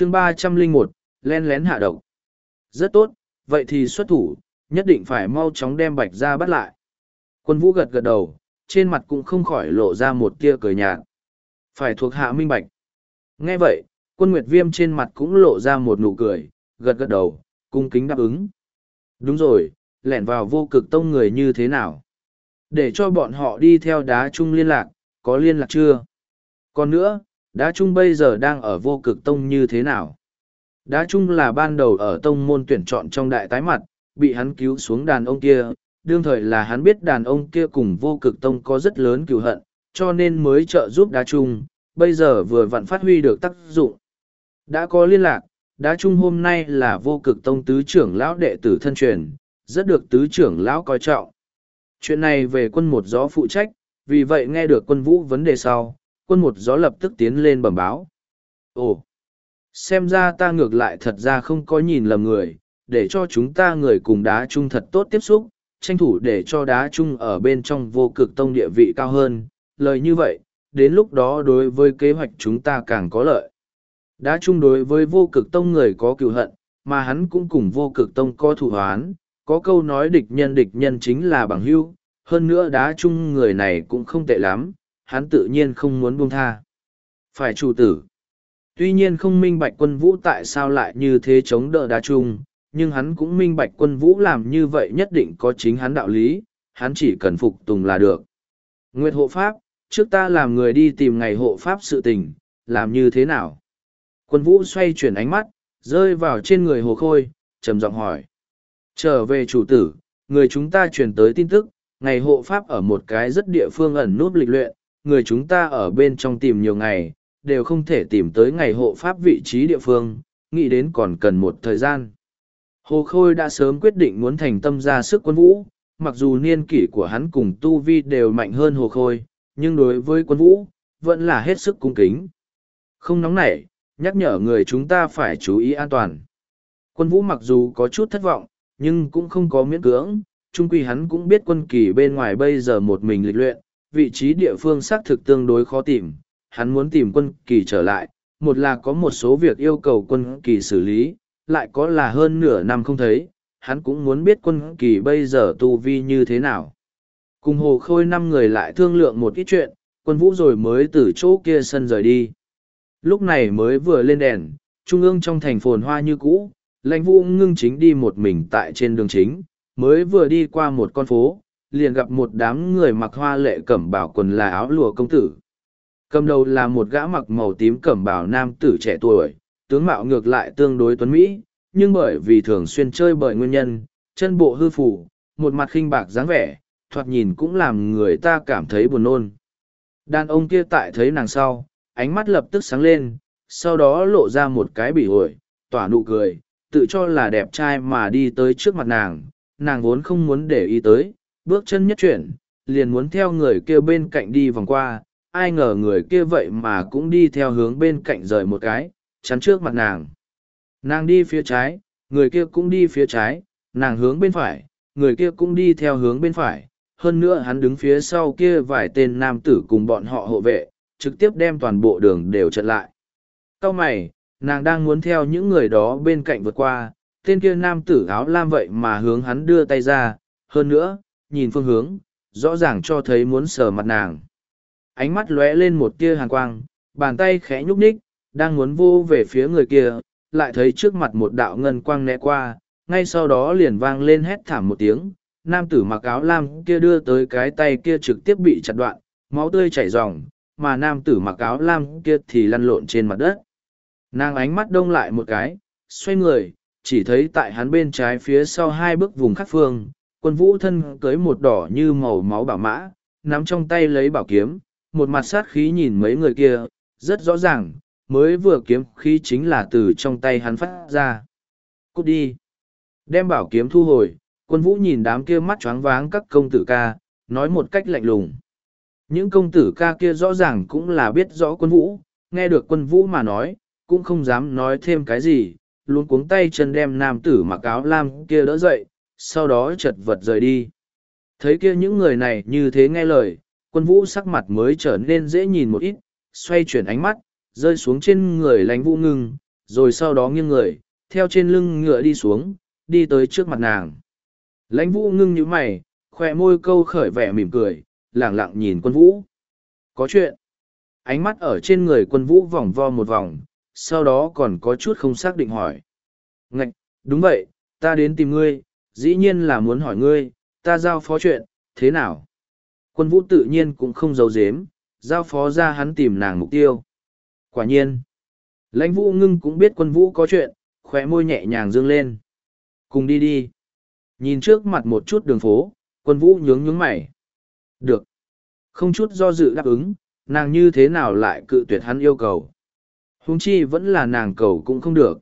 chương ba trăm linh một, len lén hạ độc. Rất tốt, vậy thì xuất thủ, nhất định phải mau chóng đem bạch ra bắt lại. Quân vũ gật gật đầu, trên mặt cũng không khỏi lộ ra một tia cười nhạt. Phải thuộc hạ minh bạch. Nghe vậy, quân nguyệt viêm trên mặt cũng lộ ra một nụ cười, gật gật đầu, cung kính đáp ứng. Đúng rồi, lẻn vào vô cực tông người như thế nào? Để cho bọn họ đi theo đá chung liên lạc, có liên lạc chưa? Còn nữa đá Trung bây giờ đang ở vô cực tông như thế nào? Đá Trung là ban đầu ở tông môn tuyển chọn trong đại tái mặt, bị hắn cứu xuống đàn ông kia. Đương thời là hắn biết đàn ông kia cùng vô cực tông có rất lớn cựu hận, cho nên mới trợ giúp đá Trung. bây giờ vừa vặn phát huy được tác dụng. Đã có liên lạc, đá Trung hôm nay là vô cực tông tứ trưởng lão đệ tử thân truyền, rất được tứ trưởng lão coi trọng. Chuyện này về quân một gió phụ trách, vì vậy nghe được quân vũ vấn đề sau quân một gió lập tức tiến lên bẩm báo. Ồ, xem ra ta ngược lại thật ra không có nhìn lầm người, để cho chúng ta người cùng đá chung thật tốt tiếp xúc, tranh thủ để cho đá chung ở bên trong vô cực tông địa vị cao hơn. Lời như vậy, đến lúc đó đối với kế hoạch chúng ta càng có lợi. Đá chung đối với vô cực tông người có cựu hận, mà hắn cũng cùng vô cực tông có thủ hoán có câu nói địch nhân địch nhân chính là bằng hưu, hơn nữa đá chung người này cũng không tệ lắm hắn tự nhiên không muốn buông tha. Phải chủ tử. Tuy nhiên không minh bạch quân vũ tại sao lại như thế chống đỡ đá chung, nhưng hắn cũng minh bạch quân vũ làm như vậy nhất định có chính hắn đạo lý, hắn chỉ cần phục tùng là được. Nguyệt hộ pháp, trước ta làm người đi tìm ngày hộ pháp sự tình, làm như thế nào? Quân vũ xoay chuyển ánh mắt, rơi vào trên người hồ khôi, trầm giọng hỏi. Trở về chủ tử, người chúng ta truyền tới tin tức, ngày hộ pháp ở một cái rất địa phương ẩn núp lịch luyện người chúng ta ở bên trong tìm nhiều ngày, đều không thể tìm tới ngày hộ pháp vị trí địa phương, nghĩ đến còn cần một thời gian. Hồ khôi đã sớm quyết định muốn thành tâm ra sức quân vũ, mặc dù niên kỷ của hắn cùng tu vi đều mạnh hơn hồ khôi, nhưng đối với quân vũ, vẫn là hết sức cung kính. Không nóng nảy, nhắc nhở người chúng ta phải chú ý an toàn. Quân vũ mặc dù có chút thất vọng, nhưng cũng không có miễn cưỡng Chung quy hắn cũng biết quân kỳ bên ngoài bây giờ một mình lịch luyện vị trí địa phương xác thực tương đối khó tìm, hắn muốn tìm quân kỳ trở lại, một là có một số việc yêu cầu quân kỳ xử lý, lại có là hơn nửa năm không thấy, hắn cũng muốn biết quân kỳ bây giờ tu vi như thế nào. Cùng hồ khôi năm người lại thương lượng một ít chuyện, quân vũ rồi mới từ chỗ kia sân rời đi. Lúc này mới vừa lên đèn, trung ương trong thành phồn hoa như cũ, lãnh vũ ngưng chính đi một mình tại trên đường chính, mới vừa đi qua một con phố liền gặp một đám người mặc hoa lệ cẩm bảo quần là áo lụa công tử. Cầm đầu là một gã mặc màu tím cẩm bảo nam tử trẻ tuổi, tướng mạo ngược lại tương đối tuấn mỹ, nhưng bởi vì thường xuyên chơi bởi nguyên nhân, chân bộ hư phủ một mặt khinh bạc dáng vẻ, thoạt nhìn cũng làm người ta cảm thấy buồn nôn. Đàn ông kia tại thấy nàng sau, ánh mắt lập tức sáng lên, sau đó lộ ra một cái bỉ ổi, tỏa nụ cười, tự cho là đẹp trai mà đi tới trước mặt nàng nàng vốn không muốn để ý tới bước chân nhất chuyển, liền muốn theo người kia bên cạnh đi vòng qua, ai ngờ người kia vậy mà cũng đi theo hướng bên cạnh rời một cái, chắn trước mặt nàng. Nàng đi phía trái, người kia cũng đi phía trái, nàng hướng bên phải, người kia cũng đi theo hướng bên phải. Hơn nữa hắn đứng phía sau kia vài tên nam tử cùng bọn họ hộ vệ, trực tiếp đem toàn bộ đường đều chặn lại. Cau mày, nàng đang muốn theo những người đó bên cạnh vượt qua, tên kia nam tử áo lam vậy mà hướng hắn đưa tay ra. Hơn nữa nhìn phương hướng, rõ ràng cho thấy muốn sờ mặt nàng. Ánh mắt lóe lên một tia hàn quang, bàn tay khẽ nhúc nhích, đang muốn vô về phía người kia, lại thấy trước mặt một đạo ngân quang né qua, ngay sau đó liền vang lên hét thảm một tiếng, nam tử mặc áo lam kia đưa tới cái tay kia trực tiếp bị chặt đoạn, máu tươi chảy ròng, mà nam tử mặc áo lam kia thì lăn lộn trên mặt đất. Nàng ánh mắt đông lại một cái, xoay người, chỉ thấy tại hắn bên trái phía sau hai bước vùng khắc phương quân vũ thân cưới một đỏ như màu máu bảo mã, nắm trong tay lấy bảo kiếm, một mặt sát khí nhìn mấy người kia, rất rõ ràng, mới vừa kiếm khí chính là từ trong tay hắn phát ra. Cút đi. Đem bảo kiếm thu hồi, quân vũ nhìn đám kia mắt choáng váng các công tử ca, nói một cách lạnh lùng. Những công tử ca kia rõ ràng cũng là biết rõ quân vũ, nghe được quân vũ mà nói, cũng không dám nói thêm cái gì, luôn cuống tay chân đem nam tử mặc áo lam kia đỡ dậy sau đó chật vật rời đi thấy kia những người này như thế nghe lời quân vũ sắc mặt mới trở nên dễ nhìn một ít xoay chuyển ánh mắt rơi xuống trên người lãnh vũ ngưng rồi sau đó nghiêng người, theo trên lưng ngựa đi xuống, đi tới trước mặt nàng. Lãnh vũ ngưng như mày, khoe môi câu khởi vẻ mỉm cười, lẳng lặng nhìn quân vũ. Có chuyện. Ánh mắt ở trên người quân vũ vòng vo một vòng, sau đó còn có chút không xác định hỏi. Ngạch, đúng vậy, ta đến tìm ngươi, dĩ nhiên là muốn hỏi ngươi, ta giao phó chuyện, thế nào? Quân vũ tự nhiên cũng không giấu giếm, giao phó ra hắn tìm nàng mục tiêu. Quả nhiên, lãnh vũ ngưng cũng biết quân vũ có chuyện, khóe môi nhẹ nhàng dương lên. Cùng đi đi. Nhìn trước mặt một chút đường phố, quân vũ nhướng nhướng mày. Được. Không chút do dự đáp ứng, nàng như thế nào lại cự tuyệt hắn yêu cầu. Huống chi vẫn là nàng cầu cũng không được.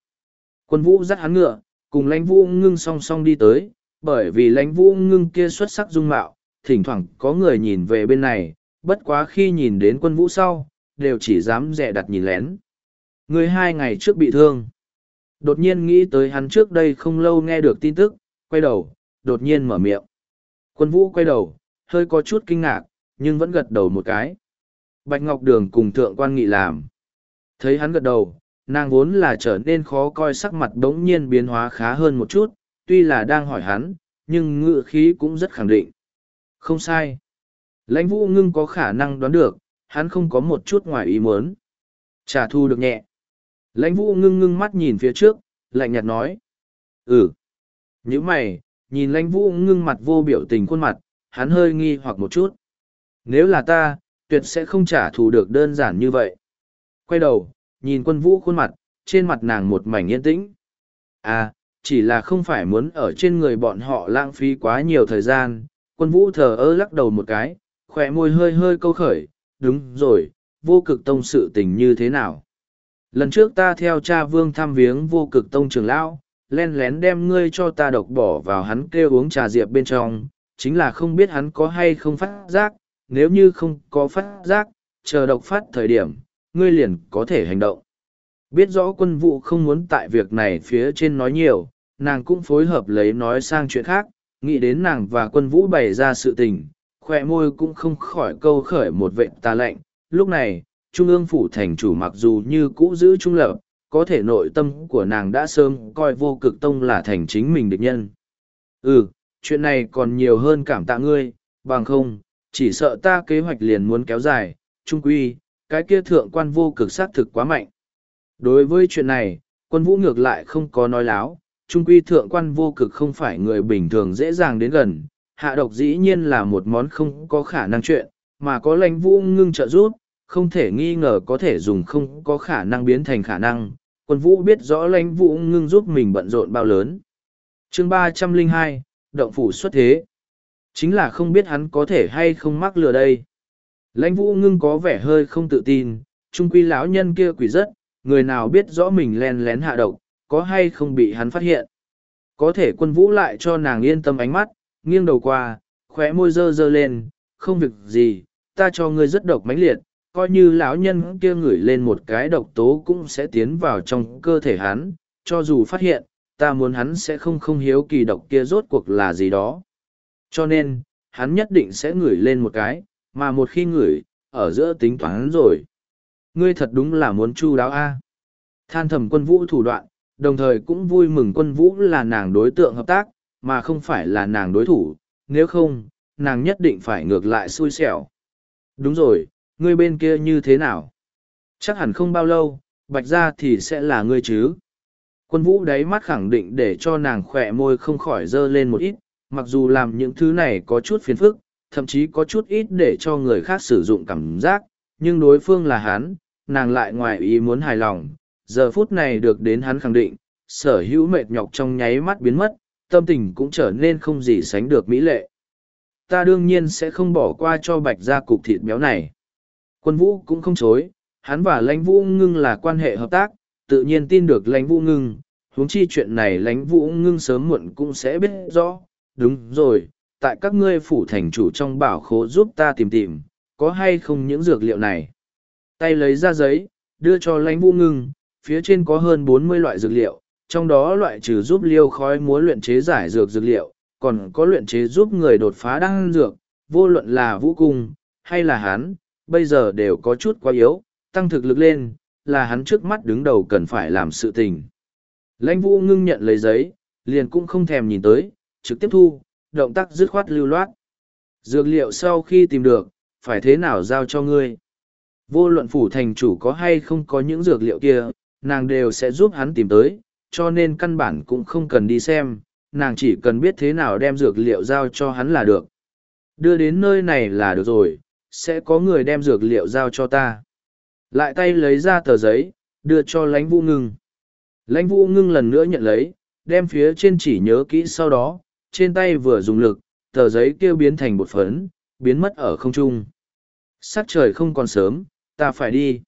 Quân vũ dắt hắn ngựa, cùng lãnh vũ ngưng song song đi tới, bởi vì lãnh vũ ngưng kia xuất sắc dung mạo, thỉnh thoảng có người nhìn về bên này, bất quá khi nhìn đến quân vũ sau, đều chỉ dám dè đặt nhìn lén. Người hai ngày trước bị thương. Đột nhiên nghĩ tới hắn trước đây không lâu nghe được tin tức, quay đầu, đột nhiên mở miệng. Quân vũ quay đầu, hơi có chút kinh ngạc, nhưng vẫn gật đầu một cái. Bạch Ngọc Đường cùng thượng quan nghị làm. Thấy hắn gật đầu, nàng vốn là trở nên khó coi sắc mặt đống nhiên biến hóa khá hơn một chút, tuy là đang hỏi hắn, nhưng ngự khí cũng rất khẳng định. Không sai. Lãnh vũ ngưng có khả năng đoán được, hắn không có một chút ngoài ý muốn. Trả thu được nhẹ. Lãnh vũ ngưng ngưng mắt nhìn phía trước, lạnh nhạt nói. Ừ. Những mày, nhìn lãnh vũ ngưng mặt vô biểu tình khuôn mặt, hắn hơi nghi hoặc một chút. Nếu là ta, tuyệt sẽ không trả thù được đơn giản như vậy. Quay đầu, nhìn quân vũ khuôn mặt, trên mặt nàng một mảnh yên tĩnh. À, chỉ là không phải muốn ở trên người bọn họ lãng phí quá nhiều thời gian. Quân vũ thờ ơ lắc đầu một cái, khỏe môi hơi hơi câu khởi, đúng rồi, vô cực tông sự tình như thế nào. Lần trước ta theo cha vương thăm viếng vô cực tông trưởng lão, len lén đem ngươi cho ta độc bỏ vào hắn kêu uống trà diệp bên trong, chính là không biết hắn có hay không phát giác, nếu như không có phát giác, chờ độc phát thời điểm, ngươi liền có thể hành động. Biết rõ quân vụ không muốn tại việc này phía trên nói nhiều, nàng cũng phối hợp lấy nói sang chuyện khác, nghĩ đến nàng và quân vũ bày ra sự tình, khỏe môi cũng không khỏi câu khởi một vệ tà lạnh. Lúc này, Trung ương phủ thành chủ mặc dù như cũ giữ trung lập, có thể nội tâm của nàng đã sớm coi vô cực tông là thành chính mình địch nhân. Ừ, chuyện này còn nhiều hơn cảm tạ ngươi, bằng không, chỉ sợ ta kế hoạch liền muốn kéo dài, trung quy, cái kia thượng quan vô cực sát thực quá mạnh. Đối với chuyện này, quân vũ ngược lại không có nói láo, trung quy thượng quan vô cực không phải người bình thường dễ dàng đến gần, hạ độc dĩ nhiên là một món không có khả năng chuyện, mà có lãnh vũ ngưng trợ giúp, không thể nghi ngờ có thể dùng không có khả năng biến thành khả năng. Quân vũ biết rõ lãnh vũ ngưng giúp mình bận rộn bao lớn. Chương ba trăm linh hai Động phủ xuất thế. Chính là không biết hắn có thể hay không mắc lừa đây. Lãnh vũ ngưng có vẻ hơi không tự tin, trung quy lão nhân kia quỷ rất, người nào biết rõ mình len lén hạ độc, có hay không bị hắn phát hiện. Có thể quân vũ lại cho nàng yên tâm ánh mắt, nghiêng đầu qua, khóe môi dơ dơ lên, không việc gì, ta cho ngươi rất độc mãnh liệt, coi như lão nhân kia ngửi lên một cái độc tố cũng sẽ tiến vào trong cơ thể hắn, cho dù phát hiện, ta muốn hắn sẽ không không hiếu kỳ độc kia rốt cuộc là gì đó. Cho nên, hắn nhất định sẽ ngửi lên một cái, mà một khi ngửi, ở giữa tính toán rồi. Ngươi thật đúng là muốn chu đáo a. Than thầm quân vũ thủ đoạn, đồng thời cũng vui mừng quân vũ là nàng đối tượng hợp tác, mà không phải là nàng đối thủ, nếu không, nàng nhất định phải ngược lại xui xẻo. Đúng rồi, ngươi bên kia như thế nào? Chắc hẳn không bao lâu, bạch gia thì sẽ là ngươi chứ. Quân vũ đáy mắt khẳng định để cho nàng khỏe môi không khỏi dơ lên một ít, mặc dù làm những thứ này có chút phiền phức, thậm chí có chút ít để cho người khác sử dụng cảm giác, nhưng đối phương là hắn, nàng lại ngoài ý muốn hài lòng. Giờ phút này được đến hắn khẳng định, sở hữu mệt nhọc trong nháy mắt biến mất, tâm tình cũng trở nên không gì sánh được mỹ lệ. Ta đương nhiên sẽ không bỏ qua cho bạch gia cục thịt béo này. Quân vũ cũng không chối, hắn và lãnh vũ ngưng là quan hệ hợp tác, tự nhiên tin được lãnh vũ ngưng, huống chi chuyện này lãnh vũ ngưng sớm muộn cũng sẽ biết rõ. Đúng rồi, tại các ngươi phủ thành chủ trong bảo khố giúp ta tìm tìm, có hay không những dược liệu này. Tay lấy ra giấy, đưa cho lãnh vũ ngưng, phía trên có hơn bốn mươi loại dược liệu, trong đó loại trừ giúp liêu khói múa luyện chế giải dược dược liệu, còn có luyện chế giúp người đột phá đăng dược, vô luận là vũ cung, hay là hán, bây giờ đều có chút quá yếu, tăng thực lực lên, là hắn trước mắt đứng đầu cần phải làm sự tình. Lãnh vũ ngưng nhận lấy giấy, liền cũng không thèm nhìn tới, trực tiếp thu, động tác dứt khoát lưu loát. Dược liệu sau khi tìm được, phải thế nào giao cho ngươi? Vô luận phủ thành chủ có hay không có những dược liệu kia, nàng đều sẽ giúp hắn tìm tới, cho nên căn bản cũng không cần đi xem, nàng chỉ cần biết thế nào đem dược liệu giao cho hắn là được. Đưa đến nơi này là được rồi, sẽ có người đem dược liệu giao cho ta. Lại tay lấy ra tờ giấy, đưa cho lãnh vũ ngưng. Lãnh vũ ngưng lần nữa nhận lấy, đem phía trên chỉ nhớ kỹ sau đó, trên tay vừa dùng lực, tờ giấy kêu biến thành bột phấn, biến mất ở không trung. Sắc trời không còn sớm, ta phải đi.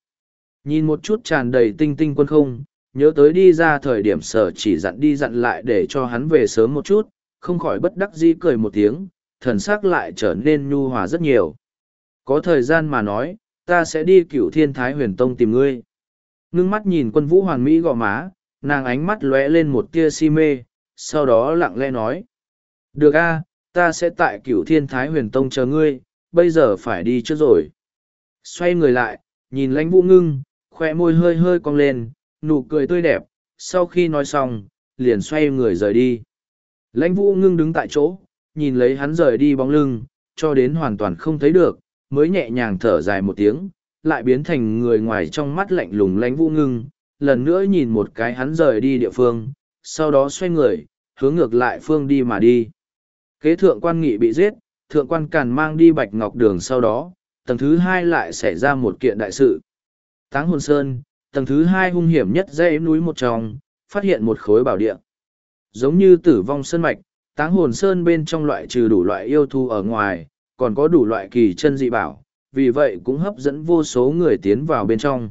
Nhìn một chút tràn đầy tinh tinh quân không, nhớ tới đi ra thời điểm sở chỉ dặn đi dặn lại để cho hắn về sớm một chút, không khỏi bất đắc dĩ cười một tiếng, thần sắc lại trở nên nhu hòa rất nhiều. Có thời gian mà nói, ta sẽ đi cửu thiên thái huyền tông tìm ngươi. Ngưng mắt nhìn quân vũ hoàn mỹ gò má, nàng ánh mắt lóe lên một tia si mê, sau đó lặng lẽ nói. Được a, ta sẽ tại cửu thiên thái huyền tông chờ ngươi, bây giờ phải đi trước rồi. Xoay người lại, nhìn lãnh vũ ngưng, khoe môi hơi hơi cong lên, nụ cười tươi đẹp, sau khi nói xong, liền xoay người rời đi. Lãnh vũ ngưng đứng tại chỗ, nhìn lấy hắn rời đi bóng lưng, cho đến hoàn toàn không thấy được, mới nhẹ nhàng thở dài một tiếng, lại biến thành người ngoài trong mắt lạnh lùng lãnh vũ ngưng, lần nữa nhìn một cái hắn rời đi địa phương, sau đó xoay người, hướng ngược lại phương đi mà đi. Kế thượng quan nghị bị giết, thượng quan càn mang đi bạch ngọc đường sau đó, tầng thứ hai lại xảy ra một kiện đại sự. Táng hồn sơn, tầng thứ hai hung hiểm nhất dãy núi một trong, phát hiện một khối bảo địa. Giống như tử vong sơn mạch, táng hồn sơn bên trong loại trừ đủ loại yêu thu ở ngoài, còn có đủ loại kỳ chân dị bảo, vì vậy cũng hấp dẫn vô số người tiến vào bên trong.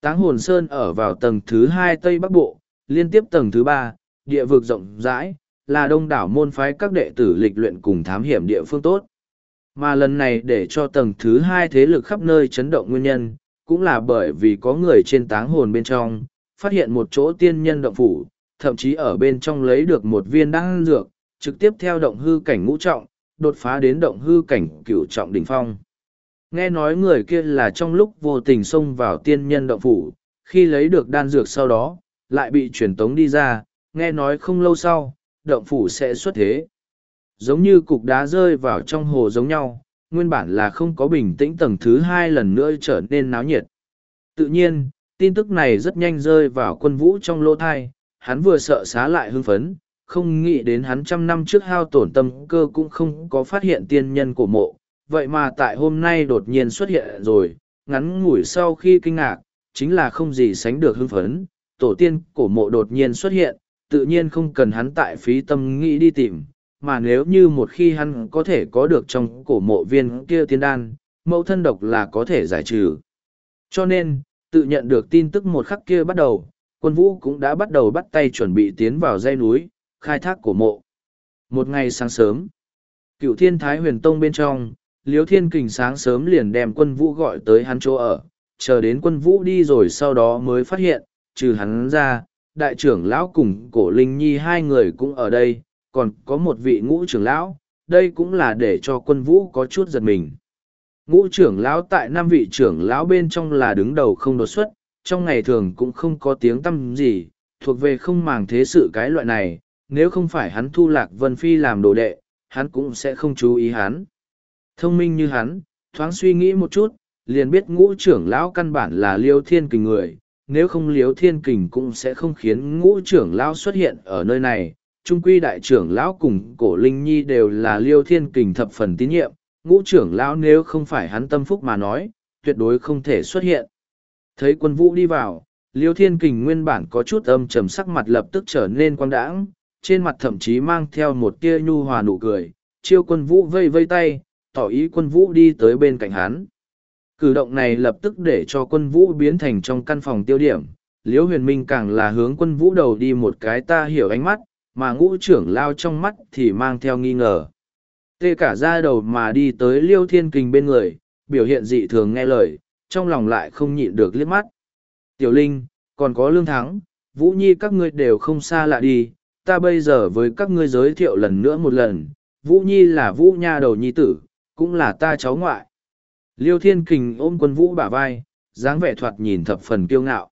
Táng hồn sơn ở vào tầng thứ hai Tây Bắc Bộ, liên tiếp tầng thứ ba, địa vực rộng rãi, là đông đảo môn phái các đệ tử lịch luyện cùng thám hiểm địa phương tốt. Mà lần này để cho tầng thứ hai thế lực khắp nơi chấn động nguyên nhân, cũng là bởi vì có người trên táng hồn bên trong, phát hiện một chỗ tiên nhân động phủ, thậm chí ở bên trong lấy được một viên đan dược, trực tiếp theo động hư cảnh ngũ trọng, đột phá đến động hư cảnh cửu trọng đỉnh phong. Nghe nói người kia là trong lúc vô tình xông vào tiên nhân động phủ, khi lấy được đan dược sau đó, lại bị truyền tống đi ra, nghe nói không lâu sau, động phủ sẽ xuất thế. Giống như cục đá rơi vào trong hồ giống nhau, nguyên bản là không có bình tĩnh tầng thứ hai lần nữa trở nên náo nhiệt. Tự nhiên, tin tức này rất nhanh rơi vào quân vũ trong lỗ thai, hắn vừa sợ xá lại hưng phấn, không nghĩ đến hắn trăm năm trước hao tổn tâm cơ cũng không có phát hiện tiên nhân của mộ, vậy mà tại hôm nay đột nhiên xuất hiện rồi, ngắn ngủi sau khi kinh ngạc, chính là không gì sánh được hưng phấn, tổ tiên cổ mộ đột nhiên xuất hiện, tự nhiên không cần hắn tại phí tâm nghĩ đi tìm, mà nếu như một khi hắn có thể có được trong cổ mộ viên kia tiên đan, mẫu thân độc là có thể giải trừ. Cho nên, tự nhận được tin tức một khắc kia bắt đầu, quân vũ cũng đã bắt đầu bắt tay chuẩn bị tiến vào dây núi, khai thác cổ mộ. Một ngày sáng sớm, cựu thiên thái huyền tông bên trong, liếu thiên kình sáng sớm liền đem quân vũ gọi tới hắn chỗ ở, chờ đến quân vũ đi rồi sau đó mới phát hiện, trừ hắn ra, đại trưởng lão cùng cổ linh nhi hai người cũng ở đây, còn có một vị ngũ trưởng lão, đây cũng là để cho quân vũ có chút giật mình. Ngũ trưởng lão tại năm vị trưởng lão bên trong là đứng đầu không đột xuất, trong ngày thường cũng không có tiếng tăm gì, thuộc về không màng thế sự cái loại này, nếu không phải hắn thu lạc Vân Phi làm đồ đệ, hắn cũng sẽ không chú ý hắn. Thông minh như hắn, thoáng suy nghĩ một chút, liền biết ngũ trưởng lão căn bản là liêu thiên kình người, nếu không liêu thiên kình cũng sẽ không khiến ngũ trưởng lão xuất hiện ở nơi này. Trung quy đại trưởng lão cùng cổ linh nhi đều là liêu thiên kình thập phần tín nhiệm, ngũ trưởng lão nếu không phải hắn tâm phúc mà nói, tuyệt đối không thể xuất hiện. Thấy quân vũ đi vào, liêu thiên kình nguyên bản có chút âm trầm sắc mặt lập tức trở nên quang đãng, trên mặt thậm chí mang theo một tia nhu hòa nụ cười, chiêu quân vũ vây vây tay, tỏ ý quân vũ đi tới bên cạnh hắn. Cử động này lập tức để cho quân vũ biến thành trong căn phòng tiêu điểm, liễu huyền minh càng là hướng quân vũ đầu đi một cái ta hiểu ánh mắt, mà ngũ trưởng lao trong mắt thì mang theo nghi ngờ. Tê cả ra đầu mà đi tới liêu thiên kình bên người, biểu hiện dị thường nghe lời, trong lòng lại không nhịn được liếc mắt. Tiểu Linh, còn có lương thắng, Vũ Nhi các ngươi đều không xa lạ đi, ta bây giờ với các ngươi giới thiệu lần nữa một lần, Vũ Nhi là Vũ Nha đầu Nhi tử, cũng là ta cháu ngoại. Liêu Thiên Kình ôm quân Vũ bả vai, dáng vẻ thoạt nhìn thập phần kiêu ngạo.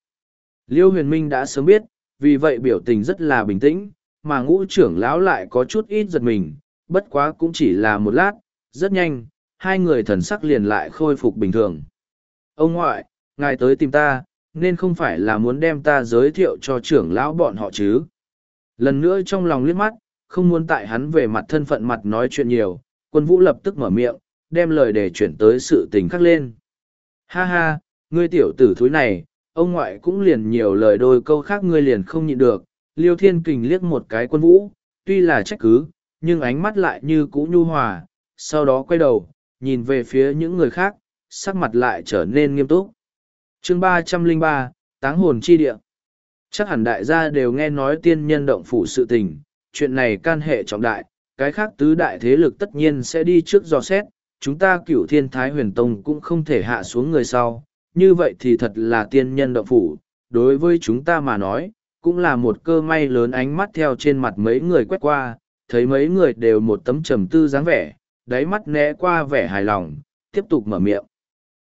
Liêu huyền minh đã sớm biết, vì vậy biểu tình rất là bình tĩnh, mà ngũ trưởng lão lại có chút ít giật mình, bất quá cũng chỉ là một lát, rất nhanh, hai người thần sắc liền lại khôi phục bình thường. Ông ngoại, ngài tới tìm ta, nên không phải là muốn đem ta giới thiệu cho trưởng lão bọn họ chứ. Lần nữa trong lòng liếc mắt, không muốn tại hắn về mặt thân phận mặt nói chuyện nhiều, quân vũ lập tức mở miệng, đem lời để chuyển tới sự tình khắc lên. Ha ha, ngươi tiểu tử thúi này, ông ngoại cũng liền nhiều lời đôi câu khác ngươi liền không nhịn được, liêu thiên kình liếc một cái quân vũ, tuy là trách cứ, nhưng ánh mắt lại như cũ nhu hòa, sau đó quay đầu, nhìn về phía những người khác, sắc mặt lại trở nên nghiêm túc. chương ba trăm linh ba Táng hồn chi địa. Chắc hẳn đại gia đều nghe nói tiên nhân động phủ sự tình, chuyện này can hệ trọng đại, cái khác tứ đại thế lực tất nhiên sẽ đi trước dò xét, chúng ta cửu thiên thái huyền tông cũng không thể hạ xuống người sau, như vậy thì thật là tiên nhân động phủ, đối với chúng ta mà nói, cũng là một cơ may lớn ánh mắt theo trên mặt mấy người quét qua, thấy mấy người đều một tấm trầm tư dáng vẻ, đáy mắt né qua vẻ hài lòng, tiếp tục mở miệng.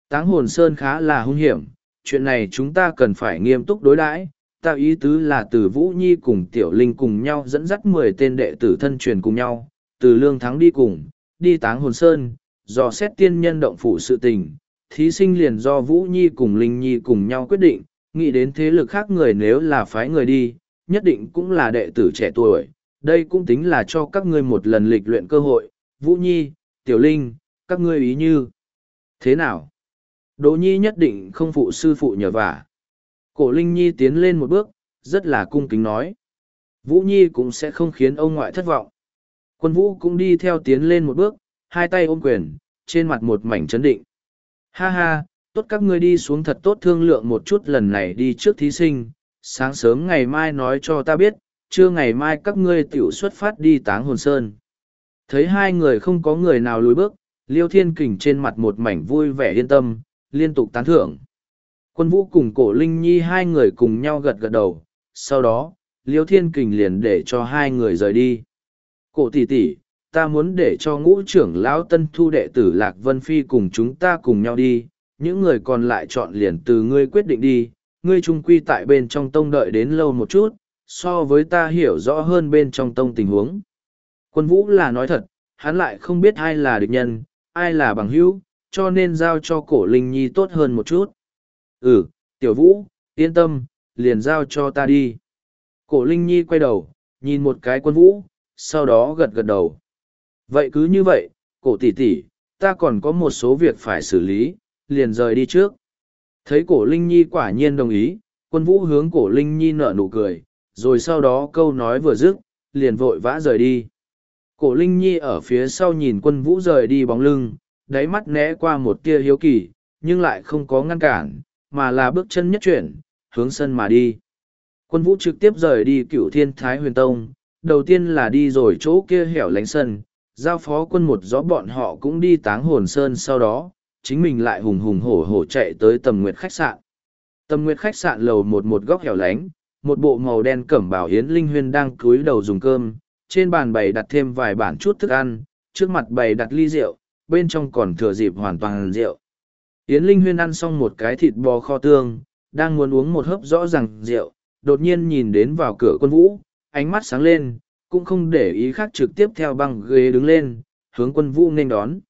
Táng hồn sơn khá là hung hiểm, chuyện này chúng ta cần phải nghiêm túc đối đãi. Tạo ý tứ là từ Vũ Nhi cùng Tiểu Linh cùng nhau dẫn dắt mười tên đệ tử thân truyền cùng nhau, từ Lương Thắng đi cùng, đi Táng hồn sơn, do xét tiên nhân động phủ sự tình, thí sinh liền do Vũ Nhi cùng Linh Nhi cùng nhau quyết định, nghĩ đến thế lực khác người nếu là phái người đi, nhất định cũng là đệ tử trẻ tuổi, đây cũng tính là cho các ngươi một lần lịch luyện cơ hội, Vũ Nhi, Tiểu Linh, các ngươi ý như. Thế nào? Đỗ Nhi nhất định không phụ sư phụ nhờ vả. Cổ Linh Nhi tiến lên một bước, rất là cung kính nói. Vũ Nhi cũng sẽ không khiến ông ngoại thất vọng. Quân Vũ cũng đi theo tiến lên một bước, hai tay ôm quyền, trên mặt một mảnh chấn định. Ha ha, tốt các ngươi đi xuống thật tốt thương lượng một chút lần này đi trước thí sinh, sáng sớm ngày mai nói cho ta biết, trưa ngày mai các ngươi tiểu xuất phát đi táng hồn sơn. Thấy hai người không có người nào lùi bước, Liêu Thiên Kình trên mặt một mảnh vui vẻ yên tâm, liên tục tán thưởng. Quân vũ cùng cổ Linh Nhi hai người cùng nhau gật gật đầu, sau đó, Liêu Thiên Kình liền để cho hai người rời đi. Cổ tỷ tỷ, ta muốn để cho ngũ trưởng lão tân thu đệ tử Lạc Vân Phi cùng chúng ta cùng nhau đi, những người còn lại chọn liền từ ngươi quyết định đi, ngươi trung quy tại bên trong tông đợi đến lâu một chút, so với ta hiểu rõ hơn bên trong tông tình huống. Quân vũ là nói thật, hắn lại không biết ai là địch nhân, ai là bằng hữu, cho nên giao cho cổ linh nhi tốt hơn một chút. Ừ, tiểu vũ, yên tâm, liền giao cho ta đi. Cổ linh nhi quay đầu, nhìn một cái quân vũ, sau đó gật gật đầu. Vậy cứ như vậy, cổ tỷ tỷ, ta còn có một số việc phải xử lý, liền rời đi trước. Thấy cổ Linh Nhi quả nhiên đồng ý, quân vũ hướng cổ Linh Nhi nở nụ cười, rồi sau đó câu nói vừa dứt, liền vội vã rời đi. Cổ Linh Nhi ở phía sau nhìn quân vũ rời đi bóng lưng, đáy mắt né qua một tia hiếu kỳ, nhưng lại không có ngăn cản, mà là bước chân nhất chuyển, hướng sân mà đi. Quân vũ trực tiếp rời đi cửu thiên thái huyền tông, đầu tiên là đi rồi chỗ kia hẻo lánh sân, giao phó quân một gió bọn họ cũng đi táng hồn sơn sau đó, chính mình lại hùng hùng hổ hổ chạy tới tầm nguyệt khách sạn. Tầm nguyệt khách sạn lầu một một góc hẻo lánh, một bộ màu đen cẩm bảo Yến Linh Huyên đang cúi đầu dùng cơm, trên bàn bày đặt thêm vài bản chút thức ăn, trước mặt bày đặt ly rượu, bên trong còn thừa dịp hoàn toàn rượu. Yến Linh Huyên ăn xong một cái thịt bò kho tương, đang muốn uống một hớp rõ ràng rượu, đột nhiên nhìn đến vào cửa quân vũ, ánh mắt sáng lên, cũng không để ý khác trực tiếp theo băng ghế đứng lên, hướng quân vũ nên đón.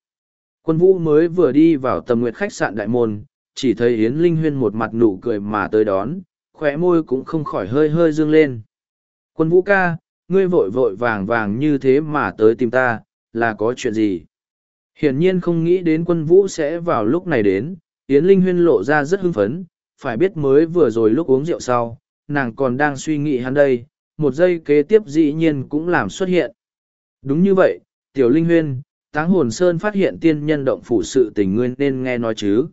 Quân vũ mới vừa đi vào tầm nguyệt khách sạn đại môn, chỉ thấy Yến Linh Huyên một mặt nụ cười mà tới đón, khóe môi cũng không khỏi hơi hơi dương lên. Quân vũ ca, ngươi vội vội vàng vàng như thế mà tới tìm ta, là có chuyện gì? Hiển nhiên không nghĩ đến quân vũ sẽ vào lúc này đến, Yến Linh Huyên lộ ra rất hưng phấn, phải biết mới vừa rồi lúc uống rượu sau, nàng còn đang suy nghĩ hắn đây, một giây kế tiếp dĩ nhiên cũng làm xuất hiện. Đúng như vậy, Tiểu Linh Huyên, Táng Hồn Sơn phát hiện tiên nhân động phủ sự tình nguyên nên nghe nói chứ.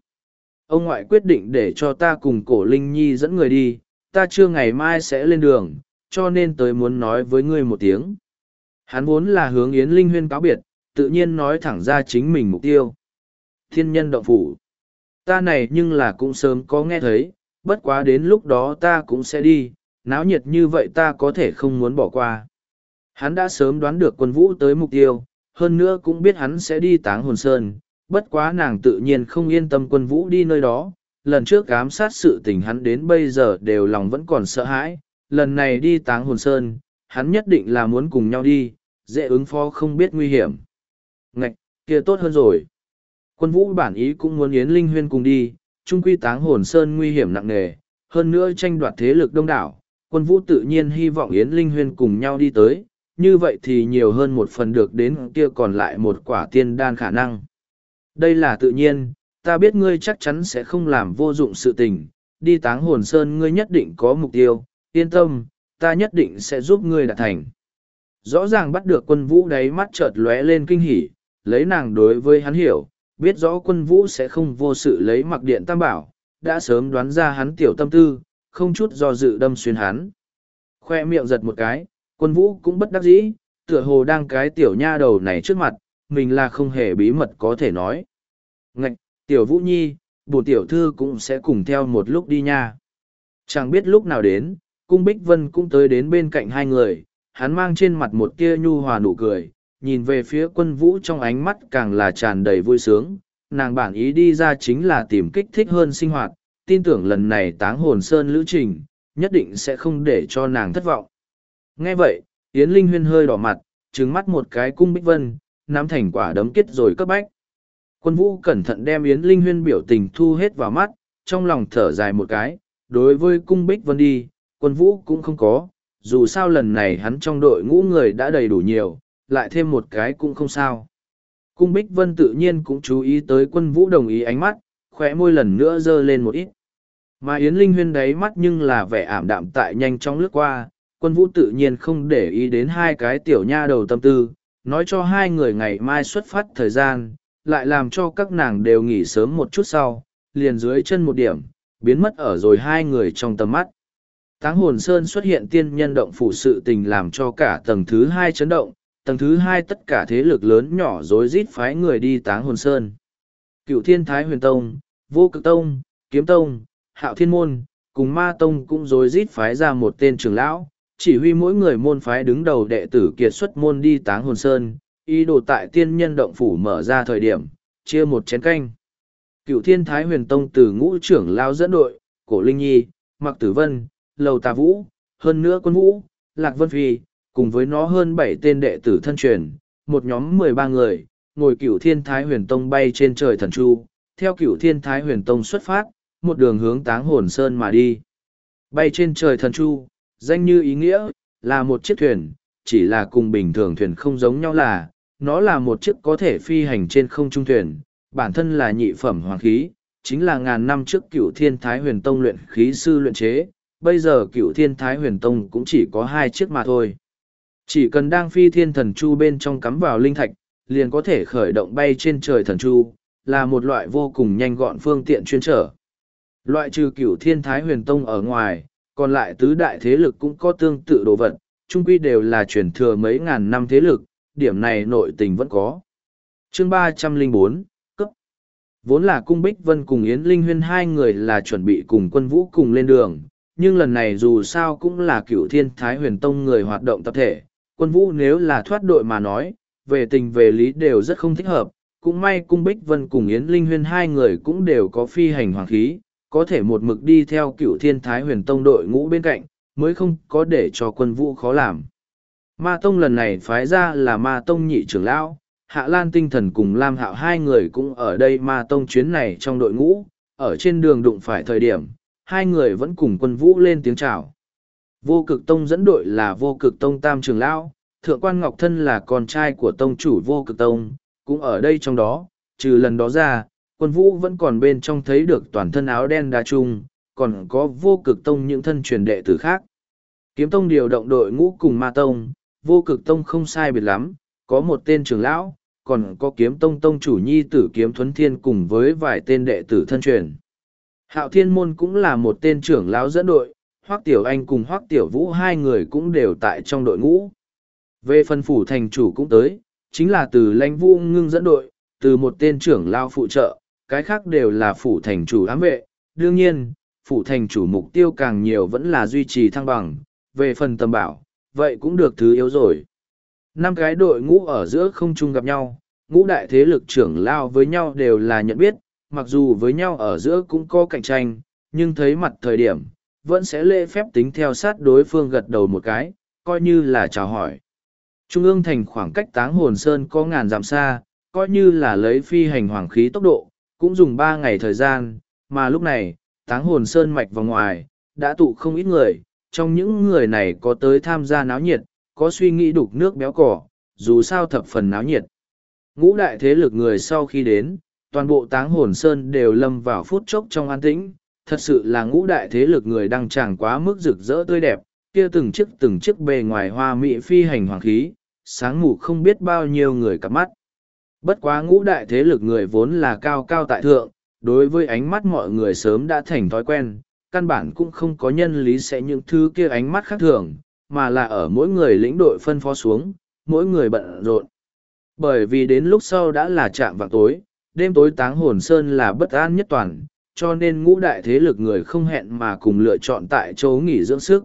Ông ngoại quyết định để cho ta cùng cổ Linh Nhi dẫn người đi, ta chưa ngày mai sẽ lên đường, cho nên tới muốn nói với ngươi một tiếng. Hắn vốn là hướng Yến Linh Huyên cáo biệt, tự nhiên nói thẳng ra chính mình mục tiêu. Thiên nhân động phủ. Ta này nhưng là cũng sớm có nghe thấy, bất quá đến lúc đó ta cũng sẽ đi, náo nhiệt như vậy ta có thể không muốn bỏ qua. Hắn đã sớm đoán được quân vũ tới mục tiêu, hơn nữa cũng biết hắn sẽ đi táng hồn sơn, bất quá nàng tự nhiên không yên tâm quân vũ đi nơi đó, lần trước ám sát sự tình hắn đến bây giờ đều lòng vẫn còn sợ hãi, lần này đi táng hồn sơn, hắn nhất định là muốn cùng nhau đi, dễ ứng phó không biết nguy hiểm. Ngạch, kia tốt hơn rồi. Quân vũ bản ý cũng muốn Yến Linh Huyên cùng đi, chung quy táng hồn sơn nguy hiểm nặng nề, hơn nữa tranh đoạt thế lực đông đảo, quân vũ tự nhiên hy vọng Yến Linh Huyên cùng nhau đi tới, như vậy thì nhiều hơn một phần được đến kia còn lại một quả tiên đan khả năng. Đây là tự nhiên, ta biết ngươi chắc chắn sẽ không làm vô dụng sự tình, đi táng hồn sơn ngươi nhất định có mục tiêu, yên tâm, ta nhất định sẽ giúp ngươi đạt thành. Rõ ràng bắt được quân vũ đáy mắt chợt lóe lên kinh hỉ, lấy nàng đối với hắn hiểu, biết rõ quân vũ sẽ không vô sự lấy mặc điện tam bảo, đã sớm đoán ra hắn tiểu tâm tư, không chút do dự đâm xuyên hắn. Khoe miệng giật một cái, quân vũ cũng bất đắc dĩ, tựa hồ đang cái tiểu nha đầu này trước mặt, mình là không hề bí mật có thể nói. Ngạch, tiểu vũ nhi, bổ tiểu thư cũng sẽ cùng theo một lúc đi nha. Chẳng biết lúc nào đến, cung Bích Vân cũng tới đến bên cạnh hai người, hắn mang trên mặt một tia nhu hòa nụ cười, nhìn về phía quân vũ trong ánh mắt càng là tràn đầy vui sướng. Nàng bản ý đi ra chính là tìm kích thích hơn sinh hoạt, tin tưởng lần này táng hồn sơn lữ trình, nhất định sẽ không để cho nàng thất vọng. Nghe vậy, Yến Linh Huyên hơi đỏ mặt, trừng mắt một cái cung Bích Vân, nắm thành quả đấm kết rồi cấp bách. Quân vũ cẩn thận đem Yến Linh Huyên biểu tình thu hết vào mắt, trong lòng thở dài một cái, đối với cung Bích Vân đi, quân vũ cũng không có, dù sao lần này hắn trong đội ngũ người đã đầy đủ nhiều, lại thêm một cái cũng không sao. Cung Bích Vân tự nhiên cũng chú ý tới quân vũ đồng ý ánh mắt, khóe môi lần nữa dơ lên một ít. Mà Yến Linh Huyên đáy mắt nhưng là vẻ ảm đạm tại nhanh trong lướt qua, quân vũ tự nhiên không để ý đến hai cái tiểu nha đầu tâm tư, nói cho hai người ngày mai xuất phát thời gian, lại làm cho các nàng đều nghỉ sớm một chút sau, liền dưới chân một điểm, biến mất ở rồi hai người trong tầm mắt. Táng hồn sơn xuất hiện tiên nhân động phủ sự tình làm cho cả tầng thứ hai chấn động, tầng thứ hai tất cả thế lực lớn nhỏ rối rít phái người đi táng hồn sơn. Cựu thiên thái huyền tông, vô cực tông, kiếm tông, hạo thiên môn, cùng ma tông cũng rối rít phái ra một tên trưởng lão, chỉ huy mỗi người môn phái đứng đầu đệ tử kiệt xuất môn đi táng hồn sơn, ý đồ tại tiên nhân động phủ mở ra thời điểm, chia một chén canh. Cựu thiên thái huyền tông từ ngũ trưởng lao dẫn đội, cổ linh nhi, mặc tử vân, lầu tà vũ, hơn nữa quân vũ, lạc vân phi, cùng với nó hơn bảy tên đệ tử thân truyền, một nhóm mười ba người, ngồi Cựu thiên thái huyền tông bay trên trời thần chu, theo cửu thiên thái huyền tông xuất phát, một đường hướng táng hồn sơn mà đi. Bay trên trời thần chu, danh như ý nghĩa, là một chiếc thuyền, chỉ là cùng bình thường thuyền không giống nhau là, nó là một chiếc có thể phi hành trên không trung thuyền, bản thân là nhị phẩm hoàng khí, chính là ngàn năm trước cửu thiên thái huyền tông luyện khí sư luyện chế, bây giờ cựu thiên thái huyền tông cũng chỉ có hai chiếc mà thôi. Chỉ cần đang phi thiên thần chu bên trong cắm vào linh thạch, liền có thể khởi động bay trên trời thần chu, là một loại vô cùng nhanh gọn phương tiện chuyên trở. Loại trừ cửu thiên thái huyền tông ở ngoài, còn lại tứ đại thế lực cũng có tương tự đồ vật, chung quy đều là truyền thừa mấy ngàn năm thế lực, điểm này nội tình vẫn có. Chương ba trăm linh bốn cấp Vốn là cung Bích Vân cùng Yến Linh Huyên hai người là chuẩn bị cùng quân vũ cùng lên đường, nhưng lần này dù sao cũng là cựu thiên thái huyền tông người hoạt động tập thể quân vũ nếu là thoát đội mà nói về tình về lý đều rất không thích hợp cũng may cung bích vân cùng yến linh huyên hai người cũng đều có phi hành hoàng khí có thể một mực đi theo cựu thiên thái huyền tông đội ngũ bên cạnh mới không có để cho quân vũ khó làm ma tông lần này phái ra là ma tông nhị trưởng lão hạ lan tinh thần cùng lam hạo hai người cũng ở đây ma tông chuyến này trong đội ngũ ở trên đường đụng phải thời điểm hai người vẫn cùng quân vũ lên tiếng chào. Vô cực tông dẫn đội là vô cực tông tam trưởng lão, thượng quan ngọc thân là con trai của tông chủ vô cực tông, cũng ở đây trong đó, trừ lần đó ra, quân vũ vẫn còn bên trong thấy được toàn thân áo đen đa trung, còn có vô cực tông những thân truyền đệ tử khác. Kiếm tông điều động đội ngũ cùng ma tông, vô cực tông không sai biệt lắm, có một tên trưởng lão, còn có kiếm tông tông chủ nhi tử kiếm thuấn thiên cùng với vài tên đệ tử thân truyền. Hạo Thiên Môn cũng là một tên trưởng lão dẫn đội, Hoắc Tiểu Anh cùng Hoắc Tiểu Vũ hai người cũng đều tại trong đội ngũ. Về phần phủ thành chủ cũng tới, chính là từ lãnh vũ ngưng dẫn đội, từ một tên trưởng lao phụ trợ, cái khác đều là phủ thành chủ ám vệ. Đương nhiên, phủ thành chủ mục tiêu càng nhiều vẫn là duy trì thăng bằng, về phần tầm bảo, vậy cũng được thứ yếu rồi. Năm cái đội ngũ ở giữa không chung gặp nhau, ngũ đại thế lực trưởng lao với nhau đều là nhận biết, mặc dù với nhau ở giữa cũng có cạnh tranh, nhưng thấy mặt thời điểm, vẫn sẽ lễ phép tính theo sát đối phương gật đầu một cái, coi như là chào hỏi. Trung ương thành khoảng cách táng hồn sơn có ngàn dặm xa, coi như là lấy phi hành hoàng khí tốc độ, cũng dùng ba ngày thời gian, mà lúc này, táng hồn sơn mạch vào ngoài, đã tụ không ít người, trong những người này có tới tham gia náo nhiệt, có suy nghĩ đục nước béo cỏ, dù sao thập phần náo nhiệt. Ngũ đại thế lực người sau khi đến, toàn bộ táng hồn sơn đều lâm vào phút chốc trong an tĩnh, thật sự là ngũ đại thế lực người đang chẳng quá mức rực rỡ tươi đẹp, kia từng chiếc từng chiếc bề ngoài hoa mỹ phi hành hoàng khí, sáng ngủ không biết bao nhiêu người cặp mắt. Bất quá ngũ đại thế lực người vốn là cao cao tại thượng, đối với ánh mắt mọi người sớm đã thành thói quen, căn bản cũng không có nhân lý sẽ những thứ kia ánh mắt khác thường, mà là ở mỗi người lĩnh đội phân phó xuống, mỗi người bận rộn. Bởi vì đến lúc sau đã là trạm vào tối, đêm tối táng hồn sơn là bất an nhất toàn, cho nên ngũ đại thế lực người không hẹn mà cùng lựa chọn tại chỗ nghỉ dưỡng sức.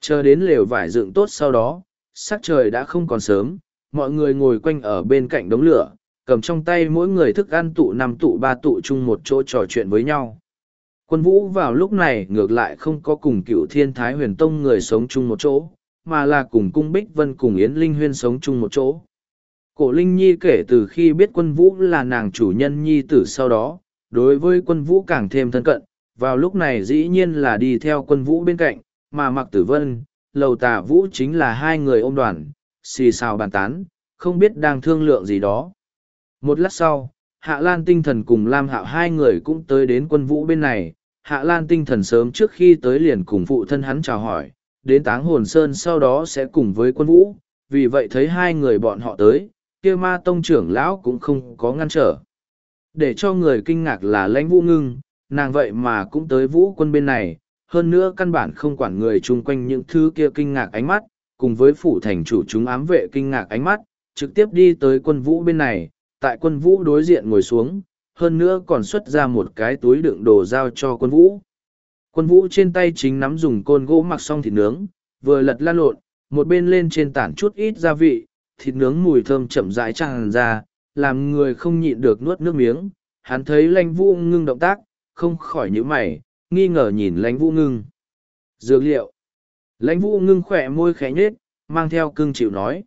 Chờ đến lều vải dựng tốt sau đó, sắc trời đã không còn sớm, mọi người ngồi quanh ở bên cạnh đống lửa, cầm trong tay mỗi người thức ăn tụ năm tụ ba tụ chung một chỗ trò chuyện với nhau. Quân vũ vào lúc này ngược lại không có cùng cựu thiên thái huyền tông người sống chung một chỗ, mà là cùng cung Bích Vân cùng Yến Linh Huyên sống chung một chỗ. Cổ Linh Nhi kể từ khi biết quân vũ là nàng chủ nhân Nhi tử sau đó, đối với quân vũ càng thêm thân cận, vào lúc này dĩ nhiên là đi theo quân vũ bên cạnh, mà Mặc Tử Vân, Lầu Tà Vũ chính là hai người ôm đoàn, xì xào bàn tán, không biết đang thương lượng gì đó. Một lát sau, Hạ Lan tinh thần cùng Lam Hạo hai người cũng tới đến quân vũ bên này, Hạ Lan tinh thần sớm trước khi tới liền cùng phụ thân hắn chào hỏi, đến táng hồn sơn sau đó sẽ cùng với quân vũ, vì vậy thấy hai người bọn họ tới, kia ma tông trưởng lão cũng không có ngăn trở. Để cho người kinh ngạc là lãnh vũ ngưng, nàng vậy mà cũng tới vũ quân bên này, hơn nữa căn bản không quản người chung quanh những thứ kia kinh ngạc ánh mắt, cùng với phủ thành chủ chúng ám vệ kinh ngạc ánh mắt, trực tiếp đi tới quân vũ bên này, tại quân vũ đối diện ngồi xuống, hơn nữa còn xuất ra một cái túi đựng đồ giao cho quân vũ. Quân vũ trên tay chính nắm dùng côn gỗ mặc xong thịt nướng, vừa lật lan lộn, một bên lên trên tản chút ít gia vị, thịt nướng mùi thơm chậm rãi tràn ra, làm người không nhịn được nuốt nước miếng. Hắn thấy lãnh vũ ngưng động tác, không khỏi nhíu mày, nghi ngờ nhìn lãnh vũ ngưng. Dược liệu. Lãnh vũ ngưng khỏe môi khẽ nhếch, mang theo cưng chịu nói.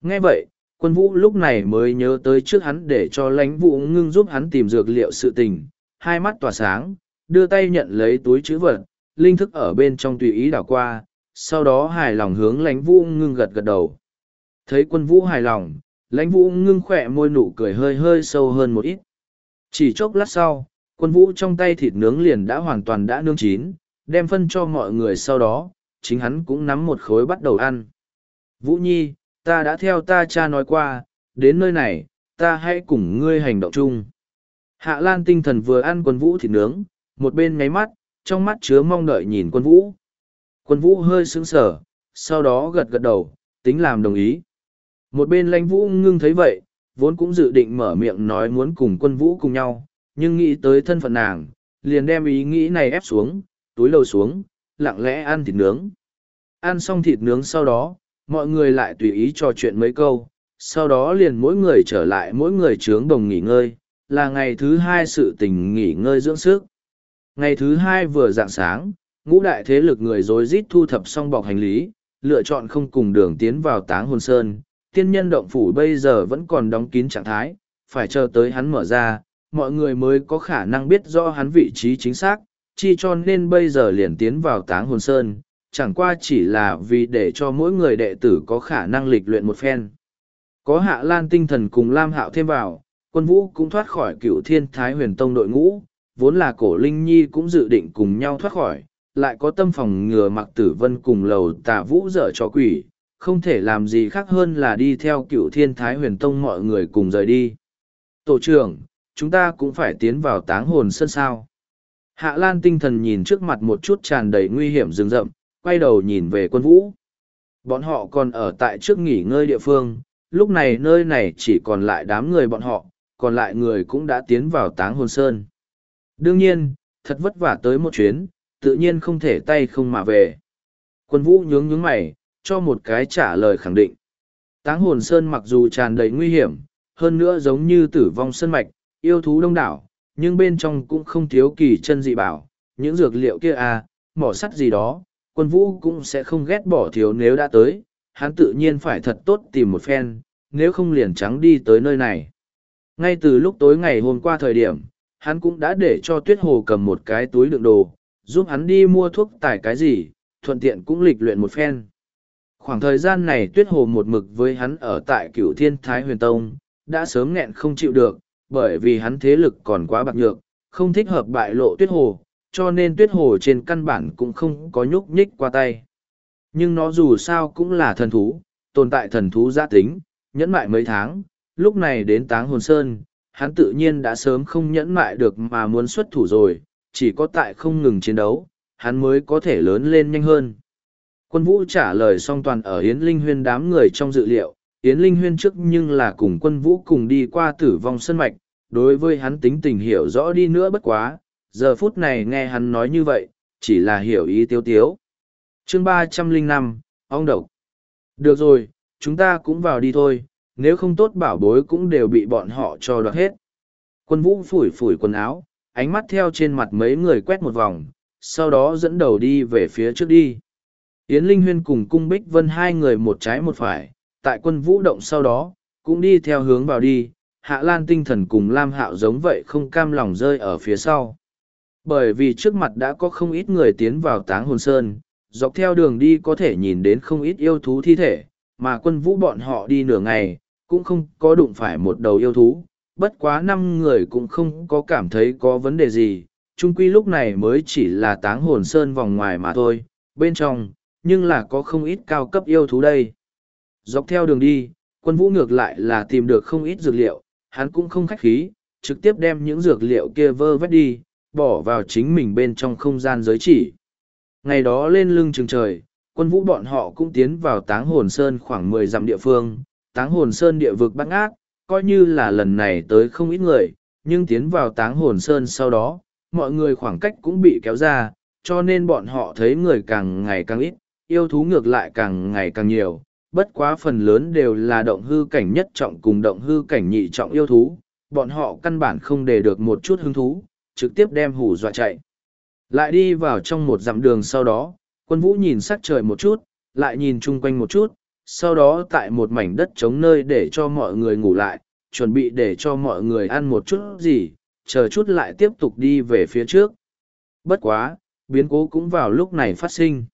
Nghe vậy, quân vũ lúc này mới nhớ tới trước hắn để cho lãnh vũ ngưng giúp hắn tìm dược liệu sự tình, hai mắt tỏa sáng, đưa tay nhận lấy túi chữ vật, linh thức ở bên trong tùy ý đảo qua, sau đó hài lòng hướng lãnh vũ ngưng gật gật đầu. Thấy quân vũ hài lòng, lãnh vũ ngưng khỏe môi nụ cười hơi hơi sâu hơn một ít. Chỉ chốc lát sau, quân vũ trong tay thịt nướng liền đã hoàn toàn đã nướng chín, đem phân cho mọi người sau đó, chính hắn cũng nắm một khối bắt đầu ăn. Vũ Nhi, ta đã theo ta cha nói qua, đến nơi này, ta hãy cùng ngươi hành động chung. Hạ Lan tinh thần vừa ăn quân vũ thịt nướng, một bên ngáy mắt, trong mắt chứa mong đợi nhìn quân vũ. Quân vũ hơi sững sờ, sau đó gật gật đầu, tính làm đồng ý. Một bên lãnh vũ ngưng thấy vậy, vốn cũng dự định mở miệng nói muốn cùng quân vũ cùng nhau, nhưng nghĩ tới thân phận nàng, liền đem ý nghĩ này ép xuống, túi lầu xuống, lặng lẽ ăn thịt nướng. Ăn xong thịt nướng sau đó, mọi người lại tùy ý trò chuyện mấy câu, sau đó liền mỗi người trở lại mỗi người trướng đồng nghỉ ngơi, là ngày thứ hai sự tình nghỉ ngơi dưỡng sức. Ngày thứ hai vừa dạng sáng, ngũ đại thế lực người rối rít thu thập xong bọc hành lý, lựa chọn không cùng đường tiến vào táng hồn sơn. Tiên nhân động phủ bây giờ vẫn còn đóng kín trạng thái, phải chờ tới hắn mở ra, mọi người mới có khả năng biết rõ hắn vị trí chính xác, chi cho nên bây giờ liền tiến vào táng hồn sơn, chẳng qua chỉ là vì để cho mỗi người đệ tử có khả năng lịch luyện một phen. Có hạ lan tinh thần cùng Lam Hạo thêm vào, quân vũ cũng thoát khỏi cựu thiên thái huyền tông đội ngũ, vốn là cổ linh nhi cũng dự định cùng nhau thoát khỏi, lại có tâm phòng ngừa mặc tử vân cùng lầu tà vũ dở cho quỷ, không thể làm gì khác hơn là đi theo cựu thiên thái huyền tông mọi người cùng rời đi. Tổ trưởng, chúng ta cũng phải tiến vào táng hồn sân sao. Hạ Lan tinh thần nhìn trước mặt một chút tràn đầy nguy hiểm rừng rậm, quay đầu nhìn về quân vũ. Bọn họ còn ở tại trước nghỉ ngơi địa phương, lúc này nơi này chỉ còn lại đám người bọn họ, còn lại người cũng đã tiến vào táng hồn sơn. Đương nhiên, thật vất vả tới một chuyến, tự nhiên không thể tay không mà về. Quân vũ nhướng nhướng mày, cho một cái trả lời khẳng định. Táng hồn sơn mặc dù tràn đầy nguy hiểm, hơn nữa giống như tử vong sơn mạch, yêu thú đông đảo, nhưng bên trong cũng không thiếu kỳ chân dị bảo, những dược liệu kia à, mỏ sắt gì đó, quân vũ cũng sẽ không ghét bỏ thiếu nếu đã tới, hắn tự nhiên phải thật tốt tìm một phen, nếu không liền trắng đi tới nơi này. Ngay từ lúc tối ngày hôm qua thời điểm, hắn cũng đã để cho tuyết hồ cầm một cái túi đựng đồ, giúp hắn đi mua thuốc tải cái gì, thuận tiện cũng lịch luyện một phen. Khoảng thời gian này tuyết hồ một mực với hắn ở tại cửu thiên thái huyền tông, đã sớm nghẹn không chịu được, bởi vì hắn thế lực còn quá bạc nhược, không thích hợp bại lộ tuyết hồ, cho nên tuyết hồ trên căn bản cũng không có nhúc nhích qua tay. Nhưng nó dù sao cũng là thần thú, tồn tại thần thú gia tính, nhẫn mại mấy tháng, lúc này đến táng hồn sơn, hắn tự nhiên đã sớm không nhẫn mại được mà muốn xuất thủ rồi, chỉ có tại không ngừng chiến đấu, hắn mới có thể lớn lên nhanh hơn. Quân vũ trả lời song toàn ở Yến Linh Huyên đám người trong dự liệu, Yến Linh Huyên trước nhưng là cùng quân vũ cùng đi qua tử vong sân mạch, đối với hắn tính tình hiểu rõ đi nữa bất quá, giờ phút này nghe hắn nói như vậy, chỉ là hiểu ý tiêu tiếu. Chương ba trăm linh năm, ông độc. Được rồi, chúng ta cũng vào đi thôi, nếu không tốt bảo bối cũng đều bị bọn họ cho đoạt hết. Quân vũ phủi phủi quần áo, ánh mắt theo trên mặt mấy người quét một vòng, sau đó dẫn đầu đi về phía trước đi. Yến Linh Huyên cùng Cung Bích Vân hai người một trái một phải, tại quân vũ động sau đó, cũng đi theo hướng vào đi, Hạ Lan tinh thần cùng Lam Hạo giống vậy không cam lòng rơi ở phía sau. Bởi vì trước mặt đã có không ít người tiến vào táng hồn sơn, dọc theo đường đi có thể nhìn đến không ít yêu thú thi thể, mà quân vũ bọn họ đi nửa ngày, cũng không có đụng phải một đầu yêu thú, bất quá năm người cũng không có cảm thấy có vấn đề gì, chung quy lúc này mới chỉ là táng hồn sơn vòng ngoài mà thôi, bên trong, nhưng là có không ít cao cấp yêu thú đây. Dọc theo đường đi, quân vũ ngược lại là tìm được không ít dược liệu, hắn cũng không khách khí, trực tiếp đem những dược liệu kia vơ vét đi, bỏ vào chính mình bên trong không gian giới chỉ. Ngày đó lên lưng trường trời, quân vũ bọn họ cũng tiến vào táng hồn sơn khoảng mười dặm địa phương, táng hồn sơn địa vực băng ác, coi như là lần này tới không ít người, nhưng tiến vào táng hồn sơn sau đó, mọi người khoảng cách cũng bị kéo ra, cho nên bọn họ thấy người càng ngày càng ít, yêu thú ngược lại càng ngày càng nhiều, bất quá phần lớn đều là động hư cảnh nhất trọng cùng động hư cảnh nhị trọng yêu thú, bọn họ căn bản không để được một chút hứng thú, trực tiếp đem hủ dọa chạy. Lại đi vào trong một dặm đường sau đó, quân vũ nhìn sắc trời một chút, lại nhìn chung quanh một chút, sau đó tại một mảnh đất trống nơi để cho mọi người ngủ lại, chuẩn bị để cho mọi người ăn một chút gì, chờ chút lại tiếp tục đi về phía trước. Bất quá, biến cố cũng vào lúc này phát sinh.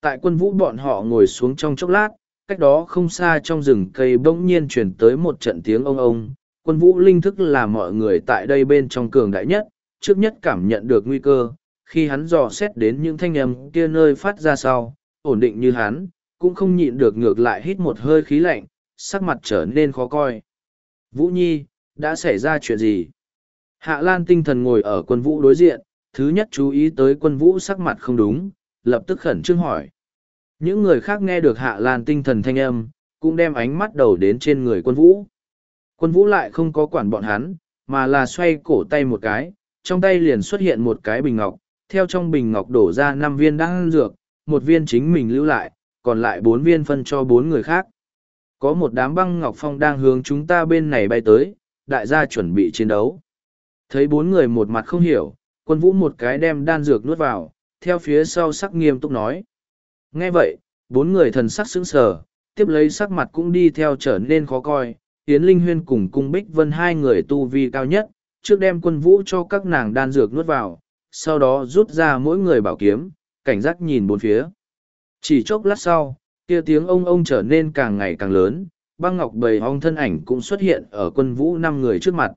Tại quân vũ bọn họ ngồi xuống trong chốc lát, cách đó không xa trong rừng cây bỗng nhiên chuyển tới một trận tiếng ông ông. Quân vũ linh thức là mọi người tại đây bên trong cường đại nhất, trước nhất cảm nhận được nguy cơ, khi hắn dò xét đến những thanh âm kia nơi phát ra sau, ổn định như hắn, cũng không nhịn được ngược lại hít một hơi khí lạnh, sắc mặt trở nên khó coi. Vũ Nhi, đã xảy ra chuyện gì? Hạ Lan tinh thần ngồi ở quân vũ đối diện, thứ nhất chú ý tới quân vũ sắc mặt không đúng, lập tức khẩn trương hỏi. Những người khác nghe được Hạ Lan tinh thần thanh âm, cũng đem ánh mắt đầu đến trên người quân vũ. Quân vũ lại không có quản bọn hắn, mà là xoay cổ tay một cái, trong tay liền xuất hiện một cái bình ngọc, theo trong bình ngọc đổ ra năm viên đan dược, một viên chính mình lưu lại, còn lại bốn viên phân cho bốn người khác. Có một đám băng ngọc phong đang hướng chúng ta bên này bay tới, đại gia chuẩn bị chiến đấu. Thấy bốn người một mặt không hiểu, quân vũ một cái đem đan dược nuốt vào, theo phía sau sắc nghiêm túc nói. Nghe vậy, bốn người thần sắc sững sờ, tiếp lấy sắc mặt cũng đi theo trở nên khó coi. Yến Linh Huyên cùng cung Bích Vân hai người tu vi cao nhất, trước đem quân vũ cho các nàng đan dược nuốt vào, sau đó rút ra mỗi người bảo kiếm, cảnh giác nhìn bốn phía. Chỉ chốc lát sau, kia tiếng ông ông trở nên càng ngày càng lớn, băng ngọc bầy ong thân ảnh cũng xuất hiện ở quân vũ năm người trước mặt.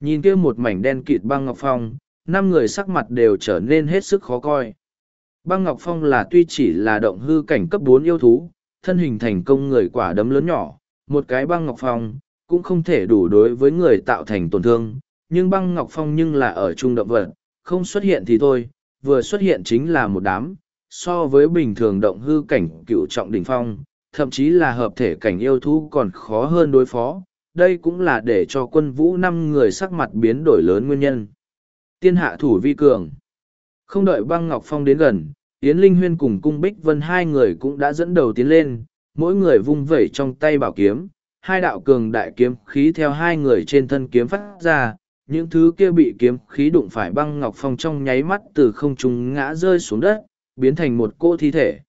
Nhìn kia một mảnh đen kịt băng ngọc phong, năm người sắc mặt đều trở nên hết sức khó coi. Băng ngọc phong là tuy chỉ là động hư cảnh cấp bốn yêu thú, thân hình thành công người quả đấm lớn nhỏ, một cái băng ngọc phong cũng không thể đủ đối với người tạo thành tổn thương, nhưng băng ngọc phong nhưng là ở trung động vật, không xuất hiện thì thôi, vừa xuất hiện chính là một đám, so với bình thường động hư cảnh cựu trọng đỉnh phong, thậm chí là hợp thể cảnh yêu thú còn khó hơn đối phó. Đây cũng là để cho quân vũ năm người sắc mặt biến đổi lớn nguyên nhân. Tiên hạ thủ vi cường. Không đợi băng Ngọc Phong đến gần, Yến Linh Huyên cùng Cung Bích Vân hai người cũng đã dẫn đầu tiến lên, mỗi người vung vẩy trong tay bảo kiếm, hai đạo cường đại kiếm khí theo hai người trên thân kiếm phát ra, những thứ kia bị kiếm khí đụng phải băng ngọc phong trong nháy mắt từ không trung ngã rơi xuống đất biến thành một cô thi thể.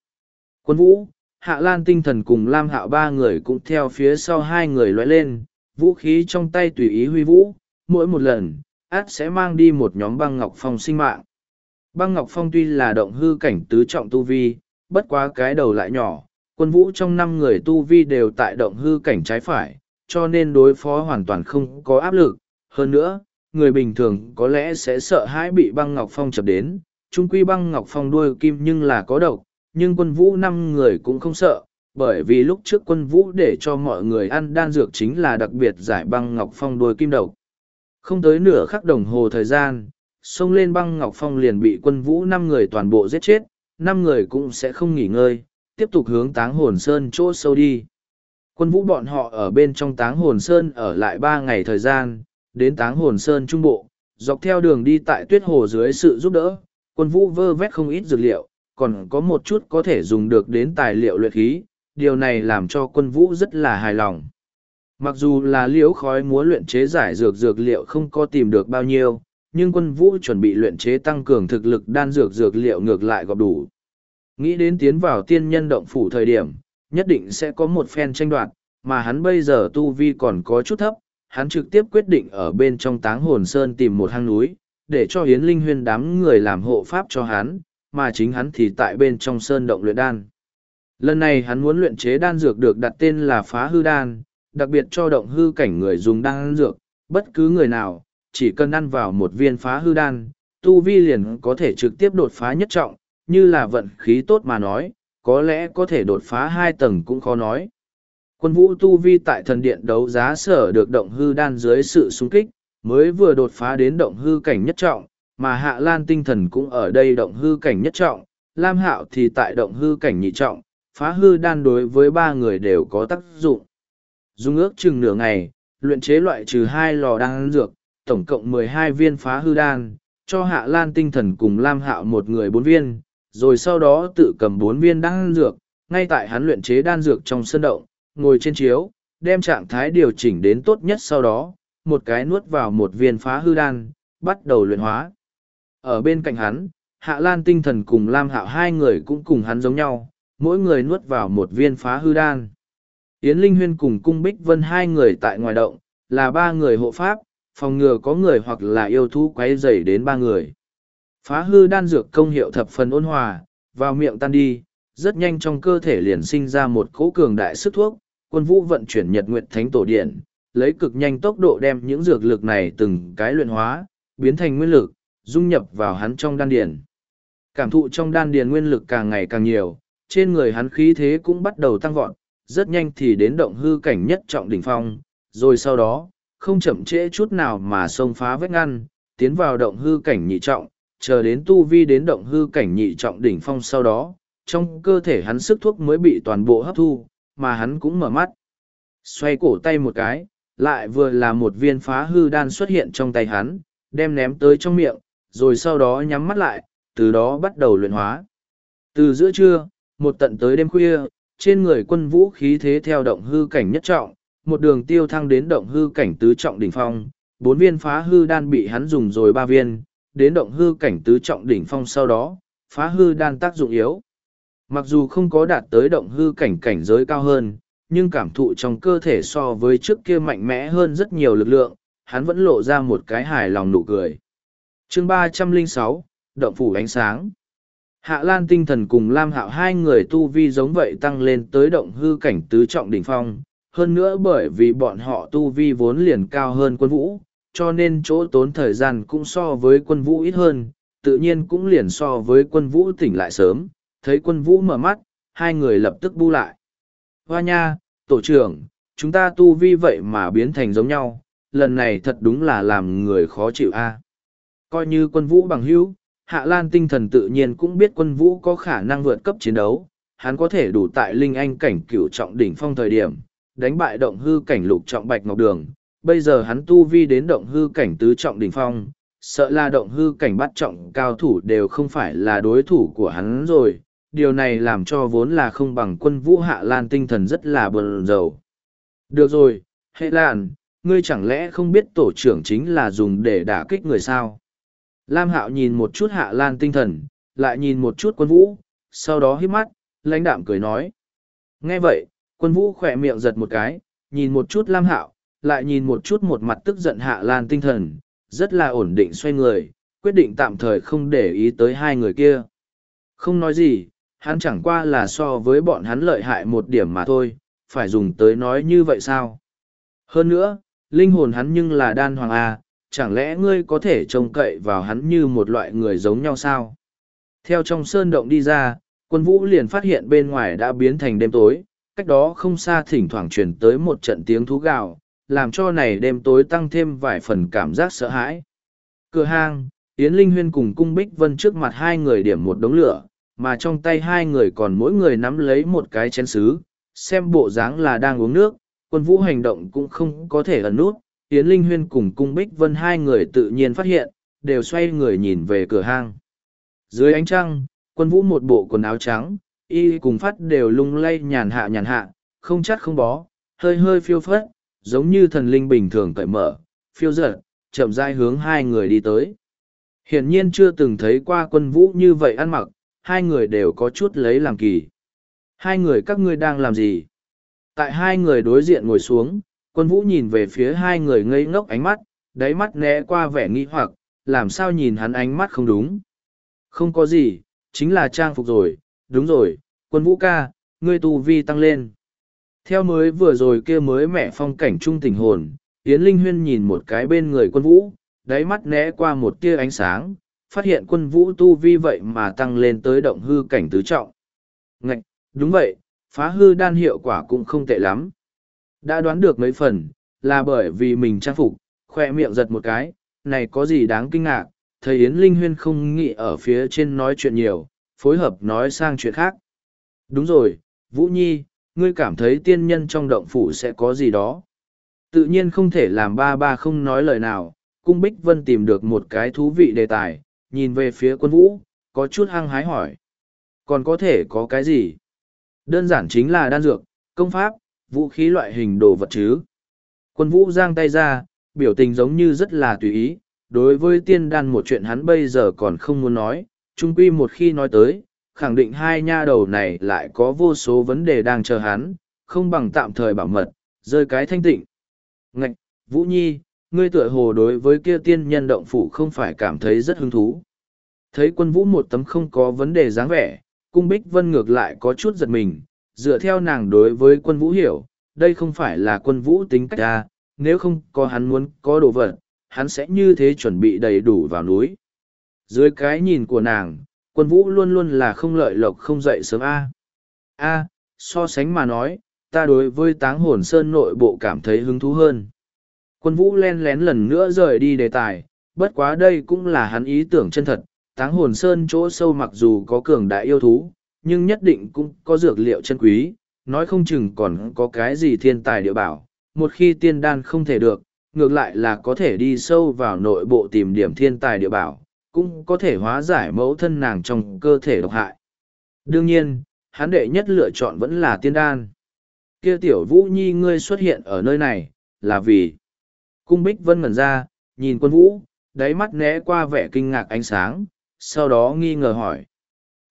Quân vũ hạ lan tinh thần cùng lam hạo ba người cũng theo phía sau hai người loay lên vũ khí trong tay tùy ý huy vũ mỗi một lần át sẽ mang đi một nhóm băng ngọc phong sinh mạng băng ngọc phong tuy là động hư cảnh tứ trọng tu vi, bất quá cái đầu lại nhỏ, quân vũ trong năm người tu vi đều tại động hư cảnh trái phải, cho nên đối phó hoàn toàn không có áp lực. Hơn nữa, người bình thường có lẽ sẽ sợ hãi bị băng ngọc phong chập đến. Trung quy băng ngọc phong đuôi kim nhưng là có độc, nhưng quân vũ năm người cũng không sợ, bởi vì lúc trước quân vũ để cho mọi người ăn đan dược chính là đặc biệt giải băng ngọc phong đuôi kim độc. Không tới nửa khắc đồng hồ thời gian xông lên băng ngọc phong liền bị quân vũ năm người toàn bộ giết chết, năm người cũng sẽ không nghỉ ngơi, tiếp tục hướng táng hồn sơn chỗ sâu đi. Quân vũ bọn họ ở bên trong táng hồn sơn ở lại ba ngày thời gian, đến táng hồn sơn trung bộ, dọc theo đường đi tại tuyết hồ dưới sự giúp đỡ, quân vũ vơ vét không ít dược liệu, còn có một chút có thể dùng được đến tài liệu luyện khí, điều này làm cho quân vũ rất là hài lòng. Mặc dù là liễu khói múa luyện chế giải dược dược liệu không có tìm được bao nhiêu nhưng quân vũ chuẩn bị luyện chế tăng cường thực lực đan dược dược liệu ngược lại gọp đủ. Nghĩ đến tiến vào tiên nhân động phủ thời điểm nhất định sẽ có một phen tranh đoạt mà hắn bây giờ tu vi còn có chút thấp hắn trực tiếp quyết định ở bên trong táng hồn sơn tìm một hang núi để cho hiến linh huyên đám người làm hộ pháp cho hắn mà chính hắn thì tại bên trong sơn động luyện đan. Lần này hắn muốn luyện chế đan dược được đặt tên là phá hư đan đặc biệt cho động hư cảnh người dùng đan dược, bất cứ người nào, chỉ cần ăn vào một viên phá hư đan, tu vi liền có thể trực tiếp đột phá nhất trọng, như là vận khí tốt mà nói, có lẽ có thể đột phá hai tầng cũng khó nói. Quân vũ tu vi tại thần điện đấu giá sở được động hư đan dưới sự xung kích, mới vừa đột phá đến động hư cảnh nhất trọng, mà hạ lan tinh thần cũng ở đây động hư cảnh nhất trọng, lam hạo thì tại động hư cảnh nhị trọng, phá hư đan đối với ba người đều có tác dụng. dung ước chừng nửa ngày, luyện chế loại trừ hai lò đan dược, tổng cộng mười hai viên phá hư đan, cho Hạ Lan tinh thần cùng Lam Hạo một người bốn viên, rồi sau đó tự cầm bốn viên đan dược, ngay tại hắn luyện chế đan dược trong sân động, ngồi trên chiếu, đem trạng thái điều chỉnh đến tốt nhất sau đó, một cái nuốt vào một viên phá hư đan, bắt đầu luyện hóa. Ở bên cạnh hắn, Hạ Lan tinh thần cùng Lam Hạo hai người cũng cùng hắn giống nhau, mỗi người nuốt vào một viên phá hư đan. Yến Linh Huyên cùng Cung Bích Vân hai người tại ngoài động, là ba người hộ pháp, phòng ngừa có người hoặc là yêu thú quấy dày đến ba người. Phá hư đan dược công hiệu thập phần ôn hòa, vào miệng tan đi, rất nhanh trong cơ thể liền sinh ra một cỗ cường đại sức thuốc, quân vũ vận chuyển nhật nguyện thánh tổ điện, lấy cực nhanh tốc độ đem những dược lực này từng cái luyện hóa, biến thành nguyên lực, dung nhập vào hắn trong đan điền. Cảm thụ trong đan điền nguyên lực càng ngày càng nhiều, trên người hắn khí thế cũng bắt đầu tăng vọt, rất nhanh thì đến động hư cảnh nhất trọng đỉnh phong, rồi sau đó, không chậm trễ chút nào mà xông phá vết ngăn, tiến vào động hư cảnh nhị trọng, chờ đến tu vi đến động hư cảnh nhị trọng đỉnh phong sau đó, trong cơ thể hắn sức thuốc mới bị toàn bộ hấp thu, mà hắn cũng mở mắt. Xoay cổ tay một cái, lại vừa là một viên phá hư đan xuất hiện trong tay hắn, đem ném tới trong miệng, rồi sau đó nhắm mắt lại, từ đó bắt đầu luyện hóa. Từ giữa trưa, một tận tới đêm khuya, trên người quân vũ khí thế theo động hư cảnh nhất trọng, một đường tiêu thăng đến động hư cảnh tứ trọng đỉnh phong, bốn viên phá hư đan bị hắn dùng rồi ba viên, đến động hư cảnh tứ trọng đỉnh phong sau đó, phá hư đan tác dụng yếu. Mặc dù không có đạt tới động hư cảnh cảnh giới cao hơn, nhưng cảm thụ trong cơ thể so với trước kia mạnh mẽ hơn rất nhiều lực lượng, hắn vẫn lộ ra một cái hài lòng nụ cười. chương ba trăm linh sáu Động phủ ánh sáng Hạ Lan tinh thần cùng Lam Hạo hai người tu vi giống vậy tăng lên tới động hư cảnh tứ trọng đỉnh phong, hơn nữa bởi vì bọn họ tu vi vốn liền cao hơn quân vũ, cho nên chỗ tốn thời gian cũng so với quân vũ ít hơn, tự nhiên cũng liền so với quân vũ tỉnh lại sớm, thấy quân vũ mở mắt, hai người lập tức bu lại. Hoa nha, tổ trưởng, chúng ta tu vi vậy mà biến thành giống nhau, lần này thật đúng là làm người khó chịu a. Coi như quân vũ bằng hữu, Hạ Lan tinh thần tự nhiên cũng biết quân vũ có khả năng vượt cấp chiến đấu, hắn có thể đủ tại linh anh cảnh cửu trọng đỉnh phong thời điểm, đánh bại động hư cảnh lục trọng bạch ngọc đường. Bây giờ hắn tu vi đến động hư cảnh tứ trọng đỉnh phong, sợ là động hư cảnh bắt trọng cao thủ đều không phải là đối thủ của hắn rồi. Điều này làm cho vốn là không bằng quân vũ hạ lan tinh thần rất là bờn dầu. Được rồi, hệ làn, ngươi chẳng lẽ không biết tổ trưởng chính là dùng để đả kích người sao? Lam Hạo nhìn một chút Hạ Lan tinh thần, lại nhìn một chút quân vũ, sau đó hít mắt, lãnh đạm cười nói. Nghe vậy, quân vũ khỏe miệng giật một cái, nhìn một chút Lam Hạo, lại nhìn một chút một mặt tức giận Hạ Lan tinh thần, rất là ổn định xoay người, quyết định tạm thời không để ý tới hai người kia. Không nói gì, hắn chẳng qua là so với bọn hắn lợi hại một điểm mà thôi, phải dùng tới nói như vậy sao? Hơn nữa, linh hồn hắn nhưng là đan hoàng A, chẳng lẽ ngươi có thể trông cậy vào hắn như một loại người giống nhau sao? Theo trong sơn động đi ra, quân vũ liền phát hiện bên ngoài đã biến thành đêm tối, cách đó không xa thỉnh thoảng truyền tới một trận tiếng thú gào, làm cho này đêm tối tăng thêm vài phần cảm giác sợ hãi. Cửa hang, Yến Linh Huyên cùng Cung Bích Vân trước mặt hai người điểm một đống lửa, mà trong tay hai người còn mỗi người nắm lấy một cái chén sứ, xem bộ dáng là đang uống nước, quân vũ hành động cũng không có thể ẩn nút. Yến Linh Huyên cùng Cung Bích Vân hai người tự nhiên phát hiện, đều xoay người nhìn về cửa hang. Dưới ánh trăng, quân vũ một bộ quần áo trắng, y cùng phát đều lung lay nhàn hạ nhàn hạ, không chắc không bó, hơi hơi phiêu phất, giống như thần linh bình thường cởi mở, phiêu dở, chậm rãi hướng hai người đi tới. Hiển nhiên chưa từng thấy qua quân vũ như vậy ăn mặc, hai người đều có chút lấy làm kỳ. Hai người các ngươi đang làm gì? Tại hai người đối diện ngồi xuống, quân vũ nhìn về phía hai người ngây ngốc ánh mắt, đáy mắt né qua vẻ nghi hoặc, làm sao nhìn hắn ánh mắt không đúng. Không có gì, chính là trang phục rồi, đúng rồi, quân vũ ca, ngươi tu vi tăng lên. Theo mới vừa rồi kia mới mẹ phong cảnh trung tình hồn, Yến Linh Huyên nhìn một cái bên người quân vũ, đáy mắt né qua một tia ánh sáng, phát hiện quân vũ tu vi vậy mà tăng lên tới động hư cảnh tứ trọng. Ngạch, đúng vậy, phá hư đan hiệu quả cũng không tệ lắm. Đã đoán được mấy phần, là bởi vì mình trang phục, khoe miệng giật một cái, này có gì đáng kinh ngạc, thầy Yến Linh Huyên không nghĩ ở phía trên nói chuyện nhiều, phối hợp nói sang chuyện khác. Đúng rồi, Vũ Nhi, ngươi cảm thấy tiên nhân trong động phủ sẽ có gì đó. Tự nhiên không thể làm ba ba không nói lời nào, cung Bích Vân tìm được một cái thú vị đề tài, nhìn về phía quân vũ, có chút hăng hái hỏi. Còn có thể có cái gì? Đơn giản chính là đan dược, công pháp, vũ khí loại hình đồ vật chứ. Quân vũ giang tay ra, biểu tình giống như rất là tùy ý, đối với tiên đan một chuyện hắn bây giờ còn không muốn nói, trung quy một khi nói tới, khẳng định hai nha đầu này lại có vô số vấn đề đang chờ hắn, không bằng tạm thời bảo mật, rơi cái thanh tịnh. Ngạch, Vũ Nhi, ngươi tựa hồ đối với kia tiên nhân động phủ không phải cảm thấy rất hứng thú. Thấy quân vũ một tấm không có vấn đề dáng vẻ, cung bích vân ngược lại có chút giật mình, dựa theo nàng đối với quân vũ hiểu, đây không phải là quân vũ tính cách ra, nếu không có hắn muốn có đồ vật, hắn sẽ như thế chuẩn bị đầy đủ vào núi. Dưới cái nhìn của nàng, quân vũ luôn luôn là không lợi lộc không dậy sớm A. A, so sánh mà nói, ta đối với táng hồn sơn nội bộ cảm thấy hứng thú hơn. Quân vũ len lén lần nữa rời đi đề tài, bất quá đây cũng là hắn ý tưởng chân thật, táng hồn sơn chỗ sâu mặc dù có cường đại yêu thú, nhưng nhất định cũng có dược liệu chân quý, nói không chừng còn có cái gì thiên tài địa bảo. Một khi tiên đan không thể được, ngược lại là có thể đi sâu vào nội bộ tìm điểm thiên tài địa bảo, cũng có thể hóa giải mẫu thân nàng trong cơ thể độc hại. Đương nhiên, hắn đệ nhất lựa chọn vẫn là tiên đan. Kia tiểu vũ nhi ngươi xuất hiện ở nơi này, là vì Cung Bích Vân ngẩn ra, nhìn quân vũ, đáy mắt né qua vẻ kinh ngạc ánh sáng, sau đó nghi ngờ hỏi.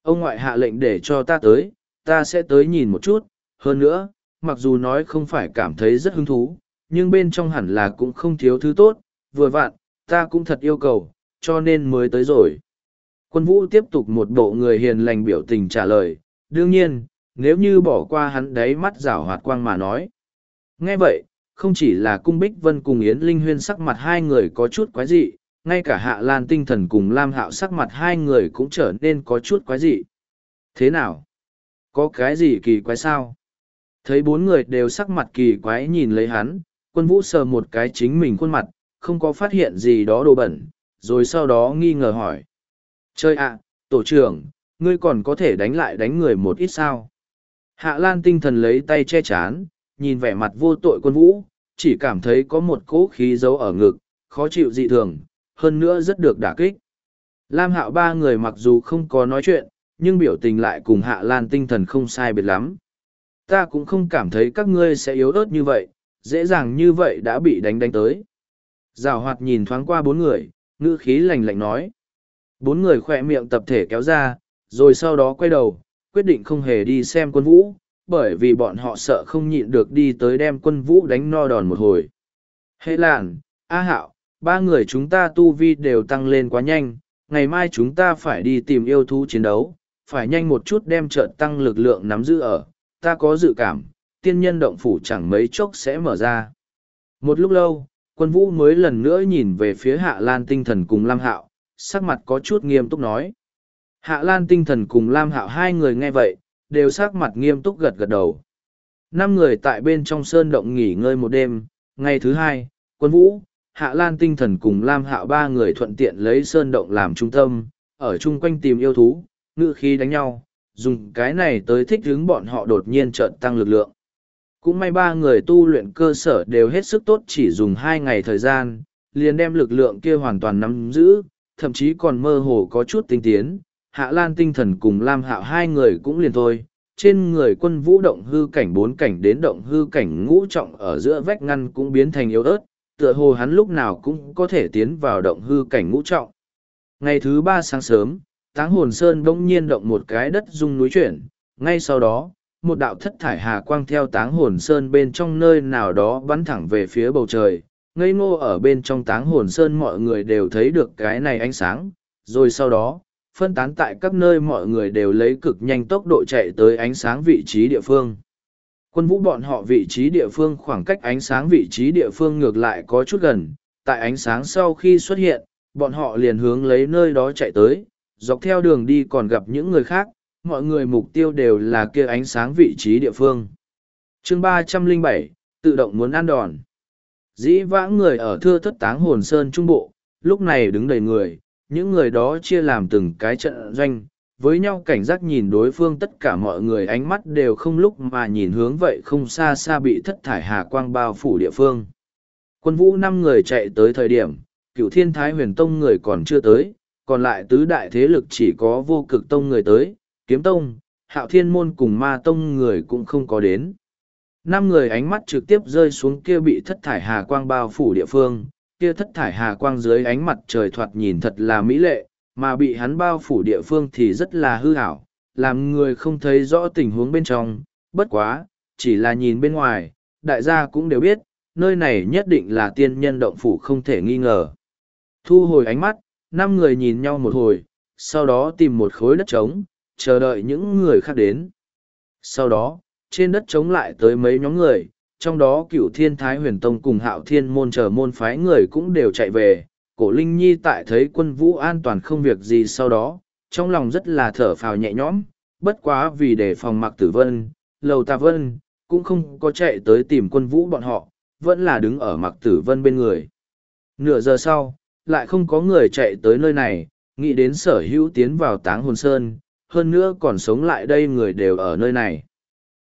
Ông ngoại hạ lệnh để cho ta tới, ta sẽ tới nhìn một chút, hơn nữa, mặc dù nói không phải cảm thấy rất hứng thú, nhưng bên trong hẳn là cũng không thiếu thứ tốt, vừa vặn, ta cũng thật yêu cầu, cho nên mới tới rồi. Quân vũ tiếp tục một bộ người hiền lành biểu tình trả lời, đương nhiên, nếu như bỏ qua hắn đấy mắt rảo hoạt quang mà nói. Nghe vậy, không chỉ là cung bích vân cùng yến linh huyên sắc mặt hai người có chút quái dị ngay cả hạ lan tinh thần cùng lam hạo sắc mặt hai người cũng trở nên có chút quái dị thế nào có cái gì kỳ quái sao thấy bốn người đều sắc mặt kỳ quái nhìn lấy hắn quân vũ sờ một cái chính mình khuôn mặt không có phát hiện gì đó đồ bẩn rồi sau đó nghi ngờ hỏi chơi ạ tổ trưởng ngươi còn có thể đánh lại đánh người một ít sao hạ lan tinh thần lấy tay che chán nhìn vẻ mặt vô tội quân vũ chỉ cảm thấy có một cỗ khí giấu ở ngực, khó chịu dị thường, hơn nữa rất được đả kích. Lam hạo ba người mặc dù không có nói chuyện, nhưng biểu tình lại cùng hạ lan tinh thần không sai biệt lắm. Ta cũng không cảm thấy các ngươi sẽ yếu ớt như vậy, dễ dàng như vậy đã bị đánh đánh tới. Giảo hoạt nhìn thoáng qua bốn người, ngữ khí lành lạnh nói. Bốn người khỏe miệng tập thể kéo ra, rồi sau đó quay đầu, quyết định không hề đi xem quân vũ, bởi vì bọn họ sợ không nhịn được đi tới đem quân vũ đánh no đòn một hồi. Hệ làn, A Hạo, ba người chúng ta tu vi đều tăng lên quá nhanh, ngày mai chúng ta phải đi tìm yêu thú chiến đấu, phải nhanh một chút đem trợn tăng lực lượng nắm giữ ở, ta có dự cảm, tiên nhân động phủ chẳng mấy chốc sẽ mở ra. Một lúc lâu, quân vũ mới lần nữa nhìn về phía hạ lan tinh thần cùng Lam Hạo, sắc mặt có chút nghiêm túc nói. Hạ lan tinh thần cùng Lam Hạo hai người nghe vậy, đều sắc mặt nghiêm túc gật gật đầu. Năm người tại bên trong sơn động nghỉ ngơi một đêm, ngày thứ hai, quân vũ, Hạ Lan tinh thần cùng Lam Hạo ba người thuận tiện lấy sơn động làm trung tâm, ở chung quanh tìm yêu thú, ngự khí đánh nhau, dùng cái này tới thích hướng bọn họ đột nhiên trợn tăng lực lượng. Cũng may ba người tu luyện cơ sở đều hết sức tốt chỉ dùng hai ngày thời gian, liền đem lực lượng kia hoàn toàn nắm giữ, thậm chí còn mơ hồ có chút tinh tiến. Hạ Lan tinh thần cùng Lam Hạo hai người cũng liền thôi, trên người quân vũ động hư cảnh bốn cảnh đến động hư cảnh ngũ trọng ở giữa vách ngăn cũng biến thành yếu ớt, tựa hồ hắn lúc nào cũng có thể tiến vào động hư cảnh ngũ trọng. Ngày thứ ba sáng sớm, táng hồn sơn bỗng nhiên động một cái đất rung núi chuyển, ngay sau đó, một đạo thất thải hà quang theo táng hồn sơn bên trong nơi nào đó bắn thẳng về phía bầu trời. Ngây ngô ở bên trong táng hồn sơn mọi người đều thấy được cái này ánh sáng, rồi sau đó, phân tán tại các nơi mọi người đều lấy cực nhanh tốc độ chạy tới ánh sáng vị trí địa phương. Quân vũ bọn họ vị trí địa phương khoảng cách ánh sáng vị trí địa phương ngược lại có chút gần, tại ánh sáng sau khi xuất hiện, bọn họ liền hướng lấy nơi đó chạy tới, dọc theo đường đi còn gặp những người khác, mọi người mục tiêu đều là kia ánh sáng vị trí địa phương. chương ba trăm linh bảy tự động muốn ăn đòn. Dĩ vãng người ở thưa thất táng hồn sơn trung bộ, lúc này đứng đầy người, những người đó chia làm từng cái trận doanh, với nhau cảnh giác nhìn đối phương tất cả mọi người ánh mắt đều không lúc mà nhìn hướng vậy không xa xa bị thất thải hà quang bao phủ địa phương. Quân vũ năm người chạy tới thời điểm, cựu thiên thái huyền tông người còn chưa tới, còn lại tứ đại thế lực chỉ có vô cực tông người tới, kiếm tông, hạo thiên môn cùng ma tông người cũng không có đến. Năm người ánh mắt trực tiếp rơi xuống kia bị thất thải hà quang bao phủ địa phương, kia thất thải hà quang dưới ánh mặt trời thoạt nhìn thật là mỹ lệ, mà bị hắn bao phủ địa phương thì rất là hư hảo, làm người không thấy rõ tình huống bên trong, bất quá, chỉ là nhìn bên ngoài, đại gia cũng đều biết, nơi này nhất định là tiên nhân động phủ không thể nghi ngờ. Thu hồi ánh mắt, năm người nhìn nhau một hồi, sau đó tìm một khối đất trống, chờ đợi những người khác đến. Sau đó, trên đất chống lại tới mấy nhóm người, trong đó cựu thiên thái huyền tông cùng hạo thiên môn chờ môn phái người cũng đều chạy về, cổ linh nhi tại thấy quân vũ an toàn không việc gì sau đó trong lòng rất là thở phào nhẹ nhõm bất quá vì để phòng mặc tử vân lầu tà vân cũng không có chạy tới tìm quân vũ bọn họ vẫn là đứng ở mặc tử vân bên người nửa giờ sau lại không có người chạy tới nơi này nghĩ đến sở hữu tiến vào táng hồn sơn hơn nữa còn sống lại đây người đều ở nơi này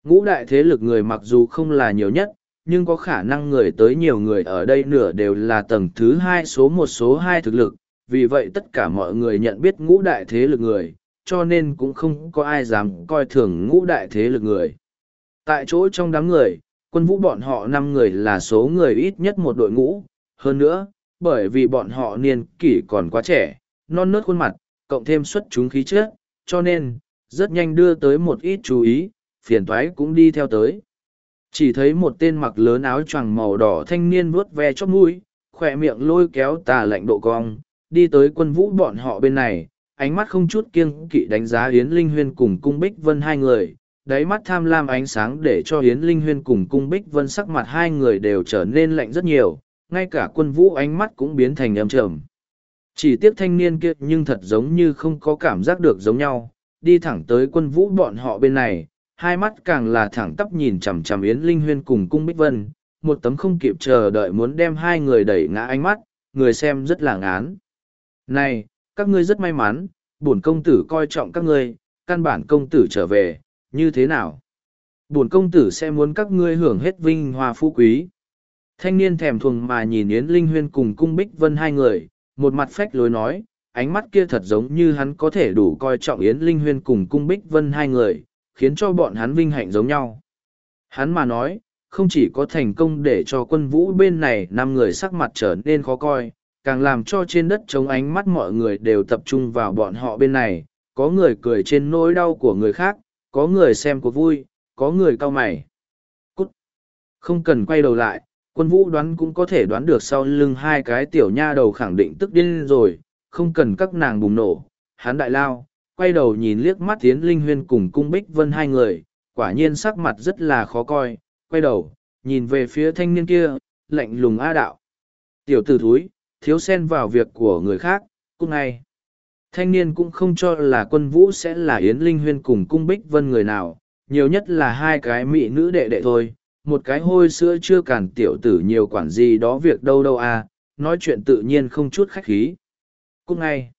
ngũ đại thế lực người mặc dù không là nhiều nhất nhưng có khả năng người tới nhiều người ở đây nửa đều là tầng thứ hai số một số hai thực lực, vì vậy tất cả mọi người nhận biết ngũ đại thế lực người, cho nên cũng không có ai dám coi thường ngũ đại thế lực người. Tại chỗ trong đám người, quân vũ bọn họ năm người là số người ít nhất một đội ngũ, hơn nữa, bởi vì bọn họ niên kỷ còn quá trẻ, non nớt khuôn mặt, cộng thêm xuất chúng khí chất, cho nên, rất nhanh đưa tới một ít chú ý, phiền toái cũng đi theo tới. Chỉ thấy một tên mặc lớn áo choàng màu đỏ thanh niên vuốt ve chót mũi, khoe miệng lôi kéo tà lạnh độ cong, đi tới quân vũ bọn họ bên này, ánh mắt không chút kiêng kỵ đánh giá Yến Linh Huyên cùng Cung Bích Vân hai người, đáy mắt tham lam ánh sáng để cho Yến Linh Huyên cùng Cung Bích Vân sắc mặt hai người đều trở nên lạnh rất nhiều, ngay cả quân vũ ánh mắt cũng biến thành âm trầm. Chỉ tiếc thanh niên kia nhưng thật giống như không có cảm giác được giống nhau, đi thẳng tới quân vũ bọn họ bên này, hai mắt càng là thẳng tắp nhìn chằm chằm Yến Linh Huyên cùng Cung Bích Vân, một tấm không kịp chờ đợi muốn đem hai người đẩy ngã ánh mắt, người xem rất là ngán. Này, các ngươi rất may mắn, bổn công tử coi trọng các ngươi, căn bản công tử trở về, như thế nào? Bổn công tử sẽ muốn các ngươi hưởng hết vinh hoa phú quý. Thanh niên thèm thuồng mà nhìn Yến Linh Huyên cùng Cung Bích Vân hai người, một mặt phách lối nói, ánh mắt kia thật giống như hắn có thể đủ coi trọng Yến Linh Huyên cùng Cung Bích Vân hai người, khiến cho bọn hắn vinh hạnh giống nhau. Hắn mà nói, không chỉ có thành công để cho quân vũ bên này năm người sắc mặt trở nên khó coi, càng làm cho trên đất chống ánh mắt mọi người đều tập trung vào bọn họ bên này, có người cười trên nỗi đau của người khác, có người xem của vui, có người cau mày. Cút! Không cần quay đầu lại, quân vũ đoán cũng có thể đoán được sau lưng hai cái tiểu nha đầu khẳng định tức điên rồi, không cần các nàng bùng nổ, hắn đại lao, quay đầu nhìn liếc mắt tiến linh huyên cùng cung bích vân hai người, quả nhiên sắc mặt rất là khó coi, quay đầu, nhìn về phía thanh niên kia, lạnh lùng a đạo. Tiểu tử thúi, thiếu xen vào việc của người khác, cũng ngay. Thanh niên cũng không cho là quân vũ sẽ là Yến Linh Huyên cùng cung bích vân người nào, nhiều nhất là hai cái mỹ nữ đệ đệ thôi, một cái hôi sữa chưa cản tiểu tử nhiều quản gì đó việc đâu đâu à, nói chuyện tự nhiên không chút khách khí. Cúc ngay,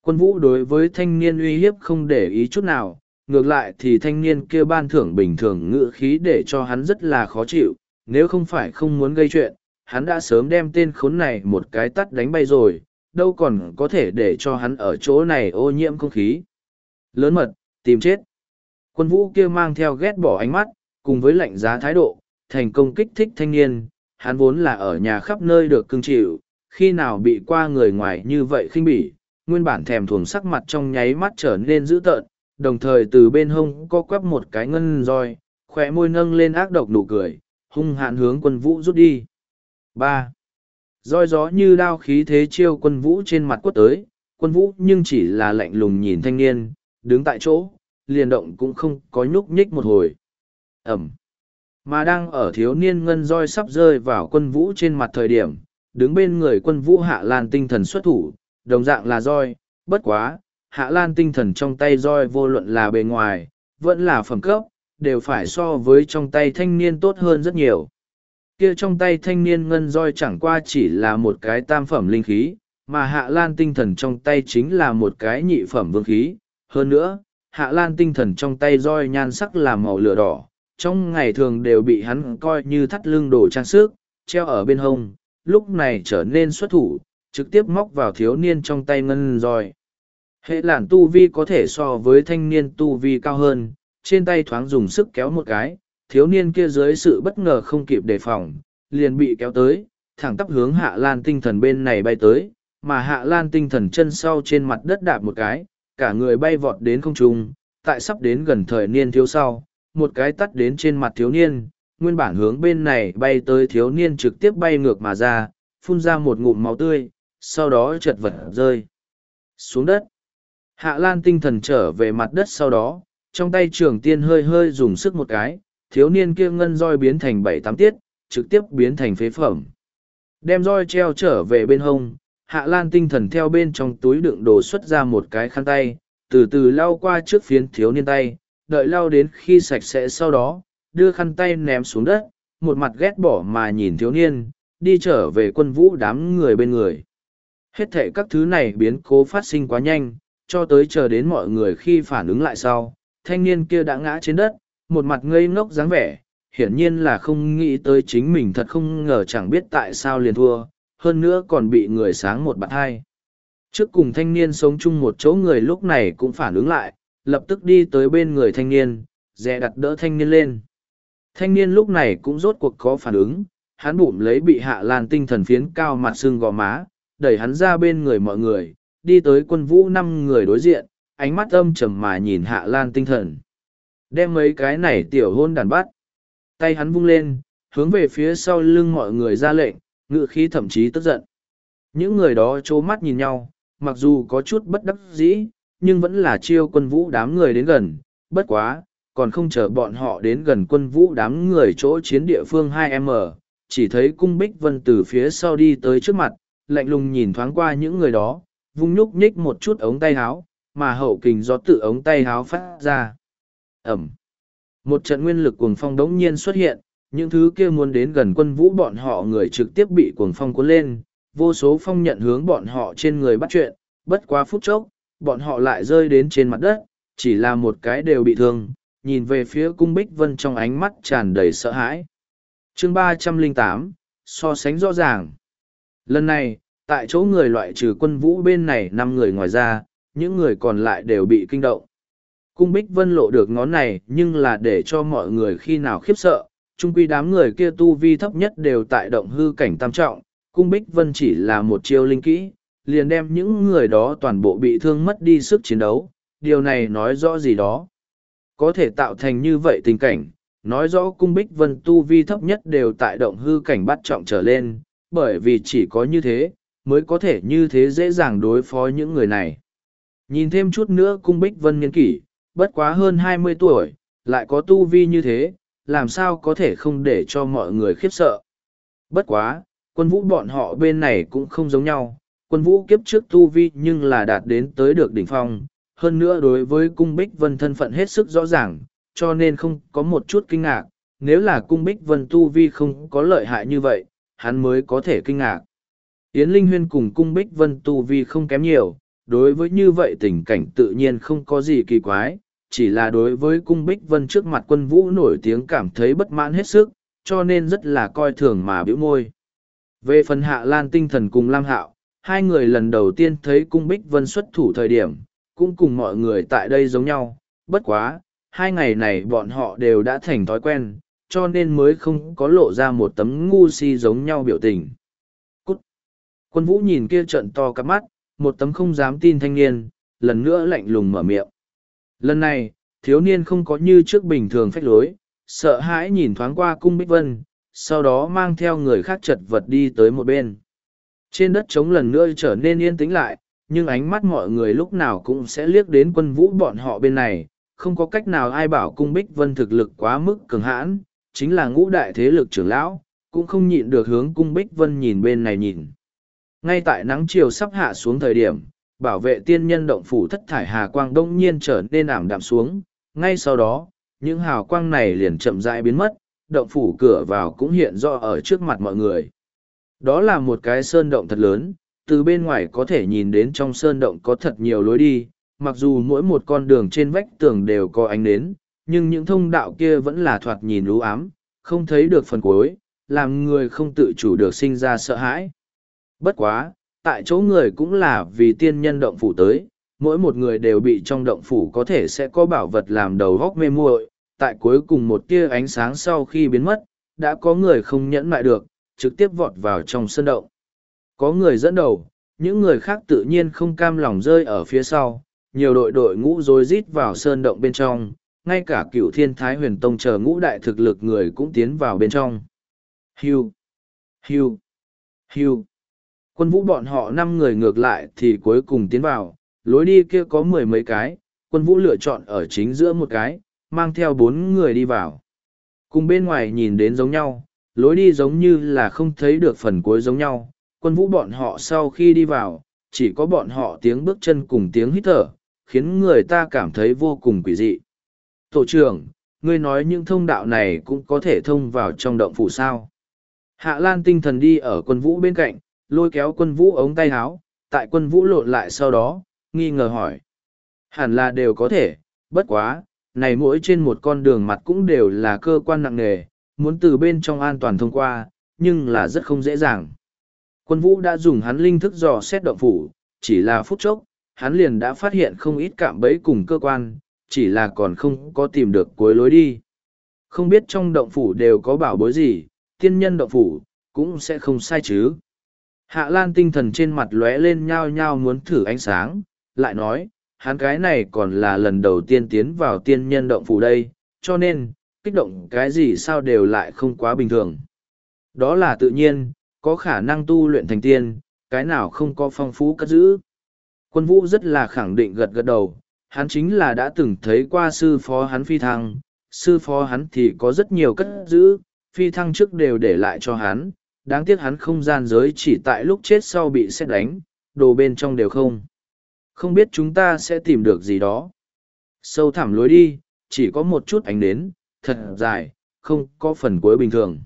quân vũ đối với thanh niên uy hiếp không để ý chút nào, ngược lại thì thanh niên kia ban thưởng bình thường ngữ khí để cho hắn rất là khó chịu, nếu không phải không muốn gây chuyện, hắn đã sớm đem tên khốn này một cái tắt đánh bay rồi, đâu còn có thể để cho hắn ở chỗ này ô nhiễm không khí. Lớn mật, tìm chết. Quân vũ kia mang theo ghét bỏ ánh mắt, cùng với lạnh giá thái độ, thành công kích thích thanh niên, hắn vốn là ở nhà khắp nơi được cưng chịu, khi nào bị qua người ngoài như vậy khinh bỉ, nguyên bản thèm thuồng sắc mặt trong nháy mắt trở nên dữ tợn, đồng thời từ bên hông co quắp một cái ngân roi, khỏe môi nâng lên ác độc nụ cười, hung hạn hướng quân vũ rút đi. ba roi gió như đao khí thế chiêu quân vũ trên mặt quất tới, quân vũ nhưng chỉ là lạnh lùng nhìn thanh niên, đứng tại chỗ, liền động cũng không có nhúc nhích một hồi. Ẩm. Mà đang ở thiếu niên ngân roi sắp rơi vào quân vũ trên mặt thời điểm, đứng bên người quân vũ hạ lan tinh thần xuất thủ, đồng dạng là roi, bất quá, hạ lan tinh thần trong tay roi vô luận là bề ngoài, vẫn là phẩm cấp, đều phải so với trong tay thanh niên tốt hơn rất nhiều. Kia trong tay thanh niên ngân roi chẳng qua chỉ là một cái tam phẩm linh khí, mà hạ lan tinh thần trong tay chính là một cái nhị phẩm vương khí. Hơn nữa, hạ lan tinh thần trong tay roi nhan sắc là màu lửa đỏ, trong ngày thường đều bị hắn coi như thắt lưng đồ trang sức, treo ở bên hông, lúc này trở nên xuất thủ, trực tiếp móc vào thiếu niên trong tay ngân roi. Hệ lản tu vi có thể so với thanh niên tu vi cao hơn, trên tay thoáng dùng sức kéo một cái, thiếu niên kia dưới sự bất ngờ không kịp đề phòng, liền bị kéo tới, thẳng tắp hướng hạ lan tinh thần bên này bay tới, mà hạ lan tinh thần chân sau trên mặt đất đạp một cái, cả người bay vọt đến không trung, tại sắp đến gần thời niên thiếu sau, một cái tắt đến trên mặt thiếu niên, nguyên bản hướng bên này bay tới thiếu niên trực tiếp bay ngược mà ra, phun ra một ngụm máu tươi, sau đó chật vật rơi xuống đất. Hạ Lan tinh thần trở về mặt đất sau đó, trong tay trường tiên hơi hơi dùng sức một cái, thiếu niên kia ngân roi biến thành bảy tám tiết, trực tiếp biến thành phế phẩm. Đem roi treo trở về bên hông, Hạ Lan tinh thần theo bên trong túi đựng đồ xuất ra một cái khăn tay, từ từ lau qua trước phiến thiếu niên tay, đợi lau đến khi sạch sẽ sau đó, đưa khăn tay ném xuống đất, một mặt ghét bỏ mà nhìn thiếu niên, đi trở về quân vũ đám người bên người. Hết thệ các thứ này biến cố phát sinh quá nhanh, cho tới chờ đến mọi người khi phản ứng lại sau, thanh niên kia đã ngã trên đất, một mặt ngây ngốc dáng vẻ, hiển nhiên là không nghĩ tới chính mình thật không ngờ chẳng biết tại sao liền thua, hơn nữa còn bị người sáng một bạn hai. Trước cùng thanh niên sống chung một chỗ người lúc này cũng phản ứng lại, lập tức đi tới bên người thanh niên, dè đặt đỡ thanh niên lên. Thanh niên lúc này cũng rốt cuộc có phản ứng, hắn bụm lấy bị hạ lan tinh thần phiến cao mặt xương gò má, đẩy hắn ra bên người mọi người, đi tới quân vũ năm người đối diện, ánh mắt âm trầm mà nhìn hạ lan tinh thần. Đem mấy cái này tiểu hôn đàn bắt. Tay hắn vung lên, hướng về phía sau lưng mọi người ra lệnh, ngự khí thậm chí tức giận. Những người đó trố mắt nhìn nhau, mặc dù có chút bất đắc dĩ, nhưng vẫn là chiêu quân vũ đám người đến gần, bất quá, còn không chờ bọn họ đến gần quân vũ đám người chỗ chiến địa phương 2M, chỉ thấy cung bích vân từ phía sau đi tới trước mặt, lạnh lùng nhìn thoáng qua những người đó, vung nhúc nhích một chút ống tay háo, mà hậu kình do tự ống tay háo phát ra. Ẩm. Một trận nguyên lực cuồng phong đống nhiên xuất hiện, những thứ kia muốn đến gần quân vũ bọn họ người trực tiếp bị cuồng phong cuốn lên, vô số phong nhận hướng bọn họ trên người bắt chuyện, bất quá phút chốc, bọn họ lại rơi đến trên mặt đất, chỉ là một cái đều bị thương, nhìn về phía cung bích vân trong ánh mắt tràn đầy sợ hãi. chương ba trăm linh tám so sánh rõ ràng. Lần này, tại chỗ người loại trừ quân vũ bên này năm người ngoài ra, những người còn lại đều bị kinh động. Cung bích vân lộ được ngón này nhưng là để cho mọi người khi nào khiếp sợ, trung quy đám người kia tu vi thấp nhất đều tại động hư cảnh tam trọng, cung bích vân chỉ là một chiêu linh kỹ, liền đem những người đó toàn bộ bị thương mất đi sức chiến đấu, điều này nói rõ gì đó. Có thể tạo thành như vậy tình cảnh, nói rõ cung bích vân tu vi thấp nhất đều tại động hư cảnh bắt trọng trở lên, bởi vì chỉ có như thế, mới có thể như thế dễ dàng đối phó những người này. Nhìn thêm chút nữa cung bích vân nghiên kỷ, bất quá hơn hai mươi tuổi, lại có tu vi như thế, làm sao có thể không để cho mọi người khiếp sợ. Bất quá, quân vũ bọn họ bên này cũng không giống nhau, quân vũ kiếp trước tu vi nhưng là đạt đến tới được đỉnh phong, hơn nữa đối với cung bích vân thân phận hết sức rõ ràng, cho nên không có một chút kinh ngạc, nếu là cung bích vân tu vi không có lợi hại như vậy, hắn mới có thể kinh ngạc. Yến Linh Huyên cùng cung bích vân tu vi không kém nhiều, đối với như vậy tình cảnh tự nhiên không có gì kỳ quái, chỉ là đối với cung bích vân trước mặt quân vũ nổi tiếng cảm thấy bất mãn hết sức, cho nên rất là coi thường mà biểu môi. Về phần hạ lan tinh thần cùng Lam Hạo, hai người lần đầu tiên thấy cung bích vân xuất thủ thời điểm, cũng cùng mọi người tại đây giống nhau, bất quá, hai ngày này bọn họ đều đã thành thói quen, cho nên mới không có lộ ra một tấm ngu si giống nhau biểu tình. Cút! Quân vũ nhìn kia trận to cắp mắt, một tấm không dám tin thanh niên, lần nữa lạnh lùng mở miệng. Lần này, thiếu niên không có như trước bình thường phách lối, sợ hãi nhìn thoáng qua cung bích vân, sau đó mang theo người khác chật vật đi tới một bên. Trên đất trống lần nữa trở nên yên tĩnh lại, nhưng ánh mắt mọi người lúc nào cũng sẽ liếc đến quân vũ bọn họ bên này, không có cách nào ai bảo cung bích vân thực lực quá mức cường hãn, chính là ngũ đại thế lực trưởng lão, cũng không nhịn được hướng cung bích vân nhìn bên này nhìn. Ngay tại nắng chiều sắp hạ xuống thời điểm, bảo vệ tiên nhân động phủ thất thải hà quang đông nhiên trở nên ảm đạm xuống, ngay sau đó, những hào quang này liền chậm rãi biến mất, động phủ cửa vào cũng hiện rõ ở trước mặt mọi người. Đó là một cái sơn động thật lớn, từ bên ngoài có thể nhìn đến trong sơn động có thật nhiều lối đi, mặc dù mỗi một con đường trên vách tường đều có ánh nến, nhưng những thông đạo kia vẫn là thoạt nhìn lú ám, không thấy được phần cuối, làm người không tự chủ được sinh ra sợ hãi. Bất quá, tại chỗ người cũng là vì tiên nhân động phủ tới, mỗi một người đều bị trong động phủ có thể sẽ có bảo vật làm đầu góc mê muội tại cuối cùng một tia ánh sáng sau khi biến mất, đã có người không nhẫn lại được, trực tiếp vọt vào trong sân động. Có người dẫn đầu, những người khác tự nhiên không cam lòng rơi ở phía sau, nhiều đội đội ngũ rối rít vào sơn động bên trong, ngay cả cựu thiên thái huyền tông chờ ngũ đại thực lực người cũng tiến vào bên trong. Hưu, hưu, hưu. Quân vũ bọn họ năm người ngược lại thì cuối cùng tiến vào, lối đi kia có mười mấy cái, quân vũ lựa chọn ở chính giữa một cái, mang theo bốn người đi vào. Cùng bên ngoài nhìn đến giống nhau, lối đi giống như là không thấy được phần cuối giống nhau, quân vũ bọn họ sau khi đi vào, chỉ có bọn họ tiếng bước chân cùng tiếng hít thở, khiến người ta cảm thấy vô cùng quỷ dị. Tổ trưởng, ngươi nói những thông đạo này cũng có thể thông vào trong động phủ sao. Hạ Lan tinh thần đi ở quân vũ bên cạnh, lôi kéo quân vũ ống tay áo, tại quân vũ lộn lại sau đó, nghi ngờ hỏi. Hẳn là đều có thể, bất quá, này mỗi trên một con đường mặt cũng đều là cơ quan nặng nề, muốn từ bên trong an toàn thông qua, nhưng là rất không dễ dàng. Quân vũ đã dùng hắn linh thức dò xét động phủ, chỉ là phút chốc, hắn liền đã phát hiện không ít cạm bẫy cùng cơ quan, chỉ là còn không có tìm được cuối lối đi. Không biết trong động phủ đều có bảo bối gì, tiên nhân động phủ, cũng sẽ không sai chứ. Hạ Lan tinh thần trên mặt lóe lên nhao nhao muốn thử ánh sáng, lại nói, hắn cái này còn là lần đầu tiên tiến vào tiên nhân động phủ đây, cho nên, kích động cái gì sao đều lại không quá bình thường. Đó là tự nhiên, có khả năng tu luyện thành tiên, cái nào không có phong phú cất giữ. Quân vũ rất là khẳng định gật gật đầu, hắn chính là đã từng thấy qua sư phó hắn phi thăng, sư phó hắn thì có rất nhiều cất giữ, phi thăng trước đều để lại cho hắn, đáng tiếc hắn không gian giới chỉ tại lúc chết sau bị xét đánh, đồ bên trong đều không. Không biết chúng ta sẽ tìm được gì đó. Sâu thẳm lối đi, chỉ có một chút ánh đến, thật dài, không có phần cuối bình thường.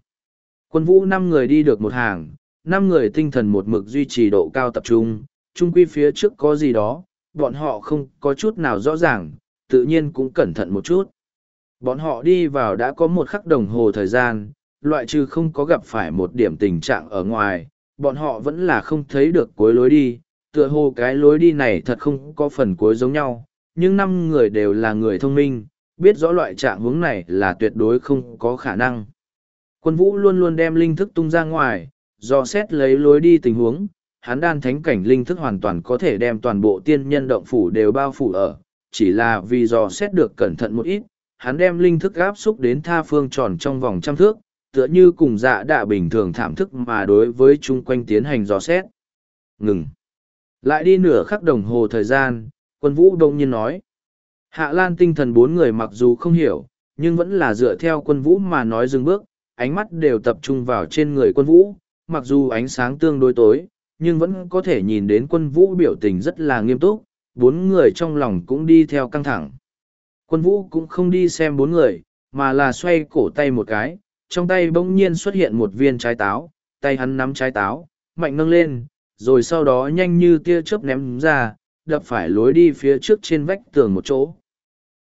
Quân vũ năm người đi được một hàng, năm người tinh thần một mực duy trì độ cao tập trung, chung quy phía trước có gì đó, bọn họ không có chút nào rõ ràng, tự nhiên cũng cẩn thận một chút. Bọn họ đi vào đã có một khắc đồng hồ thời gian, loại trừ không có gặp phải một điểm tình trạng ở ngoài, bọn họ vẫn là không thấy được cuối lối đi, tựa hồ cái lối đi này thật không có phần cuối giống nhau, nhưng năm người đều là người thông minh, biết rõ loại trạng hướng này là tuyệt đối không có khả năng. Quân vũ luôn luôn đem linh thức tung ra ngoài, do xét lấy lối đi tình huống, hắn đan thánh cảnh linh thức hoàn toàn có thể đem toàn bộ tiên nhân động phủ đều bao phủ ở, chỉ là vì dò xét được cẩn thận một ít, hắn đem linh thức áp xúc đến tha phương tròn trong vòng trăm thước, tựa như cùng dạ đạ bình thường thảm thức mà đối với chung quanh tiến hành dò xét. Ngừng. Lại đi nửa khắc đồng hồ thời gian, quân vũ đông nhiên nói. Hạ Lan tinh thần bốn người mặc dù không hiểu, nhưng vẫn là dựa theo quân vũ mà nói dừng bước, ánh mắt đều tập trung vào trên người quân vũ, mặc dù ánh sáng tương đối tối, nhưng vẫn có thể nhìn đến quân vũ biểu tình rất là nghiêm túc, bốn người trong lòng cũng đi theo căng thẳng. Quân vũ cũng không đi xem bốn người, mà là xoay cổ tay một cái, trong tay bỗng nhiên xuất hiện một viên trái táo, tay hắn nắm trái táo, mạnh nâng lên, rồi sau đó nhanh như tia chớp ném ra, đập phải lối đi phía trước trên vách tường một chỗ.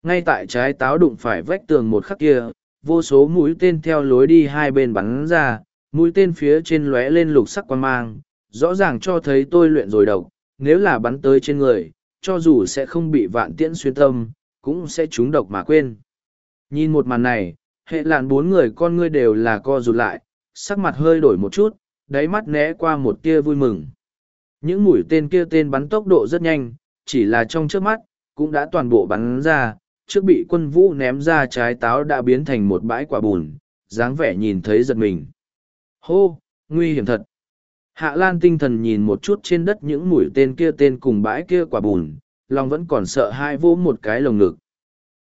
Ngay tại trái táo đụng phải vách tường một khắc kia, vô số mũi tên theo lối đi hai bên bắn ra, mũi tên phía trên lóe lên lục sắc quan mang, rõ ràng cho thấy tôi luyện rồi độc, nếu là bắn tới trên người, cho dù sẽ không bị vạn tiễn xuyên tâm, cũng sẽ trúng độc mà quên. Nhìn một màn này, hệ làn bốn người con ngươi đều là co rụt lại, sắc mặt hơi đổi một chút, đáy mắt né qua một tia vui mừng. Những mũi tên kia tên bắn tốc độ rất nhanh, chỉ là trong trước mắt, cũng đã toàn bộ bắn ra, trước bị quân vũ ném ra trái táo đã biến thành một bãi quả bùn, dáng vẻ nhìn thấy giật mình. Hô, nguy hiểm thật. Hạ Lan tinh thần nhìn một chút trên đất những mũi tên kia tên cùng bãi kia quả bùn, lòng vẫn còn sợ hai vỗ một cái lồng ngực.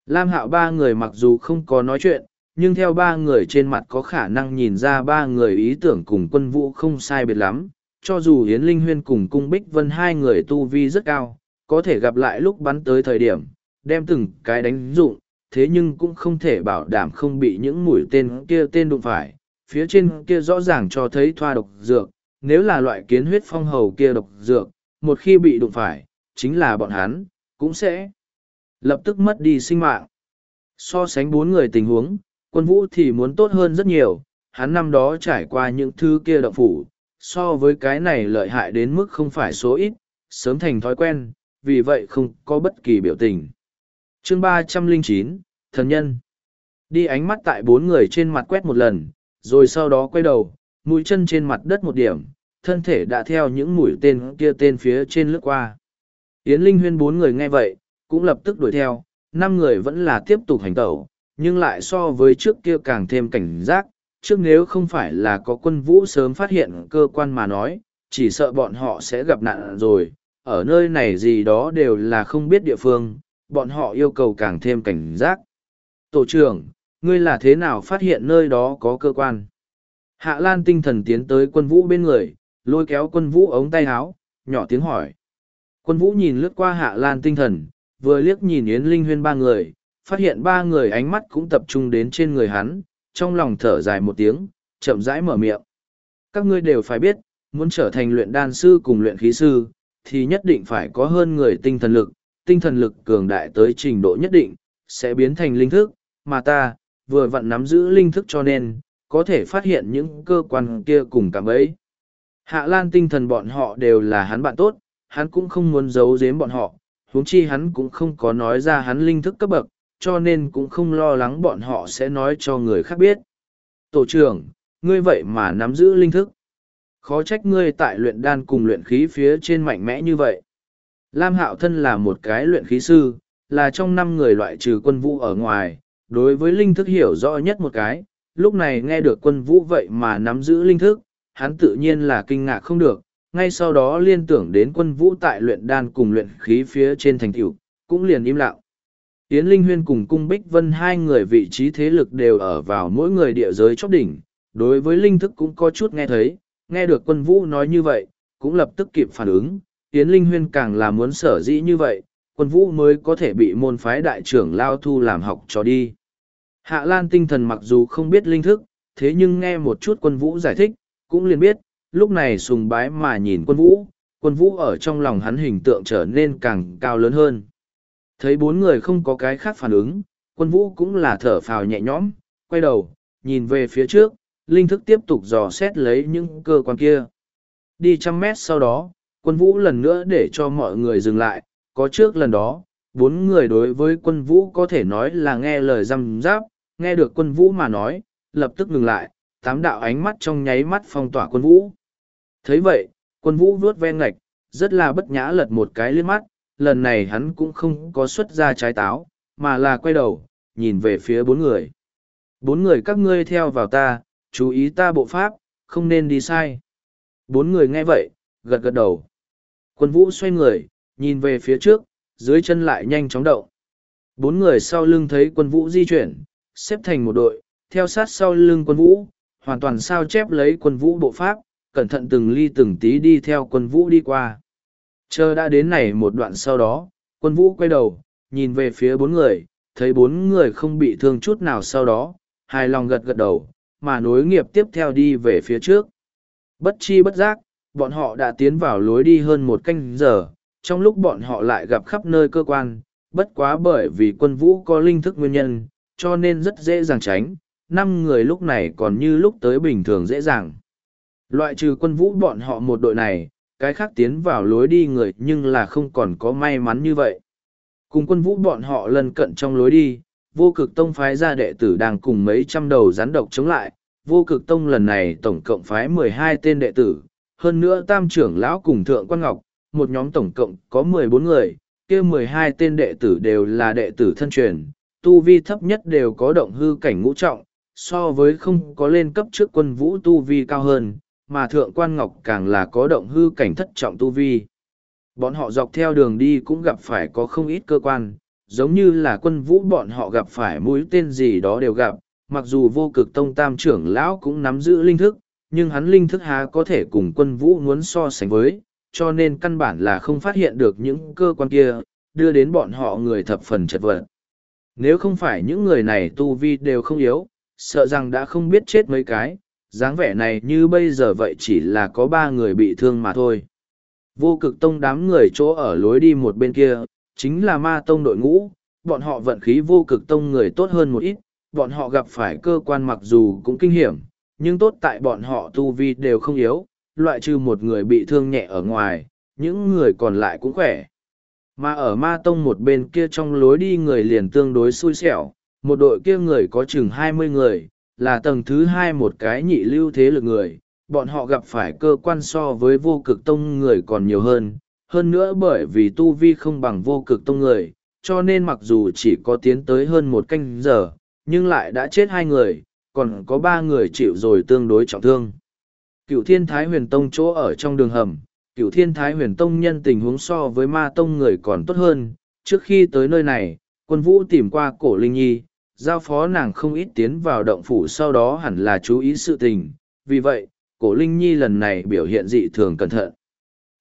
Lam hạo ba người mặc dù không có nói chuyện, nhưng theo ba người trên mặt có khả năng nhìn ra ba người ý tưởng cùng quân vũ không sai biệt lắm. Cho dù Yến Linh Huyên cùng Cung Bích Vân hai người tu vi rất cao, có thể gặp lại lúc bắn tới thời điểm, đem từng cái đánh dụng, thế nhưng cũng không thể bảo đảm không bị những mũi tên kia tên đụng phải. Phía trên kia rõ ràng cho thấy thoa độc dược, nếu là loại kiến huyết phong hầu kia độc dược, một khi bị đụng phải, chính là bọn hắn, cũng sẽ lập tức mất đi sinh mạng. So sánh bốn người tình huống, quân vũ thì muốn tốt hơn rất nhiều, hắn năm đó trải qua những thứ kia động phủ, so với cái này lợi hại đến mức không phải số ít, sớm thành thói quen, vì vậy không có bất kỳ biểu tình. Chương ba trăm linh chín Thần Nhân Đi ánh mắt tại bốn người trên mặt quét một lần, rồi sau đó quay đầu, mũi chân trên mặt đất một điểm, thân thể đã theo những mũi tên kia tên phía trên lướt qua. Yến Linh Huyên bốn người nghe vậy, cũng lập tức đuổi theo, năm người vẫn là tiếp tục hành tẩu, nhưng lại so với trước kia càng thêm cảnh giác, trước nếu không phải là có quân vũ sớm phát hiện cơ quan mà nói, chỉ sợ bọn họ sẽ gặp nạn rồi, ở nơi này gì đó đều là không biết địa phương, bọn họ yêu cầu càng thêm cảnh giác. Tổ trưởng, ngươi là thế nào phát hiện nơi đó có cơ quan? Hạ Lan tinh thần tiến tới quân vũ bên người, lôi kéo quân vũ ống tay áo, nhỏ tiếng hỏi. Quân vũ nhìn lướt qua Hạ Lan tinh thần, vừa liếc nhìn Yến Linh Huyên ba người, phát hiện ba người ánh mắt cũng tập trung đến trên người hắn, trong lòng thở dài một tiếng, chậm rãi mở miệng. Các ngươi đều phải biết, muốn trở thành luyện đan sư cùng luyện khí sư, thì nhất định phải có hơn người tinh thần lực, tinh thần lực cường đại tới trình độ nhất định, sẽ biến thành linh thức, mà ta, vừa vặn nắm giữ linh thức cho nên, có thể phát hiện những cơ quan kia cùng cảm ấy. Hạ Lan tinh thần bọn họ đều là hắn bạn tốt, hắn cũng không muốn giấu giếm bọn họ, huống chi hắn cũng không có nói ra hắn linh thức cấp bậc, cho nên cũng không lo lắng bọn họ sẽ nói cho người khác biết. Tổ trưởng, ngươi vậy mà nắm giữ linh thức. Khó trách ngươi tại luyện đan cùng luyện khí phía trên mạnh mẽ như vậy. Lam Hạo Thân là một cái luyện khí sư, là trong năm người loại trừ quân vũ ở ngoài, đối với linh thức hiểu rõ nhất một cái, lúc này nghe được quân vũ vậy mà nắm giữ linh thức, hắn tự nhiên là kinh ngạc không được, ngay sau đó liên tưởng đến quân vũ tại luyện đan cùng luyện khí phía trên thành tiểu, cũng liền im lặng. Yến Linh Huyên cùng Cung Bích Vân hai người vị trí thế lực đều ở vào mỗi người địa giới chóp đỉnh, đối với linh thức cũng có chút nghe thấy, nghe được quân vũ nói như vậy, cũng lập tức kịp phản ứng, Yến Linh Huyên càng là muốn sở dĩ như vậy, quân vũ mới có thể bị môn phái đại trưởng lao thu làm học cho đi. Hạ Lan tinh thần mặc dù không biết linh thức, thế nhưng nghe một chút quân vũ giải thích, cũng liền biết, lúc này sùng bái mà nhìn quân vũ, quân vũ ở trong lòng hắn hình tượng trở nên càng cao lớn hơn. Thấy bốn người không có cái khác phản ứng, quân vũ cũng là thở phào nhẹ nhõm, quay đầu, nhìn về phía trước, linh thức tiếp tục dò xét lấy những cơ quan kia. Đi trăm mét sau đó, quân vũ lần nữa để cho mọi người dừng lại, có trước lần đó, bốn người đối với quân vũ có thể nói là nghe lời răm giáp, nghe được quân vũ mà nói, lập tức ngừng lại, tám đạo ánh mắt trong nháy mắt phong tỏa quân vũ. thấy vậy, quân vũ vuốt ven ngạch, rất là bất nhã lật một cái liếc mắt, lần này hắn cũng không có xuất ra trái táo, mà là quay đầu, nhìn về phía bốn người. Bốn người các ngươi theo vào ta, chú ý ta bộ pháp, không nên đi sai. Bốn người nghe vậy, gật gật đầu. Quân vũ xoay người, nhìn về phía trước, dưới chân lại nhanh chóng động. Bốn người sau lưng thấy quân vũ di chuyển, xếp thành một đội, theo sát sau lưng quân vũ, hoàn toàn sao chép lấy quân vũ bộ pháp, cẩn thận từng ly từng tí đi theo quân vũ đi qua. Chờ đã đến này một đoạn sau đó, quân vũ quay đầu, nhìn về phía bốn người, thấy bốn người không bị thương chút nào sau đó, hài lòng gật gật đầu, mà nối nghiệp tiếp theo đi về phía trước. Bất chi bất giác, bọn họ đã tiến vào lối đi hơn một canh giờ, trong lúc bọn họ lại gặp khắp nơi cơ quan, bất quá bởi vì quân vũ có linh thức nguyên nhân, cho nên rất dễ dàng tránh, năm người lúc này còn như lúc tới bình thường dễ dàng. Loại trừ quân vũ bọn họ một đội này, cái khác tiến vào lối đi người nhưng là không còn có may mắn như vậy. Cùng quân vũ bọn họ lần cận trong lối đi, vô cực tông phái ra đệ tử đang cùng mấy trăm đầu rắn độc chống lại, vô cực tông lần này tổng cộng phái mười hai tên đệ tử, hơn nữa tam trưởng lão cùng thượng quan ngọc, một nhóm tổng cộng có mười bốn người, kia mười hai tên đệ tử đều là đệ tử thân truyền, tu vi thấp nhất đều có động hư cảnh ngũ trọng, so với không có lên cấp trước quân vũ tu vi cao hơn, mà thượng quan ngọc càng là có động hư cảnh thất trọng tu vi. Bọn họ dọc theo đường đi cũng gặp phải có không ít cơ quan, giống như là quân vũ bọn họ gặp phải mũi tên gì đó đều gặp, mặc dù vô cực tông tam trưởng lão cũng nắm giữ linh thức, nhưng hắn linh thức há có thể cùng quân vũ muốn so sánh với, cho nên căn bản là không phát hiện được những cơ quan kia, đưa đến bọn họ người thập phần chật vật. Nếu không phải những người này tu vi đều không yếu, sợ rằng đã không biết chết mấy cái, dáng vẻ này như bây giờ vậy chỉ là có ba người bị thương mà thôi. Vô cực tông đám người chỗ ở lối đi một bên kia, chính là ma tông đội ngũ, bọn họ vận khí vô cực tông người tốt hơn một ít, bọn họ gặp phải cơ quan mặc dù cũng kinh hiểm, nhưng tốt tại bọn họ tu vi đều không yếu, loại trừ một người bị thương nhẹ ở ngoài, những người còn lại cũng khỏe. Mà ở ma tông một bên kia trong lối đi người liền tương đối xui xẻo, một đội kia người có chừng hai mươi người, là tầng thứ hai một cái nhị lưu thế lực người, bọn họ gặp phải cơ quan so với vô cực tông người còn nhiều hơn, hơn nữa bởi vì tu vi không bằng vô cực tông người, cho nên mặc dù chỉ có tiến tới hơn một canh giờ, nhưng lại đã chết hai người, còn có ba người chịu rồi tương đối trọng thương. Cựu thiên thái huyền tông chỗ ở trong đường hầm, cựu thiên thái huyền tông nhân tình huống so với ma tông người còn tốt hơn, trước khi tới nơi này, quân vũ tìm qua cổ linh nhi, giao phó nàng không ít tiến vào động phủ sau đó hẳn là chú ý sự tình, vì vậy, cổ linh nhi lần này biểu hiện dị thường cẩn thận.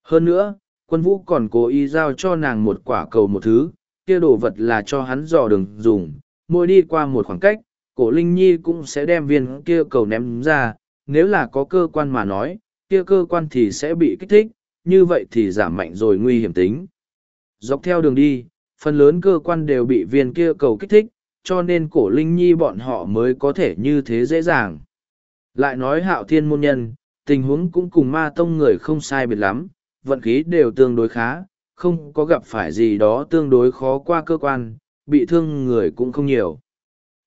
Hơn nữa, quân vũ còn cố ý giao cho nàng một quả cầu một thứ, kia đồ vật là cho hắn dò đường dùng, mỗi đi qua một khoảng cách, cổ linh nhi cũng sẽ đem viên kia cầu ném ra, nếu là có cơ quan mà nói, kia cơ quan thì sẽ bị kích thích, như vậy thì giảm mạnh rồi nguy hiểm tính. Dọc theo đường đi, phần lớn cơ quan đều bị viên kia cầu kích thích, cho nên cổ linh nhi bọn họ mới có thể như thế dễ dàng. Lại nói hạo thiên môn nhân, tình huống cũng cùng ma tông người không sai biệt lắm, vận khí đều tương đối khá, không có gặp phải gì đó tương đối khó qua cơ quan, bị thương người cũng không nhiều.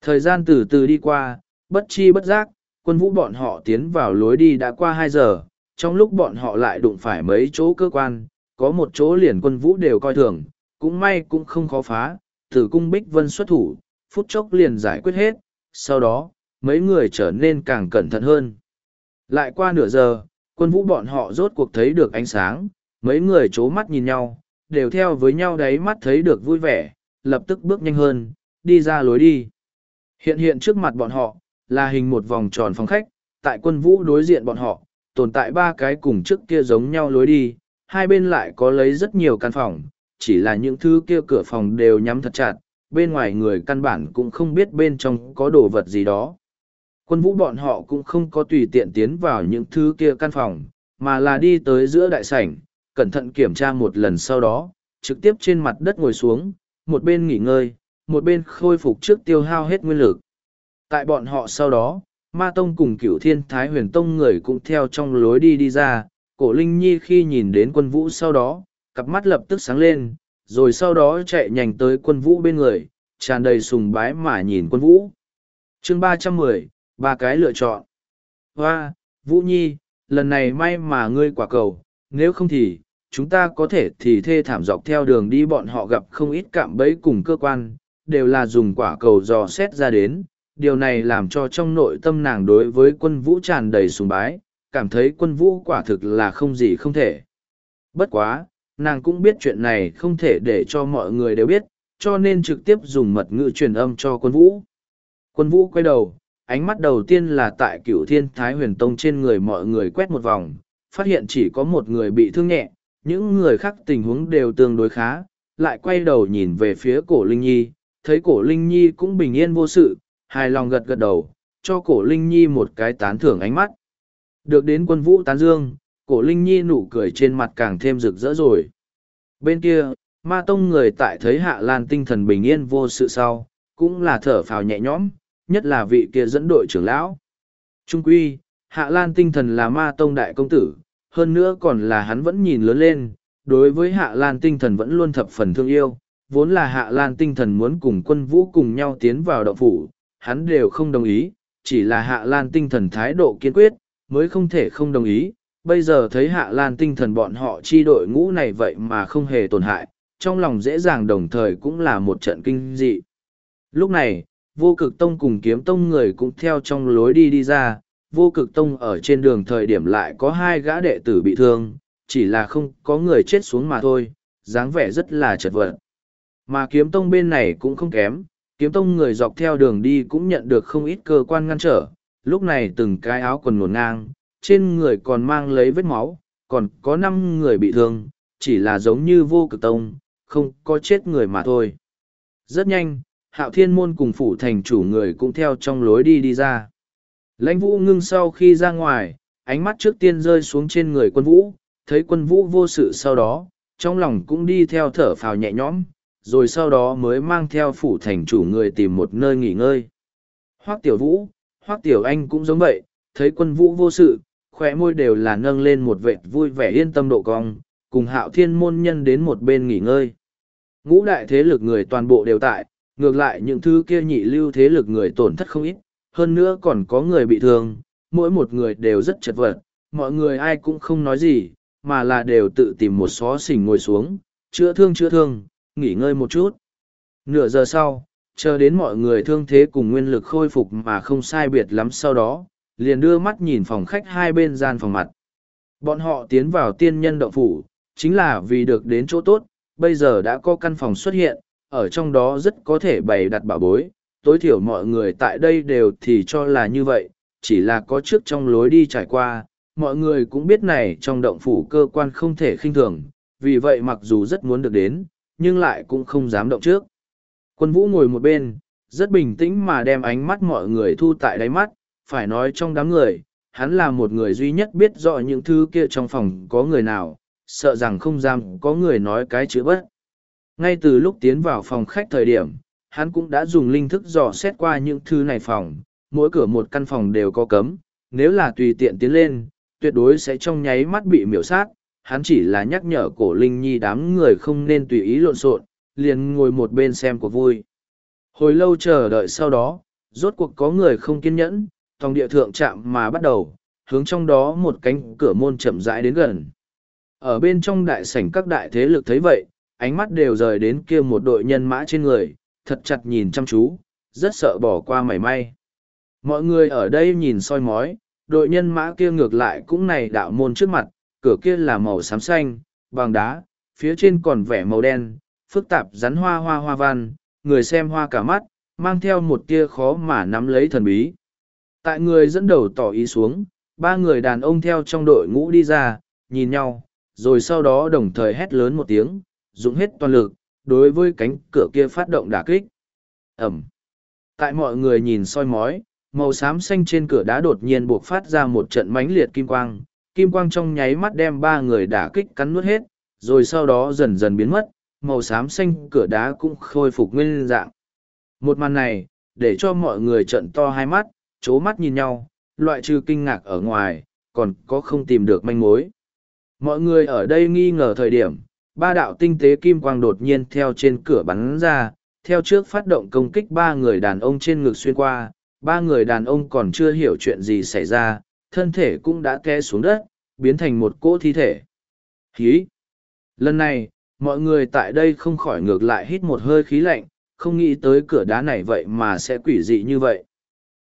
Thời gian từ từ đi qua, bất chi bất giác, quân vũ bọn họ tiến vào lối đi đã qua hai giờ, trong lúc bọn họ lại đụng phải mấy chỗ cơ quan, có một chỗ liền quân vũ đều coi thường, cũng may cũng không khó phá, tử cung bích vân xuất thủ, phút chốc liền giải quyết hết, sau đó, mấy người trở nên càng cẩn thận hơn. Lại qua nửa giờ, quân vũ bọn họ rốt cuộc thấy được ánh sáng, mấy người chố mắt nhìn nhau, đều theo với nhau đáy mắt thấy được vui vẻ, lập tức bước nhanh hơn, đi ra lối đi. Hiện hiện trước mặt bọn họ, là hình một vòng tròn phòng khách, tại quân vũ đối diện bọn họ, tồn tại ba cái cùng trước kia giống nhau lối đi, hai bên lại có lấy rất nhiều căn phòng, chỉ là những thứ kia cửa phòng đều nhắm thật chặt, bên ngoài người căn bản cũng không biết bên trong có đồ vật gì đó. Quân vũ bọn họ cũng không có tùy tiện tiến vào những thứ kia căn phòng, mà là đi tới giữa đại sảnh, cẩn thận kiểm tra một lần sau đó, trực tiếp trên mặt đất ngồi xuống, một bên nghỉ ngơi, một bên khôi phục trước tiêu hao hết nguyên lực. Tại bọn họ sau đó, Ma Tông cùng cửu thiên thái huyền tông người cũng theo trong lối đi đi ra, cổ Linh Nhi khi nhìn đến quân vũ sau đó, cặp mắt lập tức sáng lên, rồi sau đó chạy nhanh tới quân vũ bên người, tràn đầy sùng bái mà nhìn quân vũ. Chương ba trăm mười ba cái lựa chọn. hoa, Vũ Nhi, lần này may mà ngươi quả cầu, nếu không thì, chúng ta có thể thì thê thảm dọc theo đường đi bọn họ gặp không ít cạm bẫy cùng cơ quan, đều là dùng quả cầu dò xét ra đến. Điều này làm cho trong nội tâm nàng đối với quân vũ tràn đầy sùng bái, cảm thấy quân vũ quả thực là không gì không thể. Bất quá, nàng cũng biết chuyện này không thể để cho mọi người đều biết, cho nên trực tiếp dùng mật ngữ truyền âm cho quân vũ. Quân vũ quay đầu, ánh mắt đầu tiên là tại cửu thiên thái huyền tông trên người mọi người quét một vòng, phát hiện chỉ có một người bị thương nhẹ, những người khác tình huống đều tương đối khá, lại quay đầu nhìn về phía cổ Linh Nhi, thấy cổ Linh Nhi cũng bình yên vô sự, hài lòng gật gật đầu, cho cổ Linh Nhi một cái tán thưởng ánh mắt. Được đến quân vũ tán dương, cổ Linh Nhi nụ cười trên mặt càng thêm rực rỡ rồi. Bên kia, ma tông người tại thấy hạ lan tinh thần bình yên vô sự sau, cũng là thở phào nhẹ nhõm, nhất là vị kia dẫn đội trưởng lão. Trung quy, hạ lan tinh thần là ma tông đại công tử, hơn nữa còn là hắn vẫn nhìn lớn lên, đối với hạ lan tinh thần vẫn luôn thập phần thương yêu, vốn là hạ lan tinh thần muốn cùng quân vũ cùng nhau tiến vào động phủ, hắn đều không đồng ý, chỉ là hạ lan tinh thần thái độ kiên quyết, mới không thể không đồng ý. Bây giờ thấy hạ lan tinh thần bọn họ chi đội ngũ này vậy mà không hề tổn hại, trong lòng dễ dàng đồng thời cũng là một trận kinh dị. Lúc này, vô cực tông cùng kiếm tông người cũng theo trong lối đi đi ra, vô cực tông ở trên đường thời điểm lại có hai gã đệ tử bị thương, chỉ là không có người chết xuống mà thôi, dáng vẻ rất là chật vật. Mà kiếm tông bên này cũng không kém, kiếm tông người dọc theo đường đi cũng nhận được không ít cơ quan ngăn trở, lúc này từng cái áo quần ngổn ngang, trên người còn mang lấy vết máu, còn có năm người bị thương, chỉ là giống như vô cực tông, không có chết người mà thôi. Rất nhanh, hạo thiên môn cùng phủ thành chủ người cũng theo trong lối đi đi ra. Lãnh vũ ngưng sau khi ra ngoài, ánh mắt trước tiên rơi xuống trên người quân vũ, thấy quân vũ vô sự sau đó, trong lòng cũng đi theo thở phào nhẹ nhõm, rồi sau đó mới mang theo phủ thành chủ người tìm một nơi nghỉ ngơi. Hoắc tiểu vũ, Hoắc tiểu anh cũng giống vậy, thấy quân vũ vô sự, khỏe môi đều là nâng lên một vệt vui vẻ yên tâm độ cong, cùng hạo thiên môn nhân đến một bên nghỉ ngơi. Ngũ đại thế lực người toàn bộ đều tại, ngược lại những thứ kia nhị lưu thế lực người tổn thất không ít, hơn nữa còn có người bị thương, mỗi một người đều rất chật vật, mọi người ai cũng không nói gì, mà là đều tự tìm một xó xỉnh ngồi xuống, chữa thương chữa thương, nghỉ ngơi một chút. Nửa giờ sau, chờ đến mọi người thương thế cùng nguyên lực khôi phục mà không sai biệt lắm sau đó, liền đưa mắt nhìn phòng khách hai bên gian phòng mặt. Bọn họ tiến vào tiên nhân động phủ, chính là vì được đến chỗ tốt, bây giờ đã có căn phòng xuất hiện, ở trong đó rất có thể bày đặt bảo bối, tối thiểu mọi người tại đây đều thì cho là như vậy, chỉ là có trước trong lối đi trải qua, mọi người cũng biết này trong động phủ cơ quan không thể khinh thường, vì vậy mặc dù rất muốn được đến, nhưng lại cũng không dám động trước. Quân vũ ngồi một bên, rất bình tĩnh mà đem ánh mắt mọi người thu tại đáy mắt, phải nói trong đám người, hắn là một người duy nhất biết rõ những thứ kia trong phòng có người nào, sợ rằng không dám có người nói cái chữ bất. Ngay từ lúc tiến vào phòng khách thời điểm, hắn cũng đã dùng linh thức dò xét qua những thứ này phòng, mỗi cửa một căn phòng đều có cấm, nếu là tùy tiện tiến lên, tuyệt đối sẽ trong nháy mắt bị miểu sát. Hắn chỉ là nhắc nhở cổ linh nhi đám người không nên tùy ý lộn xộn, liền ngồi một bên xem cuộc vui. Hồi lâu chờ đợi sau đó, rốt cuộc có người không kiên nhẫn, tòng địa thượng chạm mà bắt đầu, hướng trong đó một cánh cửa môn chậm rãi đến gần. Ở bên trong đại sảnh các đại thế lực thấy vậy, ánh mắt đều rời đến kia một đội nhân mã trên người, thật chặt nhìn chăm chú, rất sợ bỏ qua mảy may. Mọi người ở đây nhìn soi mói, đội nhân mã kia ngược lại cũng này đạo môn trước mặt, cửa kia là màu xám xanh, bằng đá, phía trên còn vẻ màu đen, phức tạp rắn hoa hoa hoa văn, người xem hoa cả mắt, mang theo một tia khó mà nắm lấy thần bí. Tại người dẫn đầu tỏ ý xuống, ba người đàn ông theo trong đội ngũ đi ra, nhìn nhau, rồi sau đó đồng thời hét lớn một tiếng, dùng hết toàn lực, đối với cánh cửa kia phát động đả kích. Ẩm. Tại mọi người nhìn soi mói, màu xám xanh trên cửa đá đột nhiên buộc phát ra một trận mãnh liệt kim quang. Kim quang trong nháy mắt đem ba người đả kích cắn nuốt hết, rồi sau đó dần dần biến mất, màu xám xanh cửa đá cũng khôi phục nguyên dạng. Một màn này, để cho mọi người trận to hai mắt, chố mắt nhìn nhau, loại trừ kinh ngạc ở ngoài, còn có không tìm được manh mối. Mọi người ở đây nghi ngờ thời điểm, ba đạo tinh tế kim quang đột nhiên theo trên cửa bắn ra, theo trước phát động công kích ba người đàn ông trên ngực xuyên qua, ba người đàn ông còn chưa hiểu chuyện gì xảy ra, thân thể cũng đã té xuống đất, biến thành một cỗ thi thể. Hí! Lần này, mọi người tại đây không khỏi ngược lại hít một hơi khí lạnh, không nghĩ tới cửa đá này vậy mà sẽ quỷ dị như vậy.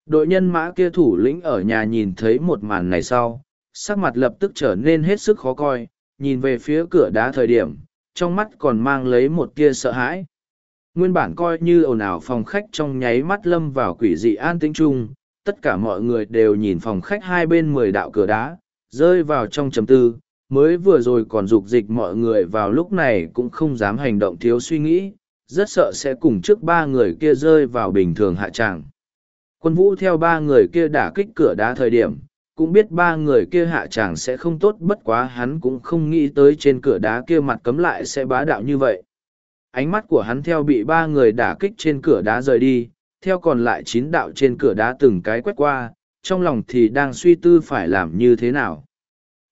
Đội nhân mã kia thủ lĩnh ở nhà nhìn thấy một màn này sau, sắc mặt lập tức trở nên hết sức khó coi, nhìn về phía cửa đá thời điểm, trong mắt còn mang lấy một tia sợ hãi. Nguyên bản coi như ồn ào phòng khách trong nháy mắt lâm vào quỷ dị an tĩnh chung, tất cả mọi người đều nhìn phòng khách hai bên mười đạo cửa đá, rơi vào trong trầm tư, mới vừa rồi còn dục dịch mọi người vào lúc này cũng không dám hành động thiếu suy nghĩ, rất sợ sẽ cùng trước ba người kia rơi vào bình thường hạ tràng. Quân vũ theo ba người kia đả kích cửa đá thời điểm, cũng biết ba người kia hạ tràng sẽ không tốt bất quá hắn cũng không nghĩ tới trên cửa đá kia mặt cấm lại sẽ bá đạo như vậy. Ánh mắt của hắn theo bị ba người đả kích trên cửa đá rời đi, theo còn lại chín đạo trên cửa đá từng cái quét qua, trong lòng thì đang suy tư phải làm như thế nào.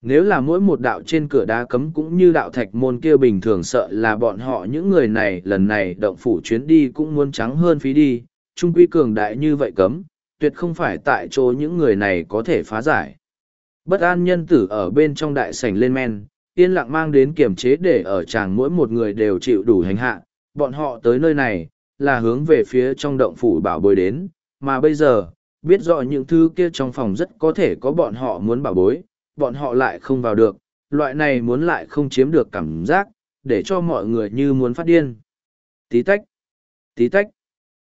Nếu là mỗi một đạo trên cửa đá cấm cũng như đạo thạch môn kia bình thường sợ là bọn họ những người này lần này động phủ chuyến đi cũng muốn trắng hơn phí đi, trung quy cường đại như vậy cấm, tuyệt không phải tại chỗ những người này có thể phá giải. Bất an nhân tử ở bên trong đại sảnh lên men, yên lặng mang đến kiểm chế để ở chàng mỗi một người đều chịu đủ hành hạ, bọn họ tới nơi này, là hướng về phía trong động phủ bảo bối đến, mà bây giờ, biết rõ những thứ kia trong phòng rất có thể có bọn họ muốn bảo bối, bọn họ lại không vào được, loại này muốn lại không chiếm được cảm giác, để cho mọi người như muốn phát điên. Tí tách, tí tách.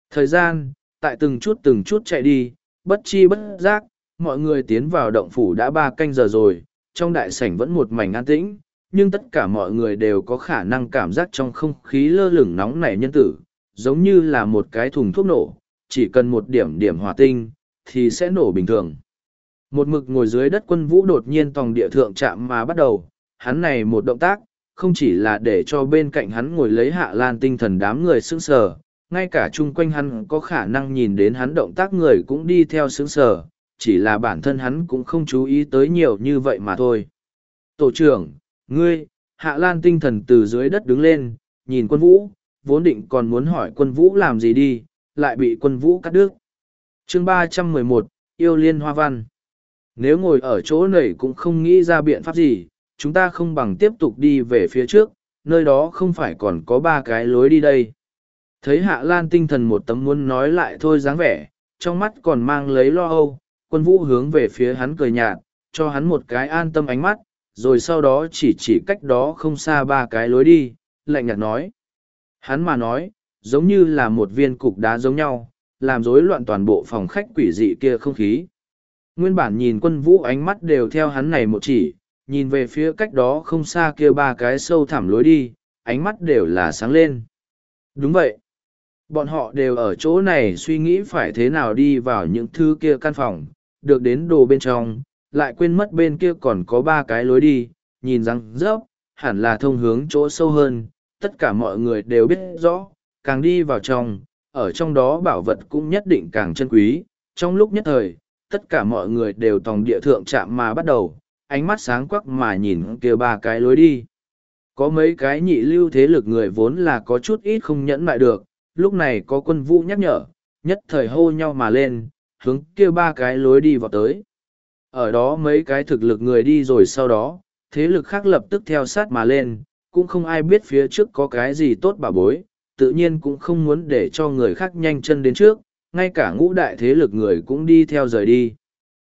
Thời gian, tại từng chút từng chút chạy đi, bất chi bất giác, mọi người tiến vào động phủ đã ba canh giờ rồi, trong đại sảnh vẫn một mảnh an tĩnh, nhưng tất cả mọi người đều có khả năng cảm giác trong không khí lơ lửng nóng nảy nhân tử, giống như là một cái thùng thuốc nổ, chỉ cần một điểm điểm hỏa tinh, thì sẽ nổ bình thường. Một mực ngồi dưới đất quân vũ đột nhiên tòng địa thượng chạm mà bắt đầu, hắn này một động tác, không chỉ là để cho bên cạnh hắn ngồi lấy hạ lan tinh thần đám người sững sờ, ngay cả chung quanh hắn có khả năng nhìn đến hắn động tác người cũng đi theo sững sờ, chỉ là bản thân hắn cũng không chú ý tới nhiều như vậy mà thôi. Tổ trưởng, ngươi, hạ lan tinh thần từ dưới đất đứng lên, nhìn quân vũ, vốn định còn muốn hỏi quân vũ làm gì đi, lại bị quân vũ cắt đứt. Chương ba trăm mười một Yêu Liên Hoa Văn Nếu ngồi ở chỗ này cũng không nghĩ ra biện pháp gì, chúng ta không bằng tiếp tục đi về phía trước, nơi đó không phải còn có ba cái lối đi đây. Thấy Hạ Lan tinh thần một tấm muốn nói lại thôi dáng vẻ, trong mắt còn mang lấy lo âu, quân vũ hướng về phía hắn cười nhạt, cho hắn một cái an tâm ánh mắt, rồi sau đó chỉ chỉ cách đó không xa ba cái lối đi, lạnh nhạt nói. Hắn mà nói, giống như là một viên cục đá giống nhau, làm rối loạn toàn bộ phòng khách quỷ dị kia không khí. Nguyên bản nhìn quân vũ ánh mắt đều theo hắn này một chỉ, nhìn về phía cách đó không xa kia ba cái sâu thẳm lối đi, ánh mắt đều là sáng lên. Đúng vậy. Bọn họ đều ở chỗ này suy nghĩ phải thế nào đi vào những thứ kia căn phòng, được đến đồ bên trong, lại quên mất bên kia còn có ba cái lối đi, nhìn răng rớp, hẳn là thông hướng chỗ sâu hơn, tất cả mọi người đều biết rõ, càng đi vào trong, ở trong đó bảo vật cũng nhất định càng chân quý. Trong lúc nhất thời, tất cả mọi người đều tòng địa thượng chạm mà bắt đầu, ánh mắt sáng quắc mà nhìn kia ba cái lối đi. Có mấy cái nhị lưu thế lực người vốn là có chút ít không nhẫn lại được, lúc này có quân vũ nhắc nhở, nhất thời hô nhau mà lên, hướng kia ba cái lối đi vào tới. Ở đó mấy cái thực lực người đi rồi sau đó, thế lực khác lập tức theo sát mà lên, cũng không ai biết phía trước có cái gì tốt bà bối, tự nhiên cũng không muốn để cho người khác nhanh chân đến trước, ngay cả ngũ đại thế lực người cũng đi theo rời đi.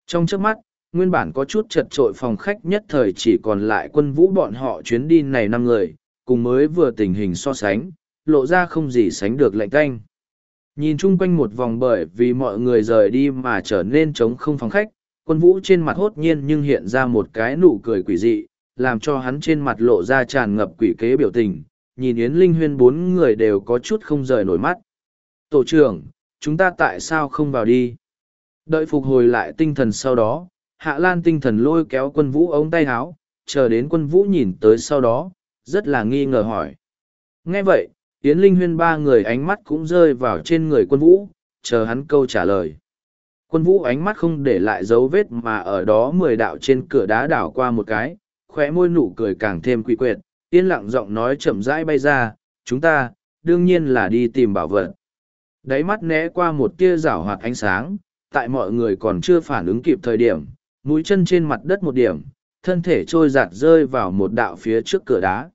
Trong trước mắt, nguyên bản có chút chật trội phòng khách nhất thời chỉ còn lại quân vũ bọn họ chuyến đi này năm người, cùng mới vừa tình hình so sánh, lộ ra không gì sánh được lạnh tanh. Nhìn chung quanh một vòng bởi vì mọi người rời đi mà trở nên trống không phòng khách, quân vũ trên mặt hốt nhiên nhưng hiện ra một cái nụ cười quỷ dị, làm cho hắn trên mặt lộ ra tràn ngập quỷ kế biểu tình, nhìn Yến Linh Huyên bốn người đều có chút không rời nổi mắt. Tổ trưởng, chúng ta tại sao không vào đi? Đợi phục hồi lại tinh thần sau đó, Hạ Lan tinh thần lôi kéo quân vũ ống tay áo, chờ đến quân vũ nhìn tới sau đó, rất là nghi ngờ hỏi. Nghe vậy, Yến Linh Huyên ba người ánh mắt cũng rơi vào trên người quân vũ, chờ hắn câu trả lời. Quân vũ ánh mắt không để lại dấu vết mà ở đó mười đạo trên cửa đá đảo qua một cái, khóe môi nụ cười càng thêm quỷ quyệt, yên lặng giọng nói chậm rãi bay ra, chúng ta, đương nhiên là đi tìm bảo vật. Đáy mắt né qua một tia rảo hoạt ánh sáng, tại mọi người còn chưa phản ứng kịp thời điểm, mũi chân trên mặt đất một điểm, thân thể trôi giạt rơi vào một đạo phía trước cửa đá.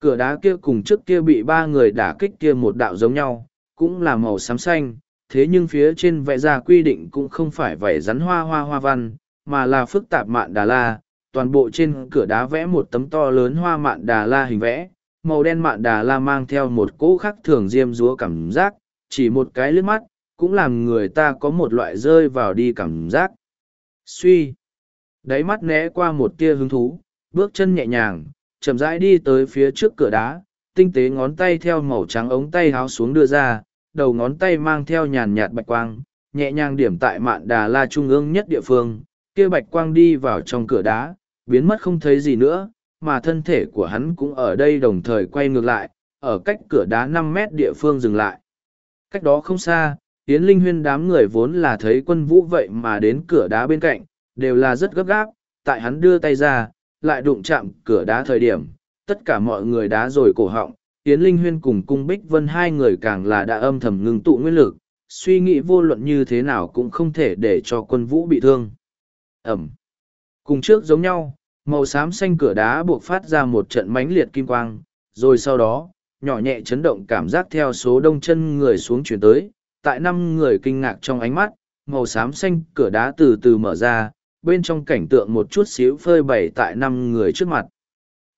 Cửa đá kia cùng trước kia bị ba người đả kích kia một đạo giống nhau, cũng là màu xám xanh, thế nhưng phía trên vẽ ra quy định cũng không phải vảy rắn hoa hoa hoa văn, mà là phức tạp mạn đà la. Toàn bộ trên cửa đá vẽ một tấm to lớn hoa mạn đà la hình vẽ, màu đen mạn đà la mang theo một cỗ khắc thường diêm dúa cảm giác, chỉ một cái lướt mắt, cũng làm người ta có một loại rơi vào đi cảm giác. Suy. Đáy mắt né qua một tia hứng thú, bước chân nhẹ nhàng, chậm rãi đi tới phía trước cửa đá, tinh tế ngón tay theo màu trắng ống tay háo xuống đưa ra, đầu ngón tay mang theo nhàn nhạt bạch quang, nhẹ nhàng điểm tại mạn đà la trung ương nhất địa phương, kia bạch quang đi vào trong cửa đá, biến mất không thấy gì nữa, mà thân thể của hắn cũng ở đây đồng thời quay ngược lại, ở cách cửa đá năm mét địa phương dừng lại. Cách đó không xa, Yến Linh Huyên đám người vốn là thấy quân vũ vậy mà đến cửa đá bên cạnh, đều là rất gấp gáp, tại hắn đưa tay ra, lại đụng chạm cửa đá thời điểm, tất cả mọi người đá rồi cổ họng, Yến Linh Huyên cùng Cung Bích Vân hai người càng là đã âm thầm ngừng tụ nguyên lực, suy nghĩ vô luận như thế nào cũng không thể để cho quân vũ bị thương. Ẩm. Cùng trước giống nhau, màu xám xanh cửa đá buộc phát ra một trận mãnh liệt kim quang, rồi sau đó, nhỏ nhẹ chấn động cảm giác theo số đông chân người xuống chuyển tới, tại năm người kinh ngạc trong ánh mắt, màu xám xanh cửa đá từ từ mở ra, bên trong cảnh tượng một chút xíu phơi bày tại năm người trước mặt.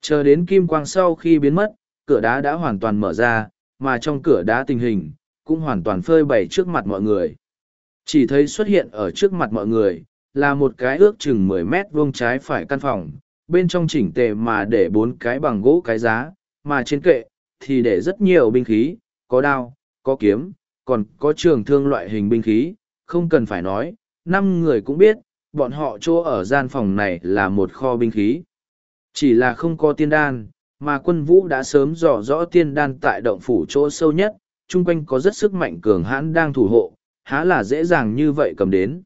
Chờ đến kim quang sau khi biến mất, cửa đá đã hoàn toàn mở ra, mà trong cửa đá tình hình, cũng hoàn toàn phơi bày trước mặt mọi người. Chỉ thấy xuất hiện ở trước mặt mọi người, là một cái ước chừng mười mét vuông trái phải căn phòng, bên trong chỉnh tề mà để bốn cái bằng gỗ cái giá, mà trên kệ, thì để rất nhiều binh khí, có đao, có kiếm, còn có trường thương loại hình binh khí, không cần phải nói, năm người cũng biết, bọn họ chỗ ở gian phòng này là một kho binh khí. Chỉ là không có tiên đan, mà quân vũ đã sớm dò rõ tiên đan tại động phủ chỗ sâu nhất, chung quanh có rất sức mạnh cường hãn đang thủ hộ, há là dễ dàng như vậy cầm đến.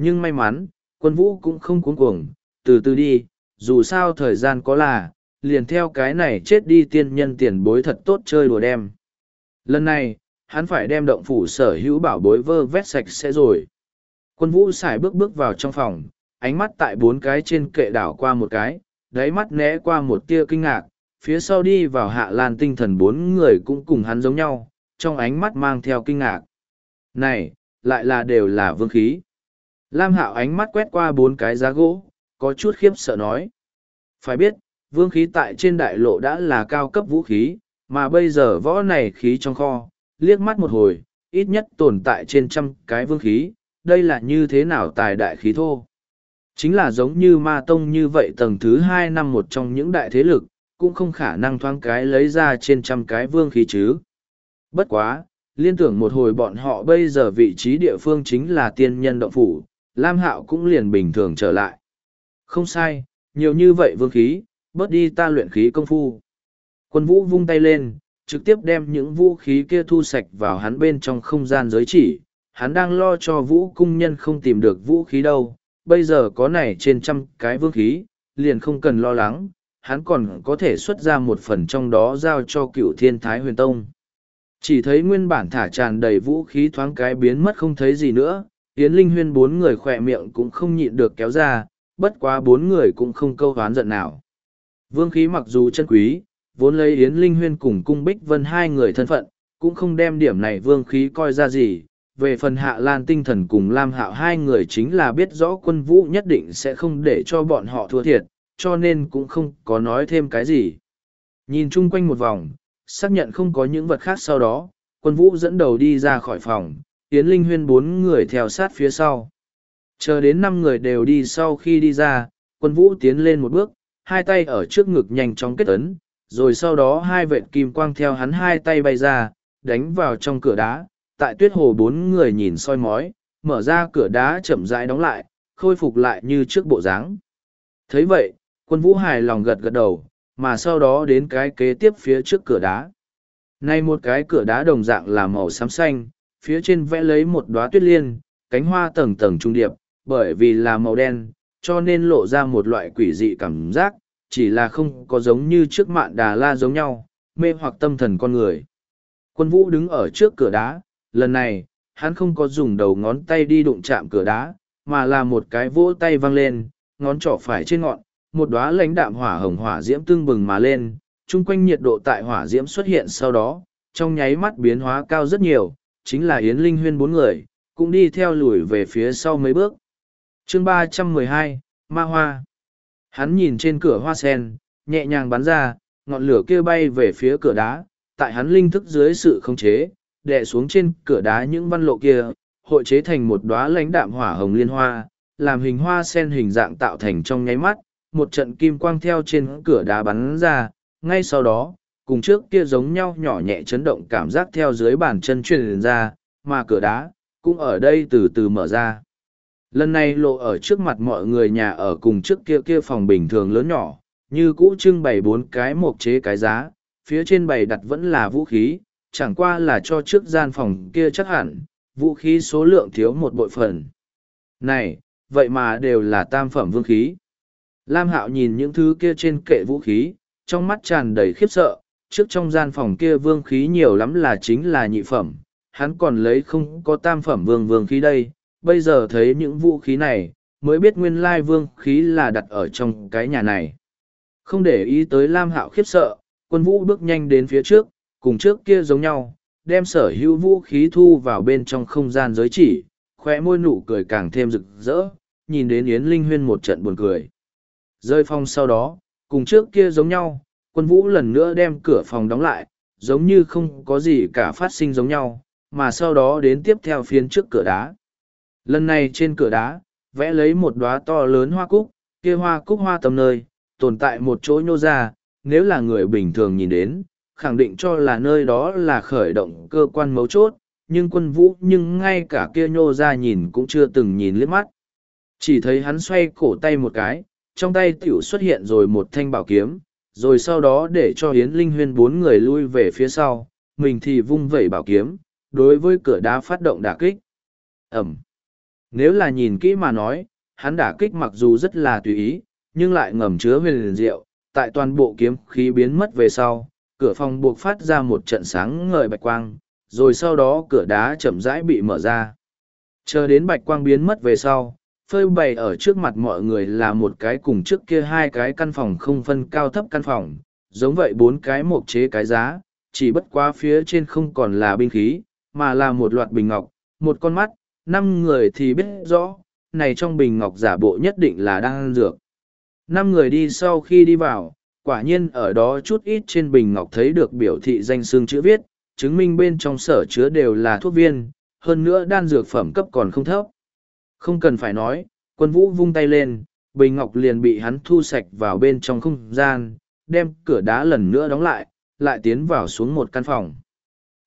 Nhưng may mắn, quân vũ cũng không cuống cuồng, từ từ đi, dù sao thời gian có là, liền theo cái này chết đi tiên nhân tiền bối thật tốt chơi đùa đem. Lần này, hắn phải đem động phủ sở hữu bảo bối vơ vét sạch sẽ rồi. Quân vũ xài bước bước vào trong phòng, ánh mắt tại bốn cái trên kệ đảo qua một cái, đáy mắt né qua một tia kinh ngạc, phía sau đi vào hạ lan tinh thần bốn người cũng cùng hắn giống nhau, trong ánh mắt mang theo kinh ngạc. Này, lại là đều là vương khí. Lam hạo ánh mắt quét qua bốn cái giá gỗ, có chút khiếp sợ nói. Phải biết, vương khí tại trên đại lộ đã là cao cấp vũ khí, mà bây giờ võ này khí trong kho, liếc mắt một hồi, ít nhất tồn tại trên trăm cái vương khí, đây là như thế nào tài đại khí thô. Chính là giống như ma tông như vậy tầng thứ hai năm một trong những đại thế lực, cũng không khả năng thoáng cái lấy ra trên trăm cái vương khí chứ. Bất quá, liên tưởng một hồi bọn họ bây giờ vị trí địa phương chính là tiên nhân động phủ, Lam Hạo cũng liền bình thường trở lại. Không sai, nhiều như vậy vương khí, bớt đi ta luyện khí công phu. Quân vũ vung tay lên, trực tiếp đem những vũ khí kia thu sạch vào hắn bên trong không gian giới chỉ. Hắn đang lo cho vũ cung nhân không tìm được vũ khí đâu, bây giờ có này trên trăm cái vương khí, liền không cần lo lắng, hắn còn có thể xuất ra một phần trong đó giao cho cựu thiên thái huyền tông. Chỉ thấy nguyên bản thả tràn đầy vũ khí thoáng cái biến mất không thấy gì nữa, Yến Linh Huyên bốn người khỏe miệng cũng không nhịn được kéo ra, bất quá bốn người cũng không câu hoán giận nào. Vương khí mặc dù chân quý, vốn lấy Yến Linh Huyên cùng cung Bích Vân hai người thân phận, cũng không đem điểm này vương khí coi ra gì. Về phần hạ lan tinh thần cùng Lam Hạo hai người chính là biết rõ quân vũ nhất định sẽ không để cho bọn họ thua thiệt, cho nên cũng không có nói thêm cái gì. Nhìn chung quanh một vòng, xác nhận không có những vật khác sau đó, quân vũ dẫn đầu đi ra khỏi phòng, Yến Linh Huyên bốn người theo sát phía sau. Chờ đến năm người đều đi sau khi đi ra, quân vũ tiến lên một bước, hai tay ở trước ngực nhanh chóng kết ấn, rồi sau đó hai vệt kim quang theo hắn hai tay bay ra, đánh vào trong cửa đá, tại tuyết hồ bốn người nhìn soi mói, mở ra cửa đá chậm rãi đóng lại, khôi phục lại như trước bộ dáng. thấy vậy, quân vũ hài lòng gật gật đầu, mà sau đó đến cái kế tiếp phía trước cửa đá. Nay một cái cửa đá đồng dạng là màu xám xanh, phía trên vẽ lấy một đóa tuyết liên, cánh hoa tầng tầng trung điệp, bởi vì là màu đen, cho nên lộ ra một loại quỷ dị cảm giác, chỉ là không có giống như trước mạn đà la giống nhau, mê hoặc tâm thần con người. Quân vũ đứng ở trước cửa đá, lần này, hắn không có dùng đầu ngón tay đi đụng chạm cửa đá, mà là một cái vỗ tay văng lên, ngón trỏ phải trên ngọn, một đóa lãnh đạm hỏa hồng hỏa diễm tương bừng mà lên, chung quanh nhiệt độ tại hỏa diễm xuất hiện sau đó, trong nháy mắt biến hóa cao rất nhiều, chính là Yến Linh Huyên bốn người, cũng đi theo lùi về phía sau mấy bước. chương ba trăm mười hai Ma Hoa Hắn nhìn trên cửa hoa sen, nhẹ nhàng bắn ra, ngọn lửa kia bay về phía cửa đá, tại hắn linh thức dưới sự khống chế, đè xuống trên cửa đá những văn lộ kia, hội chế thành một đóa lãnh đạm hỏa hồng liên hoa, làm hình hoa sen hình dạng tạo thành trong nháy mắt, một trận kim quang theo trên cửa đá bắn ra, ngay sau đó, cùng trước kia giống nhau nhỏ nhẹ chấn động cảm giác theo dưới bàn chân truyền ra, mà cửa đá, cũng ở đây từ từ mở ra. Lần này lộ ở trước mặt mọi người nhà ở cùng trước kia kia phòng bình thường lớn nhỏ, như cũ trưng bày bốn cái mộc chế cái giá, phía trên bày đặt vẫn là vũ khí, chẳng qua là cho trước gian phòng kia chắc hẳn, vũ khí số lượng thiếu một bội phần. Này, vậy mà đều là tam phẩm vương khí. Lam Hạo nhìn những thứ kia trên kệ vũ khí, trong mắt tràn đầy khiếp sợ, trước trong gian phòng kia vương khí nhiều lắm là chính là nhị phẩm, hắn còn lấy không có tam phẩm vương vương khí đây, bây giờ thấy những vũ khí này, mới biết nguyên lai vương khí là đặt ở trong cái nhà này. Không để ý tới Lam Hạo khiếp sợ, quân vũ bước nhanh đến phía trước, cùng trước kia giống nhau, đem sở hữu vũ khí thu vào bên trong không gian giới chỉ, khóe môi nụ cười càng thêm rực rỡ, nhìn đến Yến Linh Huyên một trận buồn cười. Rơi phong sau đó, cùng trước kia giống nhau, quân vũ lần nữa đem cửa phòng đóng lại, giống như không có gì cả phát sinh giống nhau, mà sau đó đến tiếp theo phiên trước cửa đá. Lần này trên cửa đá, vẽ lấy một đóa to lớn hoa cúc, kia hoa cúc hoa tầm nơi, tồn tại một chỗ nhô ra, nếu là người bình thường nhìn đến, khẳng định cho là nơi đó là khởi động cơ quan mấu chốt, nhưng quân vũ nhưng ngay cả kia nhô ra nhìn cũng chưa từng nhìn liếc mắt. Chỉ thấy hắn xoay cổ tay một cái, trong tay tiểu xuất hiện rồi một thanh bảo kiếm, rồi sau đó để cho Hiến Linh Huyên bốn người lui về phía sau, mình thì vung vẩy bảo kiếm, đối với cửa đá phát động đả kích. Ẩm. Nếu là nhìn kỹ mà nói, hắn đả kích mặc dù rất là tùy ý, nhưng lại ngầm chứa huyền liền diệu, tại toàn bộ kiếm khí biến mất về sau, cửa phòng buộc phát ra một trận sáng ngời bạch quang, rồi sau đó cửa đá chậm rãi bị mở ra. Chờ đến bạch quang biến mất về sau, phơi bày ở trước mặt mọi người là một cái cùng trước kia hai cái căn phòng không phân cao thấp căn phòng, giống vậy bốn cái mộc chế cái giá, chỉ bất quá phía trên không còn là binh khí, mà là một loạt bình ngọc, một con mắt, năm người thì biết rõ, này trong bình ngọc giả bộ nhất định là đang ăn dược. Năm người đi sau khi đi vào, quả nhiên ở đó chút ít trên bình ngọc thấy được biểu thị danh xương chữ viết, chứng minh bên trong sở chứa đều là thuốc viên, hơn nữa đan dược phẩm cấp còn không thấp. Không cần phải nói, quân vũ vung tay lên, bình ngọc liền bị hắn thu sạch vào bên trong không gian, đem cửa đá lần nữa đóng lại, lại tiến vào xuống một căn phòng.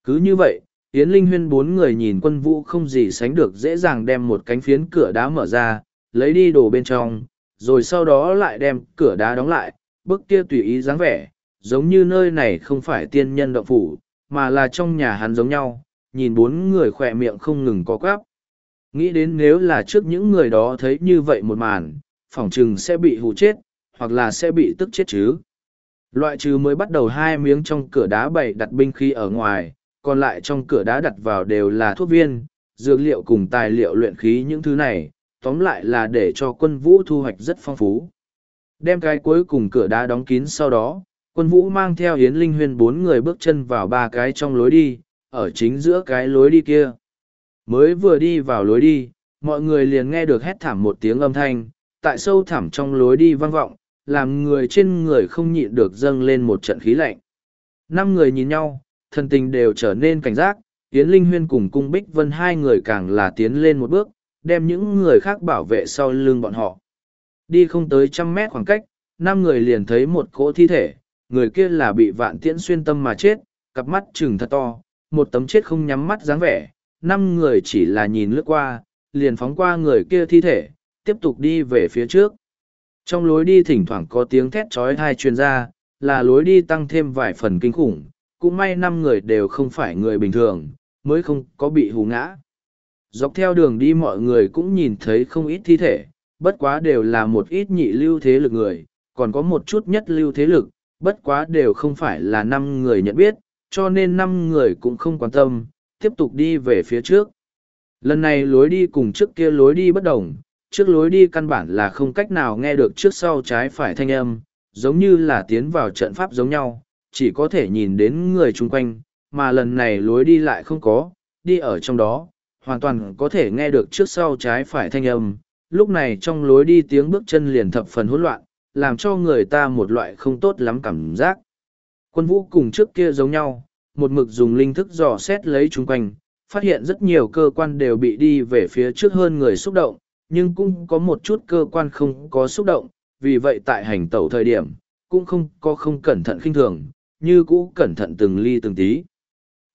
Cứ như vậy, Yến Linh Huyên bốn người nhìn quân vũ không gì sánh được dễ dàng đem một cánh phiến cửa đá mở ra, lấy đi đồ bên trong, rồi sau đó lại đem cửa đá đóng lại, bức kia tùy ý dáng vẻ, giống như nơi này không phải tiên nhân động phủ, mà là trong nhà hắn giống nhau, nhìn bốn người khỏe miệng không ngừng có quáp. Nghĩ đến nếu là trước những người đó thấy như vậy một màn, phỏng chừng sẽ bị hù chết, hoặc là sẽ bị tức chết chứ. Loại trừ mới bắt đầu hai miếng trong cửa đá bày đặt binh khí ở ngoài, còn lại trong cửa đá đặt vào đều là thuốc viên, dược liệu cùng tài liệu luyện khí những thứ này, tóm lại là để cho quân vũ thu hoạch rất phong phú. Đem cái cuối cùng cửa đá đóng kín sau đó, quân vũ mang theo Yến Linh Huyên bốn người bước chân vào ba cái trong lối đi, ở chính giữa cái lối đi kia. Mới vừa đi vào lối đi, mọi người liền nghe được hét thảm một tiếng âm thanh, tại sâu thẳm trong lối đi vang vọng, làm người trên người không nhịn được dâng lên một trận khí lạnh. Năm người nhìn nhau, thân tình đều trở nên cảnh giác, tiến Linh Huyên cùng Cung Bích Vân hai người càng là tiến lên một bước, đem những người khác bảo vệ sau lưng bọn họ. Đi không tới trăm mét khoảng cách, năm người liền thấy một cỗ thi thể, người kia là bị vạn tiễn xuyên tâm mà chết, cặp mắt chừng thật to, một tấm chết không nhắm mắt dáng vẻ, năm người chỉ là nhìn lướt qua, liền phóng qua người kia thi thể, tiếp tục đi về phía trước. Trong lối đi thỉnh thoảng có tiếng thét trói thai truyền ra, là lối đi tăng thêm vài phần kinh khủng, cũng may năm người đều không phải người bình thường, mới không có bị hù ngã. Dọc theo đường đi mọi người cũng nhìn thấy không ít thi thể, bất quá đều là một ít nhị lưu thế lực người, còn có một chút nhất lưu thế lực, bất quá đều không phải là năm người nhận biết, cho nên năm người cũng không quan tâm, tiếp tục đi về phía trước. Lần này lối đi cùng trước kia lối đi bất đồng, trước lối đi căn bản là không cách nào nghe được trước sau trái phải thanh âm, giống như là tiến vào trận pháp giống nhau, chỉ có thể nhìn đến người chung quanh, mà lần này lối đi lại không có, đi ở trong đó, hoàn toàn có thể nghe được trước sau trái phải thanh âm. Lúc này trong lối đi tiếng bước chân liền thập phần hỗn loạn, làm cho người ta một loại không tốt lắm cảm giác. Quân vũ cùng trước kia giống nhau, một mực dùng linh thức dò xét lấy chung quanh, phát hiện rất nhiều cơ quan đều bị đi về phía trước hơn người xúc động, nhưng cũng có một chút cơ quan không có xúc động, vì vậy tại hành tẩu thời điểm, cũng không có không cẩn thận khinh thường, như cũ cẩn thận từng ly từng tí.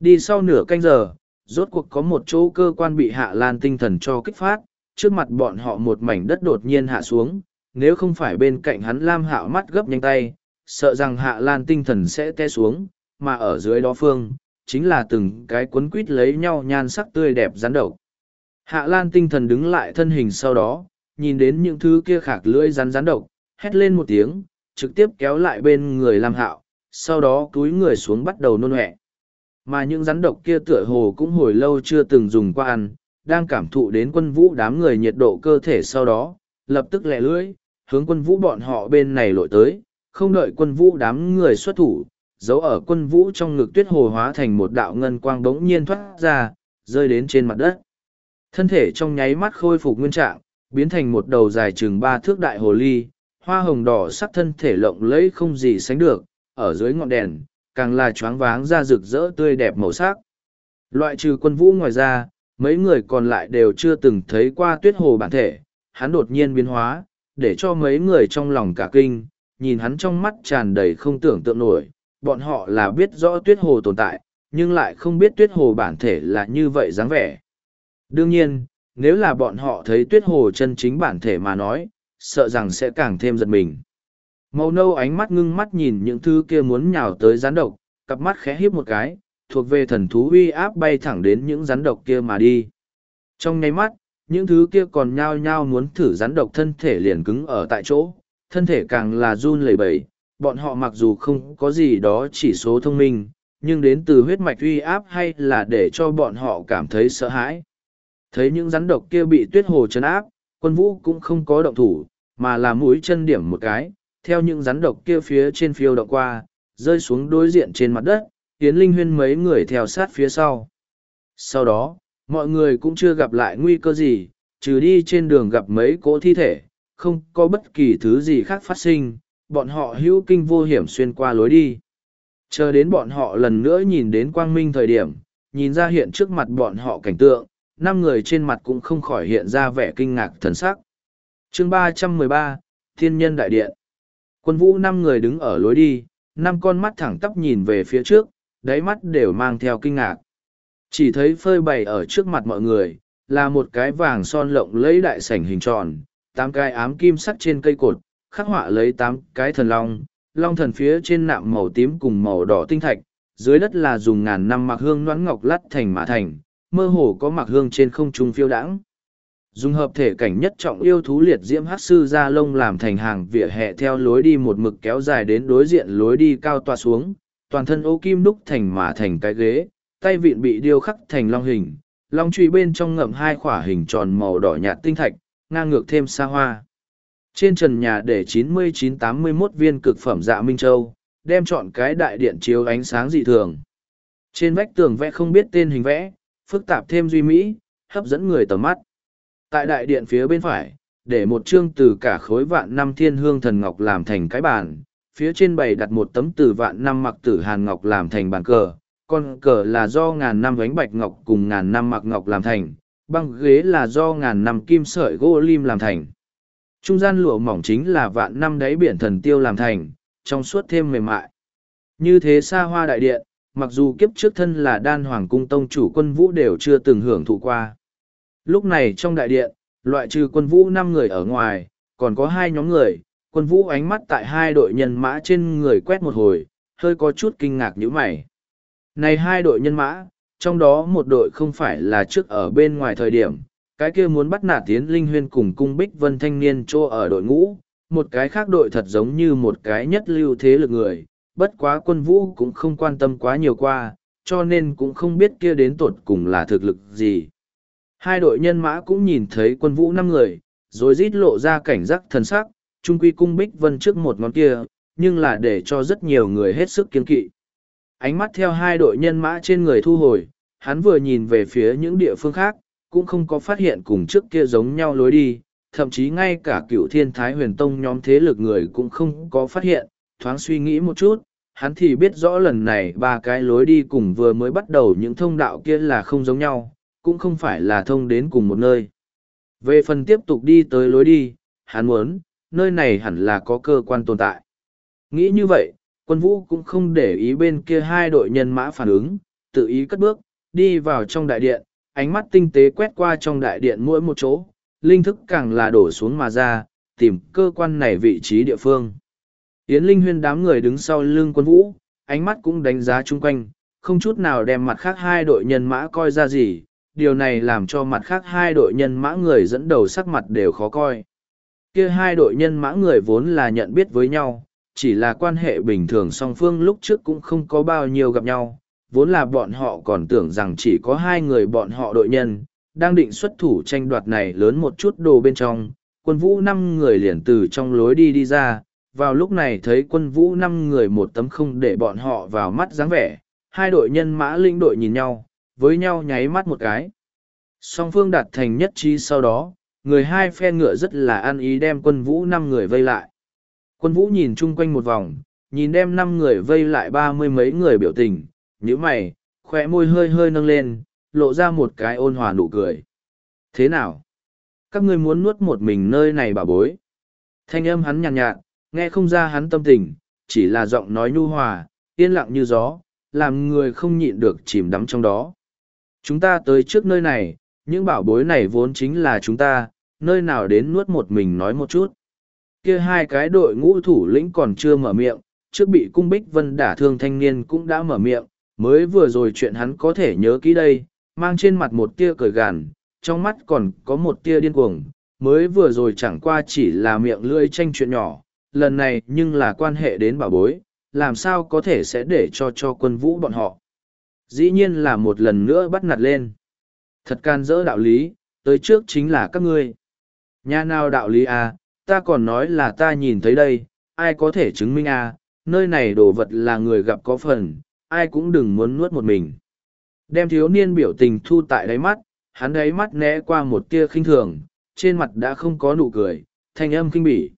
Đi sau nửa canh giờ, rốt cuộc có một chỗ cơ quan bị hạ lan tinh thần cho kích phát, trước mặt bọn họ một mảnh đất đột nhiên hạ xuống, nếu không phải bên cạnh hắn lam hạo mắt gấp nhanh tay, sợ rằng hạ lan tinh thần sẽ té xuống, mà ở dưới đó phương, chính là từng cái cuốn quít lấy nhau nhan sắc tươi đẹp rắn độc. Hạ lan tinh thần đứng lại thân hình sau đó, nhìn đến những thứ kia khạc lưỡi rắn rắn độc, hét lên một tiếng, trực tiếp kéo lại bên người lam hạo, sau đó túi người xuống bắt đầu nôn hẹ. Mà những rắn độc kia tựa hồ cũng hồi lâu chưa từng dùng qua ăn, đang cảm thụ đến quân vũ đám người nhiệt độ cơ thể sau đó, lập tức lẹ lưỡi, hướng quân vũ bọn họ bên này lội tới, không đợi quân vũ đám người xuất thủ, giấu ở quân vũ trong ngực tuyết hồ hóa thành một đạo ngân quang bỗng nhiên thoát ra, rơi đến trên mặt đất. Thân thể trong nháy mắt khôi phục nguyên trạng, biến thành một đầu dài chừng ba thước đại hồ ly, hoa hồng đỏ sắc thân thể lộng lẫy không gì sánh được, ở dưới ngọn đèn, càng là choáng váng ra rực rỡ tươi đẹp màu sắc. Loại trừ quân vũ ngoài ra, mấy người còn lại đều chưa từng thấy qua tuyết hồ bản thể, hắn đột nhiên biến hóa, để cho mấy người trong lòng cả kinh, nhìn hắn trong mắt tràn đầy không tưởng tượng nổi, bọn họ là biết rõ tuyết hồ tồn tại, nhưng lại không biết tuyết hồ bản thể là như vậy dáng vẻ. Đương nhiên, nếu là bọn họ thấy tuyết hồ chân chính bản thể mà nói, sợ rằng sẽ càng thêm giật mình. Màu nâu ánh mắt ngưng mắt nhìn những thứ kia muốn nhào tới rắn độc, cặp mắt khẽ híp một cái, thuộc về thần thú uy áp bay thẳng đến những rắn độc kia mà đi. Trong nháy mắt, những thứ kia còn nhao nhao muốn thử rắn độc thân thể liền cứng ở tại chỗ, thân thể càng là run lẩy bẩy, bọn họ mặc dù không có gì đó chỉ số thông minh, nhưng đến từ huyết mạch uy áp hay là để cho bọn họ cảm thấy sợ hãi. Thấy những rắn độc kia bị tuyết hồ chấn áp, quân vũ cũng không có động thủ, mà là mũi chân điểm một cái, theo những rắn độc kia phía trên phiêu động qua, rơi xuống đối diện trên mặt đất, Yến Linh Huyên mấy người theo sát phía sau. Sau đó, mọi người cũng chưa gặp lại nguy cơ gì, trừ đi trên đường gặp mấy cỗ thi thể, không có bất kỳ thứ gì khác phát sinh, bọn họ hữu kinh vô hiểm xuyên qua lối đi. Chờ đến bọn họ lần nữa nhìn đến quang minh thời điểm, nhìn ra hiện trước mặt bọn họ cảnh tượng, năm người trên mặt cũng không khỏi hiện ra vẻ kinh ngạc thần sắc. chương ba trăm mười ba Thiên nhân đại điện Quân vũ năm người đứng ở lối đi, năm con mắt thẳng tắp nhìn về phía trước, đáy mắt đều mang theo kinh ngạc. Chỉ thấy phơi bày ở trước mặt mọi người, là một cái vàng son lộng lẫy đại sảnh hình tròn, tám cái ám kim sắt trên cây cột, khắc họa lấy tám cái thần long, long thần phía trên nạm màu tím cùng màu đỏ tinh thạch, dưới đất là dùng ngàn năm mặc hương noãn ngọc lắt thành mã thành, mơ hồ có mặc hương trên không trung phiêu đãng. Dùng hợp thể cảnh nhất trọng yêu thú liệt diễm hát sư ra lông làm thành hàng vỉa hè theo lối đi một mực kéo dài đến đối diện lối đi cao toa xuống, toàn thân ô kim đúc thành mã thành cái ghế, tay vịn bị điêu khắc thành long hình, long truy bên trong ngậm hai khỏa hình tròn màu đỏ nhạt tinh thạch, ngang ngược thêm xa hoa. Trên trần nhà để 99-81 viên cực phẩm dạ Minh Châu, đem chọn cái đại điện chiếu ánh sáng dị thường. Trên vách tường vẽ không biết tên hình vẽ, phức tạp thêm duy mỹ, hấp dẫn người tầm mắt. Tại đại điện phía bên phải, để một chương từ cả khối vạn năm thiên hương thần ngọc làm thành cái bàn, phía trên bày đặt một tấm từ vạn năm mặc tử hàn ngọc làm thành bàn cờ, con cờ là do ngàn năm gánh bạch ngọc cùng ngàn năm mặc ngọc làm thành, băng ghế là do ngàn năm kim sợi gỗ lim làm thành. Trung gian lụa mỏng chính là vạn năm đáy biển thần tiêu làm thành, trong suốt thêm mềm mại. Như thế xa hoa đại điện, mặc dù kiếp trước thân là đan hoàng cung tông chủ quân vũ đều chưa từng hưởng thụ qua. Lúc này trong đại điện, loại trừ quân vũ năm người ở ngoài, còn có hai nhóm người, quân vũ ánh mắt tại hai đội nhân mã trên người quét một hồi, hơi có chút kinh ngạc như mày. Này hai đội nhân mã, trong đó một đội không phải là trước ở bên ngoài thời điểm, cái kia muốn bắt nạt tiến linh huyên cùng cung bích vân thanh niên trô ở đội ngũ, một cái khác đội thật giống như một cái nhất lưu thế lực người, bất quá quân vũ cũng không quan tâm quá nhiều qua, cho nên cũng không biết kia đến tột cùng là thực lực gì. Hai đội nhân mã cũng nhìn thấy quân vũ năm người, rồi rít lộ ra cảnh giác thần sắc, trung quy cung bích vân trước một ngón kia, nhưng là để cho rất nhiều người hết sức kiên kỵ. Ánh mắt theo hai đội nhân mã trên người thu hồi, hắn vừa nhìn về phía những địa phương khác, cũng không có phát hiện cùng trước kia giống nhau lối đi, thậm chí ngay cả cựu thiên thái huyền tông nhóm thế lực người cũng không có phát hiện, thoáng suy nghĩ một chút, hắn thì biết rõ lần này ba cái lối đi cùng vừa mới bắt đầu những thông đạo kia là không giống nhau, cũng không phải là thông đến cùng một nơi. Về phần tiếp tục đi tới lối đi, hắn muốn, nơi này hẳn là có cơ quan tồn tại. Nghĩ như vậy, quân vũ cũng không để ý bên kia hai đội nhân mã phản ứng, tự ý cất bước, đi vào trong đại điện, ánh mắt tinh tế quét qua trong đại điện mỗi một chỗ, linh thức càng là đổ xuống mà ra, tìm cơ quan này vị trí địa phương. Yến Linh Huyên đám người đứng sau lưng quân vũ, ánh mắt cũng đánh giá chung quanh, không chút nào đem mặt khác hai đội nhân mã coi ra gì, điều này làm cho mặt khác hai đội nhân mã người dẫn đầu sắc mặt đều khó coi. Kia hai đội nhân mã người vốn là nhận biết với nhau, chỉ là quan hệ bình thường song phương lúc trước cũng không có bao nhiêu gặp nhau, vốn là bọn họ còn tưởng rằng chỉ có hai người bọn họ đội nhân, đang định xuất thủ tranh đoạt này lớn một chút đồ bên trong, quân vũ năm người liền từ trong lối đi đi ra, vào lúc này thấy quân vũ năm người một tấm không để bọn họ vào mắt dáng vẻ, hai đội nhân mã linh đội nhìn nhau, với nhau nháy mắt một cái. Song phương đạt thành nhất trí sau đó, người hai phe ngựa rất là ăn ý đem quân vũ năm người vây lại. Quân vũ nhìn chung quanh một vòng, nhìn đem năm người vây lại ba mươi mấy người biểu tình, nhíu mày, khóe môi hơi hơi nâng lên, lộ ra một cái ôn hòa nụ cười. Thế nào? Các ngươi muốn nuốt một mình nơi này bà bối. Thanh âm hắn nhàn nhạt, nhạt, nghe không ra hắn tâm tình, chỉ là giọng nói nhu hòa, yên lặng như gió, làm người không nhịn được chìm đắm trong đó. Chúng ta tới trước nơi này, những bảo bối này vốn chính là chúng ta, nơi nào đến nuốt một mình nói một chút. Kia hai cái đội ngũ thủ lĩnh còn chưa mở miệng, trước bị cung bích vân đả thương thanh niên cũng đã mở miệng, mới vừa rồi chuyện hắn có thể nhớ kỹ đây, mang trên mặt một tia cười gàn, trong mắt còn có một tia điên cuồng, mới vừa rồi chẳng qua chỉ là miệng lưỡi tranh chuyện nhỏ, lần này nhưng là quan hệ đến bảo bối, làm sao có thể sẽ để cho cho quân vũ bọn họ. Dĩ nhiên là một lần nữa bắt nạt lên. Thật can dỡ đạo lý, tới trước chính là các ngươi. Nhà nào đạo lý à, ta còn nói là ta nhìn thấy đây, ai có thể chứng minh à, nơi này đồ vật là người gặp có phần, ai cũng đừng muốn nuốt một mình. Đem thiếu niên biểu tình thu tại đáy mắt, hắn đáy mắt né qua một tia khinh thường, trên mặt đã không có nụ cười, thanh âm kinh bỉ.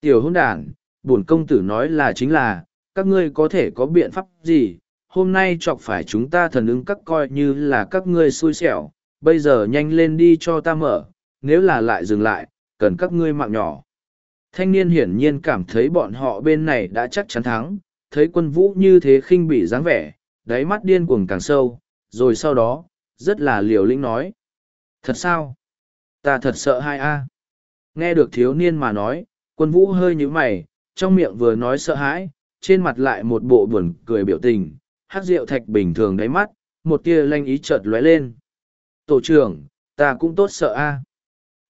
Tiểu hôn đàn, bổn công tử nói là chính là, các ngươi có thể có biện pháp gì, hôm nay chọc phải chúng ta thần ứng các coi như là các ngươi xui xẻo, bây giờ nhanh lên đi cho ta mở, nếu là lại dừng lại, cần các ngươi mạng nhỏ. Thanh niên hiển nhiên cảm thấy bọn họ bên này đã chắc chắn thắng, thấy quân vũ như thế khinh bỉ dáng vẻ, đáy mắt điên cuồng càng sâu, rồi sau đó, rất là liều lĩnh nói. Thật sao? Ta thật sợ hai a. Nghe được thiếu niên mà nói, quân vũ hơi nhíu mày, trong miệng vừa nói sợ hãi, trên mặt lại một bộ buồn cười biểu tình, hát rượu thạch bình thường đáy mắt, một tia lanh ý chợt lóe lên. Tổ trưởng, ta cũng tốt sợ a.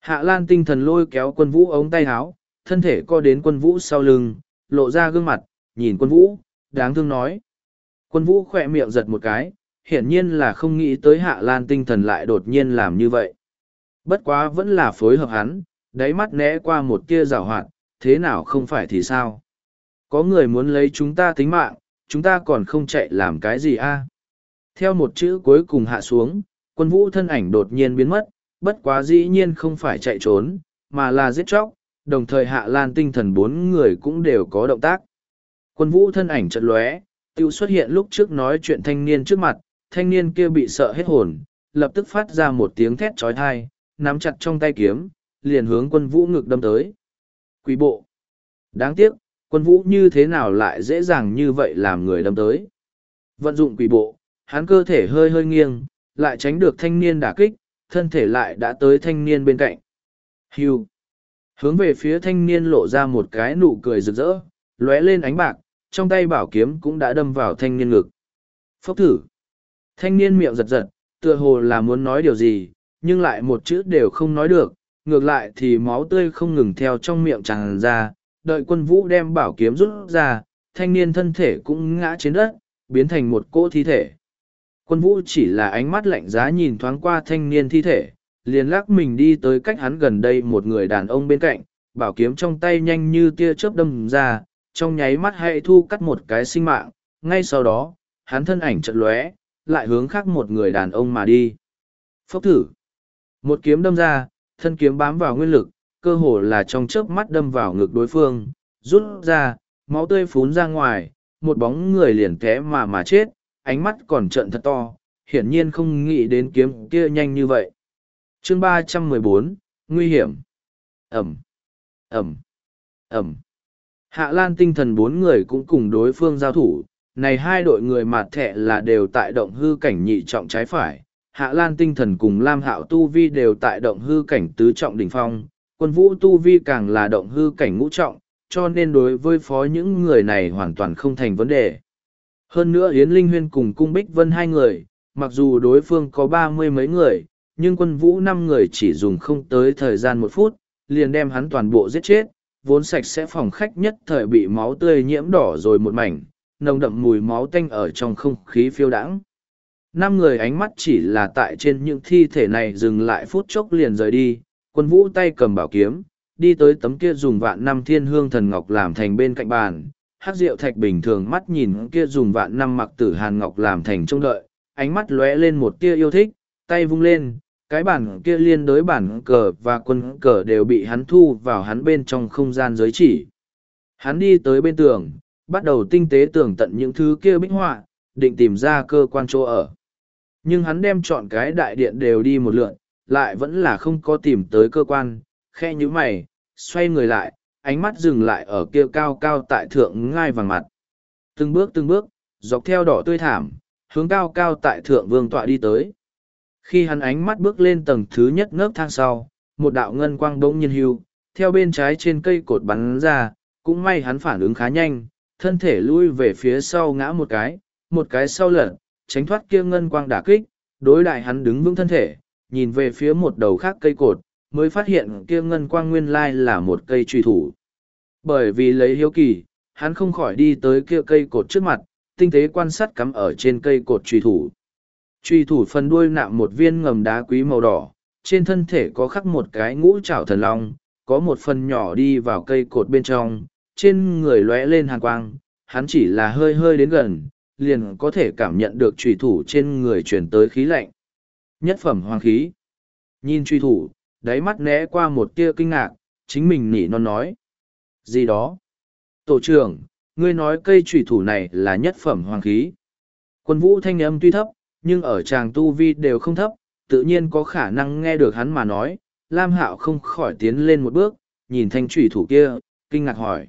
Hạ Lan tinh thần lôi kéo quân vũ ống tay áo, thân thể co đến quân vũ sau lưng, lộ ra gương mặt, nhìn quân vũ, đáng thương nói. Quân vũ khỏe miệng giật một cái, hiển nhiên là không nghĩ tới Hạ Lan tinh thần lại đột nhiên làm như vậy. Bất quá vẫn là phối hợp hắn, đáy mắt né qua một tia rào hoạt, thế nào không phải thì sao? Có người muốn lấy chúng ta tính mạng, chúng ta còn không chạy làm cái gì a? Theo một chữ cuối cùng hạ xuống, quân vũ thân ảnh đột nhiên biến mất, bất quá dĩ nhiên không phải chạy trốn, mà là giết chóc, đồng thời hạ lan tinh thần bốn người cũng đều có động tác. Quân vũ thân ảnh chợt lóe, tiêu xuất hiện lúc trước nói chuyện thanh niên trước mặt, thanh niên kia bị sợ hết hồn, lập tức phát ra một tiếng thét chói tai, nắm chặt trong tay kiếm, liền hướng quân vũ ngực đâm tới. Quỷ bộ. Đáng tiếc, quân vũ như thế nào lại dễ dàng như vậy làm người đâm tới. Vận dụng quỷ bộ, hắn cơ thể hơi hơi nghiêng, lại tránh được thanh niên đả kích, thân thể lại đã tới thanh niên bên cạnh. Hưu. Hướng về phía thanh niên lộ ra một cái nụ cười rực rỡ, lóe lên ánh bạc, trong tay bảo kiếm cũng đã đâm vào thanh niên ngực. Phốc thử. Thanh niên miệng giật giật, tựa hồ là muốn nói điều gì, nhưng lại một chữ đều không nói được, ngược lại thì máu tươi không ngừng theo trong miệng tràn ra, đợi quân vũ đem bảo kiếm rút ra, thanh niên thân thể cũng ngã trên đất, biến thành một cỗ thi thể. Quân vũ chỉ là ánh mắt lạnh giá nhìn thoáng qua thanh niên thi thể, liền lắc mình đi tới cách hắn gần đây một người đàn ông bên cạnh, bảo kiếm trong tay nhanh như tia chớp đâm ra, trong nháy mắt hệ thu cắt một cái sinh mạng, ngay sau đó, hắn thân ảnh chợt lóe, lại hướng khác một người đàn ông mà đi. Phốc thử. Một kiếm đâm ra, thân kiếm bám vào nguyên lực, cơ hồ là trong chớp mắt đâm vào ngực đối phương, rút ra, máu tươi phún ra ngoài, một bóng người liền té mà mà chết, ánh mắt còn trợn thật to, hiển nhiên không nghĩ đến kiếm kia nhanh như vậy. chương ba trăm mười bốn Nguy hiểm. Ẩm, Ẩm, Ẩm. Hạ Lan tinh thần bốn người cũng cùng đối phương giao thủ, này hai đội người mạt thẻ là đều tại động hư cảnh nhị trọng trái phải. Hạ Lan tinh thần cùng Lam Hạo Tu Vi đều tại động hư cảnh tứ trọng đỉnh phong, quân vũ Tu Vi càng là động hư cảnh ngũ trọng, cho nên đối với phó những người này hoàn toàn không thành vấn đề. Hơn nữa Yến Linh Huyên cùng Cung Bích Vân hai người, mặc dù đối phương có ba mươi mấy người, nhưng quân vũ năm người chỉ dùng không tới thời gian một phút, liền đem hắn toàn bộ giết chết, vốn sạch sẽ phòng khách nhất thời bị máu tươi nhiễm đỏ rồi một mảnh, nồng đậm mùi máu tanh ở trong không khí phiêu đãng. Năm người ánh mắt chỉ là tại trên những thi thể này dừng lại phút chốc liền rời đi, quân vũ tay cầm bảo kiếm, đi tới tấm kia dùng vạn năm thiên hương thần ngọc làm thành bên cạnh bàn. Hát rượu thạch bình thường mắt nhìn kia dùng vạn năm mặc tử hàn ngọc làm thành trông đợi, ánh mắt lóe lên một tia yêu thích, tay vung lên, cái bản kia liên đối bản cờ và quân cờ đều bị hắn thu vào hắn bên trong không gian giới chỉ. Hắn đi tới bên tường, bắt đầu tinh tế tường tận những thứ kia bích họa, định tìm ra cơ quan chỗ ở. Nhưng hắn đem chọn cái đại điện đều đi một lượn, lại vẫn là không có tìm tới cơ quan, khe như mày, xoay người lại, ánh mắt dừng lại ở kia cao cao tại thượng ngai vàng mặt. Từng bước từng bước, dọc theo đỏ tươi thảm, hướng cao cao tại thượng vương tọa đi tới. Khi hắn ánh mắt bước lên tầng thứ nhất ngớp thang sau, một đạo ngân quang bỗng nhiên hưu, theo bên trái trên cây cột bắn ra, cũng may hắn phản ứng khá nhanh, thân thể lui về phía sau ngã một cái, một cái sau lật, tránh thoát kia ngân quang đả kích, đối đại hắn đứng vững thân thể, nhìn về phía một đầu khác cây cột, mới phát hiện kia ngân quang nguyên lai là một cây truy thủ. Bởi vì lấy hiếu kỳ, hắn không khỏi đi tới kia cây cột trước mặt, tinh tế quan sát cắm ở trên cây cột truy thủ. Truy thủ phần đuôi nạm một viên ngầm đá quý màu đỏ, trên thân thể có khắc một cái ngũ trảo thần long, có một phần nhỏ đi vào cây cột bên trong, trên người lóe lên hàn quang, hắn chỉ là hơi hơi đến gần, liền có thể cảm nhận được truy thủ trên người chuyển tới khí lạnh. Nhất phẩm hoàng khí. Nhìn truy thủ, đáy mắt né qua một tia kinh ngạc, chính mình nỉ non nói. Gì đó? Tổ trưởng, ngươi nói cây trùy thủ này là nhất phẩm hoàng khí. Quân vũ thanh âm tuy thấp, nhưng ở chàng tu vi đều không thấp, tự nhiên có khả năng nghe được hắn mà nói. Lam Hạo không khỏi tiến lên một bước, nhìn thanh trùy thủ kia, kinh ngạc hỏi.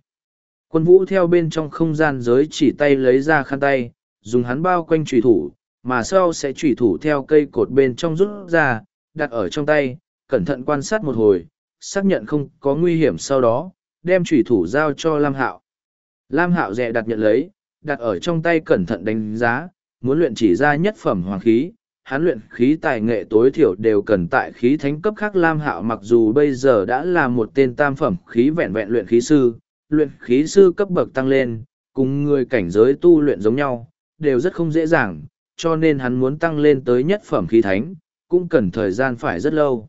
Quân vũ theo bên trong không gian giới chỉ tay lấy ra khăn tay, dùng hắn bao quanh trùy thủ, mà sau sẽ trùy thủ theo cây cột bên trong rút ra, đặt ở trong tay, cẩn thận quan sát một hồi, xác nhận không có nguy hiểm sau đó, đem trùy thủ giao cho Lam Hạo. Lam Hạo dè đặt nhận lấy, đặt ở trong tay cẩn thận đánh giá, muốn luyện chỉ ra nhất phẩm hoàng khí, hắn luyện khí tài nghệ tối thiểu đều cần tại khí thánh cấp khác Lam Hạo mặc dù bây giờ đã là một tên tam phẩm khí vẹn vẹn luyện khí sư, luyện khí sư cấp bậc tăng lên, cùng người cảnh giới tu luyện giống nhau, đều rất không dễ dàng, cho nên hắn muốn tăng lên tới nhất phẩm khí thánh, cũng cần thời gian phải rất lâu.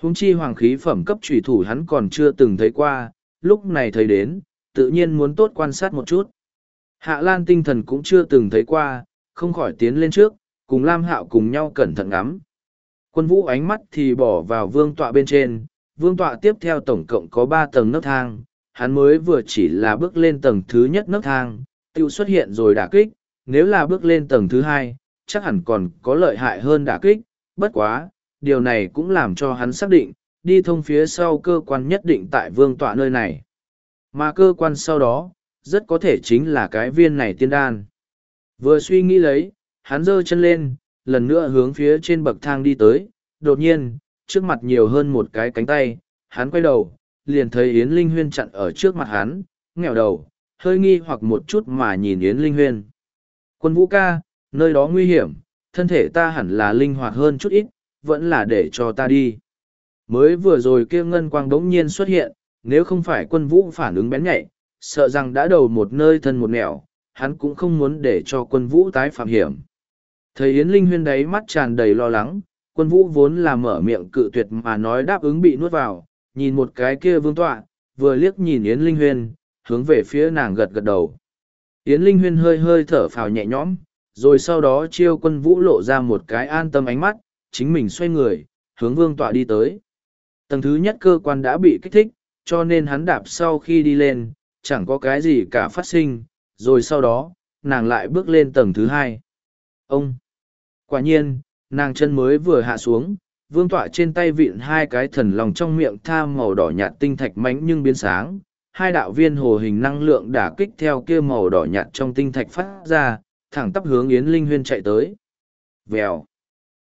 Húng chi hoàng khí phẩm cấp trùy thủ hắn còn chưa từng thấy qua, lúc này thấy đến, tự nhiên muốn tốt quan sát một chút. Hạ Lan tinh thần cũng chưa từng thấy qua, không khỏi tiến lên trước, cùng Lam Hạo cùng nhau cẩn thận ngắm. Quân vũ ánh mắt thì bỏ vào vương tọa bên trên, vương tọa tiếp theo tổng cộng có ba tầng nấc thang, hắn mới vừa chỉ là bước lên tầng thứ nhất nấc thang, tiêu xuất hiện rồi đả kích, nếu là bước lên tầng thứ hai, chắc hẳn còn có lợi hại hơn đả kích, bất quá, điều này cũng làm cho hắn xác định, đi thông phía sau cơ quan nhất định tại vương tọa nơi này. Mà cơ quan sau đó, rất có thể chính là cái viên này tiên đan. Vừa suy nghĩ lấy, hắn giơ chân lên, lần nữa hướng phía trên bậc thang đi tới, đột nhiên, trước mặt nhiều hơn một cái cánh tay, hắn quay đầu, liền thấy Yến Linh Huyên chặn ở trước mặt hắn, nghèo đầu, hơi nghi hoặc một chút mà nhìn Yến Linh Huyên. Quân vũ ca, nơi đó nguy hiểm, thân thể ta hẳn là linh hoạt hơn chút ít, vẫn là để cho ta đi. Mới vừa rồi kia ngân quang đống nhiên xuất hiện, nếu không phải quân vũ phản ứng bén nhạy, sợ rằng đã đầu một nơi thân một nẻo, hắn cũng không muốn để cho quân vũ tái phạm hiểm. Thấy Yến Linh Huyên đấy mắt tràn đầy lo lắng, quân vũ vốn là mở miệng cự tuyệt mà nói đáp ứng bị nuốt vào, nhìn một cái kia vương tọa, vừa liếc nhìn Yến Linh Huyên, hướng về phía nàng gật gật đầu. Yến Linh Huyên hơi hơi thở phào nhẹ nhõm, rồi sau đó chiêu quân vũ lộ ra một cái an tâm ánh mắt, chính mình xoay người, hướng vương tọa đi tới. Tầng thứ nhất cơ quan đã bị kích thích, cho nên hắn đạp sau khi đi lên, chẳng có cái gì cả phát sinh, rồi sau đó, nàng lại bước lên tầng thứ hai. Ông! Quả nhiên, nàng chân mới vừa hạ xuống, vương tọa trên tay vịn hai cái thần lòng trong miệng tham màu đỏ nhạt tinh thạch mánh nhưng biến sáng. Hai đạo viên hồ hình năng lượng đả kích theo kia màu đỏ nhạt trong tinh thạch phát ra, thẳng tắp hướng Yến Linh Huyên chạy tới. Vèo!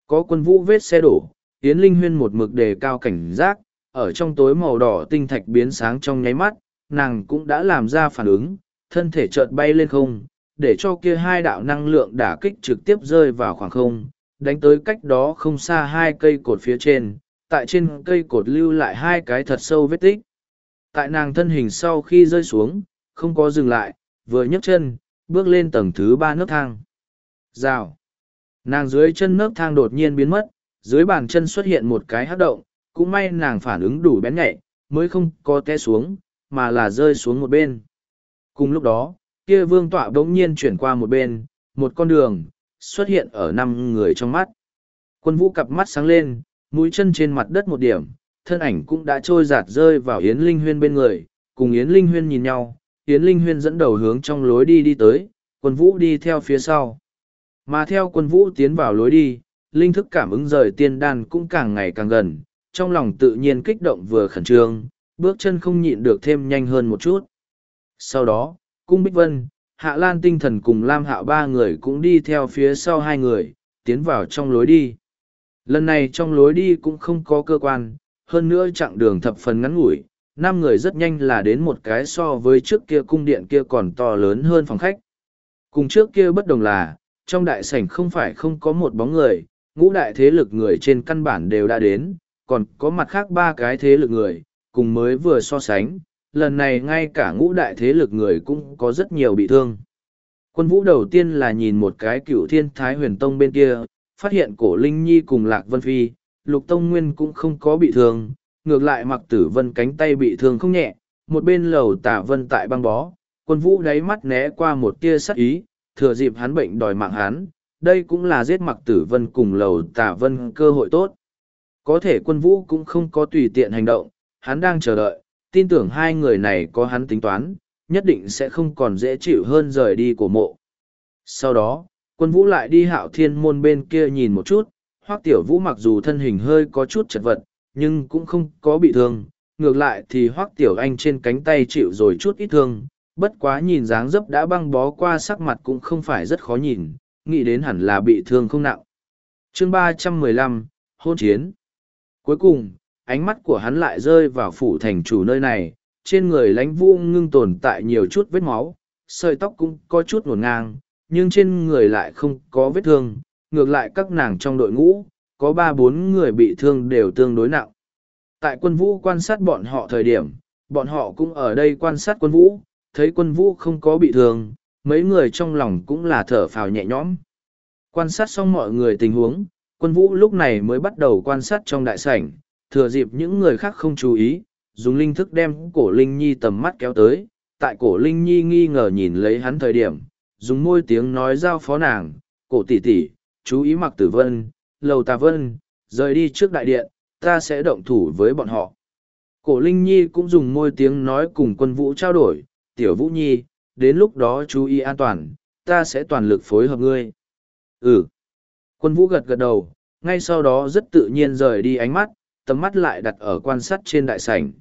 Có quân vũ vết xe đổ, Yến Linh Huyên một mực đề cao cảnh giác, ở trong tối màu đỏ tinh thạch biến sáng trong nháy mắt, nàng cũng đã làm ra phản ứng, thân thể chợt bay lên không, để cho kia hai đạo năng lượng đả kích trực tiếp rơi vào khoảng không, đánh tới cách đó không xa hai cây cột phía trên, tại trên cây cột lưu lại hai cái thật sâu vết tích. Tại nàng thân hình sau khi rơi xuống, không có dừng lại, vừa nhấc chân, bước lên tầng thứ ba nấc thang. Rào. Nàng dưới chân nấc thang đột nhiên biến mất, dưới bàn chân xuất hiện một cái hát động, cũng may nàng phản ứng đủ bén nhạy, mới không có té xuống, mà là rơi xuống một bên. Cùng lúc đó, kia vương tọa bỗng nhiên chuyển qua một bên, một con đường, xuất hiện ở năm người trong mắt. Quân vũ cặp mắt sáng lên, mũi chân trên mặt đất một điểm, thân ảnh cũng đã trôi giạt rơi vào Yến Linh Huyên bên người, cùng Yến Linh Huyên nhìn nhau, Yến Linh Huyên dẫn đầu hướng trong lối đi đi tới, quân vũ đi theo phía sau. Mà theo quân vũ tiến vào lối đi, linh thức cảm ứng rời tiên đan cũng càng ngày càng gần, trong lòng tự nhiên kích động vừa khẩn trương, bước chân không nhịn được thêm nhanh hơn một chút. Sau đó, Cung Bích Vân, Hạ Lan tinh thần cùng Lam Hạo ba người cũng đi theo phía sau hai người, tiến vào trong lối đi. Lần này trong lối đi cũng không có cơ quan, hơn nữa chặng đường thập phần ngắn ngủi, năm người rất nhanh là đến một cái so với trước kia cung điện kia còn to lớn hơn phòng khách. Cùng trước kia bất đồng là, trong đại sảnh không phải không có một bóng người, ngũ đại thế lực người trên căn bản đều đã đến, còn có mặt khác ba cái thế lực người, cùng mới vừa so sánh, lần này ngay cả ngũ đại thế lực người cũng có rất nhiều bị thương. Quân vũ đầu tiên là nhìn một cái cựu thiên thái huyền tông bên kia, phát hiện cổ Linh Nhi cùng Lạc Vân Phi, Lục Tông Nguyên cũng không có bị thương, ngược lại mặc tử vân cánh tay bị thương không nhẹ, một bên lầu tả vân tại băng bó, quân vũ đáy mắt né qua một tia sắc ý, thừa dịp hắn bệnh đòi mạng hắn, đây cũng là giết mặc tử vân cùng lầu tả vân cơ hội tốt. Có thể quân vũ cũng không có tùy tiện hành động, hắn đang chờ đợi, tin tưởng hai người này có hắn tính toán, nhất định sẽ không còn dễ chịu hơn rời đi của mộ. Sau đó, quân vũ lại đi hạo thiên môn bên kia nhìn một chút, hoắc tiểu vũ mặc dù thân hình hơi có chút chật vật, nhưng cũng không có bị thương, ngược lại thì hoắc tiểu anh trên cánh tay chịu rồi chút ít thương, bất quá nhìn dáng dấp đã băng bó qua sắc mặt cũng không phải rất khó nhìn, nghĩ đến hẳn là bị thương không nặng. Chương ba trăm mười lăm Hôn chiến Cuối cùng, ánh mắt của hắn lại rơi vào phủ thành chủ nơi này, trên người lánh vũ ngưng tồn tại nhiều chút vết máu, sợi tóc cũng có chút nguồn ngang, nhưng trên người lại không có vết thương, ngược lại các nàng trong đội ngũ, có ba bốn người bị thương đều tương đối nặng. Tại quân vũ quan sát bọn họ thời điểm, bọn họ cũng ở đây quan sát quân vũ, thấy quân vũ không có bị thương, mấy người trong lòng cũng là thở phào nhẹ nhõm. Quan sát xong mọi người tình huống, quân vũ lúc này mới bắt đầu quan sát trong đại sảnh, thừa dịp những người khác không chú ý, dùng linh thức đem cổ Linh Nhi tầm mắt kéo tới, tại cổ Linh Nhi nghi ngờ nhìn lấy hắn thời điểm, dùng môi tiếng nói giao phó nàng, cổ tỷ tỷ, chú ý mặc tử vân, lầu tà vân, rời đi trước đại điện, ta sẽ động thủ với bọn họ. Cổ Linh Nhi cũng dùng môi tiếng nói cùng quân vũ trao đổi, tiểu vũ nhi, đến lúc đó chú ý an toàn, ta sẽ toàn lực phối hợp ngươi. Ừ. Quân vũ gật gật đầu, ngay sau đó rất tự nhiên rời đi ánh mắt, tầm mắt lại đặt ở quan sát trên đại sảnh.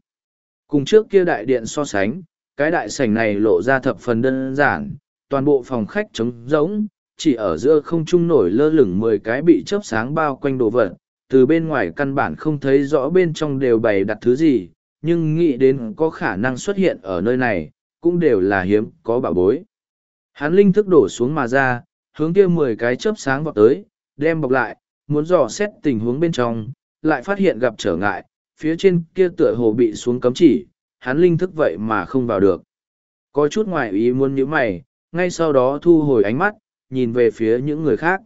Cùng trước kia đại điện so sánh, cái đại sảnh này lộ ra thập phần đơn giản, toàn bộ phòng khách trống rỗng, chỉ ở giữa không trung nổi lơ lửng mười cái bị chớp sáng bao quanh đồ vật, từ bên ngoài căn bản không thấy rõ bên trong đều bày đặt thứ gì, nhưng nghĩ đến có khả năng xuất hiện ở nơi này, cũng đều là hiếm, có bảo bối. Hắn linh thức đổ xuống mà ra, hướng kia mười cái chớp sáng vọt tới, đem bọc lại, muốn dò xét tình huống bên trong, lại phát hiện gặp trở ngại, phía trên kia tựa hồ bị xuống cấm chỉ, hắn linh thức vậy mà không vào được. Có chút ngoài ý muốn như mày, ngay sau đó thu hồi ánh mắt, nhìn về phía những người khác.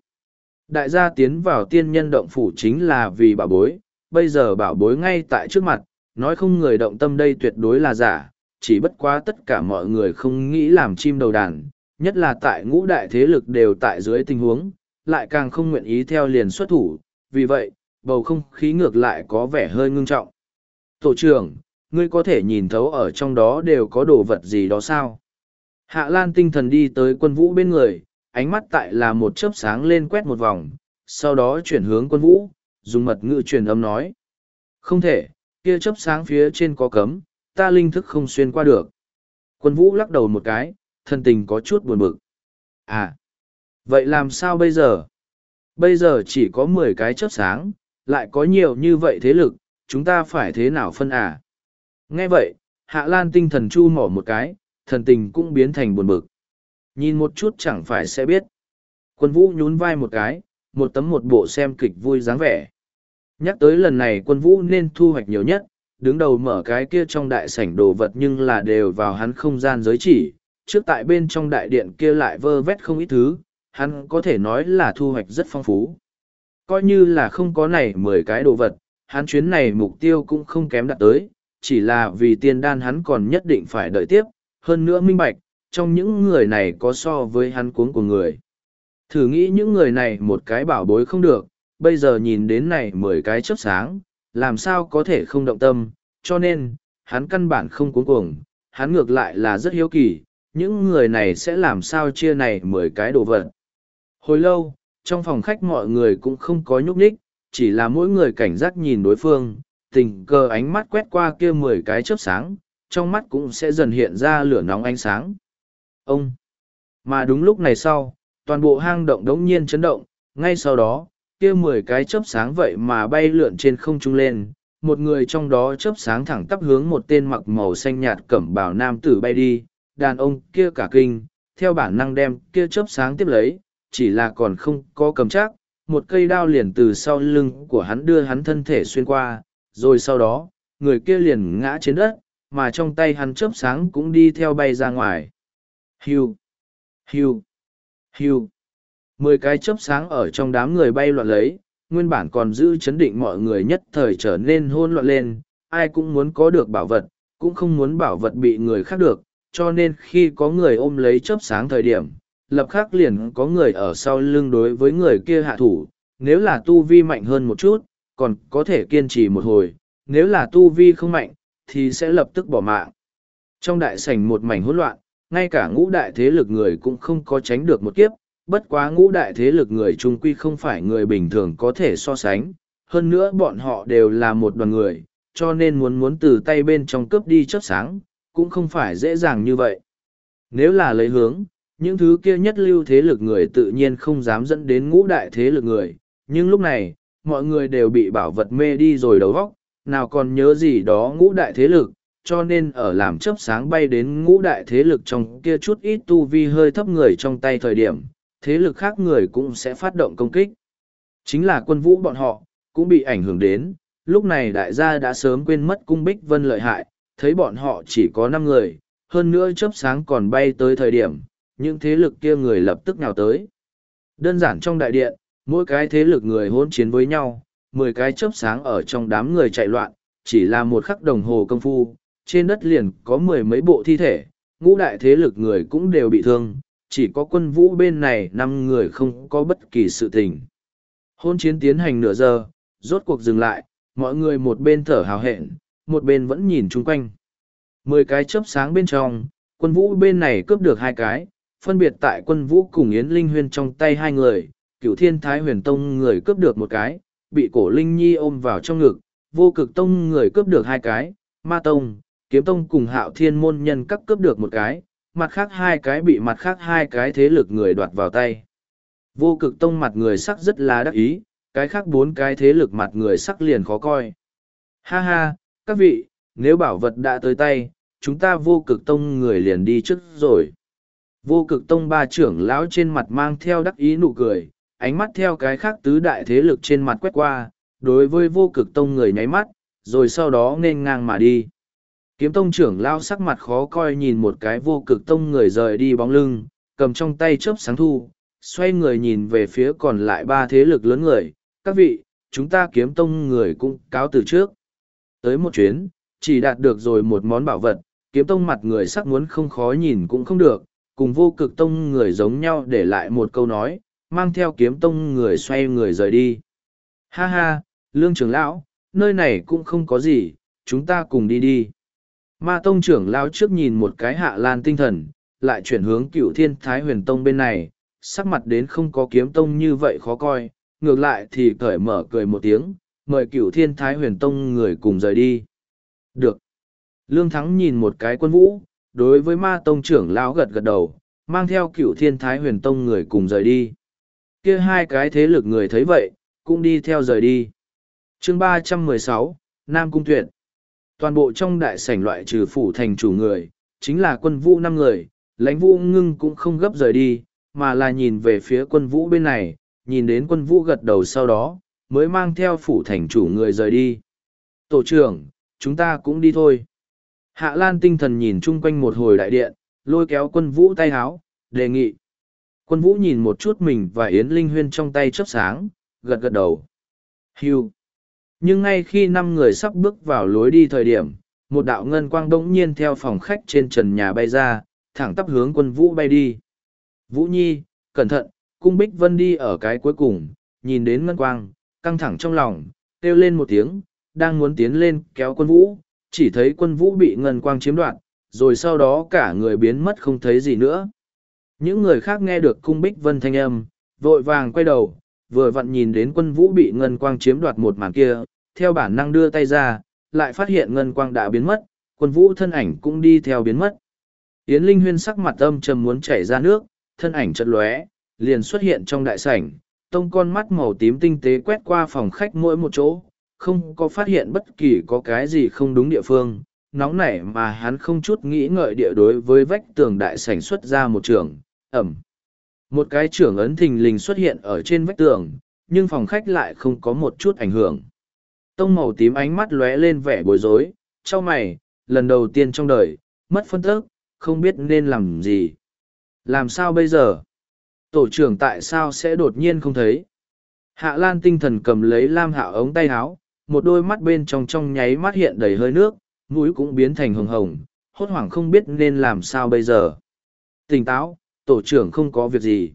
Đại gia tiến vào tiên nhân động phủ chính là vì bảo bối, bây giờ bảo bối ngay tại trước mặt, nói không người động tâm đây tuyệt đối là giả, chỉ bất quá tất cả mọi người không nghĩ làm chim đầu đàn, nhất là tại ngũ đại thế lực đều tại dưới tình huống, lại càng không nguyện ý theo liền xuất thủ, vì vậy, bầu không khí ngược lại có vẻ hơi ngưng trọng. Tổ trưởng, ngươi có thể nhìn thấu ở trong đó đều có đồ vật gì đó sao? Hạ Lan tinh thần đi tới quân vũ bên người, ánh mắt tại là một chớp sáng lên quét một vòng, sau đó chuyển hướng quân vũ, dùng mật ngữ truyền âm nói. Không thể, kia chớp sáng phía trên có cấm, ta linh thức không xuyên qua được. Quân vũ lắc đầu một cái, thân tình có chút buồn bực. À, vậy làm sao bây giờ? Bây giờ chỉ có mười cái chớp sáng, lại có nhiều như vậy thế lực, chúng ta phải thế nào phân à? Nghe vậy, Hạ Lan tinh thần chu mỏ một cái, thần tình cũng biến thành buồn bực. Nhìn một chút chẳng phải sẽ biết. Quân vũ nhún vai một cái, một tấm một bộ xem kịch vui dáng vẻ. Nhắc tới lần này quân vũ nên thu hoạch nhiều nhất, đứng đầu mở cái kia trong đại sảnh đồ vật nhưng là đều vào hắn không gian giới chỉ, trước tại bên trong đại điện kia lại vơ vét không ít thứ, hắn có thể nói là thu hoạch rất phong phú. Coi như là không có này mười cái đồ vật, hắn chuyến này mục tiêu cũng không kém đạt tới, chỉ là vì tiên đan hắn còn nhất định phải đợi tiếp, hơn nữa minh bạch, trong những người này có so với hắn cuống của người. Thử nghĩ những người này một cái bảo bối không được, bây giờ nhìn đến này mười cái chớp sáng, làm sao có thể không động tâm, cho nên, hắn căn bản không cuống cuồng, hắn ngược lại là rất hiếu kỳ, những người này sẽ làm sao chia này mười cái đồ vật. Hồi lâu, trong phòng khách mọi người cũng không có nhúc nhích, chỉ là mỗi người cảnh giác nhìn đối phương, tình cờ ánh mắt quét qua kia mười cái chớp sáng, trong mắt cũng sẽ dần hiện ra lửa nóng ánh sáng. Ông! Mà đúng lúc này sau, toàn bộ hang động đống nhiên chấn động, ngay sau đó, kia mười cái chớp sáng vậy mà bay lượn trên không trung lên, một người trong đó chớp sáng thẳng tắp hướng một tên mặc màu xanh nhạt cẩm bào nam tử bay đi, đàn ông kia cả kinh, theo bản năng đem kia chớp sáng tiếp lấy, chỉ là còn không có cầm chắc, một cây đao liền từ sau lưng của hắn đưa hắn thân thể xuyên qua, rồi sau đó, người kia liền ngã trên đất, mà trong tay hắn chớp sáng cũng đi theo bay ra ngoài. Hiu, hiu, hiu. Mười cái chớp sáng ở trong đám người bay loạn lấy, nguyên bản còn giữ chấn định mọi người nhất thời trở nên hôn loạn lên, ai cũng muốn có được bảo vật, cũng không muốn bảo vật bị người khác được, cho nên khi có người ôm lấy chớp sáng thời điểm, lập khắc liền có người ở sau lưng đối với người kia hạ thủ, nếu là tu vi mạnh hơn một chút, còn có thể kiên trì một hồi, nếu là tu vi không mạnh, thì sẽ lập tức bỏ mạng. Trong đại sảnh một mảnh hỗn loạn, ngay cả ngũ đại thế lực người cũng không có tránh được một kiếp, bất quá ngũ đại thế lực người trung quy không phải người bình thường có thể so sánh, hơn nữa bọn họ đều là một đoàn người, cho nên muốn muốn từ tay bên trong cướp đi chớp sáng, cũng không phải dễ dàng như vậy. Nếu là lấy hướng, những thứ kia nhất lưu thế lực người tự nhiên không dám dẫn đến ngũ đại thế lực người, nhưng lúc này, mọi người đều bị bảo vật mê đi rồi đầu vóc, nào còn nhớ gì đó ngũ đại thế lực, cho nên ở làm chấp sáng bay đến ngũ đại thế lực trong kia chút ít tu vi hơi thấp người trong tay thời điểm, thế lực khác người cũng sẽ phát động công kích. Chính là quân vũ bọn họ, cũng bị ảnh hưởng đến, lúc này đại gia đã sớm quên mất cung bích vân lợi hại, thấy bọn họ chỉ có năm người, hơn nữa chớp sáng còn bay tới thời điểm, những thế lực kia người lập tức nào tới. Đơn giản trong đại điện, mỗi cái thế lực người hôn chiến với nhau, mười cái chớp sáng ở trong đám người chạy loạn, chỉ là một khắc đồng hồ công phu, trên đất liền có mười mấy bộ thi thể, ngũ đại thế lực người cũng đều bị thương, chỉ có quân vũ bên này năm người không có bất kỳ sự tình. Hôn chiến tiến hành nửa giờ, rốt cuộc dừng lại, mọi người một bên thở hào hẹn, một bên vẫn nhìn chung quanh. Mười cái chớp sáng bên trong, quân vũ bên này cướp được hai cái, phân biệt tại quân vũ cùng Yến Linh Huyên trong tay hai người, cửu thiên thái huyền tông người cướp được một cái, bị cổ Linh Nhi ôm vào trong ngực, vô cực tông người cướp được hai cái, ma tông, kiếm tông cùng hạo thiên môn nhân các cướp được một cái, mặt khác hai cái bị mặt khác hai cái thế lực người đoạt vào tay. Vô cực tông mặt người sắc rất là đắc ý, cái khác bốn cái thế lực mặt người sắc liền khó coi. Ha ha, các vị, nếu bảo vật đã tới tay, chúng ta vô cực tông người liền đi trước rồi. Vô cực tông ba trưởng lão trên mặt mang theo đắc ý nụ cười, ánh mắt theo cái khác tứ đại thế lực trên mặt quét qua, đối với vô cực tông người nháy mắt, rồi sau đó nên ngang mà đi. Kiếm tông trưởng lão sắc mặt khó coi nhìn một cái vô cực tông người rời đi bóng lưng, cầm trong tay chớp sáng thu, xoay người nhìn về phía còn lại ba thế lực lớn người, các vị, chúng ta kiếm tông người cũng cáo từ trước. Tới một chuyến, chỉ đạt được rồi một món bảo vật, kiếm tông mặt người sắc muốn không khó nhìn cũng không được, cùng vô cực tông người giống nhau để lại một câu nói, mang theo kiếm tông người xoay người rời đi. Ha ha, lương trưởng lão, nơi này cũng không có gì, chúng ta cùng đi đi. Ma tông trưởng lão trước nhìn một cái hạ lan tinh thần, lại chuyển hướng cựu thiên thái huyền tông bên này, sắc mặt đến không có kiếm tông như vậy khó coi, ngược lại thì cởi mở cười một tiếng, mời cựu thiên thái huyền tông người cùng rời đi. Được. Lương Thắng nhìn một cái quân vũ, đối với ma tông trưởng lão gật gật đầu, mang theo cựu thiên thái huyền tông người cùng rời đi. kia hai cái thế lực người thấy vậy, cũng đi theo rời đi. chương ba trăm mười sáu Nam Cung Tuyệt. Toàn bộ trong đại sảnh loại trừ phủ thành chủ người, chính là quân vũ năm người, lãnh vũ ngưng cũng không gấp rời đi, mà là nhìn về phía quân vũ bên này, nhìn đến quân vũ gật đầu sau đó, mới mang theo phủ thành chủ người rời đi. Tổ trưởng, chúng ta cũng đi thôi. Hạ Lan tinh thần nhìn chung quanh một hồi đại điện, lôi kéo quân vũ tay háo, đề nghị. Quân vũ nhìn một chút mình và Yến Linh Huyên trong tay chớp sáng, gật gật đầu. Hưu. Nhưng ngay khi năm người sắp bước vào lối đi thời điểm, một đạo ngân quang đống nhiên theo phòng khách trên trần nhà bay ra, thẳng tắp hướng quân vũ bay đi. Vũ Nhi, cẩn thận, cung bích vân đi ở cái cuối cùng, nhìn đến ngân quang, căng thẳng trong lòng, kêu lên một tiếng, đang muốn tiến lên kéo quân vũ, chỉ thấy quân vũ bị ngân quang chiếm đoạt, rồi sau đó cả người biến mất không thấy gì nữa. Những người khác nghe được cung bích vân thanh âm, vội vàng quay đầu, vừa vặn nhìn đến quân vũ bị ngân quang chiếm đoạt một màn kia, theo bản năng đưa tay ra, lại phát hiện ngân quang đã biến mất, quân vũ thân ảnh cũng đi theo biến mất. Yến Linh Huyên sắc mặt âm trầm muốn chảy ra nước, thân ảnh chật lóe, liền xuất hiện trong đại sảnh, tông con mắt màu tím tinh tế quét qua phòng khách mỗi một chỗ, không có phát hiện bất kỳ có cái gì không đúng địa phương, nóng nảy mà hắn không chút nghĩ ngợi địa đối với vách tường đại sảnh xuất ra một trường, ẩm. Một cái trưởng ấn thình lình xuất hiện ở trên vách tường, nhưng phòng khách lại không có một chút ảnh hưởng. Tông màu tím ánh mắt lóe lên vẻ bối rối, cho mày, lần đầu tiên trong đời, mất phân tức, không biết nên làm gì. Làm sao bây giờ? Tổ trưởng tại sao sẽ đột nhiên không thấy? Hạ Lan tinh thần cầm lấy Lam Hạo ống tay áo, một đôi mắt bên trong trong nháy mắt hiện đầy hơi nước, mũi cũng biến thành hồng hồng, hốt hoảng không biết nên làm sao bây giờ. Tỉnh táo, tổ trưởng không có việc gì.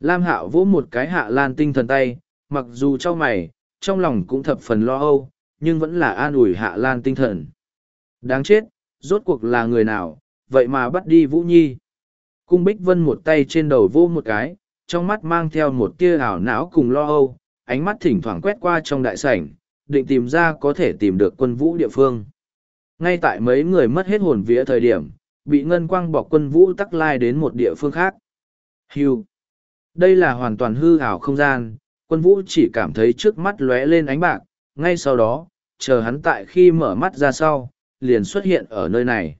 Lam Hạo vỗ một cái Hạ Lan tinh thần tay, mặc dù cho mày, trong lòng cũng thập phần lo âu, nhưng vẫn là an ủi Hạ Lan tinh thần. Đáng chết, rốt cuộc là người nào, vậy mà bắt đi Vũ Nhi. Cung Bích Vân một tay trên đầu vô một cái, trong mắt mang theo một tia ảo não cùng lo âu, ánh mắt thỉnh thoảng quét qua trong đại sảnh, định tìm ra có thể tìm được quân vũ địa phương. Ngay tại mấy người mất hết hồn vía thời điểm, bị ngân quang bọc quân vũ tắc lai đến một địa phương khác. Hưu. Đây là hoàn toàn hư ảo không gian, quân vũ chỉ cảm thấy trước mắt lóe lên ánh bạc, ngay sau đó, chờ hắn tại khi mở mắt ra sau, liền xuất hiện ở nơi này.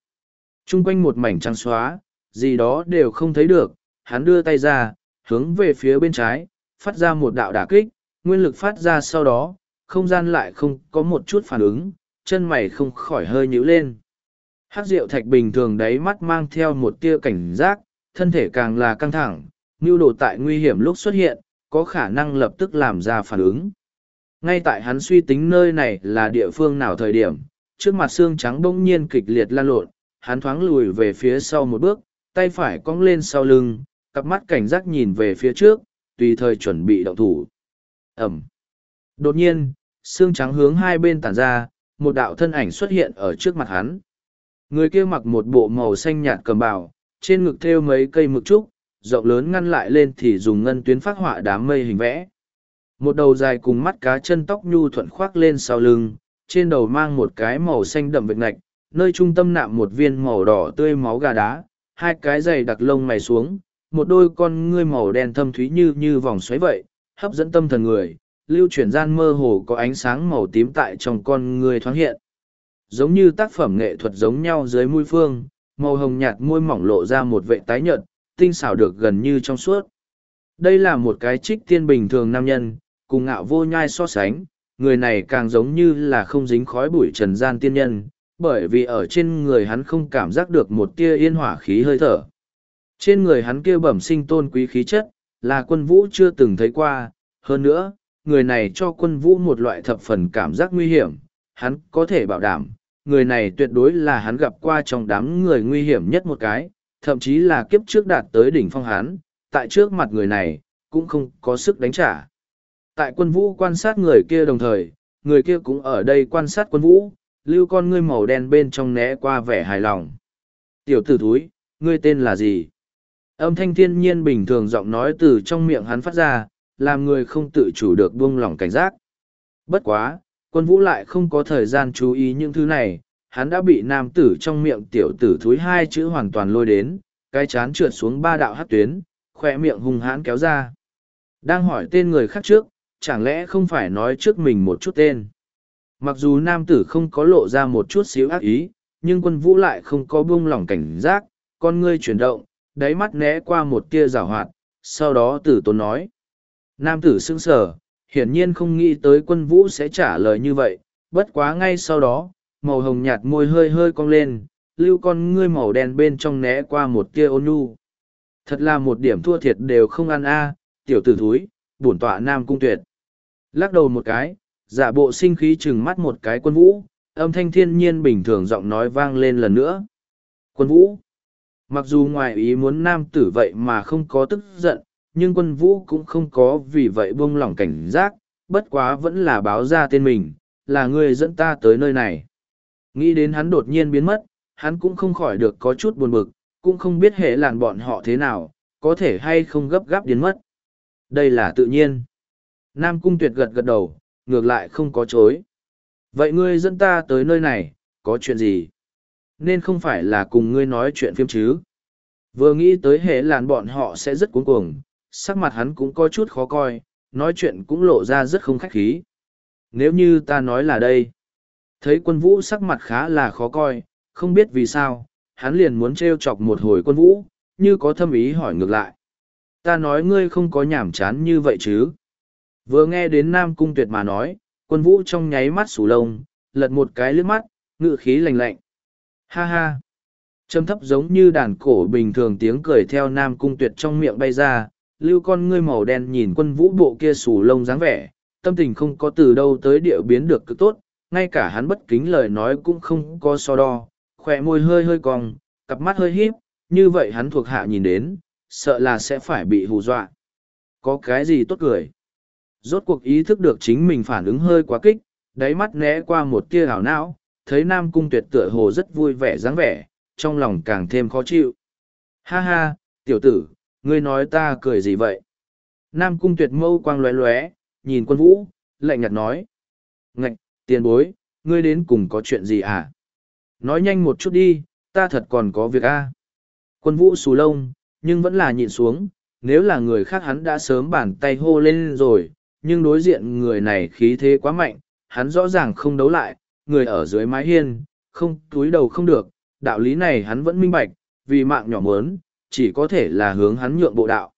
Trung quanh một mảnh trắng xóa, gì đó đều không thấy được, hắn đưa tay ra, hướng về phía bên trái, phát ra một đạo đả kích, nguyên lực phát ra sau đó, không gian lại không có một chút phản ứng, chân mày không khỏi hơi nhíu lên. Hát rượu thạch bình thường đáy mắt mang theo một tia cảnh giác, thân thể càng là căng thẳng, như đồ tại nguy hiểm lúc xuất hiện, có khả năng lập tức làm ra phản ứng. Ngay tại hắn suy tính nơi này là địa phương nào thời điểm, trước mặt xương trắng bỗng nhiên kịch liệt lan lộn, hắn thoáng lùi về phía sau một bước, tay phải cong lên sau lưng, cặp mắt cảnh giác nhìn về phía trước, tùy thời chuẩn bị động thủ. Ẩm. Đột nhiên, xương trắng hướng hai bên tản ra, một đạo thân ảnh xuất hiện ở trước mặt hắn. Người kia mặc một bộ màu xanh nhạt cầm bào, trên ngực thêu mấy cây mực trúc, rộng lớn ngăn lại lên thì dùng ngân tuyến phát họa đám mây hình vẽ. Một đầu dài cùng mắt cá chân tóc nhu thuận khoác lên sau lưng, trên đầu mang một cái màu xanh đậm vệt ngạch, nơi trung tâm nạm một viên màu đỏ tươi máu gà đá, hai cái giày đặc lông mày xuống, một đôi con ngươi màu đen thâm thúy như như vòng xoáy vậy, hấp dẫn tâm thần người, lưu chuyển gian mơ hồ có ánh sáng màu tím tại trong con người thoáng hiện. Giống như tác phẩm nghệ thuật giống nhau dưới mũi phương, màu hồng nhạt môi mỏng lộ ra một vệ tái nhợt, tinh xảo được gần như trong suốt. Đây là một cái trích tiên bình thường nam nhân, cùng ngạo vô nhai so sánh, người này càng giống như là không dính khói bụi trần gian tiên nhân, bởi vì ở trên người hắn không cảm giác được một tia yên hỏa khí hơi thở. Trên người hắn kia bẩm sinh tôn quý khí chất, là quân vũ chưa từng thấy qua, hơn nữa, người này cho quân vũ một loại thập phần cảm giác nguy hiểm, hắn có thể bảo đảm, người này tuyệt đối là hắn gặp qua trong đám người nguy hiểm nhất một cái, thậm chí là kiếp trước đạt tới đỉnh phong hắn, tại trước mặt người này, cũng không có sức đánh trả. Tại quân vũ quan sát người kia đồng thời, người kia cũng ở đây quan sát quân vũ, lưu con ngươi màu đen bên trong né qua vẻ hài lòng. Tiểu tử thúi, ngươi tên là gì? Âm thanh thiên nhiên bình thường giọng nói từ trong miệng hắn phát ra, làm người không tự chủ được buông lỏng cảnh giác. Bất quá, quân vũ lại không có thời gian chú ý những thứ này, hắn đã bị nam tử trong miệng tiểu tử thúi hai chữ hoàn toàn lôi đến, cái chán trượt xuống ba đạo hát tuyến, khỏe miệng hung hãn kéo ra. Đang hỏi tên người khác trước, chẳng lẽ không phải nói trước mình một chút tên. Mặc dù nam tử không có lộ ra một chút xíu ác ý, nhưng quân vũ lại không có buông lỏng cảnh giác, con ngươi chuyển động, đáy mắt né qua một tia rào hoạt, sau đó tử tốn nói. Nam tử sững sờ, hiển nhiên không nghĩ tới quân vũ sẽ trả lời như vậy, bất quá ngay sau đó, màu hồng nhạt môi hơi hơi cong lên, lưu con ngươi màu đen bên trong né qua một tia ôn nhu. Thật là một điểm thua thiệt đều không ăn a, tiểu tử thúi, bổn tọa nam cung tuyệt. Lắc đầu một cái, giả bộ sinh khí chừng mắt một cái quân vũ, âm thanh thiên nhiên bình thường giọng nói vang lên lần nữa. Quân vũ. Mặc dù ngoài ý muốn nam tử vậy mà không có tức giận, nhưng quân vũ cũng không có vì vậy buông lỏng cảnh giác, bất quá vẫn là báo ra tên mình, là người dẫn ta tới nơi này. Nghĩ đến hắn đột nhiên biến mất, hắn cũng không khỏi được có chút buồn bực, cũng không biết hệ làn bọn họ thế nào, có thể hay không gấp gáp biến mất. Đây là tự nhiên. Nam cung tuyệt gật gật đầu, ngược lại không có chối. Vậy ngươi dẫn ta tới nơi này, có chuyện gì? Nên không phải là cùng ngươi nói chuyện phim chứ? Vừa nghĩ tới hệ làn bọn họ sẽ rất cuống cuồng, sắc mặt hắn cũng có chút khó coi, nói chuyện cũng lộ ra rất không khách khí. Nếu như ta nói là đây, thấy quân vũ sắc mặt khá là khó coi, không biết vì sao, hắn liền muốn treo chọc một hồi quân vũ, như có thâm ý hỏi ngược lại. Ta nói ngươi không có nhảm chán như vậy chứ? Vừa nghe đến Nam Cung Tuyệt mà nói, quân vũ trong nháy mắt sủ lông, lật một cái lướt mắt, ngự khí lạnh lạnh. Ha ha! Trầm thấp giống như đàn cổ bình thường tiếng cười theo Nam Cung Tuyệt trong miệng bay ra, lưu con ngươi màu đen nhìn quân vũ bộ kia sù lông dáng vẻ, tâm tình không có từ đâu tới địa biến được cứ tốt, ngay cả hắn bất kính lời nói cũng không có so đo, khỏe môi hơi hơi cong, cặp mắt hơi híp, như vậy hắn thuộc hạ nhìn đến, sợ là sẽ phải bị hù dọa. Có cái gì tốt cười? Rốt cuộc ý thức được chính mình phản ứng hơi quá kích, đáy mắt né qua một tia hảo não, thấy Nam Cung tuyệt tựa hồ rất vui vẻ dáng vẻ, trong lòng càng thêm khó chịu. Ha ha, tiểu tử, ngươi nói ta cười gì vậy? Nam Cung tuyệt mâu quang lóe lóe, nhìn quân vũ, lạnh nhạt nói. Ngạch, tiền bối, ngươi đến cùng có chuyện gì à? Nói nhanh một chút đi, ta thật còn có việc a. Quân vũ xù lông, nhưng vẫn là nhịn xuống, nếu là người khác hắn đã sớm bàn tay hô lên rồi, nhưng đối diện người này khí thế quá mạnh, hắn rõ ràng không đấu lại, người ở dưới mái hiên, không túi đầu không được, đạo lý này hắn vẫn minh bạch, vì mạng nhỏ mớn, chỉ có thể là hướng hắn nhượng bộ đạo.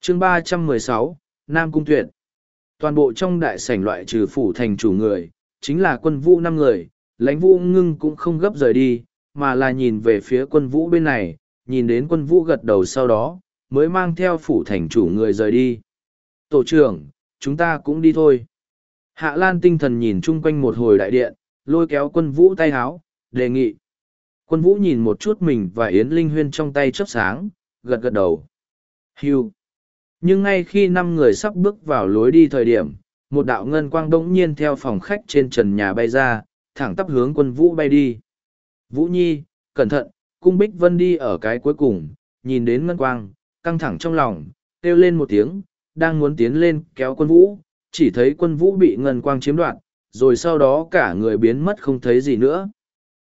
chương ba trăm mười sáu Nam Cung Tuyệt Toàn bộ trong đại sảnh loại trừ phủ thành chủ người, chính là quân vũ năm người, lãnh vũ ngưng cũng không gấp rời đi, mà là nhìn về phía quân vũ bên này, nhìn đến quân vũ gật đầu sau đó, mới mang theo phủ thành chủ người rời đi. Tổ trưởng, chúng ta cũng đi thôi. Hạ Lan tinh thần nhìn chung quanh một hồi đại điện, lôi kéo quân vũ tay háo, đề nghị. Quân vũ nhìn một chút mình và Yến Linh Huyên trong tay chớp sáng, gật gật đầu. Hưu. Nhưng ngay khi năm người sắp bước vào lối đi thời điểm, một đạo ngân quang đống nhiên theo phòng khách trên trần nhà bay ra, thẳng tắp hướng quân vũ bay đi. Vũ Nhi, cẩn thận, cung Bích Vân đi ở cái cuối cùng, nhìn đến ngân quang, căng thẳng trong lòng, kêu lên một tiếng, đang muốn tiến lên kéo quân vũ, chỉ thấy quân vũ bị ngân quang chiếm đoạt, rồi sau đó cả người biến mất không thấy gì nữa.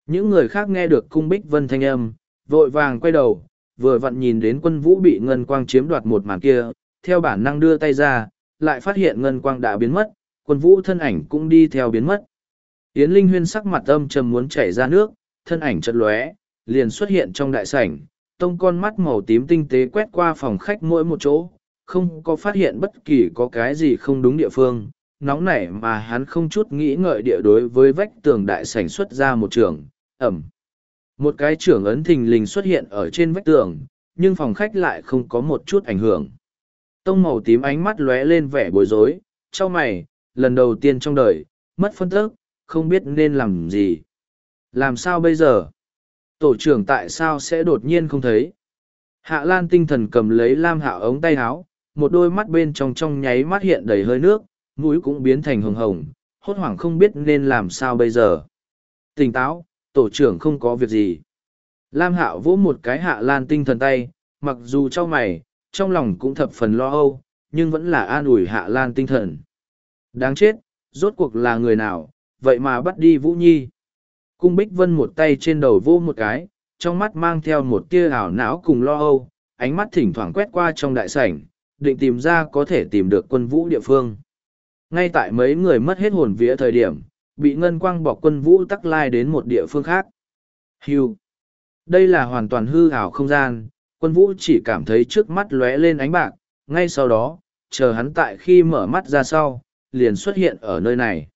Những người khác nghe được cung Bích Vân thanh âm, vội vàng quay đầu, vừa vặn nhìn đến quân vũ bị ngân quang chiếm đoạt một màn kia, theo bản năng đưa tay ra, lại phát hiện ngân quang đã biến mất, quân vũ thân ảnh cũng đi theo biến mất. Yến Linh Huyên sắc mặt âm trầm muốn chảy ra nước, thân ảnh chợt lóe, liền xuất hiện trong đại sảnh, tông con mắt màu tím tinh tế quét qua phòng khách mỗi một chỗ, không có phát hiện bất kỳ có cái gì không đúng địa phương, nóng nảy mà hắn không chút nghĩ ngợi địa đối với vách tường đại sảnh xuất ra một trường, ẩm. Một cái trưởng ấn thình lình xuất hiện ở trên vách tường, nhưng phòng khách lại không có một chút ảnh hưởng. Tông màu tím ánh mắt lóe lên vẻ bối rối, cho mày, lần đầu tiên trong đời, mất phân tức, không biết nên làm gì. Làm sao bây giờ? Tổ trưởng tại sao sẽ đột nhiên không thấy? Hạ Lan tinh thần cầm lấy Lam Hạo ống tay áo, một đôi mắt bên trong trong nháy mắt hiện đầy hơi nước, mũi cũng biến thành hồng hồng, hốt hoảng không biết nên làm sao bây giờ. Tỉnh táo, tổ trưởng không có việc gì. Lam Hạo vỗ một cái Hạ Lan tinh thần tay, mặc dù trong mày, trong lòng cũng thập phần lo âu, nhưng vẫn là an ủi Hạ Lan tinh thần. Đáng chết, rốt cuộc là người nào, vậy mà bắt đi Vũ Nhi. Cung Bích Vân một tay trên đầu vô một cái, trong mắt mang theo một tia ảo não cùng lo âu, ánh mắt thỉnh thoảng quét qua trong đại sảnh, định tìm ra có thể tìm được quân vũ địa phương. Ngay tại mấy người mất hết hồn vía thời điểm, bị ngân quang bọc quân vũ tắc lai đến một địa phương khác. Hưu. Đây là hoàn toàn hư ảo không gian, quân vũ chỉ cảm thấy trước mắt lóe lên ánh bạc, ngay sau đó, chờ hắn tại khi mở mắt ra sau, liền xuất hiện ở nơi này.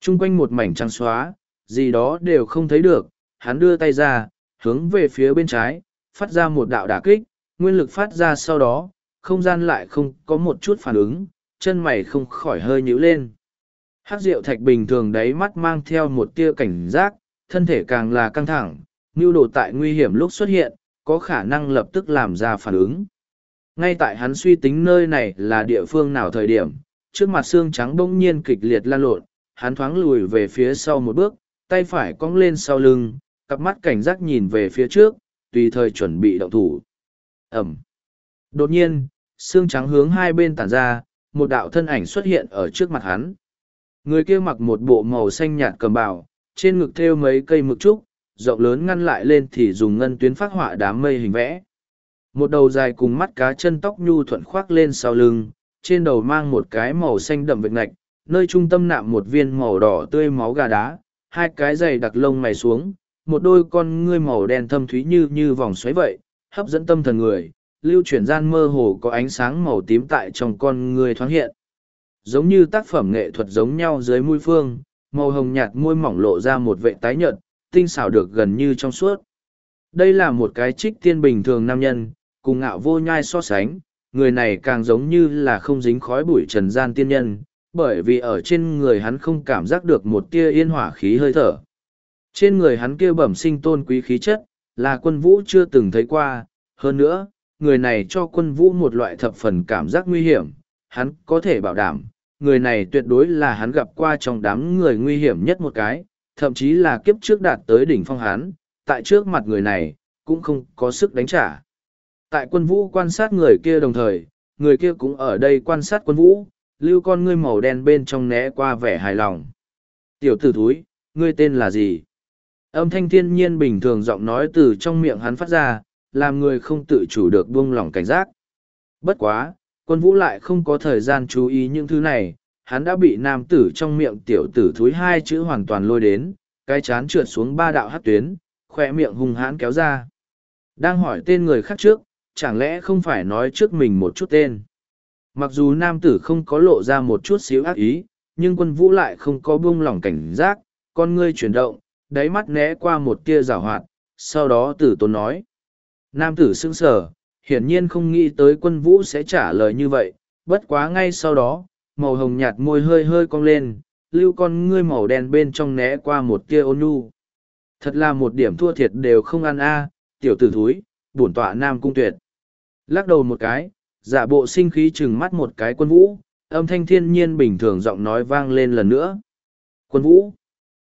Trung quanh một mảnh trắng xóa, gì đó đều không thấy được, hắn đưa tay ra, hướng về phía bên trái, phát ra một đạo đả kích, nguyên lực phát ra sau đó, không gian lại không có một chút phản ứng, chân mày không khỏi hơi nhíu lên. Hắc rượu thạch bình thường đáy mắt mang theo một tia cảnh giác, thân thể càng là căng thẳng, nưu đồ tại nguy hiểm lúc xuất hiện, có khả năng lập tức làm ra phản ứng. Ngay tại hắn suy tính nơi này là địa phương nào thời điểm, trước mặt xương trắng bỗng nhiên kịch liệt lan lộn, hắn thoáng lùi về phía sau một bước, tay phải cong lên sau lưng, cặp mắt cảnh giác nhìn về phía trước, tùy thời chuẩn bị động thủ. Ẩm. Đột nhiên, xương trắng hướng hai bên tản ra, một đạo thân ảnh xuất hiện ở trước mặt hắn. Người kia mặc một bộ màu xanh nhạt cầm bào, trên ngực thêu mấy cây mực trúc, rộng lớn ngăn lại lên thì dùng ngân tuyến phát họa đám mây hình vẽ. Một đầu dài cùng mắt cá chân tóc nhu thuận khoác lên sau lưng, trên đầu mang một cái màu xanh đậm vệt ngạch, nơi trung tâm nạm một viên màu đỏ tươi máu gà đá, hai cái giày đặc lông mày xuống, một đôi con ngươi màu đen thâm thúy như như vòng xoáy vậy, hấp dẫn tâm thần người, lưu chuyển gian mơ hồ có ánh sáng màu tím tại trong con ngươi thoáng hiện. Giống như tác phẩm nghệ thuật giống nhau dưới mũi phương, màu hồng nhạt môi mỏng lộ ra một vệ tái nhợt, tinh xảo được gần như trong suốt. Đây là một cái trích tiên bình thường nam nhân, cùng ngạo vô nhai so sánh, người này càng giống như là không dính khói bụi trần gian tiên nhân, bởi vì ở trên người hắn không cảm giác được một tia yên hỏa khí hơi thở. Trên người hắn kia bẩm sinh tôn quý khí chất, là quân vũ chưa từng thấy qua, hơn nữa, người này cho quân vũ một loại thập phần cảm giác nguy hiểm, hắn có thể bảo đảm, người này tuyệt đối là hắn gặp qua trong đám người nguy hiểm nhất một cái, thậm chí là kiếp trước đạt tới đỉnh phong hắn, tại trước mặt người này, cũng không có sức đánh trả. Tại quân vũ quan sát người kia đồng thời, người kia cũng ở đây quan sát quân vũ, lưu con ngươi màu đen bên trong né qua vẻ hài lòng. Tiểu tử thúi, ngươi tên là gì? Âm thanh thiên nhiên bình thường giọng nói từ trong miệng hắn phát ra, làm người không tự chủ được buông lỏng cảnh giác. Bất quá, quân vũ lại không có thời gian chú ý những thứ này, hắn đã bị nam tử trong miệng tiểu tử thúi hai chữ hoàn toàn lôi đến, cái chán trượt xuống ba đạo hát tuyến, khỏe miệng hung hãn kéo ra. Đang hỏi tên người khác trước, chẳng lẽ không phải nói trước mình một chút tên. Mặc dù nam tử không có lộ ra một chút xíu ác ý, nhưng quân vũ lại không có buông lỏng cảnh giác, con ngươi chuyển động, đáy mắt né qua một tia rào hoạt, sau đó tử tôn nói. Nam tử sững sờ, hiển nhiên không nghĩ tới quân vũ sẽ trả lời như vậy, bất quá ngay sau đó, màu hồng nhạt môi hơi hơi cong lên, lưu con ngươi màu đen bên trong né qua một tia ôn nhu. Thật là một điểm thua thiệt đều không ăn a, tiểu tử thúi, bổn tọa nam cung tuyệt. Lắc đầu một cái, giả bộ sinh khí chừng mắt một cái quân vũ, âm thanh thiên nhiên bình thường giọng nói vang lên lần nữa. Quân vũ.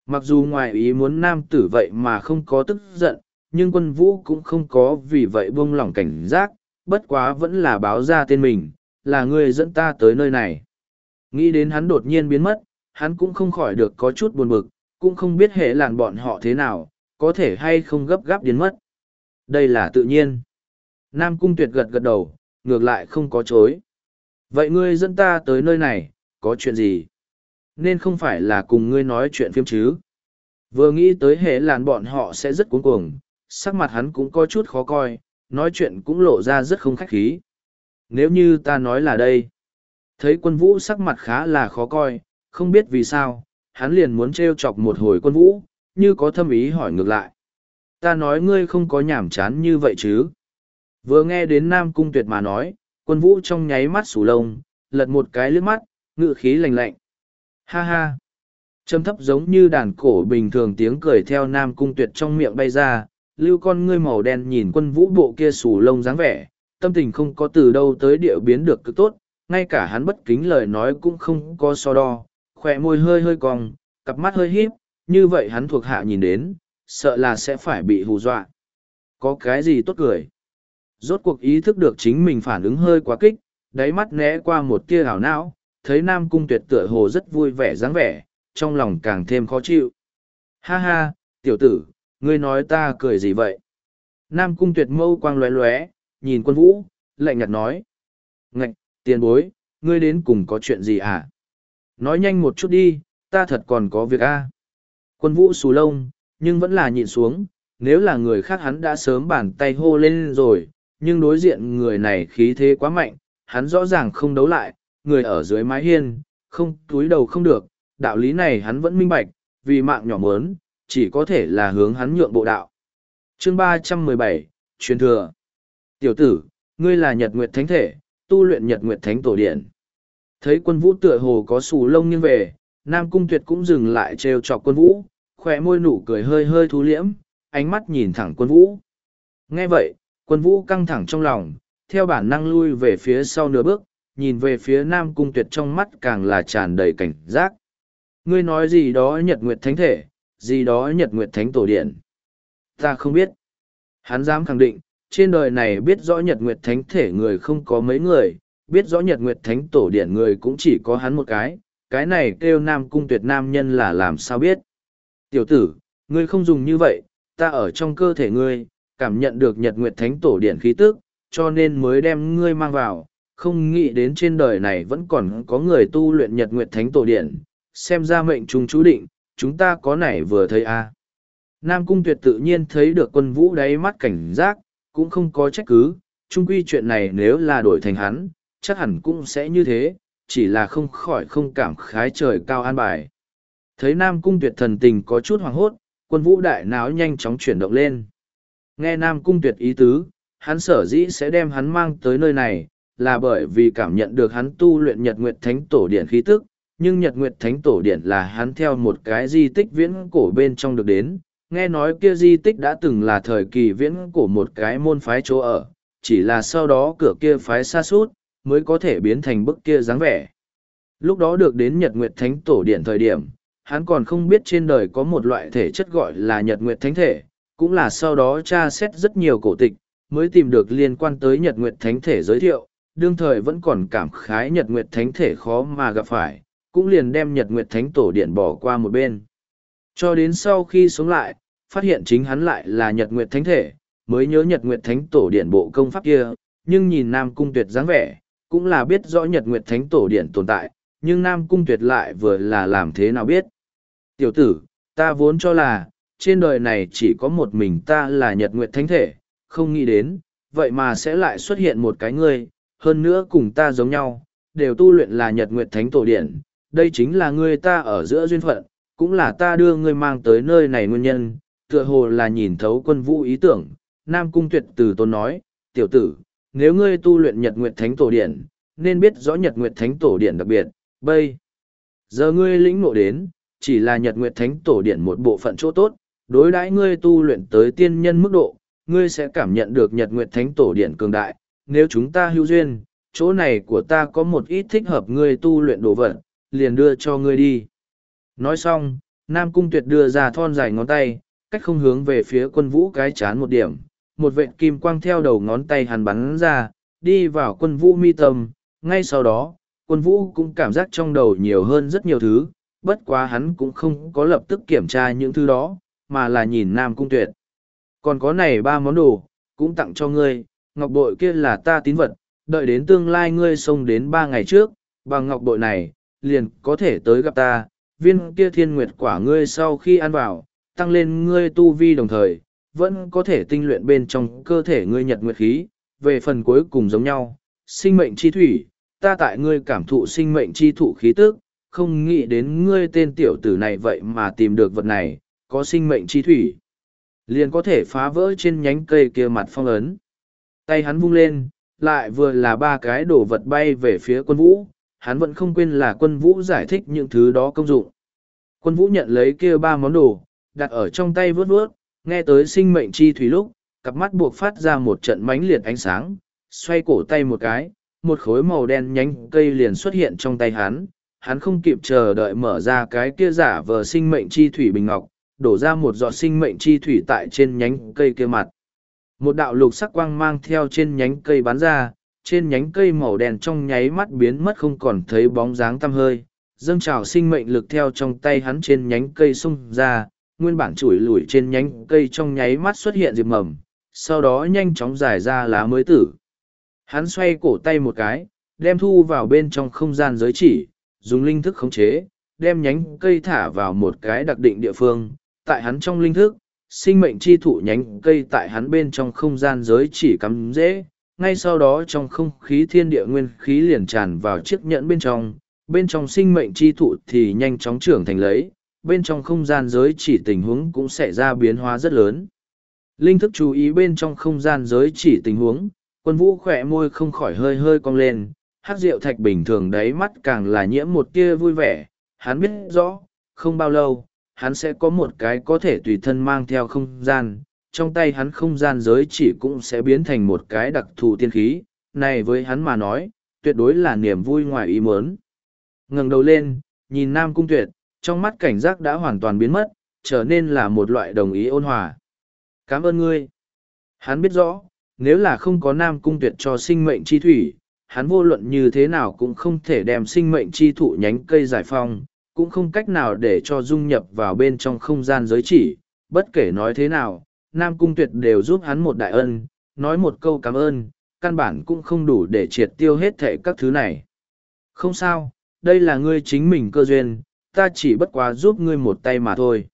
Mặc dù ngoài ý muốn nam tử vậy mà không có tức giận, nhưng quân vũ cũng không có vì vậy buông lỏng cảnh giác, bất quá vẫn là báo ra tên mình, là người dẫn ta tới nơi này. Nghĩ đến hắn đột nhiên biến mất, hắn cũng không khỏi được có chút buồn bực, cũng không biết hệ làn bọn họ thế nào, có thể hay không gấp gáp biến mất. Đây là tự nhiên. Nam cung tuyệt gật gật đầu, ngược lại không có chối. Vậy ngươi dẫn ta tới nơi này, có chuyện gì? Nên không phải là cùng ngươi nói chuyện phim chứ? Vừa nghĩ tới hệ làn bọn họ sẽ rất cuống cuồng, sắc mặt hắn cũng có chút khó coi, nói chuyện cũng lộ ra rất không khách khí. Nếu như ta nói là đây, thấy quân vũ sắc mặt khá là khó coi, không biết vì sao, hắn liền muốn treo chọc một hồi quân vũ, như có thâm ý hỏi ngược lại. Ta nói ngươi không có nhảm chán như vậy chứ? Vừa nghe đến Nam Cung Tuyệt mà nói, Quân vũ trong nháy mắt sủ lông, lật một cái lướt mắt, ngự khí lạnh lạnh. Ha ha! Trầm thấp giống như đàn cổ bình thường tiếng cười theo nam cung tuyệt trong miệng bay ra, lưu con ngươi màu đen nhìn quân vũ bộ kia sù lông dáng vẻ, tâm tình không có từ đâu tới địa biến được cực tốt, ngay cả hắn bất kính lời nói cũng không có so đo, khỏe môi hơi hơi cong, cặp mắt hơi híp, như vậy hắn thuộc hạ nhìn đến, sợ là sẽ phải bị hù dọa. Có cái gì tốt cười? Rốt cuộc ý thức được chính mình phản ứng hơi quá kích, đáy mắt né qua một tia hảo não, thấy Nam Cung tuyệt tựa hồ rất vui vẻ dáng vẻ, trong lòng càng thêm khó chịu. Ha ha, tiểu tử, ngươi nói ta cười gì vậy? Nam Cung tuyệt mâu quang lóe lóe, nhìn quân vũ, lạnh nhạt nói. Ngạch, tiền bối, ngươi đến cùng có chuyện gì à? Nói nhanh một chút đi, ta thật còn có việc a. Quân vũ xù lông, nhưng vẫn là nhịn xuống, nếu là người khác hắn đã sớm bàn tay hô lên rồi, nhưng đối diện người này khí thế quá mạnh, hắn rõ ràng không đấu lại, người ở dưới mái hiên, không túi đầu không được, đạo lý này hắn vẫn minh bạch, vì mạng nhỏ mớn, chỉ có thể là hướng hắn nhượng bộ đạo. Chương ba trăm mười bảy Truyền thừa Tiểu tử, ngươi là Nhật Nguyệt Thánh Thể, tu luyện Nhật Nguyệt Thánh Tổ Điện. Thấy quân vũ tựa hồ có sù lông nghiêng về, Nam Cung Tuyệt cũng dừng lại trêu chọc quân vũ, khỏe môi nụ cười hơi hơi thú liễm, ánh mắt nhìn thẳng quân vũ. Nghe vậy, quân vũ căng thẳng trong lòng, theo bản năng lui về phía sau nửa bước, nhìn về phía Nam Cung Tuyệt trong mắt càng là tràn đầy cảnh giác. Ngươi nói gì đó Nhật Nguyệt Thánh Thể, gì đó Nhật Nguyệt Thánh Tổ Điện. Ta không biết. Hắn dám khẳng định, trên đời này biết rõ Nhật Nguyệt Thánh Thể người không có mấy người, biết rõ Nhật Nguyệt Thánh Tổ Điện người cũng chỉ có hắn một cái, cái này kêu Nam Cung Tuyệt Nam nhân là làm sao biết. Tiểu tử, ngươi không dùng như vậy, ta ở trong cơ thể ngươi, cảm nhận được Nhật Nguyệt Thánh Tổ Điện khí tức, cho nên mới đem ngươi mang vào, không nghĩ đến trên đời này vẫn còn có người tu luyện Nhật Nguyệt Thánh Tổ Điện, xem ra mệnh trùng chú định, chúng ta có nảy vừa thấy a. À. Nam Cung Tuyệt tự nhiên thấy được quân vũ đáy mắt cảnh giác, cũng không có trách cứ, chung quy chuyện này nếu là đổi thành hắn, chắc hẳn cũng sẽ như thế, chỉ là không khỏi không cảm khái trời cao an bài. Thấy Nam Cung Tuyệt thần tình có chút hoàng hốt, quân vũ đại náo nhanh chóng chuyển động lên. Nghe Nam Cung Tuyệt ý tứ, hắn sở dĩ sẽ đem hắn mang tới nơi này, là bởi vì cảm nhận được hắn tu luyện Nhật Nguyệt Thánh Tổ Điện khí tức, nhưng Nhật Nguyệt Thánh Tổ Điện là hắn theo một cái di tích viễn cổ bên trong được đến, nghe nói kia di tích đã từng là thời kỳ viễn cổ một cái môn phái chỗ ở, chỉ là sau đó cửa kia phái xa suốt, mới có thể biến thành bức kia dáng vẻ. Lúc đó được đến Nhật Nguyệt Thánh Tổ Điện thời điểm, hắn còn không biết trên đời có một loại thể chất gọi là Nhật Nguyệt Thánh Thể, cũng là sau đó tra xét rất nhiều cổ tịch, mới tìm được liên quan tới Nhật Nguyệt Thánh Thể giới thiệu, đương thời vẫn còn cảm khái Nhật Nguyệt Thánh Thể khó mà gặp phải, cũng liền đem Nhật Nguyệt Thánh Tổ Điện bỏ qua một bên. Cho đến sau khi sống lại, phát hiện chính hắn lại là Nhật Nguyệt Thánh Thể, mới nhớ Nhật Nguyệt Thánh Tổ Điện bộ công pháp kia, nhưng nhìn Nam Cung Tuyệt dáng vẻ, cũng là biết rõ Nhật Nguyệt Thánh Tổ Điện tồn tại, nhưng Nam Cung Tuyệt lại vừa là làm thế nào biết. Tiểu tử, ta vốn cho là, trên đời này chỉ có một mình ta là Nhật Nguyệt Thánh Thể, không nghĩ đến, vậy mà sẽ lại xuất hiện một cái ngươi, hơn nữa cùng ta giống nhau, đều tu luyện là Nhật Nguyệt Thánh Tổ Điện, đây chính là ngươi ta ở giữa duyên phận, cũng là ta đưa ngươi mang tới nơi này nguyên nhân, tựa hồ là nhìn thấu quân vũ ý tưởng, Nam Cung Tuyệt từ tôn nói, tiểu tử, nếu ngươi tu luyện Nhật Nguyệt Thánh Tổ Điện, nên biết rõ Nhật Nguyệt Thánh Tổ Điện đặc biệt, bây. Giờ ngươi lĩnh ngộ đến, chỉ là Nhật Nguyệt Thánh Tổ Điện một bộ phận chỗ tốt, đối đãi ngươi tu luyện tới tiên nhân mức độ, ngươi sẽ cảm nhận được Nhật Nguyệt Thánh Tổ Điện cường đại, nếu chúng ta hữu duyên, chỗ này của ta có một ít thích hợp ngươi tu luyện đồ vật, liền đưa cho ngươi đi. Nói xong, Nam Cung Tuyệt đưa ra thon dài ngón tay, cách không hướng về phía quân vũ cái chán một điểm, một vệt kim quang theo đầu ngón tay hắn bắn ra, đi vào quân vũ mi tâm, ngay sau đó, quân vũ cũng cảm giác trong đầu nhiều hơn rất nhiều thứ, bất quá hắn cũng không có lập tức kiểm tra những thứ đó, mà là nhìn Nam Cung Tuyệt. Còn có này ba món đồ, cũng tặng cho ngươi, ngọc bội kia là ta tín vật, đợi đến tương lai ngươi xông đến ba ngày trước, bằng ngọc bội này, liền có thể tới gặp ta, viên kia thiên nguyệt quả ngươi sau khi ăn vào, tăng lên ngươi tu vi đồng thời, vẫn có thể tinh luyện bên trong cơ thể ngươi nhật nguyệt khí, về phần cuối cùng giống nhau, sinh mệnh chi thủy, ta tại ngươi cảm thụ sinh mệnh chi thụ khí tức, không nghĩ đến ngươi tên tiểu tử này vậy mà tìm được vật này, có sinh mệnh chi thủy. Liền có thể phá vỡ trên nhánh cây kia mặt phong ấn. Tay hắn vung lên, lại vừa là ba cái đồ vật bay về phía quân vũ, hắn vẫn không quên là quân vũ giải thích những thứ đó công dụng. Quân vũ nhận lấy kia ba món đồ, đặt ở trong tay vướt vướt, nghe tới sinh mệnh chi thủy lúc, cặp mắt buộc phát ra một trận mánh liệt ánh sáng, xoay cổ tay một cái, một khối màu đen nhánh cây liền xuất hiện trong tay hắn, hắn không kịp chờ đợi mở ra cái kia giả vờ sinh mệnh chi thủy bình ngọc, đổ ra một giọt sinh mệnh chi thủy tại trên nhánh cây kia mặt. Một đạo lục sắc quang mang theo trên nhánh cây bắn ra, trên nhánh cây màu đen trong nháy mắt biến mất không còn thấy bóng dáng tăm hơi, dâng trào sinh mệnh lực theo trong tay hắn trên nhánh cây xung ra, nguyên bản chùi lủi trên nhánh cây trong nháy mắt xuất hiện diệp mầm, sau đó nhanh chóng giải ra lá mới tử. Hắn xoay cổ tay một cái, đem thu vào bên trong không gian giới chỉ, dùng linh thức khống chế, đem nhánh cây thả vào một cái đặc định địa phương. Tại hắn trong linh thức, sinh mệnh chi thụ nhánh cây tại hắn bên trong không gian giới chỉ cắm dễ. Ngay sau đó trong không khí thiên địa nguyên khí liền tràn vào chiếc nhẫn bên trong, bên trong sinh mệnh chi thụ thì nhanh chóng trưởng thành lấy, bên trong không gian giới chỉ tình huống cũng sẽ ra biến hóa rất lớn. Linh thức chú ý bên trong không gian giới chỉ tình huống, quân vũ khỏe môi không khỏi hơi hơi cong lên, hát rượu thạch bình thường đấy mắt càng là nhiễm một tia vui vẻ, hắn biết rõ, không bao lâu, hắn sẽ có một cái có thể tùy thân mang theo không gian, trong tay hắn không gian giới chỉ cũng sẽ biến thành một cái đặc thù tiên khí, này với hắn mà nói, tuyệt đối là niềm vui ngoài ý muốn. ngẩng đầu lên, nhìn Nam Cung Tuyệt, trong mắt cảnh giác đã hoàn toàn biến mất, trở nên là một loại đồng ý ôn hòa. Cảm ơn ngươi. Hắn biết rõ, nếu là không có Nam Cung Tuyệt cho sinh mệnh chi thủy, hắn vô luận như thế nào cũng không thể đem sinh mệnh chi thụ nhánh cây giải phong, cũng không cách nào để cho dung nhập vào bên trong không gian giới chỉ. Bất kể nói thế nào, Nam Cung Tuyệt đều giúp hắn một đại ân, nói một câu cảm ơn, căn bản cũng không đủ để triệt tiêu hết thệ các thứ này. Không sao, đây là ngươi chính mình cơ duyên, ta chỉ bất quá giúp ngươi một tay mà thôi.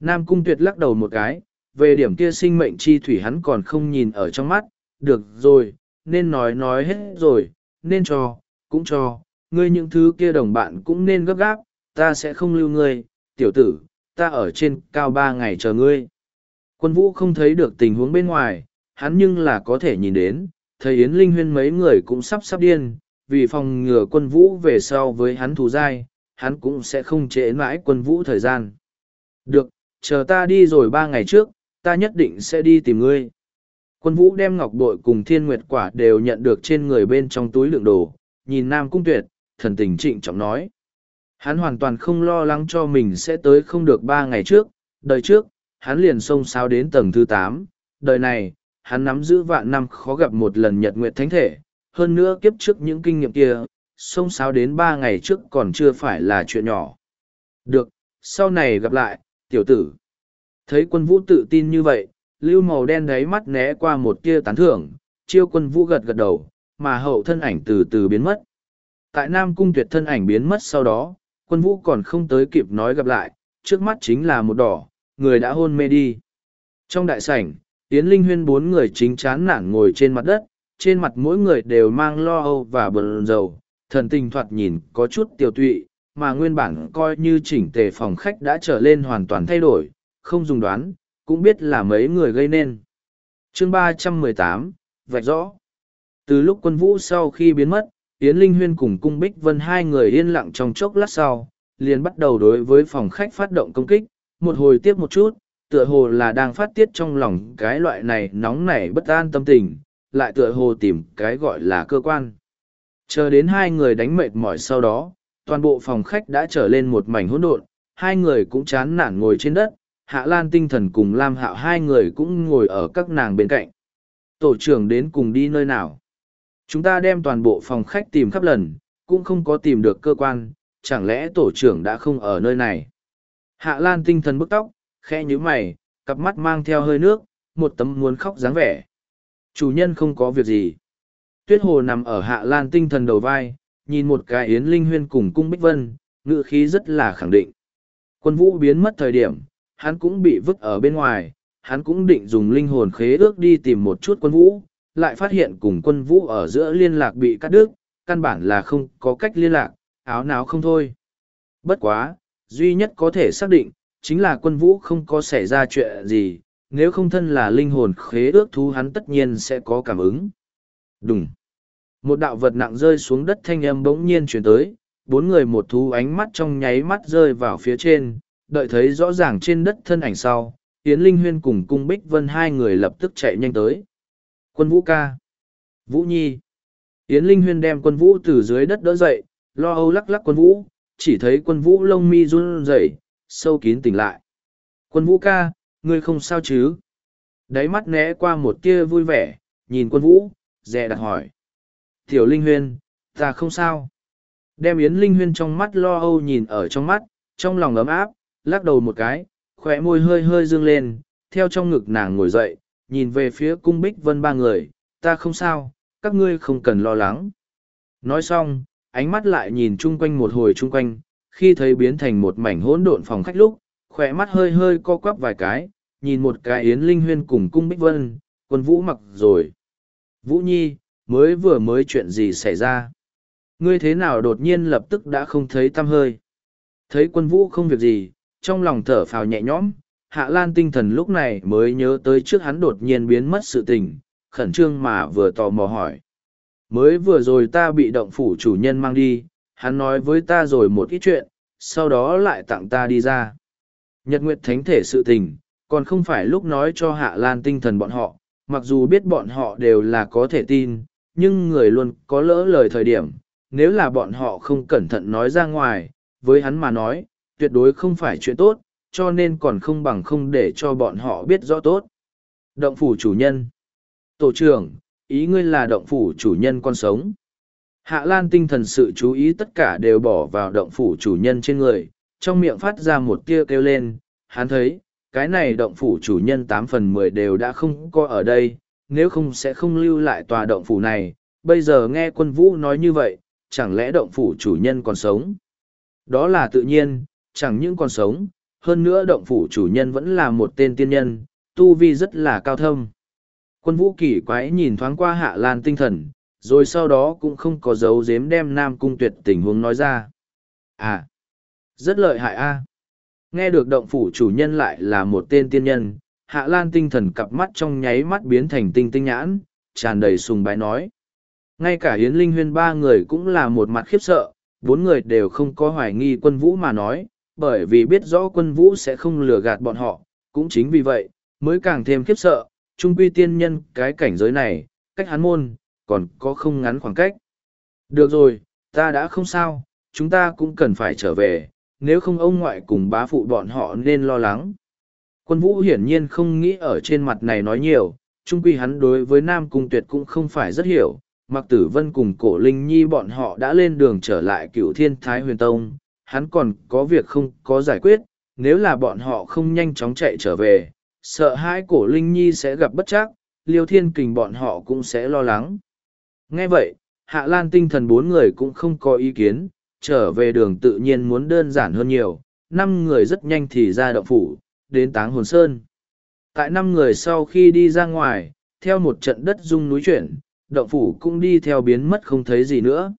Nam Cung Tuyệt lắc đầu một cái, về điểm kia sinh mệnh chi thủy hắn còn không nhìn ở trong mắt, được rồi, nên nói nói hết rồi, nên cho, cũng cho, ngươi những thứ kia đồng bạn cũng nên gấp gáp, ta sẽ không lưu ngươi, tiểu tử, ta ở trên cao ba ngày chờ ngươi. Quân vũ không thấy được tình huống bên ngoài, hắn nhưng là có thể nhìn đến, thầy Yến Linh Huyên mấy người cũng sắp sắp điên, vì phòng ngừa quân vũ về sau với hắn thù dai, hắn cũng sẽ không trễ mãi quân vũ thời gian. Được, chờ ta đi rồi ba ngày trước, ta nhất định sẽ đi tìm ngươi. Quân vũ đem ngọc bội cùng thiên nguyệt quả đều nhận được trên người bên trong túi lượng đồ, nhìn Nam Cung Tuyệt, thần tình trịnh trọng nói. Hắn hoàn toàn không lo lắng cho mình sẽ tới không được ba ngày trước, đời trước, hắn liền xông xáo đến tầng thứ tám, đời này, hắn nắm giữ vạn năm khó gặp một lần nhật nguyệt thánh thể, hơn nữa kiếp trước những kinh nghiệm kia, xông xáo đến ba ngày trước còn chưa phải là chuyện nhỏ. Được, sau này gặp lại, tiểu tử. Thấy quân vũ tự tin như vậy, lưu màu đen đáy mắt né qua một tia tán thưởng, chiêu quân vũ gật gật đầu, mà hậu thân ảnh từ từ biến mất. Tại Nam Cung tuyệt thân ảnh biến mất sau đó, quân vũ còn không tới kịp nói gặp lại, trước mắt chính là một đỏ, người đã hôn mê đi. Trong đại sảnh, Yến Linh Huyên bốn người chính chán nản ngồi trên mặt đất, trên mặt mỗi người đều mang lo âu và bần dầu, thần tình thoạt nhìn có chút tiêu tụy, mà nguyên bản coi như chỉnh tề phòng khách đã trở lên hoàn toàn thay đổi, không dùng đoán, cũng biết là mấy người gây nên. chương ba trăm mười tám vạch rõ. Từ lúc quân vũ sau khi biến mất, Yến Linh Huyên cùng Cung Bích Vân hai người yên lặng trong chốc lát sau, liền bắt đầu đối với phòng khách phát động công kích, một hồi tiếp một chút, tựa hồ là đang phát tiết trong lòng cái loại này nóng nảy bất an tâm tình, lại tựa hồ tìm cái gọi là cơ quan. Chờ đến hai người đánh mệt mỏi sau đó, toàn bộ phòng khách đã trở lên một mảnh hỗn độn, hai người cũng chán nản ngồi trên đất, Hạ Lan tinh thần cùng Lam Hạo hai người cũng ngồi ở các nàng bên cạnh. Tổ trưởng đến cùng đi nơi nào? Chúng ta đem toàn bộ phòng khách tìm khắp lần, cũng không có tìm được cơ quan, chẳng lẽ tổ trưởng đã không ở nơi này? Hạ Lan tinh thần bức tóc, khẽ nhíu mày, cặp mắt mang theo hơi nước, một tấm muốn khóc dáng vẻ. Chủ nhân không có việc gì. Tuyết hồ nằm ở Hạ Lan tinh thần đầu vai, nhìn một cái yến linh huyên cùng cung bích vân, ngự khí rất là khẳng định. Quân vũ biến mất thời điểm, hắn cũng bị vứt ở bên ngoài, hắn cũng định dùng linh hồn khế ước đi tìm một chút quân vũ, lại phát hiện cùng quân vũ ở giữa liên lạc bị cắt đứt, căn bản là không có cách liên lạc, áo náo không thôi. Bất quá, duy nhất có thể xác định, chính là quân vũ không có xảy ra chuyện gì, nếu không thân là linh hồn khế ước thú hắn tất nhiên sẽ có cảm ứng. Đúng. Một đạo vật nặng rơi xuống đất thanh âm bỗng nhiên chuyển tới, bốn người một thú ánh mắt trong nháy mắt rơi vào phía trên, đợi thấy rõ ràng trên đất thân ảnh sau, Yến Linh Huyên cùng cung Bích Vân hai người lập tức chạy nhanh tới. Quân Vũ ca. Vũ Nhi. Yến Linh Huyên đem quân Vũ từ dưới đất đỡ dậy, lo âu lắc lắc quân Vũ, chỉ thấy quân Vũ lông mi run rẩy, sâu kín tỉnh lại. Quân Vũ ca, ngươi không sao chứ? Đáy mắt né qua một tia vui vẻ, nhìn quân Vũ, dè đặt hỏi. Tiểu Linh Huyên, ta không sao. Đem Yến Linh Huyên trong mắt lo âu nhìn ở trong mắt, trong lòng ấm áp, lắc đầu một cái, khỏe môi hơi hơi dương lên, theo trong ngực nàng ngồi dậy, nhìn về phía cung bích vân ba người, ta không sao, các ngươi không cần lo lắng. Nói xong, ánh mắt lại nhìn chung quanh một hồi chung quanh, khi thấy biến thành một mảnh hỗn độn phòng khách lúc, khỏe mắt hơi hơi co quắp vài cái, nhìn một cái yến linh huyên cùng cung bích vân, quân vũ mặc rồi. Vũ Nhi, mới vừa mới chuyện gì xảy ra? Ngươi thế nào đột nhiên lập tức đã không thấy tâm hơi? Thấy quân vũ không việc gì, trong lòng thở phào nhẹ nhõm, Hạ Lan tinh thần lúc này mới nhớ tới trước hắn đột nhiên biến mất sự tình, khẩn trương mà vừa tò mò hỏi. Mới vừa rồi ta bị động phủ chủ nhân mang đi, hắn nói với ta rồi một ít chuyện, sau đó lại tặng ta đi ra. Nhật Nguyệt Thánh thể sự tình, còn không phải lúc nói cho Hạ Lan tinh thần bọn họ, mặc dù biết bọn họ đều là có thể tin, nhưng người luôn có lỡ lời thời điểm, nếu là bọn họ không cẩn thận nói ra ngoài, với hắn mà nói, tuyệt đối không phải chuyện tốt, cho nên còn không bằng không để cho bọn họ biết rõ tốt. Động phủ chủ nhân Tổ trưởng, ý ngươi là động phủ chủ nhân con sống. Hạ Lan tinh thần sự chú ý tất cả đều bỏ vào động phủ chủ nhân trên người, trong miệng phát ra một tia kêu lên, hắn thấy, cái này động phủ chủ nhân tám phần mười đều đã không có ở đây, nếu không sẽ không lưu lại tòa động phủ này, bây giờ nghe quân vũ nói như vậy, chẳng lẽ động phủ chủ nhân còn sống? Đó là tự nhiên, chẳng những còn sống, hơn nữa động phủ chủ nhân vẫn là một tên tiên nhân, tu vi rất là cao thâm. Quân vũ kỳ quái nhìn thoáng qua hạ lan tinh thần, rồi sau đó cũng không có dấu dếm đem nam cung tuyệt tình huống nói ra. À, rất lợi hại a. Nghe được động phủ chủ nhân lại là một tên tiên nhân, hạ lan tinh thần cặp mắt trong nháy mắt biến thành tinh tinh nhãn, tràn đầy sùng bái nói. Ngay cả Yến Linh Huyên ba người cũng là một mặt khiếp sợ, bốn người đều không có hoài nghi quân vũ mà nói, bởi vì biết rõ quân vũ sẽ không lừa gạt bọn họ, cũng chính vì vậy, mới càng thêm khiếp sợ, trung quy tiên nhân cái cảnh giới này, cách hắn môn, còn có không ngắn khoảng cách. Được rồi, ta đã không sao, chúng ta cũng cần phải trở về, nếu không ông ngoại cùng bá phụ bọn họ nên lo lắng. Quân vũ hiển nhiên không nghĩ ở trên mặt này nói nhiều, trung quy hắn đối với Nam Cung Tuyệt cũng không phải rất hiểu, mặc tử vân cùng cổ linh nhi bọn họ đã lên đường trở lại cựu thiên thái huyền tông hắn còn có việc không có giải quyết nếu là bọn họ không nhanh chóng chạy trở về sợ hai cổ linh nhi sẽ gặp bất chắc liêu thiên kình bọn họ cũng sẽ lo lắng nghe vậy hạ lan tinh thần bốn người cũng không có ý kiến trở về đường tự nhiên muốn đơn giản hơn nhiều năm người rất nhanh thì ra động phủ đến táng hồn sơn tại năm người sau khi đi ra ngoài theo một trận đất rung núi chuyển động phủ cũng đi theo biến mất không thấy gì nữa.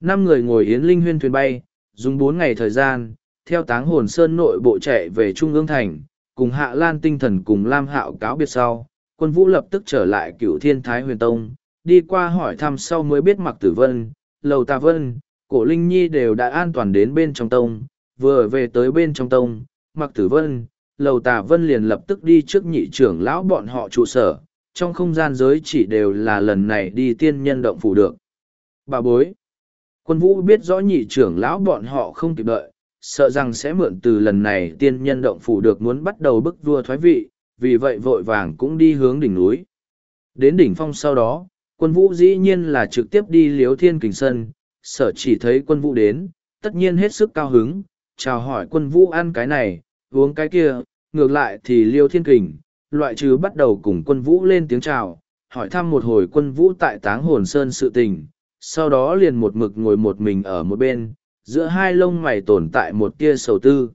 Năm người ngồi yến linh huyên thuyền bay, dùng bốn ngày thời gian, theo táng hồn sơn nội bộ chạy về Trung ương thành, cùng Hạ Lan tinh thần cùng Lam Hạo cáo biệt sau, quân vũ lập tức trở lại cựu thiên thái huyền tông, đi qua hỏi thăm sau mới biết mặc tử vân, lầu tà vân, cổ linh nhi đều đã an toàn đến bên trong tông, vừa về tới bên trong tông, mặc tử vân, lầu tà vân liền lập tức đi trước nhị trưởng lão bọn họ trụ sở, trong không gian giới chỉ đều là lần này đi tiên nhân động phủ được. Bà bối. Quân vũ biết rõ nhị trưởng lão bọn họ không kịp đợi, sợ rằng sẽ mượn từ lần này tiên nhân động phủ được muốn bắt đầu bức vua thoái vị, vì vậy vội vàng cũng đi hướng đỉnh núi. Đến đỉnh phong sau đó, quân vũ dĩ nhiên là trực tiếp đi liếu thiên kình sân, sợ chỉ thấy quân vũ đến, tất nhiên hết sức cao hứng, chào hỏi quân vũ ăn cái này, uống cái kia, ngược lại thì liêu thiên kình, loại trừ bắt đầu cùng quân vũ lên tiếng chào, hỏi thăm một hồi quân vũ tại táng hồn sơn sự tình, sau đó liền một mực ngồi một mình ở một bên, giữa hai lông mày tồn tại một tia sầu tư.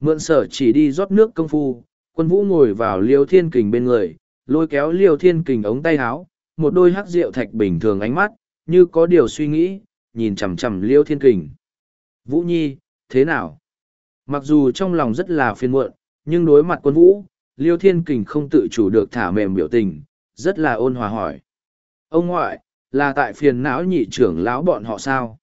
Mượn sở chỉ đi rót nước công phu, quân vũ ngồi vào liêu thiên kình bên người, lôi kéo liêu thiên kình ống tay áo, một đôi hắc rượu thạch bình thường ánh mắt, như có điều suy nghĩ, nhìn chằm chằm liêu thiên kình. Vũ Nhi, thế nào? Mặc dù trong lòng rất là phiền muộn, nhưng đối mặt quân vũ, liêu thiên kình không tự chủ được thả mềm biểu tình rất là ôn hòa hỏi ông ngoại là tại phiền não nhị trưởng lão bọn họ sao?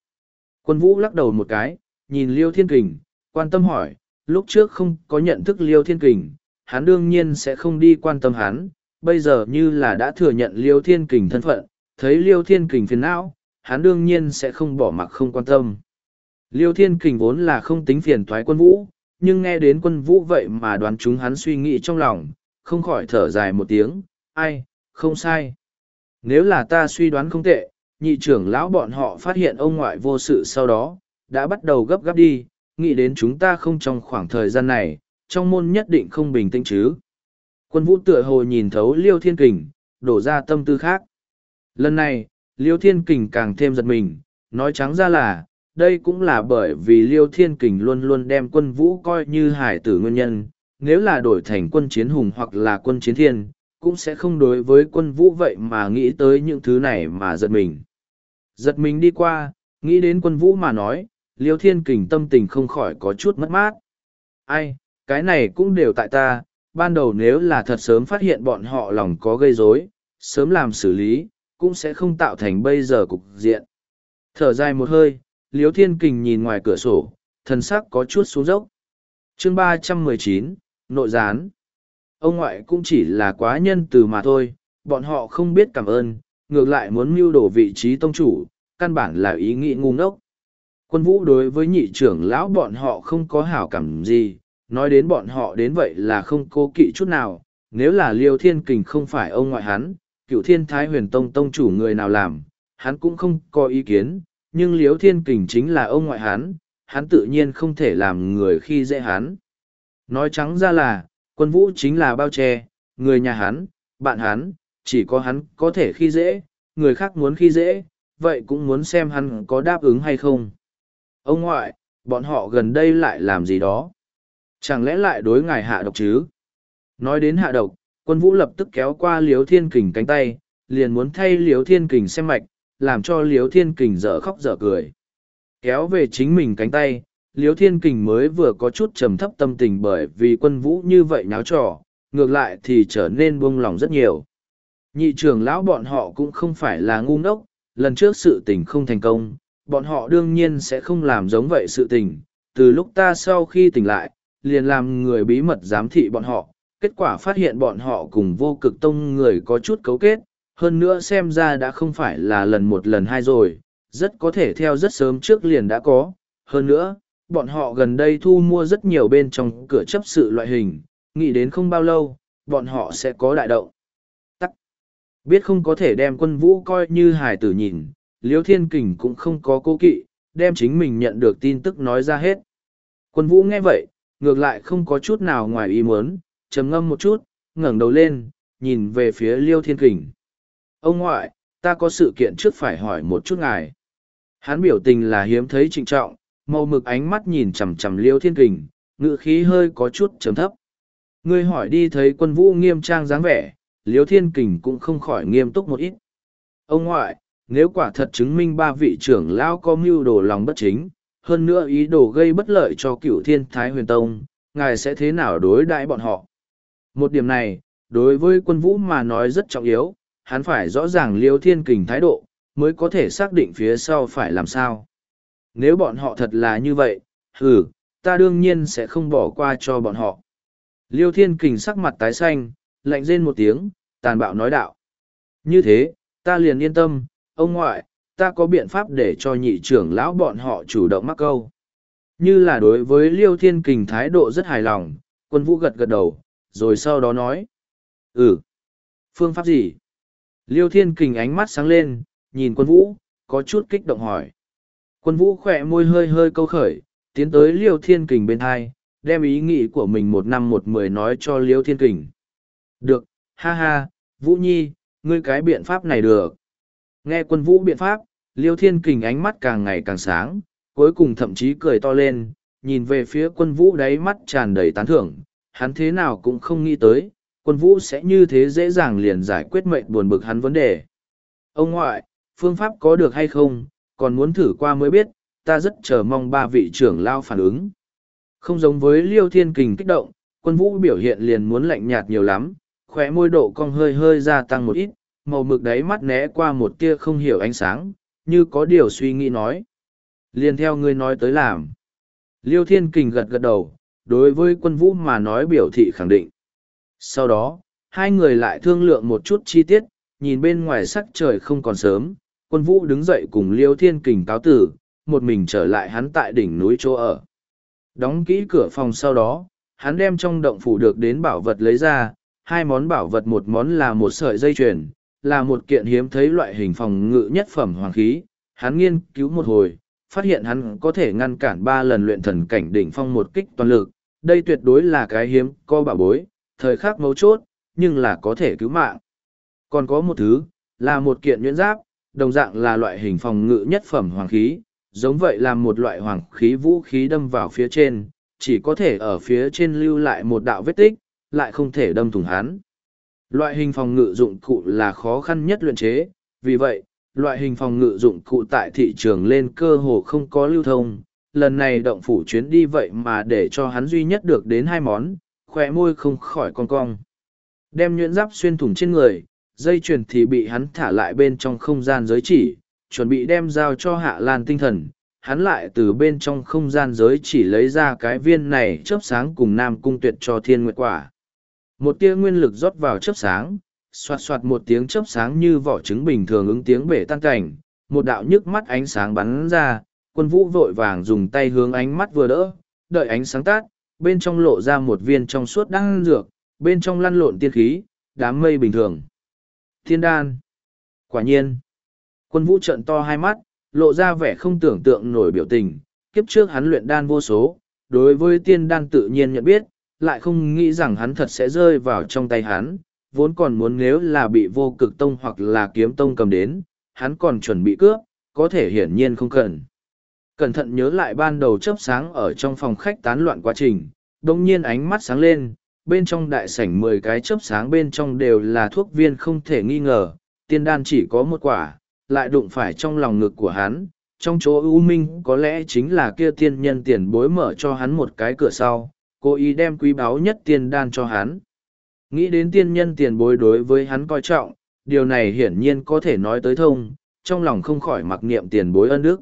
Quân vũ lắc đầu một cái, nhìn Liêu Thiên Kình, quan tâm hỏi, lúc trước không có nhận thức Liêu Thiên Kình, hắn đương nhiên sẽ không đi quan tâm hắn, bây giờ như là đã thừa nhận Liêu Thiên Kình thân phận, thấy Liêu Thiên Kình phiền não, hắn đương nhiên sẽ không bỏ mặc không quan tâm. Liêu Thiên Kình vốn là không tính phiền toái quân vũ, nhưng nghe đến quân vũ vậy mà đoán chúng hắn suy nghĩ trong lòng, không khỏi thở dài một tiếng, ai, không sai. Nếu là ta suy đoán không tệ, nhị trưởng lão bọn họ phát hiện ông ngoại vô sự sau đó, đã bắt đầu gấp gáp đi, nghĩ đến chúng ta không trong khoảng thời gian này, trong môn nhất định không bình tĩnh chứ. Quân vũ tựa hồ nhìn thấu Liêu Thiên Kình, đổ ra tâm tư khác. Lần này, Liêu Thiên Kình càng thêm giật mình, nói trắng ra là, đây cũng là bởi vì Liêu Thiên Kình luôn luôn đem quân vũ coi như hải tử nguyên nhân, nếu là đổi thành quân chiến hùng hoặc là quân chiến thiên, cũng sẽ không đối với quân vũ vậy mà nghĩ tới những thứ này mà giật mình. Giật mình đi qua, nghĩ đến quân vũ mà nói, Liêu Thiên Kình tâm tình không khỏi có chút mất mát. Ai, cái này cũng đều tại ta, ban đầu nếu là thật sớm phát hiện bọn họ lòng có gây rối, sớm làm xử lý, cũng sẽ không tạo thành bây giờ cục diện. Thở dài một hơi, Liêu Thiên Kình nhìn ngoài cửa sổ, thần sắc có chút xuống dốc. Chương ba trăm mười chín Nội gián Ông ngoại cũng chỉ là quá nhân từ mà thôi, bọn họ không biết cảm ơn, ngược lại muốn mưu đổ vị trí tông chủ, căn bản là ý nghĩ ngu ngốc. Quân vũ đối với nhị trưởng lão bọn họ không có hảo cảm gì, nói đến bọn họ đến vậy là không cố kỵ chút nào, nếu là liêu thiên kình không phải ông ngoại hắn, cựu thiên thái huyền tông tông chủ người nào làm, hắn cũng không có ý kiến, nhưng liêu thiên kình chính là ông ngoại hắn, hắn tự nhiên không thể làm người khi dễ hắn. Nói trắng ra là, quân vũ chính là bao che, người nhà hắn, bạn hắn, chỉ có hắn có thể khi dễ, người khác muốn khi dễ, vậy cũng muốn xem hắn có đáp ứng hay không. Ông ngoại, bọn họ gần đây lại làm gì đó? Chẳng lẽ lại đối ngài hạ độc chứ? Nói đến hạ độc, quân vũ lập tức kéo qua liếu thiên kình cánh tay, liền muốn thay liếu thiên kình xem mạch, làm cho liếu thiên kình dở khóc dở cười. Kéo về chính mình cánh tay, liếu thiên kình mới vừa có chút trầm thấp tâm tình bởi vì quân vũ như vậy nháo trò, ngược lại thì trở nên buông lòng rất nhiều. Nhị trưởng lão bọn họ cũng không phải là ngu ngốc, lần trước sự tình không thành công, bọn họ đương nhiên sẽ không làm giống vậy sự tình. Từ lúc ta sau khi tỉnh lại, liền làm người bí mật giám thị bọn họ, kết quả phát hiện bọn họ cùng vô cực tông người có chút cấu kết, hơn nữa xem ra đã không phải là lần một lần hai rồi, rất có thể theo rất sớm trước liền đã có. Hơn nữa, bọn họ gần đây thu mua rất nhiều bên trong cửa chấp sự loại hình, nghĩ đến không bao lâu, bọn họ sẽ có đại động. Biết không có thể đem quân vũ coi như hài tử nhìn, Liêu Thiên Kình cũng không có cố kỵ, đem chính mình nhận được tin tức nói ra hết. Quân vũ nghe vậy, ngược lại không có chút nào ngoài ý muốn, trầm ngâm một chút, ngẩng đầu lên, nhìn về phía Liêu Thiên Kình. Ông ngoại, ta có sự kiện trước phải hỏi một chút ngài. Hắn biểu tình là hiếm thấy trịnh trọng, màu mực ánh mắt nhìn chằm chằm Liêu Thiên Kình, ngữ khí hơi có chút trầm thấp. Ngươi hỏi đi thấy quân vũ nghiêm trang dáng vẻ, Liêu Thiên Kình cũng không khỏi nghiêm túc một ít. Ông ngoại, nếu quả thật chứng minh ba vị trưởng lão có mưu đồ lòng bất chính, hơn nữa ý đồ gây bất lợi cho cựu thiên thái huyền tông, ngài sẽ thế nào đối đãi bọn họ? Một điểm này, đối với quân vũ mà nói rất trọng yếu, hắn phải rõ ràng liêu thiên kình thái độ, mới có thể xác định phía sau phải làm sao. Nếu bọn họ thật là như vậy, hừ, ta đương nhiên sẽ không bỏ qua cho bọn họ. Liêu thiên kình sắc mặt tái xanh, lạnh rên một tiếng, tàn bạo nói đạo. Như thế, ta liền yên tâm, ông ngoại, ta có biện pháp để cho nhị trưởng lão bọn họ chủ động mắc câu. Như là đối với Liêu Thiên Kình thái độ rất hài lòng, quân vũ gật gật đầu, rồi sau đó nói. Ừ. Phương pháp gì? Liêu Thiên Kình ánh mắt sáng lên, nhìn quân vũ, có chút kích động hỏi. Quân vũ khỏe môi hơi hơi câu khởi, tiến tới Liêu Thiên Kình bên hai, đem ý nghĩ của mình một năm một mười nói cho Liêu Thiên Kình. Được, ha ha, Vũ Nhi, ngươi cái biện pháp này được. Nghe quân vũ biện pháp, Liêu Thiên Kình ánh mắt càng ngày càng sáng, cuối cùng thậm chí cười to lên, nhìn về phía quân vũ đáy mắt tràn đầy tán thưởng, hắn thế nào cũng không nghĩ tới, quân vũ sẽ như thế dễ dàng liền giải quyết mệnh buồn bực hắn vấn đề. Ông ngoại, phương pháp có được hay không, còn muốn thử qua mới biết, ta rất chờ mong ba vị trưởng lao phản ứng. Không giống với Liêu Thiên Kình kích động, quân vũ biểu hiện liền muốn lạnh nhạt nhiều lắm, khóe môi độ cong hơi hơi gia tăng một ít, màu mực đáy mắt né qua một tia không hiểu ánh sáng, như có điều suy nghĩ nói. Liền theo ngươi nói tới làm. Liêu Thiên Kình gật gật đầu, đối với quân vũ mà nói biểu thị khẳng định. Sau đó, hai người lại thương lượng một chút chi tiết, nhìn bên ngoài sắc trời không còn sớm, quân vũ đứng dậy cùng Liêu Thiên Kình cáo tử, một mình trở lại hắn tại đỉnh núi chỗ ở. Đóng kỹ cửa phòng sau đó, hắn đem trong động phủ được đến bảo vật lấy ra, hai món bảo vật một món là một sợi dây chuyền, là một kiện hiếm thấy loại hình phòng ngự nhất phẩm hoàng khí. Hắn nghiên cứu một hồi, phát hiện hắn có thể ngăn cản ba lần luyện thần cảnh đỉnh phong một kích toàn lực. Đây tuyệt đối là cái hiếm co bảo bối, thời khắc mấu chốt, nhưng là có thể cứu mạng. Còn có một thứ, là một kiện nhuyễn giáp, đồng dạng là loại hình phòng ngự nhất phẩm hoàng khí, giống vậy là một loại hoàng khí vũ khí đâm vào phía trên, chỉ có thể ở phía trên lưu lại một đạo vết tích, lại không thể đâm thủng hắn. Loại hình phòng ngự dụng cụ là khó khăn nhất luyện chế, vì vậy, loại hình phòng ngự dụng cụ tại thị trường lên cơ hồ không có lưu thông. Lần này động phủ chuyến đi vậy mà để cho hắn duy nhất được đến hai món, khỏe môi không khỏi con cong. Đem nhuyễn giáp xuyên thủng trên người, dây chuyền thì bị hắn thả lại bên trong không gian giới chỉ, chuẩn bị đem giao cho hạ lan tinh thần. Hắn lại từ bên trong không gian giới chỉ lấy ra cái viên này chớp sáng cùng nam cung tuyệt cho thiên nguyệt quả. Một tia nguyên lực rót vào chớp sáng, xoạt xoạt một tiếng chớp sáng như vỏ trứng bình thường ứng tiếng bể tan cảnh, một đạo nhức mắt ánh sáng bắn ra, quân vũ vội vàng dùng tay hướng ánh mắt vừa đỡ, đợi ánh sáng tát, bên trong lộ ra một viên trong suốt đang dược, bên trong lăn lộn tiên khí, đám mây bình thường. Thiên đan. Quả nhiên. Quân vũ trợn to hai mắt, lộ ra vẻ không tưởng tượng nổi biểu tình, kiếp trước hắn luyện đan vô số, đối với tiên đan tự nhiên nhận biết, lại không nghĩ rằng hắn thật sẽ rơi vào trong tay hắn, vốn còn muốn nếu là bị vô cực tông hoặc là kiếm tông cầm đến, hắn còn chuẩn bị cướp, có thể hiển nhiên không cần. Cẩn thận nhớ lại ban đầu chớp sáng ở trong phòng khách tán loạn quá trình, đồng nhiên ánh mắt sáng lên, bên trong đại sảnh mười cái chớp sáng bên trong đều là thuốc viên không thể nghi ngờ, tiên đan chỉ có một quả, lại đụng phải trong lòng ngực của hắn, trong chỗ ưu minh có lẽ chính là kia tiên nhân tiền bối mở cho hắn một cái cửa sau, cố ý đem quý báu nhất tiên đan cho hắn. Nghĩ đến tiên nhân tiền bối đối với hắn coi trọng, điều này hiển nhiên có thể nói tới thông, trong lòng không khỏi mặc niệm tiền bối ân đức.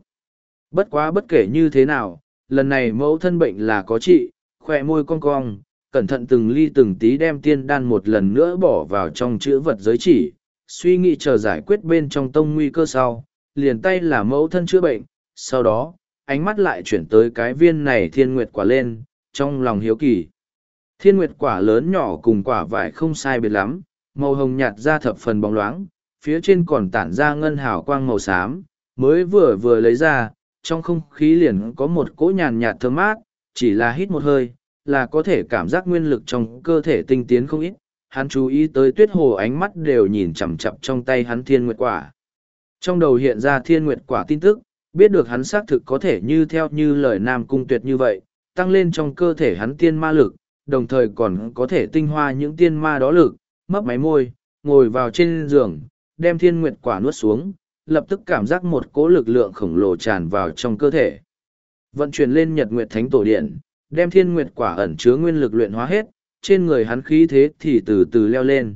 Bất quá bất kể như thế nào, lần này mẫu thân bệnh là có trị, khỏe môi cong cong, cẩn thận từng ly từng tí đem tiên đan một lần nữa bỏ vào trong chữ vật giới chỉ, suy nghĩ chờ giải quyết bên trong tông nguy cơ sau, liền tay là mẫu thân chữa bệnh, sau đó, ánh mắt lại chuyển tới cái viên này thiên nguyệt quả lên, trong lòng hiếu kỳ. Thiên nguyệt quả lớn nhỏ cùng quả vải không sai biệt lắm, màu hồng nhạt ra thập phần bóng loáng, phía trên còn tản ra ngân hào quang màu xám, mới vừa vừa lấy ra, trong không khí liền có một cỗ nhàn nhạt thơm mát, chỉ là hít một hơi, là có thể cảm giác nguyên lực trong cơ thể tinh tiến không ít. Hắn chú ý tới tuyết hồ ánh mắt đều nhìn chằm chặp trong tay hắn thiên nguyệt quả. Trong đầu hiện ra thiên nguyệt quả tin tức, biết được hắn xác thực có thể như theo như lời Nam Cung Tuyệt như vậy, tăng lên trong cơ thể hắn tiên ma lực, đồng thời còn có thể tinh hoa những tiên ma đó lực, mấp máy môi, ngồi vào trên giường, đem thiên nguyệt quả nuốt xuống, lập tức cảm giác một cỗ lực lượng khổng lồ tràn vào trong cơ thể. Vận chuyển lên nhật nguyệt thánh tổ điện, đem thiên nguyệt quả ẩn chứa nguyên lực luyện hóa hết, trên người hắn khí thế thì từ từ leo lên.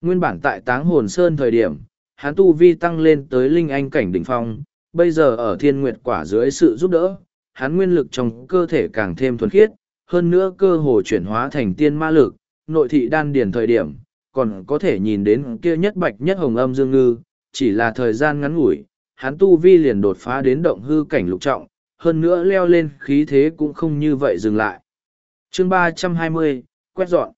Nguyên bản tại táng hồn sơn thời điểm, hắn tu vi tăng lên tới linh anh cảnh đỉnh phong, bây giờ ở thiên nguyệt quả dưới sự giúp đỡ, hắn nguyên lực trong cơ thể càng thêm thuần khiết, hơn nữa cơ hồ chuyển hóa thành tiên ma lực, nội thị đan điền thời điểm, còn có thể nhìn đến kia nhất bạch nhất hồng âm dương ngư, chỉ là thời gian ngắn ngủi, hắn tu vi liền đột phá đến động hư cảnh lục trọng, hơn nữa leo lên khí thế cũng không như vậy dừng lại. chương ba trăm hai mươi quét dọn.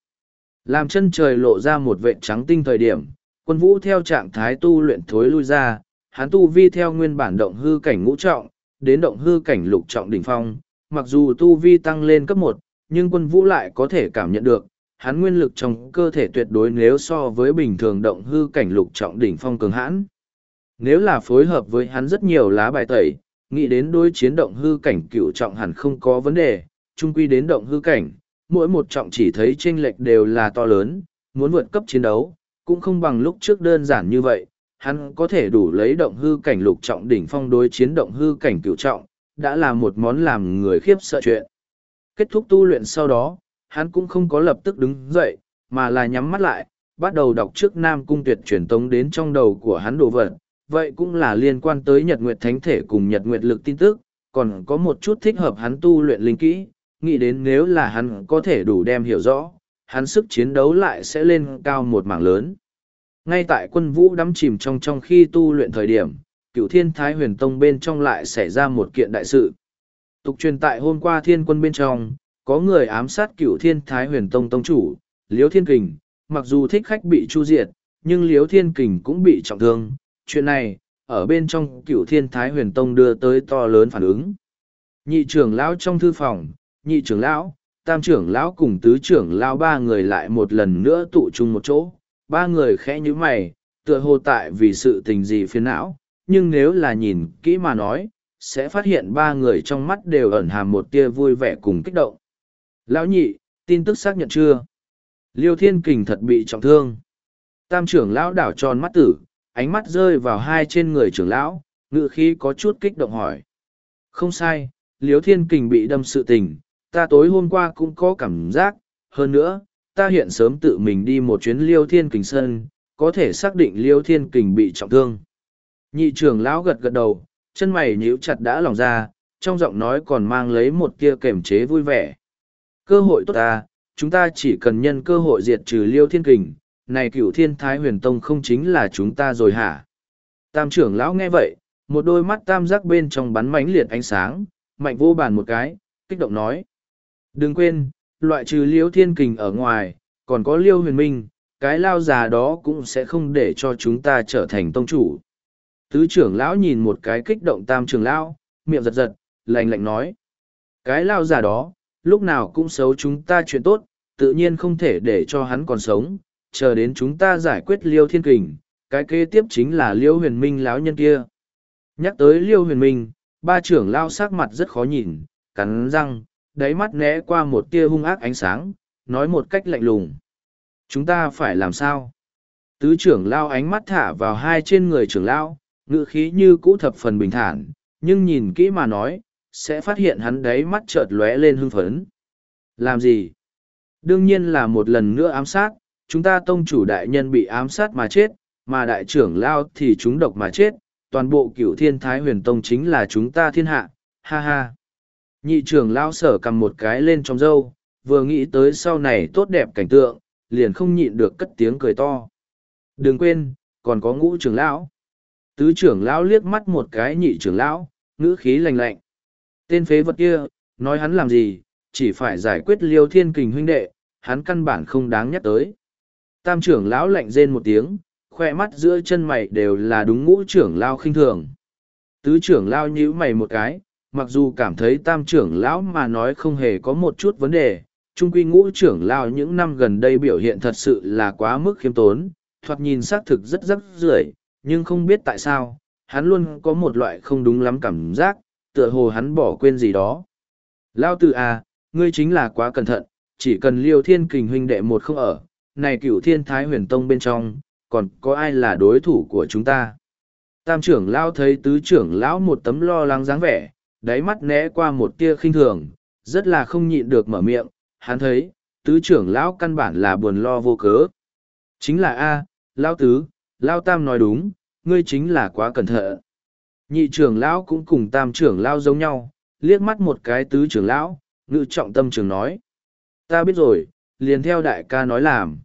Làm chân trời lộ ra một vệ trắng tinh thời điểm, quân vũ theo trạng thái tu luyện thối lui ra, hắn tu vi theo nguyên bản động hư cảnh ngũ trọng, đến động hư cảnh lục trọng đỉnh phong, mặc dù tu vi tăng lên cấp một, nhưng quân vũ lại có thể cảm nhận được, hắn nguyên lực trong cơ thể tuyệt đối nếu so với bình thường động hư cảnh lục trọng đỉnh phong cường hãn. Nếu là phối hợp với hắn rất nhiều lá bài tẩy, nghĩ đến đối chiến động hư cảnh cựu trọng hẳn không có vấn đề, chung quy đến động hư cảnh, mỗi một trọng chỉ thấy chênh lệch đều là to lớn, muốn vượt cấp chiến đấu, cũng không bằng lúc trước đơn giản như vậy, hắn có thể đủ lấy động hư cảnh lục trọng đỉnh phong đối chiến động hư cảnh cựu trọng, đã là một món làm người khiếp sợ chuyện. Kết thúc tu luyện sau đó, hắn cũng không có lập tức đứng dậy, mà là nhắm mắt lại, bắt đầu đọc trước Nam Cung Tuyệt truyền tống đến trong đầu của hắn đồ vật, vậy cũng là liên quan tới Nhật Nguyệt Thánh Thể cùng Nhật Nguyệt Lực tin tức, còn có một chút thích hợp hắn tu luyện linh kỹ, nghĩ đến nếu là hắn có thể đủ đem hiểu rõ, hắn sức chiến đấu lại sẽ lên cao một mảng lớn. Ngay tại quân vũ đắm chìm trong trong khi tu luyện thời điểm, cửu thiên thái huyền tông bên trong lại xảy ra một kiện đại sự. Tục truyền tại hôm qua thiên quân bên trong, có người ám sát cửu thiên thái huyền tông tông chủ, liếu thiên kình, mặc dù thích khách bị chu diệt, nhưng liếu thiên kình cũng bị trọng thương. Chuyện này, ở bên trong cửu thiên thái huyền tông đưa tới to lớn phản ứng. Nhị trưởng lão trong thư phòng, nhị trưởng lão, tam trưởng lão cùng tứ trưởng lão ba người lại một lần nữa tụ chung một chỗ. Ba người khẽ nhíu mày, tựa hồ tại vì sự tình gì phiền não, nhưng nếu là nhìn kỹ mà nói, sẽ phát hiện ba người trong mắt đều ẩn hàm một tia vui vẻ cùng kích động. Lão nhị, tin tức xác nhận chưa? Liêu Thiên Kình thật bị trọng thương. Tam trưởng lão đảo tròn mắt tử, ánh mắt rơi vào hai trên người trưởng lão, ngự khí có chút kích động hỏi. Không sai, Liêu Thiên Kình bị đâm sự tình, ta tối hôm qua cũng có cảm giác, hơn nữa, ta hiện sớm tự mình đi một chuyến Liêu Thiên Kình sân, có thể xác định Liêu Thiên Kình bị trọng thương. Nhị trưởng lão gật gật đầu, chân mày nhíu chặt đã lòng ra, trong giọng nói còn mang lấy một tia kềm chế vui vẻ. Cơ hội tốt ta, chúng ta chỉ cần nhân cơ hội diệt trừ liêu thiên kình, này cửu thiên thái huyền tông không chính là chúng ta rồi hả? Tam trưởng lão nghe vậy, một đôi mắt tam giác bên trong bắn mánh liệt ánh sáng, mạnh vô bàn một cái, kích động nói. Đừng quên, loại trừ liêu thiên kình ở ngoài, còn có liêu huyền minh, cái lao già đó cũng sẽ không để cho chúng ta trở thành tông chủ. Tứ trưởng lão nhìn một cái kích động tam trưởng lão, miệng giật giật, lạnh lạnh nói. Cái lao già đó, lúc nào cũng xấu chúng ta chuyện tốt, tự nhiên không thể để cho hắn còn sống, chờ đến chúng ta giải quyết liêu thiên kình, cái kế tiếp chính là liêu huyền minh lão nhân kia. Nhắc tới liêu huyền minh, ba trưởng lao sắc mặt rất khó nhìn, cắn răng, đáy mắt né qua một tia hung ác ánh sáng, nói một cách lạnh lùng. Chúng ta phải làm sao? Tứ trưởng lao ánh mắt thả vào hai trên người trưởng lao, ngựa khí như cũ thập phần bình thản, nhưng nhìn kỹ mà nói, sẽ phát hiện hắn đáy mắt chợt lóe lên hưng phấn. Làm gì? Đương nhiên là một lần nữa ám sát, chúng ta tông chủ đại nhân bị ám sát mà chết, mà đại trưởng lao thì chúng độc mà chết, toàn bộ cửu thiên thái huyền tông chính là chúng ta thiên hạ, ha ha. Nhị trưởng lao sở cầm một cái lên trong râu, vừa nghĩ tới sau này tốt đẹp cảnh tượng, liền không nhịn được cất tiếng cười to. Đừng quên, còn có ngũ trưởng lão. Tứ trưởng lão liếc mắt một cái nhị trưởng lão, ngữ khí lành lạnh. Tên phế vật kia, nói hắn làm gì, chỉ phải giải quyết liêu thiên kình huynh đệ, hắn căn bản không đáng nhắc tới. Tam trưởng lão lạnh rên một tiếng, khoe mắt giữa chân mày đều là đúng ngũ trưởng lao khinh thường. Tứ trưởng lao nhíu mày một cái, mặc dù cảm thấy tam trưởng lão mà nói không hề có một chút vấn đề, trung quy ngũ trưởng lao những năm gần đây biểu hiện thật sự là quá mức khiêm tốn, thoạt nhìn xác thực rất rất rưởi nhưng không biết tại sao, hắn luôn có một loại không đúng lắm cảm giác, tựa hồ hắn bỏ quên gì đó. Lao tử à, ngươi chính là quá cẩn thận, chỉ cần liêu thiên kình huynh đệ một không ở, này cửu thiên thái huyền tông bên trong, còn có ai là đối thủ của chúng ta. Tam trưởng lão thấy tứ trưởng lão một tấm lo lắng dáng vẻ, đáy mắt né qua một tia khinh thường, rất là không nhịn được mở miệng, hắn thấy, tứ trưởng lão căn bản là buồn lo vô cớ. Chính là A, lão tứ, lão tam nói đúng, ngươi chính là quá cẩn thận. Nhị trưởng lão cũng cùng tam trưởng lão giống nhau, liếc mắt một cái tứ trưởng lão, ngự trọng tâm trường nói. Ta biết rồi, liền theo đại ca nói làm.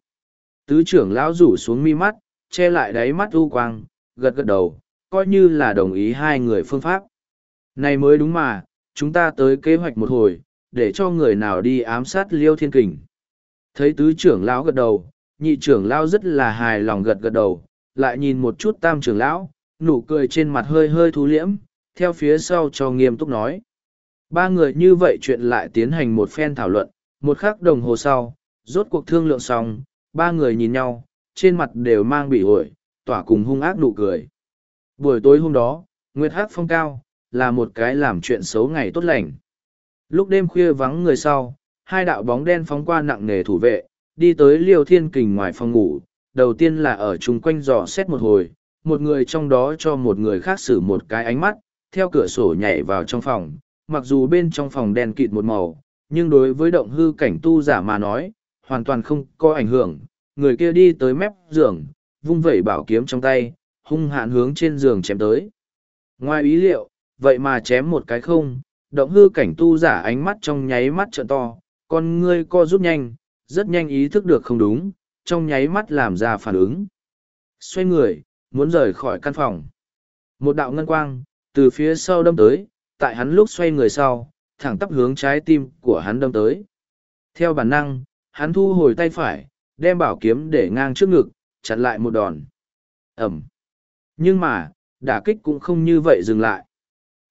Tứ trưởng lão rủ xuống mi mắt, che lại đáy mắt u quang, gật gật đầu, coi như là đồng ý hai người phương pháp. Này mới đúng mà, chúng ta tới kế hoạch một hồi, để cho người nào đi ám sát liêu thiên kình. Thấy tứ trưởng lão gật đầu, nhị trưởng lão rất là hài lòng gật gật đầu, lại nhìn một chút tam trưởng lão, nụ cười trên mặt hơi hơi thú liễm, theo phía sau cho nghiêm túc nói. Ba người như vậy chuyện lại tiến hành một phen thảo luận, một khắc đồng hồ sau, rốt cuộc thương lượng xong, ba người nhìn nhau, trên mặt đều mang bị ổi, tỏa cùng hung ác nụ cười. Buổi tối hôm đó, Nguyệt Hắc phong cao, là một cái làm chuyện xấu ngày tốt lành. Lúc đêm khuya vắng người sau, hai đạo bóng đen phóng qua nặng nề thủ vệ, đi tới liêu thiên kình ngoài phòng ngủ, đầu tiên là ở chung quanh dò xét một hồi, một người trong đó cho một người khác xử một cái ánh mắt, theo cửa sổ nhảy vào trong phòng, mặc dù bên trong phòng đen kịt một màu, nhưng đối với động hư cảnh tu giả mà nói, hoàn toàn không có ảnh hưởng, người kia đi tới mép giường, vung vẩy bảo kiếm trong tay, hung hạn hướng trên giường chém tới. Ngoài ý liệu, vậy mà chém một cái không, động hư cảnh tu giả ánh mắt trong nháy mắt trợ to, con ngươi co rút nhanh, rất nhanh ý thức được không đúng, trong nháy mắt làm ra phản ứng. Xoay người, muốn rời khỏi căn phòng. Một đạo ngân quang, từ phía sau đâm tới, tại hắn lúc xoay người sau, thẳng tắp hướng trái tim của hắn đâm tới. Theo bản năng, hắn thu hồi tay phải, đem bảo kiếm để ngang trước ngực, chặn lại một đòn. Ẩm. Nhưng mà, đả kích cũng không như vậy dừng lại.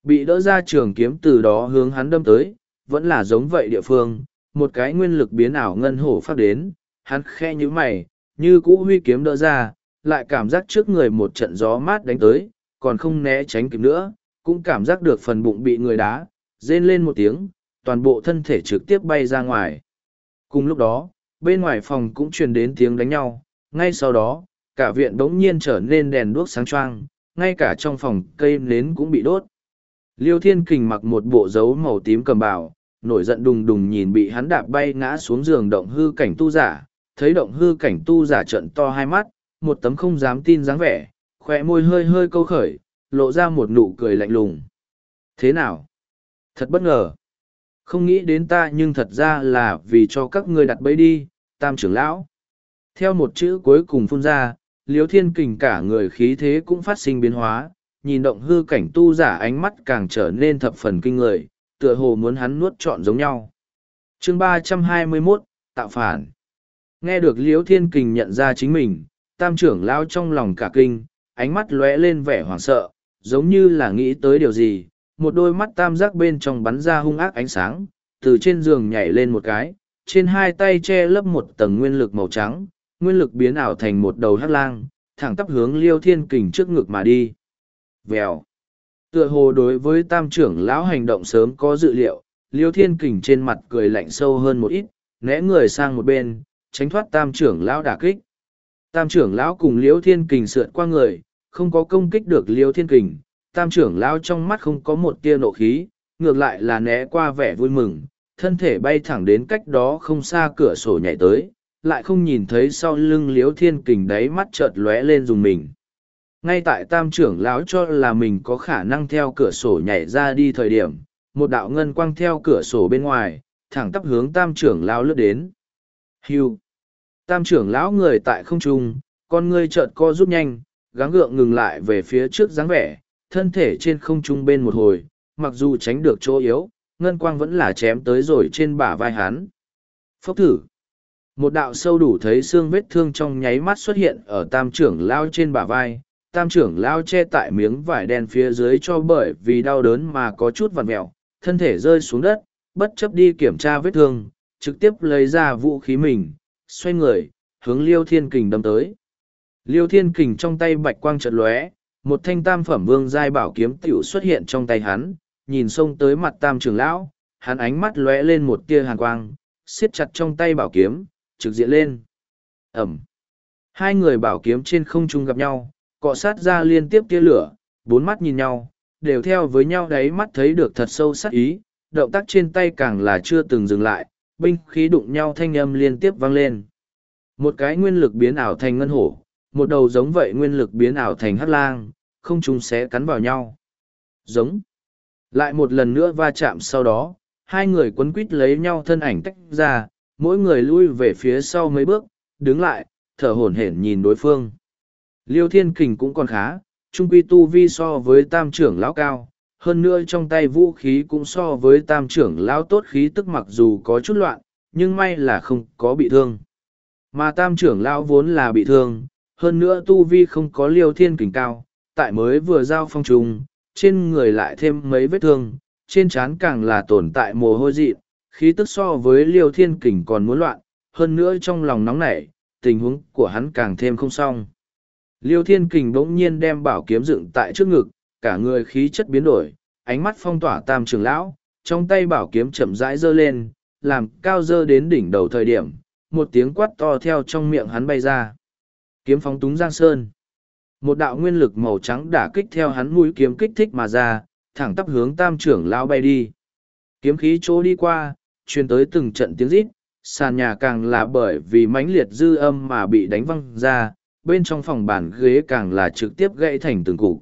Bị đỡ ra trường kiếm từ đó hướng hắn đâm tới, vẫn là giống vậy địa phương, một cái nguyên lực biến ảo ngân hổ phát đến, hắn khe như mày, như cũ huy kiếm đỡ ra, lại cảm giác trước người một trận gió mát đánh tới, còn không né tránh kịp nữa, cũng cảm giác được phần bụng bị người đá, rên lên một tiếng, toàn bộ thân thể trực tiếp bay ra ngoài. Cùng lúc đó, bên ngoài phòng cũng truyền đến tiếng đánh nhau, ngay sau đó, cả viện đống nhiên trở nên đèn đuốc sáng choang, ngay cả trong phòng cây nến cũng bị đốt. Liêu Thiên Kình mặc một bộ dấu màu tím cầm bào, nổi giận đùng đùng nhìn bị hắn đạp bay ngã xuống giường động hư cảnh tu giả, thấy động hư cảnh tu giả trận to hai mắt, một tấm không dám tin dáng vẻ, khỏe môi hơi hơi câu khởi, lộ ra một nụ cười lạnh lùng. Thế nào? Thật bất ngờ. Không nghĩ đến ta nhưng thật ra là vì cho các ngươi đặt bẫy đi, tam trưởng lão. Theo một chữ cuối cùng phun ra, Liêu thiên kình cả người khí thế cũng phát sinh biến hóa, nhìn động hư cảnh tu giả ánh mắt càng trở nên thập phần kinh người, tựa hồ muốn hắn nuốt trọn giống nhau. chương ba trăm hai mươi 321, Tạo Phản Nghe được Liễu thiên kình nhận ra chính mình, tam trưởng lao trong lòng cả kinh, ánh mắt lóe lên vẻ hoảng sợ, giống như là nghĩ tới điều gì, một đôi mắt tam giác bên trong bắn ra hung ác ánh sáng, từ trên giường nhảy lên một cái, trên hai tay che lấp một tầng nguyên lực màu trắng, nguyên lực biến ảo thành một đầu hắc lang, thẳng tắp hướng liêu thiên kình trước ngực mà đi. Vèo. Tựa hồ đối với tam trưởng lão hành động sớm có dự liệu, liêu thiên kình trên mặt cười lạnh sâu hơn một ít, né người sang một bên, tránh thoát tam trưởng lão đả kích. Tam trưởng lão cùng liêu thiên kình sượt qua người, không có công kích được liêu thiên kình, tam trưởng lão trong mắt không có một tia nộ khí, ngược lại là né qua vẻ vui mừng, thân thể bay thẳng đến cách đó không xa cửa sổ nhảy tới, lại không nhìn thấy sau lưng liếu thiên kình đáy mắt chợt lóe lên dùng mình. Ngay tại tam trưởng lão cho là mình có khả năng theo cửa sổ nhảy ra đi thời điểm, một đạo ngân quang theo cửa sổ bên ngoài, thẳng tắp hướng tam trưởng lão lướt đến. hiu Tam trưởng lão người tại không trung, con ngươi chợt co rút nhanh, gắng gượng ngừng lại về phía trước dáng vẻ, thân thể trên không trung bên một hồi, mặc dù tránh được chỗ yếu, ngân quang vẫn là chém tới rồi trên bả vai hắn. Phốc thử. Một đạo sâu đủ thấy xương vết thương trong nháy mắt xuất hiện ở tam trưởng lao trên bả vai, tam trưởng lao che tại miếng vải đen phía dưới cho bởi vì đau đớn mà có chút vằn mẹo, thân thể rơi xuống đất, bất chấp đi kiểm tra vết thương, trực tiếp lấy ra vũ khí mình, xoay người, hướng liêu thiên kình đâm tới. Liêu thiên kình trong tay bạch quang chợt lóe, một thanh tam phẩm vương giai bảo kiếm tiểu xuất hiện trong tay hắn, nhìn xông tới mặt tam trưởng lão, hắn ánh mắt lóe lên một tia hàn quang, siết chặt trong tay bảo kiếm, trực diện lên. Ẩm. Hai người bảo kiếm trên không trung gặp nhau, cọ sát ra liên tiếp tia lửa, bốn mắt nhìn nhau, đều theo với nhau đấy mắt thấy được thật sâu sắc ý, động tác trên tay càng là chưa từng dừng lại, binh khí đụng nhau thanh âm liên tiếp vang lên. Một cái nguyên lực biến ảo thành ngân hổ, một đầu giống vậy nguyên lực biến ảo thành hắc lang, không chúng sẽ cắn vào nhau. Giống. Lại một lần nữa va chạm sau đó, hai người quấn quít lấy nhau thân ảnh tách ra, mỗi người lui về phía sau mấy bước, đứng lại, thở hổn hển nhìn đối phương. Liêu Thiên Kình cũng còn khá, trung quy tu vi so với tam trưởng lão cao, hơn nữa trong tay vũ khí cũng so với tam trưởng lão tốt khí tức mặc dù có chút loạn, nhưng may là không có bị thương. Mà tam trưởng lão vốn là bị thương, hơn nữa tu vi không có liêu thiên kình cao, tại mới vừa giao phong trùng, trên người lại thêm mấy vết thương, trên trán càng là tồn tại mồ hôi dị, khí tức so với liêu thiên kình còn muốn loạn, hơn nữa trong lòng nóng nảy, tình huống của hắn càng thêm không xong. Liêu thiên kình bỗng nhiên đem bảo kiếm dựng tại trước ngực, cả người khí chất biến đổi, ánh mắt phong tỏa tam trường lão, trong tay bảo kiếm chậm rãi giơ lên, làm cao dơ đến đỉnh đầu thời điểm, một tiếng quát to theo trong miệng hắn bay ra. Kiếm phóng túng giang sơn. Một đạo nguyên lực màu trắng đả kích theo hắn mũi kiếm kích thích mà ra, thẳng tắp hướng tam trưởng lão bay đi. Kiếm khí chỗ đi qua, truyền tới từng trận tiếng rít, sàn nhà càng là bởi vì mãnh liệt dư âm mà bị đánh văng ra, bên trong phòng bàn ghế càng là trực tiếp gãy thành từng cục.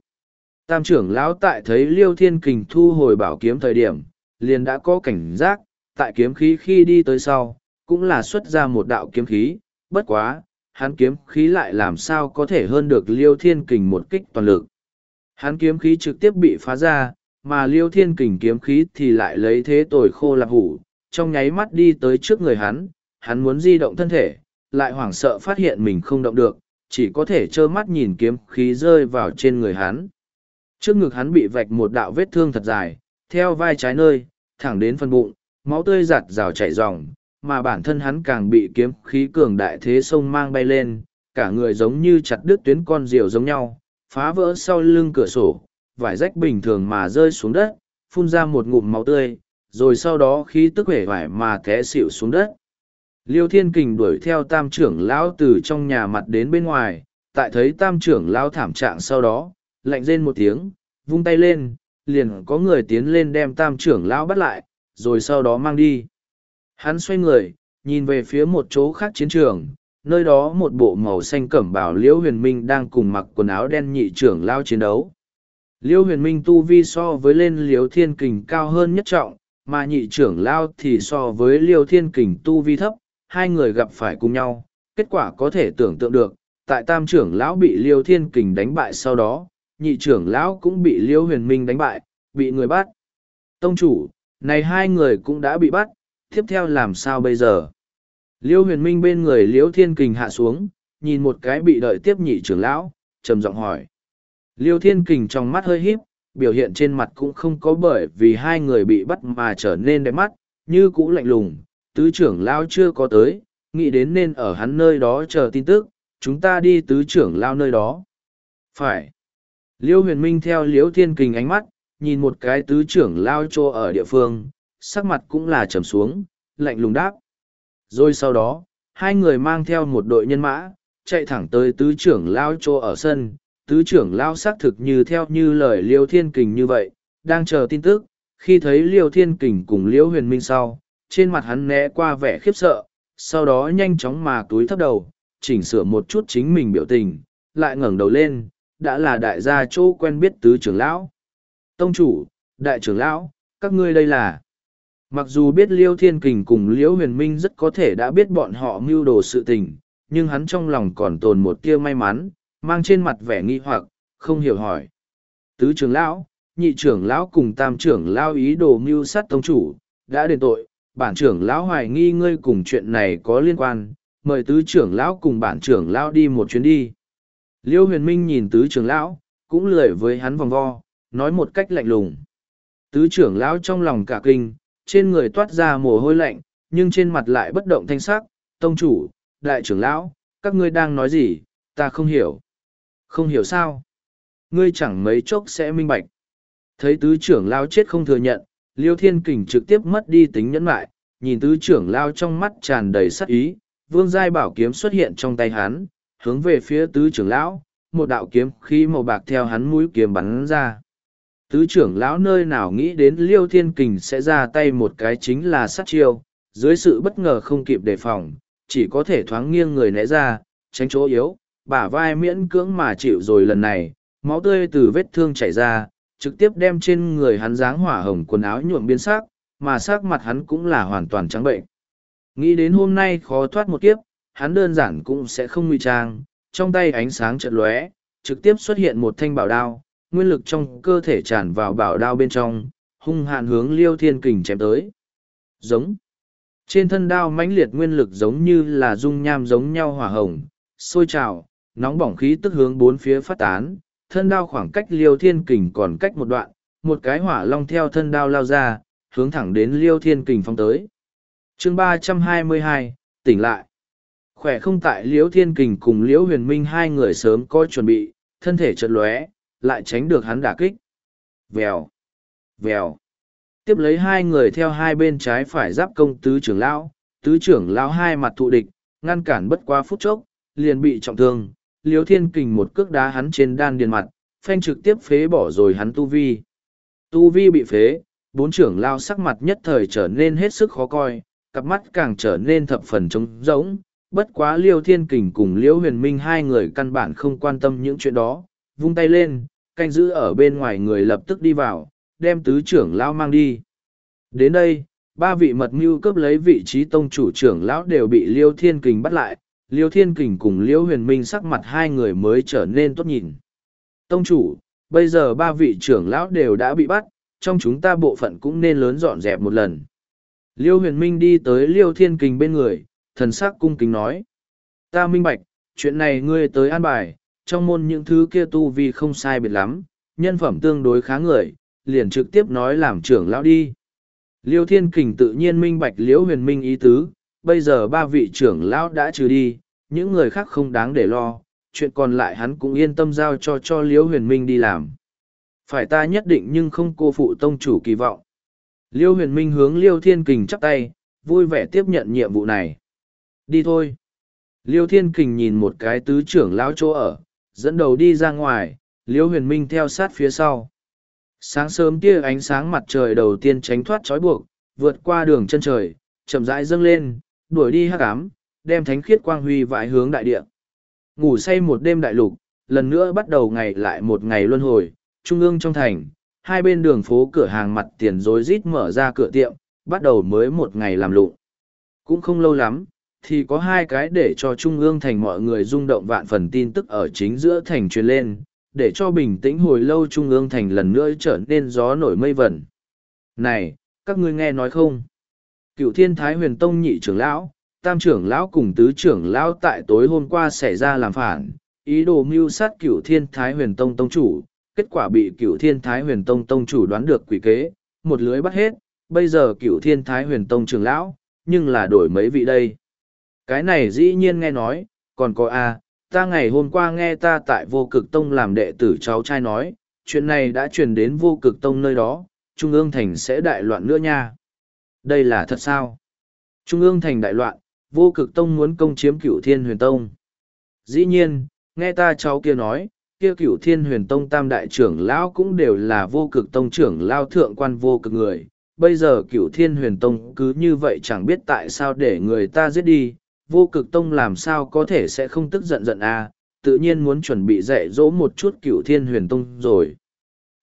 Tam trưởng lão tại thấy Liêu Thiên Kình thu hồi bảo kiếm thời điểm, liền đã có cảnh giác, tại kiếm khí khi đi tới sau, cũng là xuất ra một đạo kiếm khí, bất quá, hắn kiếm khí lại làm sao có thể hơn được Liêu Thiên Kình một kích toàn lực. Hắn kiếm khí trực tiếp bị phá ra, mà Liêu Thiên Kình kiếm khí thì lại lấy thế tồi khô lạp hủ, trong nháy mắt đi tới trước người hắn, hắn muốn di động thân thể, lại hoảng sợ phát hiện mình không động được, chỉ có thể trơ mắt nhìn kiếm khí rơi vào trên người hắn. Trước ngực hắn bị vạch một đạo vết thương thật dài, theo vai trái nơi, thẳng đến phần bụng, máu tươi giặt rào chảy ròng, mà bản thân hắn càng bị kiếm khí cường đại thế sông mang bay lên, cả người giống như chặt đứt tuyến con diều giống nhau, phá vỡ sau lưng cửa sổ, vải rách bình thường mà rơi xuống đất, phun ra một ngụm máu tươi, rồi sau đó khí tức hể vải mà té xỉu xuống đất. Liêu Thiên Kình đuổi theo tam trưởng lão từ trong nhà mặt đến bên ngoài, tại thấy tam trưởng lão thảm trạng sau đó, lạnh rên một tiếng, vung tay lên, liền có người tiến lên đem tam trưởng lão bắt lại, rồi sau đó mang đi. Hắn xoay người, nhìn về phía một chỗ khác chiến trường, nơi đó một bộ màu xanh cẩm bảo Liễu Huyền Minh đang cùng mặc quần áo đen nhị trưởng Lão chiến đấu. Liễu Huyền Minh tu vi so với lên Liễu Thiên Kình cao hơn nhất trọng, mà nhị trưởng Lão thì so với Liễu Thiên Kình tu vi thấp, hai người gặp phải cùng nhau, kết quả có thể tưởng tượng được, tại tam trưởng lão bị liêu Thiên Kình đánh bại sau đó, nhị trưởng lão cũng bị liêu Huyền Minh đánh bại, bị người bắt. Tông chủ, này hai người cũng đã bị bắt, tiếp theo làm sao bây giờ? Liêu huyền minh bên người liêu thiên kình hạ xuống, nhìn một cái bị đợi tiếp nhị trưởng lão, trầm giọng hỏi. Liêu thiên kình trong mắt hơi híp, biểu hiện trên mặt cũng không có bởi vì hai người bị bắt mà trở nên đẹp mắt, như cũ lạnh lùng, tứ trưởng lão chưa có tới, nghĩ đến nên ở hắn nơi đó chờ tin tức, chúng ta đi tứ trưởng lão nơi đó. Phải. Liêu huyền minh theo liễu thiên kình ánh mắt, nhìn một cái tứ trưởng lao trô ở địa phương, sắc mặt cũng là trầm xuống, lạnh lùng đáp. Rồi sau đó, hai người mang theo một đội nhân mã, chạy thẳng tới tứ trưởng lao trô ở sân, tứ trưởng lao xác thực như theo như lời liêu thiên kình như vậy, đang chờ tin tức, khi thấy liêu thiên kình cùng liễu huyền minh sau, trên mặt hắn né qua vẻ khiếp sợ, sau đó nhanh chóng mà túi thấp đầu, chỉnh sửa một chút chính mình biểu tình, lại ngẩng đầu lên, đã là đại gia chỗ quen biết tứ trưởng lão. Tông chủ, đại trưởng lão, các ngươi đây là... Mặc dù biết Liêu Thiên Kình cùng Liễu Huyền Minh rất có thể đã biết bọn họ mưu đồ sự tình, nhưng hắn trong lòng còn tồn một tia may mắn, mang trên mặt vẻ nghi hoặc, không hiểu hỏi. Tứ trưởng lão, nhị trưởng lão cùng tam trưởng lão ý đồ mưu sát tông chủ, đã đền tội, bản trưởng lão hoài nghi ngươi cùng chuyện này có liên quan, mời tứ trưởng lão cùng bản trưởng lão đi một chuyến đi. Liêu huyền minh nhìn tứ trưởng lão, cũng lười với hắn vòng vo, nói một cách lạnh lùng. Tứ trưởng lão trong lòng cả kinh, trên người toát ra mồ hôi lạnh, nhưng trên mặt lại bất động thanh sắc, tông chủ, đại trưởng lão, các ngươi đang nói gì, ta không hiểu. Không hiểu sao? Ngươi chẳng mấy chốc sẽ minh bạch. Thấy tứ trưởng lão chết không thừa nhận, liêu thiên kình trực tiếp mất đi tính nhẫn lại, nhìn tứ trưởng lão trong mắt tràn đầy sắc ý, vương giai bảo kiếm xuất hiện trong tay hắn, hướng về phía tứ trưởng lão, một đạo kiếm khí màu bạc theo hắn mũi kiếm bắn ra. Tứ trưởng lão nơi nào nghĩ đến liêu thiên kình sẽ ra tay một cái chính là sát chiêu dưới sự bất ngờ không kịp đề phòng chỉ có thể thoáng nghiêng người né ra tránh chỗ yếu bả vai miễn cưỡng mà chịu rồi lần này máu tươi từ vết thương chảy ra trực tiếp đem trên người hắn dáng hỏa hồng quần áo nhuộm biến sắc mà sắc mặt hắn cũng là hoàn toàn trắng bệnh nghĩ đến hôm nay khó thoát một kiếp hắn đơn giản cũng sẽ không nguy trang trong tay ánh sáng trận lóe trực tiếp xuất hiện một thanh bảo đao nguyên lực trong cơ thể tràn vào bảo đao bên trong, hung hạn hướng liêu thiên kình chém tới. Giống. Trên thân đao mãnh liệt nguyên lực giống như là dung nham giống nhau hỏa hồng, sôi trào, nóng bỏng khí tức hướng bốn phía phát tán, thân đao khoảng cách liêu thiên kình còn cách một đoạn, một cái hỏa long theo thân đao lao ra, hướng thẳng đến liêu thiên kình phong tới. chương ba trăm hai mươi hai tỉnh lại. Khỏe không tại liễu thiên kình cùng liễu huyền minh hai người sớm có chuẩn bị, thân thể chật lóe, lại tránh được hắn đả kích. Vèo, vèo. Tiếp lấy hai người theo hai bên trái phải giáp công tứ trưởng lão, tứ trưởng lão hai mặt thụ địch, ngăn cản bất quá phút chốc, liền bị trọng thương. Liêu thiên kình một cước đá hắn trên đan điền mặt, phanh trực tiếp phế bỏ rồi hắn tu vi. Tu vi bị phế, bốn trưởng lao sắc mặt nhất thời trở nên hết sức khó coi, cặp mắt càng trở nên thập phần trống rỗng, bất quá Liêu Thiên Kình cùng Liễu Huyền Minh hai người căn bản không quan tâm những chuyện đó, vung tay lên, canh giữ ở bên ngoài người lập tức đi vào, đem tứ trưởng lão mang đi. Đến đây, ba vị mật mưu cướp lấy vị trí tông chủ trưởng lão đều bị Liêu Thiên Kình bắt lại, Liêu Thiên Kình cùng Liêu Huyền Minh sắc mặt hai người mới trở nên tốt nhìn. Tông chủ, bây giờ ba vị trưởng lão đều đã bị bắt, trong chúng ta bộ phận cũng nên lớn dọn dẹp một lần. Liêu Huyền Minh đi tới Liêu Thiên Kình bên người, thần sắc cung kính nói. Ta minh bạch, chuyện này ngươi tới an bài, trong môn những thứ kia tu vi không sai biệt lắm, nhân phẩm tương đối khá người, liền trực tiếp nói làm trưởng lão đi. Liêu Thiên Kình tự nhiên minh bạch Liễu Huyền Minh ý tứ, bây giờ ba vị trưởng lão đã trừ đi, những người khác không đáng để lo, chuyện còn lại hắn cũng yên tâm giao cho cho Liễu Huyền Minh đi làm. Phải ta nhất định nhưng không cô phụ tông chủ kỳ vọng. Liêu Huyền Minh hướng Liêu Thiên Kình chắp tay, vui vẻ tiếp nhận nhiệm vụ này. Đi thôi. Liêu Thiên Kình nhìn một cái tứ trưởng lão chỗ ở, dẫn đầu đi ra ngoài, Liêu Huyền Minh theo sát phía sau. Sáng sớm tia ánh sáng mặt trời đầu tiên tránh thoát trói buộc, vượt qua đường chân trời, chậm rãi dâng lên, đuổi đi hắc ám, đem thánh khiết quang huy vãi hướng đại địa. Ngủ say một đêm đại lục, lần nữa bắt đầu ngày lại một ngày luân hồi, trung ương trong thành, hai bên đường phố cửa hàng mặt tiền rối rít mở ra cửa tiệm, bắt đầu mới một ngày làm lụng. Cũng không lâu lắm, thì có hai cái để cho trung ương thành mọi người rung động vạn phần tin tức ở chính giữa thành truyền lên, để cho bình tĩnh hồi lâu trung ương thành lần nữa trở nên gió nổi mây vẩn. Này, các ngươi nghe nói không? Cựu thiên thái huyền tông nhị trưởng lão, tam trưởng lão cùng tứ trưởng lão tại tối hôm qua xảy ra làm phản, ý đồ mưu sát cựu thiên thái huyền tông tông chủ, kết quả bị cựu thiên thái huyền tông tông chủ đoán được quỷ kế, một lưới bắt hết, bây giờ cựu thiên thái huyền tông trưởng lão, nhưng là đổi mấy vị đây. Cái này dĩ nhiên nghe nói, còn có a ta ngày hôm qua nghe ta tại vô cực tông làm đệ tử cháu trai nói, chuyện này đã truyền đến vô cực tông nơi đó, Trung ương thành sẽ đại loạn nữa nha. Đây là thật sao? Trung ương thành đại loạn, vô cực tông muốn công chiếm cửu thiên huyền tông. Dĩ nhiên, nghe ta cháu kia nói, kia cửu thiên huyền tông tam đại trưởng lão cũng đều là vô cực tông trưởng lao thượng quan vô cực người. Bây giờ cửu thiên huyền tông cứ như vậy chẳng biết tại sao để người ta giết đi, vô cực tông làm sao có thể sẽ không tức giận giận à, tự nhiên muốn chuẩn bị dạy dỗ một chút cửu thiên huyền tông rồi.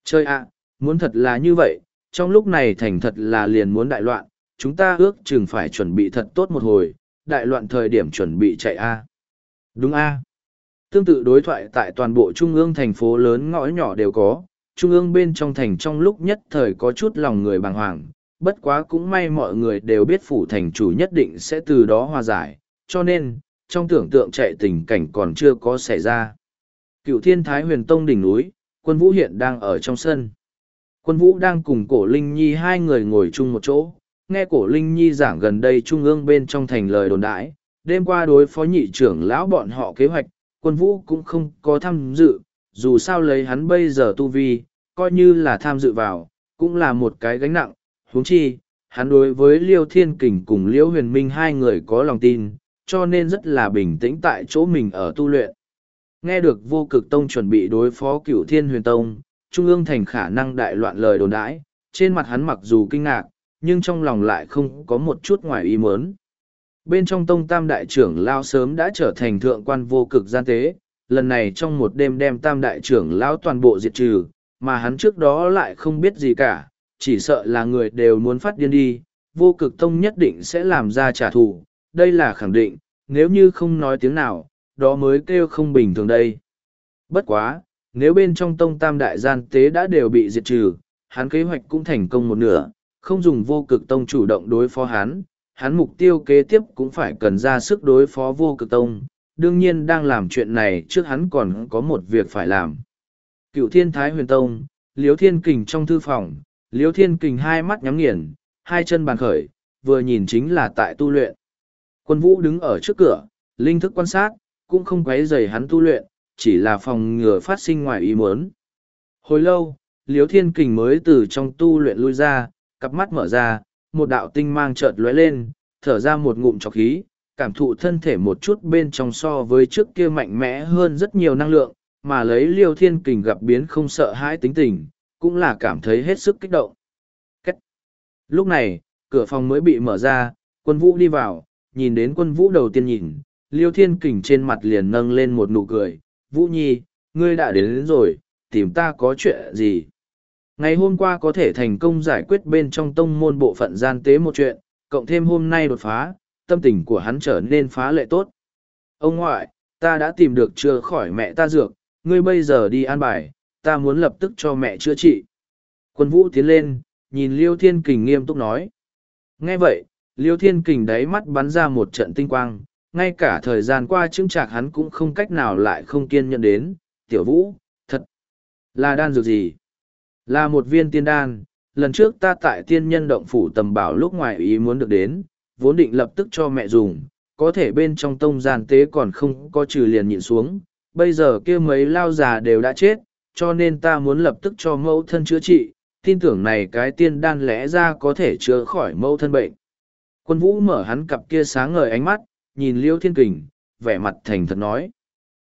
Chơi ạ, à, muốn thật là như vậy, trong lúc này thành thật là liền muốn đại loạn, chúng ta ước chừng phải chuẩn bị thật tốt một hồi, đại loạn thời điểm chuẩn bị chạy a Đúng a Tương tự đối thoại tại toàn bộ trung ương thành phố lớn ngõ nhỏ đều có, trung ương bên trong thành trong lúc nhất thời có chút lòng người bàng hoàng, bất quá cũng may mọi người đều biết phủ thành chủ nhất định sẽ từ đó hòa giải, cho nên, trong tưởng tượng chạy tình cảnh còn chưa có xảy ra. Cựu thiên thái huyền tông đỉnh núi, quân vũ hiện đang ở trong sân. Quân vũ đang cùng cổ Linh Nhi hai người ngồi chung một chỗ, nghe cổ Linh Nhi giảng gần đây trung ương bên trong thành lời đồn đãi, đêm qua đối phó nhị trưởng lão bọn họ kế hoạch, quân vũ cũng không có tham dự, dù sao lấy hắn bây giờ tu vi, coi như là tham dự vào, cũng là một cái gánh nặng, huống chi, hắn đối với Liêu Thiên Kình cùng Liêu Huyền Minh hai người có lòng tin, cho nên rất là bình tĩnh tại chỗ mình ở tu luyện. Nghe được vô cực tông chuẩn bị đối phó cửu thiên huyền tông, trung ương thành khả năng đại loạn lời đồn đãi, trên mặt hắn mặc dù kinh ngạc, nhưng trong lòng lại không có một chút ngoài ý muốn. Bên trong tông tam đại trưởng lao sớm đã trở thành thượng quan vô cực gian tế, lần này trong một đêm đem tam đại trưởng lao toàn bộ diệt trừ, mà hắn trước đó lại không biết gì cả, chỉ sợ là người đều muốn phát điên đi, vô cực tông nhất định sẽ làm ra trả thù, đây là khẳng định, nếu như không nói tiếng nào, đó mới kêu không bình thường đây. Bất quá, nếu bên trong tông tam đại gian tế đã đều bị diệt trừ, hắn kế hoạch cũng thành công một nửa, không dùng vô cực tông chủ động đối phó hắn, hắn mục tiêu kế tiếp cũng phải cần ra sức đối phó vô cực tông, đương nhiên đang làm chuyện này trước hắn còn có một việc phải làm. Cựu thiên thái huyền tông, liếu thiên kình trong thư phòng, liếu thiên kình hai mắt nhắm nghiền, hai chân bàn khởi, vừa nhìn chính là tại tu luyện. Quân vũ đứng ở trước cửa, linh thức quan sát, cũng không quấy rầy hắn tu luyện, chỉ là phòng ngừa phát sinh ngoài ý muốn. Hồi lâu, Liễu Thiên Kình mới từ trong tu luyện lui ra, cặp mắt mở ra, một đạo tinh mang chợt lóe lên, thở ra một ngụm trọc khí, cảm thụ thân thể một chút bên trong so với trước kia mạnh mẽ hơn rất nhiều năng lượng, mà lấy Liêu Thiên Kình gặp biến không sợ hãi tính tình, cũng là cảm thấy hết sức kích động. Cách. Lúc này, cửa phòng mới bị mở ra, Quân vũ đi vào, nhìn đến quân vũ đầu tiên nhìn, liêu thiên kình trên mặt liền nâng lên một nụ cười. Vũ Nhi, ngươi đã đến, đến rồi, tìm ta có chuyện gì? Ngày hôm qua có thể thành công giải quyết bên trong tông môn bộ phận gian tế một chuyện, cộng thêm hôm nay đột phá, tâm tình của hắn trở nên phá lệ tốt. Ông ngoại, ta đã tìm được chữa khỏi mẹ ta dược, ngươi bây giờ đi an bài, ta muốn lập tức cho mẹ chữa trị. Quân vũ tiến lên, nhìn Liêu Thiên Kình nghiêm túc nói. Nghe vậy, Liêu Thiên Kình đáy mắt bắn ra một trận tinh quang, ngay cả thời gian qua chứng trạc hắn cũng không cách nào lại không kiên nhẫn đến. Tiểu vũ, thật, là đan dược gì? Là một viên tiên đan, lần trước ta tại tiên nhân động phủ tầm bảo lúc ngoài ý muốn được đến, vốn định lập tức cho mẹ dùng, có thể bên trong tông gian tế còn không có trừ liền nhịn xuống, bây giờ kia mấy lao già đều đã chết, cho nên ta muốn lập tức cho mẫu thân chữa trị, tin tưởng này cái tiên đan lẽ ra có thể chữa khỏi mẫu thân bệnh. Quân vũ mở hắn cặp kia sáng ngời ánh mắt, nhìn Liêu Thiên Kình, vẻ mặt thành thật nói.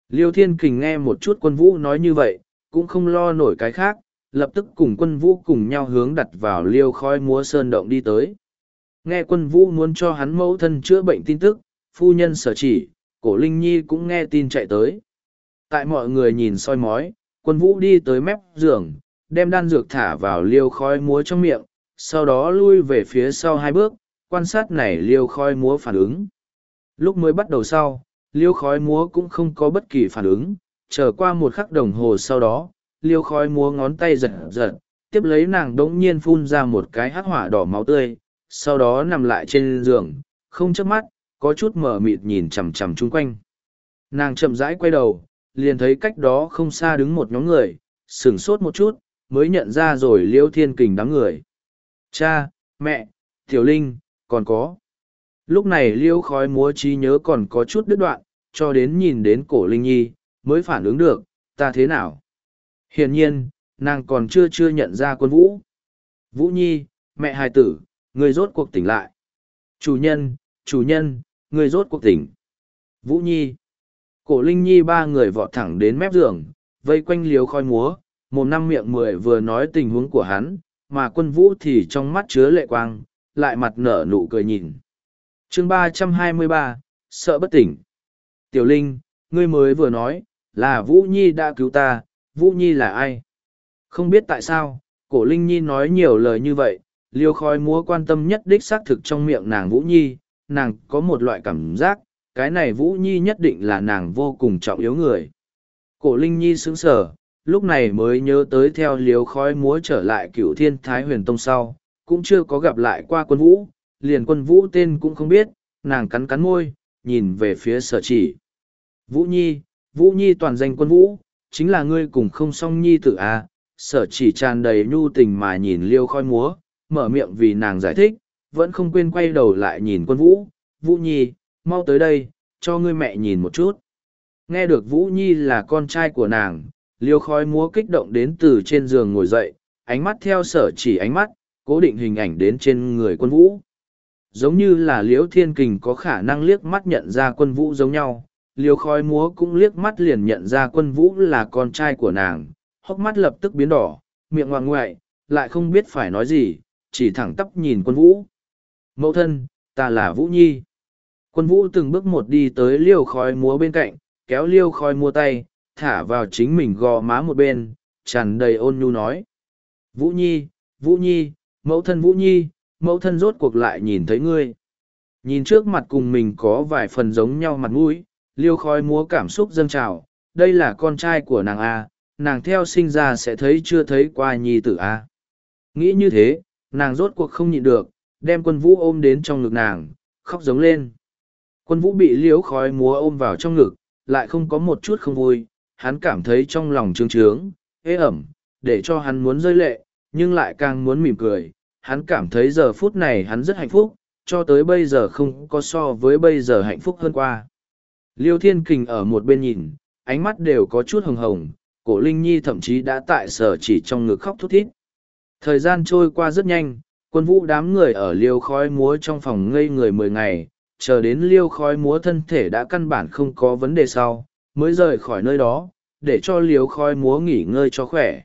Liêu Thiên Kình nghe một chút quân vũ nói như vậy, cũng không lo nổi cái khác, lập tức cùng quân vũ cùng nhau hướng đặt vào liêu khói múa sơn động đi tới. Nghe quân vũ muốn cho hắn mẫu thân chữa bệnh tin tức, phu nhân sở chỉ, cổ Linh Nhi cũng nghe tin chạy tới. Tại mọi người nhìn soi mói, quân vũ đi tới mép giường, đem đan dược thả vào liêu khói múa trong miệng, sau đó lui về phía sau hai bước, quan sát này liêu khói múa phản ứng. Lúc mới bắt đầu sau, liêu khói múa cũng không có bất kỳ phản ứng, chờ qua một khắc đồng hồ sau đó, liêu khói múa ngón tay giật giật, tiếp lấy nàng đống nhiên phun ra một cái hắc hỏa đỏ máu tươi, sau đó nằm lại trên giường, không chớp mắt, có chút mở mịt nhìn chằm chằm chung quanh. Nàng chậm rãi quay đầu, liền thấy cách đó không xa đứng một nhóm người, sửng sốt một chút, mới nhận ra rồi liêu thiên kình đám người. Cha, mẹ, tiểu linh, còn có. Lúc này liêu khói múa trí nhớ còn có chút đứt đoạn, cho đến nhìn đến cổ linh nhi, mới phản ứng được, ta thế nào. Hiển nhiên, nàng còn chưa chưa nhận ra quân vũ. Vũ Nhi, mẹ hài tử, người rốt cuộc tỉnh lại. Chủ nhân, chủ nhân, người rốt cuộc tỉnh. Vũ Nhi. Cổ Linh Nhi ba người vọt thẳng đến mép giường, vây quanh liếu khói múa, một năm miệng mười vừa nói tình huống của hắn, mà quân vũ thì trong mắt chứa lệ quang, lại mặt nở nụ cười nhìn. Chương ba trăm hai mươi ba, sợ bất tỉnh. Tiểu Linh, ngươi mới vừa nói, là Vũ Nhi đã cứu ta, Vũ Nhi là ai? Không biết tại sao, cổ Linh Nhi nói nhiều lời như vậy, liêu khói múa quan tâm nhất đích xác thực trong miệng nàng Vũ Nhi, nàng có một loại cảm giác, cái này Vũ Nhi nhất định là nàng vô cùng trọng yếu người. Cổ Linh Nhi sững sờ, lúc này mới nhớ tới theo liêu khói múa trở lại cựu thiên thái huyền tông sau, cũng chưa có gặp lại qua quân vũ, liền quân vũ tên cũng không biết, nàng cắn cắn môi, nhìn về phía sở chỉ. Vũ Nhi, Vũ Nhi toàn danh quân vũ, chính là ngươi cùng không song nhi tử a à, sở chỉ tràn đầy nhu tình mà nhìn liêu khói múa mở miệng vì nàng giải thích vẫn không quên quay đầu lại nhìn quân vũ vũ nhi mau tới đây cho ngươi mẹ nhìn một chút. Nghe được vũ nhi là con trai của nàng liêu khói múa kích động đến từ trên giường ngồi dậy ánh mắt theo sở chỉ ánh mắt cố định hình ảnh đến trên người quân vũ. Giống như là liễu thiên kình có khả năng liếc mắt nhận ra quân vũ giống nhau liều khói múa cũng liếc mắt liền nhận ra quân vũ là con trai của nàng, hốc mắt lập tức biến đỏ, miệng ngoạng ngoại, lại không biết phải nói gì, chỉ thẳng tắp nhìn quân vũ. Mẫu thân, ta là Vũ Nhi. Quân vũ từng bước một đi tới liều khói múa bên cạnh, kéo liều khói múa tay, thả vào chính mình gò má một bên, tràn đầy ôn nhu nói. Vũ Nhi, Vũ Nhi, mẫu thân Vũ Nhi, mẫu thân rốt cuộc lại nhìn thấy ngươi. Nhìn trước mặt cùng mình có vài phần giống nhau mặt mũi, liêu khói múa cảm xúc dâng trào, đây là con trai của nàng a, nàng theo sinh ra sẽ thấy chưa thấy qua nhi tử a. Nghĩ như thế, nàng rốt cuộc không nhịn được, đem quân vũ ôm đến trong ngực nàng, khóc giống lên. Quân vũ bị liêu khói múa ôm vào trong ngực, lại không có một chút không vui, hắn cảm thấy trong lòng trương trướng ế ẩm, để cho hắn muốn rơi lệ, nhưng lại càng muốn mỉm cười. Hắn cảm thấy giờ phút này hắn rất hạnh phúc, cho tới bây giờ không có so với bây giờ hạnh phúc hơn qua. Liêu Thiên Kình ở một bên nhìn, ánh mắt đều có chút hồng hồng, cổ Linh Nhi thậm chí đã tại sở chỉ trong ngực khóc thút thít. Thời gian trôi qua rất nhanh, quân vũ đám người ở liêu khói múa trong phòng ngây người mười ngày, chờ đến liêu khói múa thân thể đã căn bản không có vấn đề sau, mới rời khỏi nơi đó, để cho liêu khói múa nghỉ ngơi cho khỏe.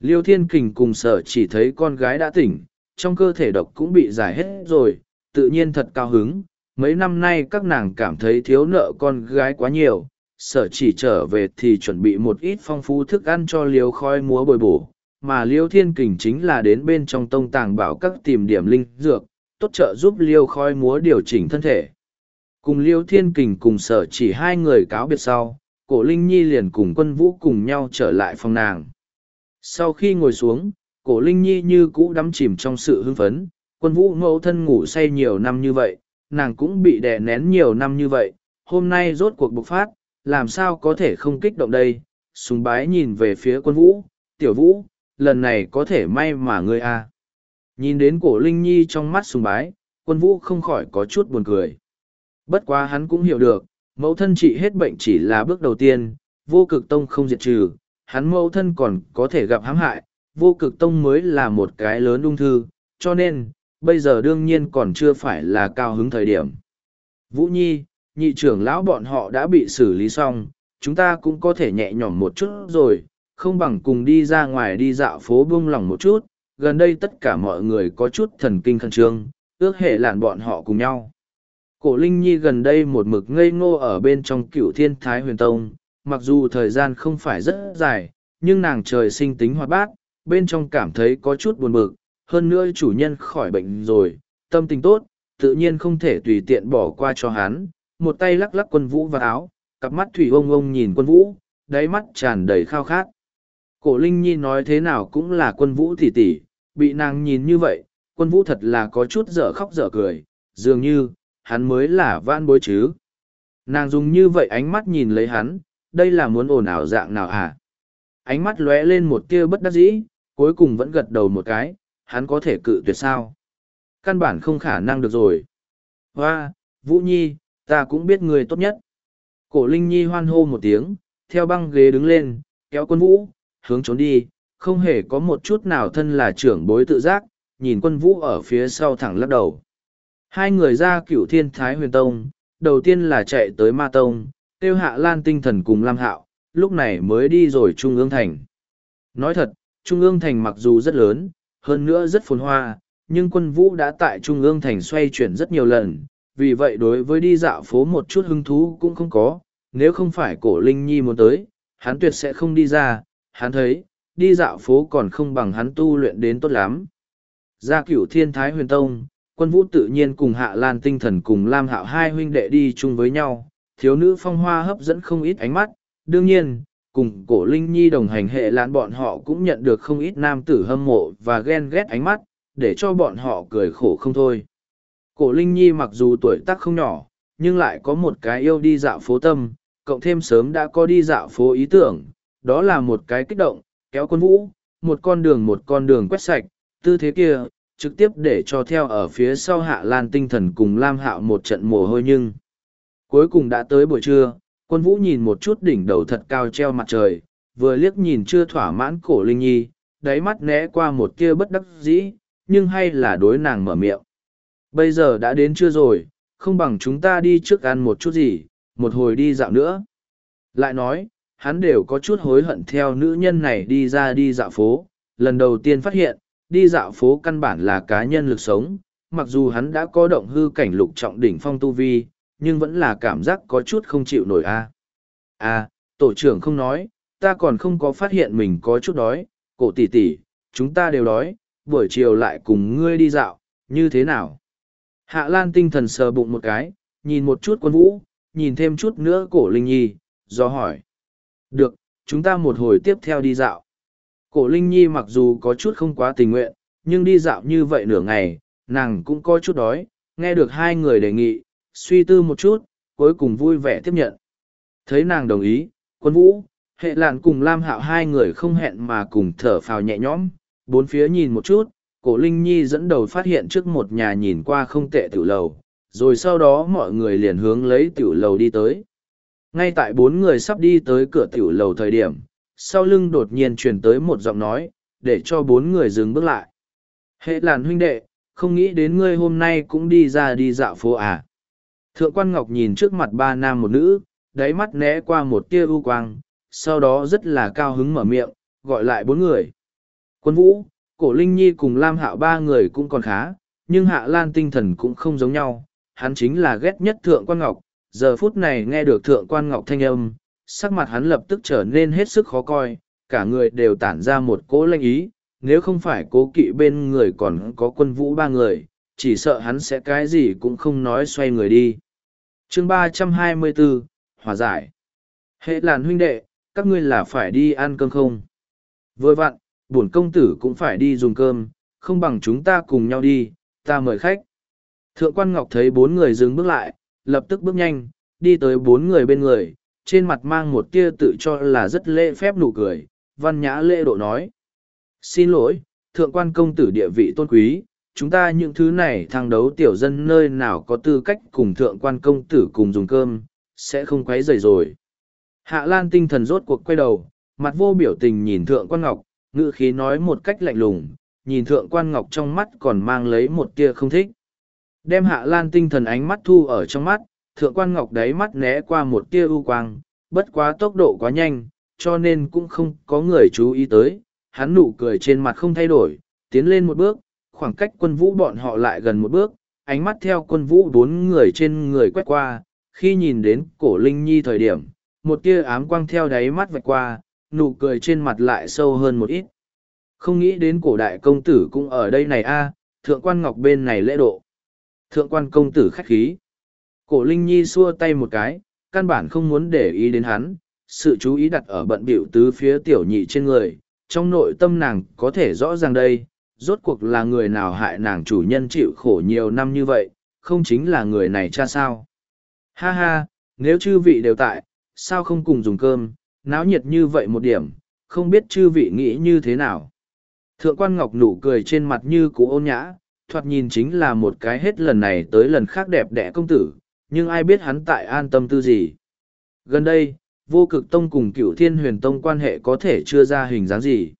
Liêu Thiên Kình cùng sở chỉ thấy con gái đã tỉnh, trong cơ thể độc cũng bị giải hết rồi, tự nhiên thật cao hứng. Mấy năm nay các nàng cảm thấy thiếu nợ con gái quá nhiều, sở chỉ trở về thì chuẩn bị một ít phong phú thức ăn cho liều khói múa bồi bổ, mà liêu thiên kình chính là đến bên trong tông tàng bảo các tìm điểm linh dược, tốt trợ giúp liêu khói múa điều chỉnh thân thể. Cùng liêu thiên kình cùng sở chỉ hai người cáo biệt sau, cổ linh nhi liền cùng quân vũ cùng nhau trở lại phòng nàng. Sau khi ngồi xuống, cổ linh nhi như cũ đắm chìm trong sự hưng phấn, quân vũ mẫu thân ngủ say nhiều năm như vậy, nàng cũng bị đè nén nhiều năm như vậy, hôm nay rốt cuộc bộc phát, làm sao có thể không kích động đây, sùng bái nhìn về phía quân vũ, tiểu vũ, lần này có thể may mà ngươi a. À. Nhìn đến cổ Linh Nhi trong mắt sùng bái, quân vũ không khỏi có chút buồn cười. Bất quá hắn cũng hiểu được, mẫu thân trị hết bệnh chỉ là bước đầu tiên, vô cực tông không diệt trừ, hắn mẫu thân còn có thể gặp hãm hại, vô cực tông mới là một cái lớn ung thư, cho nên, bây giờ đương nhiên còn chưa phải là cao hứng thời điểm. Vũ Nhi, nhị trưởng lão bọn họ đã bị xử lý xong, chúng ta cũng có thể nhẹ nhõm một chút rồi, không bằng cùng đi ra ngoài đi dạo phố buông lỏng một chút, gần đây tất cả mọi người có chút thần kinh khẩn trương, ước hệ lạn bọn họ cùng nhau. Cổ Linh Nhi gần đây một mực ngây ngô ở bên trong cựu thiên thái huyền tông, mặc dù thời gian không phải rất dài, nhưng nàng trời sinh tính hoạt bát, bên trong cảm thấy có chút buồn bực, hơn nữa chủ nhân khỏi bệnh rồi, tâm tình tốt, tự nhiên không thể tùy tiện bỏ qua cho hắn, một tay lắc lắc quân vũ vào áo, cặp mắt thủy ông ông nhìn quân vũ, đáy mắt tràn đầy khao khát. Cổ Linh Nhi nói thế nào cũng là quân vũ tỷ tỷ, bị nàng nhìn như vậy, quân vũ thật là có chút dở khóc dở cười, dường như, hắn mới là vãn bối chứ. Nàng dùng như vậy ánh mắt nhìn lấy hắn, đây là muốn ồn ào dạng nào hả? Ánh mắt lóe lên một tia bất đắc dĩ, cuối cùng vẫn gật đầu một cái, hắn có thể cự tuyệt sao? Căn bản không khả năng được rồi. Hoa, Vũ Nhi, ta cũng biết người tốt nhất. Cổ Linh Nhi hoan hô một tiếng, theo băng ghế đứng lên, kéo quân vũ, hướng trốn đi, không hề có một chút nào thân là trưởng bối tự giác, nhìn quân vũ ở phía sau thẳng lắc đầu. Hai người ra cửu thiên thái huyền tông, đầu tiên là chạy tới ma tông, tiêu hạ lan tinh thần cùng Lam Hạo, lúc này mới đi rồi Trung ương thành. Nói thật, Trung ương thành mặc dù rất lớn, hơn nữa rất phồn hoa, nhưng quân vũ đã tại Trung ương thành xoay chuyển rất nhiều lần, vì vậy đối với đi dạo phố một chút hứng thú cũng không có, nếu không phải cổ Linh Nhi muốn tới, hắn tuyệt sẽ không đi ra, hắn thấy, đi dạo phố còn không bằng hắn tu luyện đến tốt lắm. Ra cửu thiên thái huyền tông, quân vũ tự nhiên cùng hạ lan tinh thần cùng Lam Hạo hai huynh đệ đi chung với nhau, thiếu nữ phong hoa hấp dẫn không ít ánh mắt, đương nhiên, cùng cổ Linh Nhi đồng hành hệ lan bọn họ cũng nhận được không ít nam tử hâm mộ và ghen ghét ánh mắt, để cho bọn họ cười khổ không thôi. Cổ Linh Nhi mặc dù tuổi tác không nhỏ, nhưng lại có một cái yêu đi dạo phố tâm, cộng thêm sớm đã có đi dạo phố ý tưởng, đó là một cái kích động, kéo quân vũ, một con đường một con đường quét sạch, tư thế kia, trực tiếp để cho theo ở phía sau hạ lan tinh thần cùng Lam Hạo một trận mồ hôi nhưng. Cuối cùng đã tới buổi trưa, quân vũ nhìn một chút đỉnh đầu thật cao treo mặt trời, vừa liếc nhìn chưa thỏa mãn cổ Linh Nhi, đáy mắt né qua một tia bất đắc dĩ, nhưng hay là đối nàng mở miệng. Bây giờ đã đến chưa rồi, không bằng chúng ta đi trước ăn một chút gì, một hồi đi dạo nữa. Lại nói, hắn đều có chút hối hận theo nữ nhân này đi ra đi dạo phố, lần đầu tiên phát hiện, đi dạo phố căn bản là cá nhân lực sống, mặc dù hắn đã có động hư cảnh lục trọng đỉnh phong tu vi, nhưng vẫn là cảm giác có chút không chịu nổi a. À, tổ trưởng không nói, ta còn không có phát hiện mình có chút đói, cổ tỷ tỷ, chúng ta đều đói, buổi chiều lại cùng ngươi đi dạo, như thế nào? Hạ Lan tinh thần sờ bụng một cái, nhìn một chút quân vũ, nhìn thêm chút nữa cổ Linh Nhi, do hỏi. Được, chúng ta một hồi tiếp theo đi dạo. Cổ Linh Nhi mặc dù có chút không quá tình nguyện, nhưng đi dạo như vậy nửa ngày, nàng cũng có chút đói, nghe được hai người đề nghị, suy tư một chút, cuối cùng vui vẻ tiếp nhận. Thấy nàng đồng ý, quân vũ, hệ lạn cùng Lam Hạo hai người không hẹn mà cùng thở phào nhẹ nhõm, bốn phía nhìn một chút, cổ Linh Nhi dẫn đầu phát hiện trước một nhà nhìn qua không tệ tiểu lầu, rồi sau đó mọi người liền hướng lấy tiểu lầu đi tới. Ngay tại bốn người sắp đi tới cửa tiểu lầu thời điểm, sau lưng đột nhiên truyền tới một giọng nói, để cho bốn người dừng bước lại. Hệ làn huynh đệ, không nghĩ đến ngươi hôm nay cũng đi ra đi dạo phố à. Thượng quan Ngọc nhìn trước mặt ba nam một nữ, đáy mắt né qua một tia ưu quang, sau đó rất là cao hứng mở miệng, gọi lại bốn người. Quân vũ, cổ Linh Nhi cùng Lam Hạo ba người cũng còn khá, nhưng Hạ Lan tinh thần cũng không giống nhau, hắn chính là ghét nhất Thượng Quan Ngọc, giờ phút này nghe được Thượng Quan Ngọc thanh âm, sắc mặt hắn lập tức trở nên hết sức khó coi, cả người đều tản ra một cỗ lanh ý, nếu không phải cố kỵ bên người còn có quân vũ ba người, chỉ sợ hắn sẽ cái gì cũng không nói xoay người đi. chương ba trăm hai mươi bốn Hòa giải. Hệ làn huynh đệ, các ngươi là phải đi ăn cơm không? Vừa vặn, bổn công tử cũng phải đi dùng cơm, không bằng chúng ta cùng nhau đi, ta mời khách. Thượng quan Ngọc thấy bốn người dừng bước lại, lập tức bước nhanh, đi tới bốn người bên người, trên mặt mang một tia tự cho là rất lễ phép nụ cười, văn nhã lễ độ nói. Xin lỗi, thượng quan công tử địa vị tôn quý, chúng ta những thứ này thang đấu tiểu dân nơi nào có tư cách cùng thượng quan công tử cùng dùng cơm, sẽ không quấy rầy rồi. Hạ Lan tinh thần rốt cuộc quay đầu, mặt vô biểu tình nhìn thượng quan ngọc, ngữ khí nói một cách lạnh lùng, nhìn thượng quan ngọc trong mắt còn mang lấy một tia không thích. Đem Hạ Lan tinh thần ánh mắt thu ở trong mắt, thượng quan ngọc đáy mắt né qua một tia ưu quang, bất quá tốc độ quá nhanh, cho nên cũng không có người chú ý tới, hắn nụ cười trên mặt không thay đổi, tiến lên một bước, khoảng cách quân vũ bọn họ lại gần một bước, ánh mắt theo quân vũ bốn người trên người quét qua, khi nhìn đến cổ Linh Nhi thời điểm, một tia ám quang theo đáy mắt vạch qua, nụ cười trên mặt lại sâu hơn một ít. Không nghĩ đến cổ đại công tử cũng ở đây này a, thượng quan ngọc bên này lễ độ. Thượng quan công tử khách khí. Cổ Linh Nhi xua tay một cái, căn bản không muốn để ý đến hắn, sự chú ý đặt ở bận biểu tứ phía tiểu nhị trên người, trong nội tâm nàng có thể rõ ràng đây, rốt cuộc là người nào hại nàng chủ nhân chịu khổ nhiều năm như vậy, không chính là người này cha sao. Ha ha, nếu chư vị đều tại, sao không cùng dùng cơm, náo nhiệt như vậy một điểm, không biết chư vị nghĩ như thế nào. Thượng quan Ngọc nụ cười trên mặt như cũ ôn nhã, thoạt nhìn chính là một cái hết lần này tới lần khác đẹp đẽ công tử, nhưng ai biết hắn tại an tâm tư gì. Gần đây, vô cực tông cùng cựu thiên huyền tông quan hệ có thể chưa ra hình dáng gì.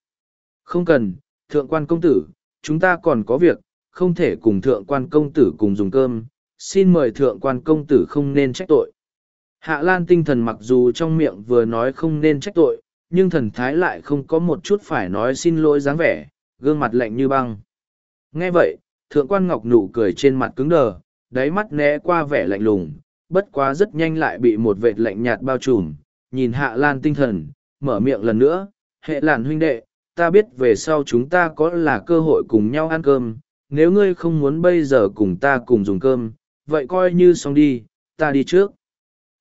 Không cần, thượng quan công tử, chúng ta còn có việc, không thể cùng thượng quan công tử cùng dùng cơm, xin mời thượng quan công tử không nên trách tội. Hạ Lan tinh thần mặc dù trong miệng vừa nói không nên trách tội, nhưng thần thái lại không có một chút phải nói xin lỗi dáng vẻ, gương mặt lạnh như băng. Nghe vậy, thượng quan ngọc nụ cười trên mặt cứng đờ, đáy mắt né qua vẻ lạnh lùng, bất quá rất nhanh lại bị một vệt lạnh nhạt bao trùm, nhìn Hạ Lan tinh thần, mở miệng lần nữa, hệ làn huynh đệ, ta biết về sau chúng ta có là cơ hội cùng nhau ăn cơm, nếu ngươi không muốn bây giờ cùng ta cùng dùng cơm, vậy coi như xong đi, ta đi trước.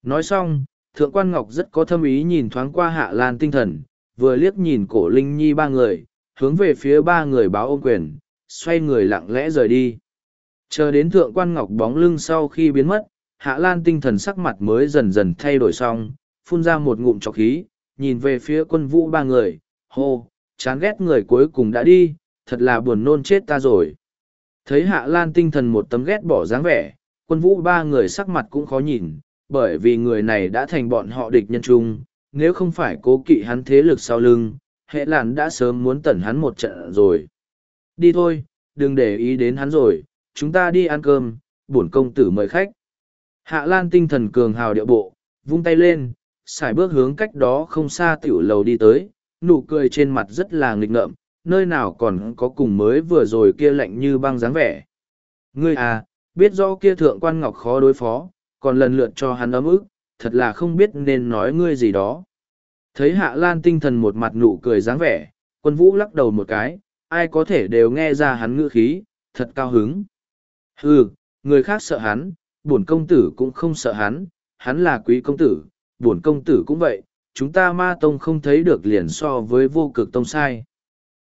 Nói xong, Thượng quan Ngọc rất có thâm ý nhìn thoáng qua Hạ Lan tinh thần, vừa liếc nhìn cổ Linh Nhi ba người, hướng về phía ba người báo ôm quyền, xoay người lặng lẽ rời đi. Chờ đến Thượng quan Ngọc bóng lưng sau khi biến mất, Hạ Lan tinh thần sắc mặt mới dần dần thay đổi xong, phun ra một ngụm trọc khí, nhìn về phía quân vũ ba người, hô, chán ghét người cuối cùng đã đi, thật là buồn nôn chết ta rồi. Thấy Hạ Lan tinh thần một tấm ghét bỏ dáng vẻ, quân vũ ba người sắc mặt cũng khó nhìn, bởi vì người này đã thành bọn họ địch nhân chung, nếu không phải cố kỵ hắn thế lực sau lưng, hệ làn đã sớm muốn tẩn hắn một trận rồi. Đi thôi, đừng để ý đến hắn rồi, chúng ta đi ăn cơm, bổn công tử mời khách. Hạ Lan tinh thần cường hào điệu bộ, vung tay lên, xài bước hướng cách đó không xa tiểu lầu đi tới, nụ cười trên mặt rất là nghịch ngợm, nơi nào còn có cùng mới vừa rồi kia lạnh như băng dáng vẻ. Ngươi à, biết rõ kia thượng quan ngọc khó đối phó, còn lần lượt cho hắn ấm ức, thật là không biết nên nói ngươi gì đó. Thấy hạ lan tinh thần một mặt nụ cười dáng vẻ, quân vũ lắc đầu một cái, ai có thể đều nghe ra hắn ngữ khí, thật cao hứng. Hừ, người khác sợ hắn, bổn công tử cũng không sợ hắn, hắn là quý công tử, bổn công tử cũng vậy, chúng ta ma tông không thấy được liền so với vô cực tông sai.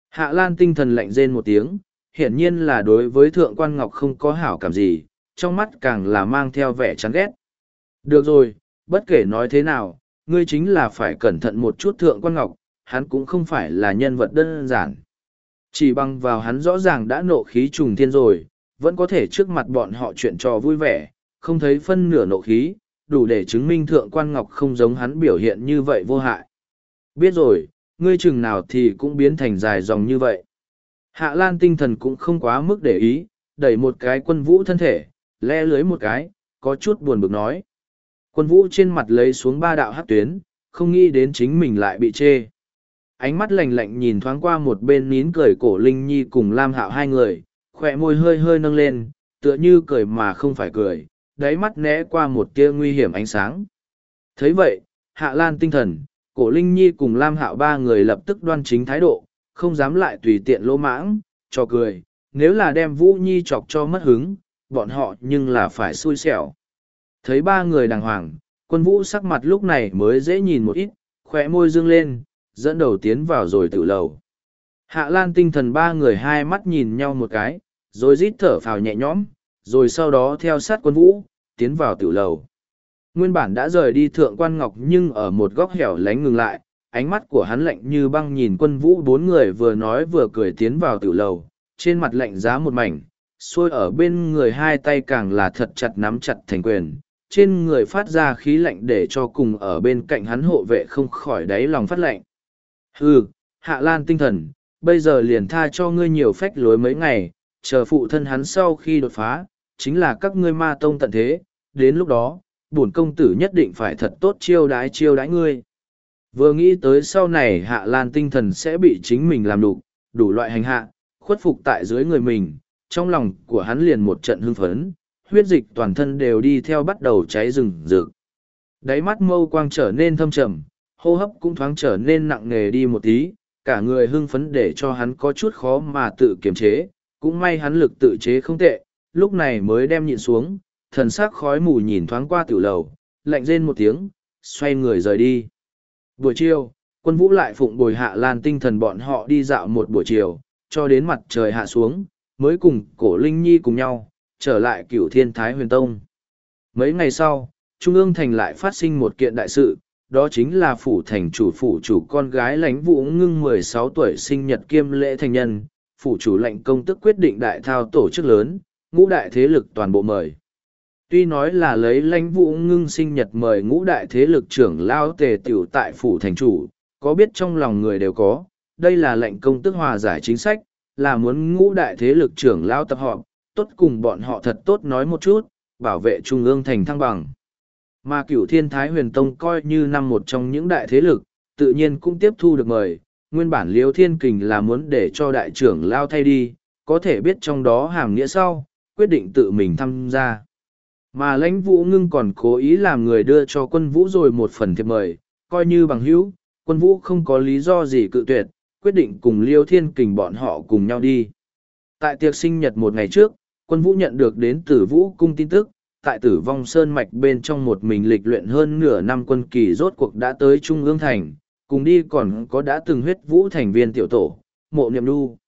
Hạ Lan tinh thần lạnh rên một tiếng, hiển nhiên là đối với thượng quan ngọc không có hảo cảm gì, trong mắt càng là mang theo vẻ chán ghét. Được rồi, bất kể nói thế nào, ngươi chính là phải cẩn thận một chút thượng quan ngọc, hắn cũng không phải là nhân vật đơn giản. Chỉ bằng vào hắn rõ ràng đã nộ khí trùng thiên rồi, vẫn có thể trước mặt bọn họ chuyện trò vui vẻ, không thấy phân nửa nộ khí, đủ để chứng minh thượng quan ngọc không giống hắn biểu hiện như vậy vô hại. Biết rồi, ngươi chừng nào thì cũng biến thành dài dòng như vậy. Hạ Lan tinh thần cũng không quá mức để ý, đẩy một cái quân vũ thân thể, le lưới một cái, có chút buồn bực nói. Quân vũ trên mặt lấy xuống ba đạo hắc tuyến, không nghĩ đến chính mình lại bị chê. Ánh mắt lạnh lạnh nhìn thoáng qua một bên nín cười cổ Linh Nhi cùng Lam Hạo hai người, khỏe môi hơi hơi nâng lên, tựa như cười mà không phải cười, đáy mắt né qua một tia nguy hiểm ánh sáng. thấy vậy, Hạ Lan tinh thần, cổ Linh Nhi cùng Lam Hạo ba người lập tức đoan chính thái độ, không dám lại tùy tiện lỗ mãng, cho cười, nếu là đem Vũ Nhi chọc cho mất hứng, bọn họ nhưng là phải xui xẻo. Thấy ba người đàng hoàng, quân vũ sắc mặt lúc này mới dễ nhìn một ít, khỏe môi dương lên, dẫn đầu tiến vào rồi tự lầu. Hạ Lan tinh thần ba người hai mắt nhìn nhau một cái, rồi rít thở phào nhẹ nhõm, rồi sau đó theo sát quân vũ, tiến vào tiểu lầu. Nguyên bản đã rời đi thượng quan ngọc nhưng ở một góc hẻo lánh ngừng lại, ánh mắt của hắn lạnh như băng nhìn quân vũ bốn người vừa nói vừa cười tiến vào tiểu lầu, trên mặt lạnh giá một mảnh, xuôi ở bên người hai tay càng là thật chặt nắm chặt thành quyền, trên người phát ra khí lạnh để cho cùng ở bên cạnh hắn hộ vệ không khỏi đáy lòng phát lạnh. Hừ, hạ lan tinh thần, bây giờ liền tha cho ngươi nhiều phách lối mấy ngày, chờ phụ thân hắn sau khi đột phá, chính là các ngươi ma tông tận thế, đến lúc đó, bổn công tử nhất định phải thật tốt chiêu đái chiêu đái ngươi. Vừa nghĩ tới sau này hạ lan tinh thần sẽ bị chính mình làm đủ, đủ loại hành hạ, khuất phục tại dưới người mình, trong lòng của hắn liền một trận hưng phấn, huyết dịch toàn thân đều đi theo bắt đầu cháy rừng rực. Đáy mắt mâu quang trở nên thâm trầm, hô hấp cũng thoáng trở nên nặng nề đi một tí, cả người hưng phấn để cho hắn có chút khó mà tự kiềm chế, cũng may hắn lực tự chế không tệ, lúc này mới đem nhịn xuống, thần sắc khói mù nhìn thoáng qua tiểu lầu, lạnh rên một tiếng, xoay người rời đi. Buổi chiều, quân vũ lại phụng bồi hạ lan tinh thần bọn họ đi dạo một buổi chiều, cho đến mặt trời hạ xuống, mới cùng cổ Linh Nhi cùng nhau, trở lại cửu thiên thái huyền tông. Mấy ngày sau, Trung ương thành lại phát sinh một kiện đại sự, đó chính là phủ thành chủ phủ chủ con gái lãnh vũ ngưng mười sáu tuổi sinh nhật kiêm lễ thành nhân, phủ chủ lệnh công tức quyết định đại thao tổ chức lớn, ngũ đại thế lực toàn bộ mời. Tuy nói là lấy lãnh vũ ngưng sinh nhật mời ngũ đại thế lực trưởng lao tề tiểu tại phủ thành chủ, có biết trong lòng người đều có, đây là lệnh công tức hòa giải chính sách, là muốn ngũ đại thế lực trưởng lao tập họp, tốt cùng bọn họ thật tốt nói một chút, bảo vệ trung ương thành thăng bằng. Mà cửu thiên thái huyền tông coi như năm một trong những đại thế lực, tự nhiên cũng tiếp thu được mời, nguyên bản liêu thiên kình là muốn để cho đại trưởng lao thay đi, có thể biết trong đó hàm nghĩa sau, quyết định tự mình tham gia. Mà lãnh vũ ngưng còn cố ý làm người đưa cho quân vũ rồi một phần thiệp mời, coi như bằng hữu, quân vũ không có lý do gì cự tuyệt, quyết định cùng liêu thiên kình bọn họ cùng nhau đi. Tại tiệc sinh nhật một ngày trước, quân vũ nhận được đến từ vũ cung tin tức, tại tử vong sơn mạch bên trong một mình lịch luyện hơn nửa năm quân kỳ rốt cuộc đã tới Trung ương thành, cùng đi còn có đã từng huyết vũ thành viên tiểu tổ, mộ niệm nu.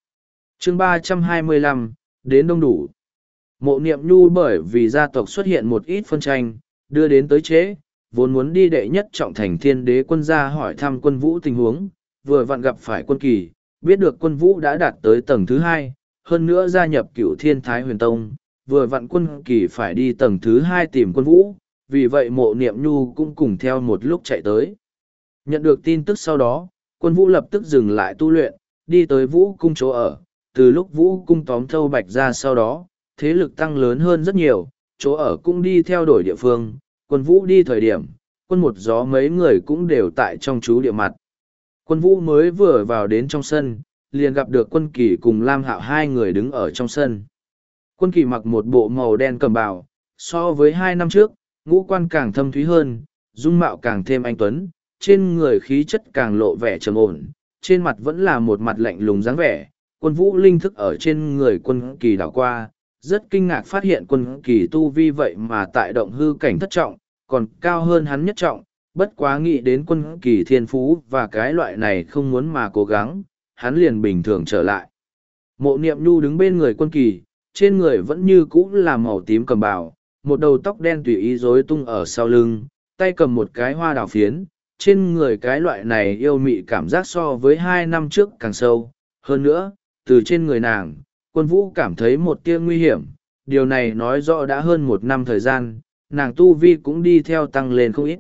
chương ba trăm hai mươi lăm đến đông đủ. Mộ niệm nhu bởi vì gia tộc xuất hiện một ít phân tranh, đưa đến tới chế, vốn muốn đi đệ nhất trọng thành thiên đế quân gia hỏi thăm quân vũ tình huống, vừa vặn gặp phải quân kỳ, biết được quân vũ đã đạt tới tầng thứ hai, hơn nữa gia nhập cửu thiên thái huyền tông, vừa vặn quân kỳ phải đi tầng thứ hai tìm quân vũ, vì vậy mộ niệm nhu cũng cùng theo một lúc chạy tới. Nhận được tin tức sau đó, quân vũ lập tức dừng lại tu luyện, đi tới vũ cung chỗ ở, từ lúc vũ cung tóm thâu bạch ra sau đó, thế lực tăng lớn hơn rất nhiều, chỗ ở cũng đi theo đổi địa phương, quân vũ đi thời điểm, quân một gió mấy người cũng đều tại trong chú địa mặt. Quân vũ mới vừa vào đến trong sân, liền gặp được quân kỳ cùng Lam Hạo hai người đứng ở trong sân. Quân kỳ mặc một bộ màu đen cầm bào, so với hai năm trước, ngũ quan càng thâm thúy hơn, dung mạo càng thêm anh tuấn, trên người khí chất càng lộ vẻ trầm ổn, trên mặt vẫn là một mặt lạnh lùng dáng vẻ. Quân vũ linh thức ở trên người quân kỳ đảo qua, rất kinh ngạc phát hiện quân kỳ tu vi vậy mà tại động hư cảnh thất trọng, còn cao hơn hắn nhất trọng, bất quá nghĩ đến quân kỳ thiên phú và cái loại này không muốn mà cố gắng, hắn liền bình thường trở lại. Mộ niệm nhu đứng bên người quân kỳ, trên người vẫn như cũ là màu tím cầm bào, một đầu tóc đen tùy ý rối tung ở sau lưng, tay cầm một cái hoa đào phiến, trên người cái loại này yêu mị cảm giác so với hai năm trước càng sâu. Hơn nữa, từ trên người nàng, quân vũ cảm thấy một tia nguy hiểm, điều này nói rõ đã hơn một năm thời gian, nàng tu vi cũng đi theo tăng lên không ít.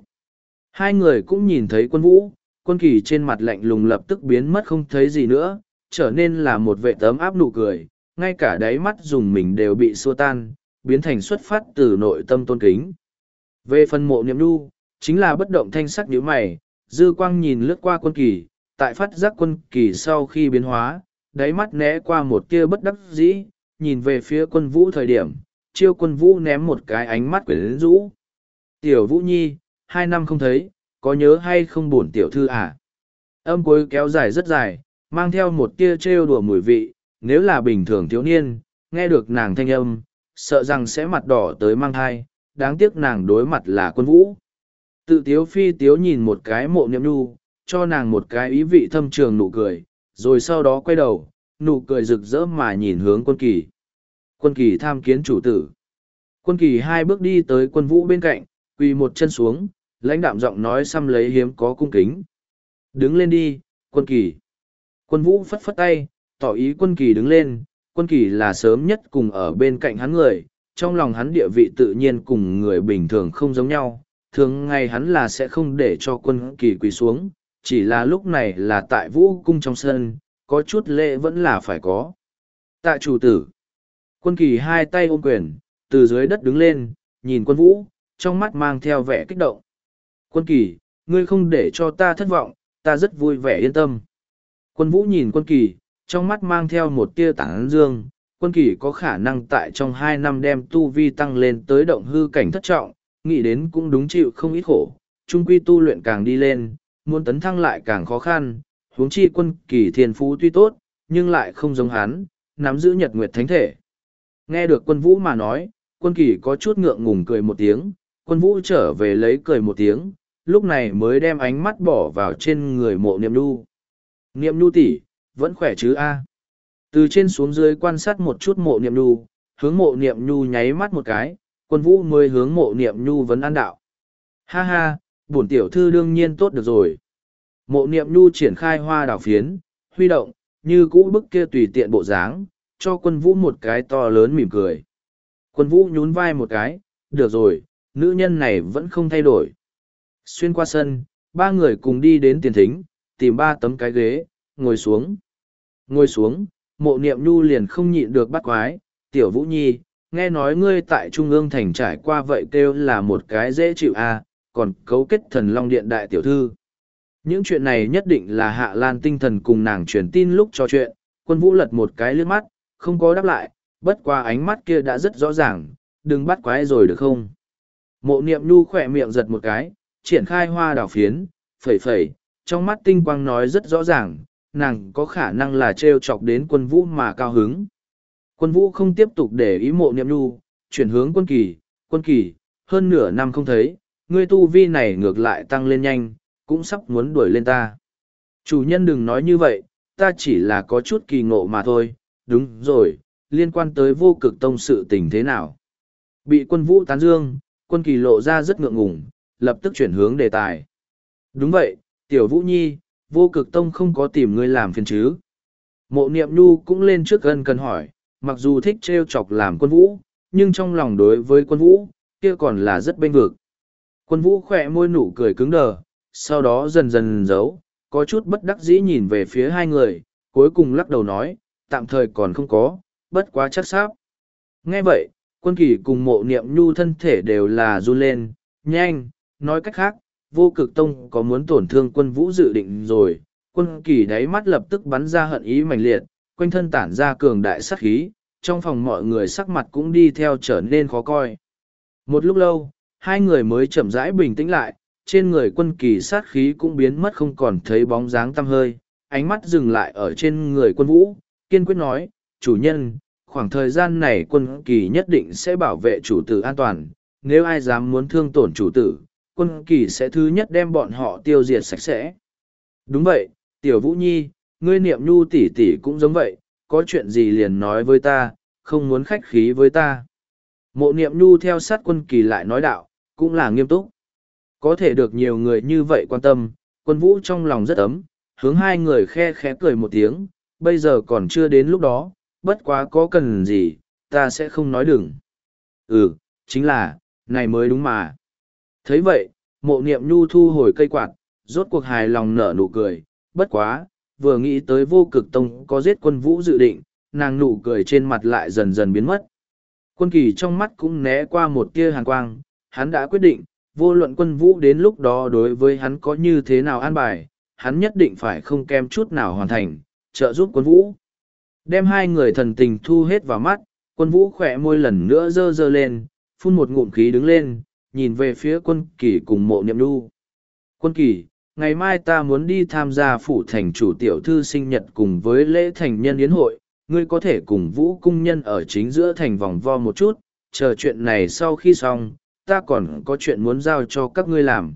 Hai người cũng nhìn thấy quân vũ, quân kỳ trên mặt lạnh lùng lập tức biến mất không thấy gì nữa, trở nên là một vệ tấm áp nụ cười, ngay cả đáy mắt dùng mình đều bị xua tan, biến thành xuất phát từ nội tâm tôn kính. Về phần mộ niệm nu, chính là bất động thanh sắc nhíu mày, dư quang nhìn lướt qua quân kỳ, tại phát giác quân kỳ sau khi biến hóa, đáy mắt né qua một tia bất đắc dĩ, nhìn về phía quân vũ thời điểm, chiêu quân vũ ném một cái ánh mắt quyến rũ. Tiểu vũ nhi, hai năm không thấy, có nhớ hay không buồn tiểu thư à? Âm cuối kéo dài rất dài, mang theo một tia trêu đùa mùi vị, nếu là bình thường thiếu niên, nghe được nàng thanh âm, sợ rằng sẽ mặt đỏ tới mang thai, đáng tiếc nàng đối mặt là quân vũ. Tự tiếu phi tiếu nhìn một cái mộ niệm nu, cho nàng một cái ý vị thâm trường nụ cười, rồi sau đó quay đầu, nụ cười rực rỡ mà nhìn hướng quân kỳ. Quân kỳ tham kiến chủ tử. Quân kỳ hai bước đi tới quân vũ bên cạnh, quỳ một chân xuống, lãnh đạm giọng nói xăm lấy hiếm có cung kính. Đứng lên đi, quân kỳ. Quân vũ phất phất tay, tỏ ý quân kỳ đứng lên, quân kỳ là sớm nhất cùng ở bên cạnh hắn người, trong lòng hắn địa vị tự nhiên cùng người bình thường không giống nhau, thường ngày hắn là sẽ không để cho quân kỳ quỳ xuống, chỉ là lúc này là tại vũ cung trong sân, có chút lễ vẫn là phải có. Tạ chủ tử, quân kỳ hai tay ôm quyền, từ dưới đất đứng lên, nhìn quân vũ, trong mắt mang theo vẻ kích động. Quân kỳ, ngươi không để cho ta thất vọng, ta rất vui vẻ yên tâm. Quân vũ nhìn quân kỳ, trong mắt mang theo một tia tảng dương, quân kỳ có khả năng tại trong hai năm đem tu vi tăng lên tới động hư cảnh thất trọng, nghĩ đến cũng đúng chịu không ít khổ, trung quy tu luyện càng đi lên, muốn tấn thăng lại càng khó khăn, huống chi quân kỳ thiên phú tuy tốt, nhưng lại không giống hắn, nắm giữ nhật nguyệt thánh thể. Nghe được quân vũ mà nói, quân kỳ có chút ngượng ngùng cười một tiếng, quân vũ trở về lấy cười một tiếng, lúc này mới đem ánh mắt bỏ vào trên người mộ niệm nu. Niệm nu tỷ, vẫn khỏe chứ a? Từ trên xuống dưới quan sát một chút mộ niệm nu, hướng mộ niệm nu nháy mắt một cái, quân vũ mới hướng mộ niệm nhu vấn an đạo. Ha ha, bổn tiểu thư đương nhiên tốt được rồi. Mộ niệm nhu triển khai hoa đào phiến, huy động, như cũ bức kia tùy tiện bộ dáng, cho quân vũ một cái to lớn mỉm cười. Quân vũ nhún vai một cái, được rồi, nữ nhân này vẫn không thay đổi. Xuyên qua sân, ba người cùng đi đến tiền thính, tìm ba tấm cái ghế, ngồi xuống. Ngồi xuống, mộ niệm nhu liền không nhịn được bắt quái, tiểu vũ nhi, nghe nói ngươi tại Trung ương thành trải qua vậy kêu là một cái dễ chịu à, còn cấu kết thần long điện đại tiểu thư. Những chuyện này nhất định là hạ lan tinh thần cùng nàng truyền tin lúc trò chuyện, quân vũ lật một cái lướt mắt, không có đáp lại, bất qua ánh mắt kia đã rất rõ ràng, đừng bắt quái rồi được không. Mộ niệm nhu khỏe miệng giật một cái, triển khai hoa đào phiến, phẩy phẩy, trong mắt tinh quang nói rất rõ ràng, nàng có khả năng là treo chọc đến quân vũ mà cao hứng. Quân vũ không tiếp tục để ý mộ niệm nu, chuyển hướng quân kỳ, quân kỳ, hơn nửa năm không thấy, ngươi tu vi này ngược lại tăng lên nhanh, cũng sắp muốn đuổi lên ta. Chủ nhân đừng nói như vậy, ta chỉ là có chút kỳ ngộ mà thôi, đúng rồi, liên quan tới vô cực tông sự tình thế nào. Bị quân vũ tán dương, quân kỳ lộ ra rất ngượng ngùng, lập tức chuyển hướng đề tài. Đúng vậy, tiểu vũ nhi, vô cực tông không có tìm ngươi làm phiền chứ. Mộ niệm nhu cũng lên trước gần cần hỏi, mặc dù thích trêu chọc làm quân vũ, nhưng trong lòng đối với quân vũ, kia còn là rất bênh vực. Quân vũ khỏe môi nụ cười cứng đờ, sau đó dần dần giấu, có chút bất đắc dĩ nhìn về phía hai người, cuối cùng lắc đầu nói, tạm thời còn không có, bất quá chắc sáp. Nghe vậy, quân kỳ cùng mộ niệm nhu thân thể đều là run lên, nhanh, nói cách khác, vô cực tông có muốn tổn thương quân vũ dự định rồi, quân kỳ đáy mắt lập tức bắn ra hận ý mạnh liệt, quanh thân tản ra cường đại sát khí, trong phòng mọi người sắc mặt cũng đi theo trở nên khó coi. Một lúc lâu, hai người mới chậm rãi bình tĩnh lại, trên người quân kỳ sát khí cũng biến mất không còn thấy bóng dáng tăm hơi, ánh mắt dừng lại ở trên người quân vũ, kiên quyết nói, chủ nhân, khoảng thời gian này quân kỳ nhất định sẽ bảo vệ chủ tử an toàn, nếu ai dám muốn thương tổn chủ tử, quân kỳ sẽ thứ nhất đem bọn họ tiêu diệt sạch sẽ. Đúng vậy, tiểu vũ nhi, ngươi niệm nhu tỷ tỷ cũng giống vậy, có chuyện gì liền nói với ta, không muốn khách khí với ta. Mộ niệm nhu theo sát quân kỳ lại nói đạo, cũng là nghiêm túc. Có thể được nhiều người như vậy quan tâm, quân vũ trong lòng rất ấm, hướng hai người khe khẽ cười một tiếng, bây giờ còn chưa đến lúc đó, bất quá có cần gì, ta sẽ không nói đừng. Ừ, chính là, này mới đúng mà. thấy vậy, mộ niệm nhu thu hồi cây quạt, rốt cuộc hài lòng nở nụ cười, bất quá, vừa nghĩ tới vô cực tông có giết quân vũ dự định, nàng nụ cười trên mặt lại dần dần biến mất. Quân kỳ trong mắt cũng né qua một tia hàn quang, hắn đã quyết định, vô luận quân vũ đến lúc đó đối với hắn có như thế nào an bài, hắn nhất định phải không kém chút nào hoàn thành, trợ giúp quân vũ. Đem hai người thần tình thu hết vào mắt, quân vũ khỏe môi lần nữa dơ dơ lên, phun một ngụm khí đứng lên, nhìn về phía quân kỳ cùng mộ niệm nu. Quân kỳ, ngày mai ta muốn đi tham gia phủ thành chủ tiểu thư sinh nhật cùng với lễ thành nhân yến hội, ngươi có thể cùng vũ cung nhân ở chính giữa thành vòng vo một chút, chờ chuyện này sau khi xong, ta còn có chuyện muốn giao cho các ngươi làm.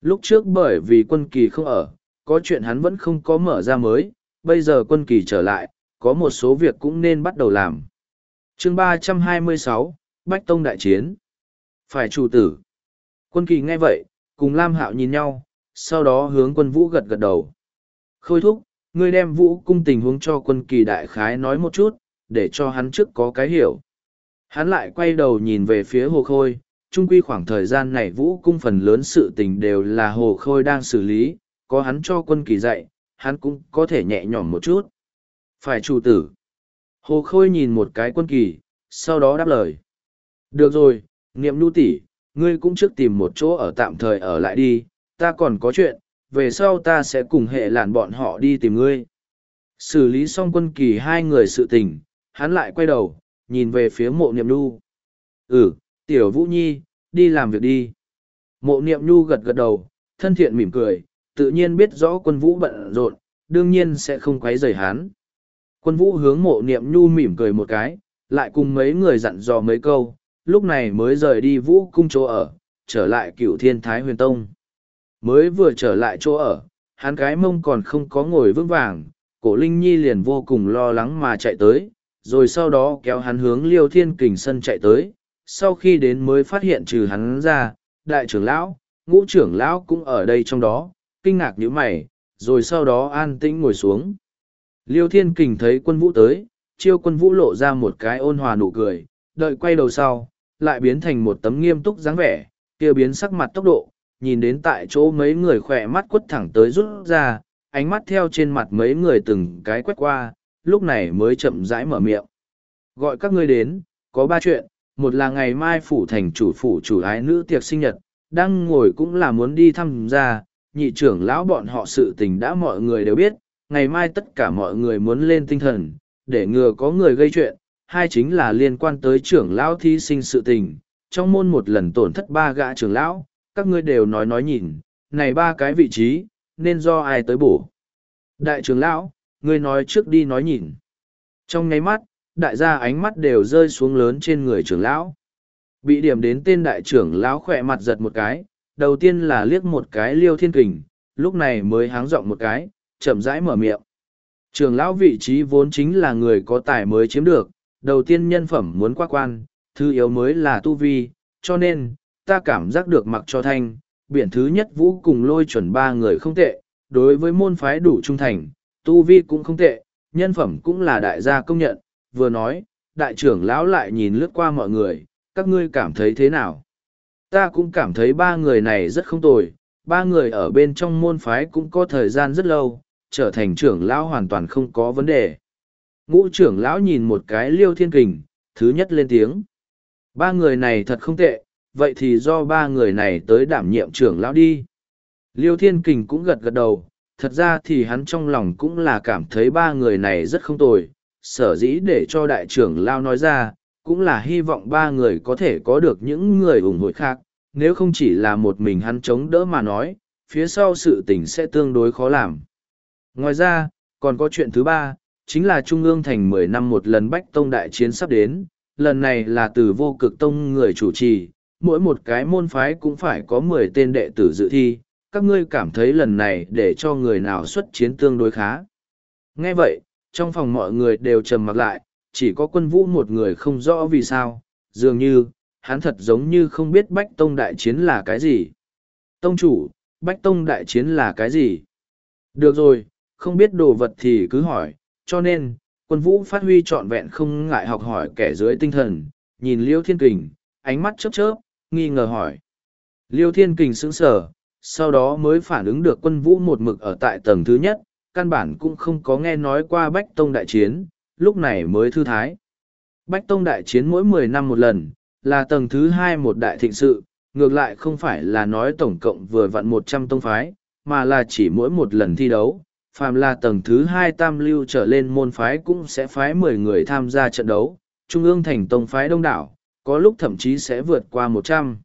Lúc trước bởi vì quân kỳ không ở, có chuyện hắn vẫn không có mở ra mới, bây giờ quân kỳ trở lại, có một số việc cũng nên bắt đầu làm. chương ba trăm hai mươi sáu Bách Tông Đại Chiến Phải chủ tử. Quân kỳ nghe vậy, cùng Lam Hạo nhìn nhau, sau đó hướng quân vũ gật gật đầu. Khôi thúc, ngươi đem vũ cung tình huống cho quân kỳ đại khái nói một chút, để cho hắn trước có cái hiểu. Hắn lại quay đầu nhìn về phía hồ khôi, trung quy khoảng thời gian này vũ cung phần lớn sự tình đều là hồ khôi đang xử lý, có hắn cho quân kỳ dạy, hắn cũng có thể nhẹ nhõm một chút. Phải chủ tử. Hồ khôi nhìn một cái quân kỳ, sau đó đáp lời. Được rồi, niệm nu tỷ, ngươi cũng trước tìm một chỗ ở tạm thời ở lại đi, ta còn có chuyện, về sau ta sẽ cùng hệ làn bọn họ đi tìm ngươi. Xử lý xong quân kỳ hai người sự tình, hắn lại quay đầu, nhìn về phía mộ niệm nu. Ừ, tiểu vũ nhi, đi làm việc đi. Mộ niệm nu gật gật đầu, thân thiện mỉm cười, tự nhiên biết rõ quân vũ bận rộn, đương nhiên sẽ không quấy rầy hắn. Quân vũ hướng mộ niệm nhu mỉm cười một cái, lại cùng mấy người dặn dò mấy câu, lúc này mới rời đi vũ cung chỗ ở, trở lại cựu thiên thái huyền tông. Mới vừa trở lại chỗ ở, hắn cái mông còn không có ngồi vững vàng, cổ linh nhi liền vô cùng lo lắng mà chạy tới, rồi sau đó kéo hắn hướng liêu thiên kình sân chạy tới, sau khi đến mới phát hiện trừ hắn ra, đại trưởng lão, ngũ trưởng lão cũng ở đây trong đó, kinh ngạc nhíu mày, rồi sau đó an tĩnh ngồi xuống. Liêu Thiên Kình thấy quân vũ tới, chiêu quân vũ lộ ra một cái ôn hòa nụ cười, đợi quay đầu sau, lại biến thành một tấm nghiêm túc dáng vẻ, kia biến sắc mặt tốc độ, nhìn đến tại chỗ mấy người khỏe mắt quất thẳng tới rút ra, ánh mắt theo trên mặt mấy người từng cái quét qua, lúc này mới chậm rãi mở miệng. Gọi các ngươi đến, có ba chuyện, một là ngày mai phủ thành chủ phủ chủ ái nữ tiệc sinh nhật, đang ngồi cũng là muốn đi thăm gia, nhị trưởng lão bọn họ sự tình đã mọi người đều biết, ngày mai tất cả mọi người muốn lên tinh thần, để ngừa có người gây chuyện, hai chính là liên quan tới trưởng lão thí sinh sự tình, trong môn một lần tổn thất ba gã trưởng lão, các ngươi đều nói nói nhìn, này ba cái vị trí, nên do ai tới bổ. Đại trưởng lão, ngươi nói trước đi nói nhìn. Trong nháy mắt, đại gia ánh mắt đều rơi xuống lớn trên người trưởng lão. Bị điểm đến tên đại trưởng lão khỏe mặt giật một cái, đầu tiên là liếc một cái liêu thiên kình, lúc này mới háng giọng một cái, chậm rãi mở miệng. trưởng lão vị trí vốn chính là người có tài mới chiếm được, đầu tiên nhân phẩm muốn qua quan, thứ yếu mới là tu vi, cho nên, ta cảm giác được mặc cho thanh, biển thứ nhất vũ cùng lôi chuẩn ba người không tệ, đối với môn phái đủ trung thành, tu vi cũng không tệ, nhân phẩm cũng là đại gia công nhận, vừa nói, đại trưởng lão lại nhìn lướt qua mọi người, các ngươi cảm thấy thế nào? Ta cũng cảm thấy ba người này rất không tồi, ba người ở bên trong môn phái cũng có thời gian rất lâu, trở thành trưởng lão hoàn toàn không có vấn đề. Ngũ trưởng lão nhìn một cái liêu thiên kình, thứ nhất lên tiếng. Ba người này thật không tệ, vậy thì do ba người này tới đảm nhiệm trưởng lão đi. Liêu thiên kình cũng gật gật đầu, thật ra thì hắn trong lòng cũng là cảm thấy ba người này rất không tồi, sở dĩ để cho đại trưởng lão nói ra, cũng là hy vọng ba người có thể có được những người ủng hộ khác, nếu không chỉ là một mình hắn chống đỡ mà nói, phía sau sự tình sẽ tương đối khó làm. Ngoài ra, còn có chuyện thứ ba, chính là Trung ương thành mười năm một lần Bách Tông Đại Chiến sắp đến, lần này là từ vô cực tông người chủ trì, mỗi một cái môn phái cũng phải có mười tên đệ tử dự thi, các ngươi cảm thấy lần này để cho người nào xuất chiến tương đối khá. Nghe vậy, trong phòng mọi người đều trầm mặc lại, chỉ có quân vũ một người không rõ vì sao, dường như, hắn thật giống như không biết Bách Tông Đại Chiến là cái gì. Tông chủ, Bách Tông Đại Chiến là cái gì? Được rồi, không biết đồ vật thì cứ hỏi, cho nên, quân vũ phát huy trọn vẹn không ngại học hỏi kẻ dưới tinh thần, nhìn Liêu Thiên Kình, ánh mắt chớp chớp, nghi ngờ hỏi. Liêu Thiên Kình sững sờ, sau đó mới phản ứng được quân vũ một mực ở tại tầng thứ nhất, căn bản cũng không có nghe nói qua Bách Tông Đại Chiến, lúc này mới thư thái. Bách Tông Đại Chiến mỗi mười năm một lần, là tầng thứ hai một đại thịnh sự, ngược lại không phải là nói tổng cộng vừa vặn một trăm tông phái, mà là chỉ mỗi một lần thi đấu. Phàm là tầng thứ hai tam lưu trở lên môn phái cũng sẽ phái mười người tham gia trận đấu, trung ương thành tông phái đông đảo, có lúc thậm chí sẽ vượt qua một trăm.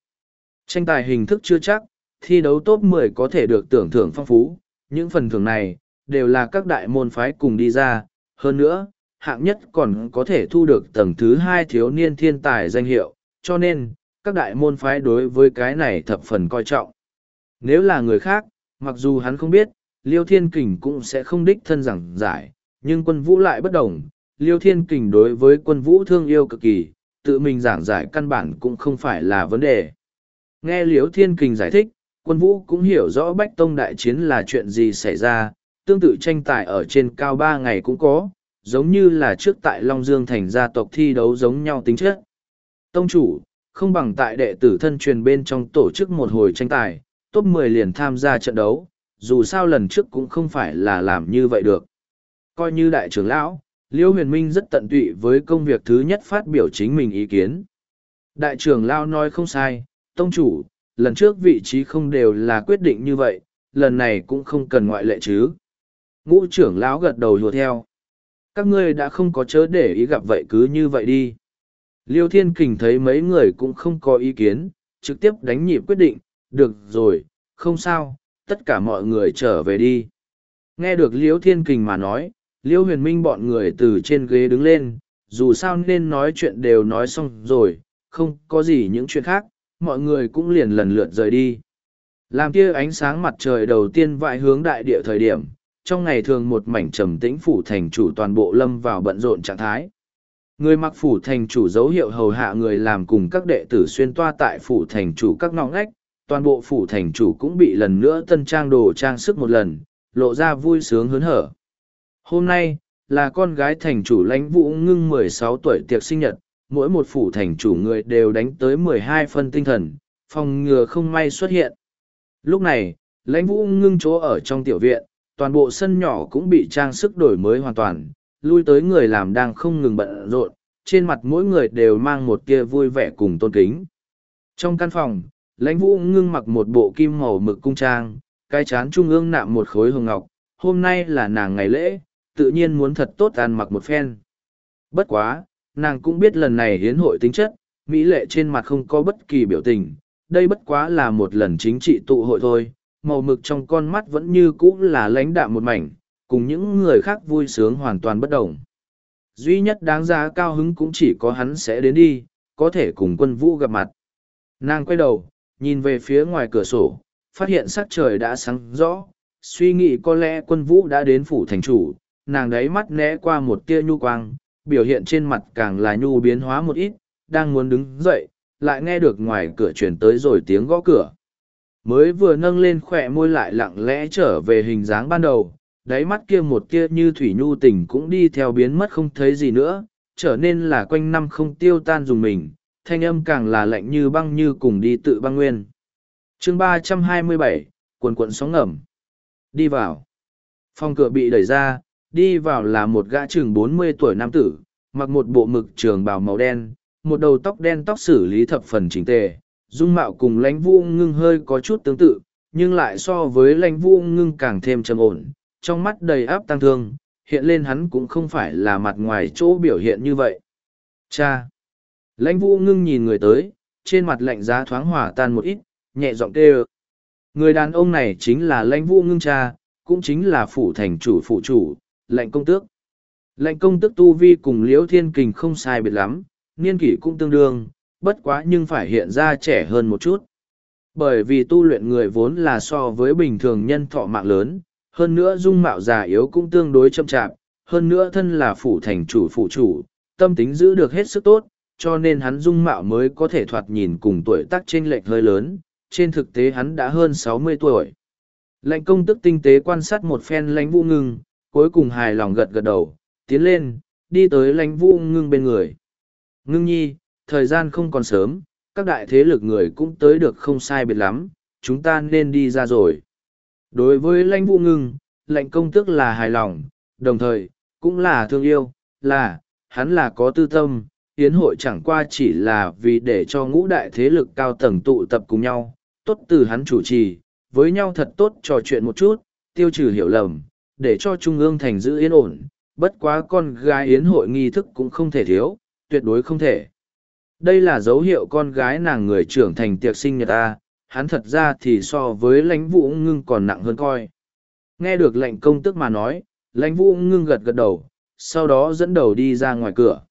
Tranh tài hình thức chưa chắc, thi đấu top 10 có thể được tưởng thưởng phong phú, những phần thưởng này đều là các đại môn phái cùng đi ra, hơn nữa, hạng nhất còn có thể thu được tầng thứ hai thiếu niên thiên tài danh hiệu, cho nên, các đại môn phái đối với cái này thập phần coi trọng. Nếu là người khác, mặc dù hắn không biết, Liêu Thiên Kình cũng sẽ không đích thân giảng giải, nhưng quân vũ lại bất đồng. Liêu Thiên Kình đối với quân vũ thương yêu cực kỳ, tự mình giảng giải căn bản cũng không phải là vấn đề. Nghe liễu Thiên Kình giải thích, quân vũ cũng hiểu rõ Bách Tông Đại Chiến là chuyện gì xảy ra, tương tự tranh tài ở trên cao ba ngày cũng có, giống như là trước tại Long Dương thành gia tộc thi đấu giống nhau tính chất. Tông chủ, không bằng tại đệ tử thân truyền bên trong tổ chức một hồi tranh tài, top 10 liền tham gia trận đấu, dù sao lần trước cũng không phải là làm như vậy được. Coi như đại trưởng lão, Liêu Huyền Minh rất tận tụy với công việc thứ nhất phát biểu chính mình ý kiến. Đại trưởng lão nói không sai, tông chủ, lần trước vị trí không đều là quyết định như vậy, lần này cũng không cần ngoại lệ chứ. Ngũ trưởng lão gật đầu lùa theo. Các ngươi đã không có chớ để ý gặp vậy cứ như vậy đi. Liêu Thiên Kình thấy mấy người cũng không có ý kiến, trực tiếp đánh nhịp quyết định, được rồi, không sao, tất cả mọi người trở về đi. Nghe được Liêu Thiên Kình mà nói, Liêu Huyền Minh bọn người từ trên ghế đứng lên, dù sao nên nói chuyện đều nói xong rồi, không có gì những chuyện khác, mọi người cũng liền lần lượt rời đi. Làm tia ánh sáng mặt trời đầu tiên vại hướng đại địa thời điểm, trong ngày thường một mảnh trầm tĩnh phủ thành chủ toàn bộ lâm vào bận rộn trạng thái. Người mặc phủ thành chủ dấu hiệu hầu hạ người làm cùng các đệ tử xuyên toa tại phủ thành chủ các ngõ ngách, toàn bộ phủ thành chủ cũng bị lần nữa tân trang đồ trang sức một lần, lộ ra vui sướng hớn hở. Hôm nay, là con gái thành chủ lãnh vũ ngưng mười sáu tuổi tiệc sinh nhật, mỗi một phủ thành chủ người đều đánh tới mười hai phân tinh thần, phòng ngừa không may xuất hiện. Lúc này, lãnh vũ ngưng chỗ ở trong tiểu viện, toàn bộ sân nhỏ cũng bị trang sức đổi mới hoàn toàn, lui tới người làm đang không ngừng bận rộn, trên mặt mỗi người đều mang một tia vui vẻ cùng tôn kính. Trong căn phòng, lãnh vũ ngưng mặc một bộ kim màu mực cung trang, cái chán trung ương nạm một khối hồng ngọc, hôm nay là nàng ngày lễ, tự nhiên muốn thật tốt ăn mặc một phen. Bất quá, nàng cũng biết lần này hiến hội tính chất, mỹ lệ trên mặt không có bất kỳ biểu tình, đây bất quá là một lần chính trị tụ hội thôi, màu mực trong con mắt vẫn như cũ là lãnh đạm một mảnh, cùng những người khác vui sướng hoàn toàn bất đồng. Duy nhất đáng giá cao hứng cũng chỉ có hắn sẽ đến đi, có thể cùng quân vũ gặp mặt. Nàng quay đầu, nhìn về phía ngoài cửa sổ, phát hiện sắc trời đã sáng rõ, suy nghĩ có lẽ quân vũ đã đến phủ thành chủ, nàng đấy mắt né qua một tia nhu quang, biểu hiện trên mặt càng là nhu biến hóa một ít, đang muốn đứng dậy, lại nghe được ngoài cửa truyền tới rồi tiếng gõ cửa. Mới vừa nâng lên khỏe môi lại lặng lẽ trở về hình dáng ban đầu, đáy mắt kia một tia như thủy nhu tình cũng đi theo biến mất không thấy gì nữa, trở nên là quanh năm không tiêu tan dùng mình, thanh âm càng là lạnh như băng như cùng đi tự băng nguyên. chương ba trăm hai mươi bảy quần quận sóng ngầm. Đi vào. Phòng cửa bị đẩy ra, đi vào là một gã chừng bốn mươi tuổi nam tử, mặc một bộ mực trường bào màu đen, một đầu tóc đen tóc xử lý thập phần chỉnh tề, dung mạo cùng lãnh vũ ngưng hơi có chút tương tự, nhưng lại so với lãnh vũ ngưng càng thêm trầm ổn, trong mắt đầy áp tăng thương, hiện lên hắn cũng không phải là mặt ngoài chỗ biểu hiện như vậy. Cha! Lãnh vũ ngưng nhìn người tới, trên mặt lạnh giá thoáng hỏa tan một ít, nhẹ giọng kêu. Người đàn ông này chính là lãnh vũ ngưng cha, cũng chính là phủ thành chủ phụ chủ, lệnh công tước. Lệnh công tước tu vi cùng liễu thiên kình không sai biệt lắm, niên kỷ cũng tương đương, bất quá nhưng phải hiện ra trẻ hơn một chút. Bởi vì tu luyện người vốn là so với bình thường nhân thọ mạng lớn, hơn nữa dung mạo già yếu cũng tương đối chậm chạp, hơn nữa thân là phủ thành chủ phụ chủ, tâm tính giữ được hết sức tốt, cho nên hắn dung mạo mới có thể thoạt nhìn cùng tuổi tác chênh lệch hơi lớn, trên thực tế hắn đã hơn sáu mươi tuổi. Lệnh công tức tinh tế quan sát một phen lãnh vũ ngưng, cuối cùng hài lòng gật gật đầu, tiến lên, đi tới lãnh vũ ngưng bên người. Ngưng nhi, thời gian không còn sớm, các đại thế lực người cũng tới được không sai biệt lắm, chúng ta nên đi ra rồi. Đối với lãnh vũ ngưng, lệnh công tức là hài lòng, đồng thời, cũng là thương yêu, là, hắn là có tư tâm, hiến hội chẳng qua chỉ là vì để cho ngũ đại thế lực cao tầng tụ tập cùng nhau, tốt từ hắn chủ trì, với nhau thật tốt trò chuyện một chút, tiêu trừ hiểu lầm, để cho Trung ương thành giữ yên ổn, bất quá con gái yến hội nghi thức cũng không thể thiếu, tuyệt đối không thể. Đây là dấu hiệu con gái nàng người trưởng thành tiệc sinh nhật ta, hắn thật ra thì so với lãnh vũ ngưng còn nặng hơn coi. Nghe được lệnh công tức mà nói, lãnh vũ ngưng gật gật đầu, sau đó dẫn đầu đi ra ngoài cửa.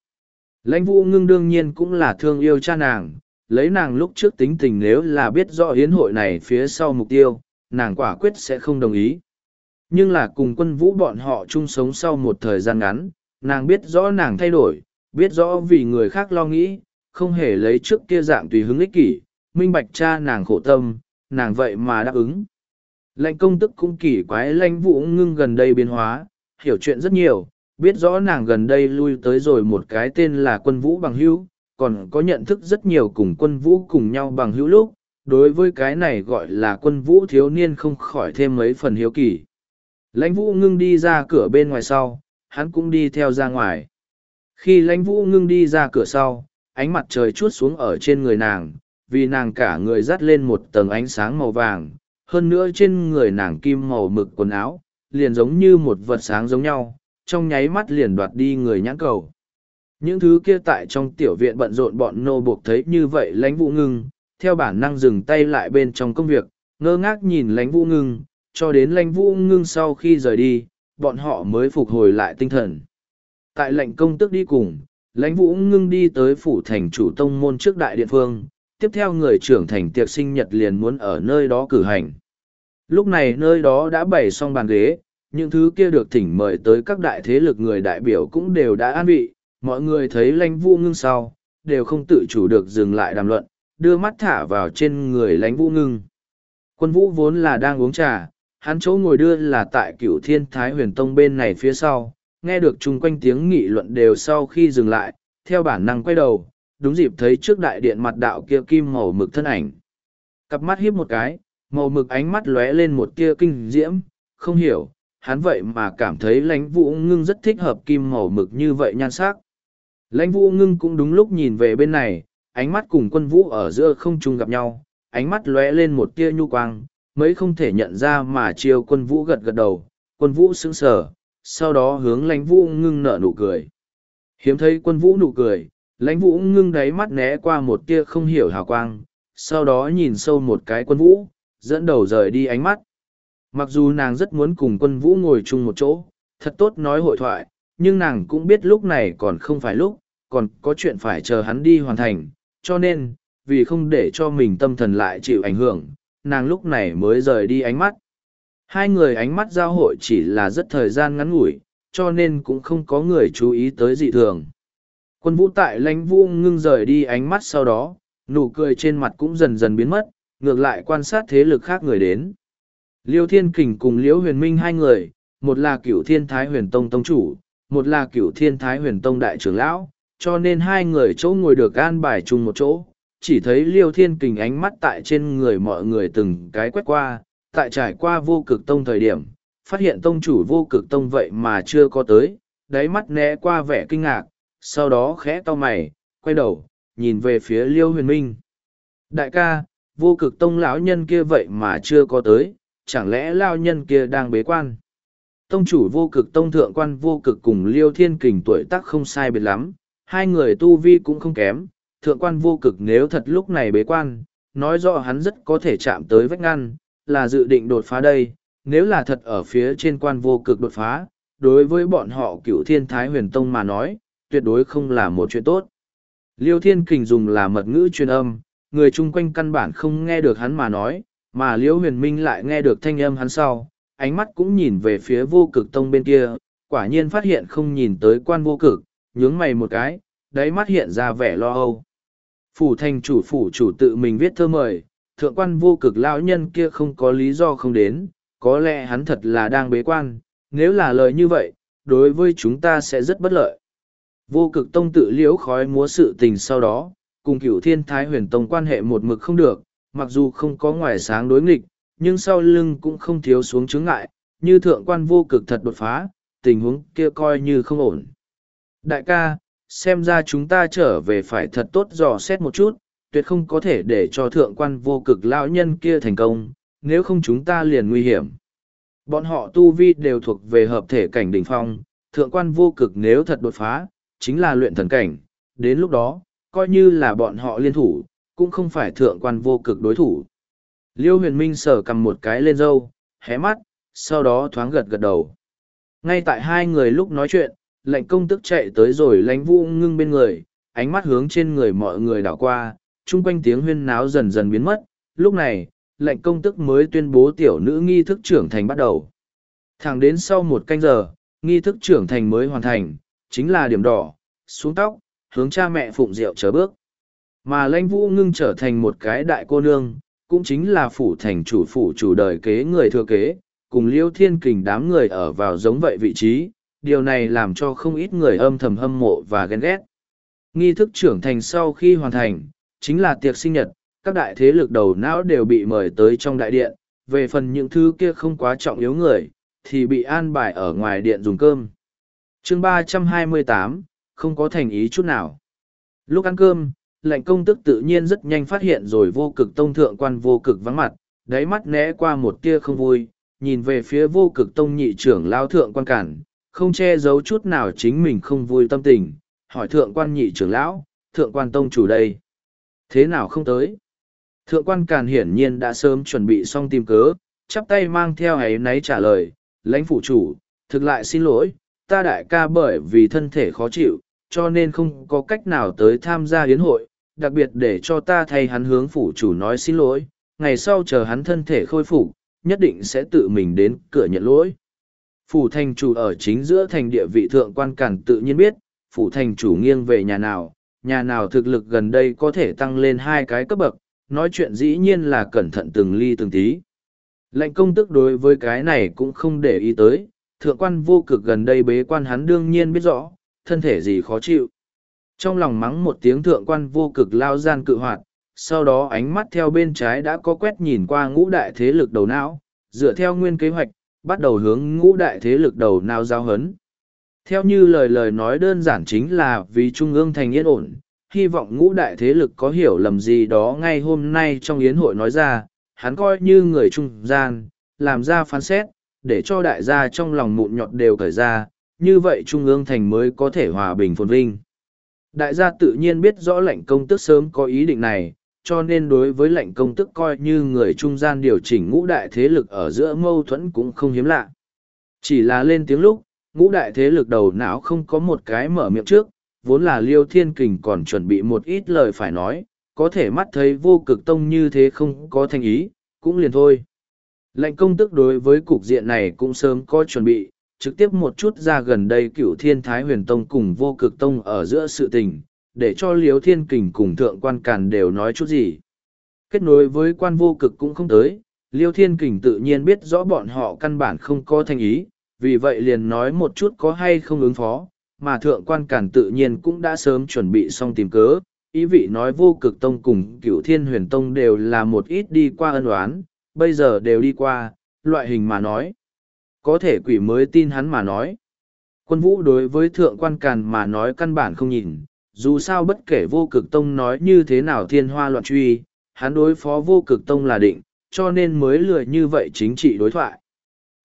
Lãnh vũ ngưng đương nhiên cũng là thương yêu cha nàng, lấy nàng lúc trước tính tình nếu là biết rõ hiến hội này phía sau mục tiêu, nàng quả quyết sẽ không đồng ý. Nhưng là cùng quân vũ bọn họ chung sống sau một thời gian ngắn, nàng biết rõ nàng thay đổi, biết rõ vì người khác lo nghĩ, không hề lấy trước kia dạng tùy hứng ích kỷ, minh bạch cha nàng khổ tâm, nàng vậy mà đáp ứng. Lệnh công tức cũng kỳ quái lãnh vũ ngưng gần đây biến hóa, hiểu chuyện rất nhiều, biết rõ nàng gần đây lui tới rồi một cái tên là quân vũ bằng hữu, còn có nhận thức rất nhiều cùng quân vũ cùng nhau bằng hữu lúc, đối với cái này gọi là quân vũ thiếu niên không khỏi thêm mấy phần hiếu kỳ. Lãnh vũ ngưng đi ra cửa bên ngoài sau, hắn cũng đi theo ra ngoài. Khi lãnh vũ ngưng đi ra cửa sau, ánh mặt trời chút xuống ở trên người nàng, vì nàng cả người dắt lên một tầng ánh sáng màu vàng, hơn nữa trên người nàng kim màu mực quần áo, liền giống như một vật sáng giống nhau, trong nháy mắt liền đoạt đi người nhãn cầu. Những thứ kia tại trong tiểu viện bận rộn bọn nô buộc thấy như vậy lãnh vũ ngưng, theo bản năng dừng tay lại bên trong công việc, ngơ ngác nhìn lãnh vũ ngưng, cho đến lãnh vũ ngưng sau khi rời đi, bọn họ mới phục hồi lại tinh thần. Tại lệnh công tức đi cùng, lãnh vũ ngưng đi tới phủ thành chủ tông môn trước đại điện phương, tiếp theo người trưởng thành tiệc sinh nhật liền muốn ở nơi đó cử hành. Lúc này nơi đó đã bày xong bàn ghế, những thứ kia được thỉnh mời tới các đại thế lực người đại biểu cũng đều đã an vị, mọi người thấy lãnh vũ ngưng sau, đều không tự chủ được dừng lại đàm luận, đưa mắt thả vào trên người lãnh vũ ngưng. Quân vũ vốn là đang uống trà, hắn chỗ ngồi đưa là tại cửu thiên thái huyền tông bên này phía sau, nghe được chung quanh tiếng nghị luận đều sau khi dừng lại, theo bản năng quay đầu, đúng dịp thấy trước đại điện mặt đạo kia kim màu mực thân ảnh. Cặp mắt hiếp một cái, màu mực ánh mắt lóe lên một tia kinh diễm, không hiểu, hắn vậy mà cảm thấy lãnh vũ ngưng rất thích hợp kim màu mực như vậy nhan sắc. Lãnh vũ ngưng cũng đúng lúc nhìn về bên này, ánh mắt cùng quân vũ ở giữa không trung gặp nhau, ánh mắt lóe lên một tia nhu quang, mấy không thể nhận ra mà chiêu quân vũ gật gật đầu, quân vũ sững sờ, sau đó hướng lãnh vũ ngưng nở nụ cười. Hiếm thấy quân vũ nụ cười, lãnh vũ ngưng đáy mắt né qua một tia không hiểu hào quang, sau đó nhìn sâu một cái quân vũ, dẫn đầu rời đi ánh mắt. Mặc dù nàng rất muốn cùng quân vũ ngồi chung một chỗ, thật tốt nói hội thoại, nhưng nàng cũng biết lúc này còn không phải lúc, còn có chuyện phải chờ hắn đi hoàn thành, cho nên, vì không để cho mình tâm thần lại chịu ảnh hưởng, nàng lúc này mới rời đi ánh mắt. Hai người ánh mắt giao hội chỉ là rất thời gian ngắn ngủi, cho nên cũng không có người chú ý tới dị thường. Quân vũ tại lãnh vũ ngưng rời đi ánh mắt sau đó, nụ cười trên mặt cũng dần dần biến mất, ngược lại quan sát thế lực khác người đến. Liêu Thiên Kình cùng Liễu Huyền Minh hai người, một là cửu thiên thái huyền tông tông chủ, một là cửu thiên thái huyền tông đại trưởng lão, cho nên hai người chỗ ngồi được an bài chung một chỗ. Chỉ thấy Liêu Thiên Kình ánh mắt tại trên người mọi người từng cái quét qua, tại trải qua vô cực tông thời điểm, phát hiện tông chủ vô cực tông vậy mà chưa có tới, đáy mắt né qua vẻ kinh ngạc, sau đó khẽ to mày, quay đầu, nhìn về phía Liêu Huyền Minh. Đại ca, vô cực tông lão nhân kia vậy mà chưa có tới, chẳng lẽ lão nhân kia đang bế quan? Tông chủ vô cực tông thượng quan vô cực cùng Liêu Thiên Kình tuổi tác không sai biệt lắm, hai người tu vi cũng không kém, thượng quan vô cực nếu thật lúc này bế quan, nói rõ hắn rất có thể chạm tới vách ngăn, là dự định đột phá đây, nếu là thật ở phía trên quan vô cực đột phá, đối với bọn họ cựu thiên thái huyền tông mà nói, tuyệt đối không là một chuyện tốt. Liêu Thiên Kình dùng là mật ngữ truyền âm, người chung quanh căn bản không nghe được hắn mà nói, mà Liêu Huyền Minh lại nghe được thanh âm hắn sau, ánh mắt cũng nhìn về phía vô cực tông bên kia, quả nhiên phát hiện không nhìn tới quan vô cực, nhướng mày một cái, đáy mắt hiện ra vẻ lo âu. Phủ thành chủ phủ chủ tự mình viết thơ mời, thượng quan vô cực lão nhân kia không có lý do không đến, có lẽ hắn thật là đang bế quan, nếu là lời như vậy, đối với chúng ta sẽ rất bất lợi. Vô cực tông tự liễu khói múa sự tình sau đó, cùng cửu thiên thái huyền tông quan hệ một mực không được, mặc dù không có ngoài sáng đối nghịch, nhưng sau lưng cũng không thiếu xuống chướng ngại, như thượng quan vô cực thật đột phá, tình huống kia coi như không ổn. Đại ca, xem ra chúng ta trở về phải thật tốt dò xét một chút, tuyệt không có thể để cho thượng quan vô cực lão nhân kia thành công, nếu không chúng ta liền nguy hiểm. Bọn họ tu vi đều thuộc về hợp thể cảnh đỉnh phong, thượng quan vô cực nếu thật đột phá, chính là luyện thần cảnh, đến lúc đó, coi như là bọn họ liên thủ, cũng không phải thượng quan vô cực đối thủ. Liêu huyền minh sờ cầm một cái lên râu, hé mắt, sau đó thoáng gật gật đầu. Ngay tại hai người lúc nói chuyện, lệnh công tức chạy tới rồi lánh vũ ngưng bên người, ánh mắt hướng trên người mọi người đảo qua, chung quanh tiếng huyên náo dần dần biến mất. Lúc này, lệnh công tức mới tuyên bố tiểu nữ nghi thức trưởng thành bắt đầu. Thẳng đến sau một canh giờ, nghi thức trưởng thành mới hoàn thành, chính là điểm đỏ, xuống tóc, hướng cha mẹ phụng rượu chờ bước. Mà lãnh vũ ngưng trở thành một cái đại cô nương, cũng chính là phủ thành chủ phủ chủ đời kế người thừa kế, cùng liêu thiên kình đám người ở vào giống vậy vị trí, điều này làm cho không ít người âm thầm hâm mộ và ghen ghét. Nghi thức trưởng thành sau khi hoàn thành, chính là tiệc sinh nhật, các đại thế lực đầu não đều bị mời tới trong đại điện, về phần những thứ kia không quá trọng yếu người, thì bị an bài ở ngoài điện dùng cơm. chương ba trăm hai mươi tám không có thành ý chút nào. Lúc ăn cơm, lệnh công tức tự nhiên rất nhanh phát hiện rồi vô cực tông thượng quan vô cực vắng mặt, đáy mắt né qua một tia không vui, nhìn về phía vô cực tông nhị trưởng lao thượng quan cản, không che giấu chút nào chính mình không vui tâm tình, hỏi thượng quan nhị trưởng lão, thượng quan tông chủ đây. Thế nào không tới? Thượng quan càn hiển nhiên đã sớm chuẩn bị xong tìm cớ, chắp tay mang theo ấy nấy trả lời, lãnh phủ chủ, thực lại xin lỗi, ta đại ca bởi vì thân thể khó chịu, cho nên không có cách nào tới tham gia hiến hội, đặc biệt để cho ta thay hắn hướng phủ chủ nói xin lỗi, ngày sau chờ hắn thân thể khôi phục, nhất định sẽ tự mình đến cửa nhận lỗi. Phủ thành chủ ở chính giữa thành địa vị thượng quan cản tự nhiên biết, phủ thành chủ nghiêng về nhà nào, nhà nào thực lực gần đây có thể tăng lên hai cái cấp bậc, nói chuyện dĩ nhiên là cẩn thận từng ly từng tí. Lệnh công tức đối với cái này cũng không để ý tới, thượng quan vô cực gần đây bế quan hắn đương nhiên biết rõ, thân thể gì khó chịu. Trong lòng mắng một tiếng thượng quan vô cực lao gian cự hoạt, sau đó ánh mắt theo bên trái đã có quét nhìn qua ngũ đại thế lực đầu não, dựa theo nguyên kế hoạch, bắt đầu hướng ngũ đại thế lực đầu nào giao hấn. Theo như lời lời nói đơn giản chính là vì Trung ương thành yên ổn, hy vọng ngũ đại thế lực có hiểu lầm gì đó ngay hôm nay trong yến hội nói ra, hắn coi như người trung gian, làm ra phán xét, để cho đại gia trong lòng mụn nhọt đều cởi ra, như vậy Trung ương thành mới có thể hòa bình phồn vinh. Đại gia tự nhiên biết rõ lệnh công tức sớm có ý định này, cho nên đối với lệnh công tức coi như người trung gian điều chỉnh ngũ đại thế lực ở giữa mâu thuẫn cũng không hiếm lạ. Chỉ là lên tiếng lúc, ngũ đại thế lực đầu não không có một cái mở miệng trước, vốn là liêu thiên kình còn chuẩn bị một ít lời phải nói, có thể mắt thấy vô cực tông như thế không có thành ý, cũng liền thôi. Lệnh công tức đối với cục diện này cũng sớm có chuẩn bị, trực tiếp một chút ra gần đây cựu thiên thái huyền tông cùng vô cực tông ở giữa sự tình, để cho liếu thiên kình cùng thượng quan càn đều nói chút gì. Kết nối với quan vô cực cũng không tới, liêu thiên kình tự nhiên biết rõ bọn họ căn bản không có thành ý, vì vậy liền nói một chút có hay không ứng phó, mà thượng quan càn tự nhiên cũng đã sớm chuẩn bị xong tìm cớ, ý vị nói vô cực tông cùng cựu thiên huyền tông đều là một ít đi qua ân oán, bây giờ đều đi qua, loại hình mà nói. Có thể quỷ mới tin hắn mà nói. Quân vũ đối với thượng quan càn mà nói căn bản không nhìn, dù sao bất kể vô cực tông nói như thế nào thiên hoa loạn truy, hắn đối phó vô cực tông là định, cho nên mới lười như vậy chính trị đối thoại.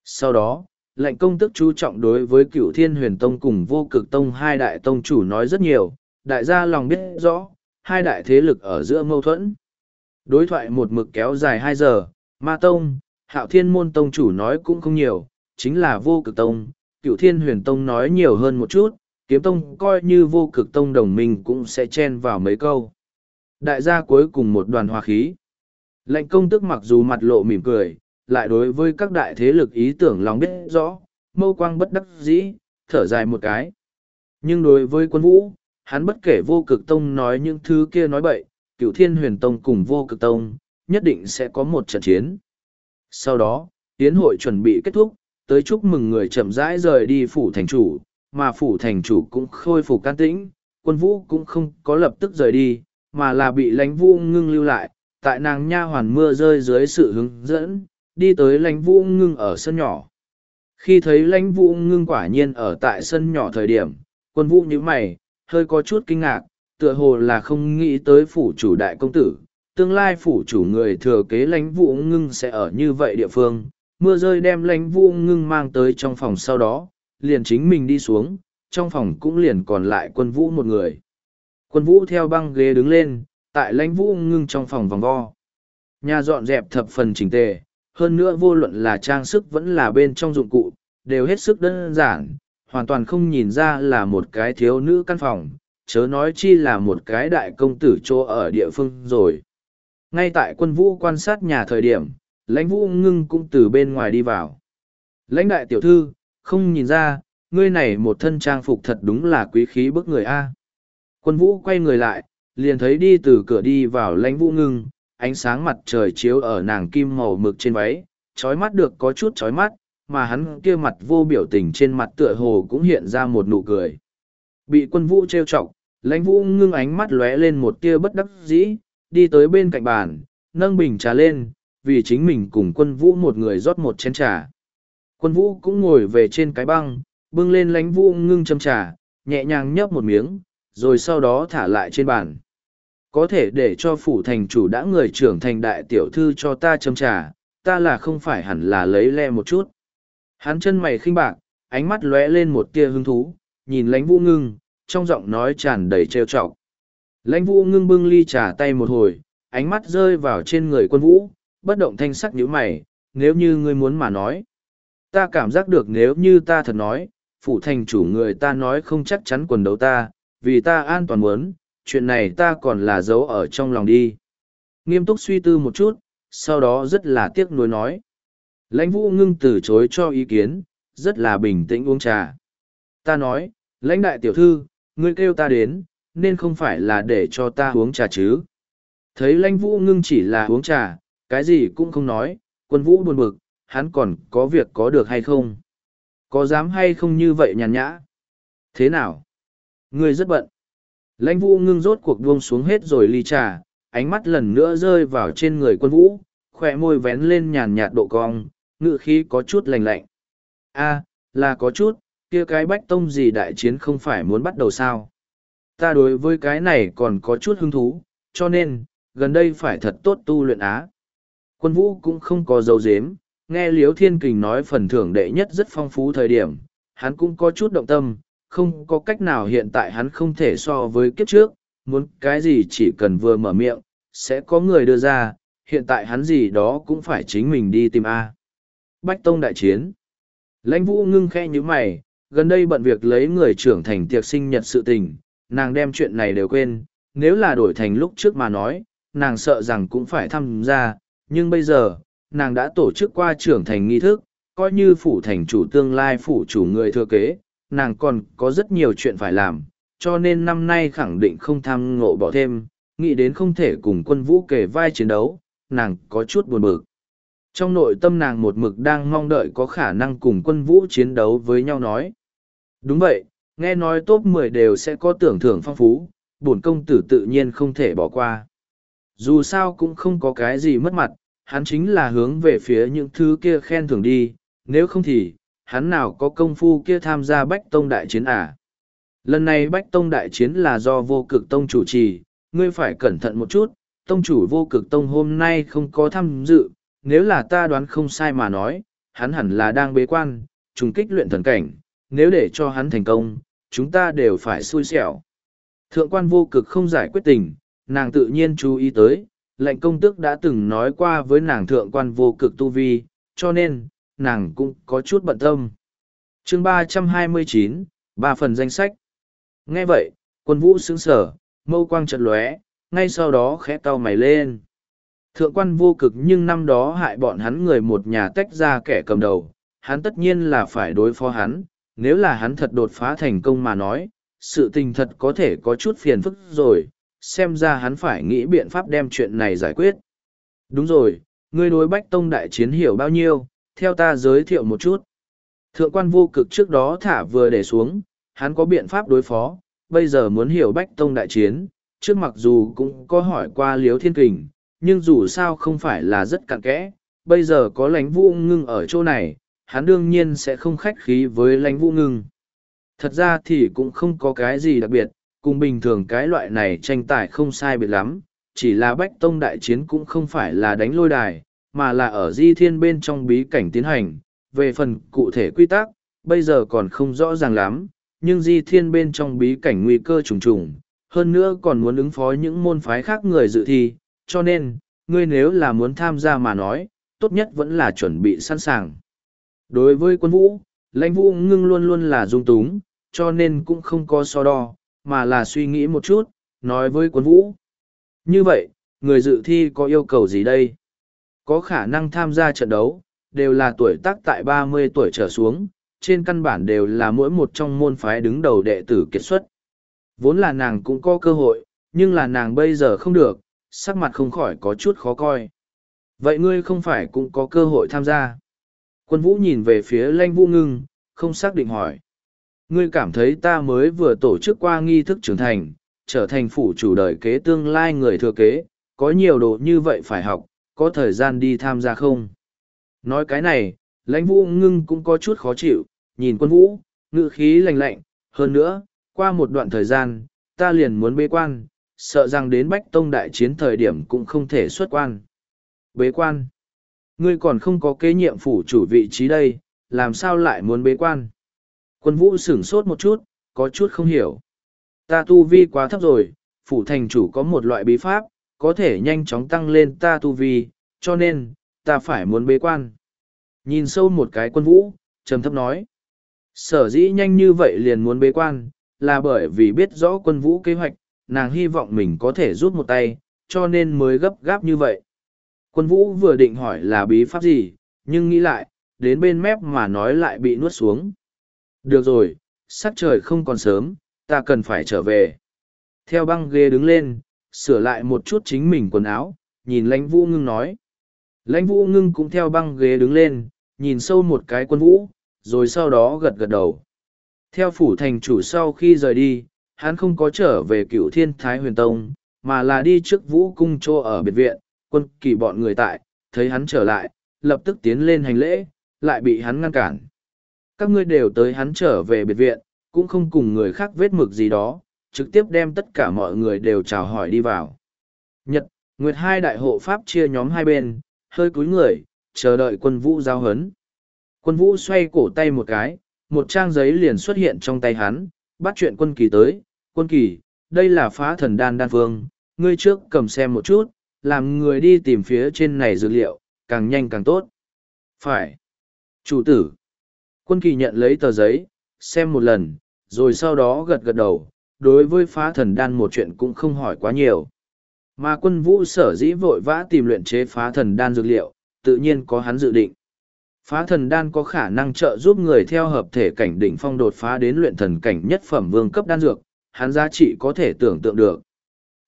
Sau đó, lệnh công tức chú trọng đối với cựu thiên huyền tông cùng vô cực tông hai đại tông chủ nói rất nhiều, đại gia lòng biết rõ, hai đại thế lực ở giữa mâu thuẫn. Đối thoại một mực kéo dài hai giờ, ma tông, hạo thiên môn tông chủ nói cũng không nhiều, chính là vô cực tông, cựu thiên huyền tông nói nhiều hơn một chút, kiếm tông coi như vô cực tông đồng minh cũng sẽ chen vào mấy câu. Đại gia cuối cùng một đoàn hòa khí. Lệnh công tức mặc dù mặt lộ mỉm cười, lại đối với các đại thế lực ý tưởng lòng biết rõ, mâu quang bất đắc dĩ, thở dài một cái. Nhưng đối với quân vũ, hắn bất kể vô cực tông nói những thứ kia nói bậy, cựu thiên huyền tông cùng vô cực tông, nhất định sẽ có một trận chiến. Sau đó, tiến hội chuẩn bị kết thúc, tới chúc mừng người chậm rãi rời đi phủ thành chủ, mà phủ thành chủ cũng khôi phục can tĩnh, quân vũ cũng không có lập tức rời đi, mà là bị lãnh vũ ngưng lưu lại, tại nàng nha hoàn mưa rơi dưới sự hướng dẫn, đi tới lãnh vũ ngưng ở sân nhỏ. Khi thấy lãnh vũ ngưng quả nhiên ở tại sân nhỏ thời điểm, quân vũ nhíu mày, hơi có chút kinh ngạc, tựa hồ là không nghĩ tới phủ chủ đại công tử, tương lai phủ chủ người thừa kế lãnh vũ ngưng sẽ ở như vậy địa phương, mưa rơi đem lãnh vũ ngưng mang tới trong phòng sau đó, liền chính mình đi xuống, trong phòng cũng liền còn lại quân vũ một người. Quân vũ theo băng ghế đứng lên, tại lãnh vũ ngưng trong phòng vòng vo. Nhà dọn dẹp thập phần chỉnh tề, hơn nữa vô luận là trang sức vẫn là bên trong dụng cụ, đều hết sức đơn giản, hoàn toàn không nhìn ra là một cái thiếu nữ căn phòng, chớ nói chi là một cái đại công tử chỗ ở địa phương rồi. Ngay tại quân vũ quan sát nhà thời điểm, lãnh vũ ngưng cũng từ bên ngoài đi vào. Lãnh đại tiểu thư, không nhìn ra, ngươi này một thân trang phục thật đúng là quý khí bức người A. Quân vũ quay người lại, liền thấy đi từ cửa đi vào lãnh vũ ngưng, ánh sáng mặt trời chiếu ở nàng kim màu mực trên váy, chói mắt được có chút chói mắt, mà hắn kia mặt vô biểu tình trên mặt tựa hồ cũng hiện ra một nụ cười. Bị quân vũ trêu chọc, lãnh vũ ngưng ánh mắt lóe lên một tia bất đắc dĩ, đi tới bên cạnh bàn, nâng bình trà lên, vì chính mình cùng quân vũ một người rót một chén trà. Quân vũ cũng ngồi về trên cái băng, bưng lên lánh vũ ngưng châm trà, nhẹ nhàng nhấp một miếng, rồi sau đó thả lại trên bàn. Có thể để cho phủ thành chủ đã người trưởng thành đại tiểu thư cho ta châm trà, ta là không phải hẳn là lấy le một chút. Hắn chân mày khinh bạc, ánh mắt lóe lên một tia hứng thú, nhìn lãnh vũ ngưng, trong giọng nói tràn đầy trêu chọc. Lãnh vũ ngưng bưng ly trà tay một hồi, ánh mắt rơi vào trên người quân vũ, bất động thanh sắc nhíu mày, nếu như ngươi muốn mà nói. Ta cảm giác được nếu như ta thật nói, phủ thành chủ người ta nói không chắc chắn quần đấu ta, vì ta an toàn muốn, chuyện này ta còn là giấu ở trong lòng đi. Nghiêm túc suy tư một chút, sau đó rất là tiếc nuối nói. Lãnh vũ ngưng từ chối cho ý kiến, rất là bình tĩnh uống trà. Ta nói, lãnh đại tiểu thư, ngươi kêu ta đến, nên không phải là để cho ta uống trà chứ. Thấy lãnh vũ ngưng chỉ là uống trà, cái gì cũng không nói, quân vũ buồn bực, hắn còn có việc có được hay không? Có dám hay không như vậy nhàn nhã? Thế nào? Ngươi rất bận. Lãnh vũ ngưng rốt cuộc buông xuống hết rồi ly trà, ánh mắt lần nữa rơi vào trên người quân vũ, khỏe môi vén lên nhàn nhạt độ cong, ngự khí có chút lành lạnh. a là có chút, kia cái bách tông gì đại chiến không phải muốn bắt đầu sao. Ta đối với cái này còn có chút hứng thú, cho nên, gần đây phải thật tốt tu luyện á. Quân vũ cũng không có dấu dếm, nghe Liễu Thiên Kình nói phần thưởng đệ nhất rất phong phú thời điểm, hắn cũng có chút động tâm, không có cách nào hiện tại hắn không thể so với kiếp trước, muốn cái gì chỉ cần vừa mở miệng, sẽ có người đưa ra, hiện tại hắn gì đó cũng phải chính mình đi tìm A. Bách Tông đại chiến Lãnh vũ ngưng khe như mày, gần đây bận việc lấy người trưởng thành tiệc sinh nhật sự tình, nàng đem chuyện này đều quên, nếu là đổi thành lúc trước mà nói, nàng sợ rằng cũng phải tham gia, nhưng bây giờ, nàng đã tổ chức qua trưởng thành nghi thức, coi như phủ thành chủ tương lai phủ chủ người thừa kế, nàng còn có rất nhiều chuyện phải làm, cho nên năm nay khẳng định không tham ngộ bỏ thêm, nghĩ đến không thể cùng quân vũ kể vai chiến đấu, nàng có chút buồn bực. Trong nội tâm nàng một mực đang mong đợi có khả năng cùng quân vũ chiến đấu với nhau nói. Đúng vậy, nghe nói top 10 đều sẽ có tưởng thưởng phong phú, bổn công tử tự nhiên không thể bỏ qua. Dù sao cũng không có cái gì mất mặt, hắn chính là hướng về phía những thứ kia khen thưởng đi, nếu không thì, hắn nào có công phu kia tham gia bách tông đại chiến à. Lần này bách tông đại chiến là do vô cực tông chủ trì, ngươi phải cẩn thận một chút, tông chủ vô cực tông hôm nay không có tham dự, nếu là ta đoán không sai mà nói, hắn hẳn là đang bế quan, trùng kích luyện thần cảnh, nếu để cho hắn thành công, chúng ta đều phải xui xẻo. Thượng quan vô cực không giải quyết tình, nàng tự nhiên chú ý tới, lệnh công tước đã từng nói qua với nàng thượng quan vô cực tu vi, cho nên, nàng cũng có chút bận tâm. chương ba trăm hai mươi chín ba phần danh sách. Nghe vậy, quân vũ sững sở, mâu quang chật lóe, ngay sau đó khẽ cau mày lên. Thượng quan vô cực nhưng năm đó hại bọn hắn người một nhà tách ra kẻ cầm đầu, hắn tất nhiên là phải đối phó hắn, nếu là hắn thật đột phá thành công mà nói, sự tình thật có thể có chút phiền phức rồi, xem ra hắn phải nghĩ biện pháp đem chuyện này giải quyết. Đúng rồi, ngươi đối bách tông đại chiến hiểu bao nhiêu, theo ta giới thiệu một chút. Thượng quan vô cực trước đó thả vừa để xuống, hắn có biện pháp đối phó, bây giờ muốn hiểu bách tông đại chiến, trước mặc dù cũng có hỏi qua liếu thiên kình, nhưng dù sao không phải là rất cặn kẽ, bây giờ có lãnh vũ ngưng ở chỗ này, hắn đương nhiên sẽ không khách khí với lãnh vũ ngưng. Thật ra thì cũng không có cái gì đặc biệt, cùng bình thường cái loại này tranh tài không sai biệt lắm, chỉ là bách tông đại chiến cũng không phải là đánh lôi đài, mà là ở di thiên bên trong bí cảnh tiến hành. Về phần cụ thể quy tắc, bây giờ còn không rõ ràng lắm, nhưng di thiên bên trong bí cảnh nguy cơ trùng trùng, hơn nữa còn muốn ứng phó những môn phái khác người dự thi, cho nên, ngươi nếu là muốn tham gia mà nói, tốt nhất vẫn là chuẩn bị sẵn sàng. Đối với quân vũ, lãnh vũ ngưng luôn luôn là dung túng, cho nên cũng không có so đo, mà là suy nghĩ một chút, nói với quân vũ. Như vậy, người dự thi có yêu cầu gì đây? Có khả năng tham gia trận đấu, đều là tuổi tác tại ba mươi tuổi trở xuống, trên căn bản đều là mỗi một trong môn phái đứng đầu đệ tử kết xuất. Vốn là nàng cũng có cơ hội, nhưng là nàng bây giờ không được, sắc mặt không khỏi có chút khó coi. Vậy ngươi không phải cũng có cơ hội tham gia? Quân vũ nhìn về phía lanh vũ ngưng, không xác định hỏi. Ngươi cảm thấy ta mới vừa tổ chức qua nghi thức trưởng thành, trở thành phủ chủ đời kế tương lai người thừa kế, có nhiều đồ như vậy phải học, có thời gian đi tham gia không? Nói cái này, lãnh vũ ngưng cũng có chút khó chịu, nhìn quân vũ, ngự khí lạnh lạnh, hơn nữa, qua một đoạn thời gian, ta liền muốn bế quan, sợ rằng đến bách tông đại chiến thời điểm cũng không thể xuất quan. Bế quan? Ngươi còn không có kế nhiệm phủ chủ vị trí đây, làm sao lại muốn bế quan? Quân vũ sửng sốt một chút, có chút không hiểu. Ta tu vi quá thấp rồi, phủ thành chủ có một loại bí pháp, có thể nhanh chóng tăng lên ta tu vi, cho nên, ta phải muốn bế quan. Nhìn sâu một cái quân vũ, trầm thấp nói. Sở dĩ nhanh như vậy liền muốn bế quan, là bởi vì biết rõ quân vũ kế hoạch, nàng hy vọng mình có thể rút một tay, cho nên mới gấp gáp như vậy. Quân vũ vừa định hỏi là bí pháp gì, nhưng nghĩ lại, đến bên mép mà nói lại bị nuốt xuống. Được rồi, sắc trời không còn sớm, ta cần phải trở về. Theo băng ghê đứng lên, sửa lại một chút chính mình quần áo, nhìn lãnh vũ ngưng nói. Lãnh vũ ngưng cũng theo băng ghế đứng lên, nhìn sâu một cái quân vũ, rồi sau đó gật gật đầu. Theo phủ thành chủ sau khi rời đi, hắn không có trở về cựu thiên thái huyền tông, mà là đi trước vũ cung trô ở biệt viện, quân kỳ bọn người tại, thấy hắn trở lại, lập tức tiến lên hành lễ, lại bị hắn ngăn cản. Các ngươi đều tới hắn trở về biệt viện, cũng không cùng người khác vết mực gì đó, trực tiếp đem tất cả mọi người đều chào hỏi đi vào. Nhật, Nguyệt hai đại hộ pháp chia nhóm hai bên, hơi cúi người, chờ đợi quân vũ giao hấn. Quân vũ xoay cổ tay một cái, một trang giấy liền xuất hiện trong tay hắn, bắt chuyện quân kỳ tới, quân kỳ, đây là phá thần đan đan phương, ngươi trước cầm xem một chút, làm người đi tìm phía trên này dữ liệu, càng nhanh càng tốt. Phải. Chủ tử. Quân kỳ nhận lấy tờ giấy, xem một lần, rồi sau đó gật gật đầu, đối với phá thần đan một chuyện cũng không hỏi quá nhiều. Mà quân vũ sở dĩ vội vã tìm luyện chế phá thần đan dược liệu, tự nhiên có hắn dự định. Phá thần đan có khả năng trợ giúp người theo hợp thể cảnh đỉnh phong đột phá đến luyện thần cảnh nhất phẩm vương cấp đan dược, hắn giá trị có thể tưởng tượng được.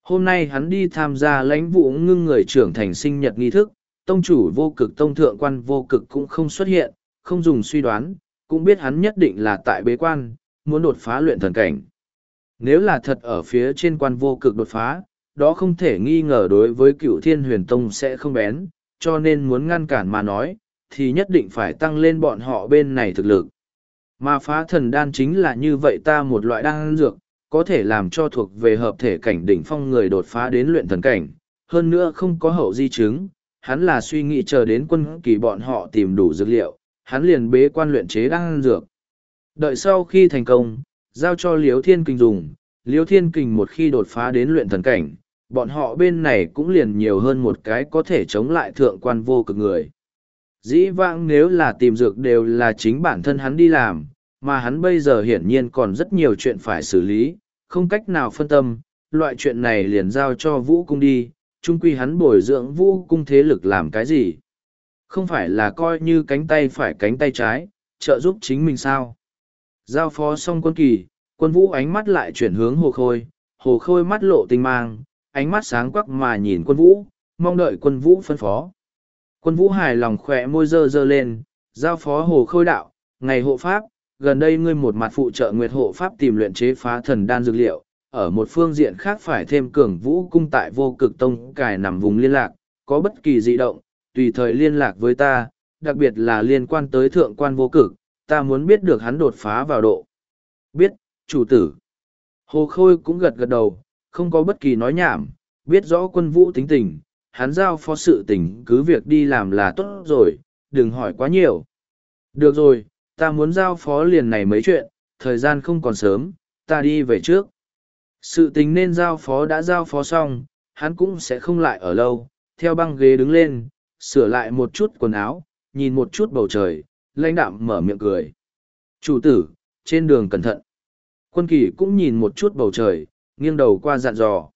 Hôm nay hắn đi tham gia lãnh vụ ngưng người trưởng thành sinh nhật nghi thức, tông chủ vô cực tông thượng quan vô cực cũng không xuất hiện, không dùng suy đoán, cũng biết hắn nhất định là tại bế quan, muốn đột phá luyện thần cảnh. Nếu là thật ở phía trên quan vô cực đột phá, đó không thể nghi ngờ đối với cựu thiên huyền tông sẽ không bén, cho nên muốn ngăn cản mà nói, thì nhất định phải tăng lên bọn họ bên này thực lực. Mà phá thần đan chính là như vậy ta một loại đan dược, có thể làm cho thuộc về hợp thể cảnh đỉnh phong người đột phá đến luyện thần cảnh, hơn nữa không có hậu di chứng, hắn là suy nghĩ chờ đến quân kỳ bọn họ tìm đủ dược liệu, hắn liền bế quan luyện chế đan dược. Đợi sau khi thành công, giao cho Liễu Thiên Kình dùng, Liễu Thiên Kình một khi đột phá đến luyện thần cảnh, bọn họ bên này cũng liền nhiều hơn một cái có thể chống lại thượng quan vô cực người. Dĩ vãng nếu là tìm dược đều là chính bản thân hắn đi làm, mà hắn bây giờ hiển nhiên còn rất nhiều chuyện phải xử lý, không cách nào phân tâm, loại chuyện này liền giao cho vũ cung đi, chung quy hắn bồi dưỡng vũ cung thế lực làm cái gì. Không phải là coi như cánh tay phải cánh tay trái, trợ giúp chính mình sao. Giao phó xong quân kỳ, quân vũ ánh mắt lại chuyển hướng hồ khôi, hồ khôi mắt lộ tinh mang, ánh mắt sáng quắc mà nhìn quân vũ, mong đợi quân vũ phân phó. Quân vũ hài lòng khỏe môi dơ dơ lên, giao phó hồ khôi đạo, ngày hộ pháp, gần đây ngươi một mặt phụ trợ nguyệt hộ pháp tìm luyện chế phá thần đan dược liệu, ở một phương diện khác phải thêm cường vũ cung tại vô cực tông cài nằm vùng liên lạc, có bất kỳ dị động, tùy thời liên lạc với ta, đặc biệt là liên quan tới thượng quan vô cực, ta muốn biết được hắn đột phá vào độ. Biết, chủ tử. Hồ Khôi cũng gật gật đầu, không có bất kỳ nói nhảm, biết rõ quân vũ tính tình, hắn giao phó sự tình cứ việc đi làm là tốt rồi, đừng hỏi quá nhiều. Được rồi, ta muốn giao phó liền này mấy chuyện, thời gian không còn sớm, ta đi về trước. Sự tình nên giao phó đã giao phó xong, hắn cũng sẽ không lại ở lâu, theo băng ghế đứng lên, sửa lại một chút quần áo, nhìn một chút bầu trời, lãnh đạm mở miệng cười. Chủ tử, trên đường cẩn thận. Quân kỳ cũng nhìn một chút bầu trời, nghiêng đầu qua dặn dò.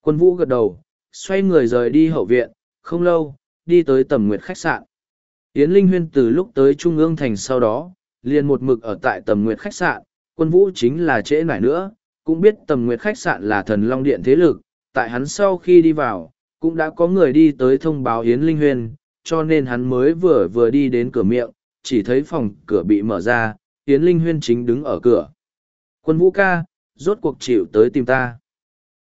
Quân vũ gật đầu, xoay người rời đi hậu viện, không lâu, đi tới tầm nguyệt khách sạn. Yến Linh Huyên từ lúc tới Trung ương thành sau đó, liền một mực ở tại tầm nguyệt khách sạn, quân vũ chính là trễ nải nữa, cũng biết tầm nguyệt khách sạn là thần long điện thế lực, tại hắn sau khi đi vào, cũng đã có người đi tới thông báo Yến Linh huyền, cho nên hắn mới vừa vừa đi đến cửa miệng, chỉ thấy phòng cửa bị mở ra, Yến Linh Huyên chính đứng ở cửa. Quân vũ ca, rốt cuộc chịu tới tìm ta.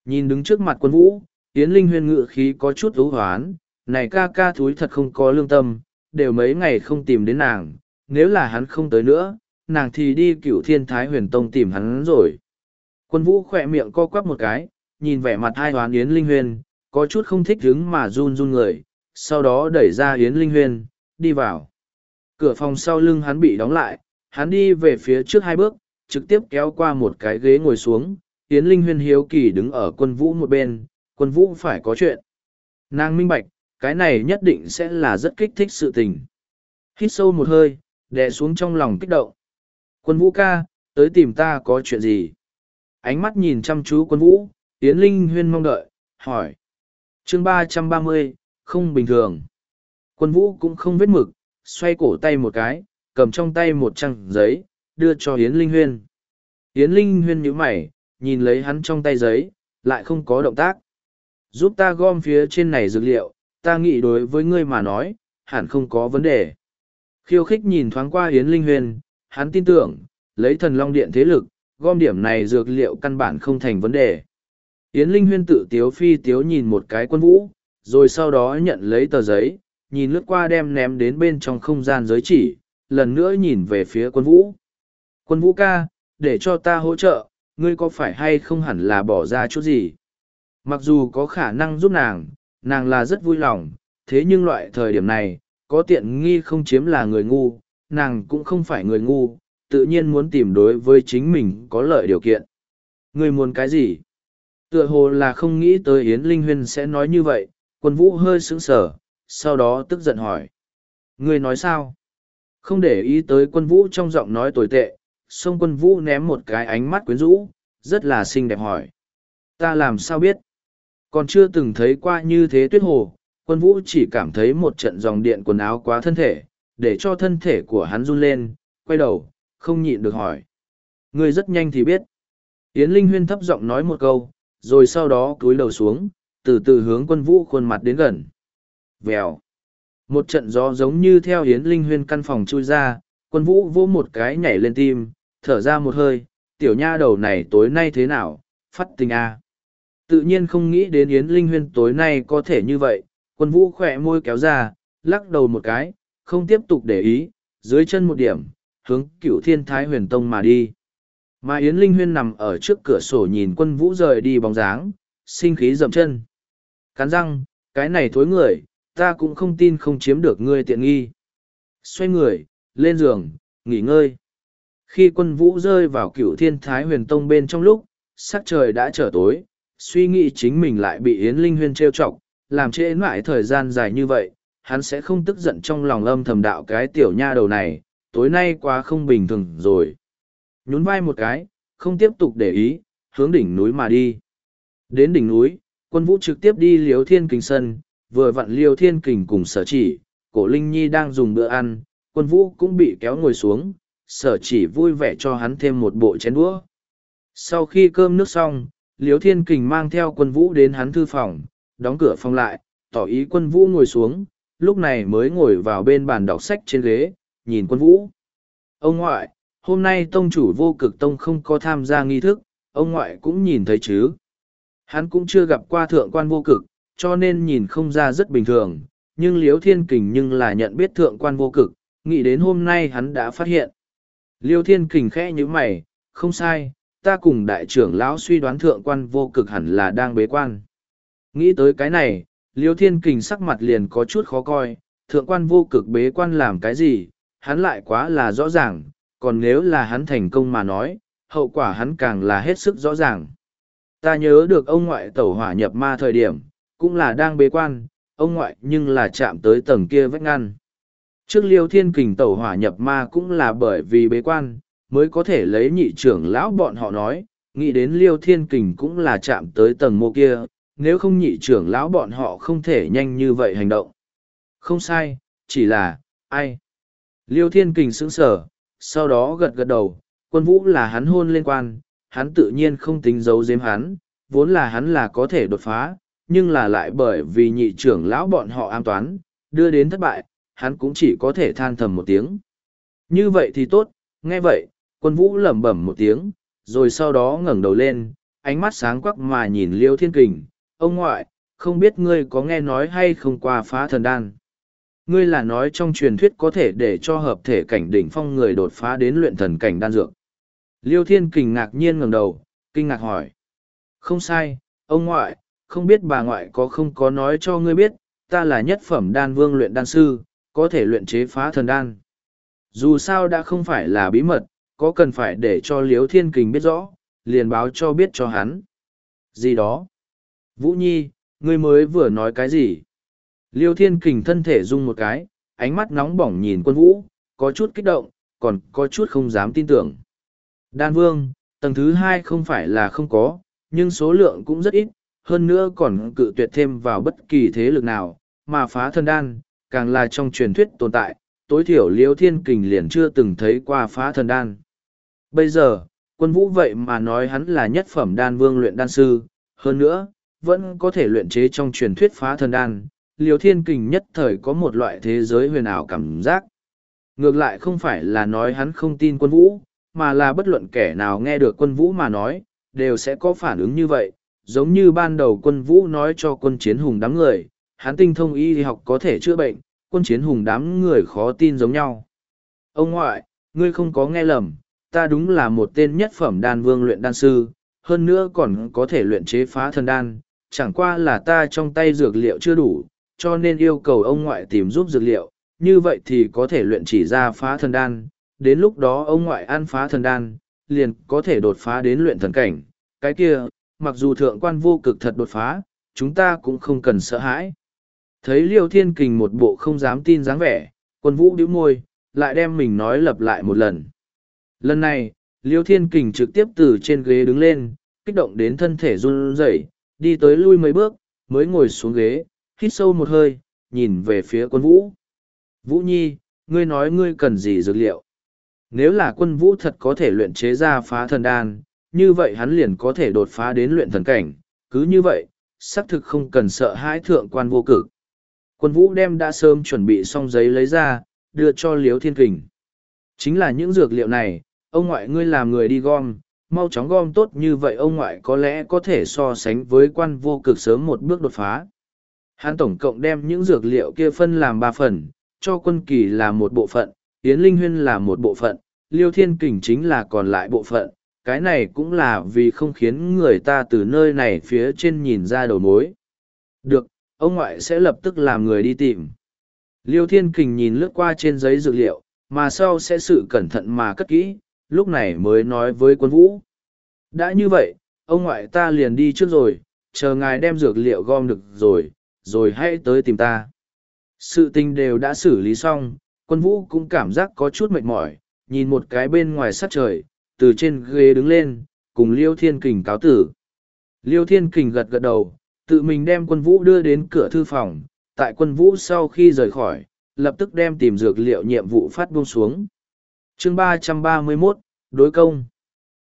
Nhìn đứng trước mặt quân vũ, Yến Linh Huyên ngự khí có chút ưu hoán, này ca ca thúi thật không có lương tâm, đều mấy ngày không tìm đến nàng, nếu là hắn không tới nữa, nàng thì đi cửu thiên thái huyền tông tìm hắn rồi. Quân vũ khỏe miệng co quắp một cái, nhìn vẻ mặt hai hoán Yến Linh Huyên, có chút không thích đứng mà run run người, sau đó đẩy ra Yến Linh Huyên, đi vào. Cửa phòng sau lưng hắn bị đóng lại, hắn đi về phía trước hai bước, trực tiếp kéo qua một cái ghế ngồi xuống, Yến Linh Huyên hiếu kỳ đứng ở quân vũ một bên, quân vũ phải có chuyện. Nàng minh bạch, cái này nhất định sẽ là rất kích thích sự tình. Hít sâu một hơi, đè xuống trong lòng kích động. Quân vũ ca, tới tìm ta có chuyện gì? Ánh mắt nhìn chăm chú quân vũ, Yến Linh Huyên mong đợi, hỏi. Chương ba trăm ba mươi, không bình thường. Quân vũ cũng không vết mực, xoay cổ tay một cái, cầm trong tay một trang giấy, đưa cho Yến Linh Huyên. Yến Linh Huyên nhíu mày, nhìn lấy hắn trong tay giấy, lại không có động tác. Giúp ta gom phía trên này dược liệu, ta nghĩ đối với ngươi mà nói, hẳn không có vấn đề. Khiêu khích nhìn thoáng qua Yến Linh Huyên, hắn tin tưởng, lấy thần long điện thế lực, gom điểm này dược liệu căn bản không thành vấn đề. Yến Linh Huyên tự tiếu phi tiếu nhìn một cái quân vũ, rồi sau đó nhận lấy tờ giấy, nhìn lướt qua đem ném đến bên trong không gian giới chỉ, lần nữa nhìn về phía quân vũ. Quân vũ ca, để cho ta hỗ trợ, ngươi có phải hay không hẳn là bỏ ra chút gì? Mặc dù có khả năng giúp nàng, nàng là rất vui lòng, thế nhưng loại thời điểm này, có tiện nghi không chiếm là người ngu, nàng cũng không phải người ngu, tự nhiên muốn tìm đối với chính mình có lợi điều kiện. Ngươi muốn cái gì? Tựa hồ là không nghĩ tới Yến Linh Huyên sẽ nói như vậy, quân vũ hơi sững sờ, sau đó tức giận hỏi. Ngươi nói sao? Không để ý tới quân vũ trong giọng nói tồi tệ, song quân vũ ném một cái ánh mắt quyến rũ, rất là xinh đẹp hỏi. Ta làm sao biết? Còn chưa từng thấy qua như thế tuyết hồ, quân vũ chỉ cảm thấy một trận dòng điện quần áo quá thân thể, để cho thân thể của hắn run lên, quay đầu, không nhịn được hỏi. Ngươi rất nhanh thì biết. Yến Linh Huyên thấp giọng nói một câu, rồi sau đó cúi đầu xuống, từ từ hướng quân vũ khuôn mặt đến gần. Vèo. Một trận gió giống như theo Yến Linh Huyên căn phòng chui ra, quân vũ vô một cái nhảy lên tim, thở ra một hơi, tiểu nha đầu này tối nay thế nào, phát tình à. Tự nhiên không nghĩ đến Yến Linh Huyên tối nay có thể như vậy, quân vũ khỏe môi kéo ra, lắc đầu một cái, không tiếp tục để ý, dưới chân một điểm, hướng cửu thiên thái huyền tông mà đi. Mà Yến Linh Huyên nằm ở trước cửa sổ nhìn quân vũ rời đi bóng dáng, sinh khí dậm chân. Cắn răng, cái này thối người, ta cũng không tin không chiếm được ngươi tiện nghi. Xoay người, lên giường, nghỉ ngơi. Khi quân vũ rơi vào cửu thiên thái huyền tông bên trong lúc, sắc trời đã trở tối, suy nghĩ chính mình lại bị Yến Linh Huyên trêu chọc, làm trễ mãi thời gian dài như vậy, hắn sẽ không tức giận trong lòng âm thầm đạo cái tiểu nha đầu này, tối nay quá không bình thường rồi. Nhún vai một cái, không tiếp tục để ý, hướng đỉnh núi mà đi. Đến đỉnh núi, quân vũ trực tiếp đi liếu thiên kình sân, vừa vặn liêu thiên kình cùng sở chỉ, cổ Linh Nhi đang dùng bữa ăn, quân vũ cũng bị kéo ngồi xuống, sở chỉ vui vẻ cho hắn thêm một bộ chén đũa. Sau khi cơm nước xong, liếu thiên kình mang theo quân vũ đến hắn thư phòng, đóng cửa phòng lại, tỏ ý quân vũ ngồi xuống, lúc này mới ngồi vào bên bàn đọc sách trên ghế, nhìn quân vũ. Ông ngoại, hôm nay tông chủ vô cực tông không có tham gia nghi thức, ông ngoại cũng nhìn thấy chứ. Hắn cũng chưa gặp qua thượng quan vô cực, cho nên nhìn không ra rất bình thường, nhưng liếu thiên kình nhưng là nhận biết thượng quan vô cực, nghĩ đến hôm nay hắn đã phát hiện. Liêu thiên kình khẽ như mày, không sai, ta cùng đại trưởng lão suy đoán thượng quan vô cực hẳn là đang bế quan. Nghĩ tới cái này, liêu thiên kình sắc mặt liền có chút khó coi, thượng quan vô cực bế quan làm cái gì, hắn lại quá là rõ ràng, còn nếu là hắn thành công mà nói, hậu quả hắn càng là hết sức rõ ràng. ta nhớ được ông ngoại tẩu hỏa nhập ma thời điểm, cũng là đang bế quan, ông ngoại nhưng là chạm tới tầng kia vách ngăn. Trước liêu thiên kình tẩu hỏa nhập ma cũng là bởi vì bế quan, mới có thể lấy nhị trưởng lão bọn họ nói, nghĩ đến liêu thiên kình cũng là chạm tới tầng mô kia, nếu không nhị trưởng lão bọn họ không thể nhanh như vậy hành động. Không sai, chỉ là, ai? Liêu thiên kình sững sở, sau đó gật gật đầu, quân vũ là hắn hôn lên quan, hắn tự nhiên không tính giấu giếm hắn, vốn là hắn là có thể đột phá, nhưng là lại bởi vì nhị trưởng lão bọn họ an toán, đưa đến thất bại, hắn cũng chỉ có thể than thầm một tiếng. Như vậy thì tốt, nghe vậy, quân vũ lẩm bẩm một tiếng, rồi sau đó ngẩng đầu lên, ánh mắt sáng quắc mà nhìn liêu thiên kình, ông ngoại, không biết ngươi có nghe nói hay không qua phá thần đan. Ngươi là nói trong truyền thuyết có thể để cho hợp thể cảnh đỉnh phong người đột phá đến luyện thần cảnh đan dược. Liêu thiên kình ngạc nhiên ngẩng đầu, kinh ngạc hỏi. Không sai, ông ngoại, không biết bà ngoại có không có nói cho ngươi biết, ta là nhất phẩm đan vương luyện đan sư, có thể luyện chế phá thần đan. Dù sao đã không phải là bí mật, có cần phải để cho Liêu Thiên Kình biết rõ, liền báo cho biết cho hắn. Gì đó? Vũ Nhi, ngươi mới vừa nói cái gì? Liêu Thiên Kình thân thể rung một cái, ánh mắt nóng bỏng nhìn quân vũ, có chút kích động, còn có chút không dám tin tưởng. Đan Vương, tầng thứ hai không phải là không có, nhưng số lượng cũng rất ít, hơn nữa còn cự tuyệt thêm vào bất kỳ thế lực nào, mà phá thân đan, càng là trong truyền thuyết tồn tại, tối thiểu Liêu Thiên Kình liền chưa từng thấy qua phá thần đan. Bây giờ, quân vũ vậy mà nói hắn là nhất phẩm đan vương luyện đan sư, hơn nữa, vẫn có thể luyện chế trong truyền thuyết phá thần đan, liều thiên kình nhất thời có một loại thế giới huyền ảo cảm giác. Ngược lại không phải là nói hắn không tin quân vũ, mà là bất luận kẻ nào nghe được quân vũ mà nói, đều sẽ có phản ứng như vậy, giống như ban đầu quân vũ nói cho quân chiến hùng đám người, hắn tinh thông y học có thể chữa bệnh, quân chiến hùng đám người khó tin giống nhau. Ông ngoại, ngươi không có nghe lầm, ta đúng là một tên nhất phẩm đan vương luyện đan sư, hơn nữa còn có thể luyện chế phá thần đan, chẳng qua là ta trong tay dược liệu chưa đủ, cho nên yêu cầu ông ngoại tìm giúp dược liệu, như vậy thì có thể luyện chỉ ra phá thần đan, đến lúc đó ông ngoại ăn phá thần đan, liền có thể đột phá đến luyện thần cảnh, cái kia, mặc dù thượng quan vô cực thật đột phá, chúng ta cũng không cần sợ hãi. Thấy liêu thiên kình một bộ không dám tin dáng vẻ, quân vũ điếu môi, lại đem mình nói lặp lại một lần. Lần này, Liêu Thiên Kình trực tiếp từ trên ghế đứng lên, kích động đến thân thể run rẩy, đi tới lui mấy bước, mới ngồi xuống ghế, hít sâu một hơi, nhìn về phía quân vũ. Vũ Nhi, ngươi nói ngươi cần gì dược liệu? Nếu là quân vũ thật có thể luyện chế ra phá thần đan, như vậy hắn liền có thể đột phá đến luyện thần cảnh, cứ như vậy, xác thực không cần sợ hãi thượng quan vô cực. Quân vũ đem đã sớm chuẩn bị xong giấy lấy ra, đưa cho Liếu Thiên Kình. Chính là những dược liệu này, ông ngoại ngươi làm người đi gom, mau chóng gom tốt như vậy ông ngoại có lẽ có thể so sánh với quan vô cực sớm một bước đột phá. Hắn tổng cộng đem những dược liệu kia phân làm ba phần, cho quân kỳ là một bộ phận, Yến Linh Huyên là một bộ phận, Liêu Thiên Kình chính là còn lại bộ phận. Cái này cũng là vì không khiến người ta từ nơi này phía trên nhìn ra đầu mối. Được, ông ngoại sẽ lập tức làm người đi tìm. Liêu Thiên Kình nhìn lướt qua trên giấy dược liệu, mà sau sẽ sự cẩn thận mà cất kỹ, lúc này mới nói với quân vũ. Đã như vậy, ông ngoại ta liền đi trước rồi, chờ ngài đem dược liệu gom được rồi, rồi hãy tới tìm ta. Sự tình đều đã xử lý xong, quân vũ cũng cảm giác có chút mệt mỏi, nhìn một cái bên ngoài sát trời, từ trên ghế đứng lên, cùng Liêu Thiên Kình cáo tử. Liêu Thiên Kình gật gật đầu, tự mình đem quân vũ đưa đến cửa thư phòng, tại quân vũ sau khi rời khỏi, lập tức đem tìm dược liệu nhiệm vụ phát buông xuống. chương ba trăm ba mươi 331, đối công.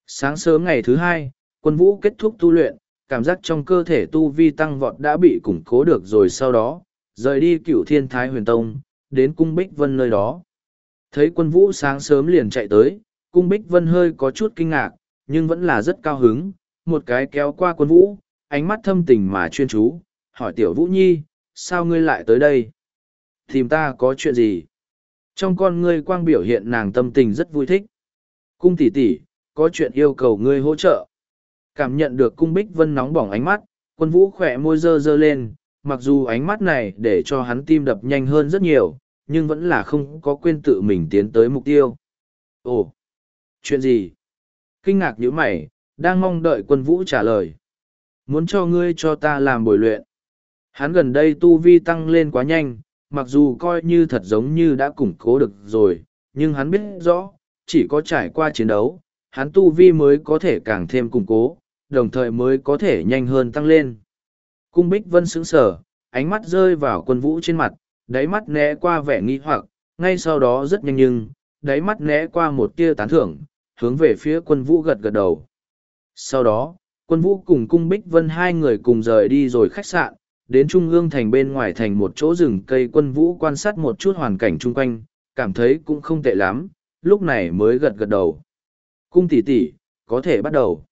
Sáng sớm ngày thứ hai, quân vũ kết thúc tu luyện, cảm giác trong cơ thể tu vi tăng vọt đã bị củng cố được rồi sau đó, rời đi cựu thiên thái huyền tông, đến cung Bích Vân nơi đó. Thấy quân vũ sáng sớm liền chạy tới, cung Bích Vân hơi có chút kinh ngạc, nhưng vẫn là rất cao hứng, một cái kéo qua quân vũ, ánh mắt thâm tình mà chuyên chú, hỏi tiểu vũ nhi, sao ngươi lại tới đây? Tìm ta có chuyện gì? Trong con ngươi quang biểu hiện nàng tâm tình rất vui thích. Cung tỷ tỷ, có chuyện yêu cầu ngươi hỗ trợ. Cảm nhận được cung bích vân nóng bỏng ánh mắt, quân vũ khỏe môi dơ dơ lên, mặc dù ánh mắt này để cho hắn tim đập nhanh hơn rất nhiều, nhưng vẫn là không có quên tự mình tiến tới mục tiêu. Ồ, chuyện gì? Kinh ngạc nhíu mày, đang mong đợi quân vũ trả lời. Muốn cho ngươi cho ta làm bồi luyện. Hắn gần đây tu vi tăng lên quá nhanh, mặc dù coi như thật giống như đã củng cố được rồi, nhưng hắn biết rõ, chỉ có trải qua chiến đấu, hắn tu vi mới có thể càng thêm củng cố, đồng thời mới có thể nhanh hơn tăng lên. Cung Bích Vân sững sờ, ánh mắt rơi vào quân vũ trên mặt, đáy mắt né qua vẻ nghi hoặc, ngay sau đó rất nhanh nhưng, đáy mắt né qua một tia tán thưởng, hướng về phía quân vũ gật gật đầu. Sau đó, quân vũ cùng cung Bích Vân hai người cùng rời đi rồi khách sạn, đến trung ương thành bên ngoài thành một chỗ rừng cây quân vũ quan sát một chút hoàn cảnh chung quanh, cảm thấy cũng không tệ lắm, lúc này mới gật gật đầu. Cung tỷ tỷ, có thể bắt đầu.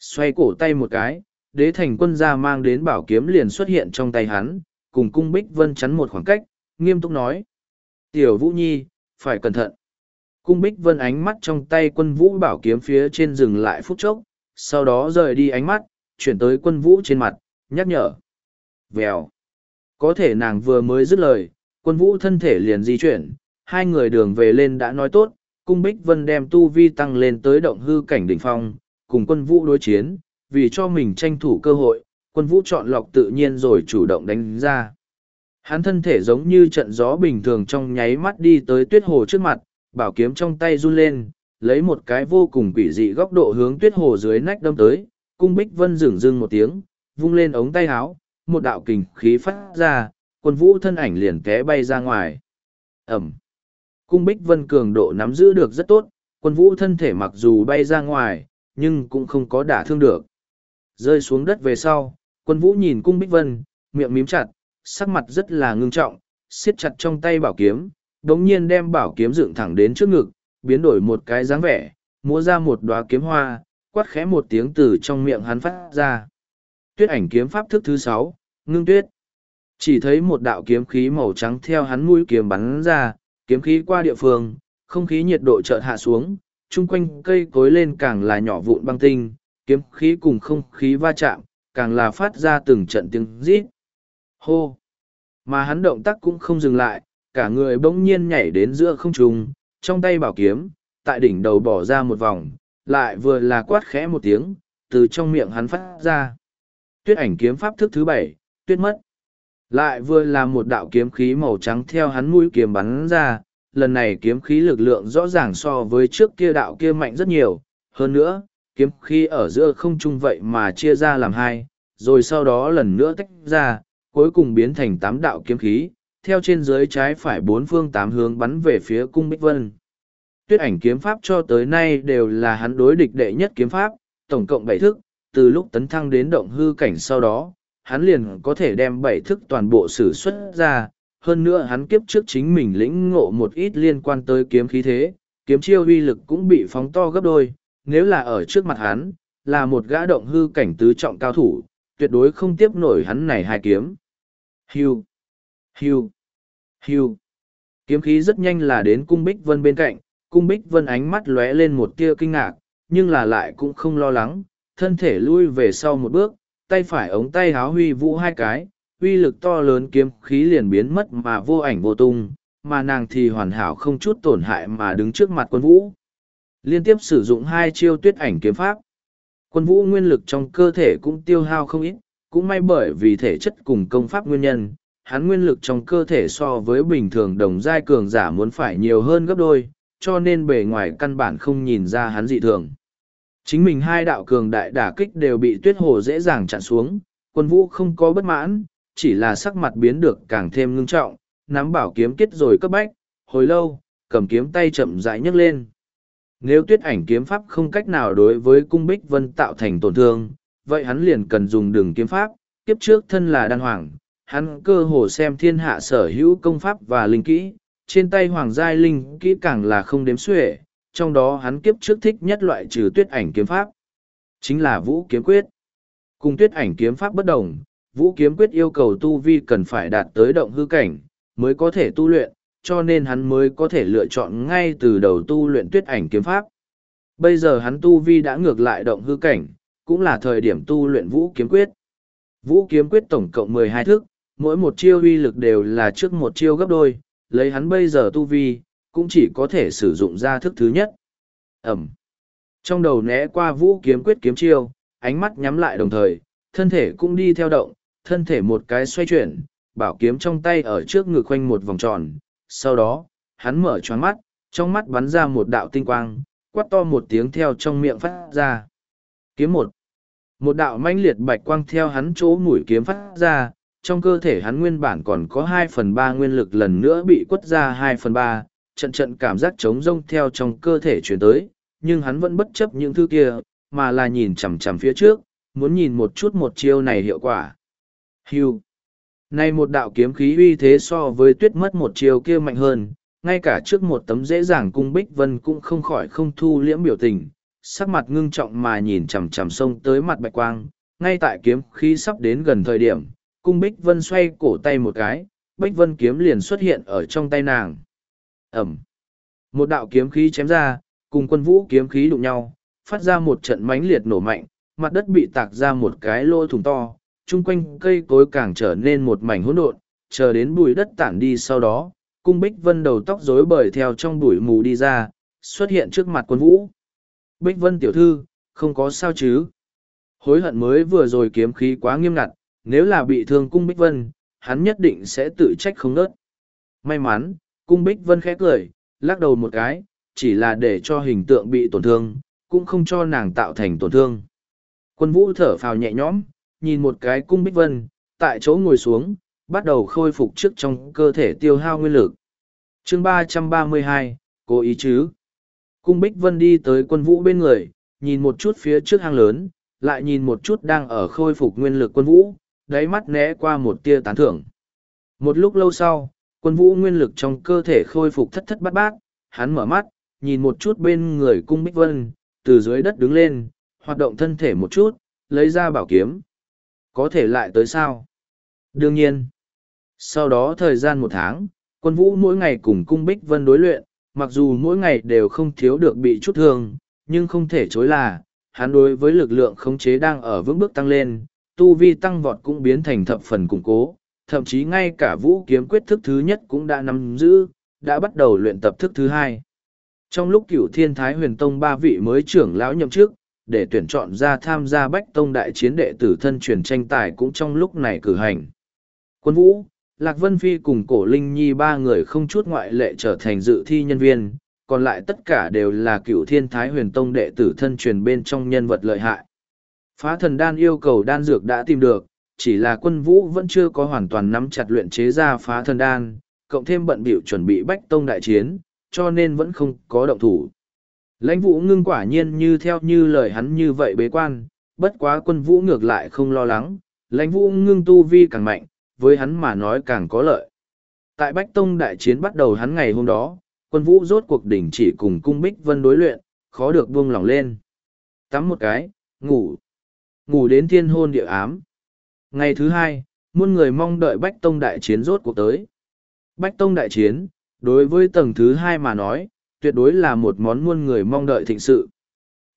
Xoay cổ tay một cái, đế thành quân gia mang đến bảo kiếm liền xuất hiện trong tay hắn, cùng cung bích vân chắn một khoảng cách, nghiêm túc nói. Tiểu Vũ Nhi, phải cẩn thận. Cung bích vân ánh mắt trong tay quân vũ bảo kiếm phía trên dừng lại phút chốc, sau đó rời đi ánh mắt, chuyển tới quân vũ trên mặt, nhắc nhở. Vèo. Có thể nàng vừa mới dứt lời, quân vũ thân thể liền di chuyển, hai người đường về lên đã nói tốt, cung bích vân đem tu vi tăng lên tới động hư cảnh đỉnh phong, cùng quân vũ đối chiến, vì cho mình tranh thủ cơ hội, quân vũ chọn lọc tự nhiên rồi chủ động đánh ra. Hắn thân thể giống như trận gió bình thường trong nháy mắt đi tới tuyết hồ trước mặt, bảo kiếm trong tay run lên, lấy một cái vô cùng quỷ dị góc độ hướng tuyết hồ dưới nách đâm tới, cung bích vân rừng rưng một tiếng, vung lên ống tay áo, một đạo kình khí phát ra, quân vũ thân ảnh liền té bay ra ngoài. Ẩm. Cung bích vân cường độ nắm giữ được rất tốt, quân vũ thân thể mặc dù bay ra ngoài, nhưng cũng không có đả thương được. Rơi xuống đất về sau, quân vũ nhìn cung bích vân, miệng mím chặt, sắc mặt rất là ngưng trọng, siết chặt trong tay bảo kiếm, đống nhiên đem bảo kiếm dựng thẳng đến trước ngực, biến đổi một cái dáng vẻ, múa ra một đóa kiếm hoa, quát khẽ một tiếng từ trong miệng hắn phát ra. Tuyết ảnh kiếm pháp thức thứ sáu, ngưng tuyết. Chỉ thấy một đạo kiếm khí màu trắng theo hắn mũi kiếm bắn ra, kiếm khí qua địa phương, không khí nhiệt độ chợt hạ xuống, chung quanh cây cối lên càng là nhỏ vụn băng tinh, kiếm khí cùng không khí va chạm, càng là phát ra từng trận tiếng rít. Hô! Mà hắn động tác cũng không dừng lại, cả người bỗng nhiên nhảy đến giữa không trung, trong tay bảo kiếm, tại đỉnh đầu bỏ ra một vòng, lại vừa là quát khẽ một tiếng, từ trong miệng hắn phát ra. Tuyết ảnh kiếm pháp thức thứ bảy, tuyết mất. Lại vừa là một đạo kiếm khí màu trắng theo hắn mũi kiếm bắn ra, lần này kiếm khí lực lượng rõ ràng so với trước kia đạo kia mạnh rất nhiều. Hơn nữa, kiếm khí ở giữa không trung vậy mà chia ra làm hai, rồi sau đó lần nữa tách ra, cuối cùng biến thành tám đạo kiếm khí, theo trên dưới trái phải bốn phương tám hướng bắn về phía cung Bích Vân. Tuyết ảnh kiếm pháp cho tới nay đều là hắn đối địch đệ nhất kiếm pháp, tổng cộng bảy thức, từ lúc tấn thăng đến động hư cảnh sau đó, hắn liền có thể đem bảy thức toàn bộ sử xuất ra, hơn nữa hắn kiếp trước chính mình lĩnh ngộ một ít liên quan tới kiếm khí thế, kiếm chiêu uy lực cũng bị phóng to gấp đôi, nếu là ở trước mặt hắn, là một gã động hư cảnh tứ trọng cao thủ, tuyệt đối không tiếp nổi hắn này hai kiếm. Hưu, hưu, hưu. Kiếm khí rất nhanh là đến cung Bích Vân bên cạnh, cung Bích Vân ánh mắt lóe lên một tia kinh ngạc, nhưng là lại cũng không lo lắng, thân thể lui về sau một bước, tay phải ống tay háo huy vũ hai cái, uy lực to lớn kiếm khí liền biến mất mà vô ảnh vô tung, mà nàng thì hoàn hảo không chút tổn hại mà đứng trước mặt quân vũ. Liên tiếp sử dụng hai chiêu tuyết ảnh kiếm pháp. Quân vũ nguyên lực trong cơ thể cũng tiêu hao không ít, cũng may bởi vì thể chất cùng công pháp nguyên nhân, hắn nguyên lực trong cơ thể so với bình thường đồng giai cường giả muốn phải nhiều hơn gấp đôi, cho nên bề ngoài căn bản không nhìn ra hắn dị thường. Chính mình hai đạo cường đại đả kích đều bị tuyết hồ dễ dàng chặn xuống, quân vũ không có bất mãn, chỉ là sắc mặt biến được càng thêm ngưng trọng, nắm bảo kiếm kết rồi cấp bách, hồi lâu, cầm kiếm tay chậm rãi nhấc lên. Nếu tuyết ảnh kiếm pháp không cách nào đối với cung bích vân tạo thành tổn thương, vậy hắn liền cần dùng đường kiếm pháp, kiếp trước thân là đan hoàng, hắn cơ hồ xem thiên hạ sở hữu công pháp và linh kỹ, trên tay hoàng giai linh kỹ càng là không đếm xuể, trong đó hắn kiếp trước thích nhất loại trừ tuyết ảnh kiếm pháp. Chính là vũ kiếm quyết. Cùng tuyết ảnh kiếm pháp bất đồng, vũ kiếm quyết yêu cầu tu vi cần phải đạt tới động hư cảnh, mới có thể tu luyện, cho nên hắn mới có thể lựa chọn ngay từ đầu tu luyện tuyết ảnh kiếm pháp. Bây giờ hắn tu vi đã ngược lại động hư cảnh, cũng là thời điểm tu luyện vũ kiếm quyết. Vũ kiếm quyết tổng cộng mười hai thức, mỗi một chiêu uy lực đều là trước một chiêu gấp đôi, lấy hắn bây giờ tu vi, cũng chỉ có thể sử dụng ra thức thứ nhất. Ẩm. Trong đầu né qua vũ kiếm quyết kiếm chiêu, ánh mắt nhắm lại đồng thời, thân thể cũng đi theo động, thân thể một cái xoay chuyển, bảo kiếm trong tay ở trước ngực quanh một vòng tròn. Sau đó, hắn mở choáng mắt, trong mắt bắn ra một đạo tinh quang, quát to một tiếng theo trong miệng phát ra. Kiếm một. Một đạo mãnh liệt bạch quang theo hắn chỗ mũi kiếm phát ra, trong cơ thể hắn nguyên bản còn có hai phần ba nguyên lực lần nữa bị quất ra hai phần ba, trận trận cảm giác trống rông theo trong cơ thể chuyển tới, nhưng hắn vẫn bất chấp những thứ kia, mà là nhìn chằm chằm phía trước, muốn nhìn một chút một chiêu này hiệu quả. Hưu. Này một đạo kiếm khí uy thế so với tuyết mất một chiêu kia mạnh hơn, ngay cả trước một tấm dễ dàng cung bích vân cũng không khỏi không thu liễm biểu tình, sắc mặt ngưng trọng mà nhìn chằm chằm sông tới mặt bạch quang, ngay tại kiếm khí sắp đến gần thời điểm, cung bích vân xoay cổ tay một cái, bích vân kiếm liền xuất hiện ở trong tay nàng. Ẩm. Một đạo kiếm khí chém ra, cùng quân vũ kiếm khí đụng nhau, phát ra một trận mãnh liệt nổ mạnh, mặt đất bị tạc ra một cái lỗ thủng to, chung quanh cây cối càng trở nên một mảnh hỗn độn, chờ đến bụi đất tản đi sau đó, cung bích vân đầu tóc rối bời theo trong bụi mù đi ra, xuất hiện trước mặt quân vũ. Bích vân tiểu thư, không có sao chứ. Hối hận mới vừa rồi kiếm khí quá nghiêm ngặt, nếu là bị thương cung bích vân, hắn nhất định sẽ tự trách không nớt. May mắn, cung bích vân khẽ cười, lắc đầu một cái, chỉ là để cho hình tượng bị tổn thương, cũng không cho nàng tạo thành tổn thương. Quân vũ thở phào nhẹ nhõm, nhìn một cái cung bích vân, tại chỗ ngồi xuống, bắt đầu khôi phục trước trong cơ thể tiêu hao nguyên lực. chương ba trăm mươi hai, cố ý chứ. Cung bích vân đi tới quân vũ bên người, nhìn một chút phía trước hang lớn, lại nhìn một chút đang ở khôi phục nguyên lực quân vũ, đáy mắt né qua một tia tán thưởng. Một lúc lâu sau, quân vũ nguyên lực trong cơ thể khôi phục thất thất bát bát, hắn mở mắt, nhìn một chút bên người cung bích vân, từ dưới đất đứng lên, hoạt động thân thể một chút, lấy ra bảo kiếm. Có thể lại tới sao? Đương nhiên. Sau đó thời gian một tháng, quân vũ mỗi ngày cùng cung bích vân đối luyện, mặc dù mỗi ngày đều không thiếu được bị chút thương, nhưng không thể chối là, hắn đối với lực lượng khống chế đang ở vững bước tăng lên, tu vi tăng vọt cũng biến thành thập phần củng cố, thậm chí ngay cả vũ kiếm quyết thức thứ nhất cũng đã nắm giữ, đã bắt đầu luyện tập thức thứ hai. Trong lúc cửu thiên thái huyền tông ba vị mới trưởng lão nhậm chức, để tuyển chọn ra tham gia bách tông đại chiến đệ tử thân truyền tranh tài cũng trong lúc này cử hành. Quân vũ, Lạc Vân Phi cùng cổ Linh Nhi ba người không chút ngoại lệ trở thành dự thi nhân viên, còn lại tất cả đều là cựu thiên thái huyền tông đệ tử thân truyền bên trong nhân vật lợi hại. Phá thần đan yêu cầu đan dược đã tìm được, chỉ là quân vũ vẫn chưa có hoàn toàn nắm chặt luyện chế ra phá thần đan, cộng thêm bận bịu chuẩn bị bách tông đại chiến, cho nên vẫn không có động thủ. Lãnh vũ ngưng quả nhiên như theo như lời hắn như vậy bế quan, bất quá quân vũ ngược lại không lo lắng, lãnh vũ ngưng tu vi càng mạnh, với hắn mà nói càng có lợi. Tại Bách Tông đại chiến bắt đầu hắn ngày hôm đó, quân vũ rốt cuộc đỉnh chỉ cùng cung bích vân đối luyện, khó được buông lỏng lên. Tắm một cái, ngủ. Ngủ đến thiên hôn địa ám. Ngày thứ hai, muôn người mong đợi Bách Tông đại chiến rốt cuộc tới. Bách Tông đại chiến, đối với tầng thứ hai mà nói, tuyệt đối là một món muôn người mong đợi thịnh sự.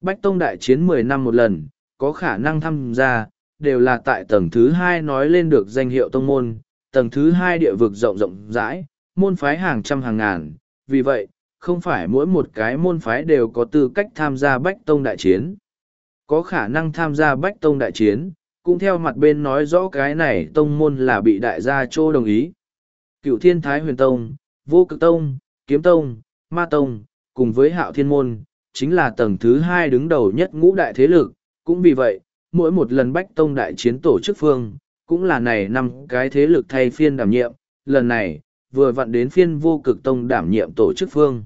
Bách Tông đại chiến mười năm một lần, có khả năng tham gia, đều là tại tầng thứ hai nói lên được danh hiệu tông môn, tầng thứ hai địa vực rộng rộng rãi, môn phái hàng trăm hàng ngàn, vì vậy, không phải mỗi một cái môn phái đều có tư cách tham gia Bách Tông đại chiến. Có khả năng tham gia Bách Tông đại chiến, cũng theo mặt bên nói rõ cái này tông môn là bị đại gia chô đồng ý. Cựu Thiên Thái Huyền Tông, Vô Cực Tông, Kiếm Tông, Ma Tông, cùng với Hạo Thiên Môn, chính là tầng thứ hai đứng đầu nhất ngũ đại thế lực, cũng vì vậy, mỗi một lần Bách Tông đại chiến tổ chức phương, cũng là này năm cái thế lực thay phiên đảm nhiệm, lần này, vừa vặn đến phiên vô cực tông đảm nhiệm tổ chức phương.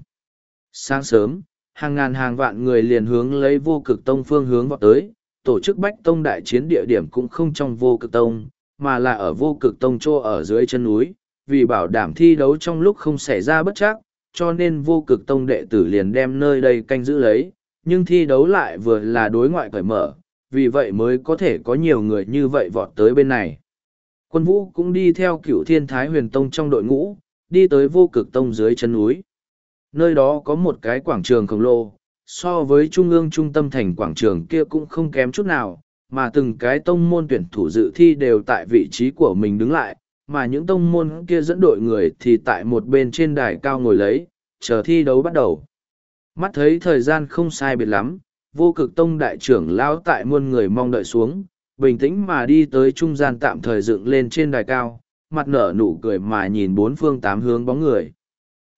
Sáng sớm, hàng ngàn hàng vạn người liền hướng lấy vô cực tông phương hướng vào tới, tổ chức Bách Tông đại chiến địa điểm cũng không trong vô cực tông, mà là ở vô cực tông trô ở dưới chân núi, vì bảo đảm thi đấu trong lúc không xảy ra bất chắc, cho nên vô cực tông đệ tử liền đem nơi đây canh giữ lấy, nhưng thi đấu lại vừa là đối ngoại cởi mở, vì vậy mới có thể có nhiều người như vậy vọt tới bên này. Quân vũ cũng đi theo cửu thiên thái huyền tông trong đội ngũ, đi tới vô cực tông dưới chân núi. Nơi đó có một cái quảng trường khổng lồ, so với trung ương trung tâm thành quảng trường kia cũng không kém chút nào, mà từng cái tông môn tuyển thủ dự thi đều tại vị trí của mình đứng lại, mà những tông môn kia dẫn đội người thì tại một bên trên đài cao ngồi lấy, chờ thi đấu bắt đầu. Mắt thấy thời gian không sai biệt lắm, vô cực tông đại trưởng lao tại muôn người mong đợi xuống, bình tĩnh mà đi tới trung gian tạm thời dựng lên trên đài cao, mặt nở nụ cười mà nhìn bốn phương tám hướng bóng người.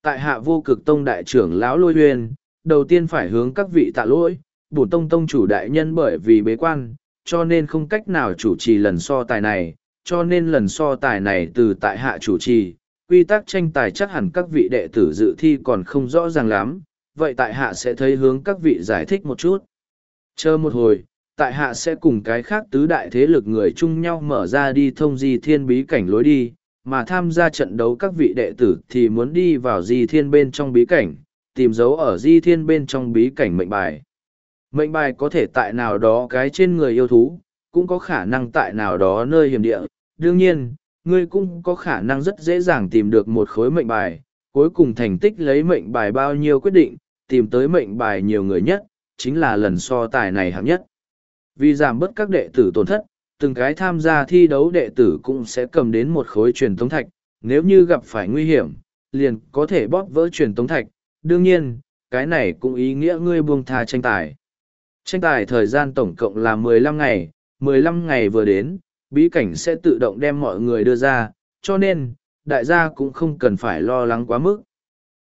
Tại hạ vô cực tông đại trưởng lão lôi huyền, đầu tiên phải hướng các vị tạ lỗi, bổn tông tông chủ đại nhân bởi vì bế quan, cho nên không cách nào chủ trì lần so tài này, cho nên lần so tài này từ tại hạ chủ trì, quy tắc tranh tài chắc hẳn các vị đệ tử dự thi còn không rõ ràng lắm, vậy tại hạ sẽ thấy hướng các vị giải thích một chút. Chờ một hồi, tại hạ sẽ cùng cái khác tứ đại thế lực người chung nhau mở ra đi thông di thiên bí cảnh lối đi, mà tham gia trận đấu các vị đệ tử thì muốn đi vào di thiên bên trong bí cảnh, tìm dấu ở di thiên bên trong bí cảnh mệnh bài. Mệnh bài có thể tại nào đó cái trên người yêu thú, cũng có khả năng tại nào đó nơi hiểm địa. Đương nhiên, ngươi cũng có khả năng rất dễ dàng tìm được một khối mệnh bài, cuối cùng thành tích lấy mệnh bài bao nhiêu quyết định, tìm tới mệnh bài nhiều người nhất, chính là lần so tài này hạng nhất. Vì giảm bớt các đệ tử tổn thất, từng cái tham gia thi đấu đệ tử cũng sẽ cầm đến một khối truyền tống thạch, nếu như gặp phải nguy hiểm, liền có thể bóp vỡ truyền tống thạch. Đương nhiên, cái này cũng ý nghĩa ngươi buông tha tranh tài. Tranh tài thời gian tổng cộng là 15 ngày, 15 ngày vừa đến, bí cảnh sẽ tự động đem mọi người đưa ra, cho nên, đại gia cũng không cần phải lo lắng quá mức.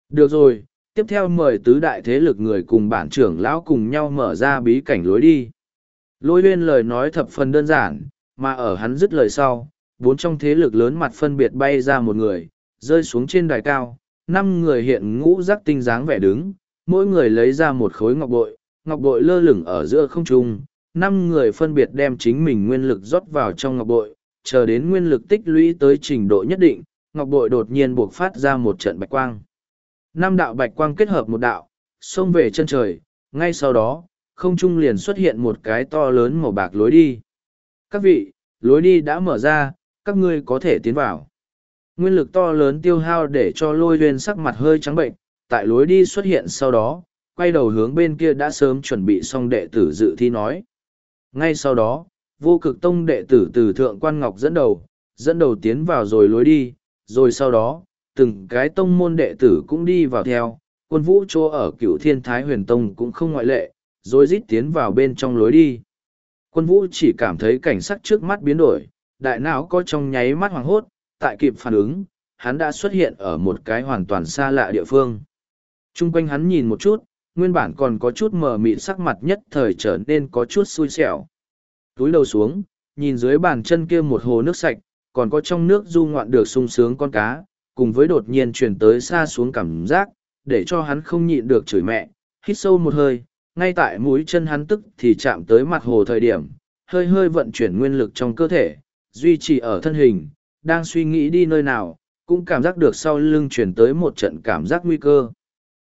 Được rồi, tiếp theo mời tứ đại thế lực người cùng bản trưởng lão cùng nhau mở ra bí cảnh lối đi. Lôi huyên lời nói thập phần đơn giản, mà ở hắn dứt lời sau, bốn trong thế lực lớn mặt phân biệt bay ra một người, rơi xuống trên đài cao, năm người hiện ngũ giác tinh dáng vẻ đứng, mỗi người lấy ra một khối ngọc bội, ngọc bội lơ lửng ở giữa không trung, năm người phân biệt đem chính mình nguyên lực rót vào trong ngọc bội, chờ đến nguyên lực tích lũy tới trình độ nhất định, ngọc bội đột nhiên buộc phát ra một trận bạch quang. Năm đạo bạch quang kết hợp một đạo, xông về chân trời, ngay sau đó, không trung liền xuất hiện một cái to lớn màu bạc lối đi. Các vị, lối đi đã mở ra, các ngươi có thể tiến vào. Nguyên lực to lớn tiêu hao để cho lôi huyên sắc mặt hơi trắng bệnh, tại lối đi xuất hiện sau đó, quay đầu hướng bên kia đã sớm chuẩn bị xong đệ tử dự thi nói. Ngay sau đó, vô cực tông đệ tử từ thượng quan ngọc dẫn đầu, dẫn đầu tiến vào rồi lối đi, rồi sau đó, từng cái tông môn đệ tử cũng đi vào theo, quân vũ chỗ ở cửu thiên thái huyền tông cũng không ngoại lệ, rồi rít tiến vào bên trong lối đi. Quân vũ chỉ cảm thấy cảnh sắc trước mắt biến đổi, đại não có trong nháy mắt hoàng hốt, tại kịp phản ứng, hắn đã xuất hiện ở một cái hoàn toàn xa lạ địa phương. Trung quanh hắn nhìn một chút, nguyên bản còn có chút mờ mịt sắc mặt nhất thời trở nên có chút xui xẻo. Túi đầu xuống, nhìn dưới bàn chân kia một hồ nước sạch, còn có trong nước du ngoạn được sung sướng con cá, cùng với đột nhiên chuyển tới xa xuống cảm giác, để cho hắn không nhịn được chửi mẹ, hít sâu một hơi, ngay tại mũi chân hắn tức thì chạm tới mặt hồ thời điểm, hơi hơi vận chuyển nguyên lực trong cơ thể, duy trì ở thân hình, đang suy nghĩ đi nơi nào, cũng cảm giác được sau lưng chuyển tới một trận cảm giác nguy cơ.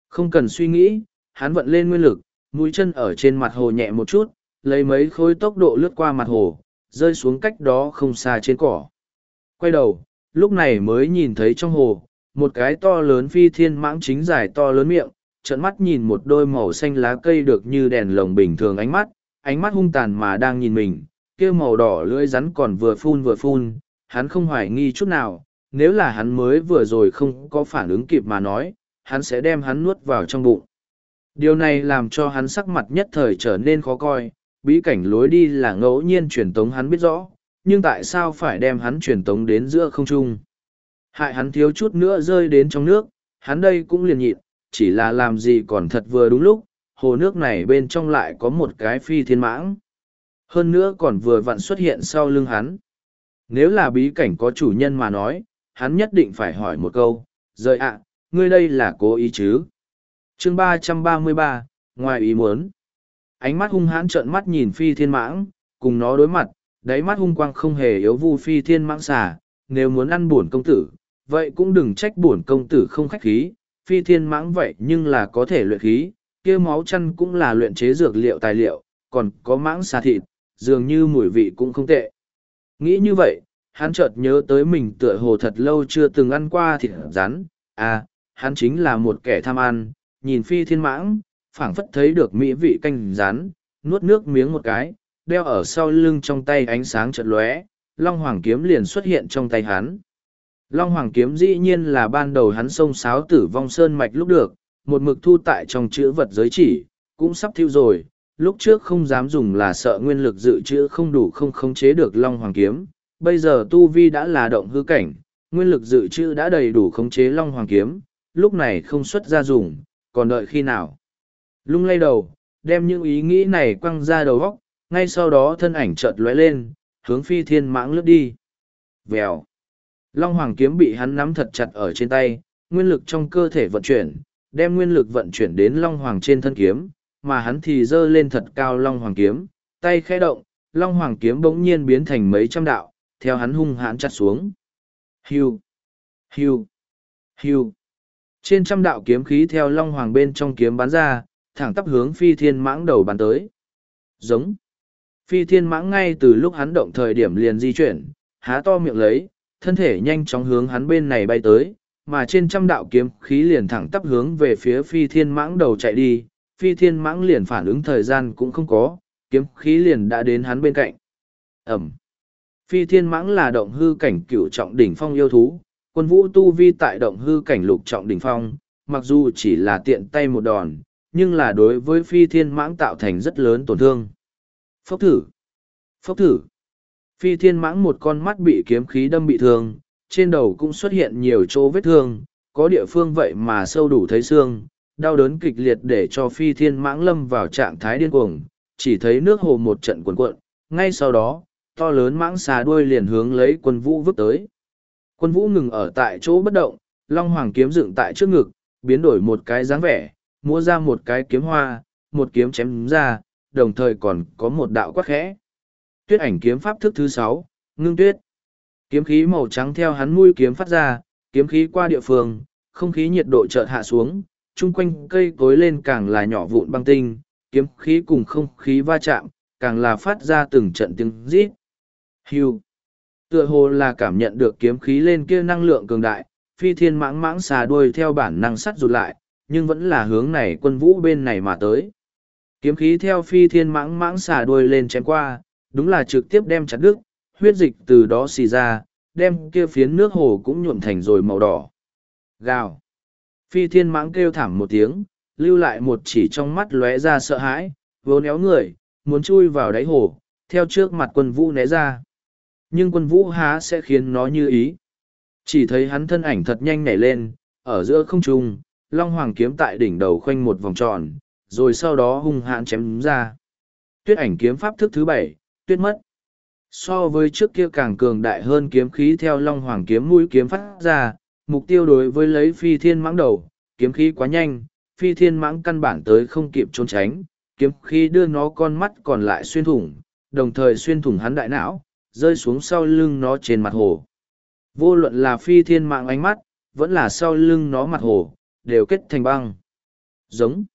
Không cần suy nghĩ, hắn vận lên nguyên lực, mũi chân ở trên mặt hồ nhẹ một chút, lấy mấy khối tốc độ lướt qua mặt hồ, rơi xuống cách đó không xa trên cỏ. Quay đầu, lúc này mới nhìn thấy trong hồ, một cái to lớn phi thiên mãng chính dài to lớn miệng, trận mắt nhìn một đôi màu xanh lá cây được như đèn lồng bình thường ánh mắt, ánh mắt hung tàn mà đang nhìn mình, kia màu đỏ lưỡi rắn còn vừa phun vừa phun, hắn không hoài nghi chút nào, nếu là hắn mới vừa rồi không có phản ứng kịp mà nói, hắn sẽ đem hắn nuốt vào trong bụng. Điều này làm cho hắn sắc mặt nhất thời trở nên khó coi, bí cảnh lối đi là ngẫu nhiên truyền tống hắn biết rõ, nhưng tại sao phải đem hắn truyền tống đến giữa không trung? Hại hắn thiếu chút nữa rơi đến trong nước, hắn đây cũng liền nhịn, chỉ là làm gì còn thật vừa đúng lúc, hồ nước này bên trong lại có một cái phi thiên mãng. Hơn nữa còn vừa vặn xuất hiện sau lưng hắn. Nếu là bí cảnh có chủ nhân mà nói, hắn nhất định phải hỏi một câu, rời ạ, ngươi đây là cố ý chứ? Chương ba trăm ba mươi ba, ngoài ý muốn. Ánh mắt hung hãn trợn mắt nhìn phi thiên mãng, cùng nó đối mặt, đáy mắt hung quang không hề yếu vu phi thiên mãng xà nếu muốn ăn bổn công tử, vậy cũng đừng trách bổn công tử không khách khí, phi thiên mãng vậy nhưng là có thể luyện khí, kia máu chăn cũng là luyện chế dược liệu tài liệu, còn có mãng xà thịt, dường như mùi vị cũng không tệ. Nghĩ như vậy, hắn chợt nhớ tới mình tựa hồ thật lâu chưa từng ăn qua thịt rắn à hắn chính là một kẻ tham ăn nhìn phi thiên mãng, phảng phất thấy được mỹ vị canh rán, nuốt nước miếng một cái, đeo ở sau lưng trong tay ánh sáng chợt lóe, Long Hoàng kiếm liền xuất hiện trong tay hắn. Long Hoàng kiếm dĩ nhiên là ban đầu hắn sông sáo tử vong sơn mạch lúc được, một mực thu tại trong chữ vật giới chỉ, cũng sắp thiêu rồi, lúc trước không dám dùng là sợ nguyên lực dự trữ không đủ không khống chế được long hoàng kiếm bây giờ tu vi đã là động hư cảnh nguyên lực dự trữ đã đầy đủ khống chế long hoàng kiếm lúc này không xuất ra dùng còn đợi khi nào? Lung lay đầu, đem những ý nghĩ này quăng ra đầu góc, ngay sau đó thân ảnh chợt lóe lên, hướng phi thiên mãng lướt đi. Vèo. Long hoàng kiếm bị hắn nắm thật chặt ở trên tay, nguyên lực trong cơ thể vận chuyển, đem nguyên lực vận chuyển đến long hoàng trên thân kiếm, mà hắn thì giơ lên thật cao long hoàng kiếm, tay khẽ động, long hoàng kiếm bỗng nhiên biến thành mấy trăm đạo, theo hắn hung hãn chặt xuống. Hiu. Hiu. Hiu trên trăm đạo kiếm khí theo long hoàng bên trong kiếm bắn ra, thẳng tắp hướng phi thiên mãng đầu bắn tới. Giống. Phi thiên mãng ngay từ lúc hắn động thời điểm liền di chuyển, há to miệng lấy, thân thể nhanh chóng hướng hắn bên này bay tới, mà trên trăm đạo kiếm khí liền thẳng tắp hướng về phía phi thiên mãng đầu chạy đi. Phi thiên mãng liền phản ứng thời gian cũng không có, kiếm khí liền đã đến hắn bên cạnh. Ẩm. Phi thiên mãng là động hư cảnh cựu trọng đỉnh phong yêu thú quân vũ tu vi tại động hư cảnh lục trọng đỉnh phong, mặc dù chỉ là tiện tay một đòn, nhưng là đối với phi thiên mãng tạo thành rất lớn tổn thương. Phốc thử. Phốc thử. Phi thiên mãng một con mắt bị kiếm khí đâm bị thương, trên đầu cũng xuất hiện nhiều chỗ vết thương, có địa phương vậy mà sâu đủ thấy xương, đau đớn kịch liệt để cho phi thiên mãng lâm vào trạng thái điên cuồng, chỉ thấy nước hồ một trận cuồn cuộn, ngay sau đó, to lớn mãng xà đuôi liền hướng lấy quân vũ vứt tới quân vũ ngừng ở tại chỗ bất động, long hoàng kiếm dựng tại trước ngực, biến đổi một cái dáng vẻ, múa ra một cái kiếm hoa, một kiếm chém ra, đồng thời còn có một đạo quát khẽ. Tuyết ảnh kiếm pháp thức thứ sáu, ngưng tuyết. Kiếm khí màu trắng theo hắn mũi kiếm phát ra, kiếm khí qua địa phương, không khí nhiệt độ chợt hạ xuống, chung quanh cây cối lên càng là nhỏ vụn băng tinh, kiếm khí cùng không khí va chạm, càng là phát ra từng trận tiếng rít. Hưu tựa hồ là cảm nhận được kiếm khí lên kia năng lượng cường đại, phi thiên mãng mãng xà đuôi theo bản năng sắt rụt lại, nhưng vẫn là hướng này quân vũ bên này mà tới. Kiếm khí theo phi thiên mãng mãng xà đuôi lên chém qua, đúng là trực tiếp đem chặt đứt, huyết dịch từ đó xì ra, đem kia phiến nước hồ cũng nhuộm thành rồi màu đỏ. Gào. Phi thiên mãng kêu thảm một tiếng, lưu lại một chỉ trong mắt lóe ra sợ hãi vố néo người, muốn chui vào đáy hồ, theo trước mặt quân vũ né ra nhưng quân vũ há sẽ khiến nó như ý. Chỉ thấy hắn thân ảnh thật nhanh nhảy lên, ở giữa không trung, long hoàng kiếm tại đỉnh đầu khoanh một vòng tròn, rồi sau đó hung hãn chém ra. Tuyết ảnh kiếm pháp thức thứ bảy, tuyết mất. So với trước kia càng cường đại hơn kiếm khí theo long hoàng kiếm mũi kiếm phát ra, mục tiêu đối với lấy phi thiên mãng đầu, kiếm khí quá nhanh, phi thiên mãng căn bản tới không kịp trốn tránh, kiếm khí đưa nó con mắt còn lại xuyên thủng, đồng thời xuyên thủng hắn đại não rơi xuống sau lưng nó trên mặt hồ. Vô luận là phi thiên mạng ánh mắt, vẫn là sau lưng nó mặt hồ, đều kết thành băng. Giống.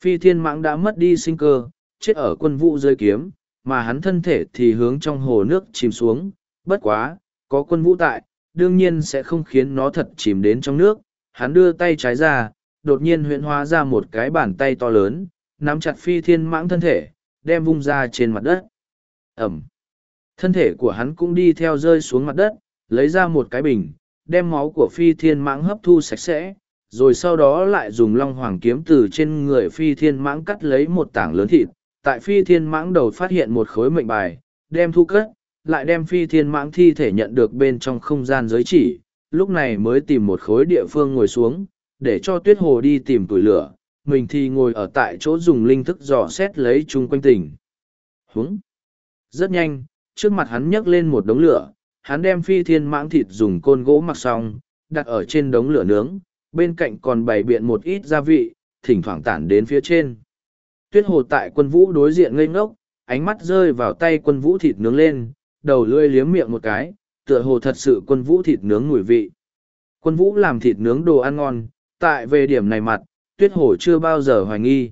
Phi thiên mạng đã mất đi sinh cơ, chết ở quân vụ rơi kiếm, mà hắn thân thể thì hướng trong hồ nước chìm xuống. Bất quá, có quân vũ tại, đương nhiên sẽ không khiến nó thật chìm đến trong nước. Hắn đưa tay trái ra, đột nhiên huyễn hóa ra một cái bàn tay to lớn, nắm chặt phi thiên mãng thân thể, đem vung ra trên mặt đất. Ẩm thân thể của hắn cũng đi theo rơi xuống mặt đất, lấy ra một cái bình, đem máu của phi thiên mãng hấp thu sạch sẽ, rồi sau đó lại dùng long hoàng kiếm từ trên người phi thiên mãng cắt lấy một tảng lớn thịt. Tại phi thiên mãng đầu phát hiện một khối mệnh bài, đem thu cất, lại đem phi thiên mãng thi thể nhận được bên trong không gian giới chỉ, lúc này mới tìm một khối địa phương ngồi xuống, để cho tuyết hồ đi tìm tuổi lửa. Mình thì ngồi ở tại chỗ dùng linh thức dò xét lấy chung quanh tỉnh Húng! rất nhanh trước mặt hắn nhấc lên một đống lửa, hắn đem phi thiên mãng thịt dùng côn gỗ mặc xong, đặt ở trên đống lửa nướng, bên cạnh còn bày biện một ít gia vị, thỉnh thoảng tản đến phía trên. Tuyết hồ tại quân vũ đối diện ngây ngốc, ánh mắt rơi vào tay quân vũ thịt nướng lên, đầu lưỡi liếm miệng một cái, tựa hồ thật sự quân vũ thịt nướng mùi vị. Quân vũ làm thịt nướng đồ ăn ngon, tại về điểm này mặt, tuyết hồ chưa bao giờ hoài nghi.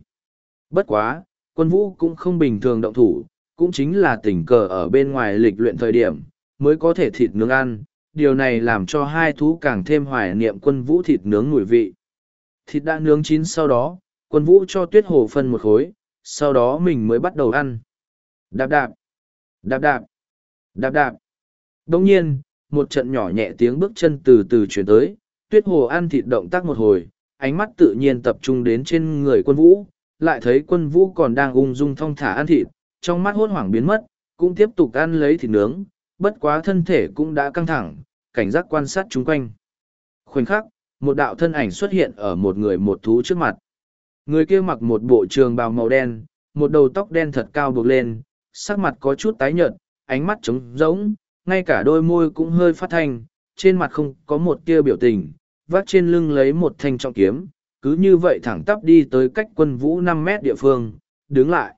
Bất quá, quân vũ cũng không bình thường động thủ cũng chính là tình cờ ở bên ngoài lịch luyện thời điểm mới có thể thịt nướng ăn. Điều này làm cho hai thú càng thêm hoài niệm quân vũ thịt nướng mùi vị. Thịt đã nướng chín sau đó quân vũ cho tuyết hồ phân một khối sau đó mình mới bắt đầu ăn. Đạp đạp đạp đạp đạp đạp. Đồng nhiên một trận nhỏ nhẹ tiếng bước chân từ từ chuyển tới tuyết hồ ăn thịt động tác một hồi ánh mắt tự nhiên tập trung đến trên người quân vũ lại thấy quân vũ còn đang ung dung thong thả ăn thịt, trong mắt hốt hoảng biến mất, cũng tiếp tục ăn lấy thịt nướng, bất quá thân thể cũng đã căng thẳng, cảnh giác quan sát chung quanh. Khoảnh khắc, một đạo thân ảnh xuất hiện ở một người một thú trước mặt. Người kia mặc một bộ trường bào màu đen, một đầu tóc đen thật cao buộc lên, sắc mặt có chút tái nhợt, ánh mắt trống rỗng, ngay cả đôi môi cũng hơi phát thanh, trên mặt không có một tia biểu tình, vác trên lưng lấy một thanh trọng kiếm, cứ như vậy thẳng tắp đi tới cách quân vũ năm mét địa phương, đứng lại.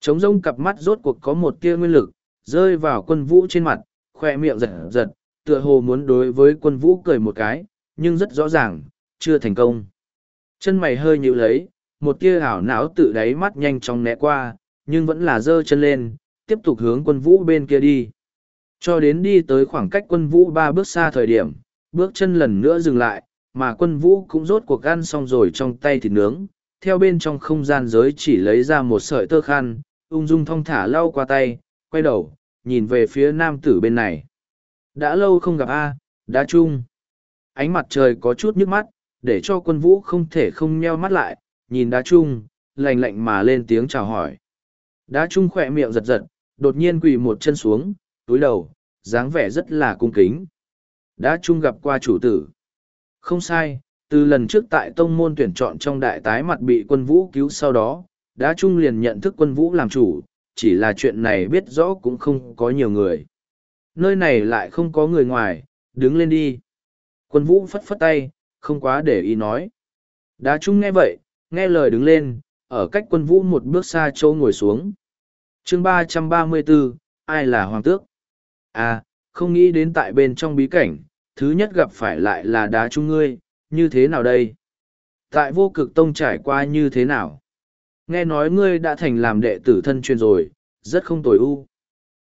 Trống rông cặp mắt rốt cuộc có một tia nguyên lực, rơi vào quân vũ trên mặt, khoe miệng giật giật, tựa hồ muốn đối với quân vũ cười một cái, nhưng rất rõ ràng, chưa thành công. Chân mày hơi nhíu lấy, một tia hảo não tự đáy mắt nhanh chóng né qua, nhưng vẫn là dơ chân lên, tiếp tục hướng quân vũ bên kia đi. Cho đến đi tới khoảng cách quân vũ ba bước xa thời điểm, bước chân lần nữa dừng lại, mà quân vũ cũng rốt cuộc ăn xong rồi trong tay thịt nướng, theo bên trong không gian giới chỉ lấy ra một sợi tơ khăn, ung dung thong thả lau qua tay, quay đầu, nhìn về phía nam tử bên này. Đã lâu không gặp A, đã chung. Ánh mặt trời có chút nhức mắt, để cho quân vũ không thể không nheo mắt lại, nhìn đá chung, lạnh lạnh mà lên tiếng chào hỏi. Đá chung khỏe miệng giật giật, đột nhiên quỳ một chân xuống, túi đầu, dáng vẻ rất là cung kính. Đá chung gặp qua chủ tử. Không sai, từ lần trước tại tông môn tuyển chọn trong đại tái mặt bị quân vũ cứu sau đó, đã chung liền nhận thức quân vũ làm chủ, chỉ là chuyện này biết rõ cũng không có nhiều người. Nơi này lại không có người ngoài, đứng lên đi. Quân vũ phất phất tay, không quá để ý nói. Đá chung nghe vậy, nghe lời đứng lên, ở cách quân vũ một bước xa châu ngồi xuống. chương ba trăm ba mươi 334, ai là hoàng tước? À, không nghĩ đến tại bên trong bí cảnh, thứ nhất gặp phải lại là đá chung ngươi, như thế nào đây? Tại vô cực tông trải qua như thế nào? Nghe nói ngươi đã thành làm đệ tử thân truyền rồi, rất không tồi u.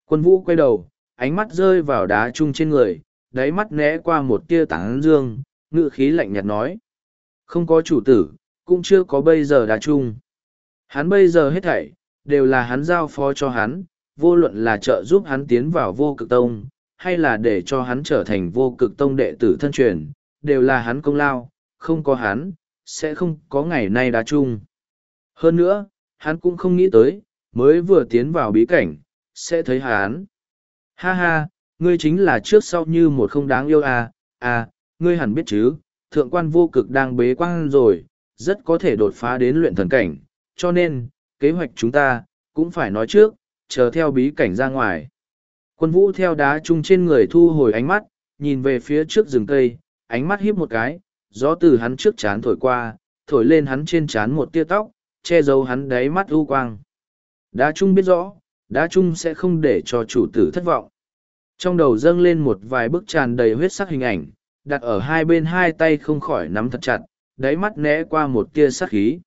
Quân vũ quay đầu, ánh mắt rơi vào đá chung trên người, đáy mắt né qua một tia tảng dương, ngự khí lạnh nhạt nói. Không có chủ tử, cũng chưa có bây giờ đá chung. Hắn bây giờ hết thảy, đều là hắn giao phó cho hắn, vô luận là trợ giúp hắn tiến vào vô cực tông, hay là để cho hắn trở thành vô cực tông đệ tử thân truyền, đều là hắn công lao, không có hắn, sẽ không có ngày nay đá chung. Hơn nữa, hắn cũng không nghĩ tới, mới vừa tiến vào bí cảnh, sẽ thấy hắn. Ha ha, ngươi chính là trước sau như một không đáng yêu à, à, ngươi hẳn biết chứ, thượng quan vô cực đang bế quan rồi, rất có thể đột phá đến luyện thần cảnh, cho nên, kế hoạch chúng ta, cũng phải nói trước, chờ theo bí cảnh ra ngoài. Quân vũ theo đá chung trên người thu hồi ánh mắt, nhìn về phía trước rừng cây, ánh mắt híp một cái, gió từ hắn trước chán thổi qua, thổi lên hắn trên chán một tia tóc, che giấu hắn đáy mắt u quang. Đá chung biết rõ, đá chung sẽ không để cho chủ tử thất vọng. Trong đầu dâng lên một vài bức tràn đầy huyết sắc hình ảnh, đặt ở hai bên hai tay không khỏi nắm thật chặt, đáy mắt né qua một tia sắc khí.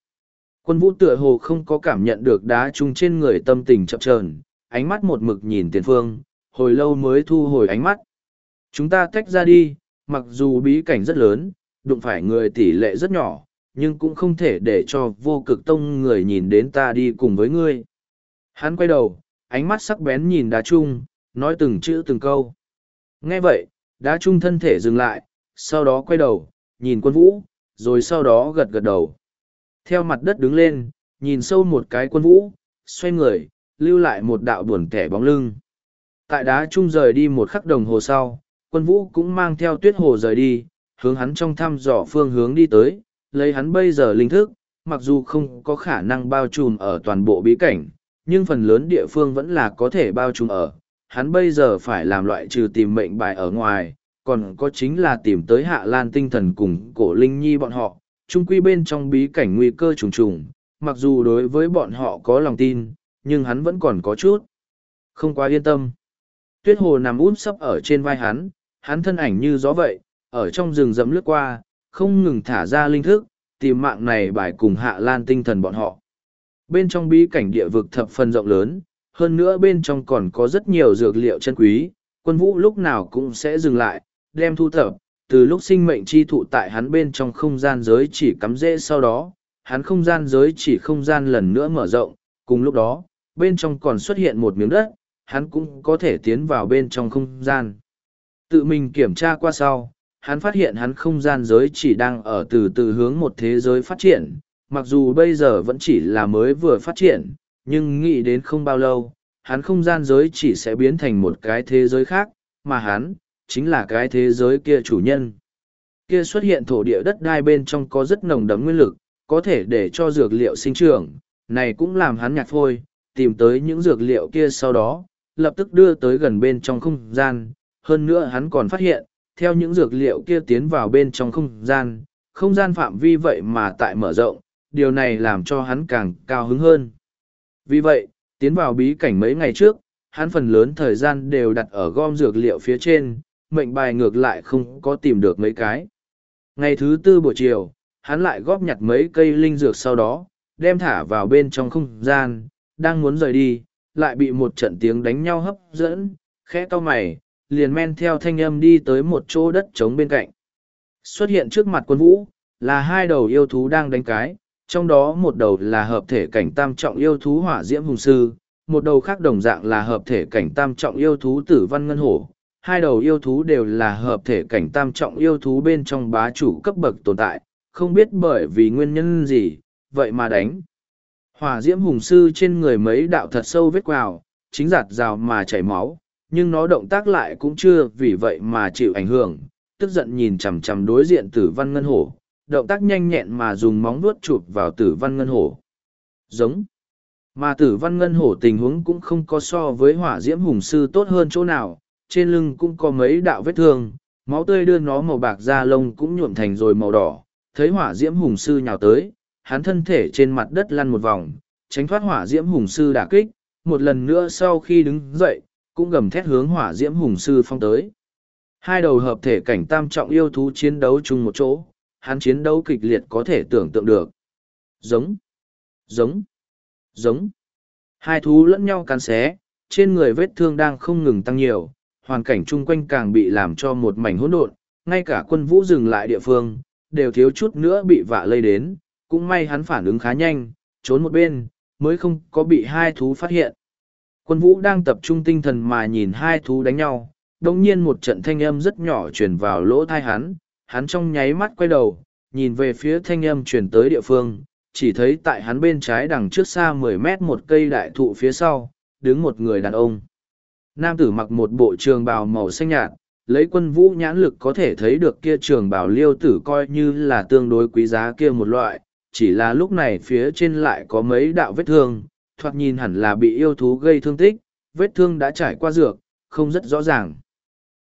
Quân vũ tựa hồ không có cảm nhận được đá chung trên người tâm tình chậm chờn, ánh mắt một mực nhìn tiền phương, hồi lâu mới thu hồi ánh mắt. Chúng ta tách ra đi, mặc dù bí cảnh rất lớn, đụng phải người tỷ lệ rất nhỏ, nhưng cũng không thể để cho vô cực tông người nhìn đến ta đi cùng với ngươi. Hắn quay đầu, ánh mắt sắc bén nhìn đá trung, nói từng chữ từng câu. Nghe vậy, đá trung thân thể dừng lại, sau đó quay đầu, nhìn quân vũ, rồi sau đó gật gật đầu. Theo mặt đất đứng lên, nhìn sâu một cái quân vũ, xoay người, lưu lại một đạo buồn thẻ bóng lưng. Tại đá trung rời đi một khắc đồng hồ sau, quân vũ cũng mang theo tuyết hồ rời đi, hướng hắn trong thăm dò phương hướng đi tới, lấy hắn bây giờ linh thức, mặc dù không có khả năng bao trùm ở toàn bộ bí cảnh, nhưng phần lớn địa phương vẫn là có thể bao trùm ở. Hắn bây giờ phải làm loại trừ tìm mệnh bài ở ngoài, còn có chính là tìm tới hạ lan tinh thần cùng cổ linh nhi bọn họ, chung quy bên trong bí cảnh nguy cơ trùng trùng, mặc dù đối với bọn họ có lòng tin, nhưng hắn vẫn còn có chút. Không quá yên tâm. Tuyết hồ nằm út sấp ở trên vai hắn, hắn thân ảnh như gió vậy, ở trong rừng rậm lướt qua, không ngừng thả ra linh thức, tìm mạng này bài cùng hạ lan tinh thần bọn họ. Bên trong bí cảnh địa vực thập phần rộng lớn, hơn nữa bên trong còn có rất nhiều dược liệu chân quý, quân vũ lúc nào cũng sẽ dừng lại, đem thu thập, từ lúc sinh mệnh chi thụ tại hắn bên trong không gian giới chỉ cắm rễ sau đó, hắn không gian giới chỉ không gian lần nữa mở rộng, cùng lúc đó, bên trong còn xuất hiện một miếng đất, hắn cũng có thể tiến vào bên trong không gian. Tự mình kiểm tra qua sau, hắn phát hiện hắn không gian giới chỉ đang ở từ từ hướng một thế giới phát triển, mặc dù bây giờ vẫn chỉ là mới vừa phát triển nhưng nghĩ đến không bao lâu hắn không gian giới chỉ sẽ biến thành một cái thế giới khác mà hắn chính là cái thế giới kia chủ nhân. Kia xuất hiện thổ địa đất đai bên trong có rất nồng đấm nguyên lực có thể để cho dược liệu sinh trưởng này cũng làm hắn nhạt phôi tìm tới những dược liệu kia sau đó lập tức đưa tới gần bên trong không gian hơn nữa hắn còn phát hiện theo những dược liệu kia tiến vào bên trong không gian không gian phạm vi vậy mà tại mở rộng điều này làm cho hắn càng cao hứng hơn. Vì vậy, tiến vào bí cảnh mấy ngày trước, hắn phần lớn thời gian đều đặt ở gom dược liệu phía trên, mệnh bài ngược lại không có tìm được mấy cái. Ngày thứ tư buổi chiều, hắn lại góp nhặt mấy cây linh dược sau đó, đem thả vào bên trong không gian, đang muốn rời đi, lại bị một trận tiếng đánh nhau hấp dẫn, khẽ to mày, liền men theo thanh âm đi tới một chỗ đất trống bên cạnh. Xuất hiện trước mặt quân vũ, là hai đầu yêu thú đang đánh cái, trong đó một đầu là hợp thể cảnh tam trọng yêu thú hỏa diễm hùng sư, một đầu khác đồng dạng là hợp thể cảnh tam trọng yêu thú tử văn ngân hổ. Hai đầu yêu thú đều là hợp thể cảnh tam trọng yêu thú bên trong bá chủ cấp bậc tồn tại, không biết bởi vì nguyên nhân gì, vậy mà đánh. Hỏa diễm hùng sư trên người mấy đạo thật sâu vết quào, chính giạt rào mà chảy máu, nhưng nó động tác lại cũng chưa vì vậy mà chịu ảnh hưởng, tức giận nhìn chằm chằm đối diện tử văn ngân hổ, động tác nhanh nhẹn mà dùng móng vuốt chụp vào tử văn ngân hổ. Giống. Mà tử văn ngân hổ tình huống cũng không có so với hỏa diễm hùng sư tốt hơn chỗ nào, trên lưng cũng có mấy đạo vết thương, máu tươi đưa nó màu bạc da lông cũng nhuộm thành rồi màu đỏ. Thấy hỏa diễm hùng sư nhào tới, hắn thân thể trên mặt đất lăn một vòng, tránh thoát hỏa diễm hùng sư đả kích, một lần nữa sau khi đứng dậy, cũng gầm thét hướng hỏa diễm hùng sư phong tới. Hai đầu hợp thể cảnh tam trọng yêu thú chiến đấu chung một chỗ, hắn chiến đấu kịch liệt có thể tưởng tượng được. Giống, giống, giống. Hai thú lẫn nhau cắn xé, trên người vết thương đang không ngừng tăng nhiều, hoàn cảnh chung quanh càng bị làm cho một mảnh hỗn độn, ngay cả quân vũ dừng lại địa phương, đều thiếu chút nữa bị vạ lây đến, cũng may hắn phản ứng khá nhanh, trốn một bên, mới không có bị hai thú phát hiện. Quân vũ đang tập trung tinh thần mà nhìn hai thú đánh nhau, đồng nhiên một trận thanh âm rất nhỏ truyền vào lỗ tai hắn, hắn trong nháy mắt quay đầu, nhìn về phía thanh âm truyền tới địa phương, chỉ thấy tại hắn bên trái đằng trước xa mười mét một cây đại thụ phía sau, đứng một người đàn ông. Nam tử mặc một bộ trường bào màu xanh nhạt, lấy quân vũ nhãn lực có thể thấy được kia trường bào liêu tử coi như là tương đối quý giá kia một loại, chỉ là lúc này phía trên lại có mấy đạo vết thương, thoạt nhìn hẳn là bị yêu thú gây thương tích, vết thương đã trải qua dược, không rất rõ ràng.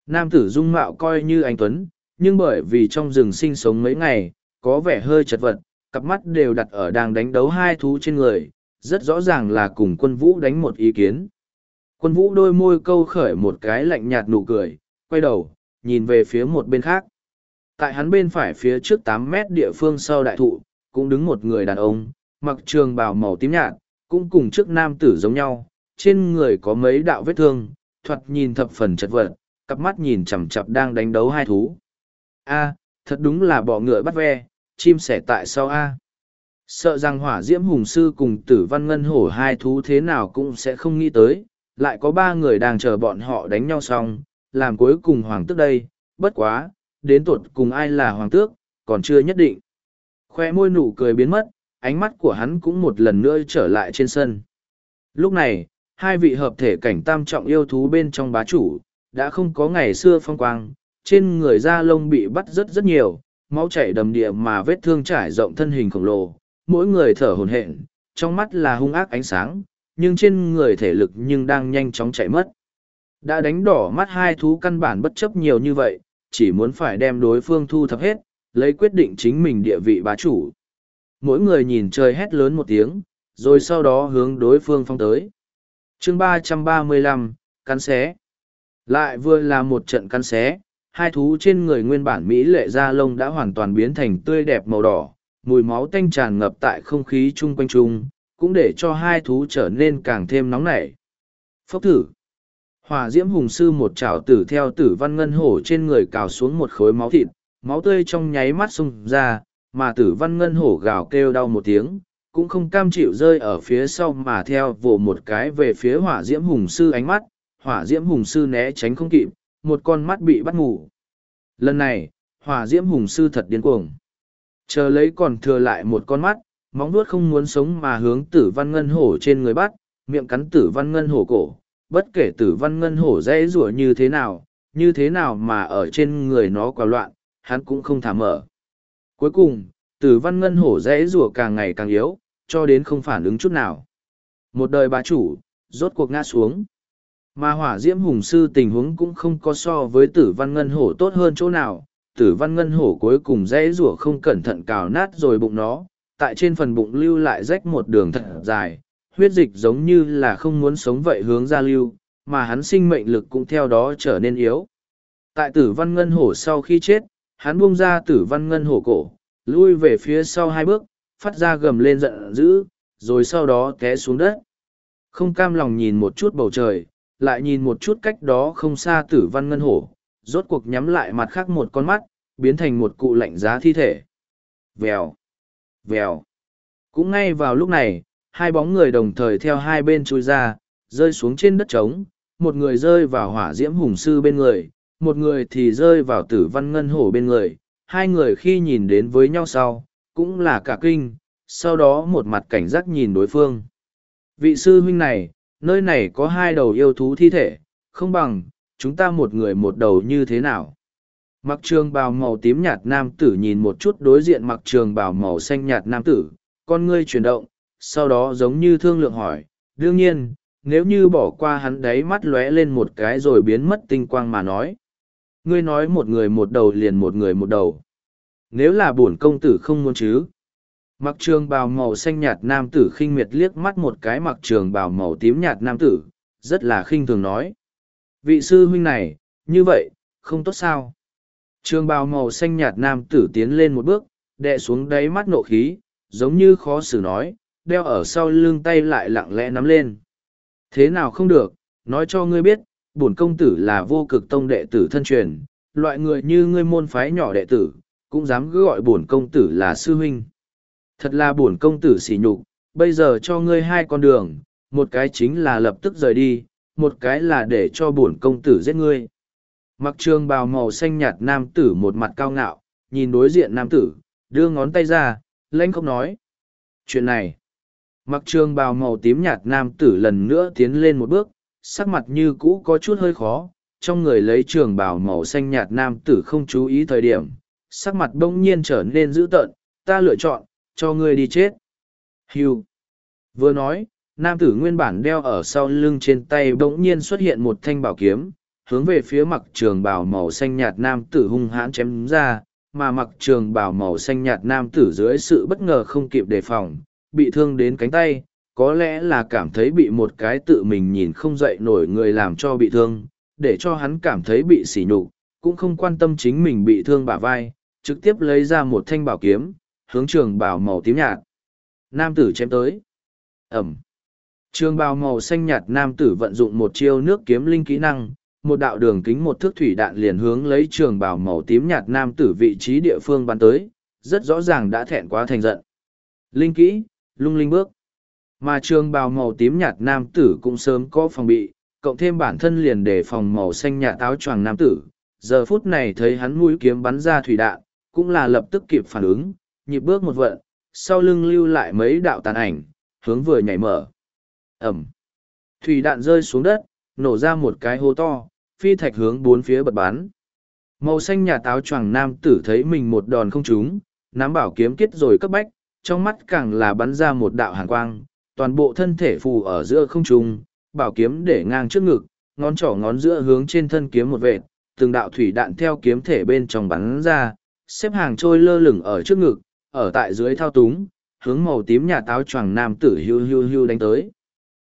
Nam tử dung mạo coi như anh Tuấn, nhưng bởi vì trong rừng sinh sống mấy ngày, có vẻ hơi chật vật, cặp mắt đều đặt ở đang đánh đấu hai thú trên người, rất rõ ràng là cùng quân vũ đánh một ý kiến. Quân vũ đôi môi câu khởi một cái lạnh nhạt nụ cười, quay đầu, nhìn về phía một bên khác. Tại hắn bên phải phía trước tám mét địa phương sau đại thụ, cũng đứng một người đàn ông, mặc trường bào màu tím nhạt, cũng cùng trước nam tử giống nhau, trên người có mấy đạo vết thương, thoạt nhìn thập phần chật vật, cặp mắt nhìn chằm chặp đang đánh đấu hai thú. A thật đúng là bọ ngựa bắt ve chim sẻ tại sao a. Sợ rằng hỏa diễm hùng sư cùng tử văn ngân hổ hai thú thế nào cũng sẽ không nghĩ tới lại có ba người đang chờ bọn họ đánh nhau xong làm cuối cùng hoàng tước đây bất quá đến tuột cùng ai là hoàng tước còn chưa nhất định. Khoe môi nụ cười biến mất ánh mắt của hắn cũng một lần nữa trở lại trên sân lúc này hai vị hợp thể cảnh tam trọng yêu thú bên trong bá chủ đã không có ngày xưa phong quang trên người da lông bị bắt rất rất nhiều, máu chảy đầm địa mà vết thương trải rộng thân hình khổng lồ, mỗi người thở hổn hển, trong mắt là hung ác ánh sáng, nhưng trên người thể lực nhưng đang nhanh chóng chạy mất. Đã đánh đỏ mắt hai thú căn bản bất chấp nhiều như vậy, chỉ muốn phải đem đối phương thu thập hết, lấy quyết định chính mình địa vị bá chủ. Mỗi người nhìn trời hét lớn một tiếng, rồi sau đó hướng đối phương phong tới. chương ba trăm ba mươi lăm cắn xé. Lại vừa là một trận cắn xé, hai thú trên người nguyên bản mỹ lệ da lông đã hoàn toàn biến thành tươi đẹp màu đỏ mùi máu tanh tràn ngập tại không khí chung quanh chung cũng để cho hai thú trở nên càng thêm nóng nảy phốc thử hòa diễm hùng sư một chảo tử theo tử văn ngân hổ trên người cào xuống một khối máu thịt máu tươi trong nháy mắt xung ra mà tử văn ngân hổ gào kêu đau một tiếng cũng không cam chịu rơi ở phía sau mà theo vồ một cái về phía hỏa diễm hùng sư ánh mắt hỏa diễm hùng sư né tránh không kịp một con mắt bị bắt ngủ. Lần này, hỏa diễm hùng sư thật điên cuồng. Chờ lấy còn thừa lại một con mắt, móng vuốt không muốn sống mà hướng tử văn ngân hổ trên người bắt, miệng cắn tử văn ngân hổ cổ. Bất kể tử văn ngân hổ dễ rủa như thế nào, như thế nào mà ở trên người nó quả loạn, hắn cũng không thả mở. Cuối cùng, tử văn ngân hổ dễ rủa càng ngày càng yếu, cho đến không phản ứng chút nào. Một đời bá chủ, rốt cuộc ngã xuống. Mà hỏa diễm hùng sư tình huống cũng không có so với tử văn ngân hổ tốt hơn chỗ nào. Tử văn ngân hổ cuối cùng dễ rủa không cẩn thận cào nát rồi bụng nó, tại trên phần bụng lưu lại rách một đường thật dài, huyết dịch giống như là không muốn sống vậy hướng ra lưu, mà hắn sinh mệnh lực cũng theo đó trở nên yếu. Tại tử văn ngân hổ sau khi chết, hắn buông ra tử văn ngân hổ cổ, lui về phía sau hai bước, phát ra gầm lên giận dữ, rồi sau đó té xuống đất. Không cam lòng nhìn một chút bầu trời, lại nhìn một chút cách đó không xa tử văn ngân hổ, rốt cuộc nhắm lại mặt khác một con mắt, biến thành một cụ lạnh giá thi thể. Vèo, vèo. Cũng ngay vào lúc này, hai bóng người đồng thời theo hai bên chui ra, rơi xuống trên đất trống, một người rơi vào hỏa diễm hùng sư bên người, một người thì rơi vào tử văn ngân hổ bên người. Hai người khi nhìn đến với nhau sau, cũng là cả kinh, sau đó một mặt cảnh giác nhìn đối phương. Vị sư huynh này, nơi này có hai đầu yêu thú thi thể, không bằng, chúng ta một người một đầu như thế nào. Mặc trường bào màu tím nhạt nam tử nhìn một chút đối diện mặc trường bào màu xanh nhạt nam tử, con ngươi chuyển động, sau đó giống như thương lượng hỏi, đương nhiên, nếu như bỏ qua hắn đáy mắt lóe lên một cái rồi biến mất tinh quang mà nói. Ngươi nói một người một đầu liền một người một đầu. Nếu là bổn công tử không muốn chứ. Mặc trường bào màu xanh nhạt nam tử khinh miệt liếc mắt một cái mặc trường bào màu tím nhạt nam tử, rất là khinh thường nói. Vị sư huynh này, như vậy, không tốt sao? Trường bào màu xanh nhạt nam tử tiến lên một bước, đè xuống đáy mắt nộ khí, giống như khó xử nói, đeo ở sau lưng tay lại lặng lẽ nắm lên. Thế nào không được, nói cho ngươi biết, bổn công tử là vô cực tông đệ tử thân truyền, loại người như ngươi môn phái nhỏ đệ tử, cũng dám cứ gọi bổn công tử là sư huynh. Thật là bổn công tử sỉ nhục, bây giờ cho ngươi hai con đường, một cái chính là lập tức rời đi, một cái là để cho bổn công tử giết ngươi. Mặc trường bào màu xanh nhạt nam tử một mặt cao ngạo, nhìn đối diện nam tử, đưa ngón tay ra, lãnh không nói. Chuyện này, mặc trường bào màu tím nhạt nam tử lần nữa tiến lên một bước, sắc mặt như cũ có chút hơi khó, trong người lấy trường bào màu xanh nhạt nam tử không chú ý thời điểm, sắc mặt bỗng nhiên trở nên dữ tợn, ta lựa chọn, cho ngươi đi chết. Hưu. Vừa nói, nam tử nguyên bản đeo ở sau lưng trên tay bỗng nhiên xuất hiện một thanh bảo kiếm, hướng về phía mặc trường bào màu xanh nhạt nam tử hung hãn chém ra, mà mặc trường bào màu xanh nhạt nam tử dưới sự bất ngờ không kịp đề phòng, bị thương đến cánh tay, có lẽ là cảm thấy bị một cái tự mình nhìn không dậy nổi người làm cho bị thương, để cho hắn cảm thấy bị sỉ nhục, cũng không quan tâm chính mình bị thương bả vai, trực tiếp lấy ra một thanh bảo kiếm, hướng trường bảo màu tím nhạt. Nam tử chém tới. Ẩm. Trường bào màu xanh nhạt nam tử vận dụng một chiêu nước kiếm linh kỹ năng, một đạo đường kính một thước thủy đạn liền hướng lấy trường bào màu tím nhạt nam tử vị trí địa phương bắn tới, rất rõ ràng đã thẹn quá thành giận. Linh kỹ, lung linh bước. Mà trường bào màu tím nhạt nam tử cũng sớm có phòng bị, cộng thêm bản thân liền để phòng màu xanh nhạt áo choàng nam tử. Giờ phút này thấy hắn mũi kiếm bắn ra thủy đạn, cũng là lập tức kịp phản ứng, nhịp bước một vận, sau lưng lưu lại mấy đạo tàn ảnh, hướng vừa nhảy mở. Ẩm. Thủy đạn rơi xuống đất, nổ ra một cái hố to, phi thạch hướng bốn phía bật bắn. Màu xanh nhà táo choàng nam tử thấy mình một đòn không trúng, nắm bảo kiếm kết rồi cấp bách, trong mắt càng là bắn ra một đạo hàn quang, toàn bộ thân thể phù ở giữa không trung, bảo kiếm để ngang trước ngực, ngón trỏ ngón giữa hướng trên thân kiếm một vệt, từng đạo thủy đạn theo kiếm thể bên trong bắn ra, xếp hàng trôi lơ lửng ở trước ngực, ở tại dưới thao túng, hướng màu tím nhà táo choàng nam tử hưu hưu hưu đánh tới.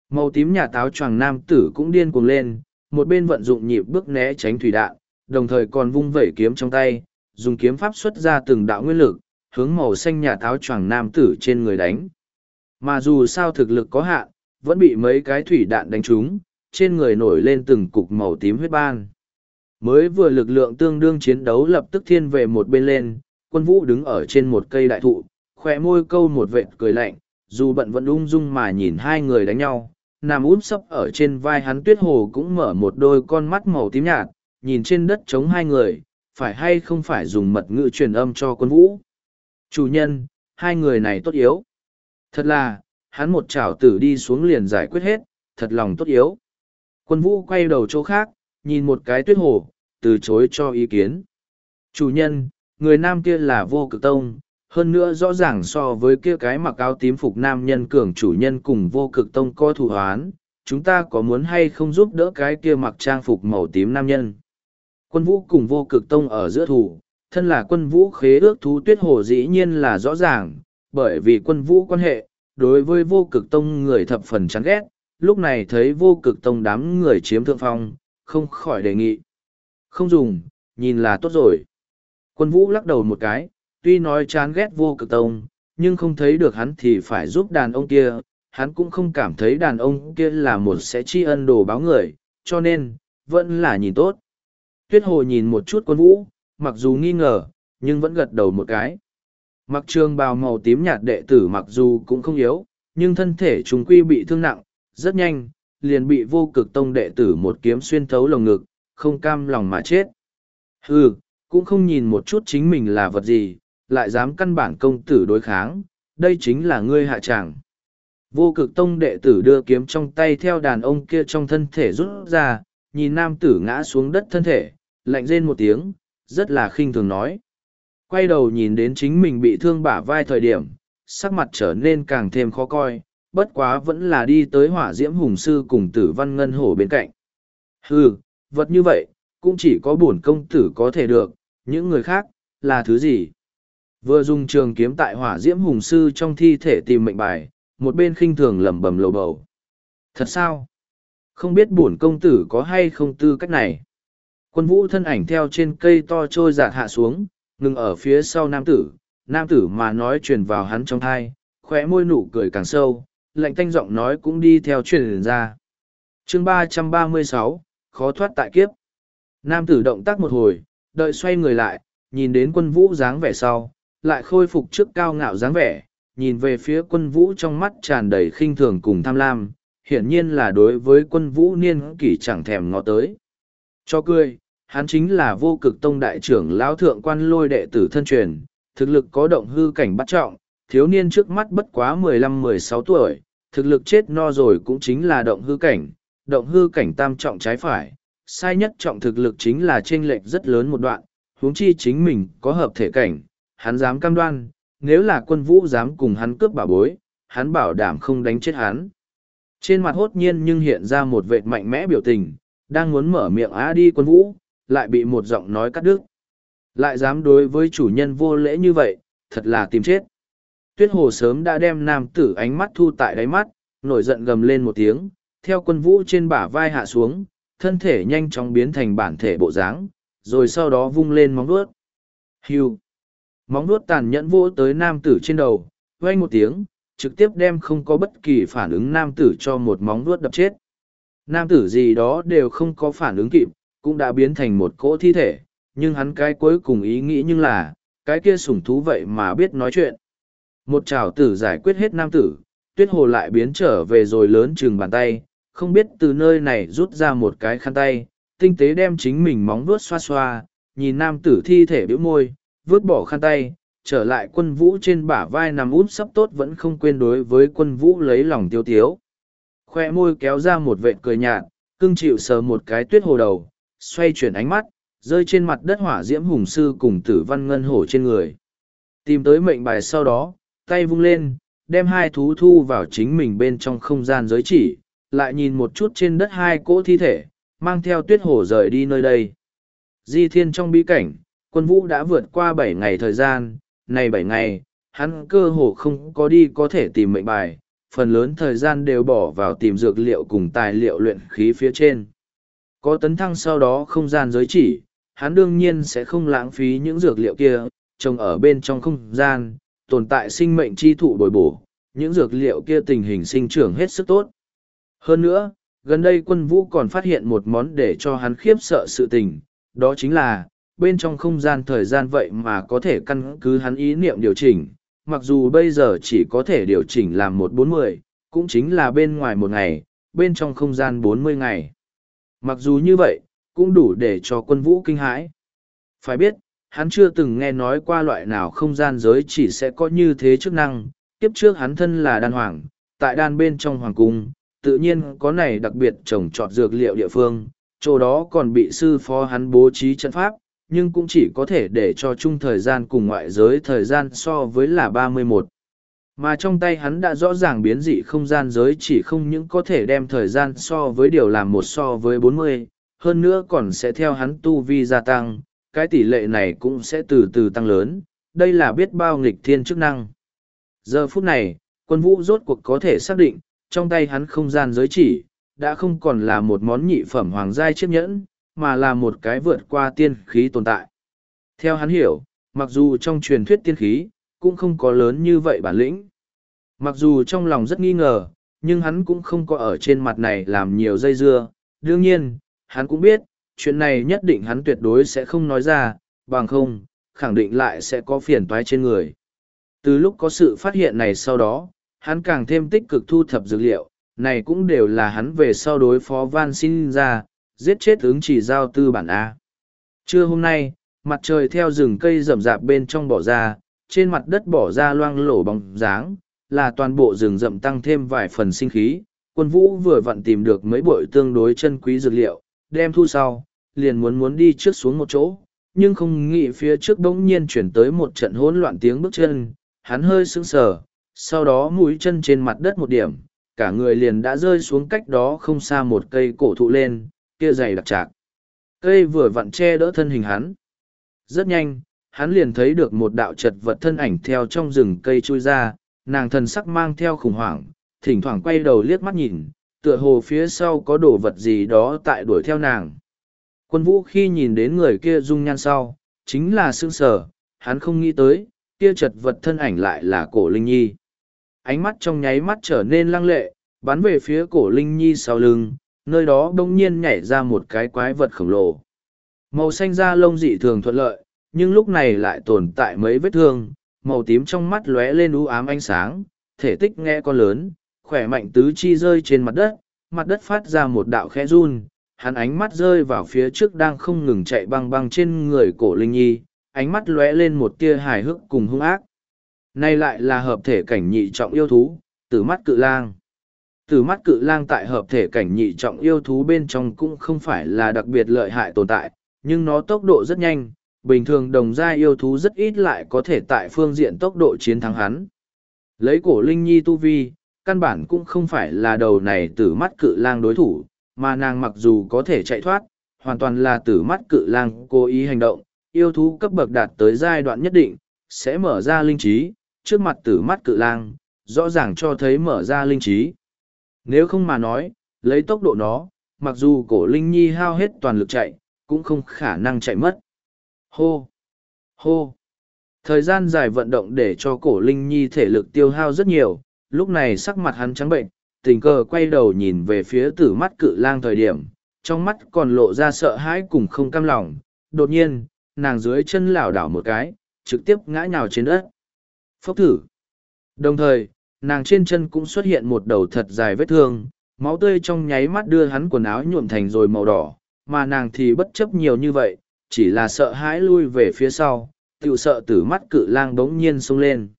Màu tím nhà táo choàng nam tử cũng điên cuồng lên, một bên vận dụng nhịp bước né tránh thủy đạn, đồng thời còn vung vẩy kiếm trong tay, dùng kiếm pháp xuất ra từng đạo nguyên lực, hướng màu xanh nhà táo choàng nam tử trên người đánh. Mà dù sao thực lực có hạn, vẫn bị mấy cái thủy đạn đánh trúng, trên người nổi lên từng cục màu tím huyết ban. Mới vừa lực lượng tương đương chiến đấu lập tức thiên về một bên lên, quân vũ đứng ở trên một cây đại thụ, khỏe môi câu một vệt cười lạnh, dù bận vẫn ung dung mà nhìn hai người đánh nhau, nằm úp sấp ở trên vai hắn tuyết hồ cũng mở một đôi con mắt màu tím nhạt, nhìn trên đất chống hai người, phải hay không phải dùng mật ngữ truyền âm cho quân vũ. Chủ nhân, hai người này tốt yếu. Thật là, hắn một chảo tử đi xuống liền giải quyết hết, thật lòng tốt yếu. Quân vũ quay đầu chỗ khác, nhìn một cái tuyết hồ, từ chối cho ý kiến. Chủ nhân, người nam kia là vô cực tông, hơn nữa rõ ràng so với kia cái mặc áo tím phục nam nhân cường chủ nhân cùng vô cực tông co thủ hoán, chúng ta có muốn hay không giúp đỡ cái kia mặc trang phục màu tím nam nhân. Quân vũ cùng vô cực tông ở giữa thủ, thân là quân vũ khế ước thú tuyết hồ dĩ nhiên là rõ ràng, bởi vì quân vũ quan hệ, đối với vô cực tông người thập phần chán ghét, lúc này thấy vô cực tông đám người chiếm thượng phong, không khỏi đề nghị. Không dùng, nhìn là tốt rồi. Quân vũ lắc đầu một cái, tuy nói chán ghét vô cực tông, nhưng không thấy được hắn thì phải giúp đàn ông kia, hắn cũng không cảm thấy đàn ông kia là một sẽ tri ân đồ báo người, cho nên, vẫn là nhìn tốt. Tuyết hồ nhìn một chút quân vũ, mặc dù nghi ngờ, nhưng vẫn gật đầu một cái. Mặc trường bào màu tím nhạt đệ tử mặc dù cũng không yếu, nhưng thân thể chúng quy bị thương nặng, rất nhanh, liền bị vô cực tông đệ tử một kiếm xuyên thấu lồng ngực, không cam lòng mà chết. Hừ, cũng không nhìn một chút chính mình là vật gì, lại dám căn bản công tử đối kháng, đây chính là ngươi hạ tràng. Vô cực tông đệ tử đưa kiếm trong tay theo đàn ông kia trong thân thể rút ra, nhìn nam tử ngã xuống đất thân thể, lạnh rên một tiếng, rất là khinh thường nói. Quay đầu nhìn đến chính mình bị thương bả vai thời điểm, sắc mặt trở nên càng thêm khó coi, bất quá vẫn là đi tới hỏa diễm hùng sư cùng tử văn ngân hổ bên cạnh. Hừ, vật như vậy, cũng chỉ có bổn công tử có thể được, những người khác, là thứ gì? Vừa dùng trường kiếm tại hỏa diễm hùng sư trong thi thể tìm mệnh bài, một bên khinh thường lẩm bẩm lầu bầu. Thật sao? Không biết bổn công tử có hay không tư cách này? Quân vũ thân ảnh theo trên cây to trôi giạt hạ xuống, ngừng ở phía sau nam tử, nam tử mà nói truyền vào hắn trong thai, khóe môi nụ cười càng sâu, lạnh thanh giọng nói cũng đi theo truyền ra. Chương ba trăm ba mươi sáu khó thoát tại kiếp. Nam tử động tác một hồi, đợi xoay người lại, nhìn đến quân vũ dáng vẻ sau, lại khôi phục trước cao ngạo dáng vẻ, nhìn về phía quân vũ trong mắt tràn đầy khinh thường cùng tham lam, hiển nhiên là đối với quân vũ niên kỷ chẳng thèm ngó tới. Cho cười, hắn chính là vô cực tông đại trưởng lão thượng quan lôi đệ tử thân truyền, thực lực có động hư cảnh bắt trọng, thiếu niên trước mắt bất quá mười lăm mười sáu tuổi, thực lực chết no rồi cũng chính là động hư cảnh, động hư cảnh tam trọng trái phải, sai nhất trọng thực lực chính là chênh lệch rất lớn một đoạn, huống chi chính mình có hợp thể cảnh, hắn dám cam đoan, nếu là quân vũ dám cùng hắn cướp bảo bối, hắn bảo đảm không đánh chết hắn. Trên mặt hốt nhiên nhưng hiện ra một vệt mạnh mẽ biểu tình, đang muốn mở miệng á đi quân vũ, lại bị một giọng nói cắt đứt. Lại dám đối với chủ nhân vô lễ như vậy, thật là tìm chết. Tuyết hồ sớm đã đem nam tử ánh mắt thu tại đáy mắt, nổi giận gầm lên một tiếng, theo quân vũ trên bả vai hạ xuống, thân thể nhanh chóng biến thành bản thể bộ dáng, rồi sau đó vung lên móng vuốt. Hưu. Móng vuốt tàn nhẫn vỗ tới nam tử trên đầu, vang một tiếng, trực tiếp đem không có bất kỳ phản ứng nam tử cho một móng vuốt đập chết. Nam tử gì đó đều không có phản ứng kịp, cũng đã biến thành một cỗ thi thể, nhưng hắn cái cuối cùng ý nghĩ nhưng là, cái kia sủng thú vậy mà biết nói chuyện. Một trào tử giải quyết hết nam tử, tuyết hồ lại biến trở về rồi lớn chừng bàn tay, không biết từ nơi này rút ra một cái khăn tay, tinh tế đem chính mình móng vuốt xoa xoa, nhìn nam tử thi thể biểu môi, vứt bỏ khăn tay, trở lại quân vũ trên bả vai nằm út sắp tốt vẫn không quên đối với quân vũ lấy lòng tiêu tiếu. Khoe môi kéo ra một vệt cười nhạt, cưng chịu sờ một cái tuyết hồ đầu, xoay chuyển ánh mắt, rơi trên mặt đất hỏa diễm hùng sư cùng tử văn ngân hổ trên người. Tìm tới mệnh bài sau đó, tay vung lên, đem hai thú thu vào chính mình bên trong không gian giới chỉ, lại nhìn một chút trên đất hai cỗ thi thể, mang theo tuyết hổ rời đi nơi đây. Di thiên trong bí cảnh, quân vũ đã vượt qua bảy ngày thời gian, này bảy ngày, hắn cơ hồ không có đi có thể tìm mệnh bài, phần lớn thời gian đều bỏ vào tìm dược liệu cùng tài liệu luyện khí phía trên. Có tấn thăng sau đó không gian giới chỉ, hắn đương nhiên sẽ không lãng phí những dược liệu kia, trồng ở bên trong không gian, tồn tại sinh mệnh chi thụ bồi bổ, những dược liệu kia tình hình sinh trưởng hết sức tốt. Hơn nữa, gần đây quân vũ còn phát hiện một món để cho hắn khiếp sợ sự tình, đó chính là, bên trong không gian thời gian vậy mà có thể căn cứ hắn ý niệm điều chỉnh, mặc dù bây giờ chỉ có thể điều chỉnh làm một bốn mươi, cũng chính là bên ngoài một ngày, bên trong không gian bốn mươi ngày. Mặc dù như vậy, cũng đủ để cho quân vũ kinh hãi. Phải biết, hắn chưa từng nghe nói qua loại nào không gian giới chỉ sẽ có như thế chức năng, tiếp trước hắn thân là đan hoàng, tại đan bên trong hoàng cung, tự nhiên có này đặc biệt trồng trọt dược liệu địa phương, chỗ đó còn bị sư phó hắn bố trí trận pháp, nhưng cũng chỉ có thể để cho chung thời gian cùng ngoại giới thời gian so với là ba mươi một mà trong tay hắn đã rõ ràng biến dị không gian giới chỉ không những có thể đem thời gian so với điều làm một so với bốn mươi, hơn nữa còn sẽ theo hắn tu vi gia tăng, cái tỷ lệ này cũng sẽ từ từ tăng lớn, đây là biết bao nghịch thiên chức năng. Giờ phút này, quân vũ rốt cuộc có thể xác định, trong tay hắn không gian giới chỉ, đã không còn là một món nhị phẩm hoàng giai chiếc nhẫn, mà là một cái vượt qua tiên khí tồn tại. Theo hắn hiểu, mặc dù trong truyền thuyết tiên khí cũng không có lớn như vậy bản lĩnh. Mặc dù trong lòng rất nghi ngờ, nhưng hắn cũng không có ở trên mặt này làm nhiều dây dưa. Đương nhiên, hắn cũng biết, chuyện này nhất định hắn tuyệt đối sẽ không nói ra, bằng không, khẳng định lại sẽ có phiền toái trên người. Từ lúc có sự phát hiện này sau đó, hắn càng thêm tích cực thu thập dược liệu, này cũng đều là hắn về sau đối phó van xin ra, giết chết ứng chỉ giao tư bản A. Trưa hôm nay, mặt trời theo rừng cây rậm rạp bên trong bỏ ra, trên mặt đất bỏ ra loang lổ bóng dáng, là toàn bộ rừng rậm tăng thêm vài phần sinh khí. Quân vũ vừa vặn tìm được mấy bội tương đối chân quý dược liệu, đem thu sau, liền muốn muốn đi trước xuống một chỗ, nhưng không nghĩ phía trước bỗng nhiên chuyển tới một trận hỗn loạn tiếng bước chân, hắn hơi sững sờ, sau đó mũi chân trên mặt đất một điểm, cả người liền đã rơi xuống cách đó không xa một cây cổ thụ lên, kia dày đặc trạc. Cây vừa vặn che đỡ thân hình hắn. Rất nhanh, hắn liền thấy được một đạo chật vật thân ảnh theo trong rừng cây trôi ra, nàng thần sắc mang theo khủng hoảng, thỉnh thoảng quay đầu liếc mắt nhìn, tựa hồ phía sau có đồ vật gì đó tại đuổi theo nàng. Quân vũ khi nhìn đến người kia rung nhan sau, chính là sương sở, hắn không nghĩ tới, kia chật vật thân ảnh lại là cổ Linh Nhi. Ánh mắt trong nháy mắt trở nên lăng lệ, bắn về phía cổ Linh Nhi sau lưng, nơi đó đông nhiên nhảy ra một cái quái vật khổng lồ. Màu xanh da lông dị thường thuận lợi, nhưng lúc này lại tồn tại mấy vết thương, màu tím trong mắt lóe lên u ám ánh sáng, thể tích nghe con lớn, khỏe mạnh tứ chi rơi trên mặt đất, mặt đất phát ra một đạo khẽ run, hắn ánh mắt rơi vào phía trước đang không ngừng chạy băng băng trên người cổ Linh Nhi, ánh mắt lóe lên một tia hài hước cùng hung ác. Này lại là hợp thể cảnh nhị trọng yêu thú, tử mắt cự lang. Tử mắt cự lang tại hợp thể cảnh nhị trọng yêu thú bên trong cũng không phải là đặc biệt lợi hại tồn tại, nhưng nó tốc độ rất nhanh, bình thường đồng gia yêu thú rất ít lại có thể tại phương diện tốc độ chiến thắng hắn. Lấy cổ linh nhi tu vi, căn bản cũng không phải là đầu này tử mắt cự lang đối thủ, mà nàng mặc dù có thể chạy thoát, hoàn toàn là tử mắt cự lang cố ý hành động, yêu thú cấp bậc đạt tới giai đoạn nhất định, sẽ mở ra linh trí, trước mặt tử mắt cự lang, rõ ràng cho thấy mở ra linh trí. Nếu không mà nói, lấy tốc độ nó, mặc dù cổ linh nhi hao hết toàn lực chạy, cũng không khả năng chạy mất. Hô! Hô! Thời gian dài vận động để cho cổ Linh Nhi thể lực tiêu hao rất nhiều, lúc này sắc mặt hắn trắng bệnh, tình cờ quay đầu nhìn về phía tử mắt cự lang thời điểm, trong mắt còn lộ ra sợ hãi cùng không cam lòng. Đột nhiên, nàng dưới chân lảo đảo một cái, trực tiếp ngã nhào trên đất. Phốc thử! Đồng thời, nàng trên chân cũng xuất hiện một đầu thật dài vết thương, máu tươi trong nháy mắt đưa hắn quần áo nhuộm thành rồi màu đỏ, mà nàng thì bất chấp nhiều như vậy, chỉ là sợ hãi lui về phía sau, tự sợ tử mắt cự lang bỗng nhiên sung lên.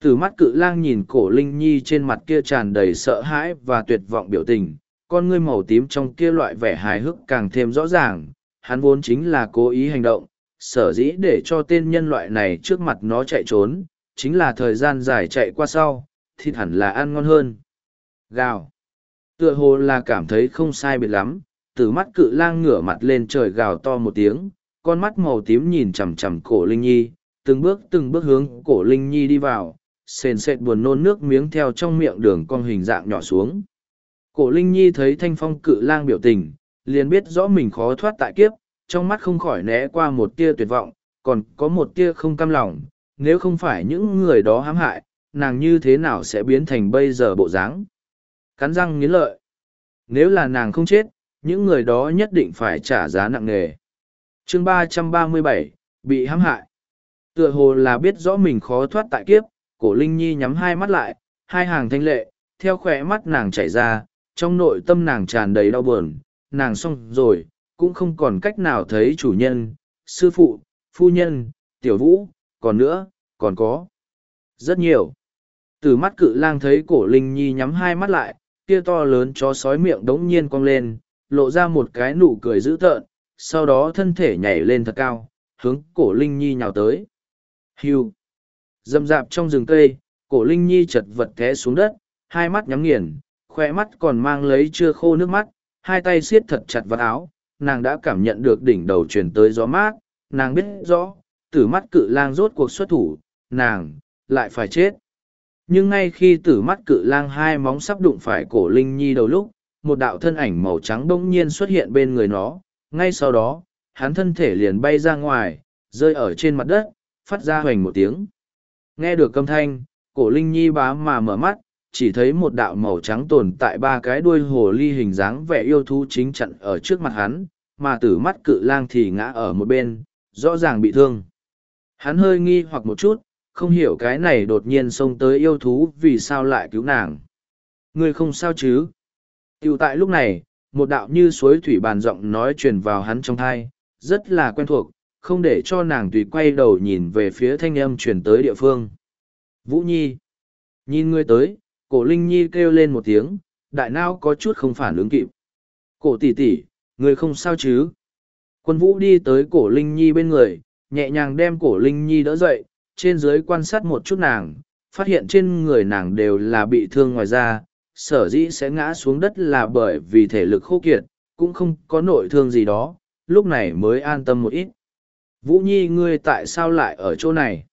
Tử mắt cự lang nhìn cổ Linh Nhi trên mặt kia tràn đầy sợ hãi và tuyệt vọng biểu tình, con ngươi màu tím trong kia loại vẻ hài hước càng thêm rõ ràng, hắn vốn chính là cố ý hành động, sở dĩ để cho tên nhân loại này trước mặt nó chạy trốn, chính là thời gian dài chạy qua sau, thịt hẳn là ăn ngon hơn. Gào. Tựa hồ là cảm thấy không sai biệt lắm, từ mắt cự lang ngửa mặt lên trời gào to một tiếng, con mắt màu tím nhìn chằm chằm cổ Linh Nhi, từng bước từng bước hướng cổ Linh Nhi đi vào, sền sệt buồn nôn nước miếng theo trong miệng đường con hình dạng nhỏ xuống. Cổ Linh Nhi thấy thanh phong cự lang biểu tình, liền biết rõ mình khó thoát tại kiếp, trong mắt không khỏi né qua một tia tuyệt vọng, còn có một tia không cam lòng, nếu không phải những người đó hãm hại, nàng như thế nào sẽ biến thành bây giờ bộ dáng. Cắn răng nghiến lợi. Nếu là nàng không chết, những người đó nhất định phải trả giá nặng nề. chương ba trăm ba mươi bảy bị hãm hại. Tựa hồ là biết rõ mình khó thoát tại kiếp, cổ Linh Nhi nhắm hai mắt lại, hai hàng thanh lệ, theo khỏe mắt nàng chảy ra, trong nội tâm nàng tràn đầy đau buồn, nàng xong rồi, cũng không còn cách nào thấy chủ nhân, sư phụ, phu nhân, tiểu vũ, còn nữa, còn có. Rất nhiều. Từ mắt cự lang thấy cổ Linh Nhi nhắm hai mắt lại, kia to lớn chó sói miệng đống nhiên cong lên, lộ ra một cái nụ cười dữ tợn, sau đó thân thể nhảy lên thật cao, hướng cổ Linh Nhi nhào tới. Hưu! Dâm dạp trong rừng cây, cổ Linh Nhi chật vật té xuống đất, hai mắt nhắm nghiền, khoe mắt còn mang lấy chưa khô nước mắt, hai tay siết thật chặt vào áo, nàng đã cảm nhận được đỉnh đầu truyền tới gió mát, nàng biết rõ, tử mắt cự lang rốt cuộc xuất thủ, nàng, lại phải chết. Nhưng ngay khi tử mắt cự lang hai móng sắp đụng phải cổ Linh Nhi đầu lúc, một đạo thân ảnh màu trắng bỗng nhiên xuất hiện bên người nó, ngay sau đó, hắn thân thể liền bay ra ngoài, rơi ở trên mặt đất, phát ra hoành một tiếng. Nghe được âm thanh, cổ Linh Nhi bá mà mở mắt, chỉ thấy một đạo màu trắng tồn tại ba cái đuôi hồ ly hình dáng vẻ yêu thú chính chặn ở trước mặt hắn, mà tử mắt cự lang thì ngã ở một bên, rõ ràng bị thương. Hắn hơi nghi hoặc một chút, không hiểu cái này đột nhiên xông tới yêu thú vì sao lại cứu nàng. người không sao chứ? Tiểu tại lúc này, một đạo như suối thủy bàn giọng nói truyền vào hắn trong thai, rất là quen thuộc, không để cho nàng tùy quay đầu nhìn về phía thanh âm truyền tới địa phương. Vũ Nhi. Nhìn ngươi tới, cổ Linh Nhi kêu lên một tiếng, đại nao có chút không phản ứng kịp. Cổ tỷ tỷ, ngươi không sao chứ? Quân Vũ đi tới cổ Linh Nhi bên người, nhẹ nhàng đem cổ Linh Nhi đỡ dậy, trên dưới quan sát một chút nàng, phát hiện trên người nàng đều là bị thương ngoài da, sở dĩ sẽ ngã xuống đất là bởi vì thể lực khô kiệt, cũng không có nội thương gì đó, lúc này mới an tâm một ít. Vũ Nhi ngươi tại sao lại ở chỗ này?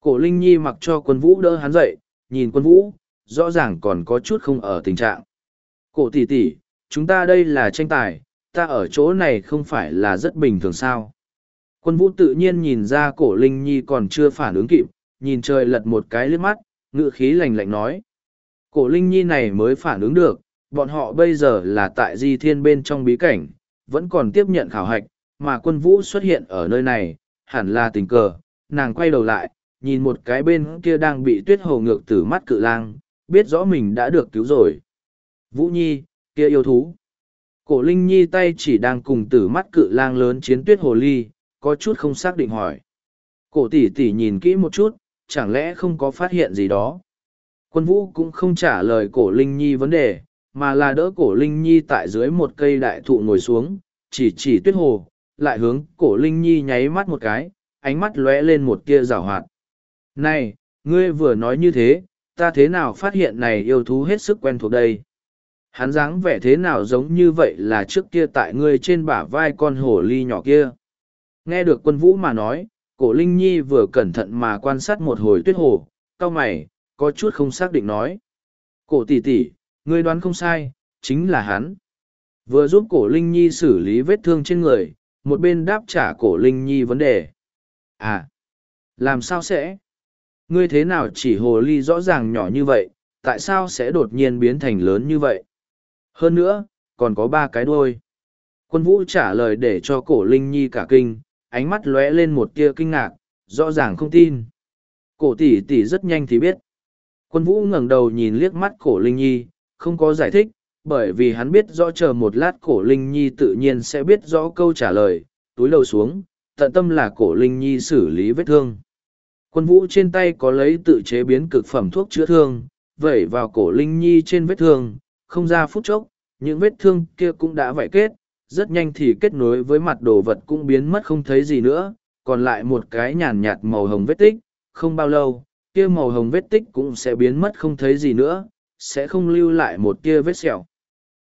Cổ Linh Nhi mặc cho quân Vũ đỡ hắn dậy, nhìn quân Vũ, rõ ràng còn có chút không ở tình trạng. Cổ tỷ tỷ, chúng ta đây là tranh tài, ta ở chỗ này không phải là rất bình thường sao? Quân Vũ tự nhiên nhìn ra cổ Linh Nhi còn chưa phản ứng kịp, nhìn trời lật một cái liếc mắt, ngựa khí lạnh lạnh nói. Cổ Linh Nhi này mới phản ứng được, bọn họ bây giờ là tại di thiên bên trong bí cảnh, vẫn còn tiếp nhận khảo hạch, mà quân vũ xuất hiện ở nơi này, hẳn là tình cờ, nàng quay đầu lại, nhìn một cái bên kia đang bị tuyết hồ ngược từ mắt cự lang, biết rõ mình đã được cứu rồi. Vũ Nhi, kia yêu thú. Cổ Linh Nhi tay chỉ đang cùng tử mắt cự lang lớn chiến tuyết hồ ly, có chút không xác định hỏi. Cổ tỷ tỷ nhìn kỹ một chút, chẳng lẽ không có phát hiện gì đó. Quân vũ cũng không trả lời cổ Linh Nhi vấn đề, mà là đỡ cổ Linh Nhi tại dưới một cây đại thụ ngồi xuống, chỉ chỉ tuyết hồ, lại hướng cổ Linh Nhi nháy mắt một cái, ánh mắt lóe lên một tia rào hoạt. Này, ngươi vừa nói như thế, ta thế nào phát hiện này yêu thú hết sức quen thuộc đây? Hắn dáng vẻ thế nào giống như vậy là trước kia tại ngươi trên bả vai con hổ ly nhỏ kia. Nghe được quân vũ mà nói, cổ Linh Nhi vừa cẩn thận mà quan sát một hồi tuyết hồ, cao mày, có chút không xác định nói. Cổ tỷ tỷ, ngươi đoán không sai, chính là hắn. Vừa giúp cổ Linh Nhi xử lý vết thương trên người, một bên đáp trả cổ Linh Nhi vấn đề. À, làm sao sẽ? Ngươi thế nào chỉ hồ ly rõ ràng nhỏ như vậy, tại sao sẽ đột nhiên biến thành lớn như vậy? Hơn nữa, còn có ba cái đuôi. Quân vũ trả lời để cho cổ Linh Nhi cả kinh, ánh mắt lóe lên một tia kinh ngạc, rõ ràng không tin. Cổ tỷ tỷ rất nhanh thì biết. Quân vũ ngẩng đầu nhìn liếc mắt cổ Linh Nhi, không có giải thích, bởi vì hắn biết rõ chờ một lát cổ Linh Nhi tự nhiên sẽ biết rõ câu trả lời, túi lầu xuống, tận tâm là cổ Linh Nhi xử lý vết thương. Quân vũ trên tay có lấy tự chế biến cực phẩm thuốc chữa thương, vẩy vào cổ Linh Nhi trên vết thương, không ra phút chốc, những vết thương kia cũng đã vảy kết, rất nhanh thì kết nối với mặt đồ vật cũng biến mất không thấy gì nữa, còn lại một cái nhàn nhạt màu hồng vết tích, không bao lâu, kia màu hồng vết tích cũng sẽ biến mất không thấy gì nữa, sẽ không lưu lại một kia vết sẹo.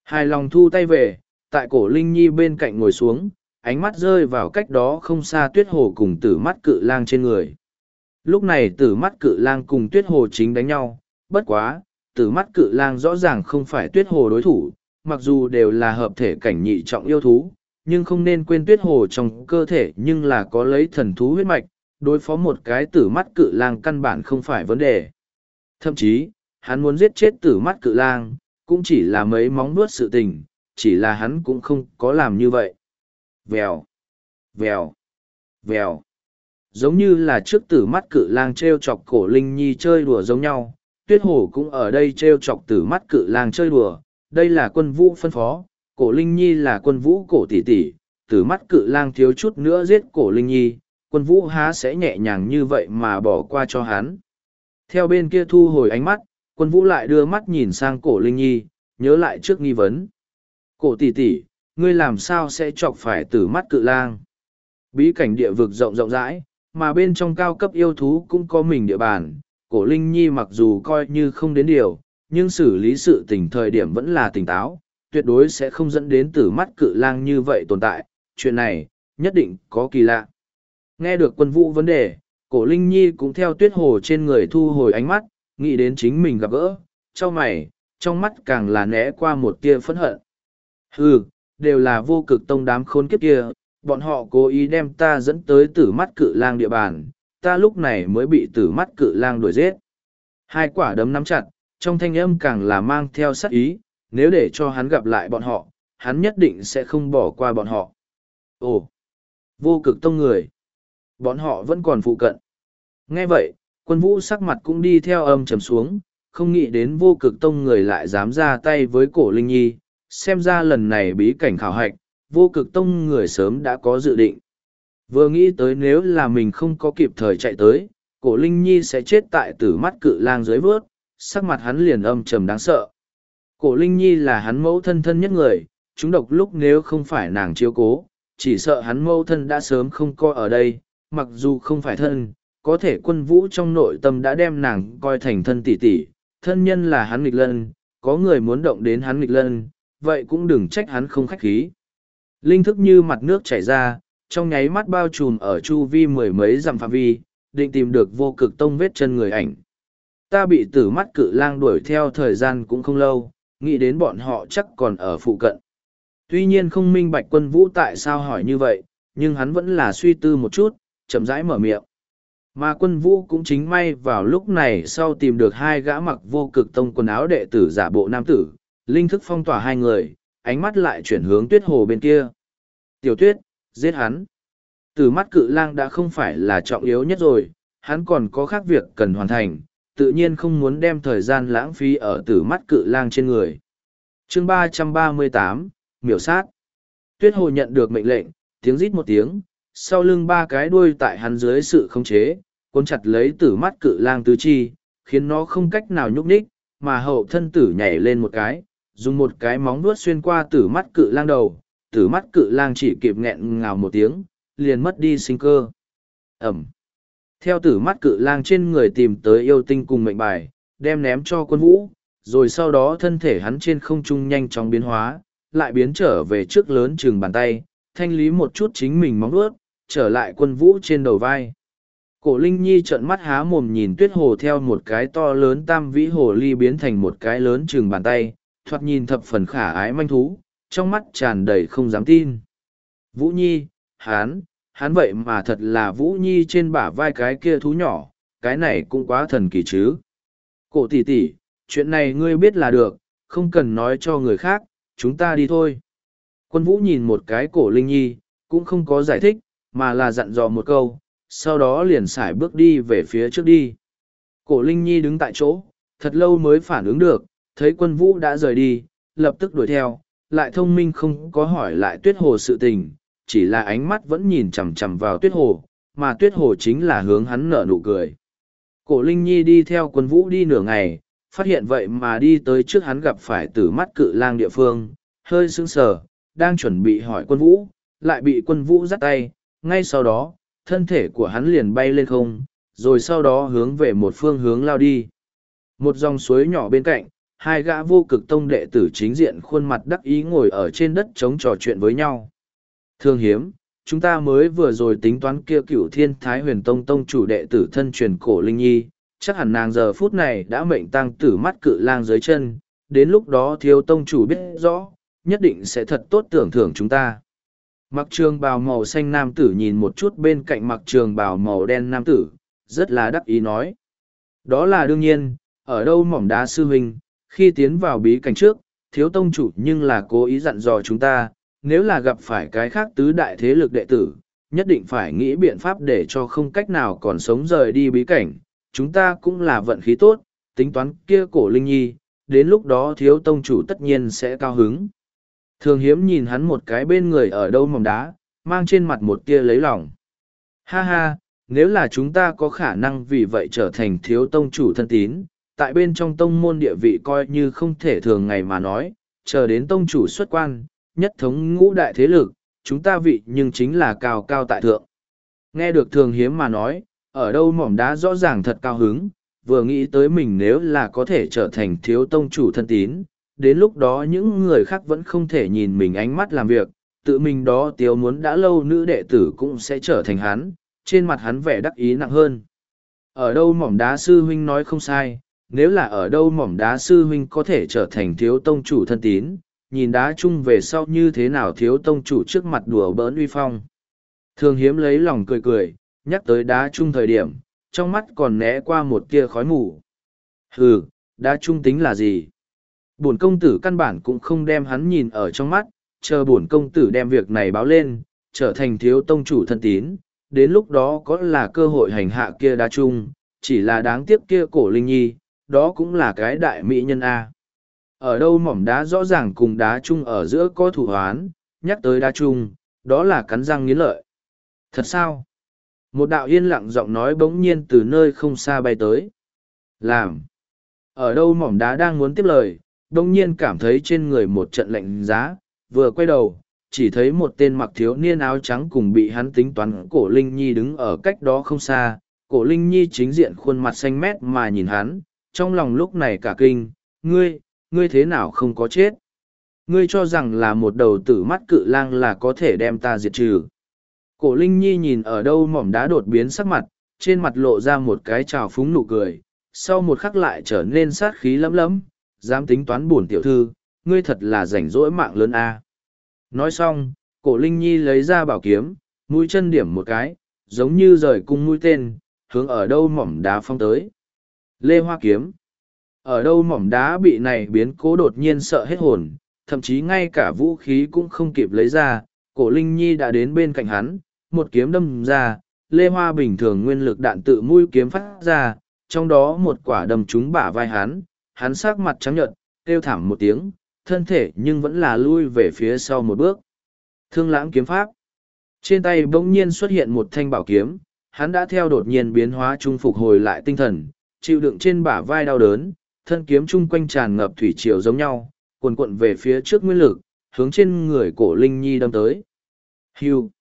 Hài lòng thu tay về, tại cổ Linh Nhi bên cạnh ngồi xuống, ánh mắt rơi vào cách đó không xa tuyết hồ cùng tử mắt cự lang trên người. Lúc này tử mắt cự lang cùng tuyết hồ chính đánh nhau, bất quá, tử mắt cự lang rõ ràng không phải tuyết hồ đối thủ, mặc dù đều là hợp thể cảnh nhị trọng yêu thú, nhưng không nên quên tuyết hồ trong cơ thể nhưng là có lấy thần thú huyết mạch, đối phó một cái tử mắt cự lang căn bản không phải vấn đề. Thậm chí, hắn muốn giết chết tử mắt cự lang, cũng chỉ là mấy móng nuốt sự tình, chỉ là hắn cũng không có làm như vậy. Vèo, vèo, vèo. Giống như là trước tử mắt cự lang treo chọc cổ Linh Nhi chơi đùa giống nhau, tuyết hổ cũng ở đây treo chọc tử mắt cự lang chơi đùa, đây là quân vũ phân phó, cổ Linh Nhi là quân vũ cổ tỷ tỷ, tử mắt cự lang thiếu chút nữa giết cổ Linh Nhi, quân vũ há sẽ nhẹ nhàng như vậy mà bỏ qua cho hắn. Theo bên kia thu hồi ánh mắt, quân vũ lại đưa mắt nhìn sang cổ Linh Nhi, nhớ lại trước nghi vấn. Cổ tỷ tỷ, ngươi làm sao sẽ chọc phải tử mắt cự lang? Bí cảnh địa vực rộng rộng rãi, mà bên trong cao cấp yêu thú cũng có mình địa bàn. Cổ Linh Nhi mặc dù coi như không đến điều, nhưng xử lý sự tình thời điểm vẫn là tỉnh táo, tuyệt đối sẽ không dẫn đến tử mắt cự lang như vậy tồn tại. Chuyện này, nhất định có kỳ lạ. Nghe được quân vũ vấn đề, cổ Linh Nhi cũng theo tuyết hồ trên người thu hồi ánh mắt, nghĩ đến chính mình gặp gỡ, cho mày, trong mắt càng là né qua một tia phẫn hận. Hừ, đều là vô cực tông đám khốn kiếp kia, bọn họ cố ý đem ta dẫn tới tử mắt cự lang địa bàn, ta lúc này mới bị tử mắt cự lang đuổi giết. Hai quả đấm nắm chặt, trong thanh âm càng là mang theo sát ý, nếu để cho hắn gặp lại bọn họ, hắn nhất định sẽ không bỏ qua bọn họ. Ồ, vô cực tông người. Bọn họ vẫn còn phụ cận. Nghe vậy, quân vũ sắc mặt cũng đi theo âm trầm xuống, không nghĩ đến vô cực tông người lại dám ra tay với cổ Linh Nhi, xem ra lần này bí cảnh khảo hạch, vô cực tông người sớm đã có dự định. Vừa nghĩ tới nếu là mình không có kịp thời chạy tới, cổ Linh Nhi sẽ chết tại tử mắt cự lang dưới vớt, sắc mặt hắn liền âm trầm đáng sợ. Cổ Linh Nhi là hắn mẫu thân thân nhất người, chúng độc lúc nếu không phải nàng chiếu cố, chỉ sợ hắn mẫu thân đã sớm không coi ở đây, mặc dù không phải thân, có thể quân vũ trong nội tâm đã đem nàng coi thành thân tỷ tỷ, thân nhân là hắn nghịch lân, có người muốn động đến hắn nghịch lân, vậy cũng đừng trách hắn không khách khí. Linh thức như mặt nước chảy ra, trong nháy mắt bao trùm ở chu vi mười mấy dặm phạm vi, định tìm được vô cực tông vết chân người ảnh. Ta bị tử mắt cự lang đuổi theo thời gian cũng không lâu, nghĩ đến bọn họ chắc còn ở phụ cận. Tuy nhiên không minh bạch quân vũ tại sao hỏi như vậy, nhưng hắn vẫn là suy tư một chút, chậm rãi mở miệng. Mà quân vũ cũng chính may vào lúc này sau tìm được hai gã mặc vô cực tông quần áo đệ tử giả bộ nam tử, linh thức phong tỏa hai người, ánh mắt lại chuyển hướng tuyết hồ bên kia. Tiểu tuyết, giết hắn. Từ mắt cự lang đã không phải là trọng yếu nhất rồi, hắn còn có khác việc cần hoàn thành, tự nhiên không muốn đem thời gian lãng phí ở tử mắt cự lang trên người. chương ba trăm ba mươi tám miểu sát. Tuyết hồ nhận được mệnh lệnh, tiếng rít một tiếng, sau lưng ba cái đuôi tại hắn dưới sự khống chế, cuốn chặt lấy tử mắt cự lang tứ chi, khiến nó không cách nào nhúc nhích, mà hậu thân tử nhảy lên một cái, dùng một cái móng vuốt xuyên qua tử mắt cự lang đầu, tử mắt cự lang chỉ kịp nghẹn ngào một tiếng, liền mất đi sinh cơ. Ẩm. Theo tử mắt cự lang trên người tìm tới yêu tinh cùng mệnh bài, đem ném cho quân vũ, rồi sau đó thân thể hắn trên không trung nhanh chóng biến hóa, lại biến trở về trước lớn chừng bàn tay, thanh lý một chút chính mình móng vuốt, trở lại quân vũ trên đầu vai. Cổ Linh Nhi trợn mắt há mồm nhìn tuyết hồ theo một cái to lớn tam vĩ hồ ly biến thành một cái lớn chừng bàn tay, thoạt nhìn thập phần khả ái manh thú, trong mắt tràn đầy không dám tin. Vũ Nhi, hán, hán vậy mà thật là Vũ Nhi trên bả vai cái kia thú nhỏ, cái này cũng quá thần kỳ chứ. Cổ tỷ tỷ, chuyện này ngươi biết là được, không cần nói cho người khác, chúng ta đi thôi. Quân Vũ nhìn một cái cổ Linh Nhi, cũng không có giải thích, mà là dặn dò một câu, sau đó liền xài bước đi về phía trước đi. Cổ Linh Nhi đứng tại chỗ, thật lâu mới phản ứng được, thấy quân vũ đã rời đi, lập tức đuổi theo, lại thông minh không có hỏi lại tuyết hồ sự tình, chỉ là ánh mắt vẫn nhìn chằm chằm vào tuyết hồ, mà tuyết hồ chính là hướng hắn nở nụ cười. Cổ Linh Nhi đi theo quân vũ đi nửa ngày, phát hiện vậy mà đi tới trước hắn gặp phải tử mắt cự lang địa phương, hơi sững sờ, đang chuẩn bị hỏi quân vũ, lại bị quân vũ dắt tay, ngay sau đó, thân thể của hắn liền bay lên không, rồi sau đó hướng về một phương hướng lao đi. Một dòng suối nhỏ bên cạnh, hai gã vô cực tông đệ tử chính diện khuôn mặt đắc ý ngồi ở trên đất chống trò chuyện với nhau. Thương hiếm, chúng ta mới vừa rồi tính toán kia cửu thiên thái huyền tông tông chủ đệ tử thân truyền cổ linh nhi, chắc hẳn nàng giờ phút này đã mệnh tăng tử mắt cự lang dưới chân, đến lúc đó thiếu tông chủ biết rõ, nhất định sẽ thật tốt tưởng thưởng chúng ta. Mặc trường bào màu xanh nam tử nhìn một chút bên cạnh mặc trường bào màu đen nam tử, rất là đắc ý nói. Đó là đương nhiên, ở đâu mỏm đá sư huynh, khi tiến vào bí cảnh trước, thiếu tông chủ nhưng là cố ý dặn dò chúng ta, nếu là gặp phải cái khác tứ đại thế lực đệ tử, nhất định phải nghĩ biện pháp để cho không cách nào còn sống rời đi bí cảnh. Chúng ta cũng là vận khí tốt, tính toán kia cổ linh nhi, đến lúc đó thiếu tông chủ tất nhiên sẽ cao hứng. Thường hiếm nhìn hắn một cái bên người ở đâu mỏng đá, mang trên mặt một tia lấy lòng. Ha ha, nếu là chúng ta có khả năng vì vậy trở thành thiếu tông chủ thân tín, tại bên trong tông môn địa vị coi như không thể thường ngày mà nói, chờ đến tông chủ xuất quan, nhất thống ngũ đại thế lực, chúng ta vị nhưng chính là cao cao tại thượng. Nghe được thường hiếm mà nói, ở đâu mỏm đá rõ ràng thật cao hứng, vừa nghĩ tới mình nếu là có thể trở thành thiếu tông chủ thân tín, đến lúc đó những người khác vẫn không thể nhìn mình ánh mắt làm việc, tự mình đó tiếu muốn đã lâu nữ đệ tử cũng sẽ trở thành hắn, trên mặt hắn vẻ đắc ý nặng hơn. Ở đâu mỏm đá sư huynh nói không sai, nếu là ở đâu mỏm đá sư huynh có thể trở thành thiếu tông chủ thân tín, nhìn đá chung về sau như thế nào thiếu tông chủ trước mặt đùa bỡn uy phong. Thường hiếm lấy lòng cười cười, nhắc tới đá chung thời điểm, trong mắt còn né qua một tia khói mù. Hừ, đá chung tính là gì? Bổn công tử căn bản cũng không đem hắn nhìn ở trong mắt, chờ bổn công tử đem việc này báo lên, trở thành thiếu tông chủ thân tín, đến lúc đó có là cơ hội hành hạ kia đa chung, chỉ là đáng tiếc kia cổ linh nhi, đó cũng là cái đại mỹ nhân A. Ở đâu mỏm đá rõ ràng cùng đá chung ở giữa có thủ hoán, nhắc tới đá chung, đó là cắn răng nghiến lợi. Thật sao? Một đạo yên lặng giọng nói bỗng nhiên từ nơi không xa bay tới. Làm. Ở đâu mỏm đá đang muốn tiếp lời, đông nhiên cảm thấy trên người một trận lạnh giá, vừa quay đầu, chỉ thấy một tên mặc thiếu niên áo trắng cùng bị hắn tính toán cổ Linh Nhi đứng ở cách đó không xa. Cổ Linh Nhi chính diện khuôn mặt xanh mét mà nhìn hắn, trong lòng lúc này cả kinh, ngươi, ngươi thế nào không có chết? Ngươi cho rằng là một đầu tử mắt cự lang là có thể đem ta diệt trừ. Cổ Linh Nhi nhìn ở đâu mỏm đá đột biến sắc mặt, trên mặt lộ ra một cái trào phúng nụ cười, sau một khắc lại trở nên sát khí lấm lấm, dám tính toán buồn tiểu thư, ngươi thật là rảnh rỗi mạng lớn a. Nói xong, cổ Linh Nhi lấy ra bảo kiếm, mũi chân điểm một cái, giống như rời cung mũi tên, hướng ở đâu mỏm đá phong tới. Lê Hoa Kiếm Ở đâu mỏm đá bị này biến cố đột nhiên sợ hết hồn, thậm chí ngay cả vũ khí cũng không kịp lấy ra, cổ Linh Nhi đã đến bên cạnh hắn, một kiếm đâm ra, Lê Hoa bình thường nguyên lực đạn tự mũi kiếm phát ra, trong đó một quả đâm trúng bả vai hắn, hắn sắc mặt trắng nhợt, kêu thảm một tiếng, thân thể nhưng vẫn là lui về phía sau một bước. Thương lãng kiếm pháp. Trên tay bỗng nhiên xuất hiện một thanh bảo kiếm, hắn đã theo đột nhiên biến hóa trung phục hồi lại tinh thần, chịu đựng trên bả vai đau đớn, thân kiếm chung quanh tràn ngập thủy triều giống nhau, cuồn cuộn về phía trước nguyên lực, hướng trên người cổ Linh Nhi đâm tới. Hưu.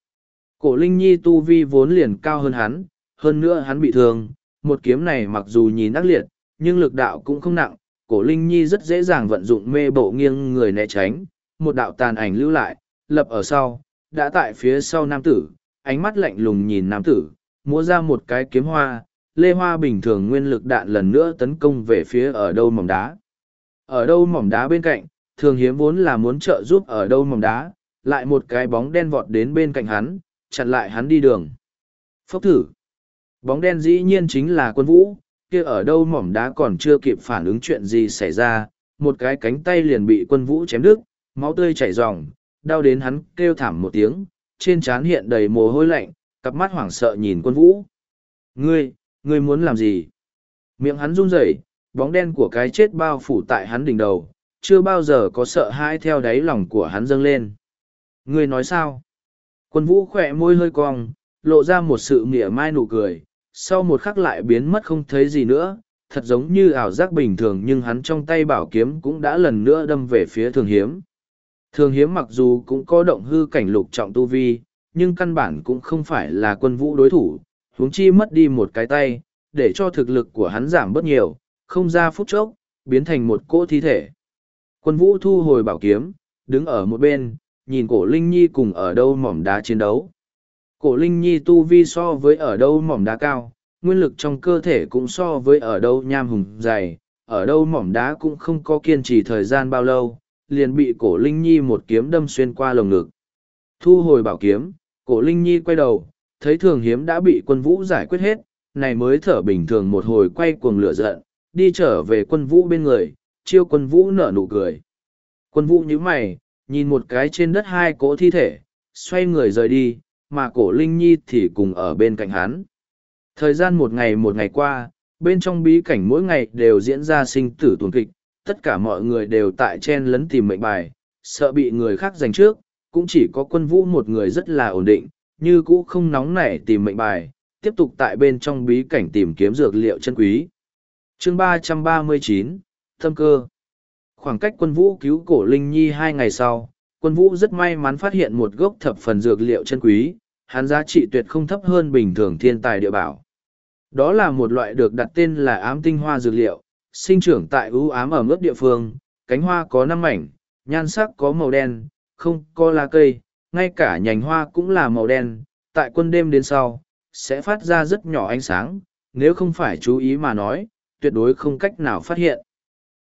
Cổ Linh Nhi tu vi vốn liền cao hơn hắn, hơn nữa hắn bị thương, một kiếm này mặc dù nhìn ác liệt, nhưng lực đạo cũng không nặng, cổ Linh Nhi rất dễ dàng vận dụng mê bộ nghiêng người né tránh, một đạo tàn ảnh lưu lại, lập ở sau, đã tại phía sau nam tử, ánh mắt lạnh lùng nhìn nam tử, múa ra một cái kiếm hoa, lê hoa bình thường nguyên lực đạn lần nữa tấn công về phía ở đâu mỏm đá. Ở đâu mỏm đá bên cạnh, thường hiếm vốn là muốn trợ giúp ở đâu mỏm đá, lại một cái bóng đen vọt đến bên cạnh hắn, chặn lại hắn đi đường. Phốc thử. Bóng đen dĩ nhiên chính là quân vũ, kia ở đâu mỏm đá còn chưa kịp phản ứng chuyện gì xảy ra, một cái cánh tay liền bị quân vũ chém đứt, máu tươi chảy ròng, đau đến hắn kêu thảm một tiếng, trên trán hiện đầy mồ hôi lạnh, cặp mắt hoảng sợ nhìn quân vũ. Ngươi, ngươi muốn làm gì? Miệng hắn run rẩy, bóng đen của cái chết bao phủ tại hắn đỉnh đầu, chưa bao giờ có sợ hãi theo đáy lòng của hắn dâng lên. Ngươi nói sao? Quân vũ khỏe môi hơi cong, lộ ra một sự mỉa mai nụ cười, sau một khắc lại biến mất không thấy gì nữa, thật giống như ảo giác bình thường nhưng hắn trong tay bảo kiếm cũng đã lần nữa đâm về phía thường hiếm. Thường hiếm mặc dù cũng có động hư cảnh lục trọng tu vi, nhưng căn bản cũng không phải là quân vũ đối thủ, huống chi mất đi một cái tay, để cho thực lực của hắn giảm bớt nhiều, không ra phút chốc, biến thành một cỗ thi thể. Quân vũ thu hồi bảo kiếm, đứng ở một bên, nhìn cổ Linh Nhi cùng ở đâu mỏm đá chiến đấu. Cổ Linh Nhi tu vi so với ở đâu mỏm đá cao, nguyên lực trong cơ thể cũng so với ở đâu nham hùng dày, ở đâu mỏm đá cũng không có kiên trì thời gian bao lâu, liền bị cổ Linh Nhi một kiếm đâm xuyên qua lồng ngực. Thu hồi bảo kiếm, cổ Linh Nhi quay đầu, thấy thường hiếm đã bị quân vũ giải quyết hết, này mới thở bình thường một hồi quay cuồng lửa giận, đi trở về quân vũ bên người, chiêu quân vũ nở nụ cười. Quân vũ nhíu mày, nhìn một cái trên đất hai cỗ thi thể, xoay người rời đi, mà cổ Linh Nhi thì cùng ở bên cạnh hắn. Thời gian một ngày một ngày qua, bên trong bí cảnh mỗi ngày đều diễn ra sinh tử tuần kịch, tất cả mọi người đều tại chen lấn tìm mệnh bài, sợ bị người khác giành trước, cũng chỉ có quân vũ một người rất là ổn định, như cũ không nóng nảy tìm mệnh bài, tiếp tục tại bên trong bí cảnh tìm kiếm dược liệu chân quý. chương ba trăm ba mươi chín Thâm cơ Khoảng cách quân vũ cứu cổ Linh Nhi hai ngày sau, quân vũ rất may mắn phát hiện một gốc thập phần dược liệu chân quý, hắn giá trị tuyệt không thấp hơn bình thường thiên tài địa bảo. Đó là một loại được đặt tên là ám tinh hoa dược liệu, sinh trưởng tại ưu ám ở mức địa phương, cánh hoa có năm mảnh, nhan sắc có màu đen, không có lá cây, ngay cả nhành hoa cũng là màu đen, tại quân đêm đến sau, sẽ phát ra rất nhỏ ánh sáng, nếu không phải chú ý mà nói, tuyệt đối không cách nào phát hiện.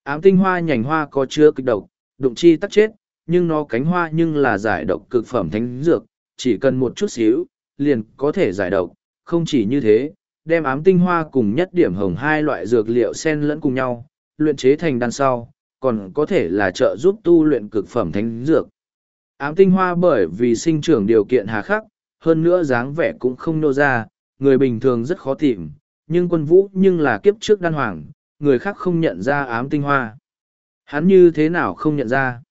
Ám tinh hoa nhành hoa có chứa kịch độc, đụng chi tắc chết, nhưng nó cánh hoa nhưng là giải độc cực phẩm thánh dược, chỉ cần một chút xíu, liền có thể giải độc, không chỉ như thế, đem ám tinh hoa cùng nhất điểm hồng hai loại dược liệu xen lẫn cùng nhau, luyện chế thành đan sau, còn có thể là trợ giúp tu luyện cực phẩm thánh dược. Ám tinh hoa bởi vì sinh trưởng điều kiện hà khắc, hơn nữa dáng vẻ cũng không nô ra, người bình thường rất khó tìm, nhưng quân vũ nhưng là kiếp trước đan hoàng, người khác không nhận ra ám tinh hoa. Hắn như thế nào không nhận ra?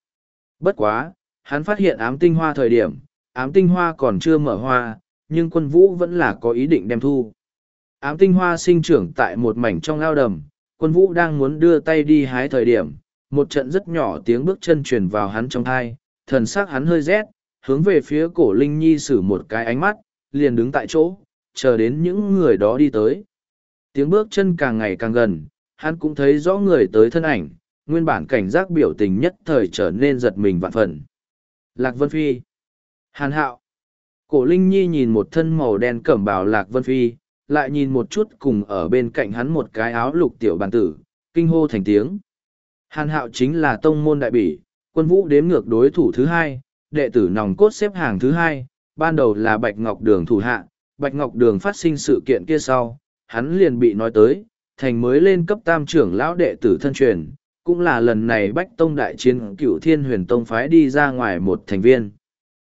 Bất quá, hắn phát hiện ám tinh hoa thời điểm, ám tinh hoa còn chưa mở hoa, nhưng quân vũ vẫn là có ý định đem thu. Ám tinh hoa sinh trưởng tại một mảnh trong ao đầm, quân vũ đang muốn đưa tay đi hái thời điểm, một trận rất nhỏ tiếng bước chân truyền vào hắn trong tai thần sắc hắn hơi rét, hướng về phía cổ Linh Nhi sử một cái ánh mắt, liền đứng tại chỗ, chờ đến những người đó đi tới. Tiếng bước chân càng ngày càng gần, hắn cũng thấy rõ người tới thân ảnh, nguyên bản cảnh giác biểu tình nhất thời trở nên giật mình vạn phần. Lạc Vân Phi Hàn Hạo Cổ Linh Nhi nhìn một thân màu đen cẩm bào Lạc Vân Phi, lại nhìn một chút cùng ở bên cạnh hắn một cái áo lục tiểu bàn tử, kinh hô thành tiếng. Hàn Hạo chính là tông môn đại bỉ, quân vũ đếm ngược đối thủ thứ hai, đệ tử nòng cốt xếp hàng thứ hai, ban đầu là Bạch Ngọc Đường thủ hạ, Bạch Ngọc Đường phát sinh sự kiện kia sau, hắn liền bị nói tới, thành mới lên cấp tam trưởng lão đệ tử thân truyền, cũng là lần này Bách Tông đại chiến cựu thiên huyền tông phái đi ra ngoài một thành viên.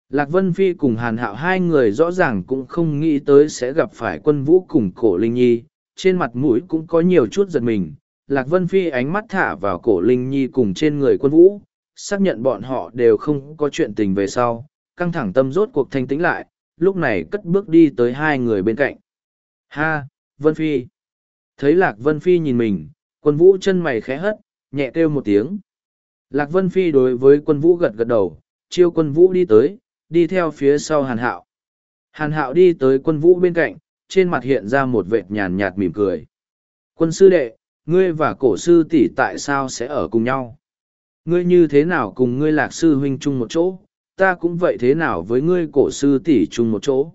Lạc Vân Phi cùng Hàn Hạo hai người rõ ràng cũng không nghĩ tới sẽ gặp phải quân vũ cùng cổ Linh Nhi, trên mặt mũi cũng có nhiều chút giật mình. Lạc Vân Phi ánh mắt thả vào cổ Linh Nhi cùng trên người quân vũ, xác nhận bọn họ đều không có chuyện tình về sau, căng thẳng tâm rốt cuộc thanh tĩnh lại, lúc này cất bước đi tới hai người bên cạnh. Ha, Vân Phi. Thấy Lạc Vân Phi nhìn mình, quân vũ chân mày khẽ hất, nhẹ kêu một tiếng. Lạc Vân Phi đối với quân vũ gật gật đầu, chiêu quân vũ đi tới, đi theo phía sau hàn hạo. Hàn hạo đi tới quân vũ bên cạnh, trên mặt hiện ra một vệt nhàn nhạt mỉm cười. Quân sư đệ, ngươi và cổ sư tỷ tại sao sẽ ở cùng nhau? Ngươi như thế nào cùng ngươi lạc sư huynh chung một chỗ, ta cũng vậy thế nào với ngươi cổ sư tỷ chung một chỗ?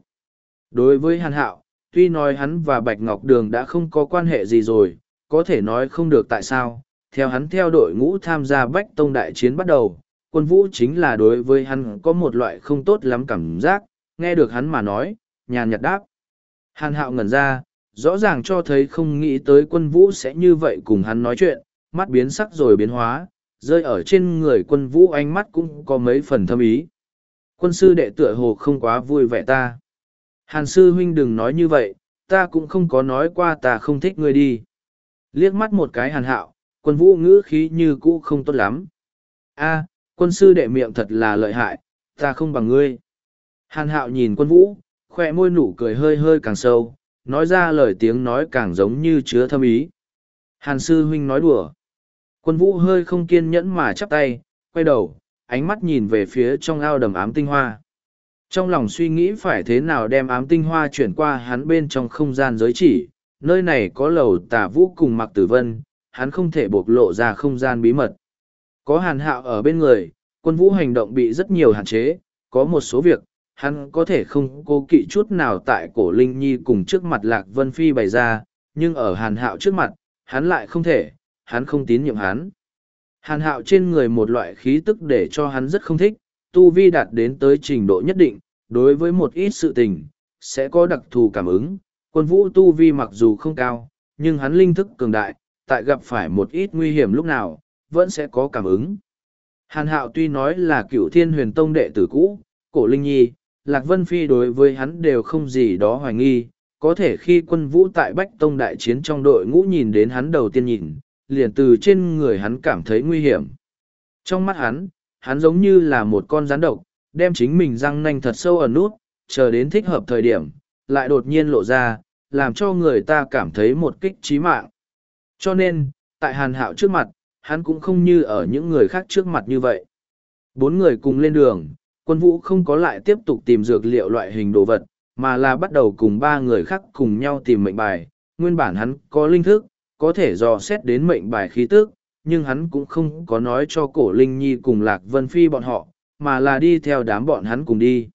Đối với hàn hạo, tuy nói hắn và Bạch Ngọc Đường đã không có quan hệ gì rồi, có thể nói không được tại sao, theo hắn theo đội ngũ tham gia Bách Tông Đại Chiến bắt đầu, quân vũ chính là đối với hắn có một loại không tốt lắm cảm giác, nghe được hắn mà nói, nhàn nhạt đáp. Hàn hạo ngẩn ra, rõ ràng cho thấy không nghĩ tới quân vũ sẽ như vậy cùng hắn nói chuyện, mắt biến sắc rồi biến hóa, rơi ở trên người quân vũ ánh mắt cũng có mấy phần thâm ý. Quân sư đệ tựa hồ không quá vui vẻ ta. Hàn sư huynh đừng nói như vậy, ta cũng không có nói qua ta không thích ngươi đi. Liếc mắt một cái hàn hạo, quân vũ ngữ khí như cũ không tốt lắm. A, quân sư đệ miệng thật là lợi hại, ta không bằng ngươi. Hàn hạo nhìn quân vũ, khoe môi nụ cười hơi hơi càng sâu, nói ra lời tiếng nói càng giống như chứa thâm ý. Hàn sư huynh nói đùa. Quân vũ hơi không kiên nhẫn mà chắp tay, quay đầu, ánh mắt nhìn về phía trong ao đầm ám tinh hoa. Trong lòng suy nghĩ phải thế nào đem ám tinh hoa chuyển qua hắn bên trong không gian giới chỉ, nơi này có lầu tả vũ cùng mặc tử vân, hắn không thể bộc lộ ra không gian bí mật. Có hàn hạo ở bên người, quân vũ hành động bị rất nhiều hạn chế, có một số việc, hắn có thể không cố kỵ chút nào tại cổ Linh Nhi cùng trước mặt Lạc Vân Phi bày ra, nhưng ở hàn hạo trước mặt, hắn lại không thể, hắn không tín nhiệm hắn. Hàn hạo trên người một loại khí tức để cho hắn rất không thích, tu vi đạt đến tới trình độ nhất định, đối với một ít sự tình, sẽ có đặc thù cảm ứng. Quân vũ tu vi mặc dù không cao, nhưng hắn linh thức cường đại, tại gặp phải một ít nguy hiểm lúc nào, vẫn sẽ có cảm ứng. Hàn Hạo tuy nói là cựu thiên huyền tông đệ tử cũ, cổ linh nhi, Lạc Vân Phi đối với hắn đều không gì đó hoài nghi, có thể khi quân vũ tại Bách Tông đại chiến trong đội ngũ nhìn đến hắn đầu tiên nhìn, liền từ trên người hắn cảm thấy nguy hiểm. Trong mắt hắn, hắn giống như là một con rắn độc, đem chính mình răng nanh thật sâu ở nút, chờ đến thích hợp thời điểm, lại đột nhiên lộ ra, làm cho người ta cảm thấy một kích trí mạng. Cho nên, tại hàn hạo trước mặt, hắn cũng không như ở những người khác trước mặt như vậy. Bốn người cùng lên đường, quân vũ không có lại tiếp tục tìm dược liệu loại hình đồ vật, mà là bắt đầu cùng ba người khác cùng nhau tìm mệnh bài. Nguyên bản hắn có linh thức, có thể dò xét đến mệnh bài khí tức, nhưng hắn cũng không có nói cho cổ Linh Nhi cùng Lạc Vân Phi bọn họ, mà là đi theo đám bọn hắn cùng đi.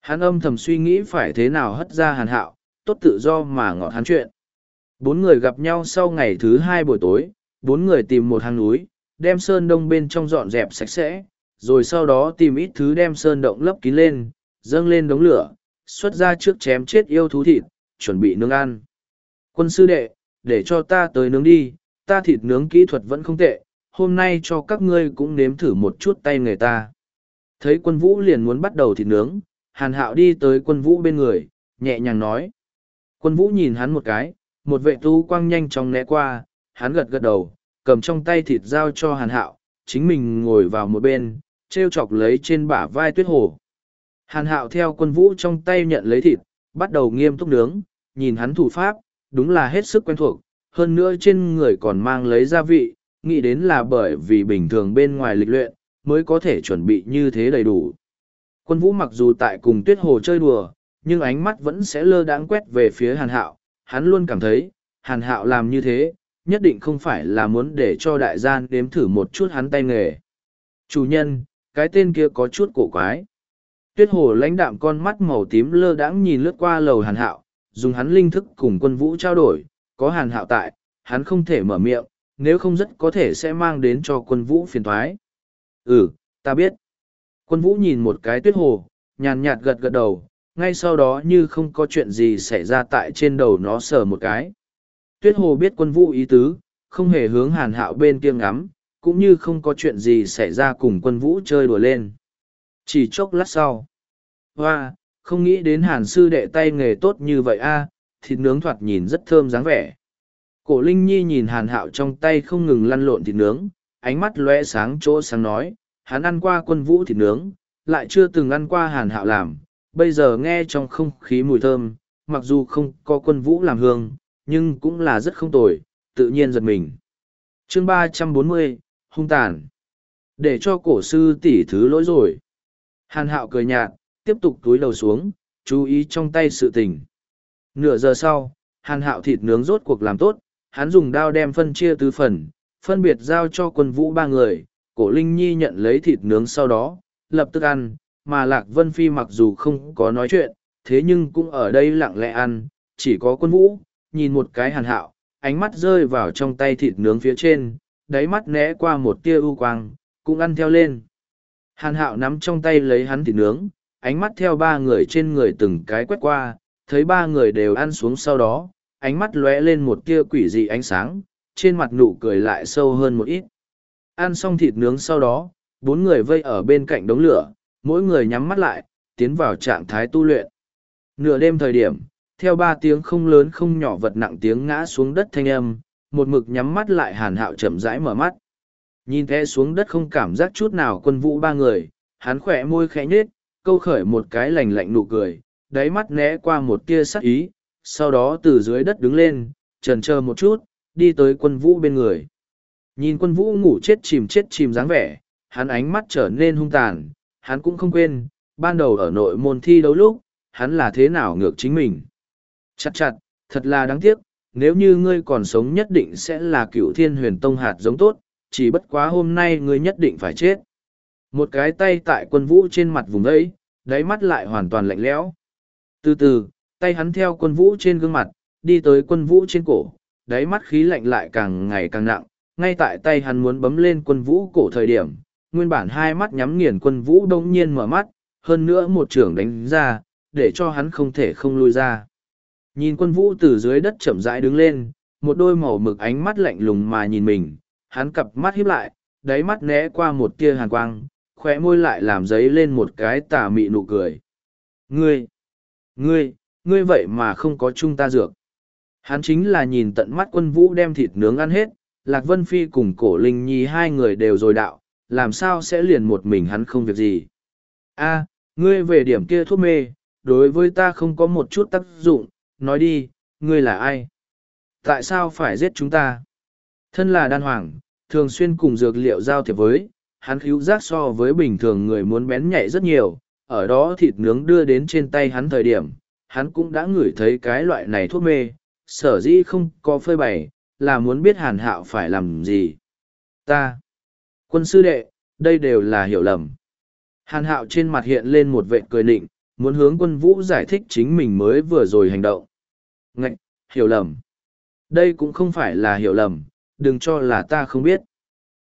Hắn âm thầm suy nghĩ phải thế nào hất ra hàn hạo, tốt tự do mà ngọt hắn chuyện. Bốn người gặp nhau sau ngày thứ hai buổi tối, bốn người tìm một hang núi, đem sơn đông bên trong dọn dẹp sạch sẽ, rồi sau đó tìm ít thứ đem sơn động lấp kín lên, dâng lên đống lửa, xuất ra trước chém chết yêu thú thịt, chuẩn bị nướng ăn. Quân sư đệ, để cho ta tới nướng đi, ta thịt nướng kỹ thuật vẫn không tệ, hôm nay cho các ngươi cũng nếm thử một chút tay người ta. Thấy quân vũ liền muốn bắt đầu thịt nướng, hàn hạo đi tới quân vũ bên người, nhẹ nhàng nói. Quân vũ nhìn hắn một cái, một vệ tu quang nhanh chóng né qua, hắn gật gật đầu, cầm trong tay thịt dao cho hàn hạo, chính mình ngồi vào một bên, treo chọc lấy trên bả vai tuyết hồ. Hàn hạo theo quân vũ trong tay nhận lấy thịt, bắt đầu nghiêm túc nướng, nhìn hắn thủ pháp, đúng là hết sức quen thuộc, hơn nữa trên người còn mang lấy gia vị, nghĩ đến là bởi vì bình thường bên ngoài lịch luyện, mới có thể chuẩn bị như thế đầy đủ. Quân vũ mặc dù tại cùng tuyết hồ chơi đùa, nhưng ánh mắt vẫn sẽ lơ đãng quét về phía hàn hạo, hắn luôn cảm thấy, hàn hạo làm như thế, nhất định không phải là muốn để cho đại gian đếm thử một chút hắn tay nghề. Chủ nhân, cái tên kia có chút cổ quái. Tuyết hồ lãnh đạm con mắt màu tím lơ đãng nhìn lướt qua lầu hàn hạo, dùng hắn linh thức cùng quân vũ trao đổi, có hàn hạo tại, hắn không thể mở miệng, nếu không rất có thể sẽ mang đến cho quân vũ phiền toái. Ừ, ta biết. Quân vũ nhìn một cái tuyết hồ, nhàn nhạt gật gật đầu, ngay sau đó như không có chuyện gì xảy ra tại trên đầu nó sờ một cái. Tuyết hồ biết quân vũ ý tứ, không hề hướng hàn hạo bên kia ngắm, cũng như không có chuyện gì xảy ra cùng quân vũ chơi đùa lên. Chỉ chốc lát sau. Hoa, không nghĩ đến hàn sư đệ tay nghề tốt như vậy a, thịt nướng thoạt nhìn rất thơm dáng vẻ. Cổ Linh Nhi nhìn hàn hạo trong tay không ngừng lăn lộn thịt nướng, ánh mắt lóe sáng chỗ sáng nói, hắn ăn qua quân vũ thịt nướng, lại chưa từng ăn qua hàn hạo làm, bây giờ nghe trong không khí mùi thơm, mặc dù không có quân vũ làm hương, nhưng cũng là rất không tồi, tự nhiên giật mình. Chương ba trăm bốn mươi hung tàn. Để cho cổ sư tỷ thứ lỗi rồi. Hàn hạo cười nhạt, tiếp tục túi đầu xuống, chú ý trong tay sự tình. Nửa giờ sau, hàn hạo thịt nướng rốt cuộc làm tốt, hắn dùng đao đem phân chia tứ phần, phân biệt giao cho quân vũ ba người, cổ Linh Nhi nhận lấy thịt nướng sau đó, lập tức ăn, mà Lạc Vân Phi mặc dù không có nói chuyện, thế nhưng cũng ở đây lặng lẽ ăn, chỉ có quân vũ, nhìn một cái hàn hạo, ánh mắt rơi vào trong tay thịt nướng phía trên, đáy mắt né qua một tia u quang, cũng ăn theo lên. Hàn hạo nắm trong tay lấy hắn thịt nướng, ánh mắt theo ba người trên người từng cái quét qua, thấy ba người đều ăn xuống sau đó, ánh mắt lóe lên một tia quỷ dị ánh sáng, trên mặt nụ cười lại sâu hơn một ít. Ăn xong thịt nướng sau đó, bốn người vây ở bên cạnh đống lửa, mỗi người nhắm mắt lại, tiến vào trạng thái tu luyện. Nửa đêm thời điểm, theo ba tiếng không lớn không nhỏ vật nặng tiếng ngã xuống đất thanh âm, một mực nhắm mắt lại hàn hạo chậm rãi mở mắt. Nhìn thế xuống đất không cảm giác chút nào quân vũ ba người, hắn khỏe môi khẽ nhếch, câu khởi một cái lành lạnh nụ cười, đáy mắt né qua một tia sắc ý, sau đó từ dưới đất đứng lên, trần chờ một chút, đi tới quân vũ bên người. Nhìn quân vũ ngủ chết chìm chết chìm dáng vẻ, hắn ánh mắt trở nên hung tàn, hắn cũng không quên, ban đầu ở nội môn thi đấu lúc, hắn là thế nào ngược chính mình. Chặt chặt, thật là đáng tiếc, nếu như ngươi còn sống nhất định sẽ là cựu thiên huyền tông hạt giống tốt, chỉ bất quá hôm nay ngươi nhất định phải chết. Một cái tay tại quân vũ trên mặt vùng ấy, đáy mắt lại hoàn toàn lạnh lẽo. Từ từ, tay hắn theo quân vũ trên gương mặt, đi tới quân vũ trên cổ, đáy mắt khí lạnh lại càng ngày càng nặng, ngay tại tay hắn muốn bấm lên quân vũ cổ thời điểm, nguyên bản hai mắt nhắm nghiền quân vũ đông nhiên mở mắt, hơn nữa một trưởng đánh ra, để cho hắn không thể không lui ra. Nhìn quân vũ từ dưới đất chậm rãi đứng lên, một đôi màu mực ánh mắt lạnh lùng mà nhìn mình, hắn cặp mắt híp lại, đáy mắt né qua một tia hàn quang, khóe môi lại làm giấy lên một cái tà mị nụ cười. Ngươi, ngươi, ngươi vậy mà không có chung ta dược. Hắn chính là nhìn tận mắt quân vũ đem thịt nướng ăn hết, Lạc Vân Phi cùng cổ Linh Nhi hai người đều rồi đạo, làm sao sẽ liền một mình hắn không việc gì. a ngươi về điểm kia thuốc mê, đối với ta không có một chút tác dụng, nói đi, ngươi là ai? Tại sao phải giết chúng ta? Thân là đan hoàng, thường xuyên cùng dược liệu giao thiệp với, hắn khíu giác so với bình thường người muốn bén nhạy rất nhiều, ở đó thịt nướng đưa đến trên tay hắn thời điểm, hắn cũng đã ngửi thấy cái loại này thuốc mê, sở dĩ không có phơi bày, là muốn biết hàn hạo phải làm gì. Ta, quân sư đệ, đây đều là hiểu lầm. Hàn hạo trên mặt hiện lên một vệ cười nịnh, muốn hướng quân vũ giải thích chính mình mới vừa rồi hành động. Ngạch, hiểu lầm. Đây cũng không phải là hiểu lầm, đừng cho là ta không biết.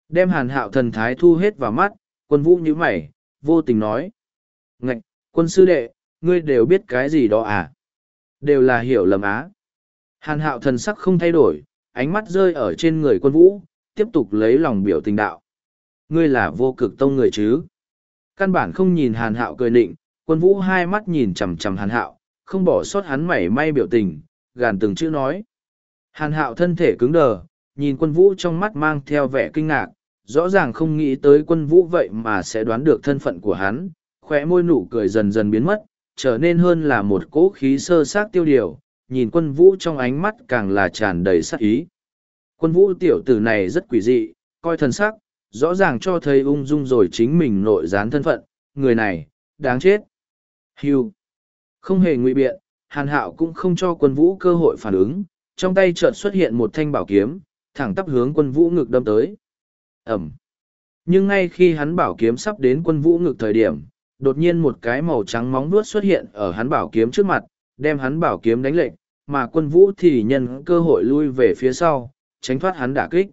Đem hàn hạo thần thái thu hết vào mắt, quân vũ nhíu mày, vô tình nói. Ngạch, quân sư đệ, ngươi đều biết cái gì đó à? Đều là hiểu lầm á. Hàn hạo thần sắc không thay đổi, ánh mắt rơi ở trên người quân vũ, tiếp tục lấy lòng biểu tình đạo. Ngươi là vô cực tông người chứ? Căn bản không nhìn hàn hạo cười nịnh, quân vũ hai mắt nhìn chằm chằm hàn hạo, không bỏ sót hắn mảy may biểu tình, gàn từng chữ nói. Hàn hạo thân thể cứng đờ, nhìn quân vũ trong mắt mang theo vẻ kinh ngạc, rõ ràng không nghĩ tới quân vũ vậy mà sẽ đoán được thân phận của hắn, khóe môi nụ cười dần dần biến mất, trở nên hơn là một cỗ khí sơ sát tiêu điều, nhìn quân vũ trong ánh mắt càng là tràn đầy sát ý. Quân vũ tiểu tử này rất quỷ dị, coi thần sắc, rõ ràng cho thấy ung dung rồi chính mình nội gián thân phận, người này, đáng chết. Hưu. Không hề ngụy biện, hàn hạo cũng không cho quân vũ cơ hội phản ứng, trong tay chợt xuất hiện một thanh bảo kiếm, thẳng tắp hướng quân vũ ngực đâm tới. ầm Nhưng ngay khi hắn bảo kiếm sắp đến quân vũ ngực thời điểm, đột nhiên một cái màu trắng móng vuốt xuất hiện ở hắn bảo kiếm trước mặt, đem hắn bảo kiếm đánh lệch mà quân vũ thì nhân cơ hội lui về phía sau, tránh thoát hắn đả kích.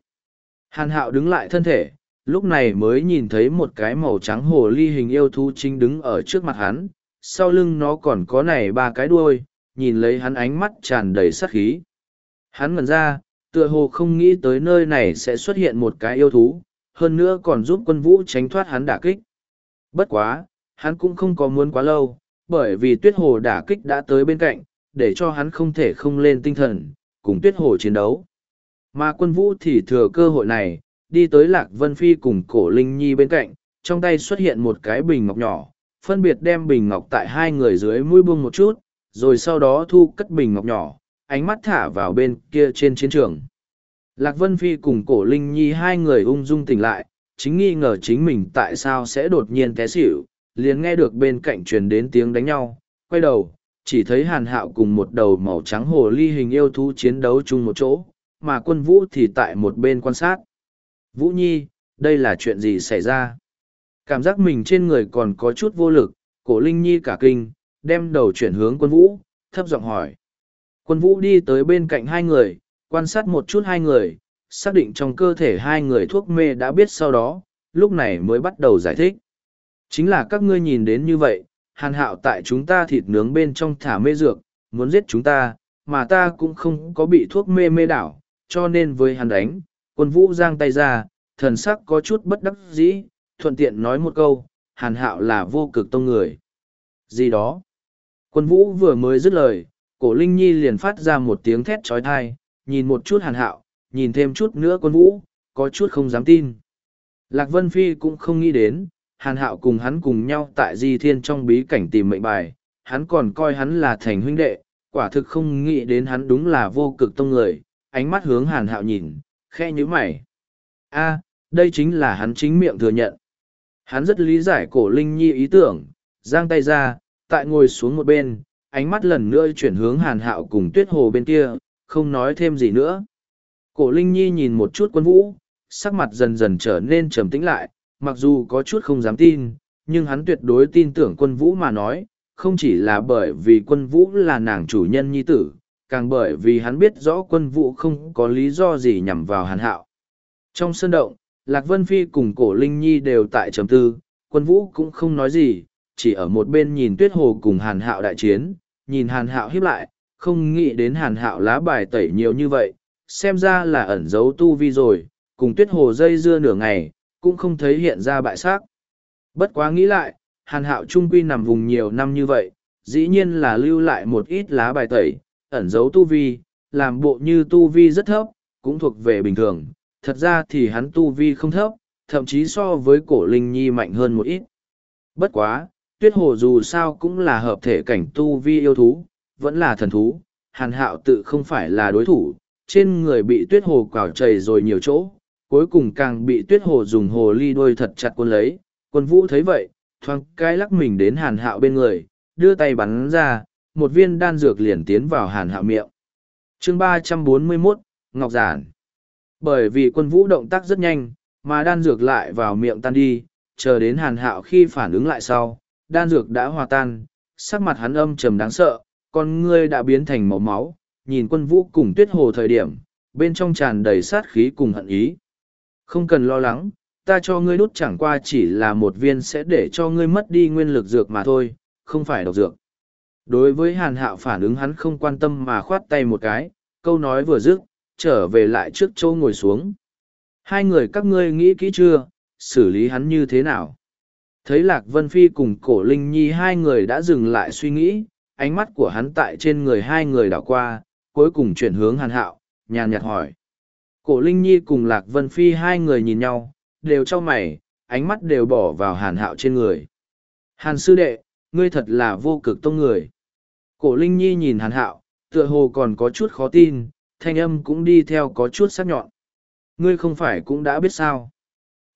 Hàn hạo đứng lại thân thể, lúc này mới nhìn thấy một cái màu trắng hồ ly hình yêu thú chính đứng ở trước mặt hắn, sau lưng nó còn có này ba cái đuôi, nhìn lấy hắn ánh mắt tràn đầy sát khí. Hắn ngẩn ra, tựa hồ không nghĩ tới nơi này sẽ xuất hiện một cái yêu thú, hơn nữa còn giúp quân vũ tránh thoát hắn đả kích. Bất quá, hắn cũng không có muốn quá lâu, bởi vì tuyết hồ đả kích đã tới bên cạnh, để cho hắn không thể không lên tinh thần, cùng tuyết hồ chiến đấu. Mà quân vũ thì thừa cơ hội này, đi tới Lạc Vân Phi cùng cổ Linh Nhi bên cạnh, trong tay xuất hiện một cái bình ngọc nhỏ, phân biệt đem bình ngọc tại hai người dưới mũi buông một chút, rồi sau đó thu cất bình ngọc nhỏ, ánh mắt thả vào bên kia trên chiến trường. Lạc Vân Phi cùng cổ Linh Nhi hai người ung dung tỉnh lại, chính nghi ngờ chính mình tại sao sẽ đột nhiên té xỉu, liền nghe được bên cạnh truyền đến tiếng đánh nhau, quay đầu, chỉ thấy hàn hạo cùng một đầu màu trắng hồ ly hình yêu thú chiến đấu chung một chỗ, mà quân vũ thì tại một bên quan sát. Vũ Nhi, đây là chuyện gì xảy ra? Cảm giác mình trên người còn có chút vô lực, cổ Linh Nhi cả kinh, đem đầu chuyển hướng quân vũ, thấp giọng hỏi. Quân vũ đi tới bên cạnh hai người, quan sát một chút hai người, xác định trong cơ thể hai người thuốc mê đã biết sau đó, lúc này mới bắt đầu giải thích. Chính là các ngươi nhìn đến như vậy, hàn hạo tại chúng ta thịt nướng bên trong thả mê dược, muốn giết chúng ta, mà ta cũng không có bị thuốc mê mê đảo, cho nên với hắn đánh, quân vũ giang tay ra, thần sắc có chút bất đắc dĩ, thuận tiện nói một câu, hàn hạo là vô cực tông người. Gì đó? Quân vũ vừa mới dứt lời, cổ Linh Nhi liền phát ra một tiếng thét chói tai, nhìn một chút hàn hạo, nhìn thêm chút nữa quân vũ, có chút không dám tin. Lạc Vân Phi cũng không nghĩ đến, hàn hạo cùng hắn cùng nhau tại di thiên trong bí cảnh tìm mệnh bài, hắn còn coi hắn là thành huynh đệ, quả thực không nghĩ đến hắn đúng là vô cực tông người, ánh mắt hướng hàn hạo nhìn, khe nhíu mày. a đây chính là hắn chính miệng thừa nhận. Hắn rất lý giải cổ Linh Nhi ý tưởng, giang tay ra, tại ngồi xuống một bên, ánh mắt lần nữa chuyển hướng hàn hạo cùng tuyết hồ bên kia, không nói thêm gì nữa. Cổ Linh Nhi nhìn một chút quân vũ, sắc mặt dần dần trở nên trầm tĩnh lại, mặc dù có chút không dám tin, nhưng hắn tuyệt đối tin tưởng quân vũ mà nói, không chỉ là bởi vì quân vũ là nàng chủ nhân nhi tử, càng bởi vì hắn biết rõ quân vũ không có lý do gì nhằm vào hàn hạo. Trong sân động, Lạc Vân Phi cùng cổ Linh Nhi đều tại trầm tư, quân vũ cũng không nói gì, chỉ ở một bên nhìn tuyết hồ cùng hàn hạo đại chiến, nhìn hàn hạo hiếp lại, không nghĩ đến hàn hạo lá bài tẩy nhiều như vậy, xem ra là ẩn giấu tu vi rồi, cùng tuyết hồ dây dưa nửa ngày, cũng không thấy hiện ra bại sắc. Bất quá nghĩ lại, hàn hạo trung quy nằm vùng nhiều năm như vậy, dĩ nhiên là lưu lại một ít lá bài tẩy, ẩn giấu tu vi, làm bộ như tu vi rất thấp, cũng thuộc về bình thường, thật ra thì hắn tu vi không thấp, thậm chí so với cổ linh nhi mạnh hơn một ít. Bất quá, tuyết hồ dù sao cũng là hợp thể cảnh tu vi yêu thú, vẫn là thần thú, hàn hạo tự không phải là đối thủ, trên người bị tuyết hồ quào chảy rồi nhiều chỗ, cuối cùng càng bị tuyết hồ dùng hồ ly đôi thật chặt quân lấy, quân vũ thấy vậy, thoáng cái lắc mình đến hàn hạo bên người, đưa tay bắn ra, một viên đan dược liền tiến vào hàn hạo miệng. Chương ba trăm bốn mươi 341, Ngọc Giản Bởi vì quân vũ động tác rất nhanh, mà đan dược lại vào miệng tan đi, chờ đến hàn hạo khi phản ứng lại sau, đan dược đã hòa tan, sắc mặt hắn âm trầm đáng sợ, con ngươi đã biến thành màu máu, nhìn quân vũ cùng tuyết hồ thời điểm, bên trong tràn đầy sát khí cùng hận ý. Không cần lo lắng, ta cho ngươi đút chẳng qua chỉ là một viên sẽ để cho ngươi mất đi nguyên lực dược mà thôi, không phải độc dược. Đối với hàn hạo phản ứng hắn không quan tâm mà khoát tay một cái, câu nói vừa dứt, trở về lại trước chỗ ngồi xuống. Hai người các ngươi nghĩ kỹ chưa, xử lý hắn như thế nào? Thấy Lạc Vân Phi cùng cổ Linh Nhi hai người đã dừng lại suy nghĩ, ánh mắt của hắn tại trên người hai người đảo qua, cuối cùng chuyển hướng hàn hạo, nhàn nhạt hỏi. Cổ Linh Nhi cùng Lạc Vân Phi hai người nhìn nhau, đều cho mày, ánh mắt đều bỏ vào hàn hạo trên người. Hàn sư đệ, ngươi thật là vô cực tông người. Cổ Linh Nhi nhìn hàn hạo, tựa hồ còn có chút khó tin, thanh âm cũng đi theo có chút sắc nhọn. Ngươi không phải cũng đã biết sao.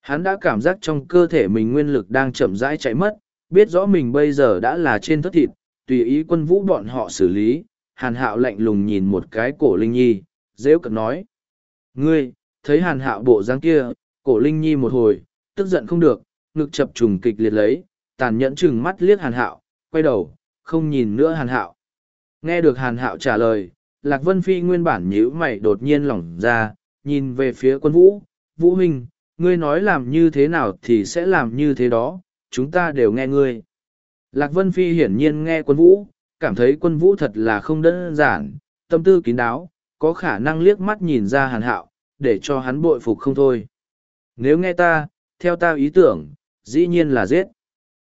Hắn đã cảm giác trong cơ thể mình nguyên lực đang chậm rãi chạy mất, biết rõ mình bây giờ đã là trên thất thịt, tùy ý quân vũ bọn họ xử lý. Hàn hạo lạnh lùng nhìn một cái cổ Linh Nhi, dễ cận nói. Ngươi, thấy hàn hạo bộ dáng kia, cổ Linh Nhi một hồi, tức giận không được, ngực chập trùng kịch liệt lấy, tàn nhẫn chừng mắt liếc hàn hạo, quay đầu, không nhìn nữa hàn hạo. Nghe được hàn hạo trả lời, Lạc Vân Phi nguyên bản nhíu mày đột nhiên lỏng ra, nhìn về phía quân vũ, vũ huynh, ngươi nói làm như thế nào thì sẽ làm như thế đó, chúng ta đều nghe ngươi. Lạc Vân Phi hiển nhiên nghe quân vũ, cảm thấy quân vũ thật là không đơn giản, tâm tư kín đáo, có khả năng liếc mắt nhìn ra hàn hạo, để cho hắn bội phục không thôi. Nếu nghe ta, theo ta ý tưởng, dĩ nhiên là giết.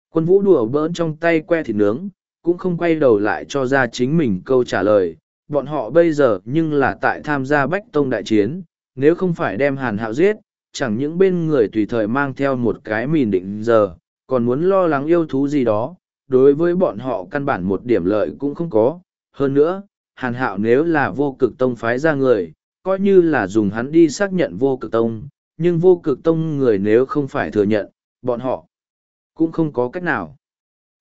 Quân vũ đùa bỡn trong tay que thịt nướng, cũng không quay đầu lại cho ra chính mình câu trả lời. Bọn họ bây giờ nhưng là tại tham gia bách tông đại chiến, nếu không phải đem hàn hạo giết, chẳng những bên người tùy thời mang theo một cái mìn định giờ, còn muốn lo lắng yêu thú gì đó, đối với bọn họ căn bản một điểm lợi cũng không có. Hơn nữa, hàn hạo nếu là vô cực tông phái ra người, coi như là dùng hắn đi xác nhận vô cực tông, nhưng vô cực tông người nếu không phải thừa nhận, bọn họ cũng không có cách nào.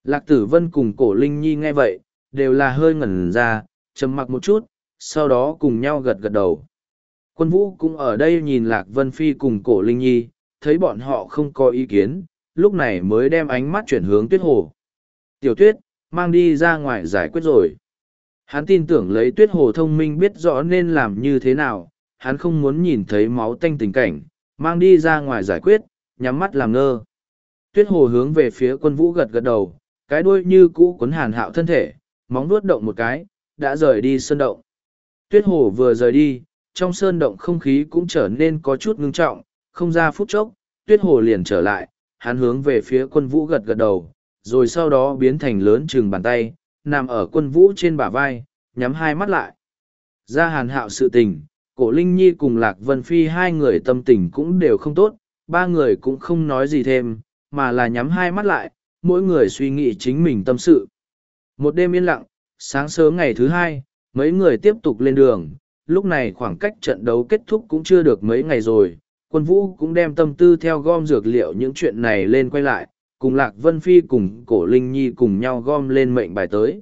Lạc tử vân cùng cổ linh nhi nghe vậy, đều là hơi ngẩn ra, trầm mặc một chút, sau đó cùng nhau gật gật đầu. Quân vũ cũng ở đây nhìn Lạc Vân Phi cùng cổ linh nhi, thấy bọn họ không có ý kiến, lúc này mới đem ánh mắt chuyển hướng tuyết hồ. Tiểu tuyết, mang đi ra ngoài giải quyết rồi. Hắn tin tưởng lấy tuyết hồ thông minh biết rõ nên làm như thế nào, hắn không muốn nhìn thấy máu tanh tình cảnh, mang đi ra ngoài giải quyết, nhắm mắt làm ngơ. Tuyết hồ hướng về phía quân vũ gật gật đầu, cái đuôi như cũ cuốn hàn hạo thân thể, móng nuốt động một cái, đã rời đi sơn động. Tuyết hồ vừa rời đi, trong sơn động không khí cũng trở nên có chút ngưng trọng, không ra phút chốc, tuyết hồ liền trở lại, hắn hướng về phía quân vũ gật gật đầu, rồi sau đó biến thành lớn chừng bàn tay, nằm ở quân vũ trên bả vai, nhắm hai mắt lại. Ra hàn hạo sự tình, cổ Linh Nhi cùng Lạc Vân Phi hai người tâm tình cũng đều không tốt, ba người cũng không nói gì thêm, mà là nhắm hai mắt lại, mỗi người suy nghĩ chính mình tâm sự. Một đêm yên lặng, sáng sớm ngày thứ hai, mấy người tiếp tục lên đường, lúc này khoảng cách trận đấu kết thúc cũng chưa được mấy ngày rồi, quân vũ cũng đem tâm tư theo gom dược liệu những chuyện này lên quay lại, cùng Lạc Vân Phi cùng cổ Linh Nhi cùng nhau gom lên mệnh bài tới.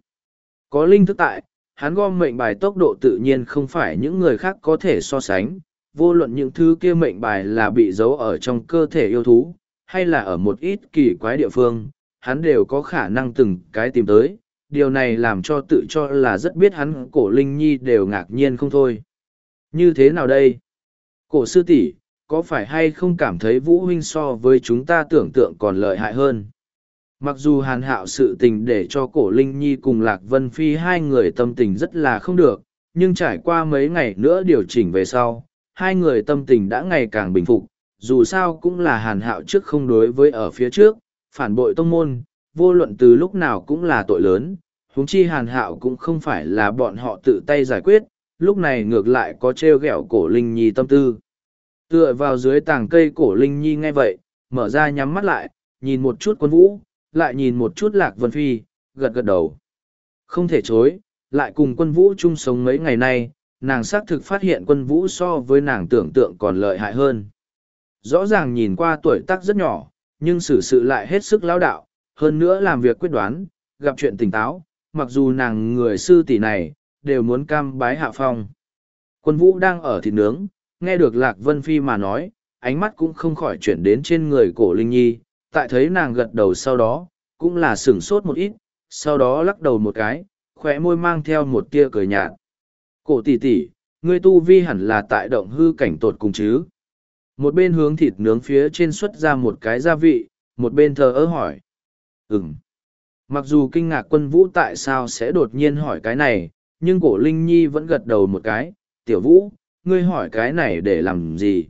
Có Linh thức tại, hắn gom mệnh bài tốc độ tự nhiên không phải những người khác có thể so sánh, vô luận những thứ kia mệnh bài là bị giấu ở trong cơ thể yêu thú, hay là ở một ít kỳ quái địa phương, hắn đều có khả năng từng cái tìm tới. Điều này làm cho tự cho là rất biết hắn cổ Linh Nhi đều ngạc nhiên không thôi. Như thế nào đây? Cổ sư tỷ có phải hay không cảm thấy Vũ Huynh so với chúng ta tưởng tượng còn lợi hại hơn? Mặc dù hàn hạo sự tình để cho cổ Linh Nhi cùng Lạc Vân Phi hai người tâm tình rất là không được, nhưng trải qua mấy ngày nữa điều chỉnh về sau, hai người tâm tình đã ngày càng bình phục, dù sao cũng là hàn hạo trước không đối với ở phía trước, phản bội tông môn, vô luận từ lúc nào cũng là tội lớn, huống chi hàn hạo cũng không phải là bọn họ tự tay giải quyết, lúc này ngược lại có treo ghẹo cổ Linh Nhi tâm tư. Tựa vào dưới tàng cây cổ Linh Nhi ngay vậy, mở ra nhắm mắt lại, nhìn một chút quân vũ, lại nhìn một chút lạc vân phi gật gật đầu không thể chối lại cùng quân vũ chung sống mấy ngày nay nàng xác thực phát hiện quân vũ so với nàng tưởng tượng còn lợi hại hơn rõ ràng nhìn qua tuổi tác rất nhỏ nhưng xử sự lại hết sức lão đạo, hơn nữa làm việc quyết đoán, gặp chuyện tỉnh táo, mặc dù nàng người sư tỷ này đều muốn cam bái hạ phong. Quân vũ đang ở thịt nướng, nghe được lạc vân phi mà nói, ánh mắt cũng không khỏi chuyển đến trên người cổ linh nhi, tại thấy nàng gật đầu sau đó, cũng là sửng sốt một ít, sau đó lắc đầu một cái, khóe môi mang theo một tia cười nhạt. Cổ tỷ tỷ, ngươi tu vi hẳn là tại động hư cảnh tột cùng chứ? Một bên hướng thịt nướng phía trên xuất ra một cái gia vị, một bên thờ ơ hỏi. Ừng mặc dù kinh ngạc quân vũ tại sao sẽ đột nhiên hỏi cái này, nhưng cổ linh nhi vẫn gật đầu một cái. Tiểu vũ, ngươi hỏi cái này để làm gì?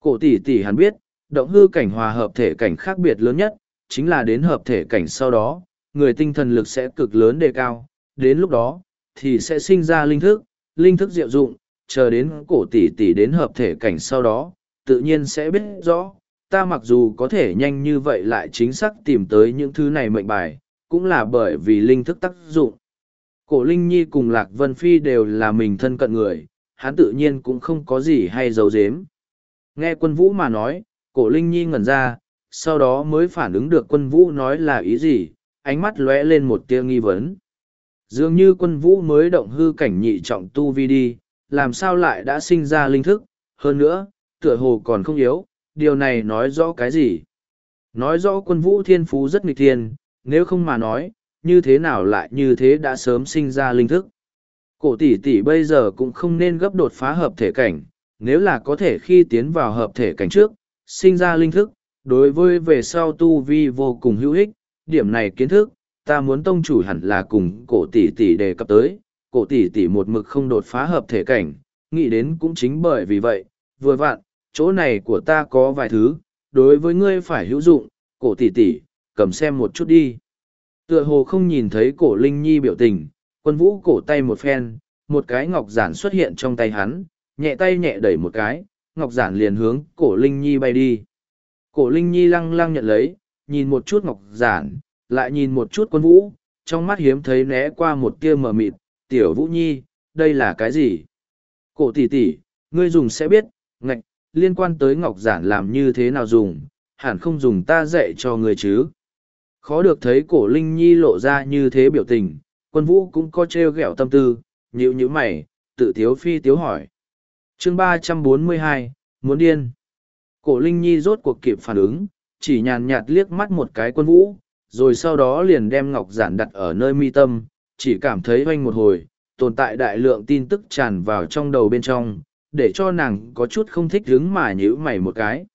Cổ tỷ tỷ hắn biết, động hư cảnh hòa hợp thể cảnh khác biệt lớn nhất, chính là đến hợp thể cảnh sau đó, người tinh thần lực sẽ cực lớn đề cao. Đến lúc đó, thì sẽ sinh ra linh thức linh thức diệu dụng, chờ đến cổ tỷ tỷ đến hợp thể cảnh sau đó tự nhiên sẽ biết rõ, ta mặc dù có thể nhanh như vậy lại chính xác tìm tới những thứ này mệnh bài, cũng là bởi vì linh thức tác dụng. Cổ linh nhi cùng lạc vân phi đều là mình thân cận người, hắn tự nhiên cũng không có gì hay giấu giếm. Nghe quân vũ mà nói, cổ linh nhi ngẩn ra, sau đó mới phản ứng được quân vũ nói là ý gì, ánh mắt lóe lên một tia nghi vấn. Dường như quân vũ mới động hư cảnh nhị trọng tu vi đi, làm sao lại đã sinh ra linh thức? Hơn nữa tựa hồ còn không yếu, điều này nói rõ cái gì? Nói rõ quân vũ thiên phú rất nghịch thiên, nếu không mà nói, như thế nào lại như thế đã sớm sinh ra linh thức? Cổ tỷ tỷ bây giờ cũng không nên gấp đột phá hợp thể cảnh, nếu là có thể khi tiến vào hợp thể cảnh trước, sinh ra linh thức, đối với về sau tu vi vô cùng hữu ích, điểm này kiến thức, ta muốn tông chủ hẳn là cùng cổ tỷ tỷ đề cập tới. Cổ tỷ tỷ một mực không đột phá hợp thể cảnh, nghĩ đến cũng chính bởi vì vậy, vừa vặn chỗ này của ta có vài thứ, đối với ngươi phải hữu dụng, cổ tỷ tỷ, cầm xem một chút đi. Tựa hồ không nhìn thấy cổ linh nhi biểu tình, quân vũ cổ tay một phen, một cái ngọc giản xuất hiện trong tay hắn, nhẹ tay nhẹ đẩy một cái, ngọc giản liền hướng cổ linh nhi bay đi. Cổ linh nhi lăng lăng nhận lấy, nhìn một chút ngọc giản, lại nhìn một chút quân vũ, trong mắt hiếm thấy né qua một tia mờ mịt, tiểu vũ nhi, đây là cái gì? Cổ tỷ tỷ, ngươi dùng sẽ biết, ngạch liên quan tới ngọc giản làm như thế nào dùng, hẳn không dùng ta dạy cho người chứ. Khó được thấy cổ linh nhi lộ ra như thế biểu tình, quân vũ cũng có treo gẹo tâm tư, nhịu như mày, tự thiếu phi tiếu hỏi. Chương ba trăm bốn mươi hai, muốn điên. Cổ linh nhi rốt cuộc kịp phản ứng, chỉ nhàn nhạt liếc mắt một cái quân vũ, rồi sau đó liền đem ngọc giản đặt ở nơi mi tâm, chỉ cảm thấy hoanh một hồi, tồn tại đại lượng tin tức tràn vào trong đầu bên trong để cho nàng có chút không thích đứng mà nhíu mày một cái.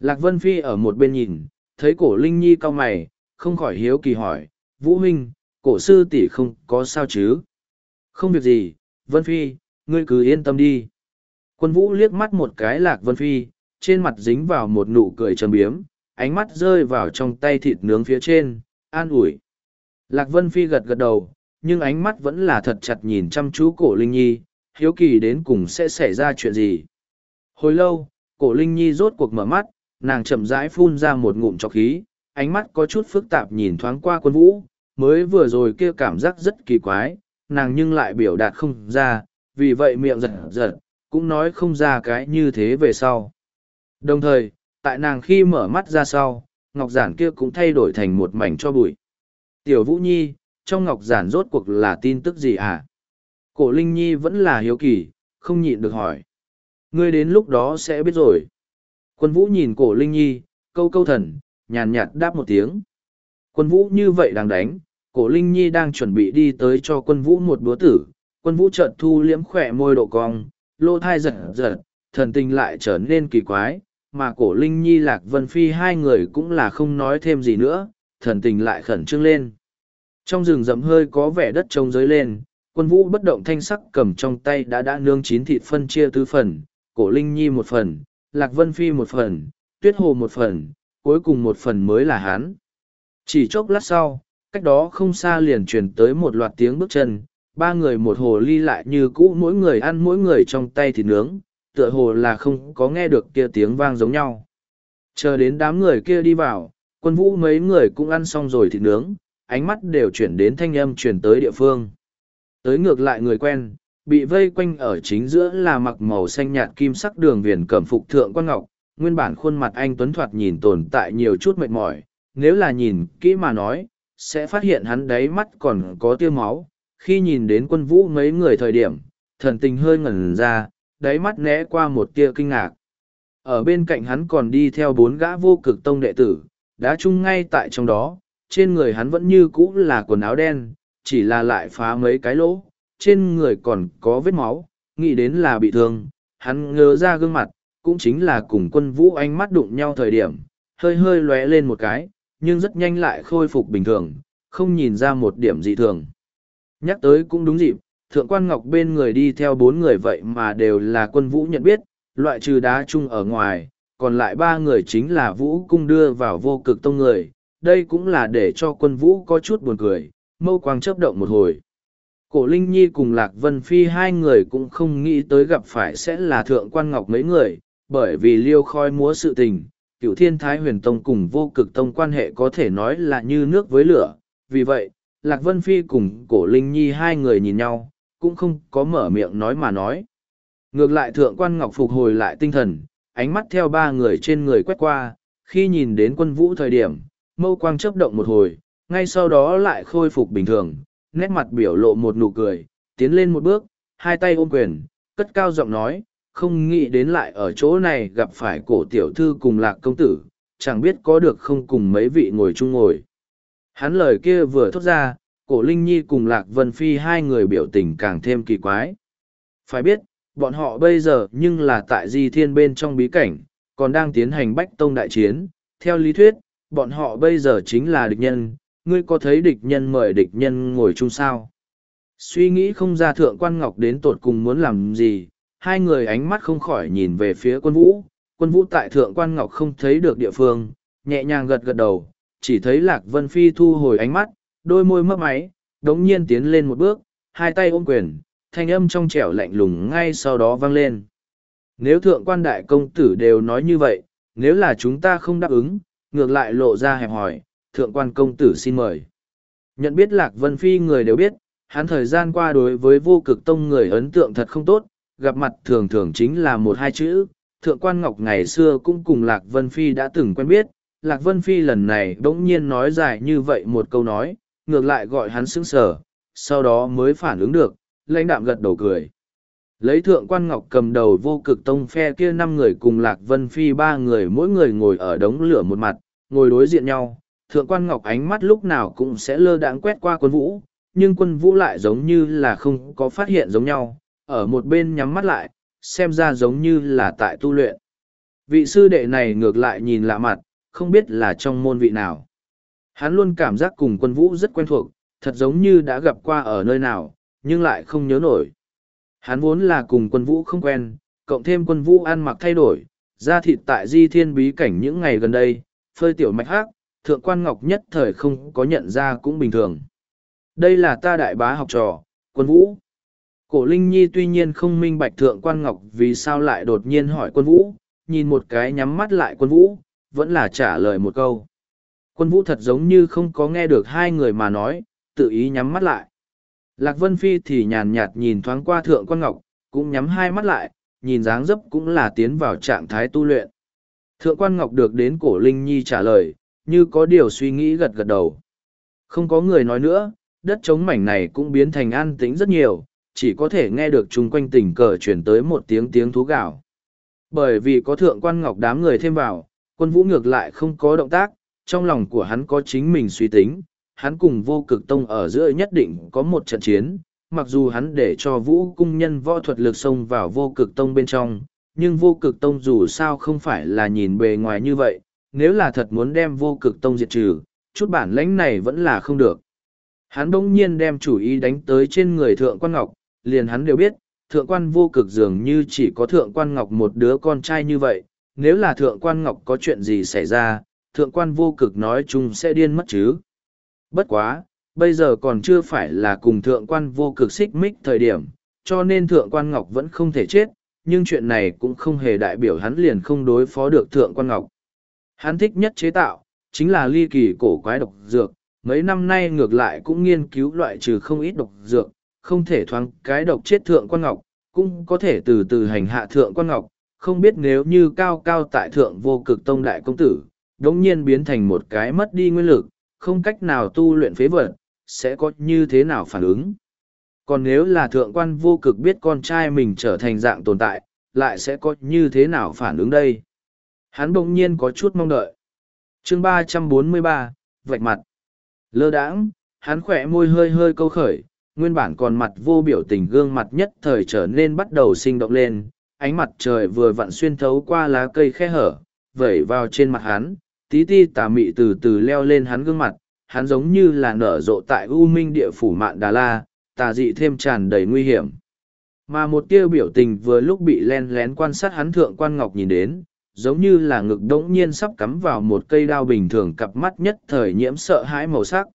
Lạc vân phi ở một bên nhìn thấy cổ linh nhi cau mày không khỏi hiếu kỳ hỏi vũ Minh, cổ sư tỷ không có sao chứ? Không việc gì vân phi ngươi cứ yên tâm đi. Quân vũ liếc mắt một cái lạc vân phi trên mặt dính vào một nụ cười trầm biếm ánh mắt rơi vào trong tay thịt nướng phía trên an ủi. Lạc vân phi gật gật đầu nhưng ánh mắt vẫn là thật chặt nhìn chăm chú cổ linh nhi hiếu kỳ đến cùng sẽ xảy ra chuyện gì. Hồi lâu, cổ linh nhi rốt cuộc mở mắt, nàng chậm rãi phun ra một ngụm trọc khí, ánh mắt có chút phức tạp nhìn thoáng qua quân vũ, mới vừa rồi kia cảm giác rất kỳ quái, nàng nhưng lại biểu đạt không ra, vì vậy miệng giật giật, cũng nói không ra cái như thế về sau. Đồng thời, tại nàng khi mở mắt ra sau, ngọc giản kia cũng thay đổi thành một mảnh cho bụi. Tiểu vũ nhi, trong ngọc giản rốt cuộc là tin tức gì à? Cổ linh nhi vẫn là hiếu kỳ, không nhịn được hỏi. Ngươi đến lúc đó sẽ biết rồi. Quân vũ nhìn cổ linh nhi, câu câu thần, nhàn nhạt đáp một tiếng. Quân vũ như vậy đang đánh, cổ linh nhi đang chuẩn bị đi tới cho quân vũ một búa tử. Quân vũ chợt thu liễm khỏe môi độ cong lô thai giật giật, thần tình lại trở nên kỳ quái, mà cổ linh nhi, lạc vân phi hai người cũng là không nói thêm gì nữa, thần tình lại khẩn trương lên. Trong rừng rậm hơi có vẻ đất trông giới lên quân vũ bất động thanh sắc cầm trong tay đã đã nương chín thịt phân chia tứ phần cổ linh nhi một phần lạc vân phi một phần tuyết hồ một phần cuối cùng một phần mới là hắn. chỉ chốc lát sau cách đó không xa liền truyền tới một loạt tiếng bước chân ba người một hồ ly lại như cũ mỗi người ăn mỗi người trong tay thịt nướng tựa hồ là không có nghe được kia tiếng vang giống nhau. Chờ đến đám người kia đi vào, Quân vũ mấy người cũng ăn xong rồi thịt nướng, ánh mắt đều chuyển đến thanh âm chuyển tới địa phương. Tới ngược lại người quen, bị vây quanh ở chính giữa là mặc màu xanh nhạt kim sắc đường viền cẩm phục thượng quan ngọc, nguyên bản khuôn mặt anh Tuấn Thoạt nhìn tồn tại nhiều chút mệt mỏi, nếu là nhìn kỹ mà nói, sẽ phát hiện hắn đáy mắt còn có tia máu. Khi nhìn đến quân vũ mấy người thời điểm, thần tình hơi ngẩn ra, đáy mắt né qua một tia kinh ngạc. Ở bên cạnh hắn còn đi theo bốn gã vô cực tông đệ tử, đã chung ngay tại trong đó, trên người hắn vẫn như cũ là quần áo đen, chỉ là lại phá mấy cái lỗ, trên người còn có vết máu, nghĩ đến là bị thương, hắn ngớ ra gương mặt, cũng chính là cùng quân vũ ánh mắt đụng nhau thời điểm, hơi hơi lóe lên một cái, nhưng rất nhanh lại khôi phục bình thường, không nhìn ra một điểm dị thường. Nhắc tới cũng đúng dịp, thượng quan ngọc bên người đi theo bốn người vậy mà đều là quân vũ nhận biết, loại trừ đá chung ở ngoài, còn lại ba người chính là vũ cung đưa vào vô cực tông người, đây cũng là để cho quân vũ có chút buồn cười, mâu quang chớp động một hồi. Cổ Linh Nhi cùng Lạc Vân Phi hai người cũng không nghĩ tới gặp phải sẽ là thượng quan ngọc mấy người, bởi vì liêu khoi múa sự tình, cựu thiên thái huyền tông cùng vô cực tông quan hệ có thể nói là như nước với lửa. Vì vậy, Lạc Vân Phi cùng cổ Linh Nhi hai người nhìn nhau, cũng không có mở miệng nói mà nói. Ngược lại thượng quan ngọc phục hồi lại tinh thần, ánh mắt theo ba người trên người quét qua, khi nhìn đến quân vũ thời điểm, mâu quang chớp động một hồi, ngay sau đó lại khôi phục bình thường, nét mặt biểu lộ một nụ cười, tiến lên một bước, hai tay ôm quyền, cất cao giọng nói, không nghĩ đến lại ở chỗ này gặp phải cổ tiểu thư cùng lạc công tử, chẳng biết có được không cùng mấy vị ngồi chung ngồi. Hắn lời kia vừa thốt ra, cổ Linh Nhi cùng lạc vân phi hai người biểu tình càng thêm kỳ quái. Phải biết, bọn họ bây giờ nhưng là tại di thiên bên trong bí cảnh, còn đang tiến hành bách tông đại chiến. Theo lý thuyết, bọn họ bây giờ chính là địch nhân, ngươi có thấy địch nhân mời địch nhân ngồi chung sao? Suy nghĩ không ra thượng quan ngọc đến tột cùng muốn làm gì, hai người ánh mắt không khỏi nhìn về phía quân vũ. Quân vũ tại thượng quan ngọc không thấy được địa phương, nhẹ nhàng gật gật đầu, chỉ thấy lạc vân phi thu hồi ánh mắt, đôi môi mấp máy, đống nhiên tiến lên một bước, hai tay ôm quyền, thanh âm trong trẻo lạnh lùng ngay sau đó vang lên. Nếu thượng quan đại công tử đều nói như vậy, nếu là chúng ta không đáp ứng, ngược lại lộ ra hẹp hỏi, thượng quan công tử xin mời. Nhận biết Lạc Vân Phi người đều biết, hắn thời gian qua đối với vô cực tông người ấn tượng thật không tốt, gặp mặt thường thường chính là một hai chữ. Thượng quan Ngọc ngày xưa cũng cùng Lạc Vân Phi đã từng quen biết, Lạc Vân Phi lần này bỗng nhiên nói dài như vậy một câu nói, ngược lại gọi hắn sững sờ, sau đó mới phản ứng được, lãnh đạm gật đầu cười. Lấy thượng quan ngọc cầm đầu vô cực tông phe kia năm người cùng Lạc Vân Phi ba người mỗi người ngồi ở đống lửa một mặt, ngồi đối diện nhau, thượng quan ngọc ánh mắt lúc nào cũng sẽ lơ đãng quét qua quân vũ, nhưng quân vũ lại giống như là không có phát hiện giống nhau, ở một bên nhắm mắt lại, xem ra giống như là tại tu luyện. Vị sư đệ này ngược lại nhìn lạ mặt, không biết là trong môn vị nào. Hắn luôn cảm giác cùng quân vũ rất quen thuộc, thật giống như đã gặp qua ở nơi nào, nhưng lại không nhớ nổi. Hắn vốn là cùng quân vũ không quen, cộng thêm quân vũ ăn mặc thay đổi, da thịt tại di thiên bí cảnh những ngày gần đây, phơi tiểu mạch hắc, thượng quan ngọc nhất thời không có nhận ra cũng bình thường. Đây là ta đại bá học trò, quân vũ. Cổ Linh Nhi tuy nhiên không minh bạch thượng quan ngọc vì sao lại đột nhiên hỏi quân vũ, nhìn một cái nhắm mắt lại quân vũ, vẫn là trả lời một câu. Quân vũ thật giống như không có nghe được hai người mà nói, tự ý nhắm mắt lại. Lạc Vân Phi thì nhàn nhạt nhìn thoáng qua thượng quan ngọc, cũng nhắm hai mắt lại, nhìn dáng dấp cũng là tiến vào trạng thái tu luyện. Thượng quan ngọc được đến cổ Linh Nhi trả lời, như có điều suy nghĩ gật gật đầu. Không có người nói nữa, đất trống mảnh này cũng biến thành an tĩnh rất nhiều, chỉ có thể nghe được chung quanh tình cờ chuyển tới một tiếng tiếng thú gạo. Bởi vì có thượng quan ngọc đám người thêm vào, quân vũ ngược lại không có động tác, trong lòng của hắn có chính mình suy tính, hắn cùng vô cực tông ở giữa nhất định có một trận chiến, mặc dù hắn để cho vũ cung nhân võ thuật lực xông vào vô cực tông bên trong, nhưng vô cực tông dù sao không phải là nhìn bề ngoài như vậy, nếu là thật muốn đem vô cực tông diệt trừ, chút bản lãnh này vẫn là không được. Hắn bỗng nhiên đem chủ ý đánh tới trên người thượng quan ngọc, liền hắn đều biết, thượng quan vô cực dường như chỉ có thượng quan ngọc một đứa con trai như vậy, nếu là thượng quan ngọc có chuyện gì xảy ra, thượng quan vô cực nói chung sẽ điên mất chứ. Bất quá, bây giờ còn chưa phải là cùng thượng quan vô cực xích mích thời điểm, cho nên thượng quan ngọc vẫn không thể chết, nhưng chuyện này cũng không hề đại biểu hắn liền không đối phó được thượng quan ngọc. Hắn thích nhất chế tạo, chính là ly kỳ cổ quái độc dược, mấy năm nay ngược lại cũng nghiên cứu loại trừ không ít độc dược, không thể thoáng cái độc chết thượng quan ngọc, cũng có thể từ từ hành hạ thượng quan ngọc, không biết nếu như cao cao tại thượng vô cực tông đại công tử, đống nhiên biến thành một cái mất đi nguyên lực, không cách nào tu luyện phế vật, sẽ có như thế nào phản ứng. Còn nếu là thượng quan vô cực biết con trai mình trở thành dạng tồn tại, lại sẽ có như thế nào phản ứng đây? Hắn bỗng nhiên có chút mong đợi. chương ba trăm bốn mươi ba vạch mặt. Lơ đãng, hắn khỏe môi hơi hơi câu khởi, nguyên bản còn mặt vô biểu tình gương mặt nhất thời trở nên bắt đầu sinh động lên, ánh mặt trời vừa vặn xuyên thấu qua lá cây khe hở, vẩy vào trên mặt hắn, tí ti tà mị từ từ leo lên hắn gương mặt, hắn giống như là nở rộ tại U Minh địa phủ mạn Đà La, tà dị thêm tràn đầy nguy hiểm. Mà một tia biểu tình vừa lúc bị len lén quan sát hắn thượng quan ngọc nhìn đến, giống như là ngực đống nhiên sắp cắm vào một cây đao bình thường cặp mắt nhất thời nhiễm sợ hãi màu sắc.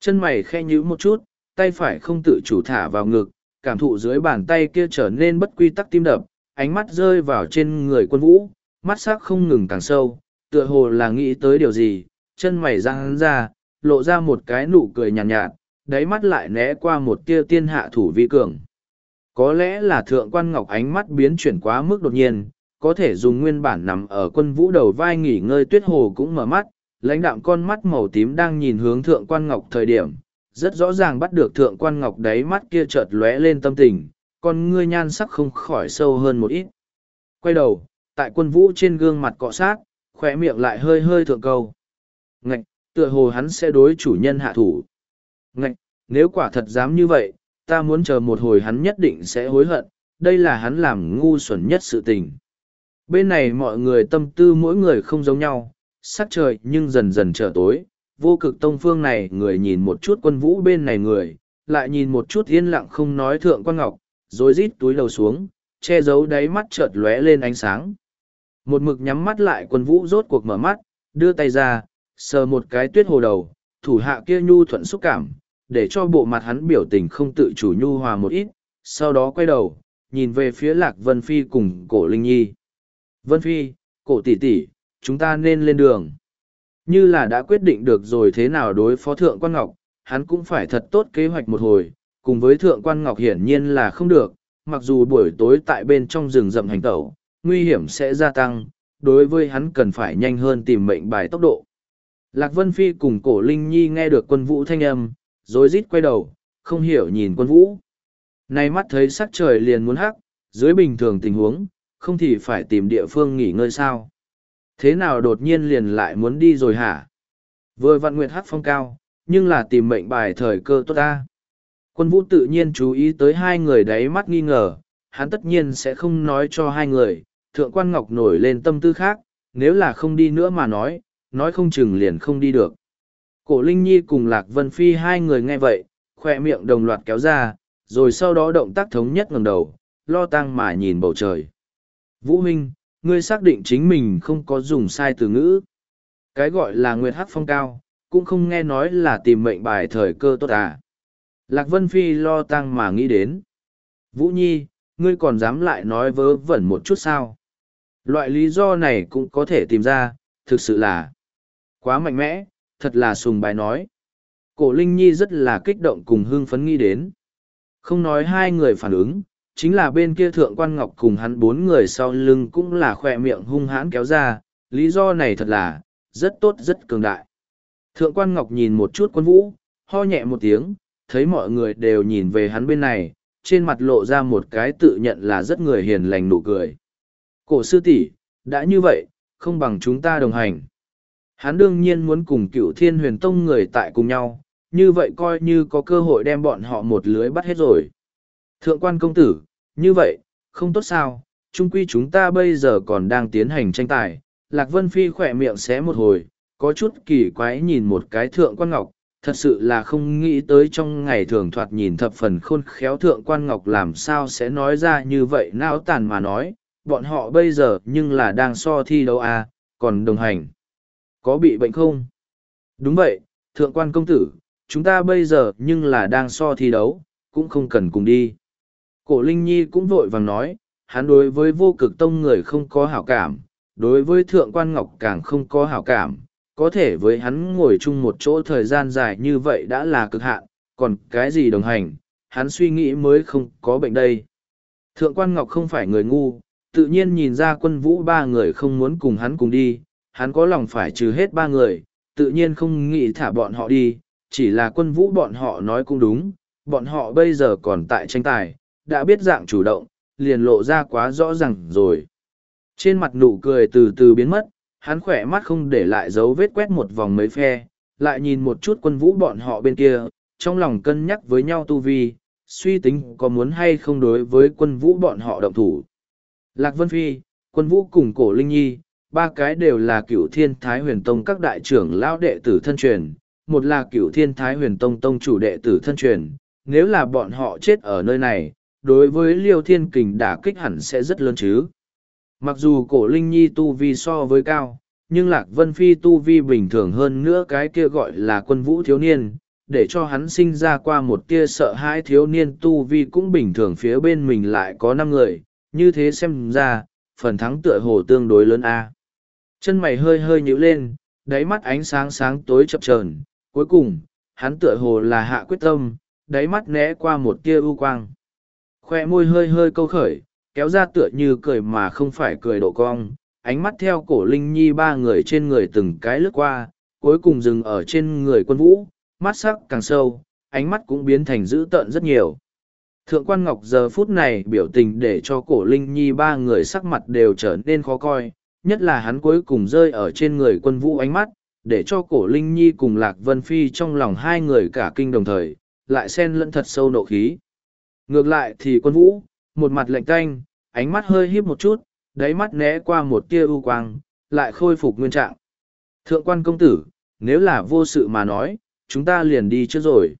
Chân mày khe nhíu một chút, tay phải không tự chủ thả vào ngực, cảm thụ dưới bàn tay kia trở nên bất quy tắc tim đập, ánh mắt rơi vào trên người quân vũ, mắt sắc không ngừng càng sâu, tựa hồ là nghĩ tới điều gì, chân mày răng ra, lộ ra một cái nụ cười nhàn nhạt, nhạt, đáy mắt lại né qua một tia tiên hạ thủ vi cường. Có lẽ là thượng quan ngọc ánh mắt biến chuyển quá mức đột nhiên, có thể dùng nguyên bản nằm ở quân vũ đầu vai nghỉ ngơi tuyết hồ cũng mở mắt, lãnh đạm con mắt màu tím đang nhìn hướng thượng quan ngọc thời điểm, rất rõ ràng bắt được thượng quan ngọc đáy mắt kia chợt lóe lên tâm tình, con ngươi nhan sắc không khỏi sâu hơn một ít. Quay đầu, tại quân vũ trên gương mặt cọ sát, khỏe miệng lại hơi hơi thượng câu. Ngạch, tựa hồ hắn sẽ đối chủ nhân hạ thủ. Ngạch, nếu quả thật dám như vậy, ta muốn chờ một hồi hắn nhất định sẽ hối hận, đây là hắn làm ngu xuẩn nhất sự tình. Bên này mọi người tâm tư mỗi người không giống nhau, sắc trời nhưng dần dần trở tối, vô cực tông phương này người nhìn một chút quân vũ bên này người, lại nhìn một chút yên lặng không nói thượng quan ngọc, rồi rít túi đầu xuống, che giấu đáy mắt chợt lóe lên ánh sáng. Một mực nhắm mắt lại quân vũ rốt cuộc mở mắt, đưa tay ra, sờ một cái tuyết hồ đầu, thủ hạ kia nhu thuận xúc cảm, để cho bộ mặt hắn biểu tình không tự chủ nhu hòa một ít, sau đó quay đầu, nhìn về phía lạc Vân Phi cùng cổ Linh Nhi. Vân Phi, cổ tỷ tỷ, chúng ta nên lên đường. Như là đã quyết định được rồi thế nào đối phó Thượng Quan Ngọc, hắn cũng phải thật tốt kế hoạch một hồi, cùng với Thượng Quan Ngọc hiển nhiên là không được, mặc dù buổi tối tại bên trong rừng rậm hành tẩu, nguy hiểm sẽ gia tăng, đối với hắn cần phải nhanh hơn tìm mệnh bài tốc độ. Lạc Vân Phi cùng cổ Linh Nhi nghe được quân vũ thanh âm, rồi rít quay đầu, không hiểu nhìn quân vũ. Nay mắt thấy sắc trời liền muốn hắc, dưới bình thường tình huống, không thì phải tìm địa phương nghỉ ngơi sao. Thế nào đột nhiên liền lại muốn đi rồi hả? Vừa vặn nguyệt hát phong cao, nhưng là tìm mệnh bài thời cơ tốt ta. Quân vũ tự nhiên chú ý tới hai người đấy mắt nghi ngờ, hắn tất nhiên sẽ không nói cho hai người, thượng quan ngọc nổi lên tâm tư khác, nếu là không đi nữa mà nói, nói không chừng liền không đi được. Cổ Linh Nhi cùng Lạc Vân Phi hai người nghe vậy, khoe miệng đồng loạt kéo ra, rồi sau đó động tác thống nhất ngẩng đầu, lo tăng mà nhìn bầu trời. Vũ Minh, ngươi xác định chính mình không có dùng sai từ ngữ. Cái gọi là Nguyệt Hắc Phong Cao, cũng không nghe nói là tìm mệnh bài thời cơ tốt à. Lạc Vân Phi lo tăng mà nghĩ đến. Vũ Nhi, ngươi còn dám lại nói vớ vẩn một chút sao? Loại lý do này cũng có thể tìm ra, thực sự là quá mạnh mẽ, thật là sùng bài nói. Cổ Linh Nhi rất là kích động cùng hưng phấn nghĩ đến. Không nói hai người phản ứng, chính là bên kia thượng quan ngọc cùng hắn bốn người sau lưng cũng là khoe miệng hung hãn kéo ra, lý do này thật là, rất tốt rất cường đại. Thượng quan ngọc nhìn một chút quân vũ, ho nhẹ một tiếng, thấy mọi người đều nhìn về hắn bên này, trên mặt lộ ra một cái tự nhận là rất người hiền lành nụ cười. Cổ sư tỷ, đã như vậy, không bằng chúng ta đồng hành. Hắn đương nhiên muốn cùng cựu thiên huyền tông người tại cùng nhau, như vậy coi như có cơ hội đem bọn họ một lưới bắt hết rồi. Thượng quan công tử, như vậy, không tốt sao, chung quy chúng ta bây giờ còn đang tiến hành tranh tài. Lạc Vân Phi khỏe miệng xé một hồi, có chút kỳ quái nhìn một cái thượng quan ngọc, thật sự là không nghĩ tới trong ngày thường thoạt nhìn thập phần khôn khéo thượng quan ngọc làm sao sẽ nói ra như vậy não tàn mà nói, bọn họ bây giờ nhưng là đang so thi đấu à, còn đồng hành. Có bị bệnh không? Đúng vậy, thượng quan công tử, chúng ta bây giờ nhưng là đang so thi đấu, cũng không cần cùng đi. Cổ Linh Nhi cũng vội vàng nói, hắn đối với vô cực tông người không có hảo cảm, đối với thượng quan ngọc càng không có hảo cảm, có thể với hắn ngồi chung một chỗ thời gian dài như vậy đã là cực hạn, còn cái gì đồng hành, hắn suy nghĩ mới không có bệnh đây. Thượng quan Ngọc không phải người ngu, tự nhiên nhìn ra quân vũ ba người không muốn cùng hắn cùng đi, hắn có lòng phải trừ hết ba người, tự nhiên không nghĩ thả bọn họ đi, chỉ là quân vũ bọn họ nói cũng đúng, bọn họ bây giờ còn tại tranh tài, đã biết dạng chủ động, liền lộ ra quá rõ ràng rồi. Trên mặt nụ cười từ từ biến mất, hắn khỏe mắt không để lại dấu vết quét một vòng mấy phe, lại nhìn một chút quân vũ bọn họ bên kia, trong lòng cân nhắc với nhau tu vi, suy tính có muốn hay không đối với quân vũ bọn họ động thủ. Lạc Vân Phi, quân vũ cùng cổ Linh Nhi, ba cái đều là cựu thiên thái huyền tông các đại trưởng lão đệ tử thân truyền, một là cựu thiên thái huyền tông tông chủ đệ tử thân truyền, nếu là bọn họ chết ở nơi này, đối với liêu thiên kình đả kích hẳn sẽ rất lớn chứ. Mặc dù cổ Linh Nhi tu vi so với cao, nhưng Lạc Vân Phi tu vi bình thường hơn nữa cái kia gọi là quân vũ thiếu niên, để cho hắn sinh ra qua một tia sợ hãi thiếu niên tu vi cũng bình thường phía bên mình lại có năm người, như thế xem ra, phần thắng tựa hồ tương đối lớn a. Chân mày hơi hơi nhíu lên, đáy mắt ánh sáng sáng tối chập trờn cuối cùng, hắn tựa hồ là hạ quyết tâm, đáy mắt né qua một tia ưu quang. Khoe môi hơi hơi câu khởi, kéo ra tựa như cười mà không phải cười độ cong, ánh mắt theo cổ linh nhi ba người trên người từng cái lướt qua, cuối cùng dừng ở trên người quân vũ, mắt sắc càng sâu, ánh mắt cũng biến thành dữ tợn rất nhiều. Thượng quan Ngọc giờ phút này biểu tình để cho cổ Linh Nhi ba người sắc mặt đều trở nên khó coi, nhất là hắn cuối cùng rơi ở trên người quân vũ ánh mắt, để cho cổ Linh Nhi cùng Lạc Vân Phi trong lòng hai người cả kinh đồng thời, lại xen lẫn thật sâu nộ khí. Ngược lại thì quân vũ, một mặt lạnh tanh, ánh mắt hơi híp một chút, đáy mắt né qua một tia u quang, lại khôi phục nguyên trạng. Thượng quan công tử, nếu là vô sự mà nói, chúng ta liền đi trước rồi.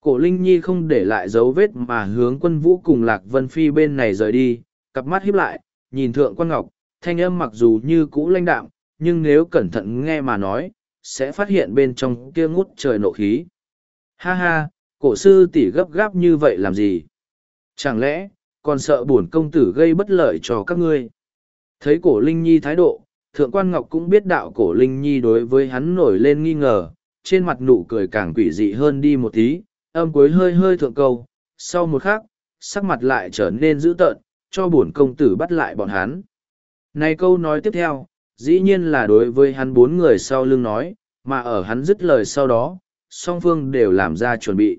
Cổ Linh Nhi không để lại dấu vết mà hướng quân vũ cùng Lạc Vân Phi bên này rời đi, cặp mắt híp lại, nhìn thượng quan ngọc, thanh âm mặc dù như cũ lãnh đạm, nhưng nếu cẩn thận nghe mà nói, sẽ phát hiện bên trong kia ngút trời nộ khí. Ha ha, cổ sư tỷ gấp gáp như vậy làm gì? Chẳng lẽ, còn sợ bổn công tử gây bất lợi cho các ngươi? Thấy cổ Linh Nhi thái độ, thượng quan ngọc cũng biết đạo cổ Linh Nhi đối với hắn nổi lên nghi ngờ, trên mặt nụ cười càng quỷ dị hơn đi một tí, âm cuối hơi hơi thượng câu, sau một khắc, sắc mặt lại trở nên dữ tợn, cho bổn công tử bắt lại bọn hắn. Này câu nói tiếp theo, dĩ nhiên là đối với hắn bốn người sau lưng nói, mà ở hắn dứt lời sau đó, song phương đều làm ra chuẩn bị.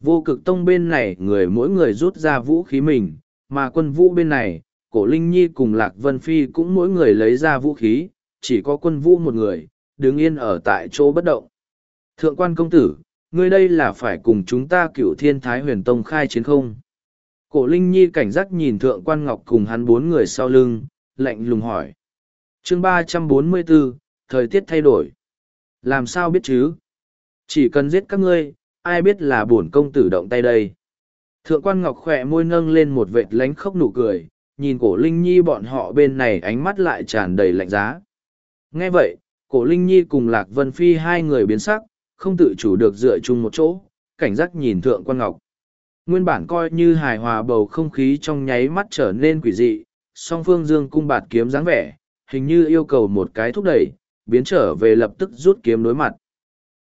Vô cực tông bên này người mỗi người rút ra vũ khí mình, mà quân vũ bên này, cổ Linh Nhi cùng Lạc Vân Phi cũng mỗi người lấy ra vũ khí, chỉ có quân vũ một người, đứng yên ở tại chỗ bất động. Thượng quan công tử, ngươi đây là phải cùng chúng ta cựu thiên thái huyền tông khai chiến không? Cổ Linh Nhi cảnh giác nhìn thượng quan ngọc cùng hắn bốn người sau lưng, lạnh lùng hỏi. chương ba trăm bốn mươi 344, thời tiết thay đổi. Làm sao biết chứ? Chỉ cần giết các ngươi, ai biết là bổn công tử động tay đây? Thượng quan ngọc khỏe môi nâng lên một vệt lánh khóc nụ cười, nhìn cổ Linh Nhi bọn họ bên này ánh mắt lại tràn đầy lạnh giá. Nghe vậy, cổ Linh Nhi cùng Lạc Vân Phi hai người biến sắc, không tự chủ được dựa chung một chỗ, cảnh giác nhìn thượng quan ngọc. Nguyên bản coi như hài hòa bầu không khí trong nháy mắt trở nên quỷ dị, song phương dương cung bạt kiếm dáng vẻ, hình như yêu cầu một cái thúc đẩy, biến trở về lập tức rút kiếm đối mặt.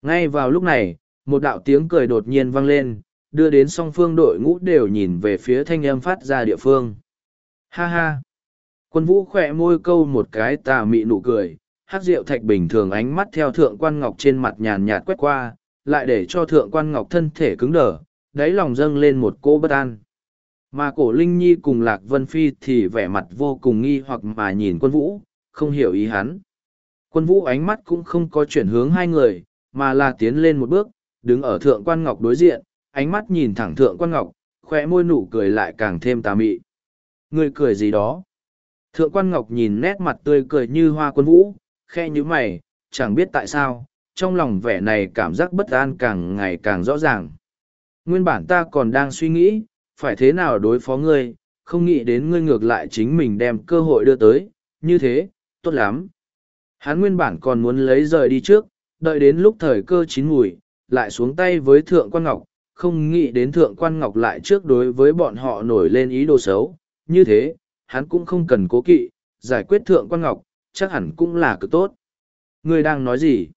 Ngay vào lúc này, một đạo tiếng cười đột nhiên vang lên, đưa đến song phương đội ngũ đều nhìn về phía thanh âm phát ra địa phương. Ha ha! Quân vũ khỏe môi câu một cái tà mị nụ cười, hát rượu thạch bình thường ánh mắt theo thượng quan ngọc trên mặt nhàn nhạt quét qua, lại để cho thượng quan ngọc thân thể cứng đờ, đáy lòng dâng lên một cô bất an. Mà cổ Linh Nhi cùng Lạc Vân Phi thì vẻ mặt vô cùng nghi hoặc mà nhìn quân vũ, không hiểu ý hắn. Quân vũ ánh mắt cũng không có chuyển hướng hai người, mà là tiến lên một bước, đứng ở thượng quan ngọc đối diện, ánh mắt nhìn thẳng thượng quan ngọc, khỏe môi nụ cười lại càng thêm tà mị. Người cười gì đó? Thượng quan ngọc nhìn nét mặt tươi cười như hoa quân vũ, khe như mày, chẳng biết tại sao, trong lòng vẻ này cảm giác bất an càng ngày càng rõ ràng. Nguyên bản ta còn đang suy nghĩ, phải thế nào đối phó ngươi, không nghĩ đến ngươi ngược lại chính mình đem cơ hội đưa tới, như thế, tốt lắm. Hắn nguyên bản còn muốn lấy rời đi trước, đợi đến lúc thời cơ chín mùi, lại xuống tay với Thượng Quan Ngọc, không nghĩ đến Thượng Quan Ngọc lại trước đối với bọn họ nổi lên ý đồ xấu, như thế, hắn cũng không cần cố kỵ, giải quyết Thượng Quan Ngọc, chắc hẳn cũng là cực tốt. Ngươi đang nói gì?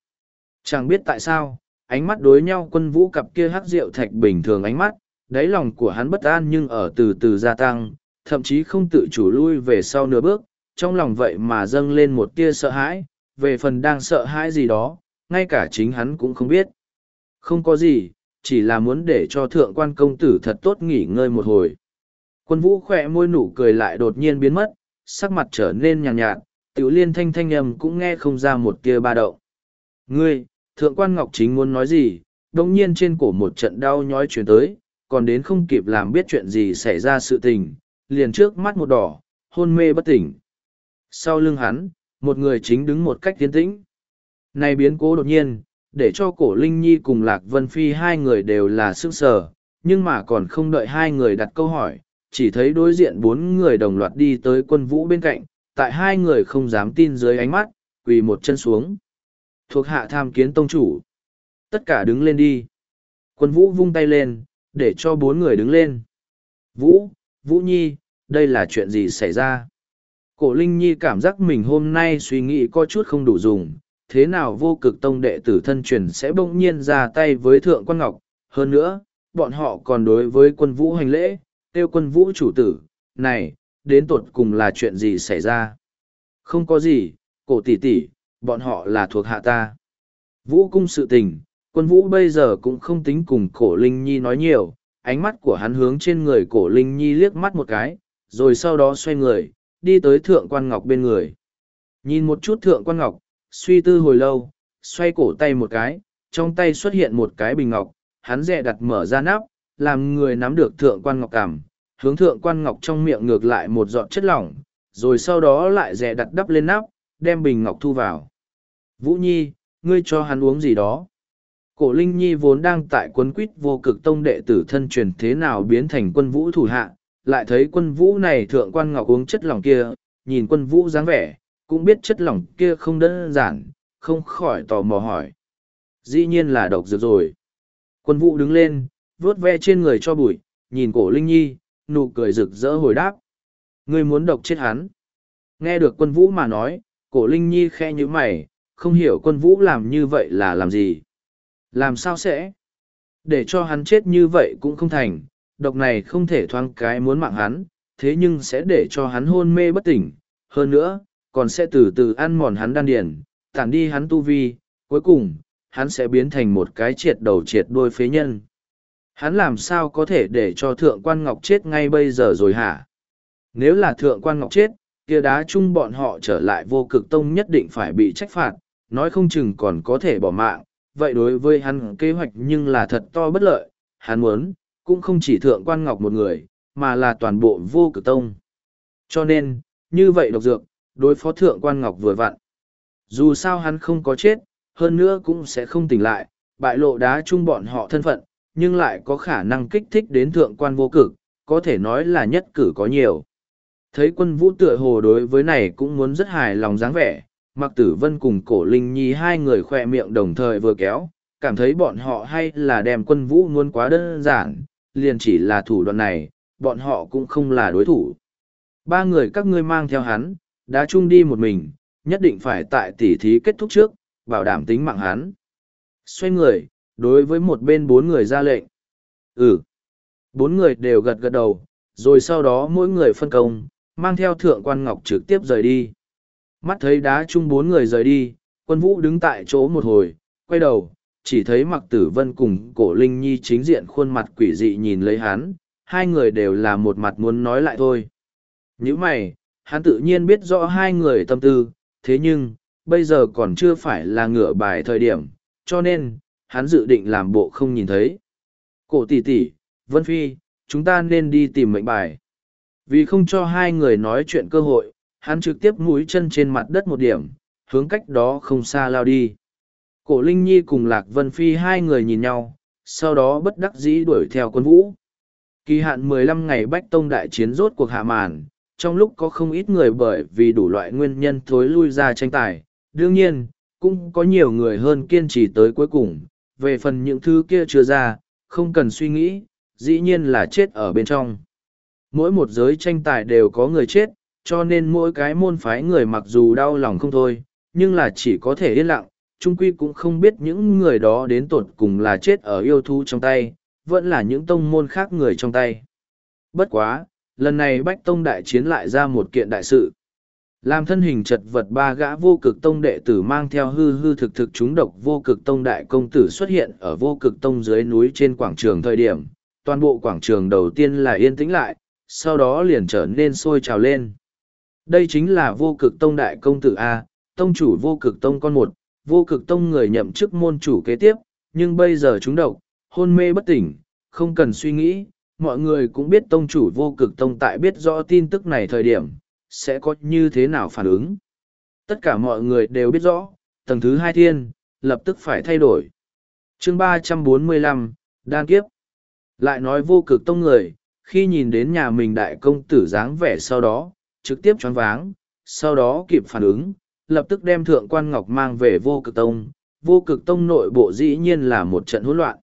Chẳng biết tại sao, ánh mắt đối nhau quân vũ cặp kia hắc rượu thạch bình thường ánh mắt, đáy lòng của hắn bất an nhưng ở từ từ gia tăng, thậm chí không tự chủ lui về sau nửa bước, trong lòng vậy mà dâng lên một tia sợ hãi, về phần đang sợ hãi gì đó, ngay cả chính hắn cũng không biết. Không có gì, chỉ là muốn để cho thượng quan công tử thật tốt nghỉ ngơi một hồi. Quân vũ khỏe môi nụ cười lại đột nhiên biến mất, sắc mặt trở nên nhàn nhạt, nhạt, tiểu liên thanh thanh âm cũng nghe không ra một tia ba động. Ngươi, thượng quan ngọc chính muốn nói gì, đồng nhiên trên cổ một trận đau nhói chuyển tới, còn đến không kịp làm biết chuyện gì xảy ra sự tình, liền trước mắt một đỏ, hôn mê bất tỉnh. Sau lưng hắn, một người chính đứng một cách tiến tĩnh. Này biến cố đột nhiên, để cho cổ Linh Nhi cùng Lạc Vân Phi hai người đều là sức sở, nhưng mà còn không đợi hai người đặt câu hỏi, chỉ thấy đối diện bốn người đồng loạt đi tới quân vũ bên cạnh, tại hai người không dám tin dưới ánh mắt, quỳ một chân xuống. Thuộc hạ tham kiến tông chủ. Tất cả đứng lên đi. Quân vũ vung tay lên, để cho bốn người đứng lên. Vũ, Vũ Nhi, đây là chuyện gì xảy ra? Cổ Linh Nhi cảm giác mình hôm nay suy nghĩ có chút không đủ dùng, thế nào vô cực tông đệ tử thân truyền sẽ bỗng nhiên ra tay với Thượng Quan Ngọc. Hơn nữa, bọn họ còn đối với quân vũ hành lễ, tiêu quân vũ chủ tử, này, đến tột cùng là chuyện gì xảy ra? Không có gì, cổ tỷ tỷ, bọn họ là thuộc hạ ta. Vũ cung sự tình, quân vũ bây giờ cũng không tính cùng cổ Linh Nhi nói nhiều, ánh mắt của hắn hướng trên người cổ Linh Nhi liếc mắt một cái, rồi sau đó xoay người, đi tới thượng quan ngọc bên người. Nhìn một chút thượng quan ngọc, suy tư hồi lâu, xoay cổ tay một cái, trong tay xuất hiện một cái bình ngọc, hắn dè đặt mở ra nắp, làm người nắm được thượng quan ngọc cảm, hướng thượng quan ngọc trong miệng ngược lại một giọt chất lỏng, rồi sau đó lại dè đặt đắp lên nắp, đem bình ngọc thu vào. Vũ Nhi, ngươi cho hắn uống gì đó? Cổ Linh Nhi vốn đang tại quân quýt vô cực tông đệ tử thân truyền thế nào biến thành quân vũ thủ hạ, lại thấy quân vũ này thượng quan ngọc uống chất lỏng kia, nhìn quân vũ dáng vẻ, cũng biết chất lỏng kia không đơn giản, không khỏi tò mò hỏi. Dĩ nhiên là độc dược rồi. Quân vũ đứng lên, vuốt ve trên người cho bụi, nhìn cổ Linh Nhi, nụ cười rực rỡ hồi đáp. Ngươi muốn độc chết hắn. Nghe được quân vũ mà nói, cổ Linh Nhi khe như mày, không hiểu quân vũ làm như vậy là làm gì. Làm sao sẽ? Để cho hắn chết như vậy cũng không thành, độc này không thể thoáng cái muốn mạng hắn, thế nhưng sẽ để cho hắn hôn mê bất tỉnh. Hơn nữa, còn sẽ từ từ ăn mòn hắn đan điển, tản đi hắn tu vi, cuối cùng, hắn sẽ biến thành một cái triệt đầu triệt đuôi phế nhân. Hắn làm sao có thể để cho thượng quan ngọc chết ngay bây giờ rồi hả? Nếu là thượng quan ngọc chết, kia đá chung bọn họ trở lại vô cực tông nhất định phải bị trách phạt, nói không chừng còn có thể bỏ mạng, vậy đối với hắn kế hoạch nhưng là thật to bất lợi, hắn muốn, cũng không chỉ thượng quan ngọc một người, mà là toàn bộ vô cực tông. Cho nên, như vậy độc dược, đối phó thượng quan ngọc vừa vặn. Dù sao hắn không có chết, hơn nữa cũng sẽ không tỉnh lại, bại lộ đá chung bọn họ thân phận, nhưng lại có khả năng kích thích đến thượng quan vô cực, có thể nói là nhất cử có nhiều. Thấy quân vũ tựa hồ đối với này cũng muốn rất hài lòng dáng vẻ, mặc tử vân cùng cổ linh nhi hai người khoe miệng đồng thời vừa kéo, cảm thấy bọn họ hay là đem quân vũ muốn quá đơn giản, liền chỉ là thủ đoạn này, bọn họ cũng không là đối thủ. Ba người các ngươi mang theo hắn, đã chung đi một mình, nhất định phải tại tỉ thí kết thúc trước, bảo đảm tính mạng hắn. Xoay người, đối với một bên bốn người ra lệnh. Ừ. Bốn người đều gật gật đầu, rồi sau đó mỗi người phân công, mang theo thượng quan ngọc trực tiếp rời đi. Mắt thấy đá chung bốn người rời đi, quân vũ đứng tại chỗ một hồi, quay đầu, chỉ thấy mặc tử vân cùng cổ linh nhi chính diện khuôn mặt quỷ dị nhìn lấy hắn, hai người đều là một mặt muốn nói lại thôi. Những mày, hắn tự nhiên biết rõ hai người tâm tư, thế nhưng, bây giờ còn chưa phải là ngửa bài thời điểm, cho nên, hắn dự định làm bộ không nhìn thấy. Cổ tỷ tỷ, Vân Phi, chúng ta nên đi tìm mệnh bài. Vì không cho hai người nói chuyện cơ hội, hắn trực tiếp mũi chân trên mặt đất một điểm, hướng cách đó không xa lao đi. Cổ Linh Nhi cùng Lạc Vân Phi hai người nhìn nhau, sau đó bất đắc dĩ đuổi theo quân vũ. Kỳ hạn 15 ngày Bách Tông đại chiến rốt cuộc hạ màn, trong lúc có không ít người bởi vì đủ loại nguyên nhân thối lui ra tranh tài. Đương nhiên, cũng có nhiều người hơn kiên trì tới cuối cùng, về phần những thứ kia chưa ra, không cần suy nghĩ, dĩ nhiên là chết ở bên trong. Mỗi một giới tranh tài đều có người chết, cho nên mỗi cái môn phái người mặc dù đau lòng không thôi, nhưng là chỉ có thể yên lặng, chung quy cũng không biết những người đó đến tột cùng là chết ở yêu thú trong tay, vẫn là những tông môn khác người trong tay. Bất quá, lần này Bách Tông đại chiến lại ra một kiện đại sự. Làm thân hình chật vật ba gã vô cực tông đệ tử mang theo hư hư thực thực chúng độc vô cực tông đại công tử xuất hiện ở vô cực tông dưới núi trên quảng trường thời điểm. Toàn bộ quảng trường đầu tiên là yên tĩnh lại, sau đó liền trở nên sôi trào lên. Đây chính là vô cực tông đại công tử A, tông chủ vô cực tông con một, vô cực tông người nhậm chức môn chủ kế tiếp, nhưng bây giờ chúng độc, hôn mê bất tỉnh, không cần suy nghĩ, mọi người cũng biết tông chủ vô cực tông tại biết rõ tin tức này thời điểm, sẽ có như thế nào phản ứng. Tất cả mọi người đều biết rõ, tầng thứ hai thiên, lập tức phải thay đổi. chương ba trăm bốn mươi lăm đan kiếp. Lại nói vô cực tông người, khi nhìn đến nhà mình đại công tử dáng vẻ sau đó, trực tiếp choáng váng, sau đó kịp phản ứng, lập tức đem thượng quan ngọc mang về vô cực tông. Vô cực tông nội bộ dĩ nhiên là một trận hỗn loạn.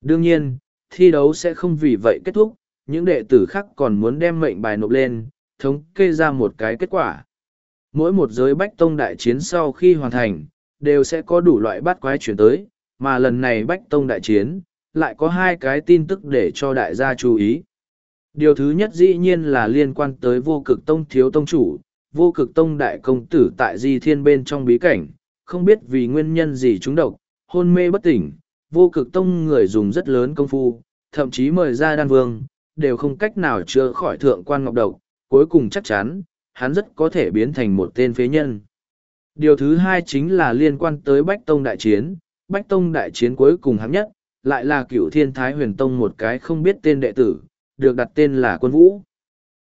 Đương nhiên, thi đấu sẽ không vì vậy kết thúc, những đệ tử khác còn muốn đem mệnh bài nộp lên, thống kê ra một cái kết quả. Mỗi một giới bách tông đại chiến sau khi hoàn thành, đều sẽ có đủ loại bắt quái chuyển tới, mà lần này bách tông đại chiến, lại có hai cái tin tức để cho đại gia chú ý. Điều thứ nhất dĩ nhiên là liên quan tới vô cực tông thiếu tông chủ, vô cực tông đại công tử tại di thiên bên trong bí cảnh, không biết vì nguyên nhân gì chúng độc, hôn mê bất tỉnh, vô cực tông người dùng rất lớn công phu, thậm chí mời ra đan vương, đều không cách nào chữa khỏi thượng quan ngọc độc, cuối cùng chắc chắn, hắn rất có thể biến thành một tên phế nhân. Điều thứ hai chính là liên quan tới Bách Tông Đại Chiến. Bách Tông Đại Chiến cuối cùng hạng nhất, lại là cựu thiên thái huyền tông một cái không biết tên đệ tử, được đặt tên là quân vũ.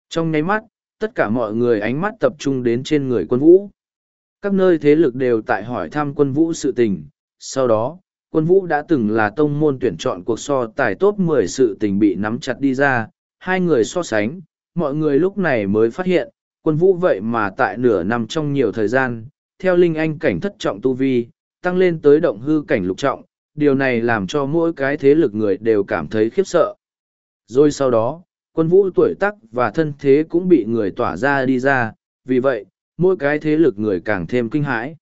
Trong nháy mắt, tất cả mọi người ánh mắt tập trung đến trên người quân vũ. Các nơi thế lực đều tại hỏi thăm quân vũ sự tình. Sau đó, quân vũ đã từng là tông môn tuyển chọn cuộc so tài top 10 sự tình bị nắm chặt đi ra. Hai người so sánh, mọi người lúc này mới phát hiện, quân vũ vậy mà tại nửa năm trong nhiều thời gian, theo linh anh cảnh thất trọng tu vi, tăng lên tới động hư cảnh lục trọng, điều này làm cho mỗi cái thế lực người đều cảm thấy khiếp sợ. Rồi sau đó, quân vũ tuổi tác và thân thế cũng bị người tỏa ra đi ra, vì vậy, mỗi cái thế lực người càng thêm kinh hãi.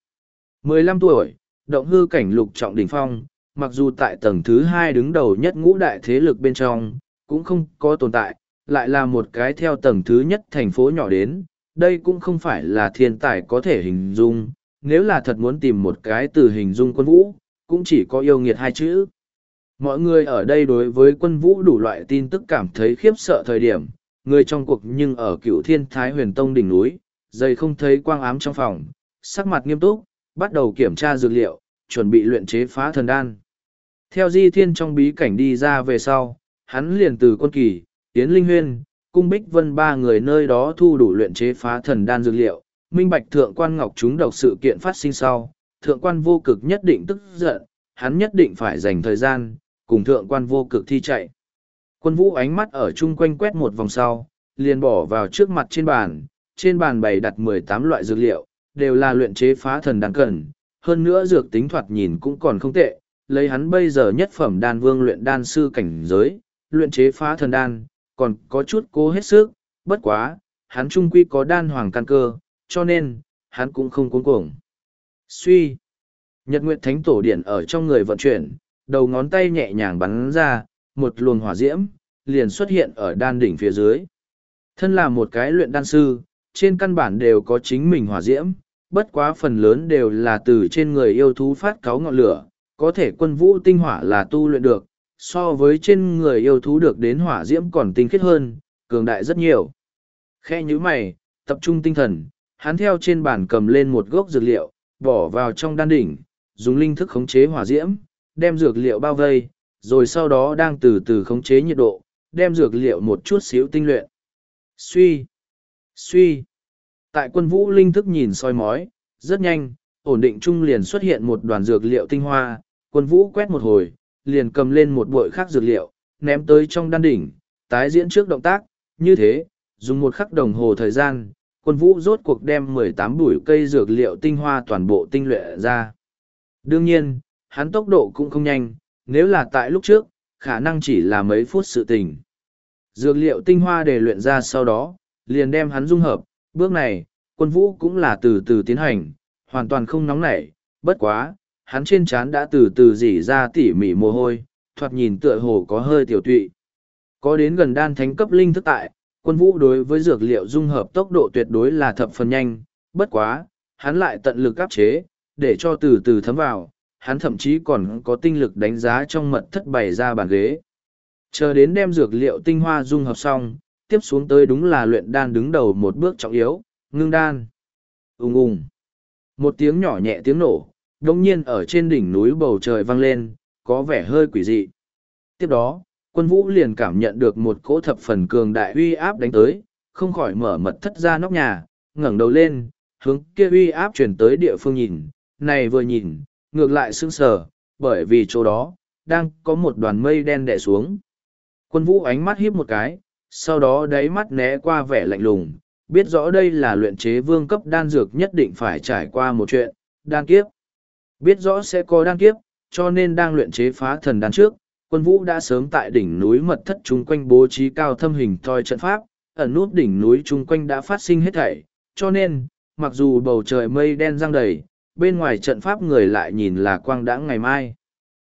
15 tuổi, động hư cảnh lục trọng đỉnh phong, mặc dù tại tầng thứ hai đứng đầu nhất ngũ đại thế lực bên trong, cũng không có tồn tại, lại là một cái theo tầng thứ nhất thành phố nhỏ đến, đây cũng không phải là thiên tài có thể hình dung, nếu là thật muốn tìm một cái từ hình dung quân vũ, cũng chỉ có yêu nghiệt hai chữ. Mọi người ở đây đối với quân vũ đủ loại tin tức cảm thấy khiếp sợ thời điểm, người trong cuộc nhưng ở cựu thiên thái huyền tông đỉnh núi, dây không thấy quang ám trong phòng, sắc mặt nghiêm túc, bắt đầu kiểm tra dược liệu, chuẩn bị luyện chế phá thần đan. Theo di thiên trong bí cảnh đi ra về sau, hắn liền từ quân kỳ, Yến Linh Huyên, Cung Bích Vân ba người nơi đó thu đủ luyện chế phá thần đan dược liệu, minh bạch thượng quan ngọc chúng độc sự kiện phát sinh sau, thượng quan vô cực nhất định tức giận, hắn nhất định phải dành thời gian, cùng thượng quan vô cực thi chạy. Quân vũ ánh mắt ở chung quanh quét một vòng sau, liền bỏ vào trước mặt trên bàn, trên bàn bày đặt mười tám loại dược liệu, đều là luyện chế phá thần đan cần, hơn nữa dược tính thoạt nhìn cũng còn không tệ, lấy hắn bây giờ nhất phẩm đan vương luyện đan sư cảnh giới, luyện chế phá thần đan, còn có chút cố hết sức, bất quá, hắn trung quy có đan hoàng căn cơ, cho nên, hắn cũng không cuống cuồng. Suy. Nhật Nguyệt Thánh Tổ Điện ở trong người vận chuyển, đầu ngón tay nhẹ nhàng bắn ra, một luồng hỏa diễm, liền xuất hiện ở đan đỉnh phía dưới. Thân là một cái luyện đan sư, trên căn bản đều có chính mình hỏa diễm, bất quá phần lớn đều là từ trên người yêu thú phát cáo ngọn lửa, có thể quân vũ tinh hỏa là tu luyện được, so với trên người yêu thú được đến hỏa diễm còn tinh khiết hơn, cường đại rất nhiều. Khe như mày, tập trung tinh thần, hắn theo trên bàn cầm lên một gốc dược liệu, bỏ vào trong đan đỉnh, dùng linh thức khống chế hỏa diễm, đem dược liệu bao vây, rồi sau đó đang từ từ khống chế nhiệt độ, đem dược liệu một chút xíu tinh luyện. Suy, suy, tại quân vũ linh thức nhìn soi mói, rất nhanh, ổn định trung liền xuất hiện một đoàn dược liệu tinh hoa, quân vũ quét một hồi, liền cầm lên một bội khác dược liệu, ném tới trong đan đỉnh, tái diễn trước động tác, như thế, dùng một khắc đồng hồ thời gian, quân vũ rốt cuộc đem mười tám bụi cây dược liệu tinh hoa toàn bộ tinh luyện ra. Đương nhiên, hắn tốc độ cũng không nhanh, nếu là tại lúc trước, khả năng chỉ là mấy phút sự tình. Dược liệu tinh hoa để luyện ra sau đó, liền đem hắn dung hợp, bước này, quân vũ cũng là từ từ tiến hành, hoàn toàn không nóng nảy, bất quá, hắn trên trán đã từ từ dỉ ra tỉ mỉ mồ hôi, thoạt nhìn tựa hồ có hơi tiểu tụy. Có đến gần đan thánh cấp linh thức tại, quân vũ đối với dược liệu dung hợp tốc độ tuyệt đối là thập phần nhanh, bất quá, hắn lại tận lực áp chế, để cho từ từ thấm vào, hắn thậm chí còn có tinh lực đánh giá trong mật thất bày ra bàn ghế. Chờ đến đem dược liệu tinh hoa dung hợp xong, tiếp xuống tới đúng là luyện đan đứng đầu một bước trọng yếu, ngưng đan. Ung ung. Một tiếng nhỏ nhẹ tiếng nổ, đồng nhiên ở trên đỉnh núi bầu trời vang lên, có vẻ hơi quỷ dị. Tiếp đó, quân vũ liền cảm nhận được một cỗ thập phần cường đại uy áp đánh tới, không khỏi mở mật thất ra nóc nhà, ngẩng đầu lên, hướng kia uy áp chuyển tới địa phương nhìn, này vừa nhìn, ngược lại sững sờ, bởi vì chỗ đó, đang có một đoàn mây đen đè xuống. Quân vũ ánh mắt híp một cái, sau đó đáy mắt né qua vẻ lạnh lùng, biết rõ đây là luyện chế vương cấp đan dược nhất định phải trải qua một chuyện, đan kiếp. Biết rõ sẽ có đan kiếp, cho nên đang luyện chế phá thần đan trước, quân vũ đã sớm tại đỉnh núi mật thất chung quanh bố trí cao thâm hình thoi trận pháp, ẩn nút đỉnh núi chung quanh đã phát sinh hết thảy, cho nên, mặc dù bầu trời mây đen răng đầy, bên ngoài trận pháp người lại nhìn là quang đãng ngày mai.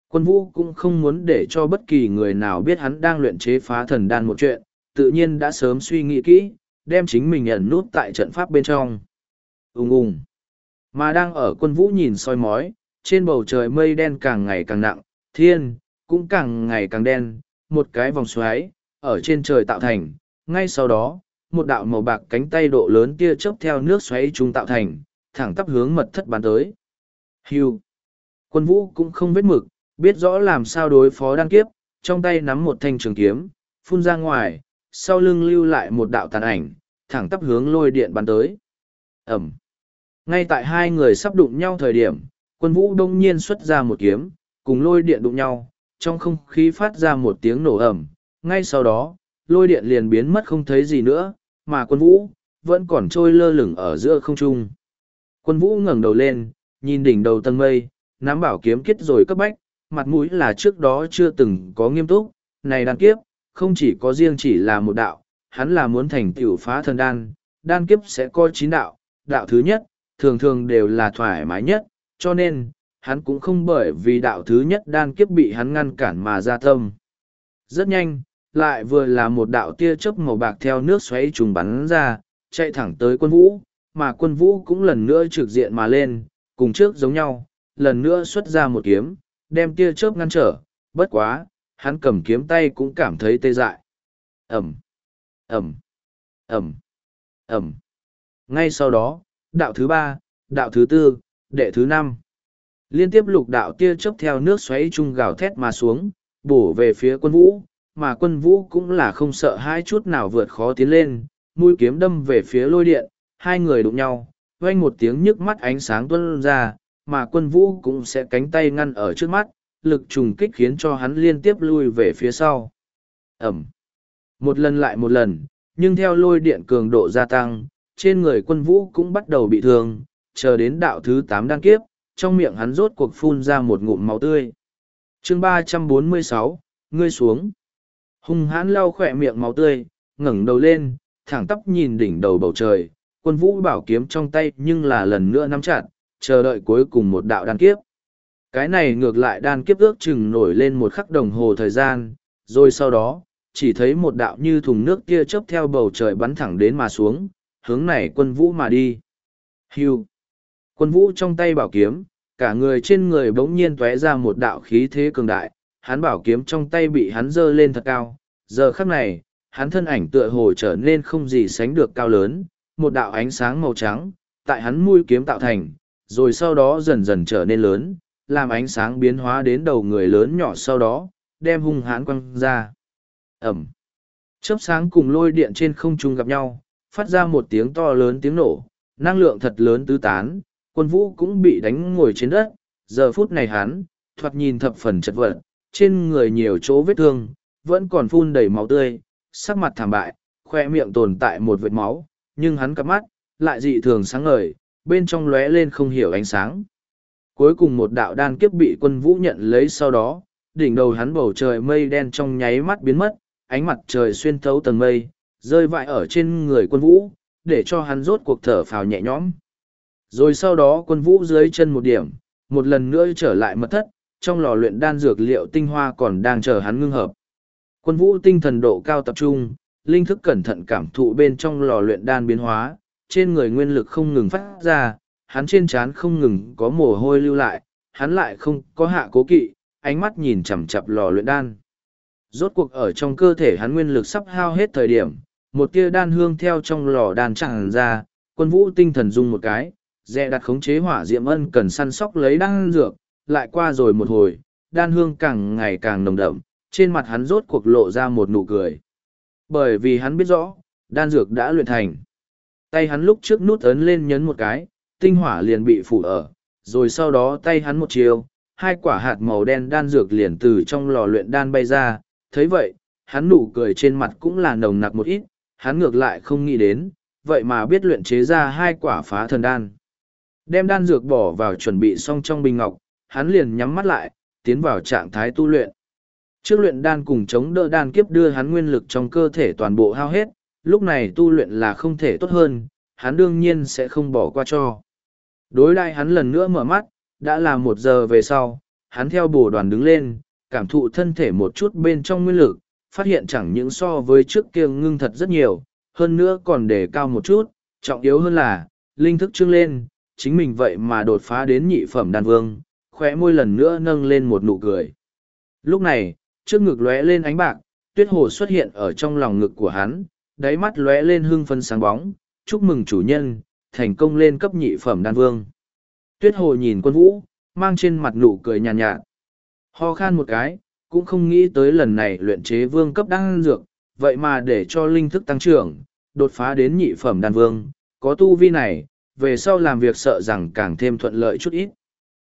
Quân vũ cũng không muốn để cho bất kỳ người nào biết hắn đang luyện chế phá thần đan một chuyện, tự nhiên đã sớm suy nghĩ kỹ, đem chính mình ẩn nút tại trận pháp bên trong. Ung ung. Mà đang ở quân vũ nhìn soi mói, trên bầu trời mây đen càng ngày càng nặng, thiên, cũng càng ngày càng đen, một cái vòng xoáy, ở trên trời tạo thành, ngay sau đó, một đạo màu bạc cánh tay độ lớn tia chớp theo nước xoáy trung tạo thành, thẳng tắp hướng mật thất bắn tới. Hưu. Quân vũ cũng không vết mực, biết rõ làm sao đối phó đan kiếp, trong tay nắm một thanh trường kiếm, phun ra ngoài, sau lưng lưu lại một đạo tàn ảnh, thẳng tắp hướng lôi điện bắn tới. Ẩm. Ngay tại hai người sắp đụng nhau thời điểm, quân vũ đông nhiên xuất ra một kiếm, cùng lôi điện đụng nhau, trong không khí phát ra một tiếng nổ ẩm. Ngay sau đó, lôi điện liền biến mất không thấy gì nữa, mà quân vũ, vẫn còn trôi lơ lửng ở giữa không trung. Quân vũ ngẩng đầu lên, nhìn đỉnh đầu tầng mây, nắm bảo kiếm kết rồi cấp bách, mặt mũi là trước đó chưa từng có nghiêm túc, này đan kiếp, không chỉ có riêng chỉ là một đạo, hắn là muốn thành tiểu phá thần đan, đan kiếp sẽ có chín đạo, đạo thứ nhất, thường thường đều là thoải mái nhất, cho nên, hắn cũng không bởi vì đạo thứ nhất đan kiếp bị hắn ngăn cản mà ra tâm. Rất nhanh, lại vừa là một đạo tia chớp màu bạc theo nước xoáy trùng bắn ra, chạy thẳng tới quân vũ, mà quân vũ cũng lần nữa trực diện mà lên, cùng trước giống nhau, lần nữa xuất ra một kiếm, đem tia chớp ngăn trở, bất quá, hắn cầm kiếm tay cũng cảm thấy tê dại. Ẩm, Ẩm, Ẩm, Ẩm. Ngay sau đó, đạo thứ ba, đạo thứ tư, đệ thứ năm. Liên tiếp lục đạo tia chớp theo nước xoáy chung gào thét mà xuống, bổ về phía quân vũ, mà quân vũ cũng là không sợ hai chút nào vượt khó tiến lên, mũi kiếm đâm về phía lôi điện, hai người đụng nhau, vang một tiếng nhức mắt ánh sáng tuôn ra, mà quân vũ cũng sẽ cánh tay ngăn ở trước mắt, lực trùng kích khiến cho hắn liên tiếp lui về phía sau. Ẩm. Một lần lại một lần, nhưng theo lôi điện cường độ gia tăng, trên người quân vũ cũng bắt đầu bị thương, chờ đến đạo thứ tám đăng kiếp, trong miệng hắn rốt cuộc phun ra một ngụm máu tươi. Chương ba trăm bốn mươi sáu, ngươi xuống. Hung hãn lau khỏe miệng máu tươi, ngẩng đầu lên, thẳng tắp nhìn đỉnh đầu bầu trời, quân vũ bảo kiếm trong tay nhưng là lần nữa nắm chặt, chờ đợi cuối cùng một đạo đan kiếp. Cái này ngược lại đan kiếp ước chừng nổi lên một khắc đồng hồ thời gian, rồi sau đó, chỉ thấy một đạo như thùng nước tia chớp theo bầu trời bắn thẳng đến mà xuống, hướng này quân vũ mà đi. Hưu. Quân vũ trong tay bảo kiếm, cả người trên người bỗng nhiên tóe ra một đạo khí thế cường đại, hắn bảo kiếm trong tay bị hắn giơ lên thật cao. Giờ khắc này, hắn thân ảnh tựa hồ trở nên không gì sánh được cao lớn, một đạo ánh sáng màu trắng, tại hắn mũi kiếm tạo thành, rồi sau đó dần dần trở nên lớn, làm ánh sáng biến hóa đến đầu người lớn nhỏ sau đó, đem hung hãn quăng ra. Ẩm. Chớp sáng cùng lôi điện trên không trung gặp nhau, phát ra một tiếng to lớn tiếng nổ, năng lượng thật lớn tứ tán, quân vũ cũng bị đánh ngồi trên đất, giờ phút này hắn, thoạt nhìn thập phần chật vật, trên người nhiều chỗ vết thương, vẫn còn phun đầy máu tươi, sắc mặt thảm bại, khoe miệng tồn tại một vệt máu, nhưng hắn cặp mắt, lại dị thường sáng ngời, bên trong lóe lên không hiểu ánh sáng. Cuối cùng một đạo đan kiếp bị quân vũ nhận lấy sau đó, đỉnh đầu hắn bầu trời mây đen trong nháy mắt biến mất, ánh mặt trời xuyên thấu tầng mây, rơi vãi ở trên người quân vũ, để cho hắn rốt cuộc thở phào nhẹ nhõm. Rồi sau đó quân vũ dưới chân một điểm, một lần nữa trở lại mật thất, trong lò luyện đan dược liệu tinh hoa còn đang chờ hắn ngưng hợp. Quân vũ tinh thần độ cao tập trung, linh thức cẩn thận cảm thụ bên trong lò luyện đan biến hóa, trên người nguyên lực không ngừng phát ra, hắn trên trán không ngừng có mồ hôi lưu lại, hắn lại không có hạ cố kỵ, ánh mắt nhìn chằm chặp lò luyện đan. Rốt cuộc ở trong cơ thể hắn nguyên lực sắp hao hết thời điểm, một tia đan hương theo trong lò đan tràn ra, quân vũ tinh thần dung một cái, dè đặt khống chế hỏa diệm ân cần săn sóc lấy đan dược, lại qua rồi một hồi, đan hương càng ngày càng nồng đậm, trên mặt hắn rốt cuộc lộ ra một nụ cười. Bởi vì hắn biết rõ, đan dược đã luyện thành. Tay hắn lúc trước nút ấn lên nhấn một cái, tinh hỏa liền bị phủ ở, rồi sau đó tay hắn một chiều, hai quả hạt màu đen đan dược liền từ trong lò luyện đan bay ra, thấy vậy, hắn nụ cười trên mặt cũng là nồng nặc một ít, hắn ngược lại không nghĩ đến, vậy mà biết luyện chế ra hai quả phá thần đan. Đem đan dược bỏ vào chuẩn bị xong trong bình ngọc, hắn liền nhắm mắt lại, tiến vào trạng thái tu luyện. Trước luyện đan cùng chống đỡ đan kiếp đưa hắn nguyên lực trong cơ thể toàn bộ hao hết, lúc này tu luyện là không thể tốt hơn, hắn đương nhiên sẽ không bỏ qua cho. Đối đại hắn lần nữa mở mắt, đã là một giờ về sau, hắn theo bồ đoàn đứng lên, cảm thụ thân thể một chút bên trong nguyên lực, phát hiện chẳng những so với trước kia ngưng thật rất nhiều, hơn nữa còn để cao một chút, trọng yếu hơn là, linh thức trưng lên, chính mình vậy mà đột phá đến nhị phẩm đan vương, khóe môi lần nữa nâng lên một nụ cười. Lúc này, trước ngực lóe lên ánh bạc, tuyết hồ xuất hiện ở trong lòng ngực của hắn, đáy mắt lóe lên hưng phân sáng bóng, chúc mừng chủ nhân, thành công lên cấp nhị phẩm đan vương. Tuyết hồ nhìn quân vũ, mang trên mặt nụ cười nhàn nhạt, nhạt. Ho khan một cái, cũng không nghĩ tới lần này luyện chế vương cấp đan dược, vậy mà để cho linh thức tăng trưởng, đột phá đến nhị phẩm đan vương, có tu vi này, về sau làm việc sợ rằng càng thêm thuận lợi chút ít.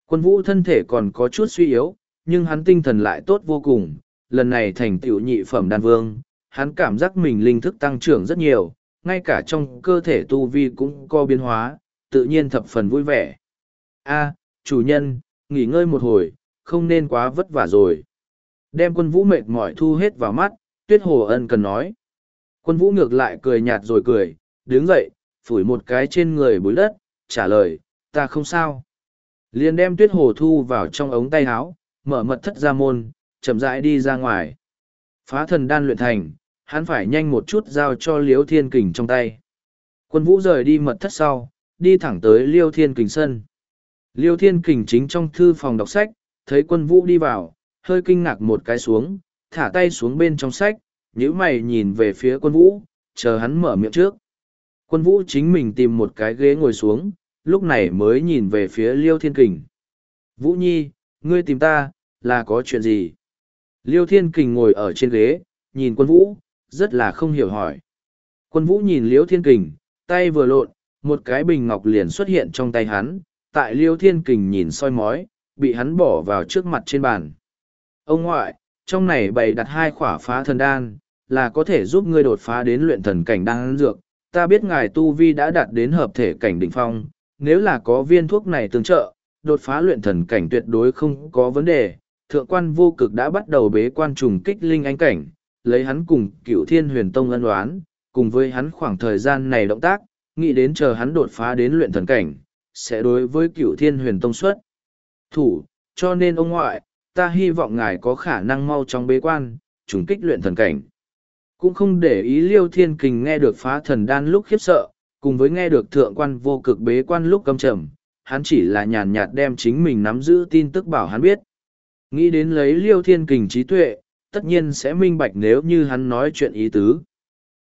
Quân vũ thân thể còn có chút suy yếu, nhưng hắn tinh thần lại tốt vô cùng, lần này thành tựu nhị phẩm đan vương, hắn cảm giác mình linh thức tăng trưởng rất nhiều, ngay cả trong cơ thể tu vi cũng có biến hóa, tự nhiên thập phần vui vẻ. A, chủ nhân, nghỉ ngơi một hồi, không nên quá vất vả rồi. Đem quân vũ mệt mỏi thu hết vào mắt, tuyết hồ ân cần nói. Quân vũ ngược lại cười nhạt rồi cười, đứng dậy, phủi một cái trên người bối đất, trả lời, ta không sao. Liền đem tuyết hồ thu vào trong ống tay áo, mở mật thất ra môn, chậm rãi đi ra ngoài. Phá thần đan luyện thành, hắn phải nhanh một chút giao cho liêu thiên kình trong tay. Quân vũ rời đi mật thất sau, đi thẳng tới liêu thiên kình sân. Liêu thiên kình chính trong thư phòng đọc sách, thấy quân vũ đi vào, hơi kinh ngạc một cái xuống, thả tay xuống bên trong sách, nhíu mày nhìn về phía quân vũ, chờ hắn mở miệng trước. Quân vũ chính mình tìm một cái ghế ngồi xuống, lúc này mới nhìn về phía Liêu Thiên Kình. Vũ Nhi, ngươi tìm ta, là có chuyện gì? Liêu Thiên Kình ngồi ở trên ghế, nhìn quân vũ, rất là không hiểu hỏi. Quân vũ nhìn Liễu Thiên Kình, tay vừa lộn, một cái bình ngọc liền xuất hiện trong tay hắn, tại Liễu Thiên Kình nhìn soi mói, bị hắn bỏ vào trước mặt trên bàn. Ông ngoại, trong này bày đặt hai khỏa phá thần đan, là có thể giúp ngươi đột phá đến luyện thần cảnh đan dược. Ta biết ngài Tu Vi đã đạt đến hợp thể cảnh đỉnh phong, nếu là có viên thuốc này tương trợ, đột phá luyện thần cảnh tuyệt đối không có vấn đề. Thượng quan vô cực đã bắt đầu bế quan trùng kích linh anh cảnh, lấy hắn cùng cựu thiên huyền tông ân đoán, cùng với hắn khoảng thời gian này động tác, nghĩ đến chờ hắn đột phá đến luyện thần cảnh, sẽ đối với cựu thiên huyền tông xuất. Thủ, cho nên ông ngoại, ta hy vọng ngài có khả năng mau chóng bế quan, trùng kích luyện thần cảnh. Cũng không để ý liêu thiên kình nghe được phá thần đan lúc khiếp sợ, cùng với nghe được thượng quan vô cực bế quan lúc căm trầm, hắn chỉ là nhàn nhạt đem chính mình nắm giữ tin tức bảo hắn biết. Nghĩ đến lấy liêu thiên kình trí tuệ, tất nhiên sẽ minh bạch nếu như hắn nói chuyện ý tứ.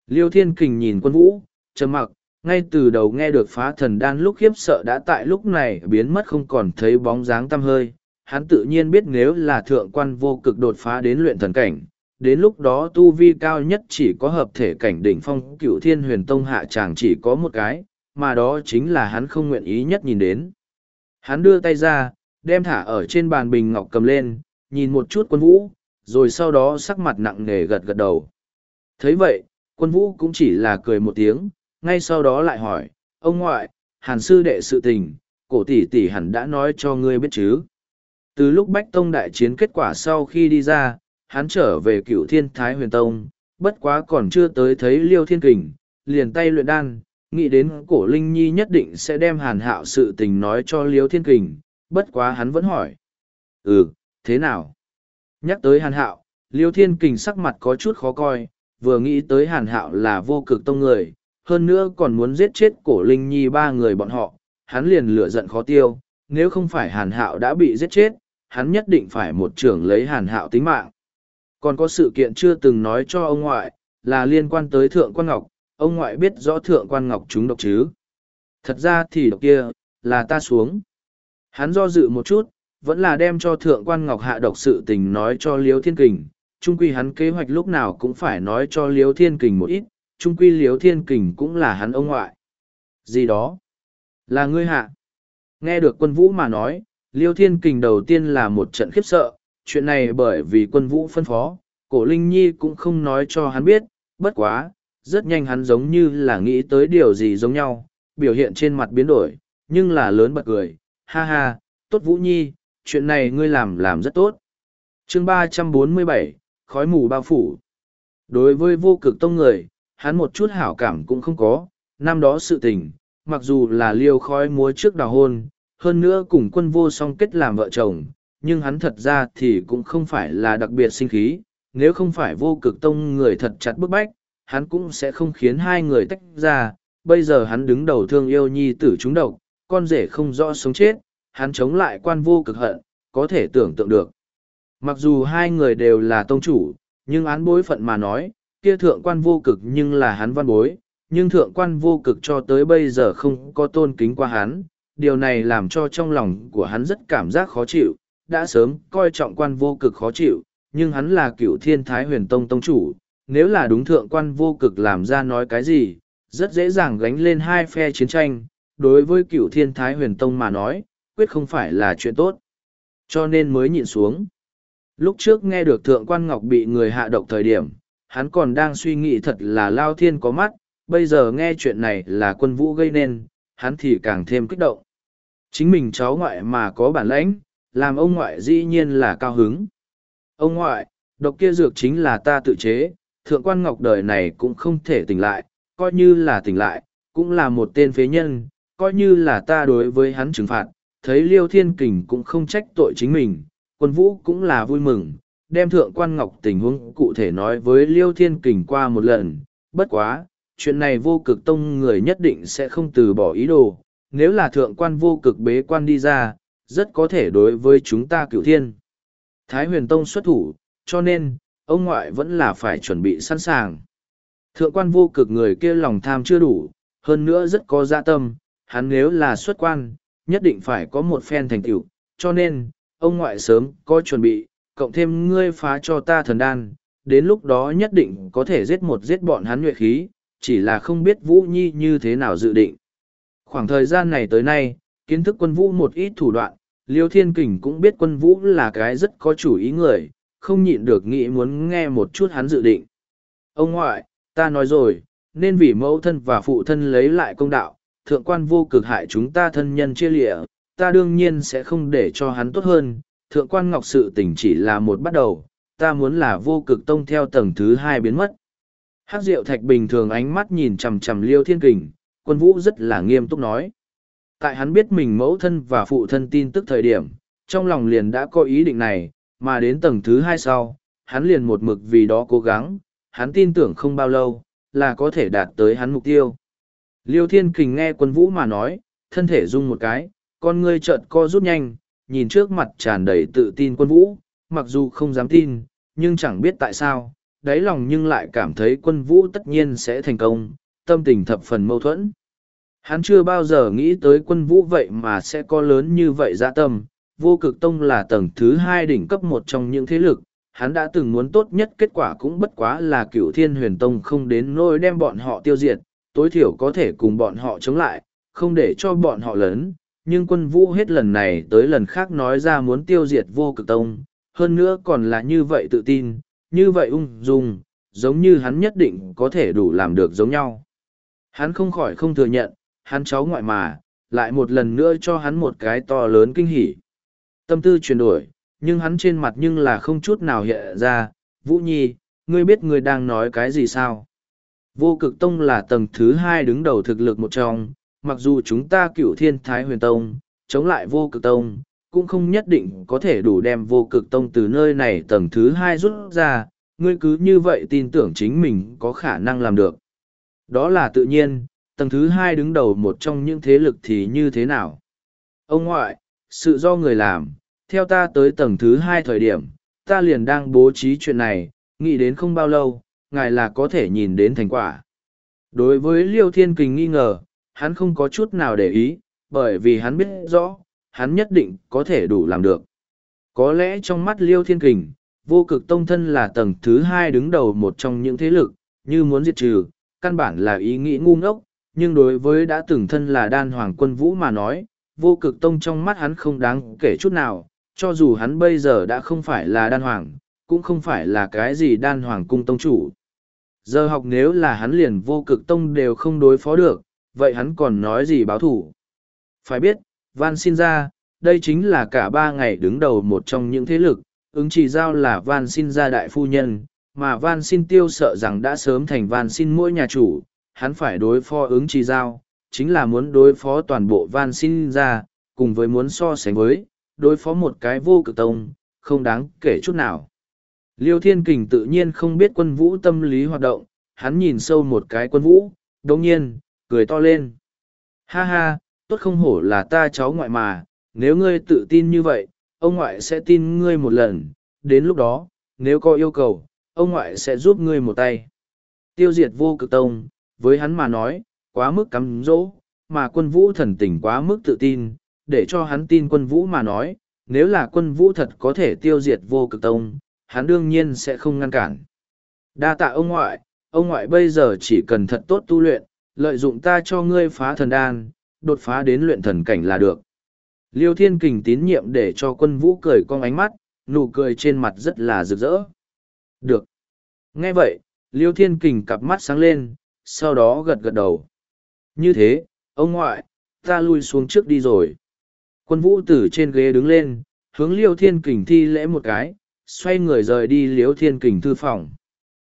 Liêu thiên kình nhìn quân vũ, trầm mặc, ngay từ đầu nghe được phá thần đan lúc khiếp sợ đã tại lúc này biến mất không còn thấy bóng dáng tăm hơi. Hắn tự nhiên biết nếu là thượng quan vô cực đột phá đến luyện thần cảnh, đến lúc đó tu vi cao nhất chỉ có hợp thể cảnh đỉnh phong cựu thiên huyền tông hạ chàng chỉ có một cái, mà đó chính là hắn không nguyện ý nhất nhìn đến. Hắn đưa tay ra, đem thả ở trên bàn bình ngọc cầm lên, nhìn một chút quân vũ, rồi sau đó sắc mặt nặng nề gật gật đầu. thấy vậy, quân vũ cũng chỉ là cười một tiếng, ngay sau đó lại hỏi, ông ngoại, hàn sư đệ sự tình, cổ tỷ tỷ hẳn đã nói cho ngươi biết chứ. Từ lúc Bách Tông đại chiến kết quả sau khi đi ra, hắn trở về cựu thiên thái huyền tông, bất quá còn chưa tới thấy liêu thiên kình, liền tay luyện đan, nghĩ đến cổ Linh Nhi nhất định sẽ đem hàn hạo sự tình nói cho Liêu Thiên Kình, bất quá hắn vẫn hỏi. Ừ, thế nào? Nhắc tới hàn hạo, Liêu Thiên Kình sắc mặt có chút khó coi, vừa nghĩ tới hàn hạo là vô cực tông người, hơn nữa còn muốn giết chết cổ Linh Nhi ba người bọn họ, hắn liền lửa giận khó tiêu, nếu không phải hàn hạo đã bị giết chết, hắn nhất định phải một trưởng lấy hàn hạo tính mạng. Còn có sự kiện chưa từng nói cho ông ngoại, là liên quan tới Thượng Quan Ngọc, ông ngoại biết rõ Thượng Quan Ngọc chúng độc chứ. Thật ra thì độc kia, là ta xuống. Hắn do dự một chút, vẫn là đem cho Thượng Quan Ngọc hạ độc sự tình nói cho Liêu Thiên Kình. Trung quy hắn kế hoạch lúc nào cũng phải nói cho Liêu Thiên Kình một ít, trung quy Liêu Thiên Kình cũng là hắn ông ngoại. Gì đó? Là ngươi hạ. Nghe được quân vũ mà nói, Liêu Thiên Kình đầu tiên là một trận khiếp sợ, chuyện này bởi vì quân vũ phân phó, cổ Linh Nhi cũng không nói cho hắn biết, bất quá, rất nhanh hắn giống như là nghĩ tới điều gì giống nhau, biểu hiện trên mặt biến đổi, nhưng là lớn bật cười, ha ha, tốt Vũ Nhi, chuyện này ngươi làm làm rất tốt. chương ba trăm bốn mươi bảy khói mù bao phủ. Đối với vô cực tông người, hắn một chút hảo cảm cũng không có, năm đó sự tình, mặc dù là liêu khói múa trước đào hôn, hơn nữa cùng quân vô song kết làm vợ chồng, nhưng hắn thật ra thì cũng không phải là đặc biệt sinh khí, nếu không phải vô cực tông người thật chặt bức bách, hắn cũng sẽ không khiến hai người tách ra, bây giờ hắn đứng đầu thương yêu nhi tử chúng độc, con rể không rõ sống chết, hắn chống lại quan vô cực hận, có thể tưởng tượng được. Mặc dù hai người đều là tông chủ, nhưng án bối phận mà nói, kia thượng quan vô cực nhưng là hắn văn bối, nhưng thượng quan vô cực cho tới bây giờ không có tôn kính qua hắn, điều này làm cho trong lòng của hắn rất cảm giác khó chịu, đã sớm coi trọng quan vô cực khó chịu, nhưng hắn là cựu thiên thái huyền tông tông chủ, nếu là đúng thượng quan vô cực làm ra nói cái gì, rất dễ dàng gánh lên hai phe chiến tranh, đối với cựu thiên thái huyền tông mà nói, quyết không phải là chuyện tốt. Cho nên mới nhịn xuống. Lúc trước nghe được thượng quan ngọc bị người hạ độc thời điểm, hắn còn đang suy nghĩ thật là lao thiên có mắt, bây giờ nghe chuyện này là quân vũ gây nên, hắn thì càng thêm kích động. Chính mình cháu ngoại mà có bản lãnh, làm ông ngoại dĩ nhiên là cao hứng. Ông ngoại, độc kia dược chính là ta tự chế, thượng quan ngọc đời này cũng không thể tỉnh lại, coi như là tỉnh lại, cũng là một tên phế nhân, coi như là ta đối với hắn trừng phạt, thấy liêu thiên kình cũng không trách tội chính mình, quân vũ cũng là vui mừng, đem thượng quan ngọc tình huống cụ thể nói với liêu thiên kình qua một lần, bất quá, chuyện này vô cực tông người nhất định sẽ không từ bỏ ý đồ, nếu là thượng quan vô cực bế quan đi ra, rất có thể đối với chúng ta cửu thiên. Thái huyền tông xuất thủ, cho nên, ông ngoại vẫn là phải chuẩn bị sẵn sàng. Thượng quan vô cực người kia lòng tham chưa đủ, hơn nữa rất có dạ tâm, hắn nếu là xuất quan, nhất định phải có một phen thành tựu, cho nên, ông ngoại sớm có chuẩn bị, cộng thêm ngươi phá cho ta thần đan, đến lúc đó nhất định có thể giết một giết bọn hắn nhuệ khí, chỉ là không biết Vũ Nhi như thế nào dự định. Khoảng thời gian này tới nay, kiến thức quân vũ một ít thủ đoạn, Liêu Thiên Kình cũng biết quân vũ là cái rất có chủ ý người, không nhịn được nghĩ muốn nghe một chút hắn dự định. Ông ngoại, ta nói rồi, nên vì mẫu thân và phụ thân lấy lại công đạo, thượng quan vô cực hại chúng ta thân nhân chia lịa, ta đương nhiên sẽ không để cho hắn tốt hơn, thượng quan ngọc sự tình chỉ là một bắt đầu, ta muốn là vô cực tông theo tầng thứ hai biến mất. Hắc Diệu Thạch bình thường ánh mắt nhìn chằm chằm Liêu Thiên Kình, quân vũ rất là nghiêm túc nói. Tại hắn biết mình mẫu thân và phụ thân tin tức thời điểm, trong lòng liền đã có ý định này, mà đến tầng thứ hai sau, hắn liền một mực vì đó cố gắng, hắn tin tưởng không bao lâu, là có thể đạt tới hắn mục tiêu. Liêu Thiên Kình nghe quân vũ mà nói, thân thể rung một cái, con ngươi chợt co rút nhanh, nhìn trước mặt tràn đầy tự tin quân vũ, mặc dù không dám tin, nhưng chẳng biết tại sao, đáy lòng nhưng lại cảm thấy quân vũ tất nhiên sẽ thành công, tâm tình thập phần mâu thuẫn. Hắn chưa bao giờ nghĩ tới quân vũ vậy mà sẽ có lớn như vậy dạ tâm, vô cực tông là tầng thứ hai đỉnh cấp một trong những thế lực, hắn đã từng muốn tốt nhất kết quả cũng bất quá là cửu thiên huyền tông không đến nỗi đem bọn họ tiêu diệt, tối thiểu có thể cùng bọn họ chống lại, không để cho bọn họ lớn, nhưng quân vũ hết lần này tới lần khác nói ra muốn tiêu diệt vô cực tông, hơn nữa còn là như vậy tự tin, như vậy ung dung, giống như hắn nhất định có thể đủ làm được giống nhau. Hắn không khỏi không thừa nhận, hắn cháu ngoại mà, lại một lần nữa cho hắn một cái to lớn kinh hỉ. Tâm tư chuyển đổi, nhưng hắn trên mặt nhưng là không chút nào hiện ra, Vũ Nhi, ngươi biết ngươi đang nói cái gì sao? Vô cực tông là tầng thứ hai đứng đầu thực lực một trong, mặc dù chúng ta cửu thiên thái huyền tông, chống lại vô cực tông, cũng không nhất định có thể đủ đem vô cực tông từ nơi này tầng thứ hai rút ra, ngươi cứ như vậy tin tưởng chính mình có khả năng làm được. Đó là tự nhiên, tầng thứ hai đứng đầu một trong những thế lực thì như thế nào? Ông ngoại, sự do người làm, theo ta tới tầng thứ hai thời điểm, ta liền đang bố trí chuyện này, nghĩ đến không bao lâu, ngài là có thể nhìn đến thành quả. Đối với Liêu Thiên Kình nghi ngờ, hắn không có chút nào để ý, bởi vì hắn biết rõ, hắn nhất định có thể đủ làm được. Có lẽ trong mắt Liêu Thiên Kình, vô cực tông thân là tầng thứ hai đứng đầu một trong những thế lực, như muốn diệt trừ, căn bản là ý nghĩ ngu ngốc, nhưng đối với đã từng thân là đan hoàng quân vũ mà nói, vô cực tông trong mắt hắn không đáng kể chút nào, cho dù hắn bây giờ đã không phải là đan hoàng, cũng không phải là cái gì đan hoàng cung tông chủ. Giờ học nếu là hắn liền vô cực tông đều không đối phó được, vậy hắn còn nói gì báo thủ. Phải biết, Van xin ra, đây chính là cả ba ngày đứng đầu một trong những thế lực, ứng chỉ giao là Van xin ra đại phu nhân, mà Van xin tiêu sợ rằng đã sớm thành Van xin mỗi nhà chủ, hắn phải đối phó ứng chỉ giao, chính là muốn đối phó toàn bộ Van xin ra, cùng với muốn so sánh với, đối phó một cái vô cực tông, không đáng kể chút nào. Liêu Thiên Kình tự nhiên không biết quân vũ tâm lý hoạt động, hắn nhìn sâu một cái quân vũ, đồng nhiên, cười to lên. Ha ha, tốt không hổ là ta cháu ngoại mà, nếu ngươi tự tin như vậy, ông ngoại sẽ tin ngươi một lần, đến lúc đó, nếu có yêu cầu, ông ngoại sẽ giúp ngươi một tay. Tiêu diệt vô cực tông, với hắn mà nói, quá mức cắm dỗ, mà quân vũ thần tình quá mức tự tin, để cho hắn tin quân vũ mà nói, nếu là quân vũ thật có thể tiêu diệt vô cực tông, hắn đương nhiên sẽ không ngăn cản. Đa tạ ông ngoại, ông ngoại bây giờ chỉ cần thật tốt tu luyện, lợi dụng ta cho ngươi phá thần đan, đột phá đến luyện thần cảnh là được. Liêu Thiên Kình tín nhiệm để cho quân vũ cười cong ánh mắt, nụ cười trên mặt rất là rực rỡ. Được. Nghe vậy, Liêu Thiên Kình cặp mắt sáng lên, sau đó gật gật đầu. Như thế, ông ngoại, ta lui xuống trước đi rồi. Quân vũ từ trên ghế đứng lên, hướng Liêu Thiên Kình thi lễ một cái, xoay người rời đi Liêu Thiên Kình thư phòng.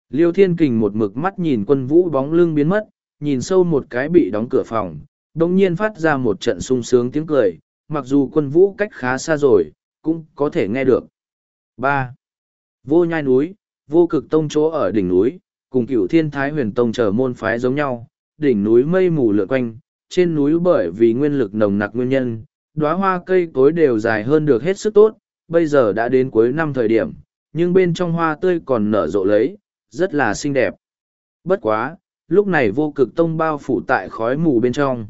Liêu Thiên Kình một mực mắt nhìn quân vũ bóng lưng biến mất, nhìn sâu một cái bị đóng cửa phòng, đồng nhiên phát ra một trận sung sướng tiếng cười, mặc dù quân vũ cách khá xa rồi, cũng có thể nghe được. ba Vô nhai núi, vô cực tông chỗ ở đỉnh núi, cùng cửu thiên thái huyền tông chờ môn phái giống nhau, đỉnh núi mây mù lượn quanh, trên núi bởi vì nguyên lực nồng nặc nguyên nhân, đóa hoa cây cối đều dài hơn được hết sức tốt, bây giờ đã đến cuối năm thời điểm, nhưng bên trong hoa tươi còn nở rộ lấy, rất là xinh đẹp. Bất quá, lúc này vô cực tông bao phủ tại khói mù bên trong.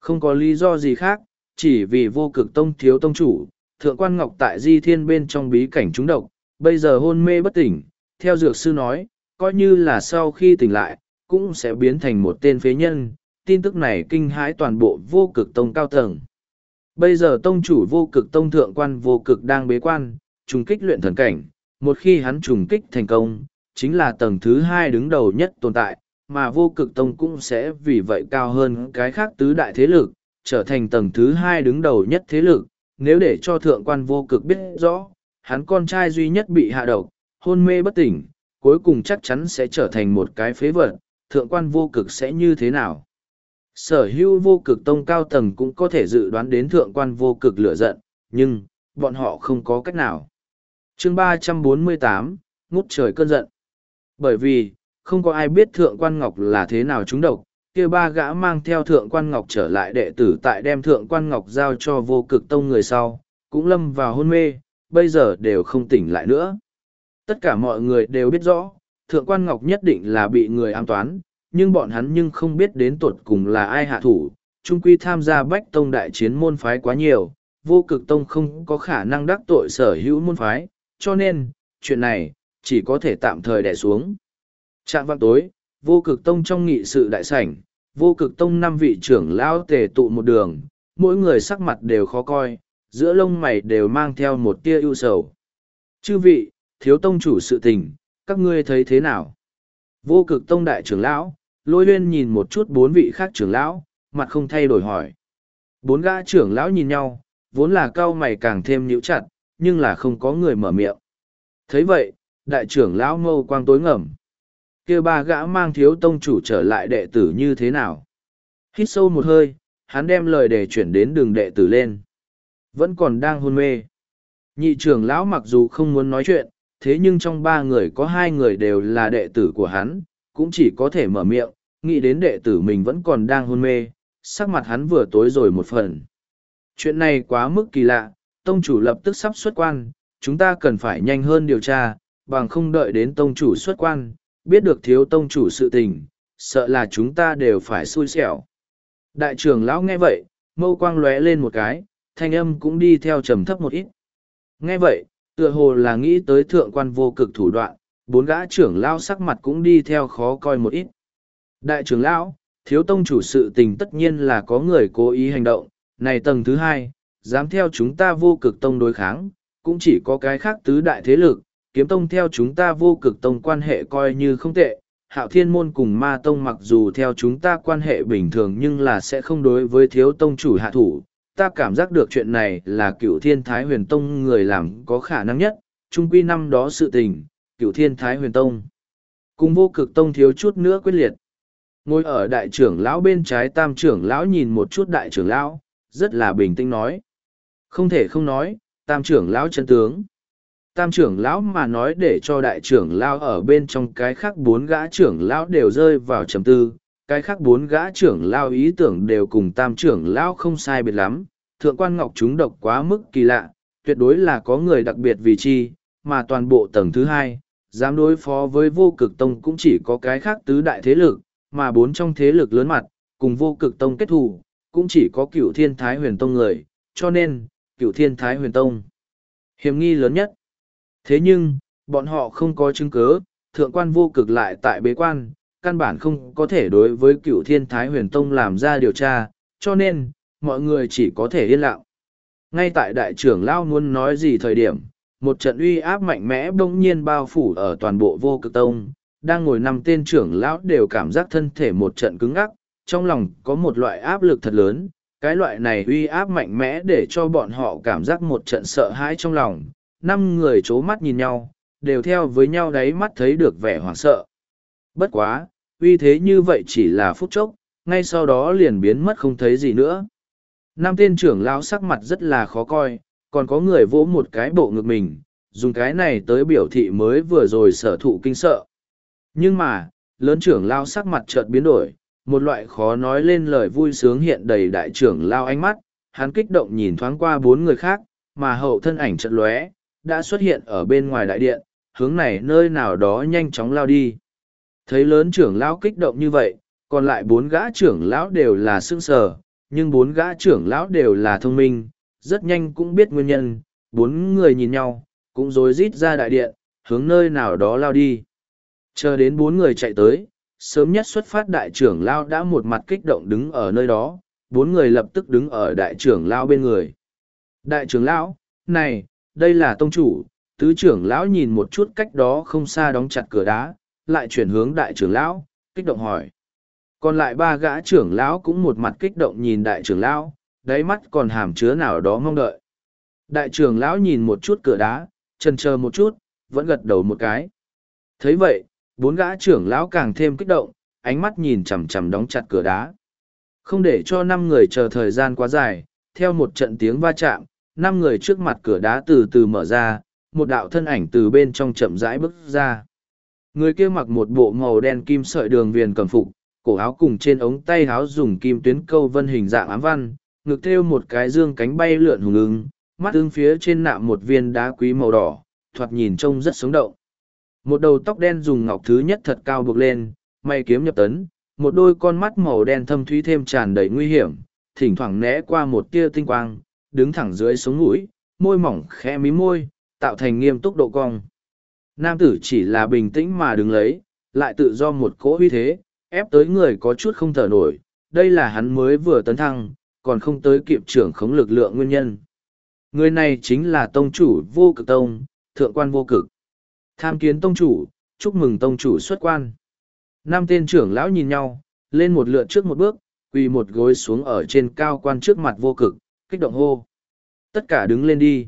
Không có lý do gì khác, chỉ vì vô cực tông thiếu tông chủ, thượng quan ngọc tại di thiên bên trong bí cảnh trúng độc, bây giờ hôn mê bất tỉnh, theo dược sư nói, coi như là sau khi tỉnh lại, cũng sẽ biến thành một tên phế nhân. Tin tức này kinh hãi toàn bộ vô cực tông cao tầng. Bây giờ tông chủ vô cực tông thượng quan vô cực đang bế quan, trùng kích luyện thần cảnh, một khi hắn trùng kích thành công, chính là tầng thứ hai đứng đầu nhất tồn tại, mà vô cực tông cũng sẽ vì vậy cao hơn cái khác tứ đại thế lực, trở thành tầng thứ hai đứng đầu nhất thế lực. Nếu để cho thượng quan vô cực biết rõ, hắn con trai duy nhất bị hạ độc, hôn mê bất tỉnh, cuối cùng chắc chắn sẽ trở thành một cái phế vật, thượng quan vô cực sẽ như thế nào? Sở hữu vô cực tông cao tầng cũng có thể dự đoán đến thượng quan vô cực lửa giận, nhưng, bọn họ không có cách nào. chương ba trăm bốn mươi tám ngút trời cơn giận. Bởi vì, không có ai biết thượng quan ngọc là thế nào trúng độc, kia ba gã mang theo thượng quan ngọc trở lại đệ tử tại đem thượng quan ngọc giao cho vô cực tông người sau, cũng lâm vào hôn mê, bây giờ đều không tỉnh lại nữa. Tất cả mọi người đều biết rõ, thượng quan ngọc nhất định là bị người an toán, nhưng bọn hắn nhưng không biết đến tuột cùng là ai hạ thủ, trung quy tham gia bách tông đại chiến môn phái quá nhiều, vô cực tông không có khả năng đắc tội sở hữu môn phái, cho nên, chuyện này, chỉ có thể tạm thời đẻ xuống. Trạng vạn tối, vô cực tông trong nghị sự đại sảnh, vô cực tông năm vị trưởng lão tề tụ một đường, mỗi người sắc mặt đều khó coi, giữa lông mày đều mang theo một tia ưu sầu. Chư vị, thiếu tông chủ sự tình, các ngươi thấy thế nào? Vô cực tông đại trưởng lão, lôi huyên nhìn một chút bốn vị khác trưởng lão, mặt không thay đổi hỏi. Bốn gã trưởng lão nhìn nhau, vốn là cau mày càng thêm nhíu chặt, nhưng là không có người mở miệng. thấy vậy, đại trưởng lão mâu quang tối ngẩm. kia ba gã mang thiếu tông chủ trở lại đệ tử như thế nào? Hít sâu một hơi, hắn đem lời để chuyển đến đường đệ tử lên. Vẫn còn đang hôn mê. Nhị trưởng lão mặc dù không muốn nói chuyện, thế nhưng trong ba người có hai người đều là đệ tử của hắn, cũng chỉ có thể mở miệng, nghĩ đến đệ tử mình vẫn còn đang hôn mê, sắc mặt hắn vừa tối rồi một phần. Chuyện này quá mức kỳ lạ, tông chủ lập tức sắp xuất quan, chúng ta cần phải nhanh hơn điều tra, bằng không đợi đến tông chủ xuất quan, biết được thiếu tông chủ sự tình, sợ là chúng ta đều phải xui xẻo. Đại trưởng lão nghe vậy, mâu quang lóe lên một cái, thanh âm cũng đi theo trầm thấp một ít. Nghe vậy, tựa hồ là nghĩ tới thượng quan vô cực thủ đoạn, bốn gã trưởng lão sắc mặt cũng đi theo khó coi một ít. Đại trưởng lão, thiếu tông chủ sự tình tất nhiên là có người cố ý hành động, này tầng thứ hai, dám theo chúng ta vô cực tông đối kháng, cũng chỉ có cái khác tứ đại thế lực, kiếm tông theo chúng ta vô cực tông quan hệ coi như không tệ, hạo thiên môn cùng ma tông mặc dù theo chúng ta quan hệ bình thường nhưng là sẽ không đối với thiếu tông chủ hạ thủ. Ta cảm giác được chuyện này là cựu thiên thái huyền tông người làm có khả năng nhất, trung quy năm đó sự tình, cựu thiên thái huyền tông. Cùng vô cực tông thiếu chút nữa quyết liệt. Ngồi ở đại trưởng lão bên trái tam trưởng lão nhìn một chút đại trưởng lão, rất là bình tĩnh nói. Không thể không nói, tam trưởng lão chân tướng. Tam trưởng lão mà nói để cho đại trưởng lão ở bên trong cái khác bốn gã trưởng lão đều rơi vào trầm tư, cái khác bốn gã trưởng lão ý tưởng đều cùng tam trưởng lão không sai biệt lắm, thượng quan ngọc chúng độc quá mức kỳ lạ, tuyệt đối là có người đặc biệt vì chi, mà toàn bộ tầng thứ hai, dám đối phó với vô cực tông cũng chỉ có cái khác tứ đại thế lực, mà bốn trong thế lực lớn mặt, cùng vô cực tông kết thù, cũng chỉ có cựu thiên thái huyền tông người, cho nên, cựu thiên thái huyền tông. Hiểm nghi lớn nhất. Thế nhưng, bọn họ không có chứng cứ, thượng quan vô cực lại tại bế quan, căn bản không có thể đối với cựu thiên thái huyền tông làm ra điều tra, cho nên, mọi người chỉ có thể yên lặng. Ngay tại đại trưởng Lao muốn nói gì thời điểm, một trận uy áp mạnh mẽ bỗng nhiên bao phủ ở toàn bộ vô cực tông, đang ngồi năm tên trưởng lão đều cảm giác thân thể một trận cứng ngắc, trong lòng có một loại áp lực thật lớn, cái loại này uy áp mạnh mẽ để cho bọn họ cảm giác một trận sợ hãi trong lòng, năm người c h ố mắt nhìn nhau đều theo với nhau đáy mắt thấy được vẻ hoảng sợ. Bất quá uy thế như vậy chỉ là phút chốc ngay sau đó liền biến mất không thấy gì nữa. Năm tên trưởng lão sắc mặt rất là khó coi còn có người vỗ một cái bộ ngực mình dùng cái này tới biểu thị mới vừa rồi sở thụ kinh sợ nhưng mà lớn trưởng lao sắc mặt chợt biến đổi một loại khó nói lên lời vui sướng hiện đầy đại trưởng lao ánh mắt, hắn kích động nhìn thoáng qua bốn người khác, mà hậu thân ảnh chợt lóe, đã xuất hiện ở bên ngoài đại điện, hướng này nơi nào đó nhanh chóng lao đi. Thấy lớn trưởng lão kích động như vậy, còn lại bốn gã trưởng lão đều là sương sờ, nhưng bốn gã trưởng lão đều là thông minh, rất nhanh cũng biết nguyên nhân, bốn người nhìn nhau, cũng rối rít ra đại điện, hướng nơi nào đó lao đi. Chờ đến bốn người chạy tới, sớm nhất xuất phát đại trưởng lao đã một mặt kích động đứng ở nơi đó bốn người lập tức đứng ở đại trưởng lao bên người đại trưởng lão này đây là tông chủ tứ trưởng lão nhìn một chút cách đó không xa đóng chặt cửa đá lại chuyển hướng đại trưởng lão kích động hỏi còn lại ba gã trưởng lão cũng một mặt kích động nhìn đại trưởng lão đáy mắt còn hàm chứa nào đó mong đợi. Đại trưởng lão nhìn một chút cửa đá, chần chờ một chút, vẫn gật đầu một cái. Thấy vậy, bốn gã trưởng lão càng thêm kích động, ánh mắt nhìn chằm chằm đóng chặt cửa đá. Không để cho năm người chờ thời gian quá dài, theo một trận tiếng va chạm, năm người trước mặt cửa đá từ từ mở ra, một đạo thân ảnh từ bên trong chậm rãi bước ra. Người kia mặc một bộ màu đen kim sợi đường viền cầm phục, cổ áo cùng trên ống tay áo dùng kim tuyến câu vân hình dạng ám văn ngực thêu một cái dương cánh bay lượn hùng ưng, mắt tương phía trên nạm một viên đá quý màu đỏ thoạt nhìn trông rất sống động một đầu tóc đen dùng ngọc thứ nhất thật cao buộc lên, may kiếm nhập tấn, một đôi con mắt màu đen thâm thúy thêm tràn đầy nguy hiểm, thỉnh thoảng né qua một tia tinh quang, đứng thẳng dưới sống mũi, môi mỏng khẽ mí môi, tạo thành nghiêm túc độ cong. Nam tử chỉ là bình tĩnh mà đứng lấy, lại tự do một cỗ uy thế, ép tới người có chút không thở nổi, đây là hắn mới vừa tấn thăng, còn không tới kịp trưởng khống lực lượng nguyên nhân. Người này chính là tông chủ vô cực tông, thượng quan vô cực. Tham kiến tông chủ, chúc mừng tông chủ xuất quan. Năm tên trưởng lão nhìn nhau, lên một lượt trước một bước, quỳ một gối xuống ở trên cao quan trước mặt vô cực, kích động hô. Tất cả đứng lên đi.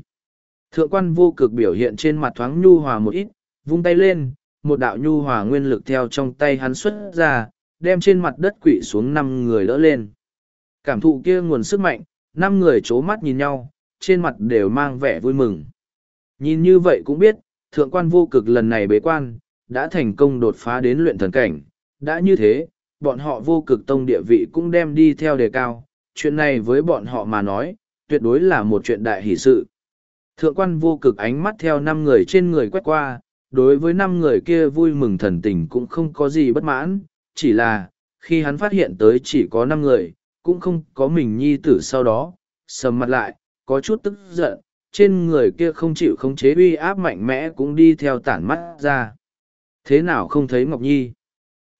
Thượng quan vô cực biểu hiện trên mặt thoáng nhu hòa một ít, vung tay lên, một đạo nhu hòa nguyên lực theo trong tay hắn xuất ra, đem trên mặt đất quỵ xuống năm người đỡ lên. Cảm thụ kia nguồn sức mạnh, năm người chố mắt nhìn nhau, trên mặt đều mang vẻ vui mừng. Nhìn như vậy cũng biết, thượng quan vô cực lần này bế quan, đã thành công đột phá đến luyện thần cảnh. Đã như thế, bọn họ vô cực tông địa vị cũng đem đi theo đề cao. Chuyện này với bọn họ mà nói, tuyệt đối là một chuyện đại hỷ sự. Thượng quan vô cực ánh mắt theo năm người trên người quét qua, đối với năm người kia vui mừng thần tình cũng không có gì bất mãn, chỉ là, khi hắn phát hiện tới chỉ có năm người, cũng không có mình nhi tử sau đó, sầm mặt lại, có chút tức giận, trên người kia không chịu khống chế uy áp mạnh mẽ cũng đi theo tản mắt ra. Thế nào không thấy Ngọc Nhi?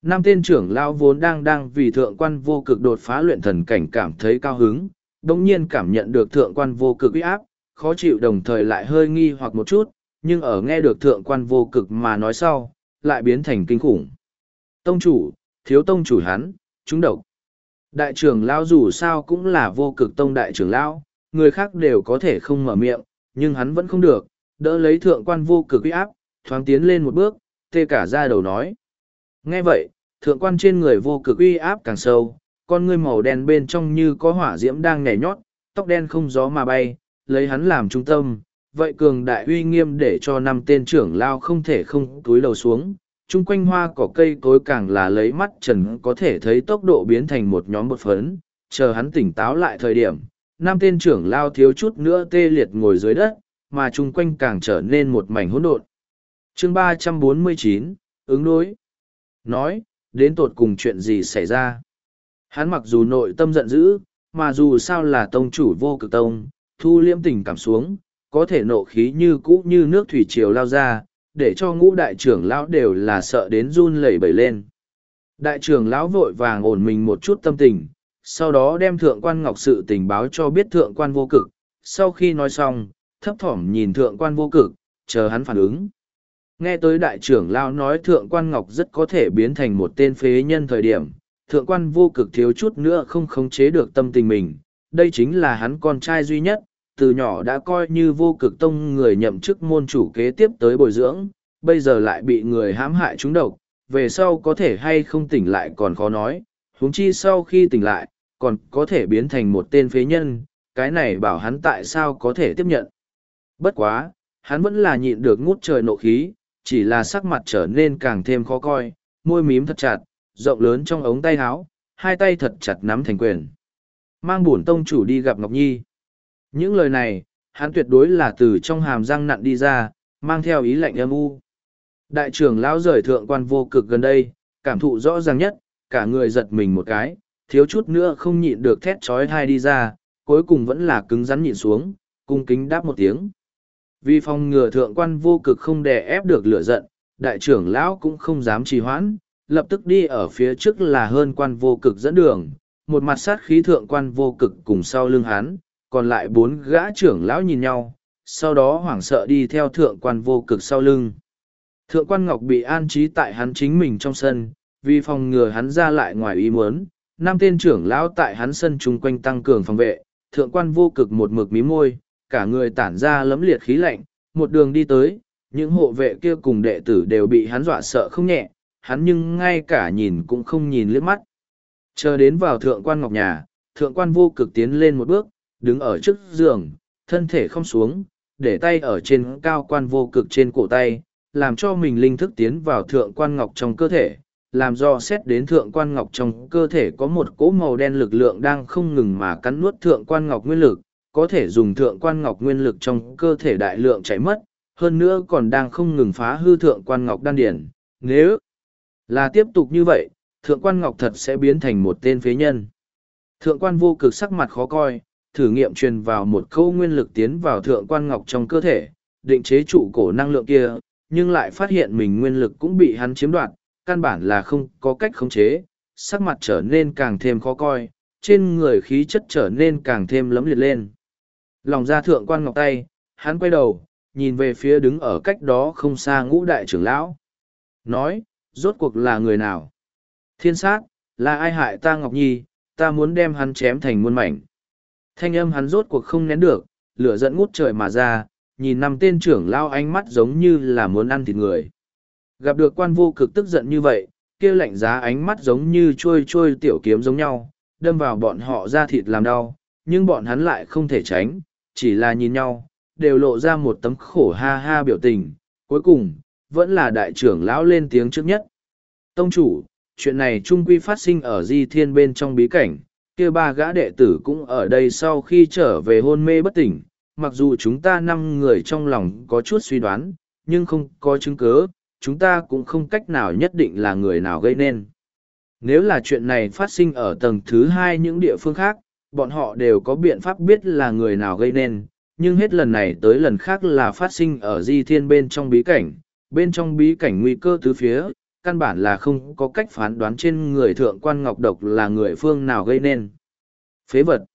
Nam tên trưởng lao vốn đang đang vì thượng quan vô cực đột phá luyện thần cảnh cảm thấy cao hứng, đồng nhiên cảm nhận được thượng quan vô cực uy áp, khó chịu đồng thời lại hơi nghi hoặc một chút, nhưng ở nghe được thượng quan vô cực mà nói sau, lại biến thành kinh khủng. Tông chủ, thiếu tông chủ hắn, chúng độc. Đại trưởng lão dù sao cũng là vô cực tông đại trưởng lão, người khác đều có thể không mở miệng, nhưng hắn vẫn không được, đỡ lấy thượng quan vô cực uy áp, thoáng tiến lên một bước, tê cả ra đầu nói. Nghe vậy, thượng quan trên người vô cực uy áp càng sâu, con ngươi màu đen bên trong như có hỏa diễm đang nhảy nhót, tóc đen không gió mà bay, lấy hắn làm trung tâm. Vậy cường đại uy nghiêm để cho năm tên trưởng lao không thể không túi đầu xuống, chung quanh hoa cỏ cây cối càng là lấy mắt trần có thể thấy tốc độ biến thành một nhóm bột phấn, chờ hắn tỉnh táo lại thời điểm, Nam tên trưởng lao thiếu chút nữa tê liệt ngồi dưới đất, mà chung quanh càng trở nên một mảnh hỗn độn. chương ba trăm bốn mươi chín ứng đối. Nói, đến tột cùng chuyện gì xảy ra. Hắn mặc dù nội tâm giận dữ, mà dù sao là tông chủ vô cực tông, thu liễm tình cảm xuống, có thể nộ khí như cũ như nước thủy triều lao ra, để cho ngũ đại trưởng lão đều là sợ đến run lẩy bẩy lên. Đại trưởng lão vội vàng ổn mình một chút tâm tình, sau đó đem thượng quan ngọc sự tình báo cho biết thượng quan vô cực. Sau khi nói xong, thấp thỏm nhìn thượng quan vô cực, chờ hắn phản ứng. Nghe tới đại trưởng lão nói thượng quan ngọc rất có thể biến thành một tên phế nhân thời điểm, thượng quan vô cực thiếu chút nữa không khống chế được tâm tình mình. Đây chính là hắn con trai duy nhất, từ nhỏ đã coi như vô cực tông người nhậm chức môn chủ kế tiếp tới bồi dưỡng, bây giờ lại bị người hãm hại trúng độc, về sau có thể hay không tỉnh lại còn khó nói, huống chi sau khi tỉnh lại, còn có thể biến thành một tên phế nhân, cái này bảo hắn tại sao có thể tiếp nhận. Bất quá, hắn vẫn là nhịn được ngút trời nộ khí, chỉ là sắc mặt trở nên càng thêm khó coi, môi mím thật chặt, rộng lớn trong ống tay áo, hai tay thật chặt nắm thành quyền. Mang bổn tông chủ đi gặp Ngọc Nhi. Những lời này, hắn tuyệt đối là từ trong hàm răng nặn đi ra, mang theo ý lệnh âm u. Đại trưởng lão rời thượng quan vô cực gần đây, cảm thụ rõ ràng nhất, cả người giật mình một cái, thiếu chút nữa không nhịn được thét trói thai đi ra, cuối cùng vẫn là cứng rắn nhịn xuống, cung kính đáp một tiếng. Vì phòng ngừa thượng quan vô cực không đè ép được lửa giận, đại trưởng lão cũng không dám trì hoãn, lập tức đi ở phía trước là hơn quan vô cực dẫn đường, một mặt sát khí thượng quan vô cực cùng sau lưng hắn, còn lại bốn gã trưởng lão nhìn nhau, sau đó hoảng sợ đi theo thượng quan vô cực sau lưng. Thượng quan Ngọc bị an trí tại hắn chính mình trong sân, vì phòng ngừa hắn ra lại ngoài ý muốn, năm tên trưởng lão tại hắn sân chung quanh tăng cường phòng vệ, thượng quan vô cực một mực mí môi, cả người tản ra lấm liệt khí lạnh, một đường đi tới, những hộ vệ kia cùng đệ tử đều bị hắn dọa sợ không nhẹ, hắn nhưng ngay cả nhìn cũng không nhìn liếc mắt. Chờ đến vào thượng quan ngọc nhà, thượng quan vô cực tiến lên một bước, đứng ở trước giường, thân thể không xuống, để tay ở trên cao quan vô cực trên cổ tay, làm cho mình linh thức tiến vào thượng quan ngọc trong cơ thể, làm do xét đến thượng quan ngọc trong cơ thể có một cỗ màu đen lực lượng đang không ngừng mà cắn nuốt thượng quan ngọc nguyên lực, có thể dùng thượng quan ngọc nguyên lực trong cơ thể đại lượng chảy mất, hơn nữa còn đang không ngừng phá hư thượng quan ngọc đan điển. Nếu là tiếp tục như vậy, thượng quan ngọc thật sẽ biến thành một tên phế nhân. Thượng quan vô cực sắc mặt khó coi, thử nghiệm truyền vào một câu nguyên lực tiến vào thượng quan ngọc trong cơ thể, định chế trụ cổ năng lượng kia, nhưng lại phát hiện mình nguyên lực cũng bị hắn chiếm đoạt, căn bản là không có cách khống chế, sắc mặt trở nên càng thêm khó coi, trên người khí chất trở nên càng thêm lấm liệt lên. Lòng ra thượng quan ngọc tay, hắn quay đầu, nhìn về phía đứng ở cách đó không xa ngũ đại trưởng lão. Nói, rốt cuộc là người nào? Thiên sát, là ai hại ta Ngọc Nhi, ta muốn đem hắn chém thành muôn mảnh. Thanh âm hắn rốt cuộc không nén được, lửa giận ngút trời mà ra, nhìn năm tên trưởng lao ánh mắt giống như là muốn ăn thịt người. Gặp được quan vô cực tức giận như vậy, kia lạnh giá ánh mắt giống như trôi trôi tiểu kiếm giống nhau, đâm vào bọn họ ra thịt làm đau, nhưng bọn hắn lại không thể tránh, chỉ là nhìn nhau, đều lộ ra một tấm khổ ha ha biểu tình. Cuối cùng, vẫn là đại trưởng lão lên tiếng trước nhất. Tông chủ, chuyện này trung quy phát sinh ở di thiên bên trong bí cảnh, kia ba gã đệ tử cũng ở đây sau khi trở về hôn mê bất tỉnh. Mặc dù chúng ta năm người trong lòng có chút suy đoán, nhưng không có chứng cứ, chúng ta cũng không cách nào nhất định là người nào gây nên. Nếu là chuyện này phát sinh ở tầng thứ hai những địa phương khác, bọn họ đều có biện pháp biết là người nào gây nên, nhưng hết lần này tới lần khác là phát sinh ở di thiên bên trong bí cảnh, bên trong bí cảnh nguy cơ tứ phía, căn bản là không có cách phán đoán trên người thượng quan ngọc độc là người phương nào gây nên. Phế vật.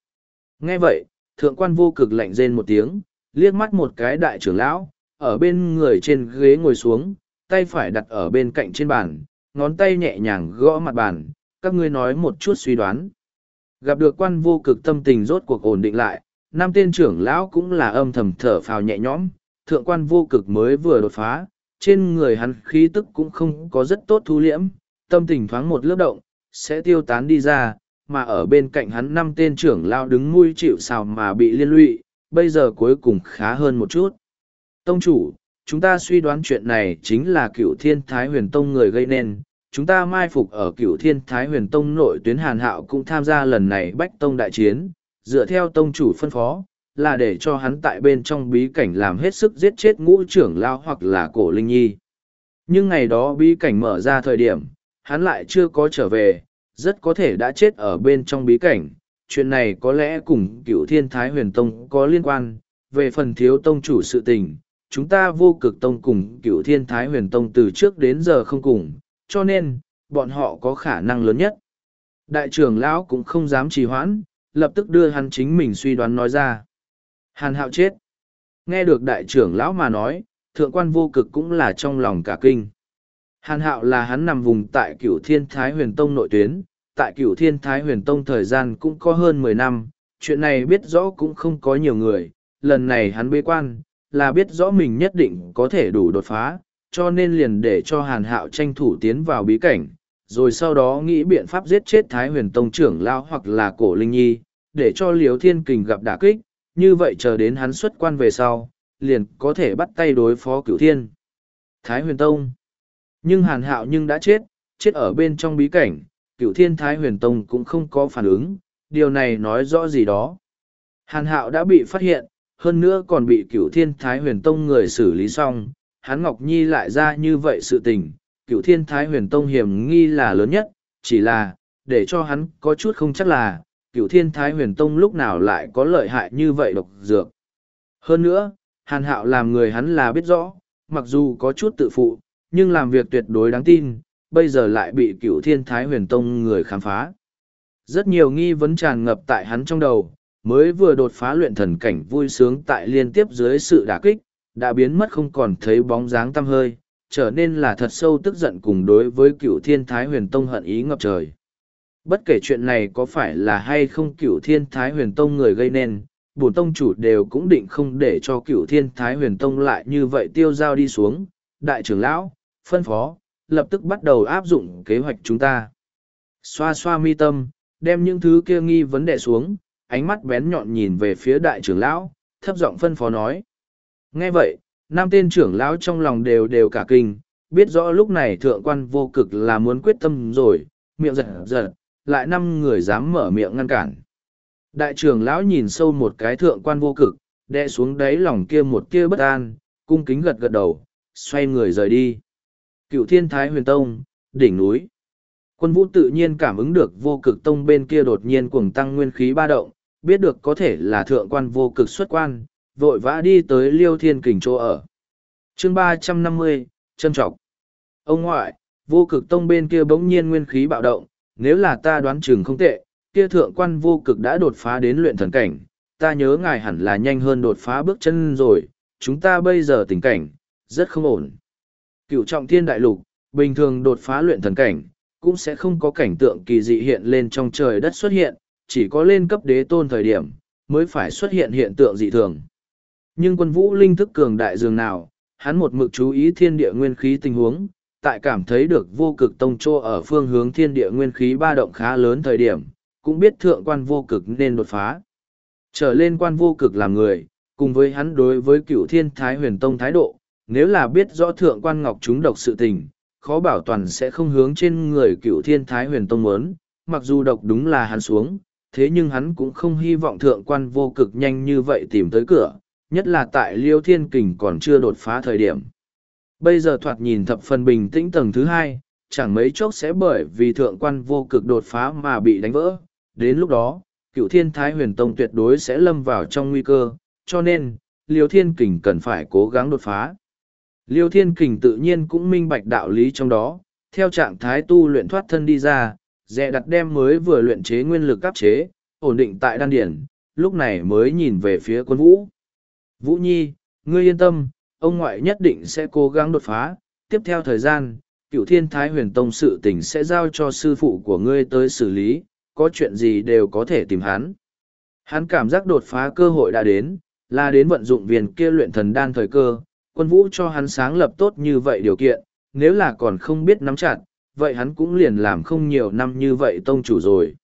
Nghe vậy, thượng quan vô cực lạnh rên một tiếng, liếc mắt một cái đại trưởng lão, ở bên người trên ghế ngồi xuống, tay phải đặt ở bên cạnh trên bàn, ngón tay nhẹ nhàng gõ mặt bàn, các ngươi nói một chút suy đoán. Gặp được quan vô cực tâm tình rốt cuộc ổn định lại, nam tên trưởng lão cũng là âm thầm thở phào nhẹ nhõm, thượng quan vô cực mới vừa đột phá, trên người hắn khí tức cũng không có rất tốt thu liễm, tâm tình thoáng một lớp động, sẽ tiêu tán đi ra, mà ở bên cạnh hắn năm tên trưởng lao đứng nuôi chịu sào mà bị liên lụy, bây giờ cuối cùng khá hơn một chút. Tông chủ, chúng ta suy đoán chuyện này chính là cựu thiên thái huyền tông người gây nên, chúng ta mai phục ở cựu thiên thái huyền tông nội tuyến hàn hạo cũng tham gia lần này bách tông đại chiến, dựa theo tông chủ phân phó, là để cho hắn tại bên trong bí cảnh làm hết sức giết chết ngũ trưởng lao hoặc là cổ linh nhi. Nhưng ngày đó bí cảnh mở ra thời điểm, hắn lại chưa có trở về, rất có thể đã chết ở bên trong bí cảnh. Chuyện này có lẽ cùng cựu thiên thái huyền tông có liên quan, về phần thiếu tông chủ sự tình, chúng ta vô cực tông cùng cựu thiên thái huyền tông từ trước đến giờ không cùng, cho nên, bọn họ có khả năng lớn nhất. Đại trưởng lão cũng không dám trì hoãn, lập tức đưa hắn chính mình suy đoán nói ra. Hàn hạo chết. Nghe được đại trưởng lão mà nói, thượng quan vô cực cũng là trong lòng cả kinh. Hàn hạo là hắn nằm vùng tại cửu thiên thái huyền tông nội tuyến, tại cửu thiên thái huyền tông thời gian cũng có hơn mười năm, chuyện này biết rõ cũng không có nhiều người, lần này hắn bế quan, là biết rõ mình nhất định có thể đủ đột phá, cho nên liền để cho hàn hạo tranh thủ tiến vào bí cảnh, rồi sau đó nghĩ biện pháp giết chết Thái huyền tông trưởng lao hoặc là cổ linh nhi, để cho liều thiên kình gặp đả kích, như vậy chờ đến hắn xuất quan về sau, liền có thể bắt tay đối phó cửu thiên. Thái huyền tông. Nhưng hàn hạo nhưng đã chết, chết ở bên trong bí cảnh, cửu thiên Thái huyền tông cũng không có phản ứng, điều này nói rõ gì đó. Hàn hạo đã bị phát hiện, hơn nữa còn bị cửu thiên Thái huyền tông người xử lý xong, hắn Ngọc Nhi lại ra như vậy sự tình, cửu thiên thái huyền tông hiểm nghi là lớn nhất, chỉ là, để cho hắn có chút không chắc là, cựu thiên thái huyền tông lúc nào lại có lợi hại như vậy độc dược. Hơn nữa, hàn hạo làm người hắn là biết rõ, mặc dù có chút tự phụ, nhưng làm việc tuyệt đối đáng tin, bây giờ lại bị cựu thiên thái huyền tông người khám phá. Rất nhiều nghi vấn tràn ngập tại hắn trong đầu, mới vừa đột phá luyện thần cảnh vui sướng tại liên tiếp dưới sự đả kích, đã biến mất không còn thấy bóng dáng tăm hơi, trở nên là thật sâu tức giận cùng đối với cựu thiên thái huyền tông hận ý ngập trời. Bất kể chuyện này có phải là hay không cựu thiên thái huyền tông người gây nên, bổn tông chủ đều cũng định không để cho cựu thiên thái huyền tông lại như vậy tiêu giao đi xuống. Đại trưởng lão, phân phó, lập tức bắt đầu áp dụng kế hoạch chúng ta. Xoa xoa mi tâm, đem những thứ kia nghi vấn đề xuống, ánh mắt bén nhọn nhìn về phía đại trưởng lão, thấp giọng phân phó nói. Nghe vậy, năm tên trưởng lão trong lòng đều đều cả kinh, biết rõ lúc này thượng quan vô cực là muốn quyết tâm rồi, miệng giật giật, lại năm người dám mở miệng ngăn cản. Đại trưởng lão nhìn sâu một cái thượng quan vô cực, đe xuống đáy lòng kia một kia bất an, cung kính gật gật đầu, xoay người rời đi. Cựu thiên thái huyền tông, đỉnh núi. Quân vũ tự nhiên cảm ứng được vô cực tông bên kia đột nhiên cuồng tăng nguyên khí ba động, biết được có thể là thượng quan vô cực xuất quan, vội vã đi tới liêu thiên kình chỗ ở chương ba trăm năm mươi trâm trọc ông ngoại vô cực tông bên kia bỗng nhiên nguyên khí bạo động nếu là ta đoán chừng không tệ kia thượng quan vô cực đã đột phá đến luyện thần cảnh ta nhớ ngài hẳn là nhanh hơn đột phá bước chân rồi chúng ta bây giờ tình cảnh rất không ổn. Cựu trọng thiên đại lục bình thường đột phá luyện thần cảnh cũng sẽ không có cảnh tượng kỳ dị hiện lên trong trời đất xuất hiện chỉ có lên cấp đế tôn thời điểm mới phải xuất hiện hiện tượng dị thường. Nhưng quân vũ linh thức cường đại dường nào, hắn một mực chú ý thiên địa nguyên khí tình huống, tại cảm thấy được vô cực tông trô ở phương hướng thiên địa nguyên khí ba động khá lớn thời điểm, cũng biết thượng quan vô cực nên đột phá. Trở lên quan vô cực làm người, cùng với hắn đối với cựu thiên thái huyền tông thái độ, nếu là biết rõ thượng quan ngọc chúng độc sự tình, khó bảo toàn sẽ không hướng trên người cựu thiên thái huyền tông muốn, mặc dù độc đúng là hắn xuống, thế nhưng hắn cũng không hy vọng thượng quan vô cực nhanh như vậy tìm tới cửa, nhất là tại liêu thiên kình còn chưa đột phá thời điểm. Bây giờ thoạt nhìn thập phần bình tĩnh tầng thứ hai, chẳng mấy chốc sẽ bởi vì thượng quan vô cực đột phá mà bị đánh vỡ. Đến lúc đó, cựu thiên thái huyền tông tuyệt đối sẽ lâm vào trong nguy cơ, cho nên, liêu thiên kình cần phải cố gắng đột phá. Liêu thiên kình tự nhiên cũng minh bạch đạo lý trong đó, theo trạng thái tu luyện thoát thân đi ra, dè đặt đem mới vừa luyện chế nguyên lực áp chế, ổn định tại đan điển, lúc này mới nhìn về phía quân vũ. Vũ Nhi, ngươi yên tâm, ông ngoại nhất định sẽ cố gắng đột phá, tiếp theo thời gian, cựu thiên thái huyền tông sự tình sẽ giao cho sư phụ của ngươi tới xử lý, có chuyện gì đều có thể tìm hắn. Hắn cảm giác đột phá cơ hội đã đến, là đến vận dụng viên kia luyện thần đan thời cơ, quân vũ cho hắn sáng lập tốt như vậy điều kiện, nếu là còn không biết nắm chặt, vậy hắn cũng liền làm không nhiều năm như vậy tông chủ rồi.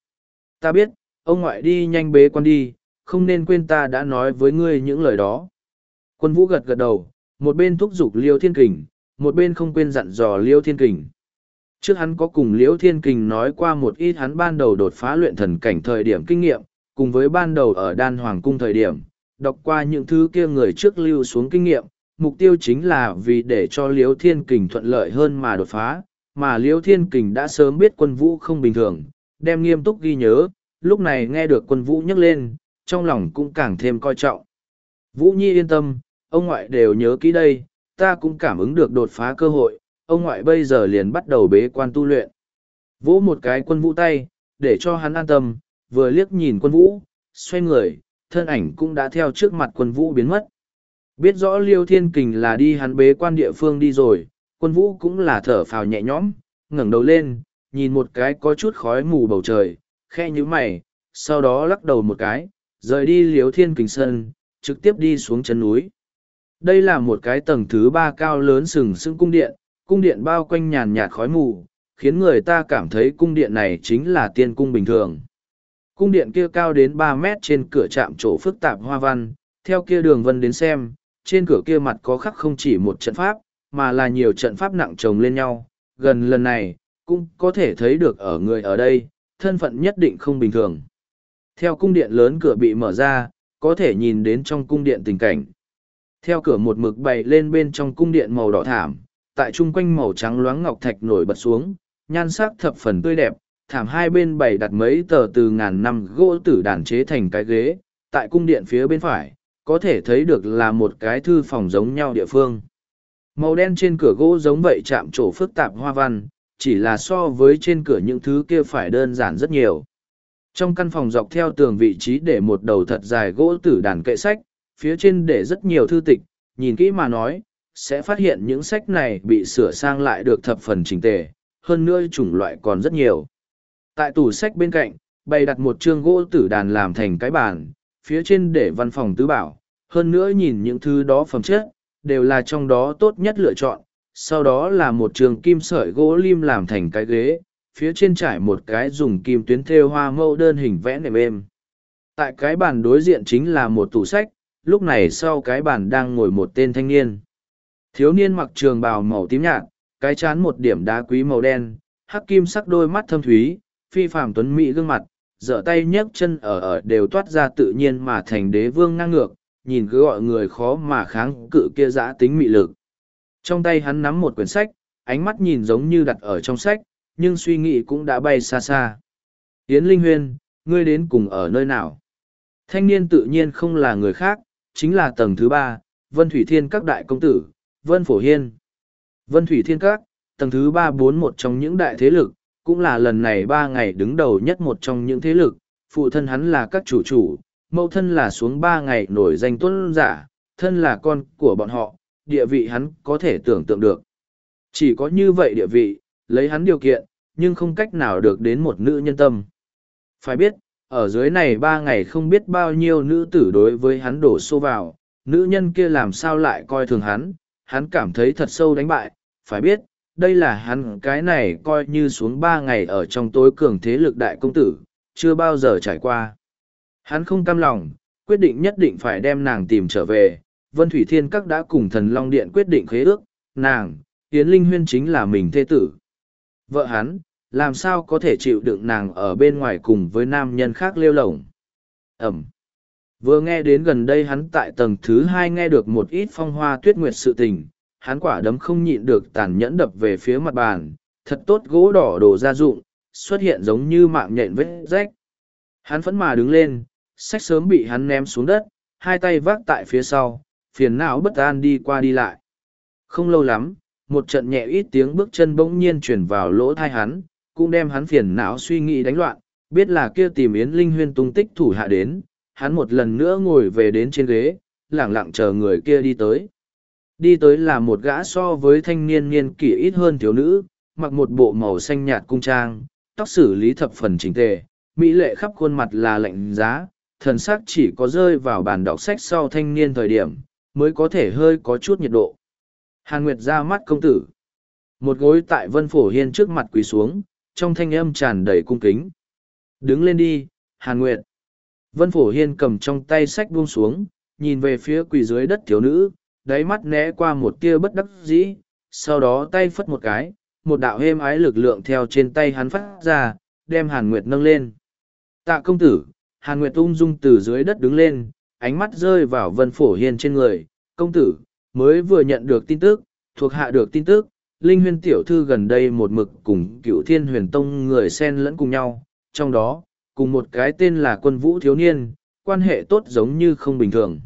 Ta biết, ông ngoại đi nhanh bế quan đi, không nên quên ta đã nói với ngươi những lời đó. Quân vũ gật gật đầu, một bên thúc giục liêu thiên kình, một bên không quên dặn dò liêu thiên kình. Trước hắn có cùng liêu thiên kình nói qua một ít hắn ban đầu đột phá luyện thần cảnh thời điểm kinh nghiệm, cùng với ban đầu ở đan hoàng cung thời điểm, đọc qua những thứ kia người trước lưu xuống kinh nghiệm, mục tiêu chính là vì để cho liêu thiên kình thuận lợi hơn mà đột phá, mà liêu thiên kình đã sớm biết quân vũ không bình thường, đem nghiêm túc ghi nhớ, lúc này nghe được quân vũ nhắc lên, trong lòng cũng càng thêm coi trọng. Vũ Nhi yên tâm, ông ngoại đều nhớ kỹ đây, ta cũng cảm ứng được đột phá cơ hội, ông ngoại bây giờ liền bắt đầu bế quan tu luyện. Vỗ một cái quân vũ tay, để cho hắn an tâm, vừa liếc nhìn quân vũ, xoay người, thân ảnh cũng đã theo trước mặt quân vũ biến mất. Biết rõ liêu thiên kình là đi hắn bế quan địa phương đi rồi, quân vũ cũng là thở phào nhẹ nhõm, ngẩng đầu lên, nhìn một cái có chút khói mù bầu trời, khe như mày, sau đó lắc đầu một cái, rời đi liêu thiên kình Sơn, trực tiếp đi xuống chân núi. Đây là một cái tầng thứ ba cao lớn sừng sững cung điện, cung điện bao quanh nhàn nhạt khói mù, khiến người ta cảm thấy cung điện này chính là tiên cung bình thường. Cung điện kia cao đến ba mét trên cửa chạm chỗ phức tạp hoa văn, theo kia đường vân đến xem, trên cửa kia mặt có khắc không chỉ một trận pháp, mà là nhiều trận pháp nặng chồng lên nhau. Gần lần này, cũng có thể thấy được ở người ở đây, thân phận nhất định không bình thường. Theo cung điện lớn cửa bị mở ra, có thể nhìn đến trong cung điện tình cảnh. Theo cửa một mực bày lên bên trong cung điện màu đỏ thảm, tại chung quanh màu trắng loáng ngọc thạch nổi bật xuống, nhan sắc thập phần tươi đẹp, thảm hai bên bày đặt mấy tờ từ ngàn năm gỗ tử đàn chế thành cái ghế, tại cung điện phía bên phải, có thể thấy được là một cái thư phòng giống nhau địa phương. Màu đen trên cửa gỗ giống vậy chạm trổ phức tạp hoa văn, chỉ là so với trên cửa những thứ kia phải đơn giản rất nhiều. Trong căn phòng dọc theo tường vị trí để một đầu thật dài gỗ tử đàn kệ sách, phía trên để rất nhiều thư tịch, nhìn kỹ mà nói, sẽ phát hiện những sách này bị sửa sang lại được thập phần chỉnh tề, hơn nữa chủng loại còn rất nhiều. Tại tủ sách bên cạnh, bày đặt một chương gỗ tử đàn làm thành cái bàn, phía trên để văn phòng tứ bảo, hơn nữa nhìn những thứ đó phẩm chất, đều là trong đó tốt nhất lựa chọn, sau đó là một trường kim sợi gỗ lim làm thành cái ghế, phía trên trải một cái dùng kim tuyến thêu hoa mẫu đơn hình vẽ nệm êm. Tại cái bàn đối diện chính là một tủ sách, lúc này sau cái bàn đang ngồi một tên thanh niên. Thiếu niên mặc trường bào màu tím nhạt, cái chán một điểm đá quý màu đen, hắc kim sắc đôi mắt thâm thúy, phi phàm tuấn mỹ gương mặt, dở tay nhấc chân ở ở đều toát ra tự nhiên mà thành đế vương ngang ngược, nhìn cứ gọi người khó mà kháng cự kia giã tính mị lực. Trong tay hắn nắm một quyển sách, ánh mắt nhìn giống như đặt ở trong sách, nhưng suy nghĩ cũng đã bay xa xa. Yến Linh Huyên, ngươi đến cùng ở nơi nào? Thanh niên tự nhiên không là người khác, chính là tầng thứ ba, Vân Thủy Thiên các đại công tử, Vân Phổ Hiên. Vân Thủy Thiên các, tầng thứ ba bốn một trong những đại thế lực, cũng là lần này ba ngày đứng đầu nhất một trong những thế lực, phụ thân hắn là các chủ chủ, mẫu thân là xuống ba ngày nổi danh tuân giả, thân là con của bọn họ, địa vị hắn có thể tưởng tượng được. Chỉ có như vậy địa vị, lấy hắn điều kiện, nhưng không cách nào được đến một nữ nhân tâm. Phải biết, ở dưới này ba ngày không biết bao nhiêu nữ tử đối với hắn đổ xô vào, nữ nhân kia làm sao lại coi thường hắn, hắn cảm thấy thật sâu đánh bại, phải biết, đây là hắn cái này coi như xuống ba ngày ở trong tối cường thế lực đại công tử, chưa bao giờ trải qua. Hắn không cam lòng, quyết định nhất định phải đem nàng tìm trở về. Vân Thủy Thiên Các đã cùng thần Long Điện quyết định khế ước, nàng, Yến Linh Huyên chính là mình thê tử. Vợ hắn, làm sao có thể chịu đựng nàng ở bên ngoài cùng với nam nhân khác lêu lổng. Ẩm. Vừa nghe đến gần đây hắn tại tầng thứ hai nghe được một ít phong hoa tuyết nguyệt sự tình, hắn quả đấm không nhịn được tàn nhẫn đập về phía mặt bàn, thật tốt gỗ đỏ đồ gia dụng, xuất hiện giống như mạng nhện vết rách. Hắn phẫn mà đứng lên, sách sớm bị hắn ném xuống đất, hai tay vác tại phía sau, phiền não bất an đi qua đi lại. Không lâu lắm, một trận nhẹ ít tiếng bước chân bỗng nhiên chuyển vào lỗ thai hắn, cũng đem hắn phiền não suy nghĩ đánh loạn, biết là kia tìm Yến Linh Huyên tung tích thủ hạ đến, hắn một lần nữa ngồi về đến trên ghế, lẳng lặng chờ người kia đi tới. Đi tới là một gã so với thanh niên niên kỷ ít hơn thiếu nữ, mặc một bộ màu xanh nhạt cung trang, tóc xử lý thập phần chỉnh tề, mỹ lệ khắp khuôn mặt là lạnh giá, thần sắc chỉ có rơi vào bàn đọc sách sau thanh niên thời điểm, mới có thể hơi có chút nhiệt độ. Hàn Nguyệt ra mắt công tử. Một gối tại Vân Phổ Hiên trước mặt quỳ xuống, trong thanh âm tràn đầy cung kính. Đứng lên đi, Hàn Nguyệt. Vân Phổ Hiên cầm trong tay sách buông xuống, nhìn về phía quỳ dưới đất thiếu nữ, đáy mắt né qua một tia bất đắc dĩ, sau đó tay phất một cái, một đạo êm ái lực lượng theo trên tay hắn phát ra, đem Hàn Nguyệt nâng lên. Tạ công tử, Hàn Nguyệt ung dung từ dưới đất đứng lên, ánh mắt rơi vào Vân Phổ Hiên trên người. Công tử, mới vừa nhận được tin tức, thuộc hạ được tin tức, Linh Huyên Tiểu Thư gần đây một mực cùng cựu thiên huyền tông người xen lẫn cùng nhau, trong đó, cùng một cái tên là quân vũ thiếu niên, quan hệ tốt giống như không bình thường.